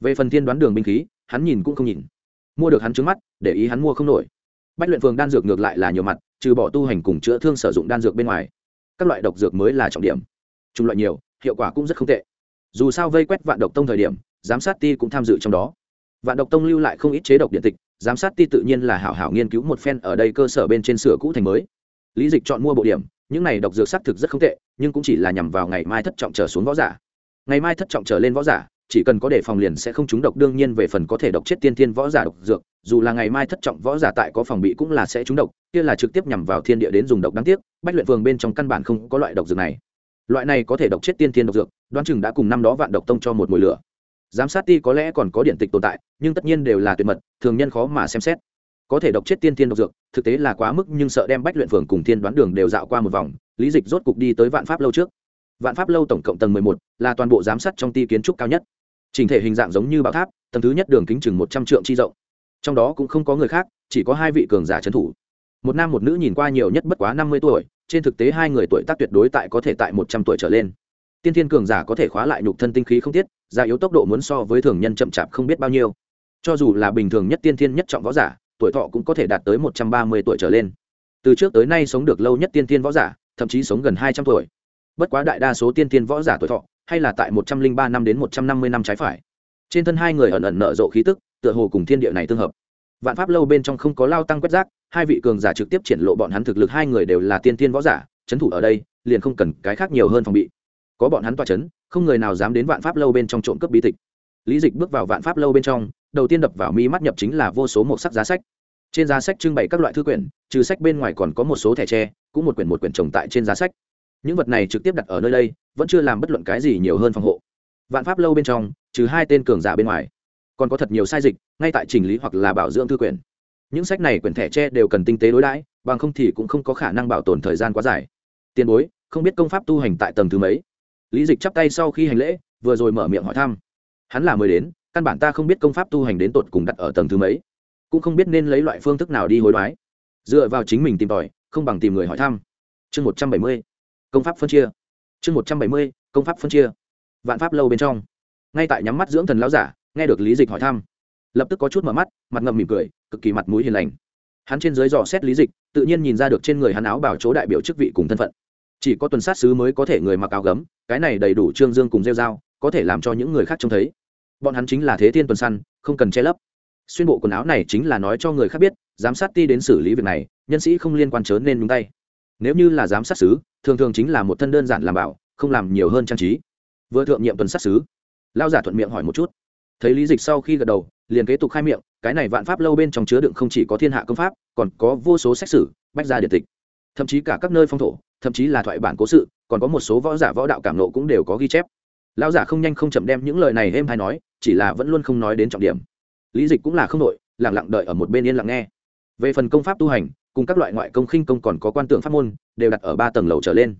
Về phần thiên đoán đường binh khí, hắn nhìn cũng không nhìn mua được hắn trứng mắt, để ý hắn mua không nổi. Bách luyện phường đan dược ngược lại là nhiều mặt, trừ bỏ tu hành cùng chữa thương sử dụng đan dược bên ngoài. Các loại độc dược mới là trọng điểm. Chủng loại nhiều, hiệu quả cũng rất không tệ. Dù sao vây quét vạn độc tông thời điểm, giám sát ti cũng tham dự trong đó. Vạn độc tông lưu lại không ít chế độc điện tịch, giám sát ti tự nhiên là hảo hảo nghiên cứu một phen ở đây cơ sở bên trên sửa cũ thành mới. Lý dịch chọn mua bộ điểm, những này độc dược xác thực rất không tệ, nhưng cũng chỉ là nhằm vào ngày mai thất trọng trở xuống võ giả. Ngày mai thất trọng trở lên võ giả chỉ cần có đề phòng liền sẽ không trúng độc, đương nhiên về phần có thể độc chết tiên thiên võ giả độc dược, dù là ngày mai thất trọng võ giả tại có phòng bị cũng là sẽ trúng độc, kia là trực tiếp nhằm vào thiên địa đến dùng độc đáng tiếc, bách luyện phường bên trong căn bản không có loại độc dược này. Loại này có thể độc chết tiên thiên độc dược, đoán chừng đã cùng năm đó vạn độc tông cho một mùi lửa. Giám sát ti có lẽ còn có điện tịch tồn tại, nhưng tất nhiên đều là tuyệt mật, thường nhân khó mà xem xét. Có thể độc chết tiên thiên độc dược, thực tế là quá mức, nhưng sợ đem bách luyện phường cùng thiên đoán đường đều dạo qua một vòng, lý dịch rốt cục đi tới vạn pháp lâu trước. Vạn pháp lâu tổng cộng tầng mười một, là toàn bộ giám sát trong ti kiến trúc cao nhất trình thể hình dạng giống như bảo tháp, tầng thứ nhất đường kính chừng một trăm trượng chi rộng. Trong đó cũng không có người khác, chỉ có hai vị cường giả trấn thủ. Một nam một nữ nhìn qua nhiều nhất bất quá năm mươi tuổi, trên thực tế hai người tuổi tác tuyệt đối tại có thể tại một trăm tuổi trở lên. Tiên thiên cường giả có thể khóa lại nhục thân tinh khí không tiết, gia yếu tốc độ muốn so với thường nhân chậm chạp không biết bao nhiêu. Cho dù là bình thường nhất tiên thiên nhất trọng võ giả, tuổi thọ cũng có thể đạt tới một trăm ba mươi tuổi trở lên. Từ trước tới nay sống được lâu nhất tiên thiên võ giả, thậm chí sống gần hai trăm tuổi. Bất quá đại đa số tiên thiên võ giả tuổi thọ hay là tại một trăm linh ba năm đến một trăm năm mươi năm trái phải. Trên thân hai người ẩn ẩn nở rộ khí tức, tựa hồ cùng thiên địa này tương hợp. Vạn pháp lâu bên trong không có lao tăng quét rác, hai vị cường giả trực tiếp triển lộ bọn hắn thực lực, hai người đều là tiên tiên võ giả, chấn thủ ở đây, liền không cần cái khác nhiều hơn phòng bị. Có bọn hắn tỏa chấn, không người nào dám đến vạn pháp lâu bên trong trộm cướp bí tịch. Lý dịch bước vào vạn pháp lâu bên trong, đầu tiên đập vào mi mắt nhập chính là vô số một sắc giá sách. Trên giá sách trưng bày các loại thư quyển, trừ sách bên ngoài còn có một số thẻ tre, cũng một quyển một quyển trồng tại trên giá sách những vật này trực tiếp đặt ở nơi đây, vẫn chưa làm bất luận cái gì nhiều hơn phòng hộ. Vạn pháp lâu bên trong, trừ hai tên cường giả bên ngoài, còn có thật nhiều sai dịch, ngay tại chỉnh lý hoặc là bảo dưỡng thư quyển. Những sách này quyển thẻ tre đều cần tinh tế đối đãi, bằng không thì cũng không có khả năng bảo tồn thời gian quá dài. Tiền bối, không biết công pháp tu hành tại tầng thứ mấy? Lý dịch chắp tay sau khi hành lễ, vừa rồi mở miệng hỏi thăm. Hắn là mới đến, căn bản ta không biết công pháp tu hành đến tột cùng đặt ở tầng thứ mấy. Cũng không biết nên lấy loại phương thức nào đi hối đoái. Dựa vào chính mình tìm tòi, không bằng tìm người hỏi thăm. Chương một trăm bảy mươi công pháp phân chia. Chương một trăm bảy mươi, công pháp phân chia. Vạn pháp lâu bên trong. Ngay tại nhắm mắt dưỡng thần lão giả, nghe được lý dịch hỏi thăm. Lập tức có chút mở mắt, mặt ngậm mỉm cười, cực kỳ mặt mũi hiền lành. Hắn trên dưới dò xét lý dịch, tự nhiên nhìn ra được trên người hắn áo bảo chỗ đại biểu chức vị cùng thân phận. Chỉ có tuần sát sứ mới có thể người mặc áo gấm, cái này đầy đủ trương dương cùng rêu dao có thể làm cho những người khác trông thấy. Bọn hắn chính là thế thiên tuần săn, không cần che lấp. Xuyên bộ quần áo này chính là nói cho người khác biết, giám sát ti đến xử lý việc này, nhân sĩ không liên quan chớ nên nhúng tay nếu như là giám sát sứ thường thường chính là một thân đơn giản làm bảo không làm nhiều hơn trang trí. Vừa thượng nhiệm tuần sát sứ lao giả thuận miệng hỏi một chút. Thấy lý dịch sau khi gật đầu liền kế tục khai miệng cái này vạn pháp lâu bên trong chứa đựng không chỉ có thiên hạ công pháp còn có vô số sách sử, bách gia điện tịch. Thậm chí cả các nơi phong thổ thậm chí là thoại bản cố sự còn có một số võ giả võ đạo cảm nộ cũng đều có ghi chép. Lão giả không nhanh không chậm đem những lời này êm hay nói chỉ là vẫn luôn không nói đến trọng điểm. Lý dịch cũng là không đội lẳng lặng đợi ở một bên yên lặng nghe. Về phần công pháp tu hành cùng các loại ngoại công khinh công còn có quan tượng pháp môn, đều đặt ở ba tầng lầu trở lên.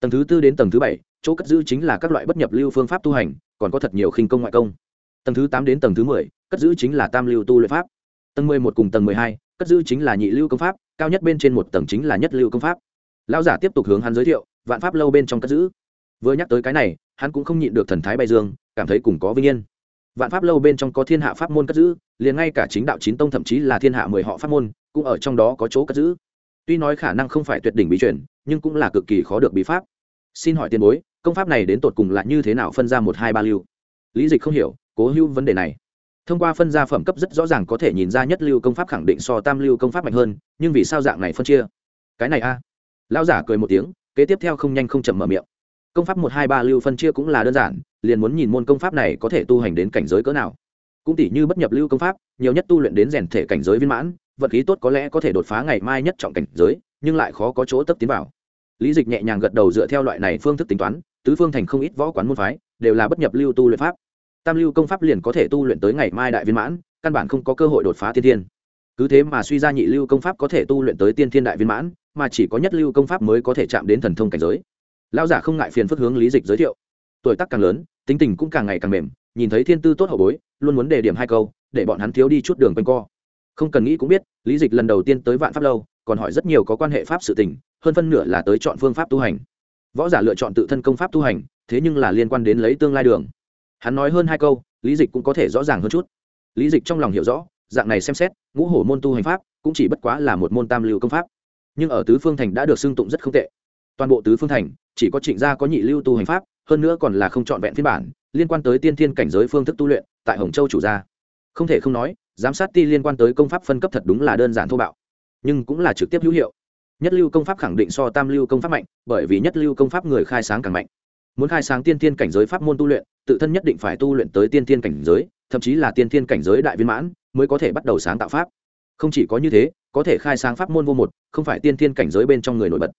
Tầng thứ tư đến tầng thứ bảy, chỗ cất giữ chính là các loại bất nhập lưu phương pháp tu hành, còn có thật nhiều khinh công ngoại công. Tầng thứ tám đến tầng thứ mười, cất giữ chính là tam lưu tu luyện pháp. Tầng mười một cùng tầng mười hai, cất giữ chính là nhị lưu công pháp, cao nhất bên trên một tầng chính là nhất lưu công pháp. Lão giả tiếp tục hướng hắn giới thiệu, vạn pháp lâu bên trong cất giữ. Vừa nhắc tới cái này, hắn cũng không nhịn được thần thái bay dương, cảm thấy cùng có vinh yên vạn pháp lâu bên trong có thiên hạ pháp môn cất giữ, liền ngay cả chính đạo chín tông thậm chí là thiên hạ mười họ pháp môn, cũng ở trong đó có chỗ cất giữ. Tuy nói khả năng không phải tuyệt đỉnh bí chuyển nhưng cũng là cực kỳ khó được bí pháp. Xin hỏi tiền bối, công pháp này đến tột cùng là như thế nào phân ra một hai ba lưu? Lý dịch không hiểu, cố hữu vấn đề này. Thông qua phân gia phẩm cấp rất rõ ràng có thể nhìn ra nhất lưu công pháp khẳng định so tam lưu công pháp mạnh hơn, nhưng vì sao dạng này phân chia? Cái này a. À? lão giả cười một tiếng, kế tiếp theo không nhanh không chậm mở miệng. Công pháp một hai ba lưu phân chia cũng là đơn giản liền muốn nhìn môn công pháp này có thể tu hành đến cảnh giới cỡ nào. Cũng tỷ như bất nhập lưu công pháp, nhiều nhất tu luyện đến rèn thể cảnh giới viên mãn, vận khí tốt có lẽ có thể đột phá ngày mai nhất trọng cảnh giới, nhưng lại khó có chỗ tấp tiến vào. Lý dịch nhẹ nhàng gật đầu dựa theo loại này phương thức tính toán, tứ phương thành không ít võ quán môn phái đều là bất nhập lưu tu luyện pháp. Tam lưu công pháp liền có thể tu luyện tới ngày mai đại viên mãn, căn bản không có cơ hội đột phá tiên thiên. Cứ thế mà suy ra nhị lưu công pháp có thể tu luyện tới tiên thiên đại viên mãn, mà chỉ có nhất lưu công pháp mới có thể chạm đến thần thông cảnh giới. Lão giả không ngại phiền phức hướng lý dịch giới thiệu tuổi tác càng lớn, tính tình cũng càng ngày càng mềm, nhìn thấy thiên tư tốt hậu bối, luôn muốn đề điểm hai câu, để bọn hắn thiếu đi chút đường quanh co. Không cần nghĩ cũng biết, lý dịch lần đầu tiên tới vạn pháp lâu, còn hỏi rất nhiều có quan hệ pháp sự tình, hơn phân nửa là tới chọn phương pháp tu hành. Võ giả lựa chọn tự thân công pháp tu hành, thế nhưng là liên quan đến lấy tương lai đường. Hắn nói hơn hai câu, lý dịch cũng có thể rõ ràng hơn chút. Lý dịch trong lòng hiểu rõ, dạng này xem xét, ngũ hổ môn tu hành pháp cũng chỉ bất quá là một môn tam lưu công pháp. Nhưng ở tứ phương thành đã được xưng tụng rất không tệ. Toàn bộ tứ phương thành, chỉ có trịnh gia có nhị lưu tu hành pháp hơn nữa còn là không trọn vẹn phiên bản, liên quan tới tiên thiên cảnh giới phương thức tu luyện, tại hồng châu chủ gia. Không thể không nói, giám sát ti liên quan tới công pháp phân cấp thật đúng là đơn giản thô bạo, nhưng cũng là trực tiếp hữu hiệu. Nhất lưu công pháp khẳng định so tam lưu công pháp mạnh, bởi vì nhất lưu công pháp người khai sáng càng mạnh. Muốn khai sáng tiên thiên cảnh giới pháp môn tu luyện, tự thân nhất định phải tu luyện tới tiên thiên cảnh giới, thậm chí là tiên thiên cảnh giới đại viên mãn, mới có thể bắt đầu sáng tạo pháp. Không chỉ có như thế, có thể khai sáng pháp môn vô một, không phải tiên thiên cảnh giới bên trong người nổi bật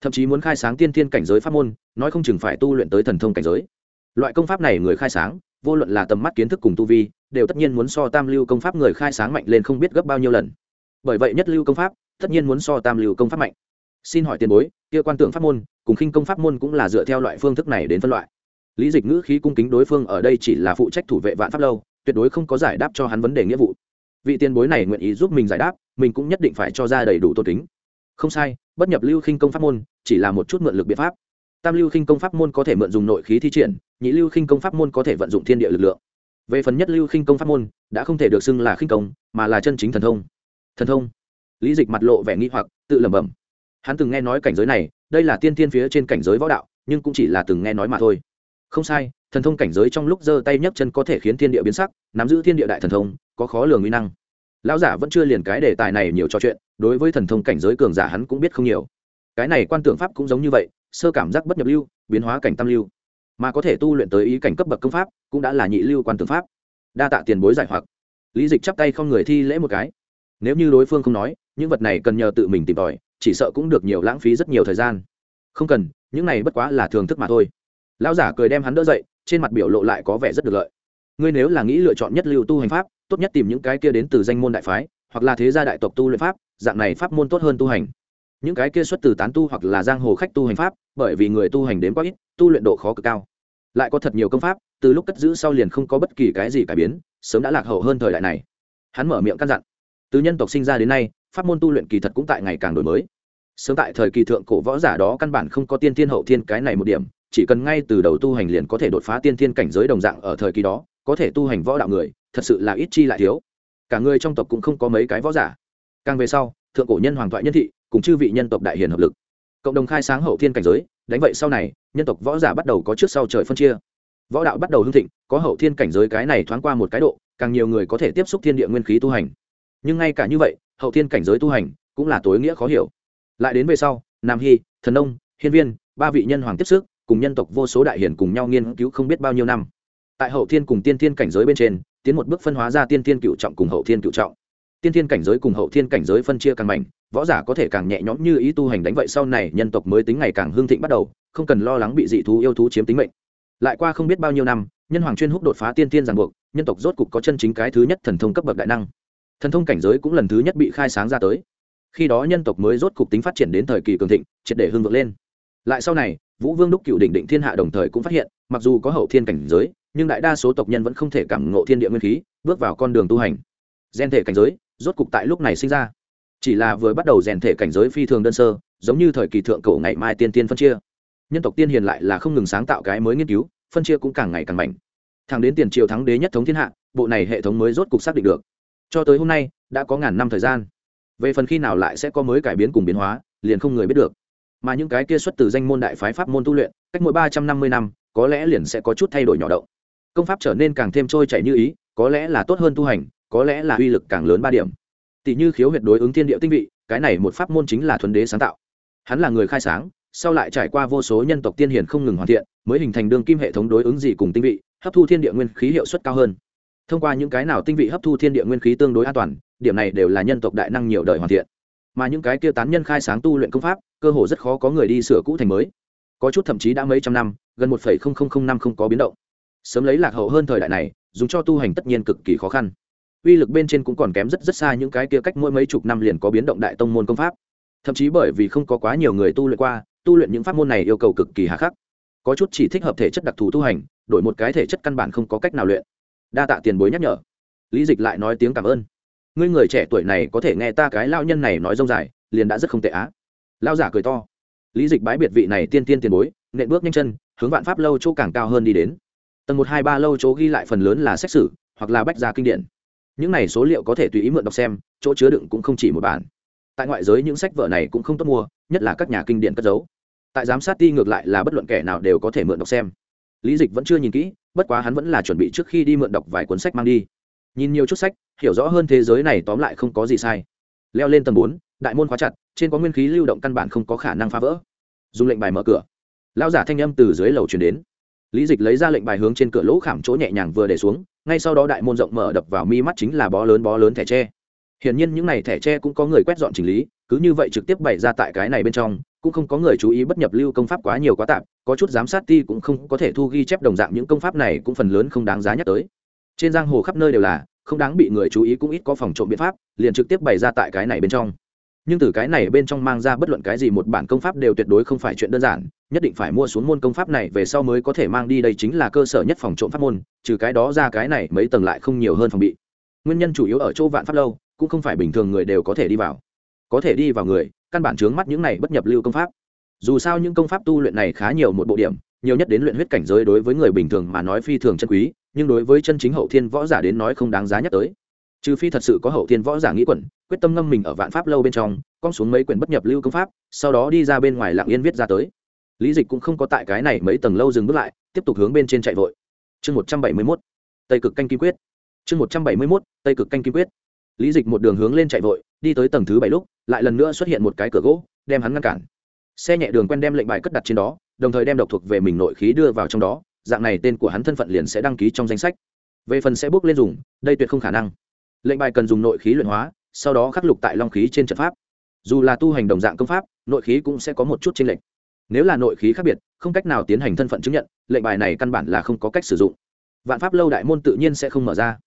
thậm chí muốn khai sáng tiên thiên cảnh giới pháp môn, nói không chừng phải tu luyện tới thần thông cảnh giới. Loại công pháp này người khai sáng, vô luận là tầm mắt kiến thức cùng tu vi, đều tất nhiên muốn so tam lưu công pháp người khai sáng mạnh lên không biết gấp bao nhiêu lần. Bởi vậy nhất lưu công pháp, tất nhiên muốn so tam lưu công pháp mạnh. Xin hỏi tiền bối, kia quan tượng pháp môn, cùng khinh công pháp môn cũng là dựa theo loại phương thức này đến phân loại. Lý dịch ngữ khí cung kính đối phương ở đây chỉ là phụ trách thủ vệ vạn pháp lâu, tuyệt đối không có giải đáp cho hắn vấn đề nghĩa vụ. Vị tiền bối này nguyện ý giúp mình giải đáp, mình cũng nhất định phải cho ra đầy đủ tôn kính. Không sai bất nhập lưu khinh công pháp môn, chỉ là một chút mượn lực biện pháp. Tam lưu khinh công pháp môn có thể mượn dùng nội khí thi triển, nhị lưu khinh công pháp môn có thể vận dụng thiên địa lực lượng. Về phần nhất lưu khinh công pháp môn, đã không thể được xưng là khinh công, mà là chân chính thần thông. Thần thông. Lý dịch mặt lộ vẻ nghi hoặc, tự lẩm bẩm. Hắn từng nghe nói cảnh giới này, đây là tiên tiên phía trên cảnh giới võ đạo, nhưng cũng chỉ là từng nghe nói mà thôi. Không sai, thần thông cảnh giới trong lúc giơ tay nhấc chân có thể khiến thiên địa biến sắc, nắm giữ thiên địa đại thần thông, có khó lường nguy năng lão giả vẫn chưa liền cái đề tài này nhiều trò chuyện, đối với thần thông cảnh giới cường giả hắn cũng biết không nhiều. Cái này quan tưởng pháp cũng giống như vậy, sơ cảm giác bất nhập lưu, biến hóa cảnh tam lưu. Mà có thể tu luyện tới ý cảnh cấp bậc công pháp, cũng đã là nhị lưu quan tưởng pháp. Đa tạ tiền bối giải hoặc. Lý dịch chắp tay không người thi lễ một cái. Nếu như đối phương không nói, những vật này cần nhờ tự mình tìm tòi, chỉ sợ cũng được nhiều lãng phí rất nhiều thời gian. Không cần, những này bất quá là thường thức mà thôi. Lão giả cười đem hắn đỡ dậy, trên mặt biểu lộ lại có vẻ rất được lợi ngươi nếu là nghĩ lựa chọn nhất lưu tu hành pháp, tốt nhất tìm những cái kia đến từ danh môn đại phái, hoặc là thế gia đại tộc tu luyện pháp, dạng này pháp môn tốt hơn tu hành. Những cái kia xuất từ tán tu hoặc là giang hồ khách tu hành pháp, bởi vì người tu hành đến quá ít, tu luyện độ khó cực cao. Lại có thật nhiều công pháp, từ lúc cất giữ sau liền không có bất kỳ cái gì cải biến, sớm đã lạc hậu hơn thời đại này. Hắn mở miệng căn dặn. Từ nhân tộc sinh ra đến nay, pháp môn tu luyện kỳ thật cũng tại ngày càng đổi mới. Sớm tại thời kỳ thượng cổ võ giả đó căn bản không có tiên thiên hậu thiên cái này một điểm chỉ cần ngay từ đầu tu hành liền có thể đột phá tiên thiên cảnh giới đồng dạng ở thời kỳ đó, có thể tu hành võ đạo người, thật sự là ít chi lại thiếu. Cả người trong tộc cũng không có mấy cái võ giả. Càng về sau, thượng cổ nhân hoàng thoại nhân thị cùng chư vị nhân tộc đại hiền hợp lực. Cộng đồng khai sáng hậu thiên cảnh giới, đánh vậy sau này, nhân tộc võ giả bắt đầu có trước sau trời phân chia. Võ đạo bắt đầu hưng thịnh, có hậu thiên cảnh giới cái này thoáng qua một cái độ, càng nhiều người có thể tiếp xúc thiên địa nguyên khí tu hành. Nhưng ngay cả như vậy, hậu thiên cảnh giới tu hành cũng là tối nghĩa khó hiểu. Lại đến về sau, nam hy, thần nông, hiên viên, ba vị nhân hoàng tiếp sức cùng nhân tộc vô số đại hiển cùng nhau nghiên cứu không biết bao nhiêu năm. Tại hậu thiên cùng tiên thiên cảnh giới bên trên, tiến một bước phân hóa ra tiên thiên cựu trọng cùng hậu thiên cựu trọng. Tiên thiên cảnh giới cùng hậu thiên cảnh giới phân chia càng mạnh, võ giả có thể càng nhẹ nhõm như ý tu hành đánh vậy sau này nhân tộc mới tính ngày càng hương thịnh bắt đầu, không cần lo lắng bị dị thú yêu thú chiếm tính mệnh. Lại qua không biết bao nhiêu năm, nhân hoàng chuyên húc đột phá tiên thiên ràng buộc, nhân tộc rốt cục có chân chính cái thứ nhất thần thông cấp bậc đại năng. Thần thông cảnh giới cũng lần thứ nhất bị khai sáng ra tới. Khi đó nhân tộc mới rốt cục tính phát triển đến thời kỳ cường thịnh, triệt để hương vượt lên lại sau này, vũ vương đúc cựu đỉnh định thiên hạ đồng thời cũng phát hiện, mặc dù có hậu thiên cảnh giới, nhưng đại đa số tộc nhân vẫn không thể cảm ngộ thiên địa nguyên khí, bước vào con đường tu hành. Gen thể cảnh giới, rốt cục tại lúc này sinh ra. Chỉ là vừa bắt đầu rèn thể cảnh giới phi thường đơn sơ, giống như thời kỳ thượng cổ ngày mai tiên tiên phân chia. Nhân tộc tiên hiền lại là không ngừng sáng tạo cái mới nghiên cứu, phân chia cũng càng ngày càng mạnh. Thẳng đến tiền triều thắng đế nhất thống thiên hạ, bộ này hệ thống mới rốt cục xác định được. Cho tới hôm nay, đã có ngàn năm thời gian. Về phần khi nào lại sẽ có mới cải biến cùng biến hóa, liền không người biết được mà những cái kia xuất từ danh môn đại phái pháp môn tu luyện, cách mỗi ba trăm năm mươi năm, có lẽ liền sẽ có chút thay đổi nhỏ động. Công pháp trở nên càng thêm trôi chảy như ý, có lẽ là tốt hơn tu hành, có lẽ là uy lực càng lớn ba điểm. Tỷ như khiếu huyệt đối ứng thiên địa tinh vị, cái này một pháp môn chính là thuần đế sáng tạo. Hắn là người khai sáng, sau lại trải qua vô số nhân tộc tiên hiền không ngừng hoàn thiện, mới hình thành đường kim hệ thống đối ứng gì cùng tinh vị, hấp thu thiên địa nguyên khí hiệu suất cao hơn. Thông qua những cái nào tinh vị hấp thu thiên địa nguyên khí tương đối an toàn, điểm này đều là nhân tộc đại năng nhiều đời hoàn thiện mà những cái kia tán nhân khai sáng tu luyện công pháp, cơ hồ rất khó có người đi sửa cũ thành mới. Có chút thậm chí đã mấy trăm năm, gần một năm không có biến động. Sớm lấy lạc hậu hơn thời đại này, dùng cho tu hành tất nhiên cực kỳ khó khăn. Uy lực bên trên cũng còn kém rất rất xa những cái kia cách mỗi mấy chục năm liền có biến động đại tông môn công pháp. Thậm chí bởi vì không có quá nhiều người tu luyện qua, tu luyện những pháp môn này yêu cầu cực kỳ hà khắc. Có chút chỉ thích hợp thể chất đặc thù tu hành, đổi một cái thể chất căn bản không có cách nào luyện. Đa tạ tiền bối nhắc nhở. Lý dịch lại nói tiếng cảm ơn ngươi người trẻ tuổi này có thể nghe ta cái lao nhân này nói rông dài, liền đã rất không tệ á. Lao giả cười to. Lý dịch bái biệt vị này tiên tiên tiền bối, nện bước nhanh chân, hướng vạn pháp lâu chỗ càng cao hơn đi đến. Tầng một hai ba lâu chỗ ghi lại phần lớn là xét xử hoặc là bách gia kinh điển. Những này số liệu có thể tùy ý mượn đọc xem, chỗ chứa đựng cũng không chỉ một bản. Tại ngoại giới những sách vở này cũng không tốt mua, nhất là các nhà kinh điển cất giấu. Tại giám sát ti ngược lại là bất luận kẻ nào đều có thể mượn đọc xem. Lý dịch vẫn chưa nhìn kỹ, bất quá hắn vẫn là chuẩn bị trước khi đi mượn đọc vài cuốn sách mang đi nhìn nhiều chút sách, hiểu rõ hơn thế giới này tóm lại không có gì sai. Leo lên tầng bốn, đại môn khóa chặt, trên có nguyên khí lưu động căn bản không có khả năng phá vỡ. Dùng lệnh bài mở cửa. Lao giả thanh âm từ dưới lầu chuyển đến. Lý dịch lấy ra lệnh bài hướng trên cửa lỗ khảm chỗ nhẹ nhàng vừa để xuống, ngay sau đó đại môn rộng mở đập vào mi mắt chính là bó lớn bó lớn thẻ tre. Hiển nhiên những n à y thẻ tre cũng có người quét dọn chỉnh lý, cứ như vậy trực tiếp bày ra tại cái này bên trong, cũng không có người chú ý bất nhập lưu công pháp quá nhiều quá tạp, có chút giám sát ti cũng không có thể thu ghi chép đồng dạng những công pháp này cũng phần lớn không đáng giá nhắc tới trên giang hồ khắp nơi đều là, không đáng bị người chú ý cũng ít có phòng trộm biện pháp, liền trực tiếp bày ra tại cái này bên trong. Nhưng từ cái này bên trong mang ra bất luận cái gì một bản công pháp đều tuyệt đối không phải chuyện đơn giản, nhất định phải mua xuống môn công pháp này về sau mới có thể mang đi đây chính là cơ sở nhất phòng trộm pháp môn, trừ cái đó ra cái này mấy tầng lại không nhiều hơn phòng bị. Nguyên nhân chủ yếu ở chỗ vạn pháp lâu, cũng không phải bình thường người đều có thể đi vào. Có thể đi vào người, căn bản chướng mắt những này bất nhập lưu công pháp. Dù sao những công pháp tu luyện này khá nhiều một bộ điểm, nhiều nhất đến luyện huyết cảnh giới đối với người bình thường mà nói phi thường chân quý nhưng đối với chân chính hậu thiên võ giả đến nói không đáng giá nhắc tới. Trừ phi thật sự có hậu thiên võ giả nghĩ quẩn, quyết tâm ngâm mình ở vạn pháp lâu bên trong con xuống mấy quyển bất nhập lưu công pháp, sau đó đi ra bên ngoài lặng yên viết ra tới. Lý dịch cũng không có tại cái này mấy tầng lâu dừng bước lại, tiếp tục hướng bên trên chạy vội. Chương một trăm bảy mươi mốt, tây cực canh kim quyết. Chương một trăm bảy mươi mốt, tây cực canh kim quyết. Lý dịch một đường hướng lên chạy vội, đi tới tầng thứ bảy lúc, lại lần nữa xuất hiện một cái cửa gỗ, đem hắn ngăn cản. Xe nhẹ đường quen đem lệnh bài cất đặt trên đó, đồng thời đem độc thuộc về mình nội khí đưa vào trong đó dạng này tên của hắn thân phận liền sẽ đăng ký trong danh sách. Về phần sẽ bước lên dùng, đây tuyệt không khả năng. Lệnh bài cần dùng nội khí luyện hóa, sau đó khắc lục tại long khí trên trận pháp. Dù là tu hành đồng dạng công pháp, nội khí cũng sẽ có một chút chênh lệch. Nếu là nội khí khác biệt, không cách nào tiến hành thân phận chứng nhận, lệnh bài này căn bản là không có cách sử dụng. Vạn pháp lâu đại môn tự nhiên sẽ không mở ra.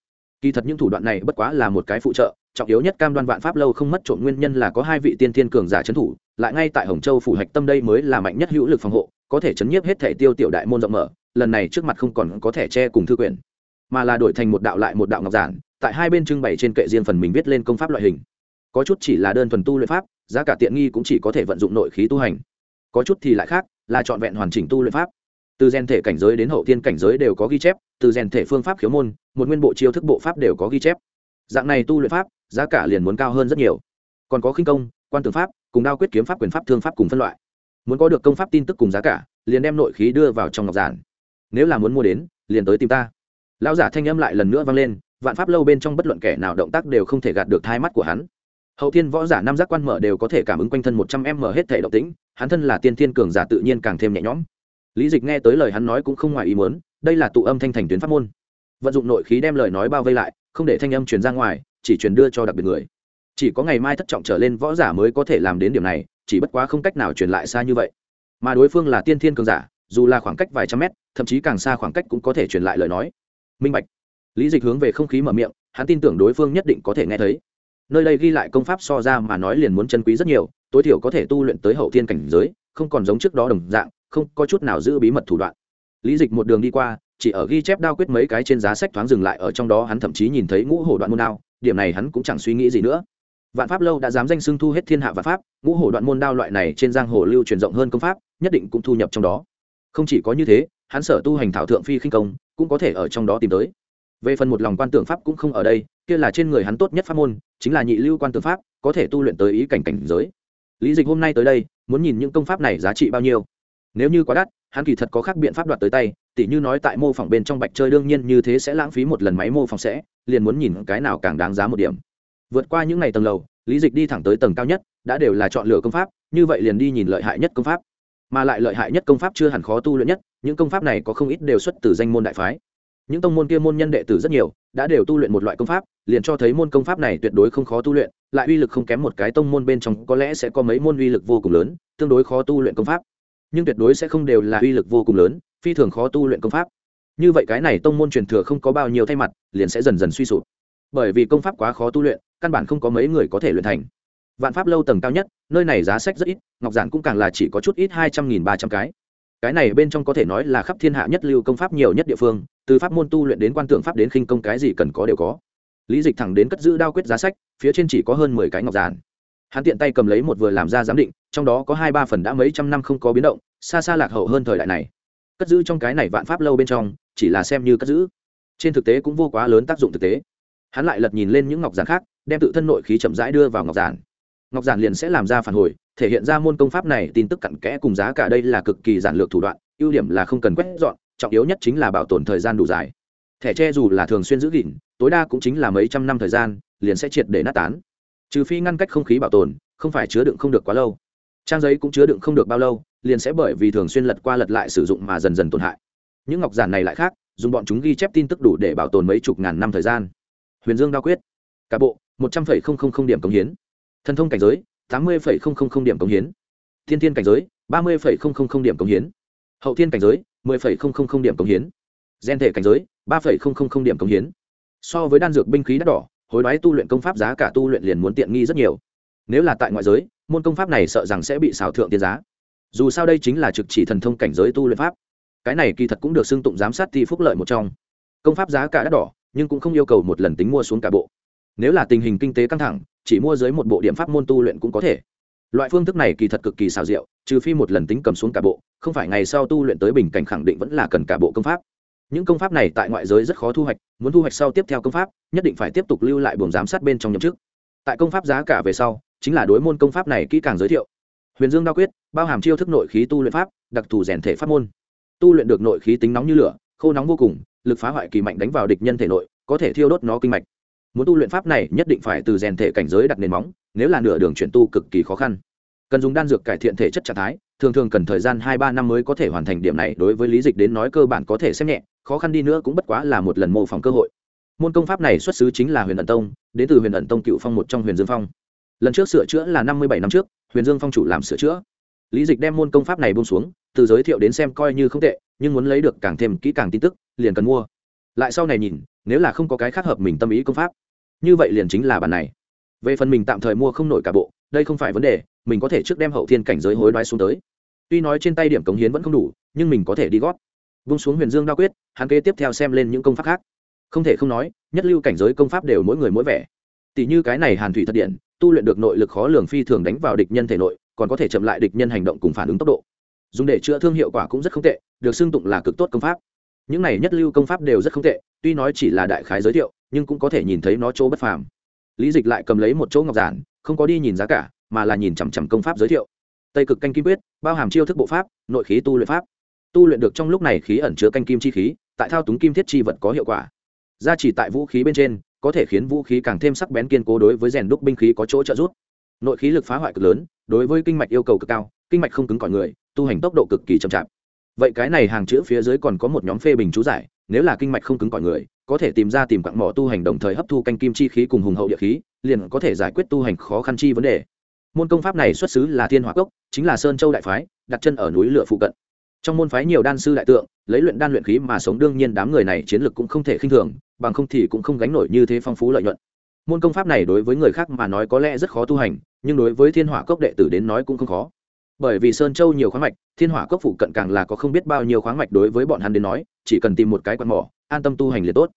Kỳ thật những thủ đoạn này bất quá là một cái phụ trợ, trọng yếu nhất cam đoan vạn pháp lâu không mất trộm nguyên nhân là có hai vị tiên thiên cường giả trấn thủ, lại ngay tại hồng châu phủ hạch tâm đây mới là mạnh nhất hữu lực phòng hộ, có thể chấn nhiếp hết thể tiêu tiểu đại môn rộng mở lần này trước mặt không còn có thể che cùng thư quyển, mà là đổi thành một đạo lại một đạo ngọc giản, tại hai bên trưng bày trên kệ riêng phần mình viết lên công pháp loại hình. Có chút chỉ là đơn thuần tu luyện pháp, giá cả tiện nghi cũng chỉ có thể vận dụng nội khí tu hành. Có chút thì lại khác, là trọn vẹn hoàn chỉnh tu luyện pháp. Từ gen thể cảnh giới đến hậu thiên cảnh giới đều có ghi chép, từ rèn thể phương pháp khiếu môn, một nguyên bộ chiêu thức bộ pháp đều có ghi chép. Dạng này tu luyện pháp, giá cả liền muốn cao hơn rất nhiều. Còn có khinh công, quan tưởng pháp, cùng đao quyết kiếm pháp quyền pháp thương pháp cùng phân loại. Muốn có được công pháp tin tức cùng giá cả, liền đem nội khí đưa vào trong ngọc giản nếu là muốn mua đến, liền tới tìm ta. Lão giả thanh âm lại lần nữa vang lên, vạn pháp lâu bên trong bất luận kẻ nào động tác đều không thể gạt được thai mắt của hắn. Hậu thiên võ giả năm giác quan mở đều có thể cảm ứng quanh thân một trăm m hết thể động tĩnh, hắn thân là tiên thiên cường giả tự nhiên càng thêm nhẹ nhõm. Lý dịch nghe tới lời hắn nói cũng không ngoài ý muốn, đây là tụ âm thanh thành tuyến pháp môn. Vận dụng nội khí đem lời nói bao vây lại, không để thanh âm truyền ra ngoài, chỉ truyền đưa cho đặc biệt người. Chỉ có ngày mai thất trọng trở lên võ giả mới có thể làm đến điểm này, chỉ bất quá không cách nào truyền lại xa như vậy. Mà đối phương là tiên thiên cường giả, dù là khoảng cách vài trăm mét thậm chí càng xa khoảng cách cũng có thể truyền lại lời nói. Minh bạch. Lý dịch hướng về không khí mở miệng, hắn tin tưởng đối phương nhất định có thể nghe thấy. Nơi đây ghi lại công pháp so ra mà nói liền muốn chân quý rất nhiều, tối thiểu có thể tu luyện tới hậu thiên cảnh giới, không còn giống trước đó đồng dạng, không có chút nào giữ bí mật thủ đoạn. Lý dịch một đường đi qua, chỉ ở ghi chép đao quyết mấy cái trên giá sách thoáng dừng lại ở trong đó, hắn thậm chí nhìn thấy ngũ hổ đoạn môn đao, điểm này hắn cũng chẳng suy nghĩ gì nữa. Vạn pháp lâu đã dám danh xưng thu hết thiên hạ vạn pháp, ngũ hổ đoạn môn đao loại này trên giang hồ lưu truyền rộng hơn công pháp, nhất định cũng thu nhập trong đó. Không chỉ có như thế hắn sở tu hành thảo thượng phi khinh công, cũng có thể ở trong đó tìm tới. Về phần một lòng quan tưởng pháp cũng không ở đây, kia là trên người hắn tốt nhất pháp môn, chính là nhị lưu quan tưởng pháp, có thể tu luyện tới ý cảnh cảnh giới. Lý dịch hôm nay tới đây, muốn nhìn những công pháp này giá trị bao nhiêu. Nếu như quá đắt, hắn kỳ thật có khác biện pháp đoạt tới tay, tỉ như nói tại mô phỏng bên trong bạch chơi đương nhiên như thế sẽ lãng phí một lần máy mô phỏng sẽ, liền muốn nhìn cái nào càng đáng giá một điểm. Vượt qua những ngày tầng lầu, lý dịch đi thẳng tới tầng cao nhất, đã đều là chọn lựa công pháp, như vậy liền đi nhìn lợi hại nhất công pháp. Mà lại lợi hại nhất công pháp chưa hẳn khó tu luyện nhất những công pháp này có không ít đều xuất từ danh môn đại phái. Những tông môn kia môn nhân đệ tử rất nhiều, đã đều tu luyện một loại công pháp, liền cho thấy môn công pháp này tuyệt đối không khó tu luyện, lại uy lực không kém một cái tông môn bên trong, có lẽ sẽ có mấy môn uy lực vô cùng lớn, tương đối khó tu luyện công pháp. Nhưng tuyệt đối sẽ không đều là uy lực vô cùng lớn, phi thường khó tu luyện công pháp. Như vậy cái này tông môn truyền thừa không có bao nhiêu thay mặt, liền sẽ dần dần suy sụp. Bởi vì công pháp quá khó tu luyện, căn bản không có mấy người có thể luyện thành. Vạn pháp lâu tầng cao nhất, nơi này giá sách rất ít, ngọc giản cũng càng là chỉ có chút ít hai trăm nghìn ba trăm cái cái này bên trong có thể nói là khắp thiên hạ nhất lưu công pháp nhiều nhất địa phương, từ pháp môn tu luyện đến quan tượng pháp đến khinh công cái gì cần có đều có. Lý dịch thẳng đến cất giữ đao quyết giá sách, phía trên chỉ có hơn mười cái ngọc giản. Hắn tiện tay cầm lấy một vừa làm ra giám định, trong đó có hai ba phần đã mấy trăm năm không có biến động, xa xa lạc hậu hơn thời đại này. Cất giữ trong cái này vạn pháp lâu bên trong, chỉ là xem như cất giữ. Trên thực tế cũng vô quá lớn tác dụng thực tế. Hắn lại lật nhìn lên những ngọc giản khác, đem tự thân nội khí chậm rãi đưa vào ngọc giản. Ngọc giản liền sẽ làm ra phản hồi thể hiện ra môn công pháp này tin tức cặn kẽ cùng giá cả đây là cực kỳ giản lược thủ đoạn, ưu điểm là không cần quét dọn, trọng yếu nhất chính là bảo tồn thời gian đủ dài. Thẻ tre dù là thường xuyên giữ gìn, tối đa cũng chính là mấy trăm năm thời gian, liền sẽ triệt để nát tán. Trừ phi ngăn cách không khí bảo tồn, không phải chứa đựng không được quá lâu. Trang giấy cũng chứa đựng không được bao lâu, liền sẽ bởi vì thường xuyên lật qua lật lại sử dụng mà dần dần tổn hại. Những ngọc giản này lại khác, dùng bọn chúng ghi chép tin tức đủ để bảo tồn mấy chục ngàn năm thời gian. Huyền dương đa quyết. Cả bộ, một trăm linh điểm cống hiến. Thần thông cảnh giới tám mươi điểm cống hiến. Thiên thiên cảnh giới, ba mươi điểm cống hiến. Hậu thiên cảnh giới một mươi điểm cống hiến. Gen thể cảnh giới, ba điểm cống hiến. So với đan dược binh khí đắt đỏ, hối đoái tu luyện công pháp giá cả tu luyện liền muốn tiện nghi rất nhiều. Nếu là tại ngoại giới, môn công pháp này sợ rằng sẽ bị xảo thượng tiền giá. Dù sao đây chính là trực chỉ thần thông cảnh giới tu luyện pháp. Cái này kỳ thật cũng được xưng tụng giám sát thi phúc lợi một trong. Công pháp giá cả đắt đỏ, nhưng cũng không yêu cầu một lần tính mua xuống cả bộ. Nếu là tình hình kinh tế căng thẳng chỉ mua dưới một bộ điểm pháp môn tu luyện cũng có thể. Loại phương thức này kỳ thật cực kỳ xào rượu trừ phi một lần tính cầm xuống cả bộ, không phải ngày sau tu luyện tới bình cảnh khẳng định vẫn là cần cả bộ công pháp. Những công pháp này tại ngoại giới rất khó thu hoạch, muốn thu hoạch sau tiếp theo công pháp, nhất định phải tiếp tục lưu lại buồng giám sát bên trong nhậm chức. Tại công pháp giá cả về sau, chính là đối môn công pháp này kỹ càng giới thiệu. Huyền dương đao quyết, bao hàm chiêu thức nội khí tu luyện pháp, đặc thù rèn thể pháp môn. Tu luyện được nội khí tính nóng như lửa, khô nóng vô cùng, lực phá hoại kỳ mạnh đánh vào địch nhân thể nội, có thể thiêu đốt nó kinh mạch muốn tu luyện pháp này nhất định phải từ rèn thể cảnh giới đặt nền móng, nếu là nửa đường chuyển tu cực kỳ khó khăn. Cần dùng đan dược cải thiện thể chất trạng thái, thường thường cần thời gian hai ba năm mới có thể hoàn thành điểm này, đối với lý dịch đến nói cơ bản có thể xem nhẹ, khó khăn đi nữa cũng bất quá là một lần mô phỏng cơ hội. Môn công pháp này xuất xứ chính là huyền ẩn tông, đến từ huyền ẩn tông cựu phong một trong huyền dương phong. Lần trước sửa chữa là năm mươi bảy năm trước, huyền dương phong chủ làm sửa chữa. Lý dịch đem môn công pháp này bông xuống, từ giới thiệu đến xem coi như không tệ, nhưng muốn lấy được càng thêm kỹ càng tin tức, liền cần mua. Lại sau này nhìn nếu là không có cái khác hợp mình tâm ý công pháp, như vậy liền chính là bản này. Về phần mình tạm thời mua không nổi cả bộ, đây không phải vấn đề, mình có thể trước đem hậu thiên cảnh giới hối đoái xuống tới. Tuy nói trên tay điểm cống hiến vẫn không đủ, nhưng mình có thể đi gót. Vung xuống huyền dương đa quyết, hắn kế tiếp theo xem lên những công pháp khác. Không thể không nói, nhất lưu cảnh giới công pháp đều mỗi người mỗi vẻ. Tỷ như cái này hàn thủy thật điện, tu luyện được nội lực khó lường phi thường đánh vào địch nhân thể nội, còn có thể chậm lại địch nhân hành động cùng phản ứng tốc độ. Dùng để chữa thương hiệu quả cũng rất không tệ, được xưng tụng là cực tốt công pháp những này nhất lưu công pháp đều rất không tệ, tuy nói chỉ là đại khái giới thiệu, nhưng cũng có thể nhìn thấy nó chỗ bất phàm. Lý dịch lại cầm lấy một chỗ ngọc giản, không có đi nhìn giá cả, mà là nhìn chằm chằm công pháp giới thiệu. Tây cực canh kim quyết, bao hàm chiêu thức bộ pháp, nội khí tu luyện pháp. Tu luyện được trong lúc này khí ẩn chứa canh kim chi khí, tại thao túng kim thiết chi vật có hiệu quả. Gia chỉ tại vũ khí bên trên, có thể khiến vũ khí càng thêm sắc bén kiên cố đối với rèn đúc binh khí có chỗ trợ giúp. Nội khí lực phá hoại cực lớn, đối với kinh mạch yêu cầu cực cao, kinh mạch không cứng cỏi người, tu hành tốc độ cực kỳ chậm chạp vậy cái này hàng chữ phía dưới còn có một nhóm phê bình chú giải, nếu là kinh mạch không cứng cỏi người, có thể tìm ra tìm quặng mỏ tu hành đồng thời hấp thu canh kim chi khí cùng hùng hậu địa khí, liền có thể giải quyết tu hành khó khăn chi vấn đề. Môn công pháp này xuất xứ là thiên hỏa cốc, chính là sơn châu đại phái, đặt chân ở núi lửa phụ cận. Trong môn phái nhiều đan sư đại tượng, lấy luyện đan luyện khí mà sống đương nhiên đám người này chiến lược cũng không thể khinh thường, bằng không thì cũng không gánh nổi như thế phong phú lợi nhuận. Môn công pháp này đối với người khác mà nói có lẽ rất khó tu hành, nhưng đối với thiên hỏa cốc đệ tử đến nói cũng không khó bởi vì sơn châu nhiều khoáng mạch, thiên hỏa cốc phụ cận càng là có không biết bao nhiêu khoáng mạch đối với bọn hắn đến nói, chỉ cần tìm một cái quạt mỏ, an tâm tu hành liền tốt.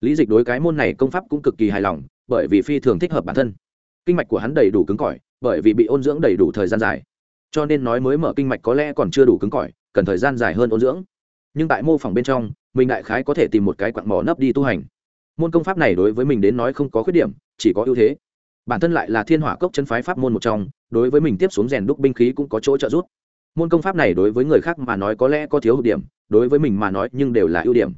Lý dịch đối cái môn này công pháp cũng cực kỳ hài lòng, bởi vì phi thường thích hợp bản thân. Kinh mạch của hắn đầy đủ cứng cỏi, bởi vì bị ôn dưỡng đầy đủ thời gian dài. Cho nên nói mới mở kinh mạch có lẽ còn chưa đủ cứng cỏi, cần thời gian dài hơn ôn dưỡng. Nhưng tại mô phỏng bên trong, mình đại khái có thể tìm một cái quặng mỏ nấp đi tu hành. Môn công pháp này đối với mình đến nói không có khuyết điểm, chỉ có ưu thế bản thân lại là thiên hỏa cốc chân phái pháp môn một trong, đối với mình tiếp xuống rèn đúc binh khí cũng có chỗ trợ giúp. Môn công pháp này đối với người khác mà nói có lẽ có thiếu hụt điểm, đối với mình mà nói nhưng đều là ưu điểm.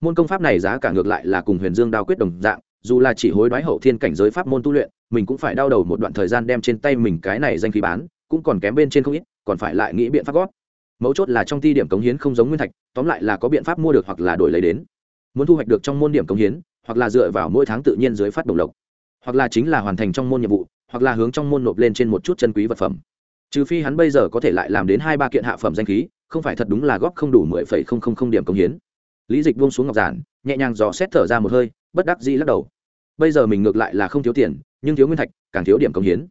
Môn công pháp này giá cả ngược lại là cùng huyền dương đao quyết đồng dạng, dù là chỉ hối đoái hậu thiên cảnh giới pháp môn tu luyện, mình cũng phải đau đầu một đoạn thời gian đem trên tay mình cái này danh khí bán, cũng còn kém bên trên không ít, còn phải lại nghĩ biện pháp gót mấu chốt là trong ti điểm cống hiến không giống nguyên thạch, tóm lại là có biện pháp mua được hoặc là đổi lấy đến. Muốn thu hoạch được trong môn điểm cống hiến, hoặc là dựa vào mỗi tháng tự nhiên dưới phát đồng lộc hoặc là chính là hoàn thành trong môn nhiệm vụ, hoặc là hướng trong môn nộp lên trên một chút chân quý vật phẩm. Trừ phi hắn bây giờ có thể lại làm đến hai ba kiện hạ phẩm danh khí, không phải thật đúng là góp không đủ mười phẩy không không không điểm công hiến. Lý dịch buông xuống ngọc giản, nhẹ nhàng dò xét thở ra một hơi, bất đắc dĩ lắc đầu. Bây giờ mình ngược lại là không thiếu tiền, nhưng thiếu nguyên thạch, càng thiếu điểm công hiến.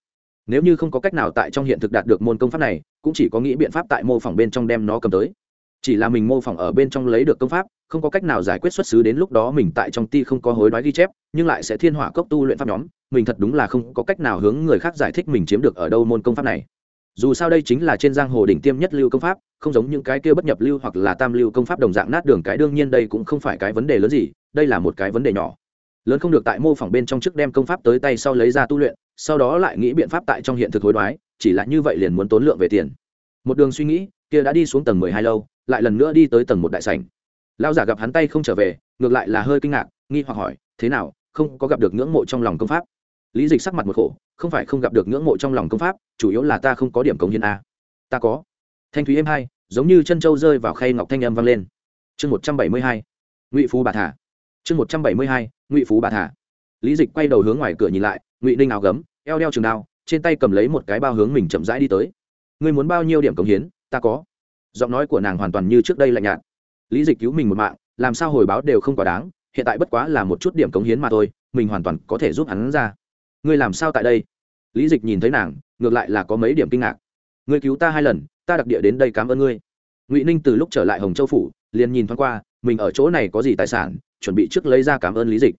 Nếu như không có cách nào tại trong hiện thực đạt được môn công pháp này, cũng chỉ có nghĩ biện pháp tại mô phỏng bên trong đem nó cầm tới chỉ là mình mô phỏng ở bên trong lấy được công pháp, không có cách nào giải quyết xuất xứ đến lúc đó mình tại trong ti không có hối đoái ghi chép, nhưng lại sẽ thiên hỏa cốc tu luyện pháp nhóm, mình thật đúng là không có cách nào hướng người khác giải thích mình chiếm được ở đâu môn công pháp này. Dù sao đây chính là trên giang hồ đỉnh tiêm nhất lưu công pháp, không giống những cái kia bất nhập lưu hoặc là tam lưu công pháp đồng dạng nát đường cái, đương nhiên đây cũng không phải cái vấn đề lớn gì, đây là một cái vấn đề nhỏ. Lớn không được tại mô phỏng bên trong trước đem công pháp tới tay sau lấy ra tu luyện, sau đó lại nghĩ biện pháp tại trong hiện thực hối đoái, chỉ là như vậy liền muốn tốn lượng về tiền. Một đường suy nghĩ, kia đã đi xuống tầng mười hai lâu lại lần nữa đi tới tầng một đại sảnh. Lao giả gặp hắn tay không trở về, ngược lại là hơi kinh ngạc, nghi hoặc hỏi, thế nào, không có gặp được ngưỡng mộ trong lòng công pháp? Lý dịch sắc mặt một khổ, không phải không gặp được ngưỡng mộ trong lòng công pháp, chủ yếu là ta không có điểm cống hiến a. Ta có. Thanh thúy êm hai, giống như chân trâu rơi vào khay ngọc thanh âm vang lên. Chương một trăm bảy mươi hai, ngụy phú bà thả. Chương một trăm bảy mươi hai, ngụy phú bà thả. Lý dịch quay đầu hướng ngoài cửa nhìn lại, ngụy ninh áo gấm, eo đeo trường đao, trên tay cầm lấy một cái bao hướng mình chậm rãi đi tới. Ngươi muốn bao nhiêu điểm cống hiến, ta có giọng nói của nàng hoàn toàn như trước đây lạnh nhạt. Lý dịch cứu mình một mạng, làm sao hồi báo đều không quá đáng, hiện tại bất quá là một chút điểm cống hiến mà thôi, mình hoàn toàn có thể giúp hắn ra. Ngươi làm sao tại đây? Lý dịch nhìn thấy nàng, ngược lại là có mấy điểm kinh ngạc. Ngươi cứu ta hai lần, ta đặc địa đến đây cảm ơn ngươi. Ngụy ninh từ lúc trở lại hồng châu phủ, liền nhìn thoáng qua, mình ở chỗ này có gì tài sản, chuẩn bị trước lấy ra cảm ơn lý dịch.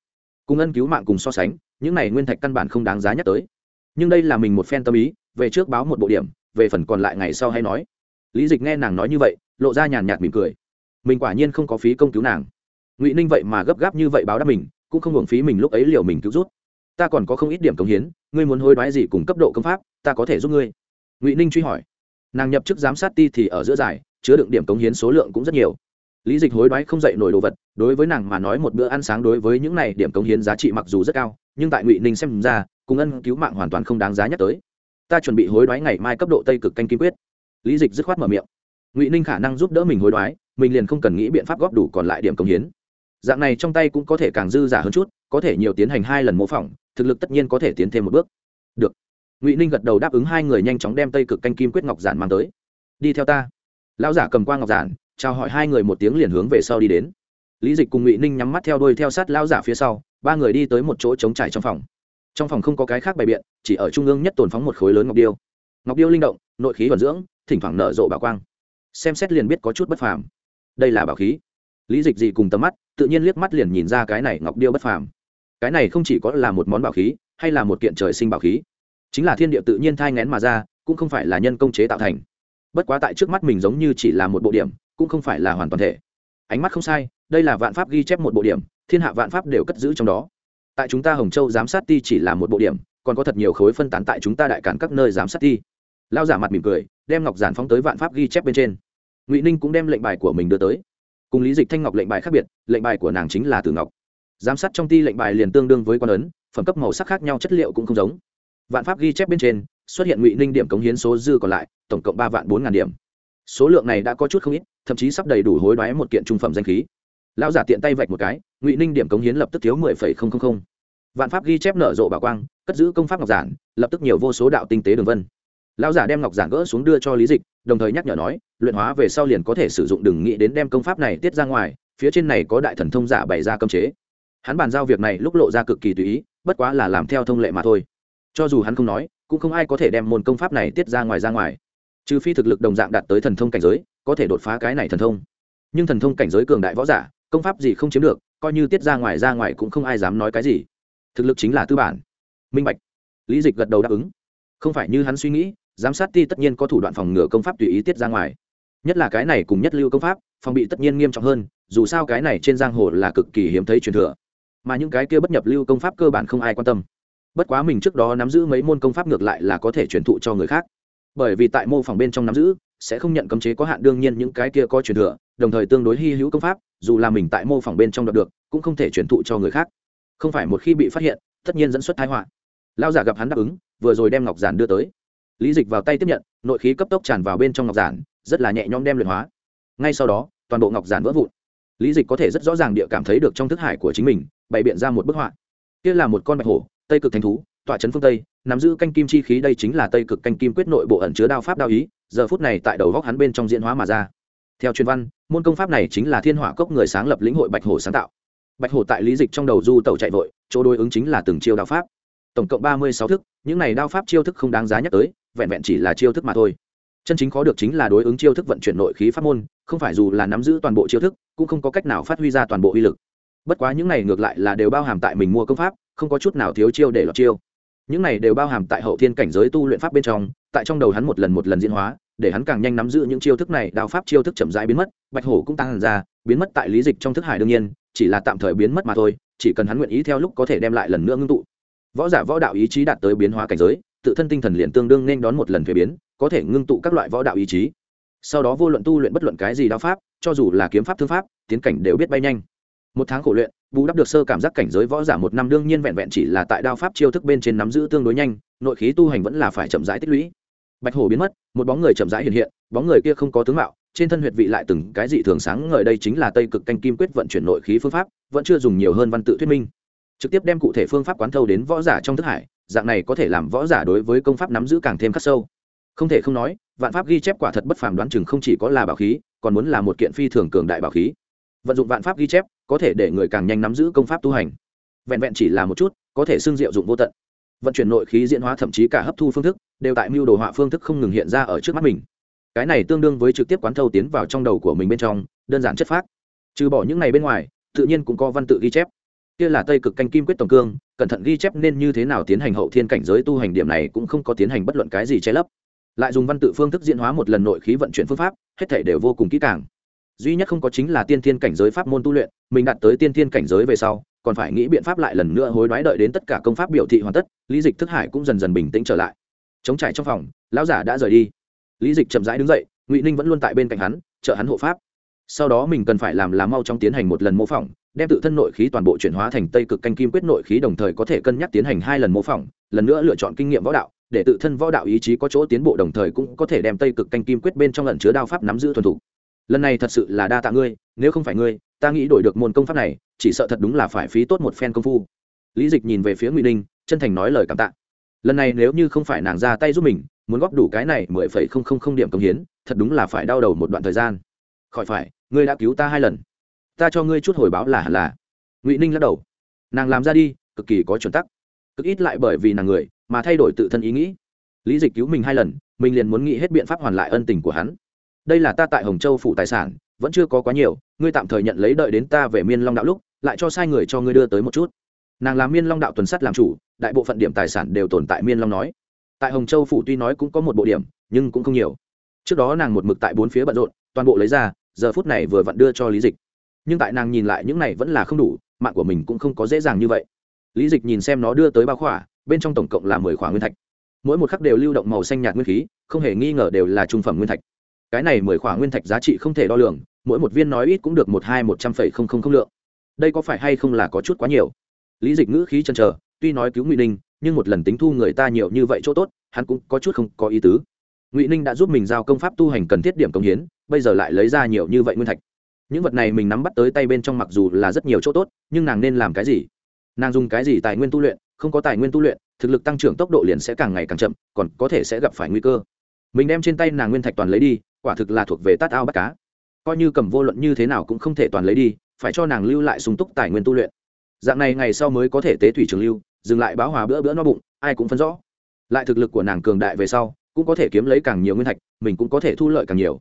Cùng ân cứu mạng cùng so sánh, những này nguyên thạch căn bản không đáng giá nhắc tới. Nhưng đây là mình một phen tâm ý, về trước báo một bộ điểm, về phần còn lại ngày sau hay nói lý dịch nghe nàng nói như vậy lộ ra nhàn nhạt mỉm cười mình quả nhiên không có phí công cứu nàng ngụy ninh vậy mà gấp gáp như vậy báo đáp mình cũng không hưởng phí mình lúc ấy liều mình cứu rút ta còn có không ít điểm công hiến ngươi muốn hối đoái gì cùng cấp độ công pháp ta có thể giúp ngươi ngụy ninh truy hỏi nàng nhập chức giám sát ti thì ở giữa giải chứa đựng điểm cống hiến số lượng cũng rất nhiều lý dịch hối đoái không dậy nổi đồ vật đối với nàng mà nói một bữa ăn sáng đối với những này điểm cống hiến giá trị mặc dù rất cao nhưng tại ngụy ninh xem ra cùng ân cứu mạng hoàn toàn không đáng giá nhắc tới ta chuẩn bị hối đoái ngày mai cấp độ tây cực canh kim quyết lý dịch dứt khoát mở miệng. Ngụy ninh khả năng giúp đỡ mình hối đoái, mình liền không cần nghĩ biện pháp góp đủ còn lại điểm công hiến. Dạng này trong tay cũng có thể càng dư giả hơn chút, có thể nhiều tiến hành hai lần mô phỏng, thực lực tất nhiên có thể tiến thêm một bước. Được. Ngụy ninh gật đầu đáp ứng hai người nhanh chóng đem tây cực canh kim quyết ngọc giản mang tới. Đi theo ta. Lão giả cầm qua ngọc giản, chào hỏi hai người một tiếng liền hướng về sau đi đến. Lý dịch cùng ngụy ninh nhắm mắt theo đuôi theo sát lão giả phía sau, ba người đi tới một chỗ trống trải trong phòng. Trong phòng không có cái khác bày biện, chỉ ở trung ương nhất tồn phóng một khối lớn ngọc điêu ngọc điêu linh động, nội khí vận dưỡng, thỉnh thoảng nở rộ bảo quang. Xem xét liền biết có chút bất phàm. Đây là bảo khí. Lý dịch gì cùng tầm mắt, tự nhiên liếc mắt liền nhìn ra cái này ngọc điêu bất phàm. Cái này không chỉ có là một món bảo khí, hay là một kiện trời sinh bảo khí. Chính là thiên địa tự nhiên thai ngén mà ra, cũng không phải là nhân công chế tạo thành. Bất quá tại trước mắt mình giống như chỉ là một bộ điểm, cũng không phải là hoàn toàn thể. Ánh mắt không sai, đây là vạn pháp ghi chép một bộ điểm, thiên hạ vạn pháp đều cất giữ trong đó. Tại chúng ta hồng châu giám sát ti chỉ là một bộ điểm, còn có thật nhiều khối phân tán tại chúng ta đại cản các nơi giám sát ti lao giả mặt mỉm cười, đem ngọc giản phóng tới vạn pháp ghi chép bên trên. Ngụy ninh cũng đem lệnh bài của mình đưa tới. Cùng lý dịch thanh ngọc lệnh bài khác biệt, lệnh bài của nàng chính là từ ngọc. Giám sát trong ti lệnh bài liền tương đương với quan ấn, phẩm cấp màu sắc khác nhau, chất liệu cũng không giống. Vạn pháp ghi chép bên trên, xuất hiện ngụy ninh điểm cống hiến số dư còn lại, tổng cộng ba vạn bốn ngàn điểm. Số lượng này đã có chút không ít, thậm chí sắp đầy đủ hối đoái một kiện trung phẩm danh khí. Lão giả tiện tay vạch một cái, ngụy ninh điểm cống hiến lập tức thiếu mười phẩy không không không. Vạn pháp ghi chép nở rộ bà quang, cất giữ công pháp ngọc giản, lập tức nhiều vô số đạo tinh tế đường vân lão giả đem ngọc giản gỡ xuống đưa cho lý dịch, đồng thời nhắc nhở nói, luyện hóa về sau liền có thể sử dụng đừng nghĩ đến đem công pháp này tiết ra ngoài, phía trên này có đại thần thông giả bày ra cơm chế. Hắn bàn giao việc này lúc lộ ra cực kỳ tùy ý, bất quá là làm theo thông lệ mà thôi. Cho dù hắn không nói, cũng không ai có thể đem môn công pháp này tiết ra ngoài ra ngoài. Trừ phi thực lực đồng dạng đạt tới thần thông cảnh giới, có thể đột phá cái này thần thông. Nhưng thần thông cảnh giới cường đại võ giả, công pháp gì không chiếm được, coi như tiết ra ngoài ra ngoài cũng không ai dám nói cái gì. Thực lực chính là tư bản. Minh bạch. Lý dịch gật đầu đáp ứng. Không phải như hắn suy nghĩ giám sát ti tất nhiên có thủ đoạn phòng ngừa công pháp tùy ý tiết ra ngoài. Nhất là cái này cùng nhất lưu công pháp, phòng bị tất nhiên nghiêm trọng hơn, dù sao cái này trên giang hồ là cực kỳ hiếm thấy truyền thừa. Mà những cái kia bất nhập lưu công pháp cơ bản không ai quan tâm. Bất quá mình trước đó nắm giữ mấy môn công pháp ngược lại là có thể truyền thụ cho người khác. Bởi vì tại mô phỏng bên trong nắm giữ, sẽ không nhận cấm chế có hạn đương nhiên những cái kia có truyền thừa, đồng thời tương đối hy hữu công pháp, dù là mình tại mô phỏng bên trong đọc được, cũng không thể truyền thụ cho người khác. Không phải một khi bị phát hiện, tất nhiên dẫn xuất thái họa. Lao giả gặp hắn đáp ứng, vừa rồi đem ngọc giản đưa tới lý dịch vào tay tiếp nhận, nội khí cấp tốc tràn vào bên trong ngọc giản, rất là nhẹ nhõm đem luyện hóa. Ngay sau đó, toàn bộ ngọc giản vỡ vụn. Lý dịch có thể rất rõ ràng địa cảm thấy được trong thức hải của chính mình, bày biện ra một bức họa. Kia là một con bạch hổ, tây cực thành thú, tọa trấn phương tây, nắm giữ canh kim chi khí đây chính là tây cực canh kim quyết nội bộ ẩn chứa đao pháp đao ý, giờ phút này tại đầu góc hắn bên trong diễn hóa mà ra. Theo truyền văn, môn công pháp này chính là thiên hỏa cốc người sáng lập lĩnh hội bạch hổ sáng tạo. Bạch hổ tại lý dịch trong đầu du tàu chạy vội, chỗ đối ứng chính là từng chiêu đao pháp. Tổng cộng ba mươi sáu thức, những này đao pháp chiêu thức không đáng giá nhắc tới vẹn vẹn chỉ là chiêu thức mà thôi. Chân chính khó được chính là đối ứng chiêu thức vận chuyển nội khí pháp môn, không phải dù là nắm giữ toàn bộ chiêu thức, cũng không có cách nào phát huy ra toàn bộ uy lực. Bất quá những này ngược lại là đều bao hàm tại mình mua công pháp, không có chút nào thiếu chiêu để lọt chiêu. Những này đều bao hàm tại hậu thiên cảnh giới tu luyện pháp bên trong, tại trong đầu hắn một lần một lần diễn hóa, để hắn càng nhanh nắm giữ những chiêu thức này, đao pháp chiêu thức chậm rãi biến mất, bạch hổ cũng tăng ra, biến mất tại lý dịch trong thức hải đương nhiên, chỉ là tạm thời biến mất mà thôi, chỉ cần hắn nguyện ý theo lúc có thể đem lại lần nữa ngưng tụ. Võ giả võ đạo ý chí đạt tới biến hóa cảnh giới tự thân tinh thần liền tương đương nên đón một lần thuế biến, có thể ngưng tụ các loại võ đạo ý chí. Sau đó vô luận tu luyện bất luận cái gì đao pháp, cho dù là kiếm pháp thương pháp, tiến cảnh đều biết bay nhanh. Một tháng khổ luyện, bù đắp được sơ cảm giác cảnh giới võ giả một năm đương nhiên vẹn vẹn chỉ là tại đao pháp chiêu thức bên trên nắm giữ tương đối nhanh, nội khí tu hành vẫn là phải chậm rãi tích lũy. Bạch hổ biến mất, một bóng người chậm rãi hiện hiện, bóng người kia không có tướng mạo, trên thân huyệt vị lại từng cái dị thường sáng ngời, đây chính là tây cực canh kim quyết vận chuyển nội khí phương pháp, vẫn chưa dùng nhiều hơn văn tự thuyết minh trực tiếp đem cụ thể phương pháp quán thâu đến võ giả trong thức hải, dạng này có thể làm võ giả đối với công pháp nắm giữ càng thêm khắc sâu. Không thể không nói, vạn pháp ghi chép quả thật bất phàm đoán chừng không chỉ có là bảo khí, còn muốn là một kiện phi thường cường đại bảo khí. Vận dụng vạn pháp ghi chép, có thể để người càng nhanh nắm giữ công pháp tu hành. Vẹn vẹn chỉ là một chút, có thể xưng diệu dụng vô tận. Vận chuyển nội khí diễn hóa thậm chí cả hấp thu phương thức, đều tại mưu đồ họa phương thức không ngừng hiện ra ở trước mắt mình. Cái này tương đương với trực tiếp quán thâu tiến vào trong đầu của mình bên trong, đơn giản chất phác. Trừ bỏ những này bên ngoài, tự nhiên cũng có văn tự ghi chép kia là tây cực canh kim quyết tổng cương, cẩn thận ghi chép nên như thế nào tiến hành hậu thiên cảnh giới tu hành điểm này cũng không có tiến hành bất luận cái gì che lấp. Lại dùng văn tự phương thức diễn hóa một lần nội khí vận chuyển phương pháp, hết thể đều vô cùng kỹ càng. Duy nhất không có chính là tiên thiên cảnh giới pháp môn tu luyện, mình đạt tới tiên thiên cảnh giới về sau, còn phải nghĩ biện pháp lại lần nữa hối đoái đợi đến tất cả công pháp biểu thị hoàn tất, lý dịch thức hải cũng dần dần bình tĩnh trở lại. Chống trải trong phòng, lão giả đã rời đi. Lý dịch chậm rãi đứng dậy, ngụy ninh vẫn luôn tại bên cạnh hắn, trợ hắn hộ pháp. Sau đó mình cần phải làm là mau trong tiến hành một lần mô phỏng đem tự thân nội khí toàn bộ chuyển hóa thành tây cực canh kim quyết nội khí đồng thời có thể cân nhắc tiến hành hai lần mô phỏng, lần nữa lựa chọn kinh nghiệm võ đạo, để tự thân võ đạo ý chí có chỗ tiến bộ đồng thời cũng có thể đem tây cực canh kim quyết bên trong lần chứa đao pháp nắm giữ thuần thủ lần này thật sự là đa tạ ngươi, nếu không phải ngươi, ta nghĩ đổi được môn công pháp này, chỉ sợ thật đúng là phải phí tốt một phen công phu. Lý dịch nhìn về phía ngụy ninh, chân thành nói lời cảm tạ. Lần này nếu như không phải nàng ra tay giúp mình, muốn góp đủ cái này mười phẩy không không không điểm công hiến, thật đúng là phải đau đầu một đoạn thời gian. Khỏi phải, ngươi đã cứu ta hai lần ta cho ngươi chút hồi báo là hẳn là. Ngụy ninh lắc đầu. Nàng làm ra đi, cực kỳ có chuẩn tắc. Cực ít lại bởi vì nàng người, mà thay đổi tự thân ý nghĩ. Lý dịch cứu mình hai lần, mình liền muốn nghĩ hết biện pháp hoàn lại ân tình của hắn. Đây là ta tại hồng châu phủ tài sản, vẫn chưa có quá nhiều, ngươi tạm thời nhận lấy đợi đến ta về miên long đạo lúc, lại cho sai người cho ngươi đưa tới một chút. Nàng làm miên long đạo tuần sắt làm chủ, đại bộ phận điểm tài sản đều tồn tại miên long nói. Tại hồng châu phủ tuy nói cũng có một bộ điểm, nhưng cũng không nhiều. Trước đó nàng một mực tại bốn phía bận rộn, toàn bộ lấy ra, giờ phút này vừa vặn đưa cho lý dịch nhưng tại nàng nhìn lại những này vẫn là không đủ, mạng của mình cũng không có dễ dàng như vậy. Lý dịch nhìn xem nó đưa tới bao khỏa, bên trong tổng cộng là mười khỏa nguyên thạch. Mỗi một khắc đều lưu động màu xanh nhạt nguyên khí, không hề nghi ngờ đều là trung phẩm nguyên thạch. Cái này mười khỏa nguyên thạch giá trị không thể đo lường, mỗi một viên nói ít cũng được một hai một trăm phẩy không không không lượng. Đây có phải hay không là có chút quá nhiều? Lý dịch ngữ khí chân trờ tuy nói cứu ngụy ninh, nhưng một lần tính thu người ta nhiều như vậy chỗ tốt, hắn cũng có chút không có ý tứ. Ngụy ninh đã giúp mình giao công pháp tu hành cần thiết điểm công hiến, bây giờ lại lấy ra nhiều như vậy nguyên thạch những vật này mình nắm bắt tới tay bên trong mặc dù là rất nhiều chỗ tốt, nhưng nàng nên làm cái gì? Nàng dùng cái gì tài nguyên tu luyện? Không có tài nguyên tu luyện, thực lực tăng trưởng tốc độ liền sẽ càng ngày càng chậm, còn có thể sẽ gặp phải nguy cơ. Mình đem trên tay nàng nguyên thạch toàn lấy đi, quả thực là thuộc về tát ao bắt cá. Coi như cầm vô luận như thế nào cũng không thể toàn lấy đi, phải cho nàng lưu lại sung túc tài nguyên tu luyện. Dạng này ngày sau mới có thể tế thủy trường lưu, dừng lại báo hòa bữa bữa no bụng, ai cũng phân rõ. Lại thực lực của nàng cường đại về sau, cũng có thể kiếm lấy càng nhiều nguyên thạch, mình cũng có thể thu lợi càng nhiều.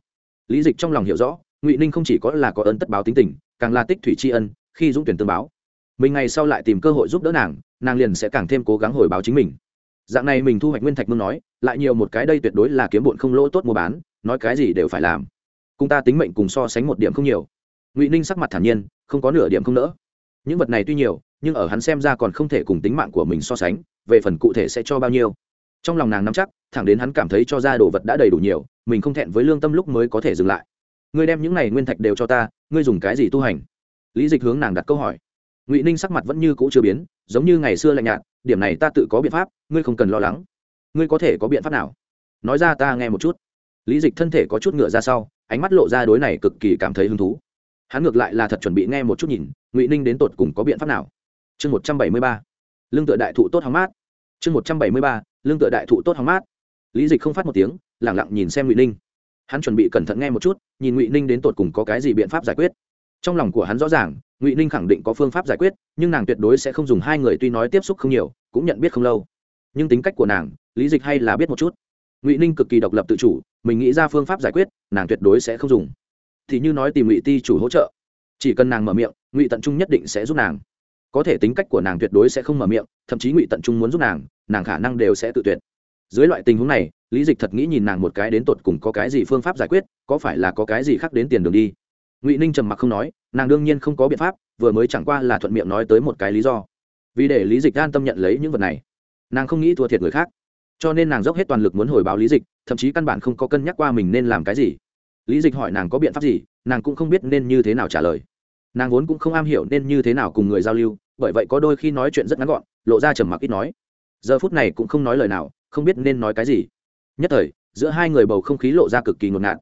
Lý dịch trong lòng hiểu rõ ngụy ninh không chỉ có là có ơn tất báo tính tình càng là tích thủy tri ân khi dũng tuyển tương báo mình ngày sau lại tìm cơ hội giúp đỡ nàng nàng liền sẽ càng thêm cố gắng hồi báo chính mình dạng này mình thu hoạch nguyên thạch mương nói lại nhiều một cái đây tuyệt đối là kiếm bụn không lỗ tốt mua bán nói cái gì đều phải làm cùng ta tính mệnh cùng so sánh một điểm không nhiều ngụy ninh sắc mặt thản nhiên không có nửa điểm không nỡ những vật này tuy nhiều nhưng ở hắn xem ra còn không thể cùng tính mạng của mình so sánh về phần cụ thể sẽ cho bao nhiêu trong lòng nàng nắm chắc thẳng đến hắn cảm thấy cho ra đồ vật đã đầy đủ nhiều mình không thẹn với lương tâm lúc mới có thể dừng lại ngươi đem những này nguyên thạch đều cho ta, ngươi dùng cái gì tu hành? Lý dịch hướng nàng đặt câu hỏi. Ngụy ninh sắc mặt vẫn như cũ chưa biến, giống như ngày xưa lạnh nhạt, điểm này ta tự có biện pháp, ngươi không cần lo lắng. Ngươi có thể có biện pháp nào? Nói ra ta nghe một chút. Lý dịch thân thể có chút ngựa ra sau, ánh mắt lộ ra đối này cực kỳ cảm thấy hứng thú. Hắn ngược lại là thật chuẩn bị nghe một chút nhìn, ngụy ninh đến tột cùng có biện pháp nào? Chương một trăm bảy mươi ba. Lương tựa đại thụ tốt hóng mát. Chương một trăm bảy mươi ba. Lương tựa đại thụ tốt hóng mát. Lý dịch không phát một tiếng lẳng lặng nhìn xem ngụy ninh hắn chuẩn bị cẩn thận nghe một chút, nhìn ngụy ninh đến tột cùng có cái gì biện pháp giải quyết. Trong lòng của hắn rõ ràng, ngụy ninh khẳng định có phương pháp giải quyết, nhưng nàng tuyệt đối sẽ không dùng hai người tuy nói tiếp xúc không nhiều, cũng nhận biết không lâu. Nhưng tính cách của nàng, lý dịch hay là biết một chút. Ngụy ninh cực kỳ độc lập tự chủ, mình nghĩ ra phương pháp giải quyết, nàng tuyệt đối sẽ không dùng. Thì như nói tìm ngụy ti chủ hỗ trợ. Chỉ cần nàng mở miệng, ngụy tận trung nhất định sẽ giúp nàng. Có thể tính cách của nàng tuyệt đối sẽ không mở miệng, thậm chí ngụy tận trung muốn giúp nàng nàng khả năng đều sẽ tự tuyệt. Dưới loại tình huống này lý dịch thật nghĩ nhìn nàng một cái đến tột cùng có cái gì phương pháp giải quyết, có phải là có cái gì khác đến tiền đường đi? Ngụy ninh trầm mặc không nói, nàng đương nhiên không có biện pháp, vừa mới chẳng qua là thuận miệng nói tới một cái lý do. Vì để lý dịch an tâm nhận lấy những vật này, nàng không nghĩ thua thiệt người khác. Cho nên nàng dốc hết toàn lực muốn hồi báo lý dịch, thậm chí căn bản không có cân nhắc qua mình nên làm cái gì. Lý dịch hỏi nàng có biện pháp gì, nàng cũng không biết nên như thế nào trả lời. Nàng vốn cũng không am hiểu nên như thế nào cùng người giao lưu, bởi vậy có đôi khi nói chuyện rất ngắn gọn, lộ ra trầm mặc ít nói. Giờ phút này cũng không nói lời nào, không biết nên nói cái gì nhất thời, giữa hai người bầu không khí lộ ra cực kỳ ngột ngạt.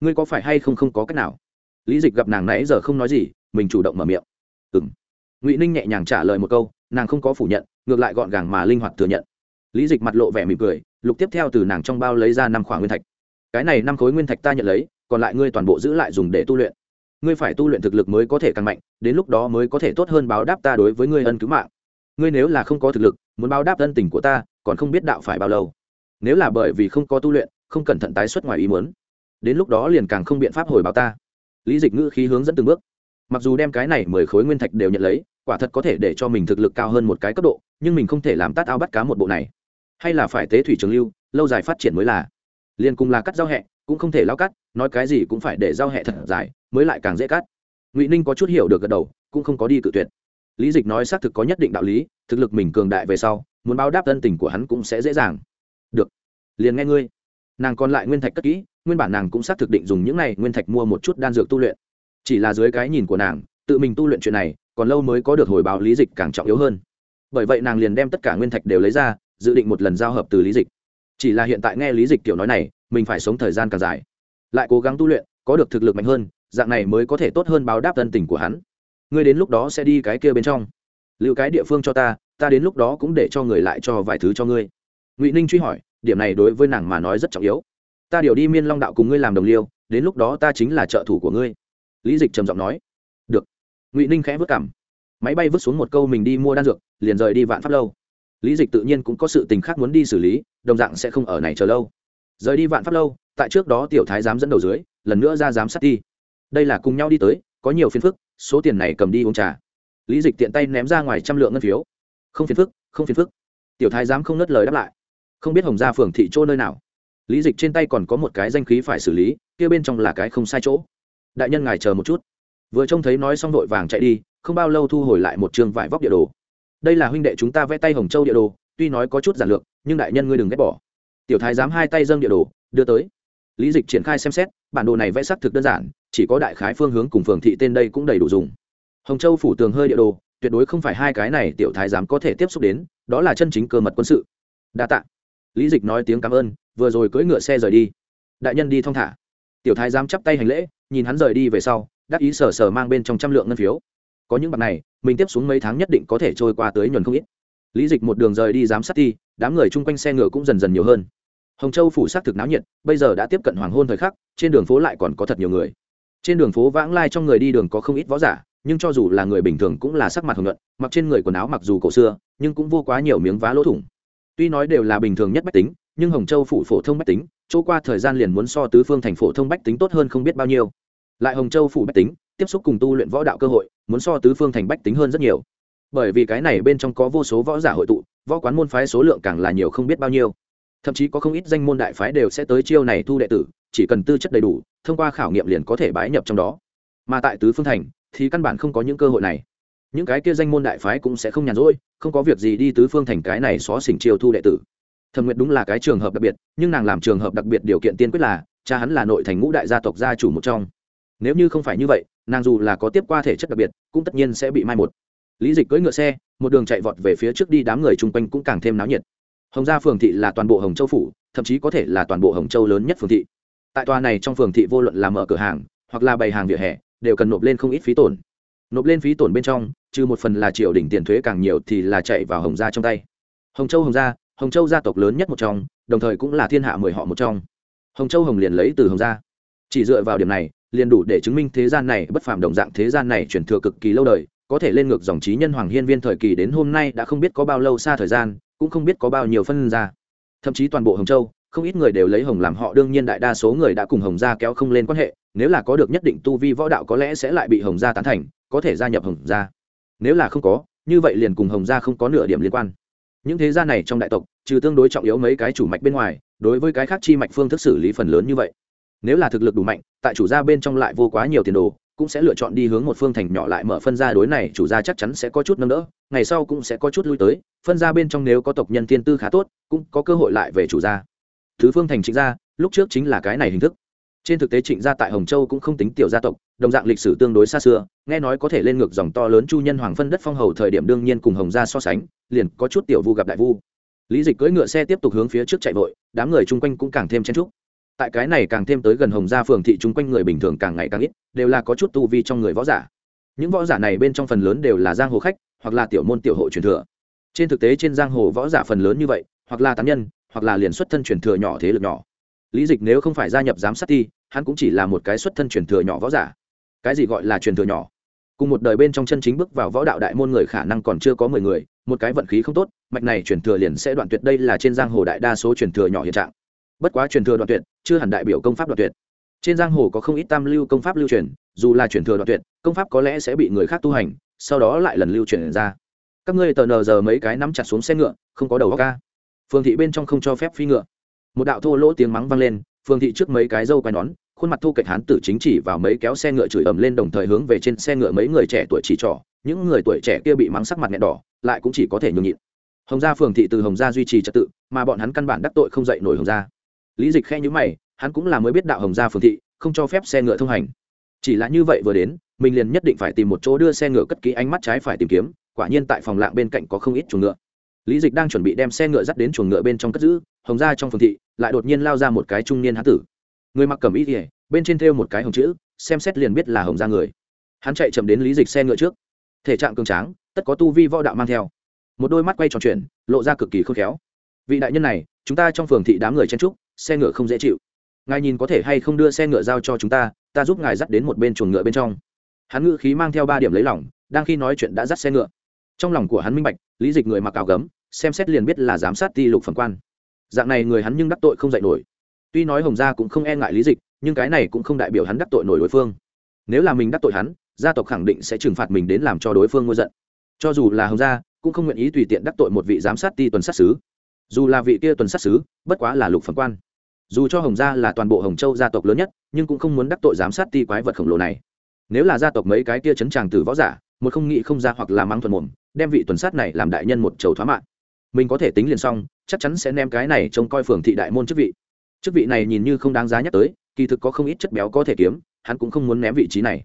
Ngươi có phải hay không không có cách nào? Lý dịch gặp nàng nãy giờ không nói gì, mình chủ động mở miệng. Ừ m ngụy ninh nhẹ nhàng trả lời một câu, nàng không có phủ nhận, ngược lại gọn gàng mà linh hoạt thừa nhận. Lý dịch mặt lộ vẻ mỉm cười, lục tiếp theo từ nàng trong bao lấy ra năm khoảng nguyên thạch. Cái này năm khối nguyên thạch ta nhận lấy, còn lại ngươi toàn bộ giữ lại dùng để tu luyện. Ngươi phải tu luyện thực lực mới có thể càng mạnh, đến lúc đó mới có thể tốt hơn báo đáp ta đối với ngươi ân cứu mạng. Ngươi nếu là không có thực lực, muốn báo đáp ân tình của ta, còn không biết đạo phải bao lâu nếu là bởi vì không có tu luyện, không cẩn thận tái xuất ngoài ý muốn, đến lúc đó liền càng không biện pháp hồi báo ta. Lý dịch ngữ khí hướng dẫn từng bước. Mặc dù đem cái này mười khối nguyên thạch đều nhận lấy, quả thật có thể để cho mình thực lực cao hơn một cái cấp độ, nhưng mình không thể làm tát ao bắt cá một bộ này. Hay là phải tế thủy trường lưu, lâu dài phát triển mới là. Liền cùng là cắt giao hẹ, cũng không thể lao cắt, nói cái gì cũng phải để giao hẹ thật dài, mới lại càng dễ cắt. Ngụy ninh có chút hiểu được gật đầu, cũng không có đi cự tuyệt. Lý dịch nói xác thực có nhất định đạo lý, thực lực mình cường đại về sau, muốn báo đáp thân tình của hắn cũng sẽ dễ dàng được. Liền nghe ngươi. Nàng còn lại nguyên thạch cất kỹ, nguyên bản nàng cũng xác thực định dùng những này nguyên thạch mua một chút đan dược tu luyện. Chỉ là dưới cái nhìn của nàng, tự mình tu luyện chuyện này, còn lâu mới có được hồi báo lý dịch càng trọng yếu hơn. Bởi vậy nàng liền đem tất cả nguyên thạch đều lấy ra, dự định một lần giao hợp từ lý dịch. Chỉ là hiện tại nghe lý dịch kiểu nói này, mình phải sống thời gian càng dài. Lại cố gắng tu luyện, có được thực lực mạnh hơn, dạng này mới có thể tốt hơn báo đáp tân tình của hắn. Ngươi đến lúc đó sẽ đi cái kia bên trong. Lưu cái địa phương cho ta ta đến lúc đó cũng để cho người lại cho vài thứ cho ngươi ngụy ninh truy hỏi điểm này đối với nàng mà nói rất trọng yếu ta điều đi miên long đạo cùng ngươi làm đồng liêu đến lúc đó ta chính là trợ thủ của ngươi lý dịch trầm giọng nói được ngụy ninh khẽ vất cảm máy bay vứt xuống một câu mình đi mua đan dược liền rời đi vạn pháp lâu lý dịch tự nhiên cũng có sự tình khác muốn đi xử lý đồng dạng sẽ không ở này chờ lâu rời đi vạn pháp lâu tại trước đó tiểu thái giám dẫn đầu dưới lần nữa ra giám sát đi đây là cùng nhau đi tới có nhiều phiền phức số tiền này cầm đi uống trà lý dịch tiện tay ném ra ngoài trăm lượng ngân phiếu không phiền phức, không phiền phức. tiểu thái giám không nớt lời đáp lại không biết hồng gia phường thị chỗ nơi nào. Lý dịch trên tay còn có một cái danh khí phải xử lý, kia bên trong là cái không sai chỗ. Đại nhân ngài chờ một chút. Vừa trông thấy nói xong vội vàng chạy đi, không bao lâu thu hồi lại một trường vải vóc địa đồ. Đây là huynh đệ chúng ta vẽ tay hồng châu địa đồ, tuy nói có chút giản lược, nhưng đại nhân ngươi đừng ghét bỏ. Tiểu thái giám hai tay dâng địa đồ, đưa tới. Lý dịch triển khai xem xét, bản đồ này vẽ sắc thực đơn giản, chỉ có đại khái phương hướng cùng phường thị tên đây cũng đầy đủ dùng. Hồng châu phủ tường hơi địa đồ, tuyệt đối không phải hai cái này tiểu thái giám có thể tiếp xúc đến, đó là chân chính cơ mật quân sự. Đa t ạ lý dịch nói tiếng cảm ơn, vừa rồi cưỡi ngựa xe rời đi. Đại nhân đi thong thả. Tiểu thái dám chắp tay hành lễ, nhìn hắn rời đi về sau, đắc ý sờ sờ mang bên trong trăm lượng ngân phiếu. Có những bạc này, mình tiếp xuống mấy tháng nhất định có thể trôi qua tới nhuần không ít. Lý dịch một đường rời đi giám sát thi, đám người chung quanh xe ngựa cũng dần dần nhiều hơn. Hồng châu phủ xác thực náo nhiệt, bây giờ đã tiếp cận hoàng hôn thời khắc, trên đường phố lại còn có thật nhiều người. Trên đường phố vãng lai trong người đi đường có không ít võ giả, nhưng cho dù là người bình thường cũng là sắc mặt hồng nhuận, mặc trên người quần áo mặc dù cổ xưa, nhưng cũng vô quá nhiều miếng vá lỗ thủng tuy nói đều là bình thường nhất bách tính, nhưng hồng châu phủ phổ thông bách tính, chỗ qua thời gian liền muốn so tứ phương thành phổ thông bách tính tốt hơn không biết bao nhiêu. Lại hồng châu phủ bách tính, tiếp xúc cùng tu luyện võ đạo cơ hội, muốn so tứ phương thành bách tính hơn rất nhiều. Bởi vì cái này bên trong có vô số võ giả hội tụ, võ quán môn phái số lượng càng là nhiều không biết bao nhiêu. Thậm chí có không ít danh môn đại phái đều sẽ tới chiêu này thu đệ tử, chỉ cần tư chất đầy đủ, thông qua khảo nghiệm liền có thể bái nhập trong đó. Mà tại tứ phương thành, thì căn bản không có những cơ hội này những cái kia danh môn đại phái cũng sẽ không nhàn rỗi, không có việc gì đi tứ phương thành cái này xó xỉnh chiêu thu đệ tử. Thẩm nguyệt đúng là cái trường hợp đặc biệt, nhưng nàng làm trường hợp đặc biệt điều kiện tiên quyết là, cha hắn là nội thành ngũ đại gia tộc gia chủ một trong. Nếu như không phải như vậy, nàng dù là có tiếp qua thể chất đặc biệt, cũng tất nhiên sẽ bị mai một. Lý dịch cưỡi ngựa xe, một đường chạy vọt về phía trước đi đám người chung quanh cũng càng thêm náo nhiệt. Hồng gia phường thị là toàn bộ hồng châu phủ, thậm chí có thể là toàn bộ hồng châu lớn nhất phường thị. Tại tòa này trong phường thị vô luận là mở cửa hàng, hoặc là bày hàng vỉa hè, đều cần nộp lên không ít phí tổn nộp lên phí tổn bên trong, trừ một phần là triều đỉnh tiền thuế càng nhiều thì là chạy vào hồng gia trong tay. Hồng châu hồng gia, hồng châu gia tộc lớn nhất một trong, đồng thời cũng là thiên hạ mười họ một trong. Hồng châu hồng liền lấy từ hồng gia. Chỉ dựa vào điểm này, liền đủ để chứng minh thế gian này bất phàm đồng dạng thế gian này chuyển thừa cực kỳ lâu đời, có thể lên ngược dòng trí nhân hoàng hiên viên thời kỳ đến hôm nay đã không biết có bao lâu xa thời gian, cũng không biết có bao nhiêu phân ra. Thậm chí toàn bộ hồng châu, không ít người đều lấy hồng làm họ, đương nhiên đại đa số người đã cùng hồng gia kéo không lên quan hệ, nếu là có được nhất định tu vi võ đạo có lẽ sẽ lại bị hồng gia tán thành có thể gia nhập hồng gia. Nếu là không có, như vậy liền cùng hồng gia không có nửa điểm liên quan. Những thế gia này trong đại tộc, trừ tương đối trọng yếu mấy cái chủ mạch bên ngoài, đối với cái khác chi mạch phương thức xử lý phần lớn như vậy. Nếu là thực lực đủ mạnh, tại chủ gia bên trong lại vô quá nhiều tiền đồ, cũng sẽ lựa chọn đi hướng một phương thành nhỏ lại mở phân gia đối này, chủ gia chắc chắn sẽ có chút nâng đỡ, ngày sau cũng sẽ có chút lui tới, phân gia bên trong nếu có tộc nhân thiên tư khá tốt, cũng có cơ hội lại về chủ gia. Thứ phương thành trịnh gia, lúc trước chính là cái này hình thức. Trên thực tế trịnh gia tại hồng châu cũng không tính tiểu gia tộc đồng dạng lịch sử tương đối xa xưa, nghe nói có thể lên ngược dòng to lớn chu nhân hoàng phân đất phong hầu thời điểm đương nhiên cùng hồng gia so sánh, liền có chút tiểu vu gặp đại vu. Lý dịch cưỡi ngựa xe tiếp tục hướng phía trước chạy vội, đám người chung quanh cũng càng thêm chen trúc tại cái này càng thêm tới gần hồng gia phường thị chung quanh người bình thường càng ngày càng ít, đều là có chút tu vi trong người võ giả. Những võ giả này bên trong phần lớn đều là giang hồ khách, hoặc là tiểu môn tiểu hộ truyền thừa. Trên thực tế trên giang hồ võ giả phần lớn như vậy, hoặc là tán nhân, hoặc là liền xuất thân truyền thừa nhỏ thế lực nhỏ. Lý dịch nếu không phải gia nhập giám sát ti, hắn cũng chỉ là một cái xuất thân truyền thừa nhỏ võ giả cái gì gọi là truyền thừa nhỏ? Cùng một đời bên trong chân chính bước vào võ đạo đại môn người khả năng còn chưa có mười người, một cái vận khí không tốt, mạch này truyền thừa liền sẽ đoạn tuyệt, đây là trên giang hồ đại đa số truyền thừa nhỏ hiện trạng. Bất quá truyền thừa đoạn tuyệt, chưa hẳn đại biểu công pháp đoạn tuyệt. Trên giang hồ có không ít tam lưu công pháp lưu truyền, dù là truyền thừa đoạn tuyệt, công pháp có lẽ sẽ bị người khác tu hành, sau đó lại lần lưu truyền ra. Các ngươi tờ nờ giờ mấy cái nắm chặt xuống xe ngựa, không có đầu góc ca phương thị bên trong không cho phép phi ngựa. Một đạo thô lỗ tiếng mắng vang lên, phương thị trước mấy cái dâu quai nón khuôn mặt thu kệch hán tử chính chỉ vào mấy kéo xe ngựa chửi ầm lên đồng thời hướng về trên xe ngựa mấy người trẻ tuổi chỉ trỏ. Những người tuổi trẻ kia bị mắng sắc mặt nghẹn đỏ, lại cũng chỉ có thể nhường nhịn. Hồng gia phường thị từ hồng gia duy trì trật tự, mà bọn hắn căn bản đắc tội không dậy nổi hồng gia. Lý dịch khe nhữ mày, hắn cũng là mới biết đạo hồng gia phường thị, không cho phép xe ngựa thông hành. Chỉ là như vậy vừa đến, mình liền nhất định phải tìm một chỗ đưa xe ngựa cất kỹ ánh mắt trái phải tìm kiếm, quả nhiên tại phòng lạng bên cạnh có không ít chuồng ngựa. Lý dịch đang chuẩn bị đem xe ngựa dắt đến chuồng ngựa bên trong cất giữ, hồng gia trong phường thị lại đột nhiên lao ra một cái trung niên hán tử người mặc cầm y ỉa bên trên thêu một cái hồng chữ xem xét liền biết là hồng ra người. Hắn chạy chậm đến lý dịch xe ngựa trước. Thể trạng cường tráng tất có tu vi võ đạo mang theo. Một đôi mắt quay tròn chuyển, lộ ra cực kỳ khôn khéo. Vị đại nhân này chúng ta trong phường thị đám người chen trúc xe ngựa không dễ chịu. Ngài nhìn có thể hay không đưa xe ngựa giao cho chúng ta ta giúp ngài dắt đến một bên chuồng ngựa bên trong. Hắn ngự khí mang theo ba điểm lấy lỏng đang khi nói chuyện đã dắt xe ngựa. Trong lòng của hắn minh bạch lý dịch người mặc áo gấm xem xét liền biết là giám sát ti lục phần quan. Dạng này người hắn nhưng đắc tội không dạy nổi tuy nói hồng gia cũng không e ngại lý dịch, nhưng cái này cũng không đại biểu hắn đắc tội nổi đối phương. Nếu là mình đắc tội hắn, gia tộc khẳng định sẽ trừng phạt mình đến làm cho đối phương ngôi giận. Cho dù là hồng gia, cũng không nguyện ý tùy tiện đắc tội một vị giám sát ti tuần sát xứ dù là vị kia tuần sát xứ bất quá là lục phẩm quan. Dù cho hồng gia là toàn bộ hồng châu gia tộc lớn nhất, nhưng cũng không muốn đắc tội giám sát ti quái vật khổng lồ này. Nếu là gia tộc mấy cái kia chấn tràng từ võ giả, một không nghĩ không ra hoặc là mang thuần mồm, đem vị tuần sát này làm đại nhân một chầu thoá mạng. Mình có thể tính liền xong, chắc chắn sẽ ném cái này trông coi phường thị đại môn chức vị chức vị này nhìn như không đáng giá nhắc tới, kỳ thực có không ít chất béo có thể kiếm, hắn cũng không muốn ném vị trí này.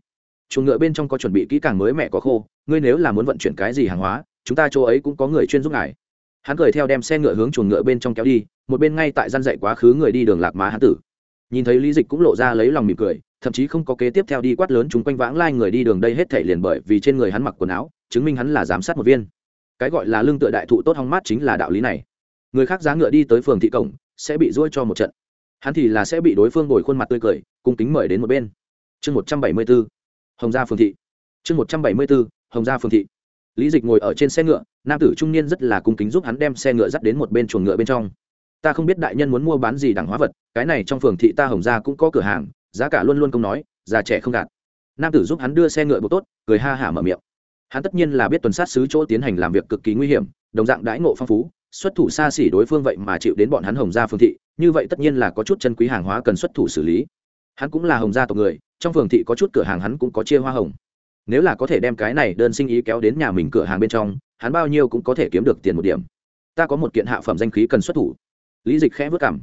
Chuồng ngựa bên trong có chuẩn bị kỹ càng mới mẹ có khô, ngươi nếu là muốn vận chuyển cái gì hàng hóa, chúng ta chỗ ấy cũng có người chuyên giúp ngài. Hắn cười theo đem xe ngựa hướng chuồng ngựa bên trong kéo đi, một bên ngay tại gian dạy quá khứ người đi đường lạc má hắn tử. Nhìn thấy lý dịch cũng lộ ra lấy lòng mỉm cười, thậm chí không có kế tiếp theo đi quát lớn chúng quanh vãng lai người đi đường đây hết thể liền bởi vì trên người hắn mặc quần áo, chứng minh hắn là giám sát một viên. Cái gọi là lương tựa đại thụ tốt hong mát chính là đạo lý này. Người khác giá ngựa đi tới phường thị cổng, sẽ bị ruôi cho một trận hắn thì là sẽ bị đối phương đổi khuôn mặt tươi cười, cung kính mời đến một bên. Chương một trăm bảy mươi b ố hồng gia phường thị. Chương một trăm bảy mươi b ố hồng gia phường thị. Lý dịch ngồi ở trên xe ngựa, nam tử trung niên rất là cung kính giúp hắn đem xe ngựa dắt đến một bên chuồng ngựa bên trong. Ta không biết đại nhân muốn mua bán gì đẳng hóa vật, cái này trong phường thị ta hồng gia cũng có cửa hàng, giá cả luôn luôn công nói, già trẻ không gạt. Nam tử giúp hắn đưa xe ngựa bộ tốt, cười ha hả mở miệng. Hắn tất nhiên là biết tuần sát xứ chỗ tiến hành làm việc cực kỳ nguy hiểm, đồng dạng đãi ngộ phong phú xuất thủ xa xỉ đối phương vậy mà chịu đến bọn hắn hồng gia phường thị, như vậy tất nhiên là có chút chân quý hàng hóa cần xuất thủ xử lý. Hắn cũng là hồng gia tộc người, trong phường thị có chút cửa hàng hắn cũng có chia hoa hồng. Nếu là có thể đem cái này đơn sinh ý kéo đến nhà mình cửa hàng bên trong, hắn bao nhiêu cũng có thể kiếm được tiền một điểm. Ta có một kiện hạ phẩm danh khí cần xuất thủ. Lý dịch khẽ vất cảm.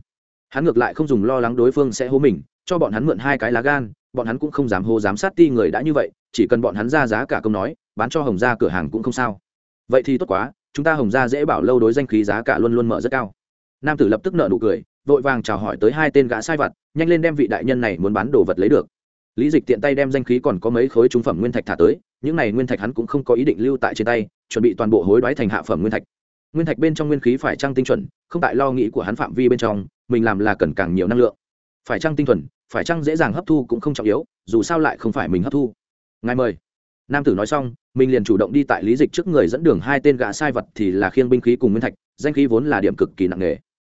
Hắn ngược lại không dùng lo lắng đối phương sẽ hố mình, cho bọn hắn mượn hai cái lá gan, bọn hắn cũng không dám hô giám sát ti người đã như vậy, chỉ cần bọn hắn ra giá cả công nói, bán cho hồng gia cửa hàng cũng không sao. Vậy thì tốt quá chúng ta hồng gia dễ bảo lâu đối danh khí giá cả luôn luôn mở rất cao. Nam tử lập tức nợ nụ cười, vội vàng chào hỏi tới hai tên gã sai vặt, nhanh lên đem vị đại nhân này muốn bán đồ vật lấy được. Lý dịch tiện tay đem danh khí còn có mấy khối trung phẩm nguyên thạch thả tới, những này nguyên thạch hắn cũng không có ý định lưu tại trên tay, chuẩn bị toàn bộ hối đoái thành hạ phẩm nguyên thạch. Nguyên thạch bên trong nguyên khí phải trăng tinh chuẩn, không tại lo nghĩ của hắn phạm vi bên trong, mình làm là cần càng nhiều năng lượng. Phải trăng tinh thuần, phải trăng dễ dàng hấp thu cũng không trọng yếu, dù sao lại không phải mình hấp thu. Ngài mời nam tử nói xong, mình liền chủ động đi tại lý dịch trước người dẫn đường hai tên gã sai vật thì là khiêng binh khí cùng nguyên thạch, danh khí vốn là điểm cực kỳ nặng nề.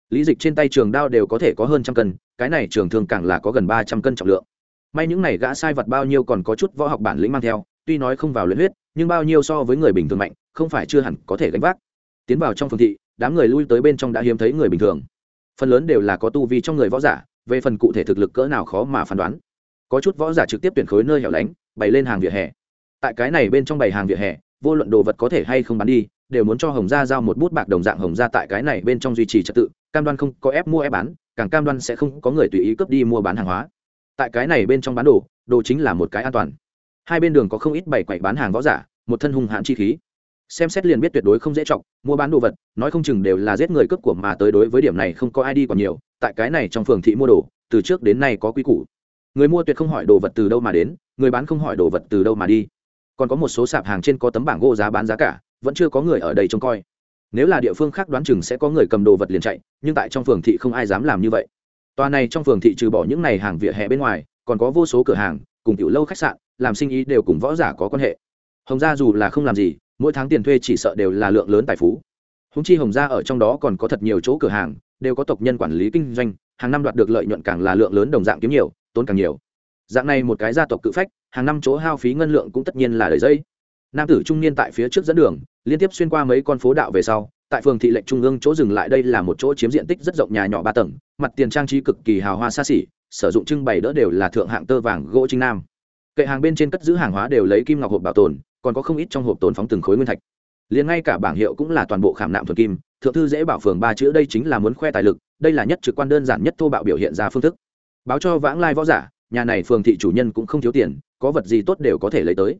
Lý dịch trên tay trường đao đều có thể có hơn trăm cân, cái này trường thường càng là có gần ba trăm cân trọng lượng. May những này gã sai vật bao nhiêu còn có chút võ học bản lĩnh mang theo, tuy nói không vào luyện huyết, nhưng bao nhiêu so với người bình thường mạnh, không phải chưa hẳn có thể gánh vác. Tiến vào trong phương thị, đám người lui tới bên trong đã hiếm thấy người bình thường. Phần lớn đều là có tu vi trong người võ giả, về phần cụ thể thực lực cỡ nào khó mà phán đoán. Có chút võ giả trực tiếp tuyển khối nơi hẻo lánh, bày lên hàng vỉa hè tại cái này bên trong bày hàng vỉa hè, vô luận đồ vật có thể hay không bán đi, đều muốn cho hồng gia giao một bút bạc đồng dạng hồng gia tại cái này bên trong duy trì trật tự, cam đoan không có ép mua ép bán, càng cam đoan sẽ không có người tùy ý cướp đi mua bán hàng hóa. Tại cái này bên trong bán đồ đồ chính là một cái an toàn. Hai bên đường có không ít bảy quậy bán hàng võ giả, một thân hung hạn chi khí. Xem xét liền biết tuyệt đối không dễ chọc, mua bán đồ vật, nói không chừng đều là giết người cướp của mà tới đối với điểm này không có ai đi còn nhiều, tại cái này trong phường thị mua đồ, từ trước đến nay có quy củ. Người mua tuyệt không hỏi đồ vật từ đâu mà đến, người bán không hỏi đồ vật từ đâu mà đi còn có một số sạp hàng trên có tấm bảng gỗ giá bán giá cả, vẫn chưa có người ở đây trông coi. Nếu là địa phương khác đoán chừng sẽ có người cầm đồ vật liền chạy, nhưng tại trong phường thị không ai dám làm như vậy. Tòa này trong phường thị trừ bỏ những này hàng vỉa hè bên ngoài, còn có vô số cửa hàng, cùng tiểu lâu khách sạn, làm sinh ý đều cùng võ giả có quan hệ. Hồng gia dù là không làm gì, mỗi tháng tiền thuê chỉ sợ đều là lượng lớn tài phú. Húng chi hồng gia ở trong đó còn có thật nhiều chỗ cửa hàng, đều có tộc nhân quản lý kinh doanh, hàng năm đoạt được lợi nhuận càng là lượng lớn đồng dạng kiếm nhiều, tốn càng nhiều dạng này một cái gia tộc cự phách, hàng năm chỗ hao phí ngân lượng cũng tất nhiên là đầy dây. Nam tử trung niên tại phía trước dẫn đường, liên tiếp xuyên qua mấy con phố đạo về sau, tại phường thị lệnh trung ương chỗ dừng lại đây là một chỗ chiếm diện tích rất rộng nhà nhỏ ba tầng, mặt tiền trang trí cực kỳ hào hoa xa xỉ, sử dụng trưng bày đỡ đều là thượng hạng tơ vàng gỗ trinh nam. Kệ hàng bên trên cất giữ hàng hóa đều lấy kim ngọc hộp bảo tồn, còn có không ít trong hộp tồn phóng từng khối nguyên thạch. Liền ngay cả bảng hiệu cũng là toàn bộ khảm nạm thuần kim, thượng thư dễ bảo phường ba chữ đây chính là muốn khoe tài lực, đây là nhất trực quan đơn giản nhất thô bạo biểu hiện ra phương thức. Báo cho vãng lai võ giả nhà này phường thị chủ nhân cũng không thiếu tiền, có vật gì tốt đều có thể lấy tới.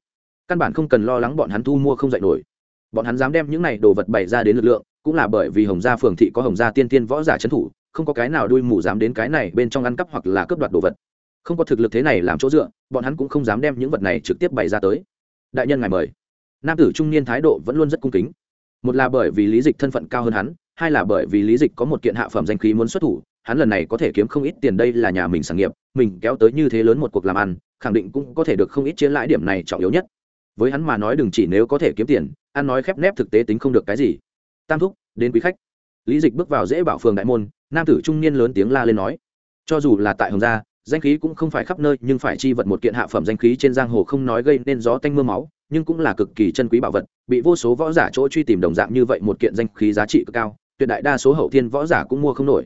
Căn bản không cần lo lắng bọn hắn thu mua không dạy nổi. Bọn hắn dám đem những này đồ vật bày ra đến lực lượng, cũng là bởi vì hồng gia phường thị có hồng gia tiên tiên võ giả trấn thủ, không có cái nào đuôi mù dám đến cái này bên trong ăn cắp hoặc là cướp đoạt đồ vật. Không có thực lực thế này làm chỗ dựa, bọn hắn cũng không dám đem những vật này trực tiếp bày ra tới. Đại nhân ngài mời. Nam tử trung niên thái độ vẫn luôn rất cung kính. Một là bởi vì lý dịch thân phận cao hơn hắn, hai là bởi vì lý dịch có một kiện hạ phẩm danh khí muốn xuất thủ hắn lần này có thể kiếm không ít tiền đây là nhà mình sản nghiệp, mình kéo tới như thế lớn một cuộc làm ăn, khẳng định cũng có thể được không ít chia lãi điểm này trọng yếu nhất. Với hắn mà nói đừng chỉ nếu có thể kiếm tiền, ăn nói khép nép thực tế tính không được cái gì. Tam thúc, đến quý khách. Lý dịch bước vào dễ bảo phường đại môn, nam tử trung niên lớn tiếng la lên nói. Cho dù là tại hồng gia, danh khí cũng không phải khắp nơi, nhưng phải chi vật một kiện hạ phẩm danh khí trên giang hồ không nói gây nên gió tanh mưa máu, nhưng cũng là cực kỳ chân quý bảo vật, bị vô số võ giả chỗ truy tìm đồng dạng như vậy một kiện danh khí giá trị cực cao, tuyệt đại đa số hậu thiên võ giả cũng mua không nổi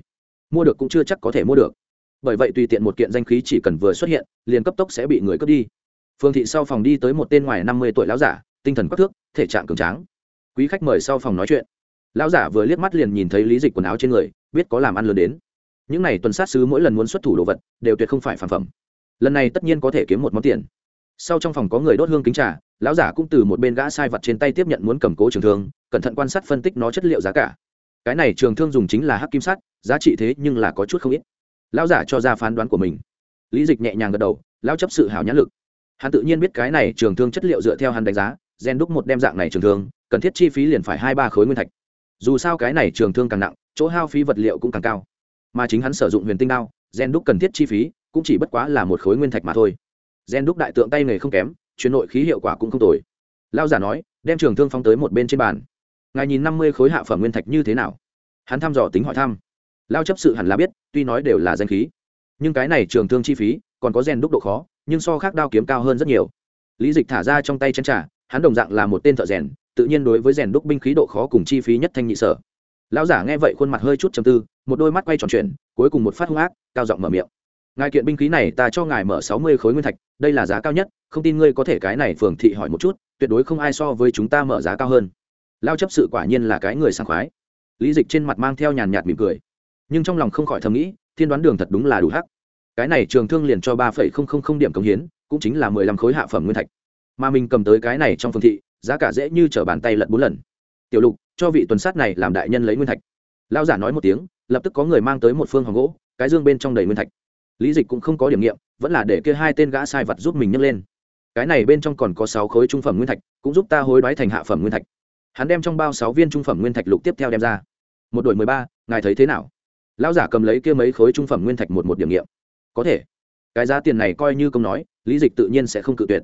mua được cũng chưa chắc có thể mua được. Bởi vậy tùy tiện một kiện danh khí chỉ cần vừa xuất hiện, liền cấp tốc sẽ bị người cướp đi. Phương thị sau phòng đi tới một tên ngoài năm mươi tuổi lão giả, tinh thần quắc thước, thể trạng cường tráng. Quý khách mời sau phòng nói chuyện. Lão giả vừa liếc mắt liền nhìn thấy lý dịch quần áo trên người, biết có làm ăn lớn đến. Những n à y tuần sát sứ mỗi lần muốn xuất thủ đồ vật, đều tuyệt không phải phản phẩm. Lần này tất nhiên có thể kiếm một món tiền. Sau trong phòng có người đốt hương kính trà, lão giả cũng từ một bên gã sai vật trên tay tiếp nhận muốn cầm cố trường thương, cẩn thận quan sát phân tích nó chất liệu giá cả cái này trường thương dùng chính là hắc kim sắt, giá trị thế nhưng là có chút không ít. Lão giả cho ra phán đoán của mình. Lý dịch nhẹ nhàng gật đầu, lão chấp sự hảo nhãn lực. Hắn tự nhiên biết cái này trường thương chất liệu dựa theo hắn đánh giá, gen đúc một đem dạng này trường thương, cần thiết chi phí liền phải hai ba khối nguyên thạch. Dù sao cái này trường thương càng nặng, chỗ hao phí vật liệu cũng càng cao. Mà chính hắn sử dụng huyền tinh đao, gen đúc cần thiết chi phí, cũng chỉ bất quá là một khối nguyên thạch mà thôi. Gen đúc đại tượng tay nghề không kém, chuyển nội khí hiệu quả cũng không tồi. Lao giả nói, đem trường thương phóng tới một bên trên bàn ngài nhìn năm mươi khối hạ phẩm nguyên thạch như thế nào? Hắn thăm dò tính hỏi thăm. Lao chấp sự hẳn là biết, tuy nói đều là danh khí. Nhưng cái này trường thương chi phí, còn có rèn đúc độ khó, nhưng so khác đao kiếm cao hơn rất nhiều. Lý dịch thả ra trong tay chân trả hắn đồng dạng là một tên thợ rèn, tự nhiên đối với rèn đúc binh khí độ khó cùng chi phí nhất thanh nhị sở. Lão giả nghe vậy khuôn mặt hơi chút chầm tư, một đôi mắt quay tròn chuyển, cuối cùng một phát hung ác, cao giọng mở miệng. Ngài kiện binh khí này ta cho ngài mở sáu mươi khối nguyên thạch, đây là giá cao nhất, không tin ngươi có thể cái này phường thị hỏi một chút, tuyệt đối không ai so với chúng ta mở giá cao hơn lao chấp sự quả nhiên là cái người sảng khoái. Lý dịch trên mặt mang theo nhàn nhạt mỉm cười. Nhưng trong lòng không khỏi thầm nghĩ, thiên đoán đường thật đúng là đủ hắc. Cái này trường thương liền cho ba phẩy không không không điểm cống hiến, cũng chính là mười lăm khối hạ phẩm nguyên thạch. Mà mình cầm tới cái này trong phương thị, giá cả dễ như t r ở bàn tay lật bốn lần. Tiểu lục, cho vị tuần sát này làm đại nhân lấy nguyên thạch. Lao giả nói một tiếng, lập tức có người mang tới một phương hòn gỗ, cái dương bên trong đầy nguyên thạch. Lý dịch cũng không có điểm nghiệm, vẫn là để kia hai tên gã sai vật giúp mình nhấc lên. Cái này bên trong còn có sáu khối trung phẩm nguyên thạch, cũng giúp ta hối đoái thành hạ phẩm nguyên thạch hắn đem trong bao sáu viên trung phẩm nguyên thạch lục tiếp theo đem ra. Một đội mười ba, ngài thấy thế nào? Lão giả cầm lấy kia mấy khối trung phẩm nguyên thạch một một điểm nghiệm. Có thể. Cái giá tiền này coi như công nói, lý dịch tự nhiên sẽ không cự tuyệt.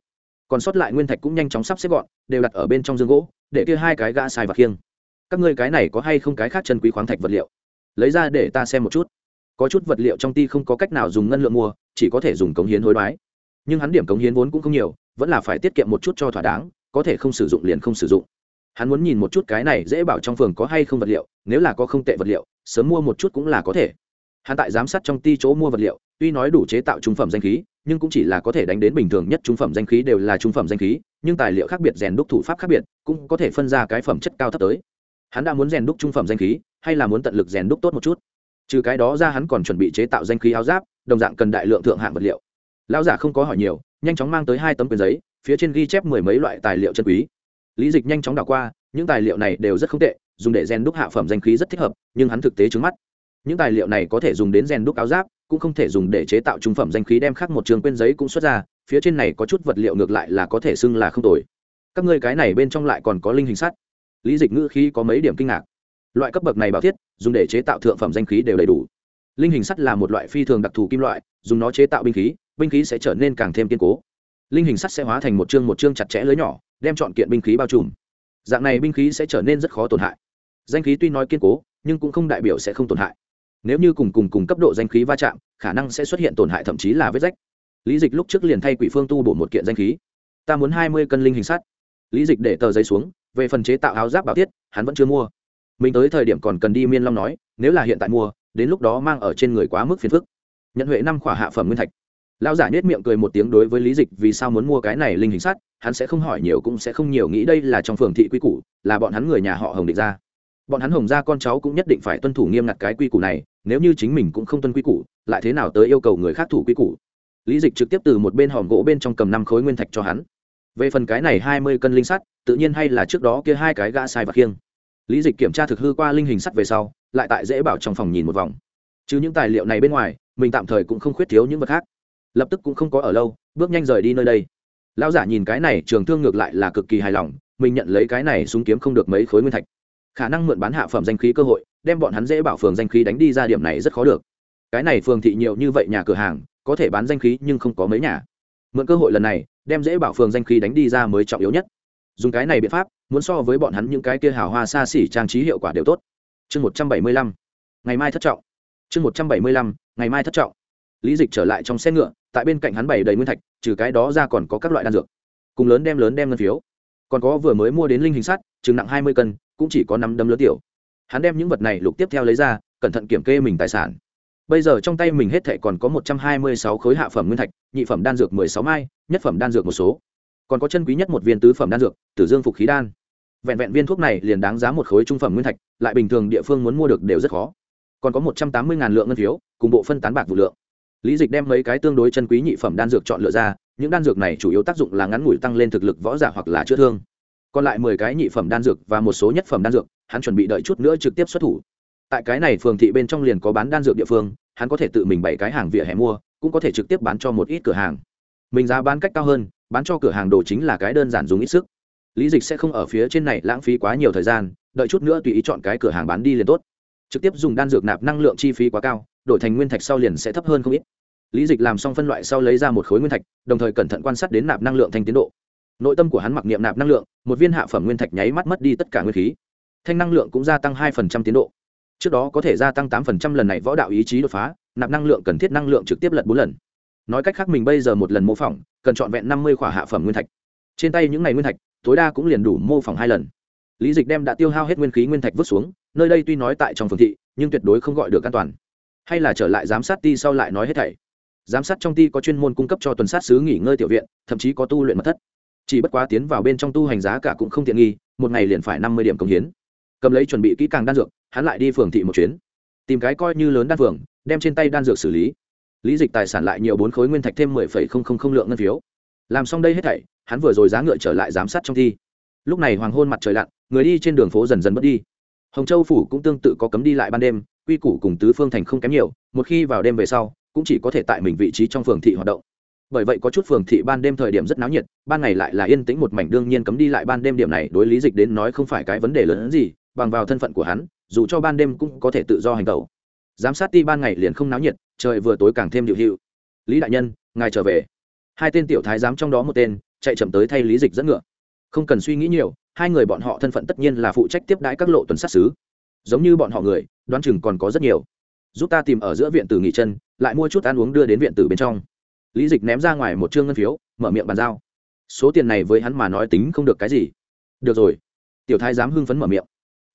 Còn sót lại nguyên thạch cũng nhanh chóng sắp xếp gọn, đều đặt ở bên trong dương gỗ, để kia hai cái gã xài và khiêng. Các ngươi cái này có hay không cái khác chân quý khoáng thạch vật liệu? Lấy ra để ta xem một chút. Có chút vật liệu trong ti không có cách nào dùng ngân lượng mua, chỉ có thể dùng cống hiến hối đoái. Nhưng hắn điểm cống hiến vốn cũng không nhiều, vẫn là phải tiết kiệm một chút cho thỏa đáng, có thể không sử dụng liền không sử dụng hắn muốn nhìn một chút cái này dễ bảo trong phường có hay không vật liệu, nếu là có không tệ vật liệu, sớm mua một chút cũng là có thể. Hắn tại giám sát trong ti chỗ mua vật liệu, tuy nói đủ chế tạo trung phẩm danh khí, nhưng cũng chỉ là có thể đánh đến bình thường nhất trung phẩm danh khí đều là trung phẩm danh khí, nhưng tài liệu khác biệt, rèn đúc thủ pháp khác biệt, cũng có thể phân ra cái phẩm chất cao thấp tới. Hắn đã muốn rèn đúc trung phẩm danh khí, hay là muốn tận lực rèn đúc tốt một chút? Trừ cái đó ra hắn còn chuẩn bị chế tạo danh khí áo giáp, đồng dạng cần đại lượng thượng hạng vật liệu. Lão giả không có hỏi nhiều, nhanh chóng mang tới hai tấm quyền giấy, phía trên ghi chép mười mấy loại tài liệu chân quý lý dịch nhanh chóng đảo qua, những tài liệu này đều rất không tệ, dùng để rèn đúc hạ phẩm danh khí rất thích hợp, nhưng hắn thực tế trứng mắt. Những tài liệu này có thể dùng đến rèn đúc áo giáp, cũng không thể dùng để chế tạo trung phẩm danh khí đem khác một trường quên giấy cũng xuất ra, phía trên này có chút vật liệu ngược lại là có thể xưng là không tồi. Các ngươi cái này bên trong lại còn có linh hình sắt. Lý dịch ngữ khí có mấy điểm kinh ngạc. Loại cấp bậc này bảo thiết, dùng để chế tạo thượng phẩm danh khí đều đầy đủ. Linh hình sắt là một loại phi thường đặc thù kim loại, dùng nó chế tạo binh khí binh khí sẽ trở nên càng thêm kiên cố linh hình sắt sẽ hóa thành một chương một chương chặt chẽ lưới nhỏ, đem chọn kiện binh khí bao trùm. Dạng này binh khí sẽ trở nên rất khó tổn hại. Danh khí tuy nói kiên cố, nhưng cũng không đại biểu sẽ không tổn hại. Nếu như cùng cùng cùng cấp độ danh khí va chạm, khả năng sẽ xuất hiện tổn hại thậm chí là vết rách. Lý dịch lúc trước liền thay quỷ phương tu bổ một kiện danh khí. Ta muốn hai mươi cân linh hình sắt. Lý dịch để tờ giấy xuống, về phần chế tạo áo giáp bảo thiết, hắn vẫn chưa mua. Mình tới thời điểm còn cần đi miên long nói, nếu là hiện tại mua, đến lúc đó mang ở trên người quá mức phiền phức. Nhận huệ năm khỏa hạ phẩm nguyên thạch lão giả nhếch miệng cười một tiếng đối với lý dịch, vì sao muốn mua cái này linh hình sắt, hắn sẽ không hỏi nhiều cũng sẽ không nhiều nghĩ đây là trong phường thị quy củ, là bọn hắn người nhà họ hồng định ra. Bọn hắn hồng gia con cháu cũng nhất định phải tuân thủ nghiêm ngặt cái quy củ này, nếu như chính mình cũng không tuân quy củ, lại thế nào tới yêu cầu người khác thủ quy củ? Lý dịch trực tiếp từ một bên hòm gỗ bên trong cầm năm khối nguyên thạch cho hắn. Về phần cái này hai mươi cân linh sắt, tự nhiên hay là trước đó kia hai cái gã sai và khiêng. Lý dịch kiểm tra thực hư qua linh hình sắt về sau, lại tại dễ bảo trong phòng nhìn một vòng. Chứ những tài liệu này bên ngoài, mình tạm thời cũng không khuyết thiếu những vật khác lập tức cũng không có ở lâu, bước nhanh rời đi nơi đây. Lão giả nhìn cái này, trường thương ngược lại là cực kỳ hài lòng, mình nhận lấy cái này súng kiếm không được mấy khối nguyên thạch. Khả năng mượn bán hạ phẩm danh khí cơ hội, đem bọn hắn dễ bảo phường danh khí đánh đi ra điểm này rất khó được. Cái này phường thị nhiều như vậy nhà cửa hàng, có thể bán danh khí nhưng không có mấy nhà. Mượn cơ hội lần này, đem dễ bảo phường danh khí đánh đi ra mới trọng yếu nhất. Dùng cái này biện pháp, muốn so với bọn hắn những cái kia hào hoa xa xỉ trang trí hiệu quả đều tốt. Chương một trăm bảy mươi lăm. Ngày mai thất trọng. Chương một trăm bảy mươi lăm, ngày mai thất trọng lý dịch trở lại trong xe ngựa, tại bên cạnh hắn bày đầy nguyên thạch, trừ cái đó ra còn có các loại đan dược. Cùng lớn đem lớn đem ngân phiếu. Còn có vừa mới mua đến linh hình sắt, chừng nặng hai mươi cân, cũng chỉ có năm đấm lớn tiểu. Hắn đem những vật này lục tiếp theo lấy ra, cẩn thận kiểm kê mình tài sản. Bây giờ trong tay mình hết thệ còn có một trăm hai mươi sáu khối hạ phẩm nguyên thạch, nhị phẩm đan dược mười sáu mai, nhất phẩm đan dược một số. Còn có chân quý nhất một viên tứ phẩm đan dược, tử dương phục khí đan. Vẹn vẹn viên thuốc này liền đáng giá một khối trung phẩm nguyên thạch, lại bình thường địa phương muốn mua được đều rất khó. Còn có một trăm tám mươi ngàn lượng ngân phiếu, cùng bộ phân tán bạc vụ lượng lý dịch đem mấy cái tương đối chân quý nhị phẩm đan dược chọn lựa ra, những đan dược này chủ yếu tác dụng là ngắn ngủi tăng lên thực lực võ giả hoặc là chữa thương. Còn lại mười cái nhị phẩm đan dược và một số nhất phẩm đan dược, hắn chuẩn bị đợi chút nữa trực tiếp xuất thủ. Tại cái này phường thị bên trong liền có bán đan dược địa phương, hắn có thể tự mình bảy cái hàng vỉa hè mua, cũng có thể trực tiếp bán cho một ít cửa hàng. Mình giá bán cách cao hơn, bán cho cửa hàng đồ chính là cái đơn giản dùng ít sức. Lý dịch sẽ không ở phía trên này lãng phí quá nhiều thời gian, đợi chút nữa tùy ý chọn cái cửa hàng bán đi liền tốt. Trực tiếp dùng đan dược nạp năng lượng chi phí quá cao đổi thành nguyên thạch sau liền sẽ thấp hơn không ít. Lý dịch làm xong phân loại sau lấy ra một khối nguyên thạch, đồng thời cẩn thận quan sát đến nạp năng lượng thanh tiến độ. Nội tâm của hắn mặc niệm nạp năng lượng, một viên hạ phẩm nguyên thạch nháy mắt mất đi tất cả nguyên khí. Thanh năng lượng cũng gia tăng hai tiến độ. Trước đó có thể gia tăng tám lần này võ đạo ý chí đột phá, nạp năng lượng cần thiết năng lượng trực tiếp lật bốn lần. Nói cách khác mình bây giờ một lần mô phỏng, cần trọn vẹn năm mươi khỏa hạ phẩm nguyên thạch. Trên tay những ngày nguyên thạch, tối đa cũng liền đủ mô phỏng hai lần. Lý dịch đem đã tiêu hao hết nguyên khí nguyên thạch vứt xuống, nơi đây tuy nói tại trong phường thị, nhưng tuyệt đối không gọi được an toàn hay là trở lại giám sát ti sau lại nói hết thảy? Giám sát trong ti có chuyên môn cung cấp cho tuần sát sứ nghỉ ngơi tiểu viện, thậm chí có tu luyện mật thất. Chỉ bất quá tiến vào bên trong tu hành giá cả cũng không tiện nghi, một ngày liền phải năm mươi điểm công hiến. Cầm lấy chuẩn bị kỹ càng đan dược, hắn lại đi phường thị một chuyến. Tìm cái coi như lớn đan phường, đem trên tay đan dược xử lý. Lý dịch tài sản lại nhiều bốn khối nguyên thạch thêm mười phẩy không không không lượng ngân phiếu. Làm xong đây hết thảy, hắn vừa rồi giá ngựa trở lại giám sát trong thi lúc này hoàng hôn mặt trời lặn, người đi trên đường phố dần dần mất đi. Hồng châu phủ cũng tương tự có cấm đi lại ban đêm quy củ cùng tứ phương thành không kém nhiều, một khi vào đêm về sau, cũng chỉ có thể tại mình vị trí trong phường thị hoạt động. Bởi vậy có chút phường thị ban đêm thời điểm rất náo nhiệt, ban ngày lại là yên tĩnh một mảnh đương nhiên cấm đi lại ban đêm điểm này đối lý dịch đến nói không phải cái vấn đề lớn hơn gì, bằng vào thân phận của hắn, dù cho ban đêm cũng có thể tự do hành tẩu. Giám sát ti ban ngày liền không náo nhiệt, trời vừa tối càng thêm điệu hiệu. Lý đại nhân, ngài trở về. Hai tên tiểu thái giám trong đó một tên, chạy chậm tới thay lý dịch dẫn ngựa. Không cần suy nghĩ nhiều, hai người bọn họ thân phận tất nhiên là phụ trách tiếp đãi các lộ tuần sát xứ giống như bọn họ người, đoán chừng còn có rất nhiều. Giúp ta tìm ở giữa viện tử nghỉ chân, lại mua chút ăn uống đưa đến viện tử bên trong. Lý dịch ném ra ngoài một chương ngân phiếu, mở miệng bàn giao. Số tiền này với hắn mà nói tính không được cái gì. Được rồi. Tiểu thái dám hưng phấn mở miệng.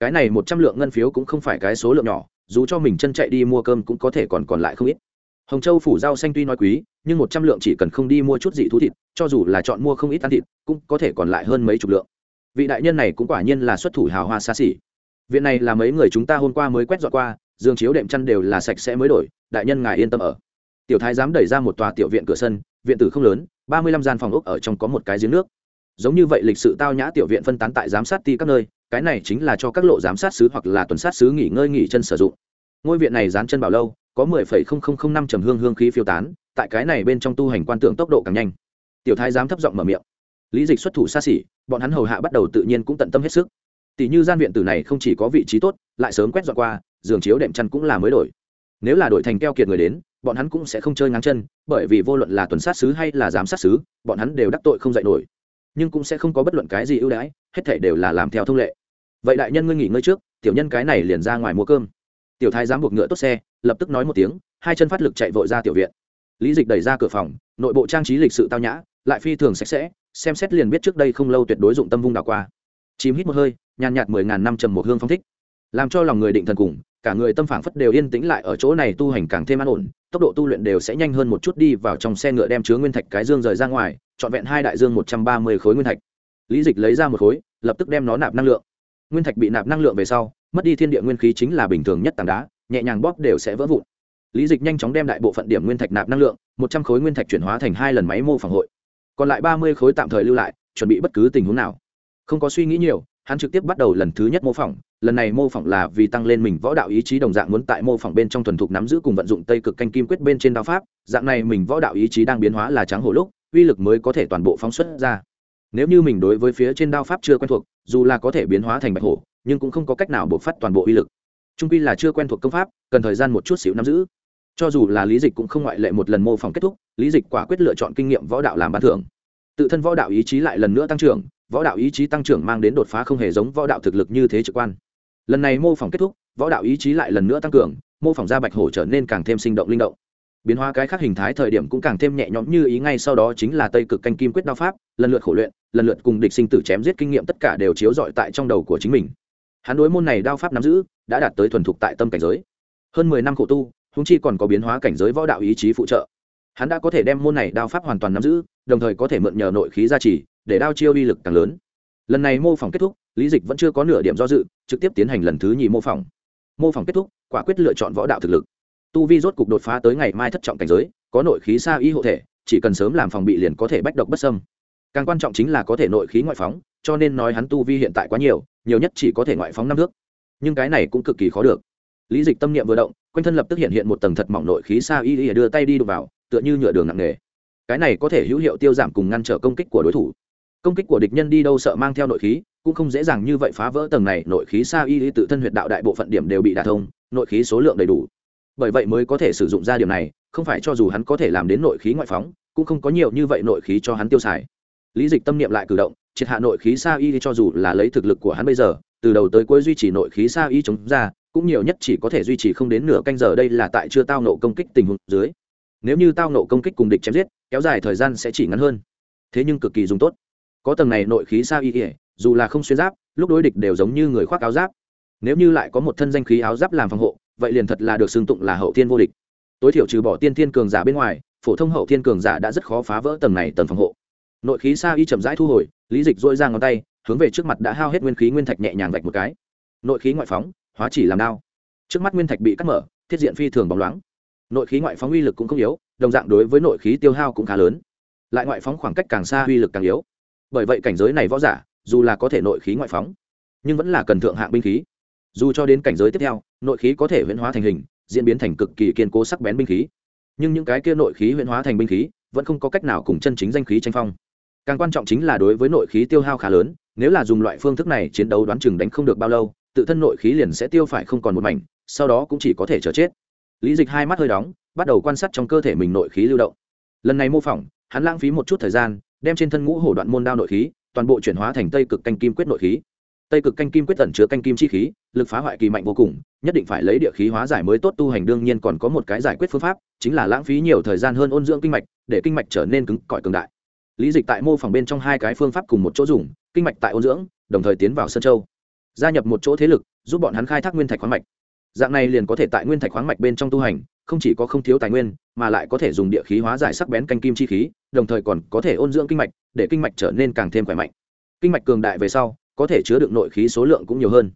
Cái này một trăm lượng ngân phiếu cũng không phải cái số lượng nhỏ, dù cho mình chân chạy đi mua cơm cũng có thể còn còn lại không ít. Hồng châu phủ rau xanh tuy nói quý, nhưng một trăm lượng chỉ cần không đi mua chút gì thú thịt, cho dù là chọn mua không ít ăn thịt, cũng có thể còn lại hơn mấy chục lượng. Vị đại nhân này cũng quả nhiên là xuất thủ hào hoa xa xỉ viện này là mấy người chúng ta hôm qua mới quét dọn qua giường chiếu đệm chăn đều là sạch sẽ mới đổi, đại nhân ngài yên tâm ở. Tiểu thái dám đẩy ra một tòa tiểu viện cửa sân, viện tử không lớn, ba mươi lăm gian phòng ốc ở trong có một cái giếng nước. Giống như vậy lịch sự tao nhã tiểu viện phân tán tại giám sát ti các nơi, cái này chính là cho các lộ giám sát sứ hoặc là tuần sát sứ nghỉ ngơi nghỉ chân sử dụng. Ngôi viện này dán chân bảo lâu, có mười phẩy không không không năm trầm hương hương khí phiêu tán, tại cái này bên trong tu hành quan tượng tốc độ càng nhanh. Tiểu thái giám thấp giọng mở miệng. Lý dịch xuất thủ xa xỉ, bọn hắn hầu hạ bắt đầu tự nhiên cũng tận tâm hết sức tỷ như gian viện tử này không chỉ có vị trí tốt, lại sớm quét dọn qua, giường chiếu đệm chăn cũng là mới đổi. Nếu là đổi thành keo kiệt người đến, bọn hắn cũng sẽ không chơi ngang chân, bởi vì vô luận là tuần sát sứ hay là giám sát sứ, bọn hắn đều đắc tội không dạy nổi. Nhưng cũng sẽ không có bất luận cái gì ưu đãi, hết thể đều là làm theo thông lệ. Vậy đại nhân ngươi nghỉ ngơi trước, tiểu nhân cái này liền ra ngoài mua cơm. Tiểu thái dám buộc ngựa tốt xe, lập tức nói một tiếng, hai chân phát lực chạy vội ra tiểu viện. Lý dịch đẩy ra cửa phòng, nội bộ trang trí lịch sự tao nhã, lại phi thường sạch sẽ, xem xét liền biết trước đây không lâu tuyệt đối dụng tâm vung đảo qua. Chìm hít một hơi nhàn nhạt mười ngàn năm trầm một hương phong thích. Làm cho lòng người định thần cùng, cả người tâm phảng phất đều yên tĩnh lại ở chỗ này tu hành càng thêm an ổn, tốc độ tu luyện đều sẽ nhanh hơn một chút đi vào trong xe ngựa đem chứa nguyên thạch cái dương rời ra ngoài, trọn vẹn hai đại dương một trăm ba mươi khối nguyên thạch. Lý dịch lấy ra một khối, lập tức đem nó nạp năng lượng. Nguyên thạch bị nạp năng lượng về sau, mất đi thiên địa nguyên khí chính là bình thường nhất tảng đá, nhẹ nhàng bóp đều sẽ vỡ vụn. Lý dịch nhanh chóng đem đại bộ phận điểm nguyên thạch nạp năng lượng, một trăm khối nguyên thạch chuyển hóa thành hai lần máy mô phản hội. Còn lại ba mươi khối tạm thời lưu lại, chuẩn bị bất cứ tình huống nào. Không có suy nghĩ nhiều hắn trực tiếp bắt đầu lần thứ nhất mô phỏng, lần này mô phỏng là vì tăng lên mình võ đạo ý chí đồng dạng muốn tại mô phỏng bên trong thuần thục nắm giữ cùng vận dụng tây cực canh kim quyết bên trên đao pháp, dạng này mình võ đạo ý chí đang biến hóa là trắng hồ lúc, uy lực mới có thể toàn bộ phóng xuất ra. Nếu như mình đối với phía trên đao pháp chưa quen thuộc, dù là có thể biến hóa thành bạch hổ, nhưng cũng không có cách nào buộc phát toàn bộ uy lực. Trung quy là chưa quen thuộc công pháp, cần thời gian một chút xíu nắm giữ. Cho dù là lý dịch cũng không ngoại lệ một lần mô phỏng kết thúc, lý dịch quả quyết lựa chọn kinh nghiệm võ đạo làm ban thưởng. Tự thân võ đạo ý chí lại lần nữa tăng trưởng võ đạo ý chí tăng trưởng mang đến đột phá không hề giống võ đạo thực lực như thế trực quan. Lần này mô phỏng kết thúc, võ đạo ý chí lại lần nữa tăng cường, mô phỏng ra bạch hổ trở nên càng thêm sinh động linh động. Biến hóa cái khác hình thái thời điểm cũng càng thêm nhẹ nhõm như ý ngay sau đó chính là tây cực canh kim quyết đao pháp, lần lượt khổ luyện, lần lượt cùng địch sinh tử chém giết kinh nghiệm tất cả đều chiếu rọi tại trong đầu của chính mình. Hắn đối môn này đao pháp nắm giữ, đã đạt tới thuần thục tại tâm cảnh giới. Hơn mười năm khổ tu húng chi còn có biến hóa cảnh giới võ đạo ý chí phụ trợ. Hắn đã có thể đem môn này đao pháp hoàn toàn nắm giữ, đồng thời có thể mượn nhờ nội khí gia trì để đao chiêu uy lực càng lớn. Lần này mô phỏng kết thúc, lý dịch vẫn chưa có nửa điểm do dự, trực tiếp tiến hành lần thứ nhì mô phỏng. Mô phỏng kết thúc, quả quyết lựa chọn võ đạo thực lực. Tu vi rốt cục đột phá tới ngày mai thất trọng cảnh giới, có nội khí xa y hộ thể, chỉ cần sớm làm phòng bị liền có thể bách độc bất sâm càng quan trọng chính là có thể nội khí ngoại phóng, cho nên nói hắn tu vi hiện tại quá nhiều nhiều nhất chỉ có thể ngoại phóng năm nước nhưng cái này cũng cực kỳ khó được. Lý dịch tâm niệm vừa động, quanh thân lập tức hiện hiện một tầng thật mỏng nội khí xa y y đưa tay đi đụng vào, tựa như nhựa đường nặng nề. Cái này có thể hữu hiệu tiêu giảm cùng ngăn trở công kích của đối thủ công kích của địch nhân đi đâu sợ mang theo nội khí, cũng không dễ dàng như vậy phá vỡ tầng này, nội khí xa y tự thân huyệt đạo đại bộ phận điểm đều bị đả thông, nội khí số lượng đầy đủ. Bởi vậy mới có thể sử dụng ra điểm này, không phải cho dù hắn có thể làm đến nội khí ngoại phóng, cũng không có nhiều như vậy nội khí cho hắn tiêu xài. Lý dịch tâm niệm lại cử động, triệt hạ nội khí xa y cho dù là lấy thực lực của hắn bây giờ, từ đầu tới cuối duy trì nội khí xa y chống ra, cũng nhiều nhất chỉ có thể duy trì không đến nửa canh giờ đây là tại chưa tao nộ công kích tình huống dưới. Nếu như tao nộ công kích cùng địch chém giết, kéo dài thời gian sẽ chỉ ngắn hơn. Thế nhưng cực kỳ dùng tốt có tầng này nội khí sao y ỉa, dù là không xuyên giáp, lúc đối địch đều giống như người khoác áo giáp. Nếu như lại có một thân danh khí áo giáp làm phòng hộ, vậy liền thật là được xưng tụng là hậu thiên vô địch. Tối thiểu trừ bỏ tiên thiên cường giả bên ngoài, phổ thông hậu thiên cường giả đã rất khó phá vỡ tầng này tầng phòng hộ. Nội khí sa y chậm rãi thu hồi, lý dịch dội ra ngón tay, hướng về trước mặt đã hao hết nguyên khí nguyên thạch nhẹ nhàng vạch một cái. Nội khí ngoại phóng, hóa chỉ làm đao. Trước mắt nguyên thạch bị cắt mở, thiết diện phi thường bóng loáng. Nội khí ngoại phóng uy lực cũng không yếu, đồng dạng đối với nội khí tiêu hao cũng khá lớn. Lại ngoại phóng khoảng cách càng xa uy lực càng yếu bởi vậy cảnh giới này võ giả, dù là có thể nội khí ngoại phóng, nhưng vẫn là cần thượng hạng binh khí. Dù cho đến cảnh giới tiếp theo, nội khí có thể huyễn hóa thành hình, diễn biến thành cực kỳ kiên cố sắc bén binh khí. Nhưng những cái kia nội khí huyễn hóa thành binh khí, vẫn không có cách nào cùng chân chính danh khí tranh phong. Càng quan trọng chính là đối với nội khí tiêu hao khá lớn, nếu là dùng loại phương thức này chiến đấu đoán chừng đánh không được bao lâu, tự thân nội khí liền sẽ tiêu phải không còn một mảnh, sau đó cũng chỉ có thể chờ chết. Lý dịch hai mắt hơi đóng, bắt đầu quan sát trong cơ thể mình nội khí lưu động. Lần này mô phỏng, hắn lãng phí một chút thời gian đem trên thân ngũ hổ đoạn môn đao nội khí, toàn bộ chuyển hóa thành tây cực canh kim quyết nội khí. Tây cực canh kim quyết tẩn chứa canh kim chi khí, lực phá hoại kỳ mạnh vô cùng, nhất định phải lấy địa khí hóa giải mới tốt tu hành, đương nhiên còn có một cái giải quyết phương pháp, chính là lãng phí nhiều thời gian hơn ôn dưỡng kinh mạch, để kinh mạch trở nên cứng cỏi cường đại. Lý dịch tại mô phỏng bên trong hai cái phương pháp cùng một chỗ dùng, kinh mạch tại ôn dưỡng, đồng thời tiến vào sân châu. Gia nhập một chỗ thế lực, giúp bọn hắn khai thác nguyên thạch khoáng mạch. Dạng này liền có thể tại nguyên thạch khoáng mạch bên trong tu hành không chỉ có không thiếu tài nguyên, mà lại có thể dùng địa khí hóa giải sắc bén canh kim chi khí, đồng thời còn có thể ôn dưỡng kinh mạch, để kinh mạch trở nên càng thêm khỏe mạnh. Kinh mạch cường đại về sau, có thể chứa được nội khí số lượng cũng nhiều hơn.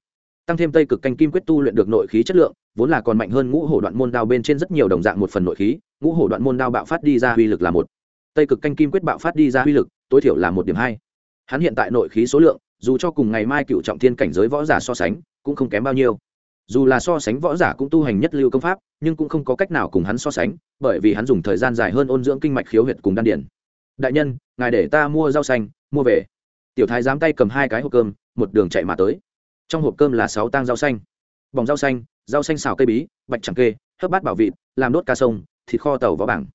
Tăng thêm tây cực canh kim quyết tu luyện được nội khí chất lượng, vốn là còn mạnh hơn ngũ hổ đoạn môn đao bên trên rất nhiều đồng dạng một phần nội khí, ngũ hổ đoạn môn đao bạo phát đi ra uy lực là một. Tây cực canh kim quyết bạo phát đi ra uy lực, tối thiểu là một điểm hai. Hắn hiện tại nội khí số lượng, dù cho cùng ngày mai cựu trọng thiên cảnh giới võ giả so sánh, cũng không kém bao nhiêu dù là so sánh võ giả cũng tu hành nhất lưu công pháp, nhưng cũng không có cách nào cùng hắn so sánh, bởi vì hắn dùng thời gian dài hơn ôn dưỡng kinh mạch khiếu huyệt cùng đan điển. Đại nhân, ngài để ta mua rau xanh, mua về. Tiểu thái dám tay cầm hai cái hộp cơm, một đường chạy mà tới. Trong hộp cơm là sáu tang rau xanh. Bòng rau xanh rau xanh xào cây bí, bạch chẳng kê, hấp bát bảo vịt, làm đốt ca sông, thịt kho tàu vó bảng.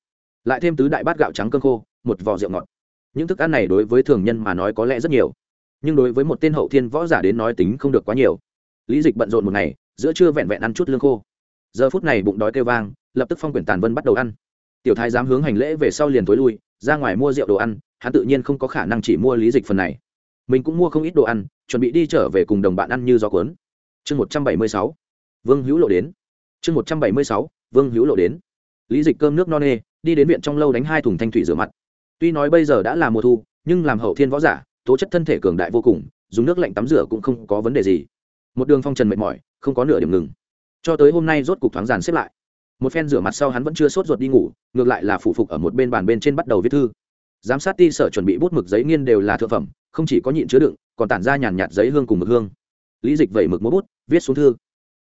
Lại thêm tứ đại bát gạo trắng cơm khô, một vò rượu ngọt. Những thức ăn này đối với thường nhân mà nói có lẽ rất nhiều, nhưng đối với một tên hậu thiên võ giả đến nói tính không được quá nhiều. Lý dịch bận rộn một ngày giữa trưa vẹn vẹn ăn chút lương khô. Giờ phút này bụng đói kêu vang, lập tức phong quyển tàn vân bắt đầu ăn. Tiểu thái dám hướng hành lễ về sau liền tối lui, ra ngoài mua rượu đồ ăn, hắn tự nhiên không có khả năng chỉ mua lý dịch phần này. Mình cũng mua không ít đồ ăn, chuẩn bị đi trở về cùng đồng bạn ăn như gió cuốn. Chương một trăm bảy mươi sáu, vương hữu lộ đến. Chương một trăm bảy mươi sáu, vương hữu lộ đến. Lý dịch cơm nước no nê, đi đến viện trong lâu đánh hai thùng thanh thủy rửa mặt. Tuy nói bây giờ đã là mùa thu, nhưng làm hậu thiên võ giả, tố chất thân thể cường đại vô cùng, dùng nước lạnh tắm rửa cũng không có vấn đề gì. Một đường phong trần mệt mỏi không có nửa điểm ngừng. Cho tới hôm nay rốt cục thoáng giàn xếp lại. Một phen rửa mặt sau hắn vẫn chưa sốt ruột đi ngủ, ngược lại là phụ phục ở một bên bàn bên trên bắt đầu viết thư. Giám sát ti sở chuẩn bị bút mực giấy nghiên đều là thượng phẩm, không chỉ có nhịn chứa đựng, còn tản ra nhàn nhạt giấy hương cùng mực hương. Lý dịch vẩy mực múa bút, viết xuống thư.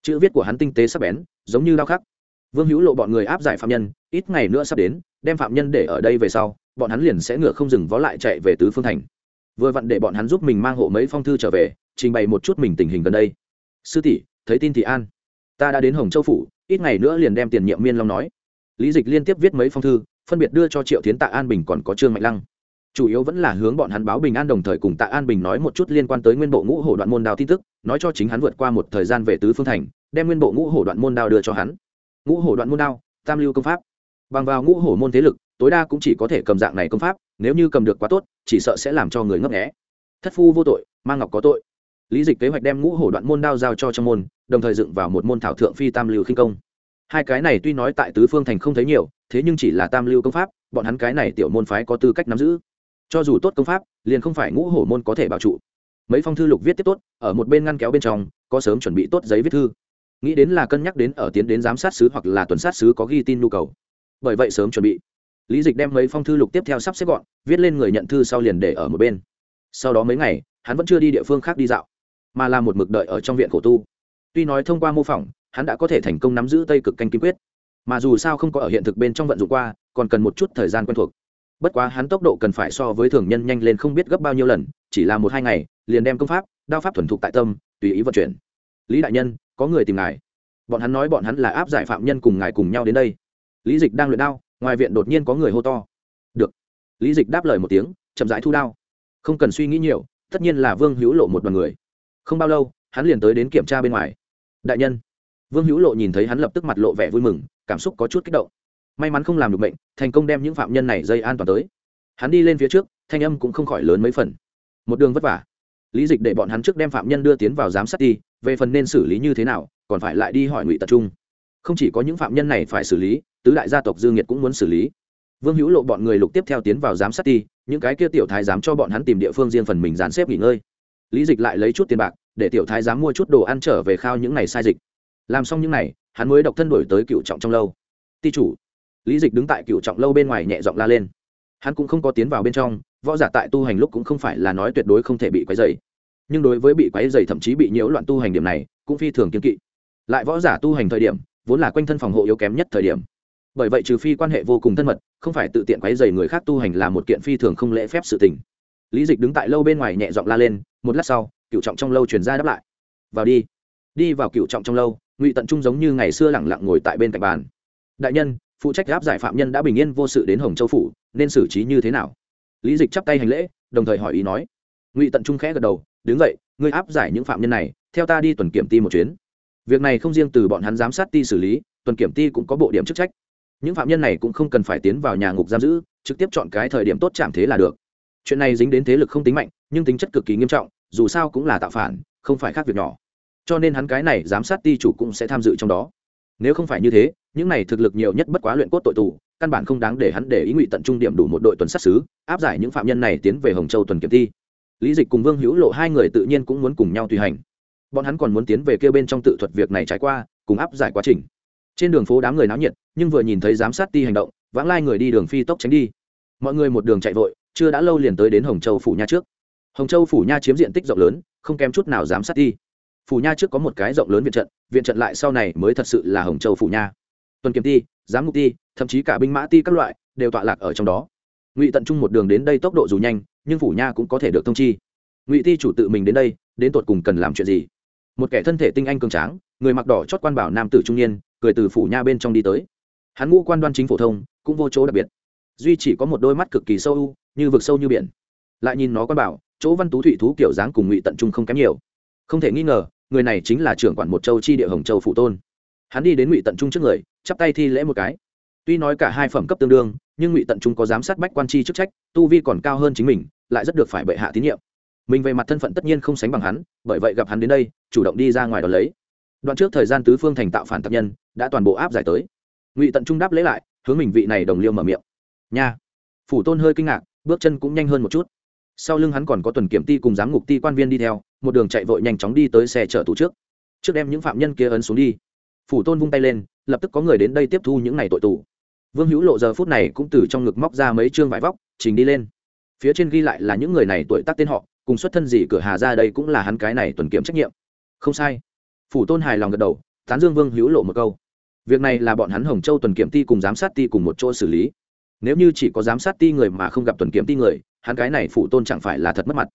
Chữ viết của hắn tinh tế sắc bén, giống như lao khắc. Vương hữu lộ bọn người áp giải phạm nhân, ít ngày nữa sắp đến, đem phạm nhân để ở đây về sau, bọn hắn liền sẽ ngựa không dừng vó lại chạy về tứ phương thành. Vừa vặn để bọn hắn giúp mình mang hộ mấy phong thư trở về, trình bày một chút mình tình hình gần đây. Sư tỷ thấy tin thì an. Ta đã đến hồng châu phủ, ít ngày nữa liền đem tiền nhiệm miên long nói. Lý dịch liên tiếp viết mấy phong thư, phân biệt đưa cho triệu tiến tạ an bình còn có trương mạnh lăng. Chủ yếu vẫn là hướng bọn hắn báo bình an đồng thời cùng tạ an bình nói một chút liên quan tới nguyên bộ ngũ hổ đoạn môn đao tin tức, nói cho chính hắn vượt qua một thời gian về tứ phương thành, đem nguyên bộ ngũ hổ đoạn môn đao đưa cho hắn. Ngũ hổ đoạn môn đao, tam lưu công pháp. Bằng vào ngũ hổ môn thế lực, tối đa cũng chỉ có thể cầm dạng này công pháp, nếu như cầm được quá tốt, chỉ sợ sẽ làm cho người ngấp nghé. Thất phu vô tội mang ngọc có tội lý dịch kế hoạch đem ngũ hổ đoạn môn đao giao cho trong môn, đồng thời dựng vào một môn thảo thượng phi tam lưu khinh công. Hai cái này tuy nói tại tứ phương thành không thấy nhiều, thế nhưng chỉ là tam lưu công pháp, bọn hắn cái này tiểu môn phái có tư cách nắm giữ. Cho dù tốt công pháp, liền không phải ngũ hổ môn có thể bảo trụ. Mấy phong thư lục viết tiếp tốt, ở một bên ngăn kéo bên trong, có sớm chuẩn bị tốt giấy viết thư. Nghĩ đến là cân nhắc đến ở tiến đến giám sát sứ hoặc là tuần sát sứ có ghi tin nhu cầu. Bởi vậy sớm chuẩn bị. Lý dịch đem mấy phong thư lục tiếp theo sắp xếp gọn, viết lên người nhận thư sau liền để ở một bên. Sau đó mấy ngày, hắn vẫn chưa đi địa phương khác đi dạo mà là một mực đợi ở trong viện khổ tu. Tuy nói thông qua mô phỏng, hắn đã có thể thành công nắm giữ tây cực canh kim quyết. Mà dù sao không có ở hiện thực bên trong vận dụng qua, còn cần một chút thời gian quen thuộc. Bất quá hắn tốc độ cần phải so với thường nhân nhanh lên không biết gấp bao nhiêu lần, chỉ là một hai ngày, liền đem công pháp, đao pháp thuần thục tại tâm, tùy ý vận chuyển. Lý đại nhân, có người tìm ngài. Bọn hắn nói bọn hắn là áp giải phạm nhân cùng ngài cùng nhau đến đây. Lý dịch đang luyện đao, ngoài viện đột nhiên có người hô to. Được. Lý dịch đáp lời một tiếng, chậm rãi thu đao. Không cần suy nghĩ nhiều, tất nhiên là vương hữu lộ một đoàn người không bao lâu, hắn liền tới đến kiểm tra bên ngoài. Đại nhân. Vương hữu lộ nhìn thấy hắn lập tức mặt lộ vẻ vui mừng, cảm xúc có chút kích động. May mắn không làm được bệnh thành công đem những phạm nhân này dây an toàn tới. Hắn đi lên phía trước, thanh âm cũng không khỏi lớn mấy phần. Một đường vất vả. Lý dịch để bọn hắn trước đem phạm nhân đưa tiến vào giám sát đi, về phần nên xử lý như thế nào, còn phải lại đi hỏi ngụy tập trung. Không chỉ có những phạm nhân này phải xử lý, tứ đại gia tộc dương nhiệt cũng muốn xử lý. Vương hữu lộ bọn người lục tiếp theo tiến vào giám sát ti những cái kia tiểu thái dám cho bọn hắn tìm địa phương riêng phần mình dàn xếp nghỉ ngơi lý dịch lại lấy chút tiền bạc, để tiểu thái dám mua chút đồ ăn trở về khao những ngày sai dịch. Làm xong những n à y hắn mới độc thân đổi tới cựu trọng trong lâu. Ti chủ. Lý dịch đứng tại cựu trọng lâu bên ngoài nhẹ giọng la lên. Hắn cũng không có tiến vào bên trong, võ giả tại tu hành lúc cũng không phải là nói tuyệt đối không thể bị quấy dày nhưng đối với bị quấy dày thậm chí bị nhiễu loạn tu hành điểm này, cũng phi thường kiên kỵ. Lại võ giả tu hành thời điểm, vốn là quanh thân phòng hộ yếu kém nhất thời điểm. Bởi vậy trừ phi quan hệ vô cùng thân mật, không phải tự tiện quấy dày người khác tu hành là một kiện phi thường không lễ phép sự tình lý dịch đứng tại lâu bên ngoài nhẹ giọng la lên, một lát sau, cựu trọng trong lâu truyền ra đáp lại. Vào đi. Đi vào cựu trọng trong lâu, ngụy tận trung giống như ngày xưa lẳng lặng ngồi tại bên cạnh bàn. Đại nhân, phụ trách áp giải phạm nhân đã bình yên vô sự đến hồng châu phủ, nên xử trí như thế nào? Lý dịch chắp tay hành lễ, đồng thời hỏi ý nói. Ngụy tận trung khẽ gật đầu, đứng dậy, ngươi áp giải những phạm nhân này, theo ta đi tuần kiểm ti một chuyến. Việc này không riêng từ bọn hắn giám sát ti xử lý, tuần kiểm ti cũng có bộ điểm chức trách. Những phạm nhân này cũng không cần phải tiến vào nhà ngục giam giữ, trực tiếp chọn cái thời điểm tốt chạm thế là được chuyện này dính đến thế lực không tính mạnh, nhưng tính chất cực kỳ nghiêm trọng, dù sao cũng là tạo phản, không phải khác việc nhỏ. Cho nên hắn cái này giám sát ti chủ cũng sẽ tham dự trong đó. Nếu không phải như thế, những này thực lực nhiều nhất bất quá luyện cốt tội tù, căn bản không đáng để hắn để ý ngụy tận trung điểm đủ một đội tuần sát xứ áp giải những phạm nhân này tiến về hồng châu tuần kiểm thi. Lý dịch cùng vương hữu lộ hai người tự nhiên cũng muốn cùng nhau tùy hành. Bọn hắn còn muốn tiến về kêu bên trong tự thuật việc này trải qua, cùng áp giải quá trình. Trên đường phố đám người náo nhiệt, nhưng vừa nhìn thấy giám sát ti hành động, vãng lai người đi đường phi tốc tránh đi. Mọi người một đường chạy vội chưa đã lâu liền tới đến hồng châu phủ nha trước. Hồng châu phủ nha chiếm diện tích rộng lớn, không kém chút nào giám sát đi. phủ nha trước có một cái rộng lớn viện trận viện trận lại sau này mới thật sự là hồng châu phủ nha. Tuần kiểm ti, giám mục ti, thậm chí cả binh mã ti các loại, đều tọa lạc ở trong đó. Ngụy tận trung một đường đến đây tốc độ dù nhanh, nhưng phủ nha cũng có thể được thông chi. Ngụy ti chủ tự mình đến đây, đến tột cùng cần làm chuyện gì? Một kẻ thân thể tinh anh cường tráng, người mặc đỏ chót quan bảo nam tử trung niên, cười từ phủ nha bên trong đi tới. Hắn ngũ quan đoan chính phổ thông, cũng vô chỗ đặc biệt. Duy chỉ có một đôi mắt cực kỳ sâu u như vực sâu như biển. Lại nhìn nó quan bảo, chỗ văn tú thụy thú kiểu dáng cùng ngụy tận trung không kém nhiều. Không thể nghi ngờ, người này chính là trưởng quản một châu chi địa hồng châu phủ tôn. Hắn đi đến ngụy tận trung trước người, chắp tay thi lễ một cái. Tuy nói cả hai phẩm cấp tương đương, nhưng ngụy tận trung có giám sát bách quan chi chức trách, tu vi còn cao hơn chính mình, lại rất được phải bệ hạ tín nhiệm. Mình về mặt thân phận tất nhiên không sánh bằng hắn, bởi vậy gặp hắn đến đây, chủ động đi ra ngoài đón lấy. Đoạn trước thời gian tứ phương thành tạo phản tập nhân, đã toàn bộ áp giải tới. Ngụy tận trung đáp lấy lại, hướng mình vị này đồng liêu mở miệng. Nha. Phủ tôn hơi kinh ngạc bước chân cũng nhanh hơn một chút. Sau lưng hắn còn có tuần kiểm ti cùng giám ngục ti quan viên đi theo, một đường chạy vội nhanh chóng đi tới xe chở tù trước. Trước đem những phạm nhân kia ấn xuống đi. Phủ tôn vung tay lên, lập tức có người đến đây tiếp thu những ngày tội tù. Vương hữu lộ giờ phút này cũng từ trong ngực móc ra mấy chương vải vóc, trình đi lên. Phía trên ghi lại là những người này tuổi tác tên họ, cùng xuất thân gì cửa hà ra đây cũng là hắn cái này tuần kiểm trách nhiệm. Không sai. Phủ tôn hài lòng gật đầu, tán dương vương hữu lộ một câu. Việc này là bọn hắn hồng châu tuần kiểm ti cùng giám sát ti cùng một chỗ xử lý nếu như chỉ có giám sát ti người mà không gặp tuần kiểm ti người, hắn cái này phủ tôn chẳng phải là thật mất mặt.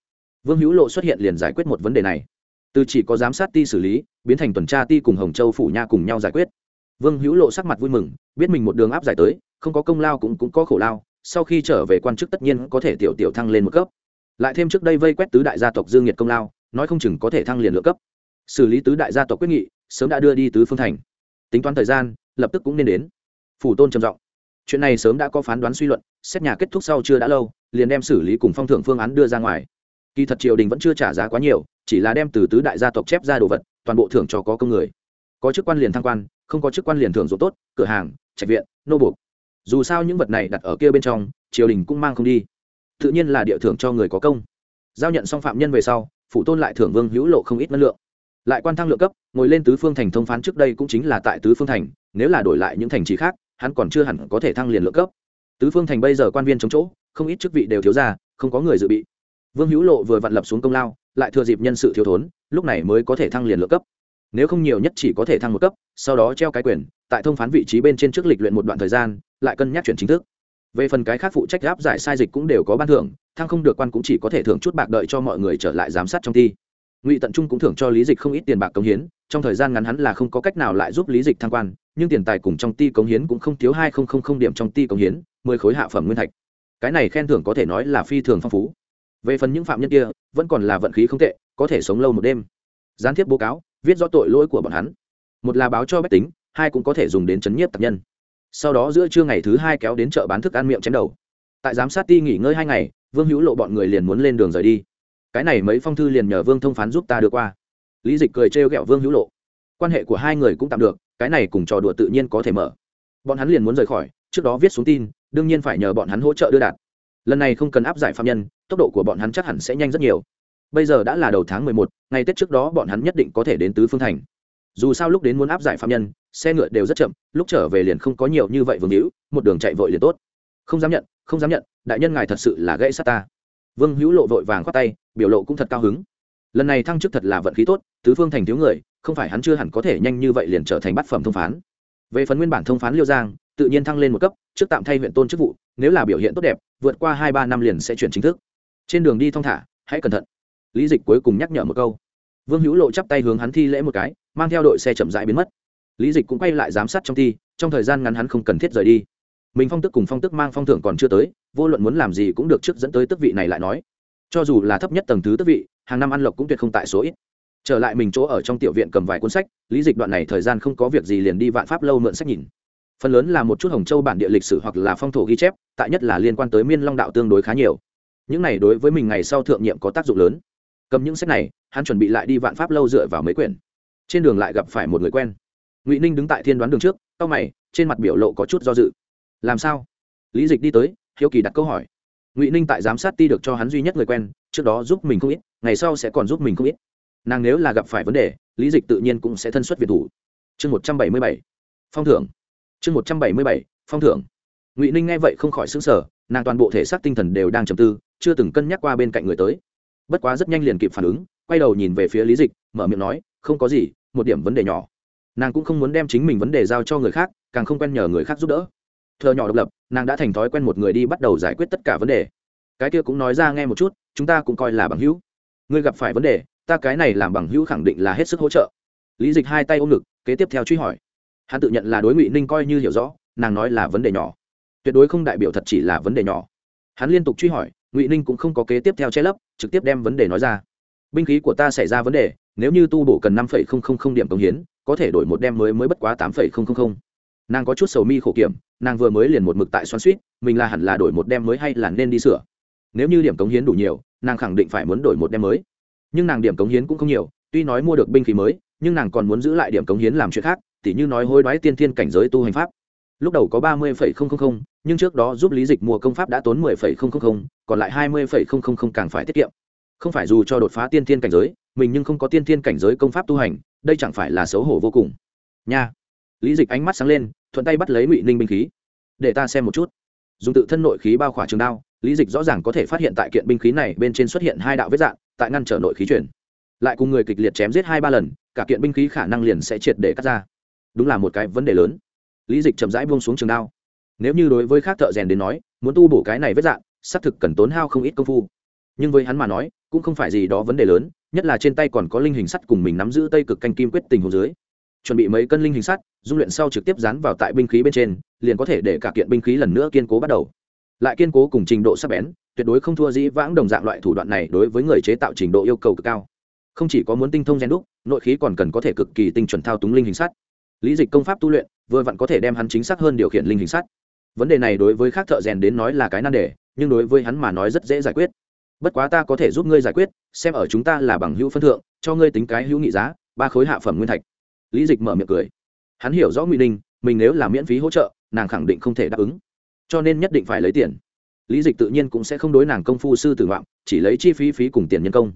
Vương hữu lộ xuất hiện liền giải quyết một vấn đề này. Từ chỉ có giám sát ti xử lý, biến thành tuần tra ti cùng hồng châu phủ nha cùng nhau giải quyết. Vương hữu lộ sắc mặt vui mừng, biết mình một đường áp giải tới, không có công lao cũng cũng có khổ lao, sau khi trở về quan chức tất nhiên có thể tiểu tiểu thăng lên một cấp. Lại thêm trước đây vây quét tứ đại gia tộc dương nhiệt công lao, nói không chừng có thể thăng liền lựa cấp. Xử lý tứ đại gia tộc quyết nghị, sớm đã đưa đi tứ phương thành. Tính toán thời gian, lập tức cũng nên đến. Phủ tôn trầm giọng chuyện này sớm đã có phán đoán suy luận, xét nhà kết thúc sau chưa đã lâu, liền đem xử lý cùng phong thưởng phương án đưa ra ngoài. Kỳ thật triều đình vẫn chưa trả giá quá nhiều, chỉ là đem từ tứ đại gia tộc chép ra đồ vật, toàn bộ thưởng cho có công người. Có chức quan liền thăng quan, không có chức quan liền thưởng dụng tốt, cửa hàng, trạch viện, nô buộc. Dù sao những vật này đặt ở kia bên trong, triều đình cũng mang không đi. Tự nhiên là địa thưởng cho người có công. Giao nhận xong phạm nhân về sau phụ tôn lại thưởng vương hữu lộ không ít năng lượng. Lại quan thăng lượng cấp, ngồi lên tứ phương thành thông phán trước đây cũng chính là tại tứ phương thành, nếu là đổi lại những thành trì khác hắn còn chưa hẳn có thể thăng liền lượng cấp. Tứ phương thành bây giờ quan viên chống chỗ, không ít chức vị đều thiếu ra, không có người dự bị. Vương hữu lộ vừa vặn lập xuống công lao, lại thừa dịp nhân sự thiếu thốn, lúc này mới có thể thăng liền lượng cấp. Nếu không nhiều nhất chỉ có thể thăng một cấp, sau đó treo cái quyền, tại thông phán vị trí bên trên trước lịch luyện một đoạn thời gian, lại cân nhắc chuyển chính thức. Về phần cái khác phụ trách gáp giải sai dịch cũng đều có ban thưởng, thăng không được quan cũng chỉ có thể thưởng chút bạc đợi cho mọi người trở lại giám sát trong thi. Ngụy tận trung cũng thưởng cho lý dịch không ít tiền bạc công hiến, trong thời gian ngắn hắn là không có cách nào lại giúp lý dịch thăng quan nhưng tiền tài cùng trong ti cống hiến cũng không thiếu hai không không không điểm trong ti cống hiến, mười khối hạ phẩm nguyên thạch. Cái này khen thưởng có thể nói là phi thường phong phú. Về phần những phạm nhân kia, vẫn còn là vận khí không tệ, có thể sống lâu một đêm. Gián tiếp bố cáo, viết rõ tội lỗi của bọn hắn. Một là báo cho bách tính, hai cũng có thể dùng đến chấn nhiếp tập nhân. Sau đó giữa trưa ngày thứ hai kéo đến chợ bán thức ăn miệng chém đầu. Tại giám sát ti nghỉ ngơi hai ngày, vương hữu lộ bọn người liền muốn lên đường rời đi. Cái này mấy phong thư liền nhờ vương thông phán giúp ta đưa qua. Lý dịch cười trêu ghẹo vương hữu lộ. Quan hệ của hai người cũng tạm được cái này cùng trò đùa tự nhiên có thể mở. Bọn hắn liền muốn rời khỏi, trước đó viết xuống tin, đương nhiên phải nhờ bọn hắn hỗ trợ đưa đạt. Lần này không cần áp giải phạm nhân, tốc độ của bọn hắn chắc hẳn sẽ nhanh rất nhiều. Bây giờ đã là đầu tháng mười một, ngày tết trước đó bọn hắn nhất định có thể đến tứ phương thành. Dù sao lúc đến muốn áp giải phạm nhân, xe ngựa đều rất chậm, lúc trở về liền không có nhiều như vậy vương hữu, một đường chạy vội liền tốt. Không dám nhận, không dám nhận, đại nhân ngài thật sự là gãy sát ta. Vương hữu lộ vội vàng khoát tay, biểu lộ cũng thật cao hứng. Lần này thăng chức thật là vận khí tốt, tứ phương thành thiếu người không phải hắn chưa hẳn có thể nhanh như vậy liền trở thành bát phẩm thông phán. Về phần nguyên bản thông phán liêu giang, tự nhiên thăng lên một cấp, trước tạm thay huyện tôn chức vụ, nếu là biểu hiện tốt đẹp, vượt qua hai ba năm liền sẽ chuyển chính thức. Trên đường đi thong thả, hãy cẩn thận. Lý dịch cuối cùng nhắc nhở một câu. Vương hữu lộ chắp tay hướng hắn thi lễ một cái, mang theo đội xe chậm rãi biến mất. Lý dịch cũng quay lại giám sát trong thi, trong thời gian ngắn hắn không cần thiết rời đi. Mình phong tức cùng phong tức mang phong thưởng còn chưa tới, vô luận muốn làm gì cũng được trước dẫn tới tức vị này lại nói. Cho dù là thấp nhất tầng thứ tức vị, hàng năm ăn lộc cũng tuyệt không tại số ít trở lại mình chỗ ở trong tiểu viện cầm vài cuốn sách, lý dịch đoạn này thời gian không có việc gì liền đi vạn pháp lâu mượn sách nhìn. Phần lớn là một chút hồng châu bản địa lịch sử hoặc là phong thổ ghi chép, tại nhất là liên quan tới miên long đạo tương đối khá nhiều. Những này đối với mình ngày sau thượng nhiệm có tác dụng lớn. Cầm những sách này, hắn chuẩn bị lại đi vạn pháp lâu dựa vào mấy quyển. Trên đường lại gặp phải một người quen. Ngụy ninh đứng tại thiên đoán đường trước tao mày, trên mặt biểu lộ có chút do dự. Làm sao? Lý dịch đi tới, hiếu kỳ đặt câu hỏi. Ngụy ninh tại giám sát ti được cho hắn duy nhất người quen, trước đó giúp mình không ít, ngày sau sẽ còn giúp mình không ít nàng nếu là gặp phải vấn đề, lý dịch tự nhiên cũng sẽ thân xuất việt thủ. Chương một trăm bảy mươi bảy, phong thưởng. Chương một trăm bảy mươi bảy, phong thưởng. Ngụy ninh nghe vậy không khỏi xứng sở nàng toàn bộ thể xác tinh thần đều đang trầm tư, chưa từng cân nhắc qua bên cạnh người tới. Bất quá rất nhanh liền kịp phản ứng, quay đầu nhìn về phía lý dịch, mở miệng nói, không có gì, một điểm vấn đề nhỏ. Nàng cũng không muốn đem chính mình vấn đề giao cho người khác, càng không quen nhờ người khác giúp đỡ. Thợ nhỏ độc lập, nàng đã thành thói quen một người đi bắt đầu giải quyết tất cả vấn đề. Cái kia cũng nói ra nghe một chút, chúng ta cũng coi là bằng hữu. Ngươi gặp phải vấn đề ta cái này làm bằng hữu khẳng định là hết sức hỗ trợ. Lý dịch hai tay ôm ngực, kế tiếp theo truy hỏi. Hắn tự nhận là đối ngụy ninh coi như hiểu rõ, nàng nói là vấn đề nhỏ. Tuyệt đối không đại biểu thật chỉ là vấn đề nhỏ. Hắn liên tục truy hỏi, ngụy ninh cũng không có kế tiếp theo che lấp, trực tiếp đem vấn đề nói ra. Binh khí của ta xảy ra vấn đề, nếu như tu bổ cần năm điểm công hiến, có thể đổi một đem mới mới bất quá tám nàng có chút sầu mi khổ kiểm, nàng vừa mới liền một mực tại xoắn suýt mình là hẳn là đổi một đem mới hay là nên đi sửa. Nếu như điểm cống hiến đủ nhiều, nàng khẳng định phải muốn đổi một đem mới nhưng nàng điểm cống hiến cũng không nhiều, tuy nói mua được binh khí mới, nhưng nàng còn muốn giữ lại điểm cống hiến làm chuyện khác, tỉ như nói hối đoái tiên thiên cảnh giới tu hành pháp. Lúc đầu có ba mươi nhưng trước đó giúp lý dịch mua công pháp đã tốn mười còn lại hai mươi càng phải tiết kiệm. Không phải dù cho đột phá tiên thiên cảnh giới, mình nhưng không có tiên thiên cảnh giới công pháp tu hành, đây chẳng phải là xấu hổ vô cùng. Nha. Lý dịch ánh mắt sáng lên, thuận tay bắt lấy ngụy ninh binh khí. Để ta xem một chút. Dùng tự thân nội khí bao khỏa trường đao, lý dịch rõ ràng có thể phát hiện tại kiện binh khí này bên trên xuất hiện hai đạo vết dạng tại ngăn trở nội khí chuyển. Lại cùng người kịch liệt chém giết hai ba lần, cả kiện binh khí khả năng liền sẽ triệt để cắt ra. Đúng là một cái vấn đề lớn. Lý dịch chậm rãi buông xuống trường đao. Nếu như đối với khác thợ rèn đến nói, muốn tu bổ cái này vết dạng, xác thực cần tốn hao không ít công phu. Nhưng với hắn mà nói, cũng không phải gì đó vấn đề lớn, nhất là trên tay còn có linh hình sắt cùng mình nắm giữ tây cực canh kim quyết tình hồ dưới. Chuẩn bị mấy cân linh hình sắt, dung luyện sau trực tiếp dán vào tại binh khí bên trên, liền có thể để cả kiện binh khí lần nữa kiên cố bắt đầu lại kiên cố cùng trình độ sắc bén, tuyệt đối không thua dĩ vãng đồng dạng loại thủ đoạn này đối với người chế tạo trình độ yêu cầu cực cao. Không chỉ có muốn tinh thông gen đúc, nội khí còn cần có thể cực kỳ tinh chuẩn thao túng linh hình sắt. Lý dịch công pháp tu luyện, vừa vặn có thể đem hắn chính xác hơn điều khiển linh hình sắt. Vấn đề này đối với khác thợ rèn đến nói là cái nan đề, nhưng đối với hắn mà nói rất dễ giải quyết. Bất quá ta có thể giúp ngươi giải quyết, xem ở chúng ta là bằng hữu phân thượng, cho ngươi tính cái hữu nghị giá, ba khối hạ phẩm nguyên thạch. Lý dịch mở miệng cười. Hắn hiểu rõ nguy ninh, mình nếu là miễn phí hỗ trợ, nàng khẳng định không thể đáp ứng cho nên nhất định phải lấy tiền. Lý dịch tự nhiên cũng sẽ không đối nàng công phu sư tử ngoạm, chỉ lấy chi phí phí cùng tiền nhân công.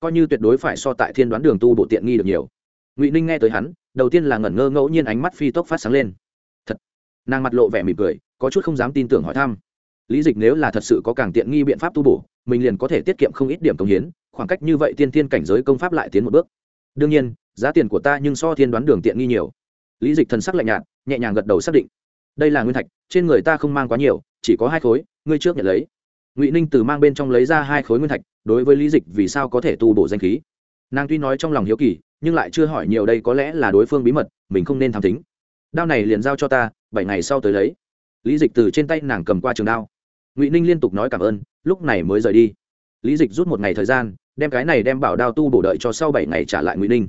Coi như tuyệt đối phải so tại thiên đoán đường tu bộ tiện nghi được nhiều. Ngụy ninh nghe tới hắn, đầu tiên là ngẩn ngơ ngẫu nhiên ánh mắt phi tốc phát sáng lên. Thật. Nàng mặt lộ vẻ mỉm cười, có chút không dám tin tưởng hỏi thăm. Lý dịch nếu là thật sự có càng tiện nghi biện pháp tu bổ, mình liền có thể tiết kiệm không ít điểm công hiến, khoảng cách như vậy tiên tiên cảnh giới công pháp lại tiến một bước. Đương nhiên, giá tiền của ta nhưng so thiên đoán đường tiện nghi nhiều. Lý dịch thần sắc lạnh nhạt, nhẹ nhàng gật đầu xác định đây là nguyên thạch, trên người ta không mang quá nhiều, chỉ có hai khối, ngươi trước nhận lấy. Ngụy ninh từ mang bên trong lấy ra hai khối nguyên thạch, đối với lý dịch vì sao có thể tu bổ danh khí? Nàng tuy nói trong lòng hiếu kỳ, nhưng lại chưa hỏi nhiều đây có lẽ là đối phương bí mật, mình không nên tham tính đao này liền giao cho ta, bảy ngày sau tới lấy. Lý dịch từ trên tay nàng cầm qua trường đao. Ngụy ninh liên tục nói cảm ơn, lúc này mới rời đi. Lý dịch rút một ngày thời gian, đem cái này đem bảo đao tu bổ đợi cho sau bảy ngày trả lại ngụy ninh.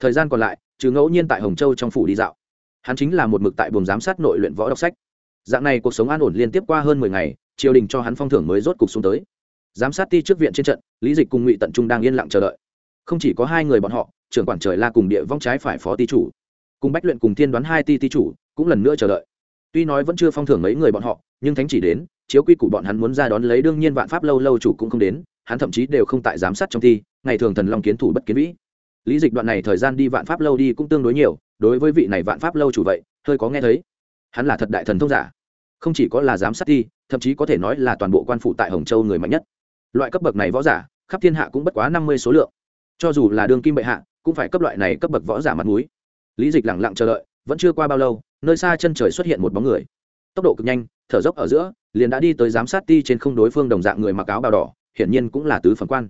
Thời gian còn lại, trừ ngẫu nhiên tại hồng châu trong phủ đi dạo hắn chính là một mực tại buồng giám sát nội luyện võ đọc sách. Dạng này cuộc sống an ổn liên tiếp qua hơn mười ngày, triều đình cho hắn phong thưởng mới rốt cục xuống tới. Giám sát ti trước viện trên trận, lý dịch cùng ngụy tận trung đang yên lặng chờ đợi. Không chỉ có hai người bọn họ, trưởng quản trời la cùng địa vong trái phải phó ti chủ, cùng bách luyện cùng thiên đoán hai ti ti chủ cũng lần nữa chờ đợi. Tuy nói vẫn chưa phong thưởng mấy người bọn họ, nhưng thánh chỉ đến, chiếu quy củ bọn hắn muốn ra đón lấy đương nhiên vạn pháp lâu lâu chủ cũng không đến, hắn thậm chí đều không tại giám sát trong thi, ngày thường thần long kiến thủ bất kiến vĩ. Lý dịch đoạn này thời gian đi vạn pháp lâu đi cũng tương đối nhiều đối với vị này vạn pháp lâu chủ vậy, hơi có nghe thấy. Hắn là thật đại thần thông giả. Không chỉ có là giám sát thi, thậm chí có thể nói là toàn bộ quan phụ tại hồng châu người mạnh nhất. Loại cấp bậc này võ giả, khắp thiên hạ cũng bất quá năm mươi số lượng. Cho dù là đương kim bệ hạ, cũng phải cấp loại này cấp bậc võ giả mặt mũi. Lý dịch lẳng lặng chờ đợi, vẫn chưa qua bao lâu, nơi xa chân trời xuất hiện một bóng người. Tốc độ cực nhanh, thở dốc ở giữa, liền đã đi tới giám sát ti trên không đối phương đồng dạng người mặc áo bào đỏ, hiển nhiên cũng là tứ phẩm quan.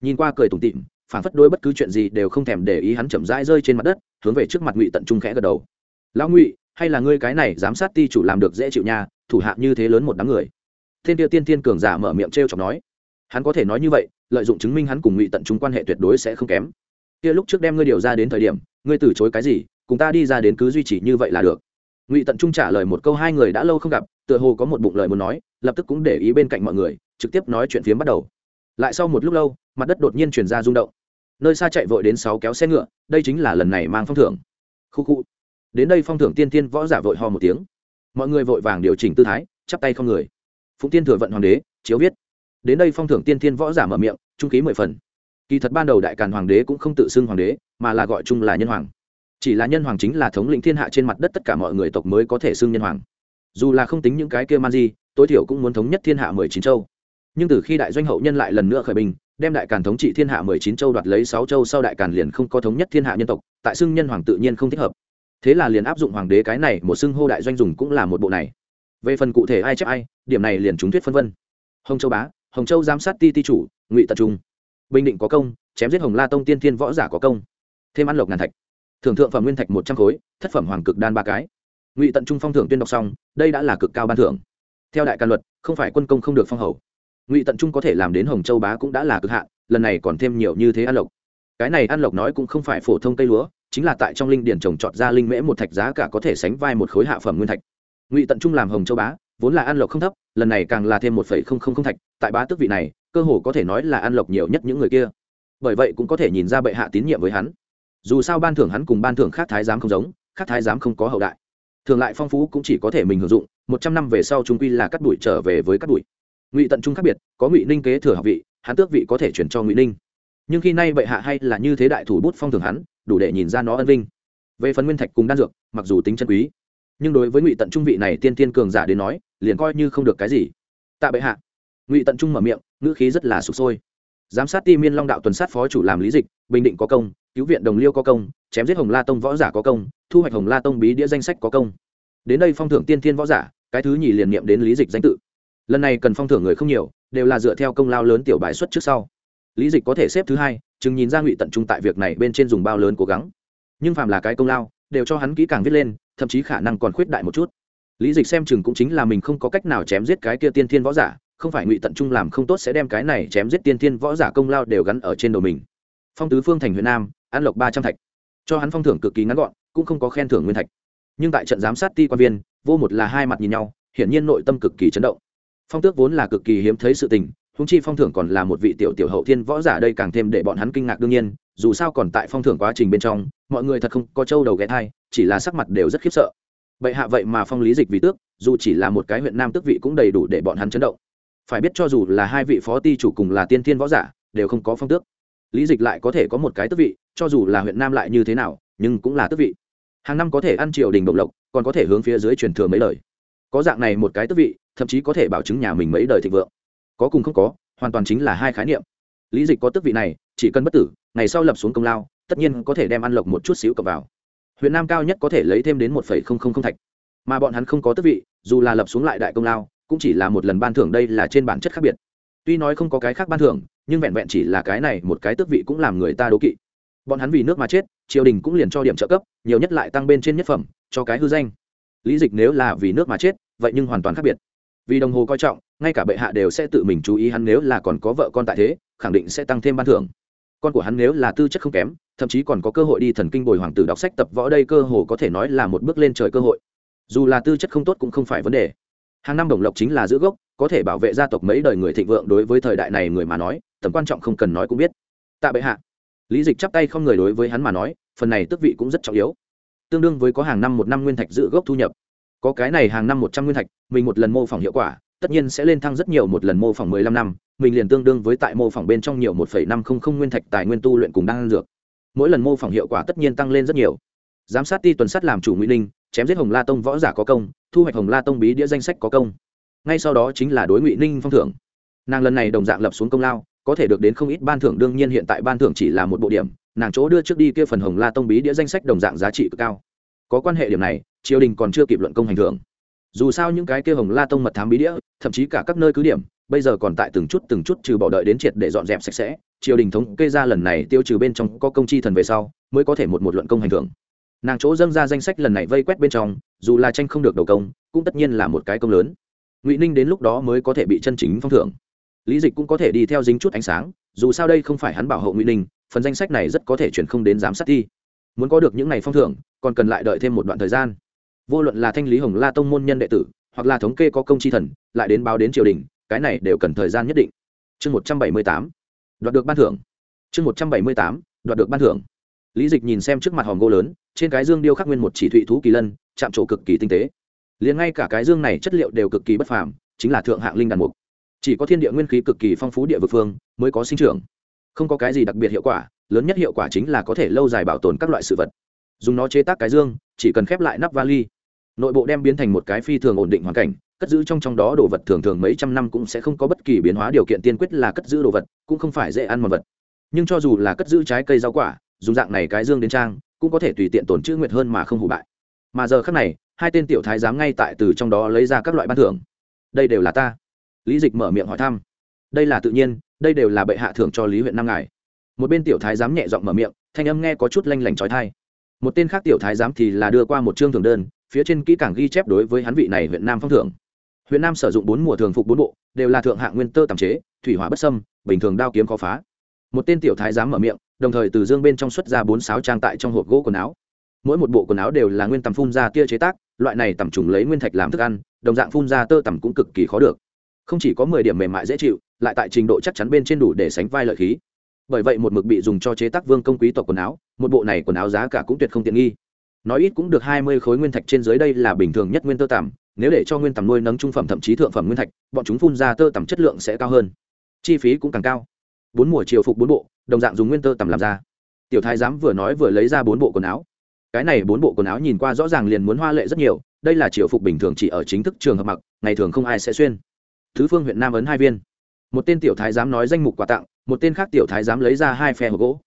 Nhìn qua cười tủm tịm phản phất đôi bất cứ chuyện gì đều không thèm để ý hắn chậm rãi rơi trên mặt đất, hướng về trước mặt ngụy tận trung khẽ gật đầu. Lão ngụy, hay là ngươi cái này giám sát ti chủ làm được dễ chịu nha, thủ hạ như thế lớn một đám người. Thiên tiêu tiên tiên cường giả mở miệng t r chọc nói. Hắn có thể nói như vậy, lợi dụng chứng minh hắn cùng ngụy tận trung quan hệ tuyệt đối sẽ không kém. Kia lúc trước đem ngươi điều ra đến thời điểm, ngươi từ chối cái gì, cùng ta đi ra đến cứ duy trì như vậy là được. Ngụy tận trung trả lời một câu hai người đã lâu không gặp, tựa hồ có một bụng lời muốn nói, lập tức cũng để ý bên cạnh mọi người, trực tiếp nói chuyện phiếm bắt đầu. Lại sau một lúc lâu, mặt đất đột nhiên chuyển ra rung động nơi xa chạy vội đến sáu kéo xe ngựa, đây chính là lần này mang phong thưởng. Khu khu. Đến đây phong thưởng tiên tiên võ giả vội ho một tiếng. Mọi người vội vàng điều chỉnh tư thái, chắp tay không người. Phụng tiên thừa vận hoàng đế, chiếu viết. Đến đây phong thưởng tiên tiên võ giả mở miệng, trung ký mười phần. Kỳ thật ban đầu đại càn hoàng đế cũng không tự xưng hoàng đế, mà là gọi chung là nhân hoàng. Chỉ là nhân hoàng chính là thống lĩnh thiên hạ trên mặt đất tất cả mọi người tộc mới có thể xưng nhân hoàng. Dù là không tính những cái kia man di, tối thiểu cũng muốn thống nhất thiên hạ mười chín châu. Nhưng từ khi đại doanh hậu nhân lại lần nữa khởi binh đem đại càn thống trị thiên hạ mười chín châu đoạt lấy sáu châu sau đại càn liền không có thống nhất thiên hạ nhân tộc, tại xưng nhân hoàng tự nhiên không thích hợp. Thế là liền áp dụng hoàng đế cái này một xưng hô đại doanh dùng cũng là một bộ này. Về phần cụ thể ai chép ai, điểm này liền chúng thuyết phân vân. Hồng châu bá, hồng châu giám sát ti ti chủ, ngụy tập trung. Bình định có công, chém giết hồng la tông tiên thiên võ giả có công. Thêm ăn lộc ngàn thạch. Thưởng thượng phẩm nguyên thạch một trăm khối, thất phẩm hoàng cực đan ba cái. Ngụy tận trung phong thưởng tuyên đọc xong, đây đã là cực cao ban thưởng. Theo đại can luật, không phải quân công không được phong hầu ngụy tận trung có thể làm đến hồng châu bá cũng đã là cực hạn, lần này còn thêm nhiều như thế ăn lộc. Cái này ăn lộc nói cũng không phải phổ thông cây lúa, chính là tại trong linh điển trồng trọt ra linh mễ một thạch giá cả có thể sánh vai một khối hạ phẩm nguyên thạch. Ngụy tận trung làm hồng châu bá, vốn là ăn lộc không thấp, lần này càng là thêm một phẩy không không không thạch, tại bá tước vị này, cơ hồ có thể nói là ăn lộc nhiều nhất những người kia. Bởi vậy cũng có thể nhìn ra bệ hạ tín nhiệm với hắn. Dù sao ban thưởng hắn cùng ban thưởng khác thái giám không giống, khác thái giám không có hậu đại. Thường lại phong phú cũng chỉ có thể mình hưởng dụng, một trăm năm về sau chúng quy là cắt đuổi trở về với cắt đuổi ngụy tận trung khác biệt, có ngụy ninh kế thừa học vị, hắn tước vị có thể chuyển cho ngụy ninh. Nhưng khi nay bệ hạ hay là như thế đại thủ bút phong thường hắn, đủ để nhìn ra nó ân vinh. Về phần nguyên thạch cùng đan dược, mặc dù tính chân quý, nhưng đối với ngụy tận trung vị này tiên tiên cường giả đến nói, liền coi như không được cái gì. Tạ bệ hạ. Ngụy tận trung mở miệng, ngữ khí rất là sụp sôi. Giám sát ti miên long đạo tuần sát phó chủ làm lý dịch, bình định có công, cứu viện đồng liêu có công, chém giết hồng la tông võ giả có công, thu hoạch hồng la tông bí đĩa danh sách có công. Đến đây phong thưởng tiên thiên võ giả, cái thứ nhì liền niệm đến lý dịch danh tự lần này cần phong thưởng người không nhiều, đều là dựa theo công lao lớn tiểu bài xuất trước sau. Lý dịch có thể xếp thứ hai, chừng nhìn ra ngụy tận trung tại việc này bên trên dùng bao lớn cố gắng. Nhưng phàm là cái công lao, đều cho hắn kỹ càng viết lên, thậm chí khả năng còn khuyết đại một chút. Lý dịch xem chừng cũng chính là mình không có cách nào chém giết cái kia tiên thiên võ giả, không phải ngụy tận trung làm không tốt sẽ đem cái này chém giết tiên thiên võ giả công lao đều gắn ở trên đầu mình. Phong tứ phương thành huyện nam, an lộc ba trăm thạch. Cho hắn phong thưởng cực kỳ ngắn gọn, cũng không có khen thưởng nguyên thạch. Nhưng tại trận giám sát ti quan viên, vô một là hai mặt nhìn nhau, hiển nhiên nội tâm cực kỳ chấn động phong tước vốn là cực kỳ hiếm thấy sự tình húng chi phong thưởng còn là một vị tiểu tiểu hậu thiên võ giả đây càng thêm để bọn hắn kinh ngạc đương nhiên, dù sao còn tại phong thưởng quá trình bên trong, mọi người thật không có trâu đầu ghé thai, chỉ là sắc mặt đều rất khiếp sợ. Bệ hạ vậy mà phong lý dịch vì tước, dù chỉ là một cái huyện nam tước vị cũng đầy đủ để bọn hắn chấn động. Phải biết cho dù là hai vị phó ti chủ cùng là tiên thiên võ giả, đều không có phong tước. Lý dịch lại có thể có một cái tước vị, cho dù là huyện nam lại như thế nào, nhưng cũng là tước vị. Hàng năm có thể ăn triều đình động lộc, còn có thể hướng phía dưới truyền thừa mấy lời có dạng này một cái tước vị, thậm chí có thể bảo chứng nhà mình mấy đời thịnh vượng. Có cùng không có, hoàn toàn chính là hai khái niệm. Lý dịch có tước vị này, chỉ cần bất tử, ngày sau lập xuống công lao, tất nhiên có thể đem ăn lộc một chút xíu cập vào. Huyện nam cao nhất có thể lấy thêm đến một phẩy không không không thạch. Mà bọn hắn không có tước vị, dù là lập xuống lại đại công lao, cũng chỉ là một lần ban thưởng đây là trên bản chất khác biệt. Tuy nói không có cái khác ban thưởng, nhưng vẹn vẹn chỉ là cái này một cái tước vị cũng làm người ta đố kỵ. Bọn hắn vì nước mà chết, triều đình cũng liền cho điểm trợ cấp, nhiều nhất lại tăng bên trên nhất phẩm, cho cái hư danh lý dịch nếu là vì nước mà chết, vậy nhưng hoàn toàn khác biệt. Vì đồng hồ coi trọng, ngay cả bệ hạ đều sẽ tự mình chú ý hắn nếu là còn có vợ con tại thế, khẳng định sẽ tăng thêm ban thưởng. Con của hắn nếu là tư chất không kém, thậm chí còn có cơ hội đi thần kinh bồi hoàng tử đọc sách tập võ đây cơ hồ có thể nói là một bước lên trời cơ hội. Dù là tư chất không tốt cũng không phải vấn đề. Hàng năm đồng lộc chính là giữ gốc, có thể bảo vệ gia tộc mấy đời người thịnh vượng đối với thời đại này người mà nói, tầm quan trọng không cần nói cũng biết. Tạ bệ hạ. Lý dịch chắp tay không người đối với hắn mà nói, phần này tước vị cũng rất trọng yếu tương đương với có hàng năm một năm nguyên thạch giữ gốc thu nhập. Có cái này hàng năm một trăm nguyên thạch, mình một lần mô phỏng hiệu quả, tất nhiên sẽ lên thăng rất nhiều một lần mô phỏng mười lăm năm, mình liền tương đương với tại mô phỏng bên trong nhiều một phẩy năm không không nguyên thạch tài nguyên tu luyện cùng đang dược. Mỗi lần mô phỏng hiệu quả tất nhiên tăng lên rất nhiều. Giám sát ti tuần sát làm chủ ngụy ninh, chém giết hồng la tông võ giả có công, thu hoạch hồng la tông bí đĩa danh sách có công. Ngay sau đó chính là đối ngụy ninh phong thưởng. Nàng lần này đồng dạng lập xuống công lao có thể được đến không ít ban thưởng, đương nhiên hiện tại ban thưởng chỉ là một bộ điểm, nàng chỗ đưa trước đi kia phần hồng la tông bí đĩa danh sách đồng dạng giá trị cực cao. Có quan hệ điểm này, triều đình còn chưa kịp luận công hành thưởng. Dù sao những cái kia hồng la tông mật thám bí đĩa, thậm chí cả các nơi cứ điểm, bây giờ còn tại từng chút từng chút trừ bỏ đợi đến triệt để dọn dẹp sạch sẽ, triều đình thống kê ra lần này tiêu trừ bên trong có công chi thần về sau, mới có thể một một luận công hành thưởng. Nàng chỗ dâng ra danh sách lần này vây quét bên trong, dù là tranh không được đầu công, cũng tất nhiên là một cái công lớn. Ngụy ninh đến lúc đó mới có thể bị chân chính phong thưởng lý dịch cũng có thể đi theo dính chút ánh sáng, dù sao đây không phải hắn bảo hộ ngụy ninh, phần danh sách này rất có thể chuyển không đến giám sát thi muốn có được những này phong thưởng, còn cần lại đợi thêm một đoạn thời gian. Vô luận là thanh lý hồng la tông môn nhân đệ tử, hoặc là thống kê có công tri thần, lại đến báo đến triều đình, cái này đều cần thời gian nhất định. Chương một trăm bảy mươi tám, đoạt được ban thưởng. Chương một trăm bảy mươi tám, đoạt được ban thưởng. Lý dịch nhìn xem trước mặt hòm gỗ lớn, trên cái dương điêu khắc nguyên một chỉ thụy thú kỳ lân, chạm trổ cực kỳ tinh tế. Liền ngay cả cái dương này chất liệu đều cực kỳ bất phàm, chính là thượng hạng linh đàn mục chỉ có thiên địa nguyên khí cực kỳ phong phú địa vực phương mới có sinh trưởng. Không có cái gì đặc biệt hiệu quả, lớn nhất hiệu quả chính là có thể lâu dài bảo tồn các loại sự vật. Dùng nó chế tác cái dương, chỉ cần khép lại nắp vali. Nội bộ đem biến thành một cái phi thường ổn định hoàn cảnh, cất giữ trong trong đó đồ vật thường thường mấy trăm năm cũng sẽ không có bất kỳ biến hóa điều kiện tiên quyết là cất giữ đồ vật, cũng không phải dễ ăn một vật. Nhưng cho dù là cất giữ trái cây rau quả, dùng dạng này cái dương đến trang, cũng có thể tùy tiện tổn chữ nguyệt hơn mà không hủ bại. Mà giờ khác này, hai tên tiểu thái giám ngay tại từ trong đó lấy ra các loại ban thưởng. Đây đều là ta lý dịch mở miệng hỏi thăm. Đây là tự nhiên, đây đều là bệ hạ thưởng cho lý huyện năm ngài. Một bên tiểu thái giám nhẹ giọng mở miệng, thanh âm nghe có chút lanh lảnh trói thai. Một tên khác tiểu thái giám thì là đưa qua một chương thường đơn, phía trên kỹ càng ghi chép đối với hắn vị này huyện nam phong thưởng. Huyện nam sử dụng bốn mùa thường phục bốn bộ, đều là thượng hạng nguyên tơ tàm chế, thủy hỏa bất sâm bình thường đao kiếm khó phá. Một tên tiểu thái giám mở miệng, đồng thời từ dương bên trong xuất ra bốn sáo trang tại trong hộp gỗ quần áo. Mỗi một bộ quần áo đều là nguyên tầm phun ra tia chế tác, loại này tầm trùng lấy nguyên thạch làm thức ăn, đồng dạng phun ra tơ tầm cũng cực kỳ khó được không chỉ có mười điểm mềm mại dễ chịu, lại tại trình độ chắc chắn bên trên đủ để sánh vai lợi khí. Bởi vậy một mực bị dùng cho chế tác vương công quý tộc quần áo, một bộ này quần áo giá cả cũng tuyệt không tiện nghi. Nói ít cũng được hai mươi khối nguyên thạch trên dưới đây là bình thường nhất nguyên tơ tằm, nếu để cho nguyên tằm nuôi nấng trung phẩm thậm chí thượng phẩm nguyên thạch, bọn chúng phun ra tơ tằm chất lượng sẽ cao hơn. Chi phí cũng càng cao. Bốn mùa chiều phục bốn bộ, đồng dạng dùng nguyên tơ tằm làm ra. Tiểu thái giám vừa nói vừa lấy ra bốn bộ quần áo. Cái này bốn bộ quần áo nhìn qua rõ ràng liền muốn hoa lệ rất nhiều, đây là triều phục bình thường chỉ ở chính thức trường hợp mặc, ngày thường không ai sẽ xuyên thứ phương huyện nam ấn hai viên. Một tên tiểu thái giám nói danh mục quà tặng, một tên khác tiểu thái giám lấy ra hai phe hộp gỗ.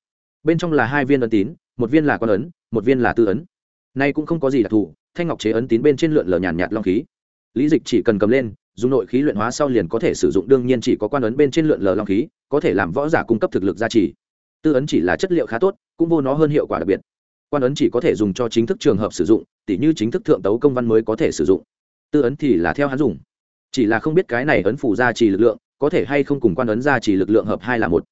Bên trong là hai viên ấn tín, một viên là con ấn, một viên là tư ấn. Nay cũng không có gì đặc thù, thanh ngọc chế ấn tín bên trên lượn lờ nhàn nhạt long khí. Lý dịch chỉ cần cầm lên, dùng nội khí luyện hóa sau liền có thể sử dụng, đương nhiên chỉ có quan ấn bên trên lượn lờ long khí, có thể làm võ giả cung cấp thực lực gia trì. Tư ấn chỉ là chất liệu khá tốt, cũng vô nó hơn hiệu quả đặc biệt. Quan ấn chỉ có thể dùng cho chính thức trường hợp sử dụng, tỉ như chính thức thượng tấu công văn mới có thể sử dụng. Tư ấn thì là theo hắn dùng chỉ là không biết cái này ấn phủ gia trì lực lượng có thể hay không cùng quan ấn gia trì lực lượng hợp hai là một.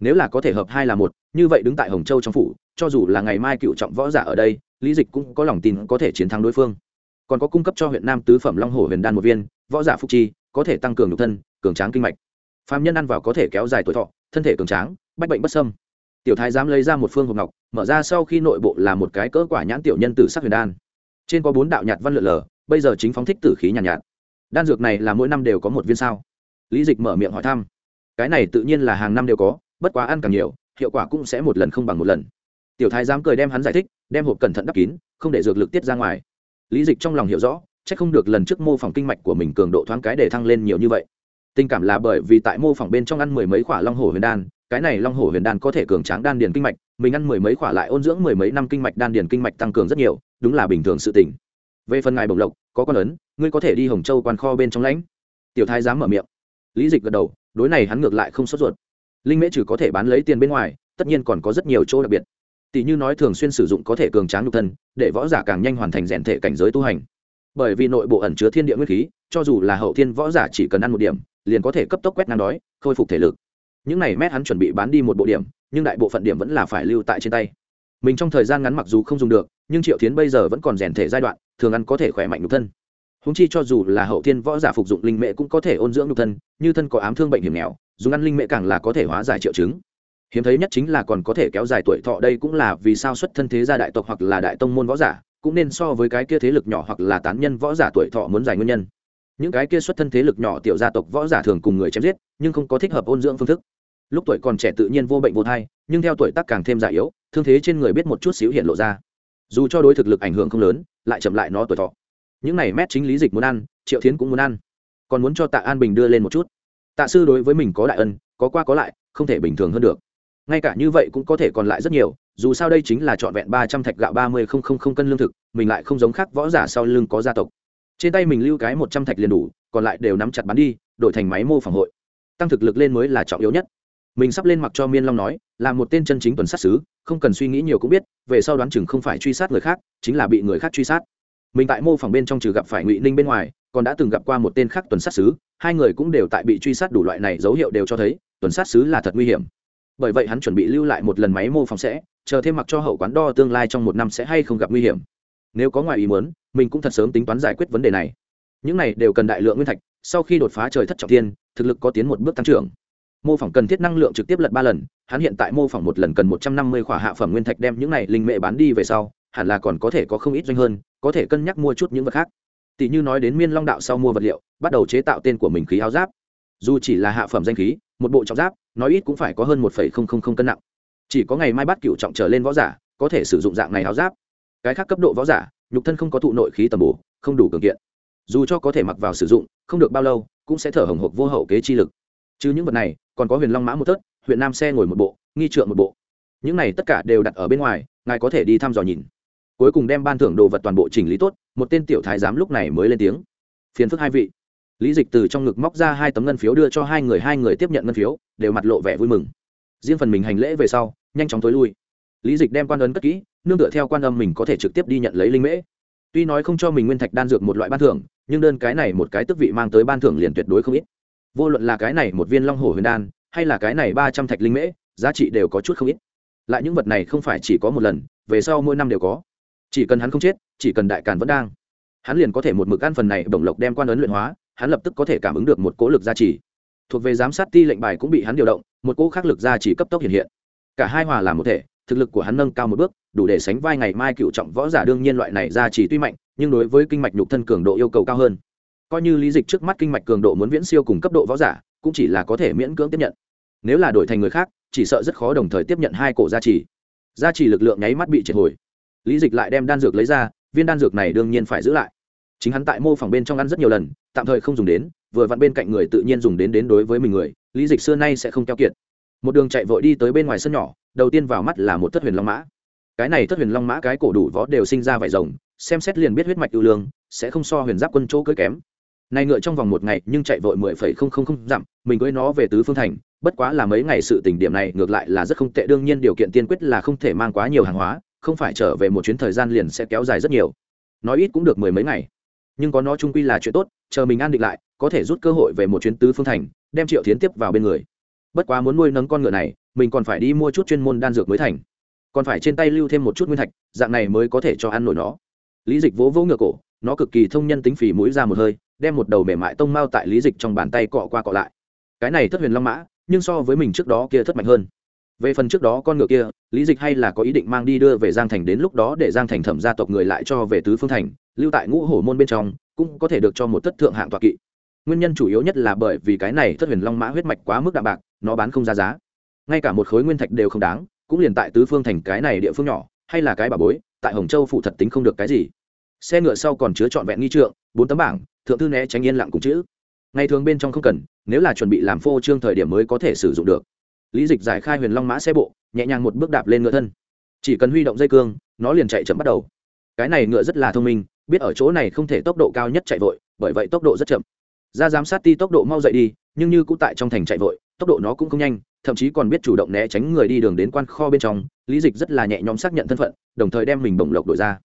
Nếu là có thể hợp hai là một như vậy đứng tại hồng châu trong phủ cho dù là ngày mai cựu trọng võ giả ở đây lý dịch cũng có lòng tin có thể chiến thắng đối phương. Còn có cung cấp cho huyện nam tứ phẩm long hồ huyền đan một viên võ giả phúc chi có thể tăng cường nhục thân cường tráng kinh mạch. Phạm nhân ăn vào có thể kéo dài tuổi thọ thân thể cường tráng bách bệnh bất sâm tiểu thái dám lấy ra một phương hộp ngọc mở ra sau khi nội bộ là một cái cỡ quả nhãn tiểu nhân tử sắc huyền đan. Trên có bốn đạo nhạt văn lượn lờ bây giờ chính phóng thích tử khí nhàn nhạt, nhạt đan dược này là mỗi năm đều có một viên sao? Lý dịch mở miệng hỏi thăm. Cái này tự nhiên là hàng năm đều có, bất quá ăn càng nhiều, hiệu quả cũng sẽ một lần không bằng một lần. Tiểu thái dám cười đem hắn giải thích, đem hộp cẩn thận đắp kín, không để dược lực tiết ra ngoài. Lý dịch trong lòng hiểu rõ c h ắ c không được lần trước mô phỏng kinh mạch của mình cường độ thoáng cái để thăng lên nhiều như vậy. Tình cảm là bởi vì tại mô phỏng bên trong ăn mười mấy khoả long hồ huyền đan, cái này long hồ huyền đan có thể cường tráng đan điền kinh mạch, mình ăn mười mấy khoả lại ôn dưỡng mười mấy năm kinh mạch đan điền kinh mạch tăng cường rất nhiều, đúng là bình thường sự tỉnh về phần ngài bồng lộc, có con ấn, ngươi có thể đi hồng châu quan kho bên trong lãnh. Tiểu thái dám mở miệng. Lý dịch gật đầu, đối này hắn ngược lại không sốt ruột. Linh mễ trừ có thể bán lấy tiền bên ngoài, tất nhiên còn có rất nhiều chỗ đặc biệt. Tỷ như nói thường xuyên sử dụng có thể cường tráng nhục thân, để võ giả càng nhanh hoàn thành rèn thể cảnh giới tu hành. Bởi vì nội bộ ẩn chứa thiên địa nguyên khí, cho dù là hậu thiên võ giả chỉ cần ăn một điểm, liền có thể cấp tốc quét ngang đói, khôi phục thể lực. Những này mét hắn chuẩn bị bán đi một bộ điểm, nhưng đại bộ phận điểm vẫn là phải lưu tại trên tay. Mình trong thời gian ngắn mặc dù không dùng được, nhưng triệu tiến bây giờ vẫn còn rèn thể giai đoạn thường ăn có thể khỏe mạnh nhục thân. Húng chi cho dù là hậu thiên võ giả phục dụng linh mệ cũng có thể ôn dưỡng nhục thân, như thân có ám thương bệnh hiểm nghèo, dùng ăn linh mệ càng là có thể hóa giải triệu chứng. Hiếm thấy nhất chính là còn có thể kéo dài tuổi thọ đây cũng là vì sao xuất thân thế gia đại tộc hoặc là đại tông môn võ giả, cũng nên so với cái kia thế lực nhỏ hoặc là tán nhân võ giả tuổi thọ muốn dài nguyên nhân. Những cái kia xuất thân thế lực nhỏ tiểu gia tộc võ giả thường cùng người chém giết, nhưng không có thích hợp ôn dưỡng phương thức. Lúc tuổi còn trẻ tự nhiên vô bệnh vô thai, nhưng theo tuổi tác càng thêm già yếu, thương thế trên người biết một chút xíu hiện lộ ra dù cho đối thực lực ảnh hưởng không lớn, lại chậm lại nó tuổi thọ. Những này mét chính lý dịch muốn ăn, triệu thiến cũng muốn ăn. Còn muốn cho tạ an bình đưa lên một chút. Tạ sư đối với mình có đại ân, có qua có lại, không thể bình thường hơn được. Ngay cả như vậy cũng có thể còn lại rất nhiều, dù sao đây chính là trọn vẹn ba trăm thạch gạo ba mươi không không không cân lương thực, mình lại không giống khác võ giả sau lưng có gia tộc. Trên tay mình lưu cái một trăm thạch liền đủ, còn lại đều nắm chặt bắn đi, đổi thành máy mô phỏng hội. Tăng thực lực lên mới là trọng yếu nhất mình sắp lên mặc cho miên long nói, là một tên chân chính tuần sát xứ không cần suy nghĩ nhiều cũng biết, về sau đoán chừng không phải truy sát người khác, chính là bị người khác truy sát. Mình tại mô phỏng bên trong trừ gặp phải ngụy ninh bên ngoài, còn đã từng gặp qua một tên khác tuần sát xứ hai người cũng đều tại bị truy sát đủ loại này dấu hiệu đều cho thấy, tuần sát xứ là thật nguy hiểm. Bởi vậy hắn chuẩn bị lưu lại một lần máy mô phỏng sẽ, chờ thêm mặc cho hậu quán đo tương lai trong một năm sẽ hay không gặp nguy hiểm. Nếu có ngoài ý muốn, mình cũng thật sớm tính toán giải quyết vấn đề này. Những này đều cần đại lượng nguyên thạch, sau khi đột phá trời thất trọng tiên thực lực có tiến một bước tăng trưởng mô phỏng cần thiết năng lượng trực tiếp lật ba lần, hắn hiện tại mô phỏng một lần cần một trăm năm mươi khỏa hạ phẩm nguyên thạch đem những này linh mệ bán đi về sau, hẳn là còn có thể có không ít doanh hơn, có thể cân nhắc mua chút những vật khác. Tỷ như nói đến miên long đạo sau mua vật liệu, bắt đầu chế tạo tên của mình khí áo giáp. Dù chỉ là hạ phẩm danh khí, một bộ trọng giáp, nói ít cũng phải có hơn một cân nặng. Chỉ có ngày mai bắt cựu trọng trở lên võ giả, có thể sử dụng dạng này áo giáp. Cái khác cấp độ võ giả, nhục thân không có thụ nội khí tầm bổ, không đủ cường kiện. Dù cho có thể mặc vào sử dụng, không được bao lâu, cũng sẽ thở hồng hộc vô hậu kế chi lực chứ những vật này, còn có huyền long mã một thớt huyện nam xe ngồi một bộ, nghi trượng một bộ. Những này tất cả đều đặt ở bên ngoài, ngài có thể đi thăm dò nhìn. Cuối cùng đem ban thưởng đồ vật toàn bộ chỉnh lý tốt, một tên tiểu thái giám lúc này mới lên tiếng. Phiền phức hai vị. Lý dịch từ trong ngực móc ra hai tấm ngân phiếu đưa cho hai người hai người tiếp nhận ngân phiếu, đều mặt lộ vẻ vui mừng. Riêng phần mình hành lễ về sau, nhanh chóng tối lui. Lý dịch đem quan ấn cất kỹ, nương tựa theo quan âm mình có thể trực tiếp đi nhận lấy linh mễ. Tuy nói không cho mình nguyên thạch đan dược một loại ban thưởng, nhưng đơn cái này một cái tức vị mang tới ban thưởng liền tuyệt đối không ít vô luận là cái này một viên long hổ huyền đan, hay là cái này ba trăm thạch linh mễ, giá trị đều có chút không ít. Lại những vật này không phải chỉ có một lần, về sau mỗi năm đều có. Chỉ cần hắn không chết, chỉ cần đại càn vẫn đang, hắn liền có thể một mực ăn phần này bổng lộc đem quan ấn luyện hóa, hắn lập tức có thể cảm ứng được một cỗ lực gia trì. Thuộc về giám sát ti lệnh bài cũng bị hắn điều động, một cỗ khắc lực gia trì cấp tốc hiện hiện. Cả hai hòa làm một thể, thực lực của hắn nâng cao một bước, đủ để sánh vai ngày mai cựu trọng võ giả đương nhiên loại này gia trì tuy mạnh, nhưng đối với kinh mạch nhục thân cường độ yêu cầu cao hơn coi như lý dịch trước mắt kinh mạch cường độ muốn viễn siêu cùng cấp độ võ giả, cũng chỉ là có thể miễn cưỡng tiếp nhận. Nếu là đổi thành người khác, chỉ sợ rất khó đồng thời tiếp nhận hai cổ gia trì. Gia trì lực lượng nháy mắt bị triệt hồi. Lý dịch lại đem đan dược lấy ra, viên đan dược này đương nhiên phải giữ lại. Chính hắn tại mô phỏng bên trong ăn rất nhiều lần, tạm thời không dùng đến, vừa vặn bên cạnh người tự nhiên dùng đến đến đối với mình người, lý dịch xưa nay sẽ không keo kiệt. Một đường chạy vội đi tới bên ngoài sân nhỏ, đầu tiên vào mắt là một thất huyền long mã. Cái này thất huyền long mã cái cổ đủ vó đều sinh ra vải rồng, xem xét liền biết huyết mạch ưu lương, sẽ không so huyền giáp quân chỗ cưỡi kém này ngựa trong vòng một ngày nhưng chạy vội mười phẩy không không không dặm, mình cưới nó về tứ phương thành, bất quá là mấy ngày sự tình điểm này ngược lại là rất không tệ, đương nhiên điều kiện tiên quyết là không thể mang quá nhiều hàng hóa, không phải trở về một chuyến thời gian liền sẽ kéo dài rất nhiều. Nói ít cũng được mười mấy ngày. Nhưng có nó trung quy là chuyện tốt, chờ mình an định lại, có thể rút cơ hội về một chuyến tứ phương thành, đem triệu tiến tiếp vào bên người. Bất quá muốn nuôi nấng con ngựa này, mình còn phải đi mua chút chuyên môn đan dược mới thành. Còn phải trên tay lưu thêm một chút nguyên thạch, dạng này mới có thể cho ăn nổi nó. Lý dịch vỗ vỗ ngựa cổ, nó cực kỳ thông nhân tính phì mũi ra một hơi đem một đầu mềm mại tông mao tại lý dịch trong bàn tay cọ qua cọ lại. Cái này thất huyền long mã, nhưng so với mình trước đó kia thất mạnh hơn. Về phần trước đó con ngựa kia, lý dịch hay là có ý định mang đi đưa về giang thành đến lúc đó để giang thành thẩm gia tộc người lại cho về tứ phương thành, lưu tại ngũ hổ môn bên trong, cũng có thể được cho một thất thượng hạng tọa kỵ. Nguyên nhân chủ yếu nhất là bởi vì cái này thất huyền long mã huyết mạch quá mức đạm bạc, nó bán không ra giá. Ngay cả một khối nguyên thạch đều không đáng, cũng liền tại tứ phương thành cái này địa phương nhỏ, hay là cái bà bối, tại hồng châu phụ thật tính không được cái gì. Xe ngựa sau còn chứa trọn vẹn nghi trượng, bốn tấm bảng thượng thư né tránh yên lặng cùng chữ. Ngày thường bên trong không cần, nếu là chuẩn bị làm phô trương thời điểm mới có thể sử dụng được. Lý dịch giải khai huyền long mã xe bộ, nhẹ nhàng một bước đạp lên ngựa thân. Chỉ cần huy động dây cương, nó liền chạy chậm bắt đầu. Cái này ngựa rất là thông minh, biết ở chỗ này không thể tốc độ cao nhất chạy vội, bởi vậy tốc độ rất chậm. Ra giám sát ti tốc độ mau dậy đi, nhưng như cũng tại trong thành chạy vội, tốc độ nó cũng không nhanh, thậm chí còn biết chủ động né tránh người đi đường đến quan kho bên trong. Lý dịch rất là nhẹ nhõm xác nhận thân phận, đồng thời đem mình bổng lộc đổi ra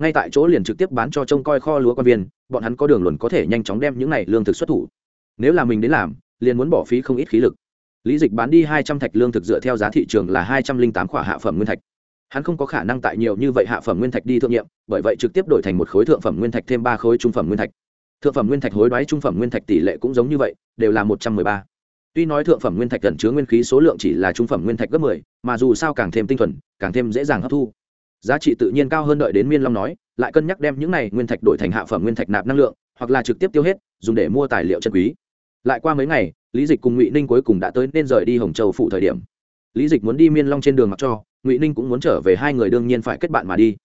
ngay tại chỗ liền trực tiếp bán cho trông coi kho lúa quan viên, bọn hắn có đường luận có thể nhanh chóng đem những này lương thực xuất thủ. Nếu là mình đến làm, liền muốn bỏ phí không ít khí lực. Lý dịch bán đi hai trăm thạch lương thực dựa theo giá thị trường là hai trăm linh tám khỏa hạ phẩm nguyên thạch. Hắn không có khả năng tại nhiều như vậy hạ phẩm nguyên thạch đi thượng nhiệm, bởi vậy trực tiếp đổi thành một khối thượng phẩm nguyên thạch thêm ba khối trung phẩm nguyên thạch. Thượng phẩm nguyên thạch hối đoái trung phẩm nguyên thạch tỷ lệ cũng giống như vậy, đều là một trăm mười ba. Tuy nói thượng phẩm nguyên thạch gần chứa nguyên khí số lượng chỉ là trung phẩm nguyên thạch gấp mười, mà dù sao càng thêm tinh thuần, càng thêm dễ dàng hấp thu giá trị tự nhiên cao hơn đợi đến miên long nói, lại cân nhắc đem những này nguyên thạch đổi thành hạ phẩm nguyên thạch nạp năng lượng, hoặc là trực tiếp tiêu hết, dùng để mua tài liệu chân quý. Lại qua mấy ngày, lý dịch cùng ngụy ninh cuối cùng đã tới nên rời đi hồng châu phụ thời điểm. Lý dịch muốn đi miên long trên đường mặc cho, ngụy ninh cũng muốn trở về hai người đương nhiên phải kết bạn mà đi.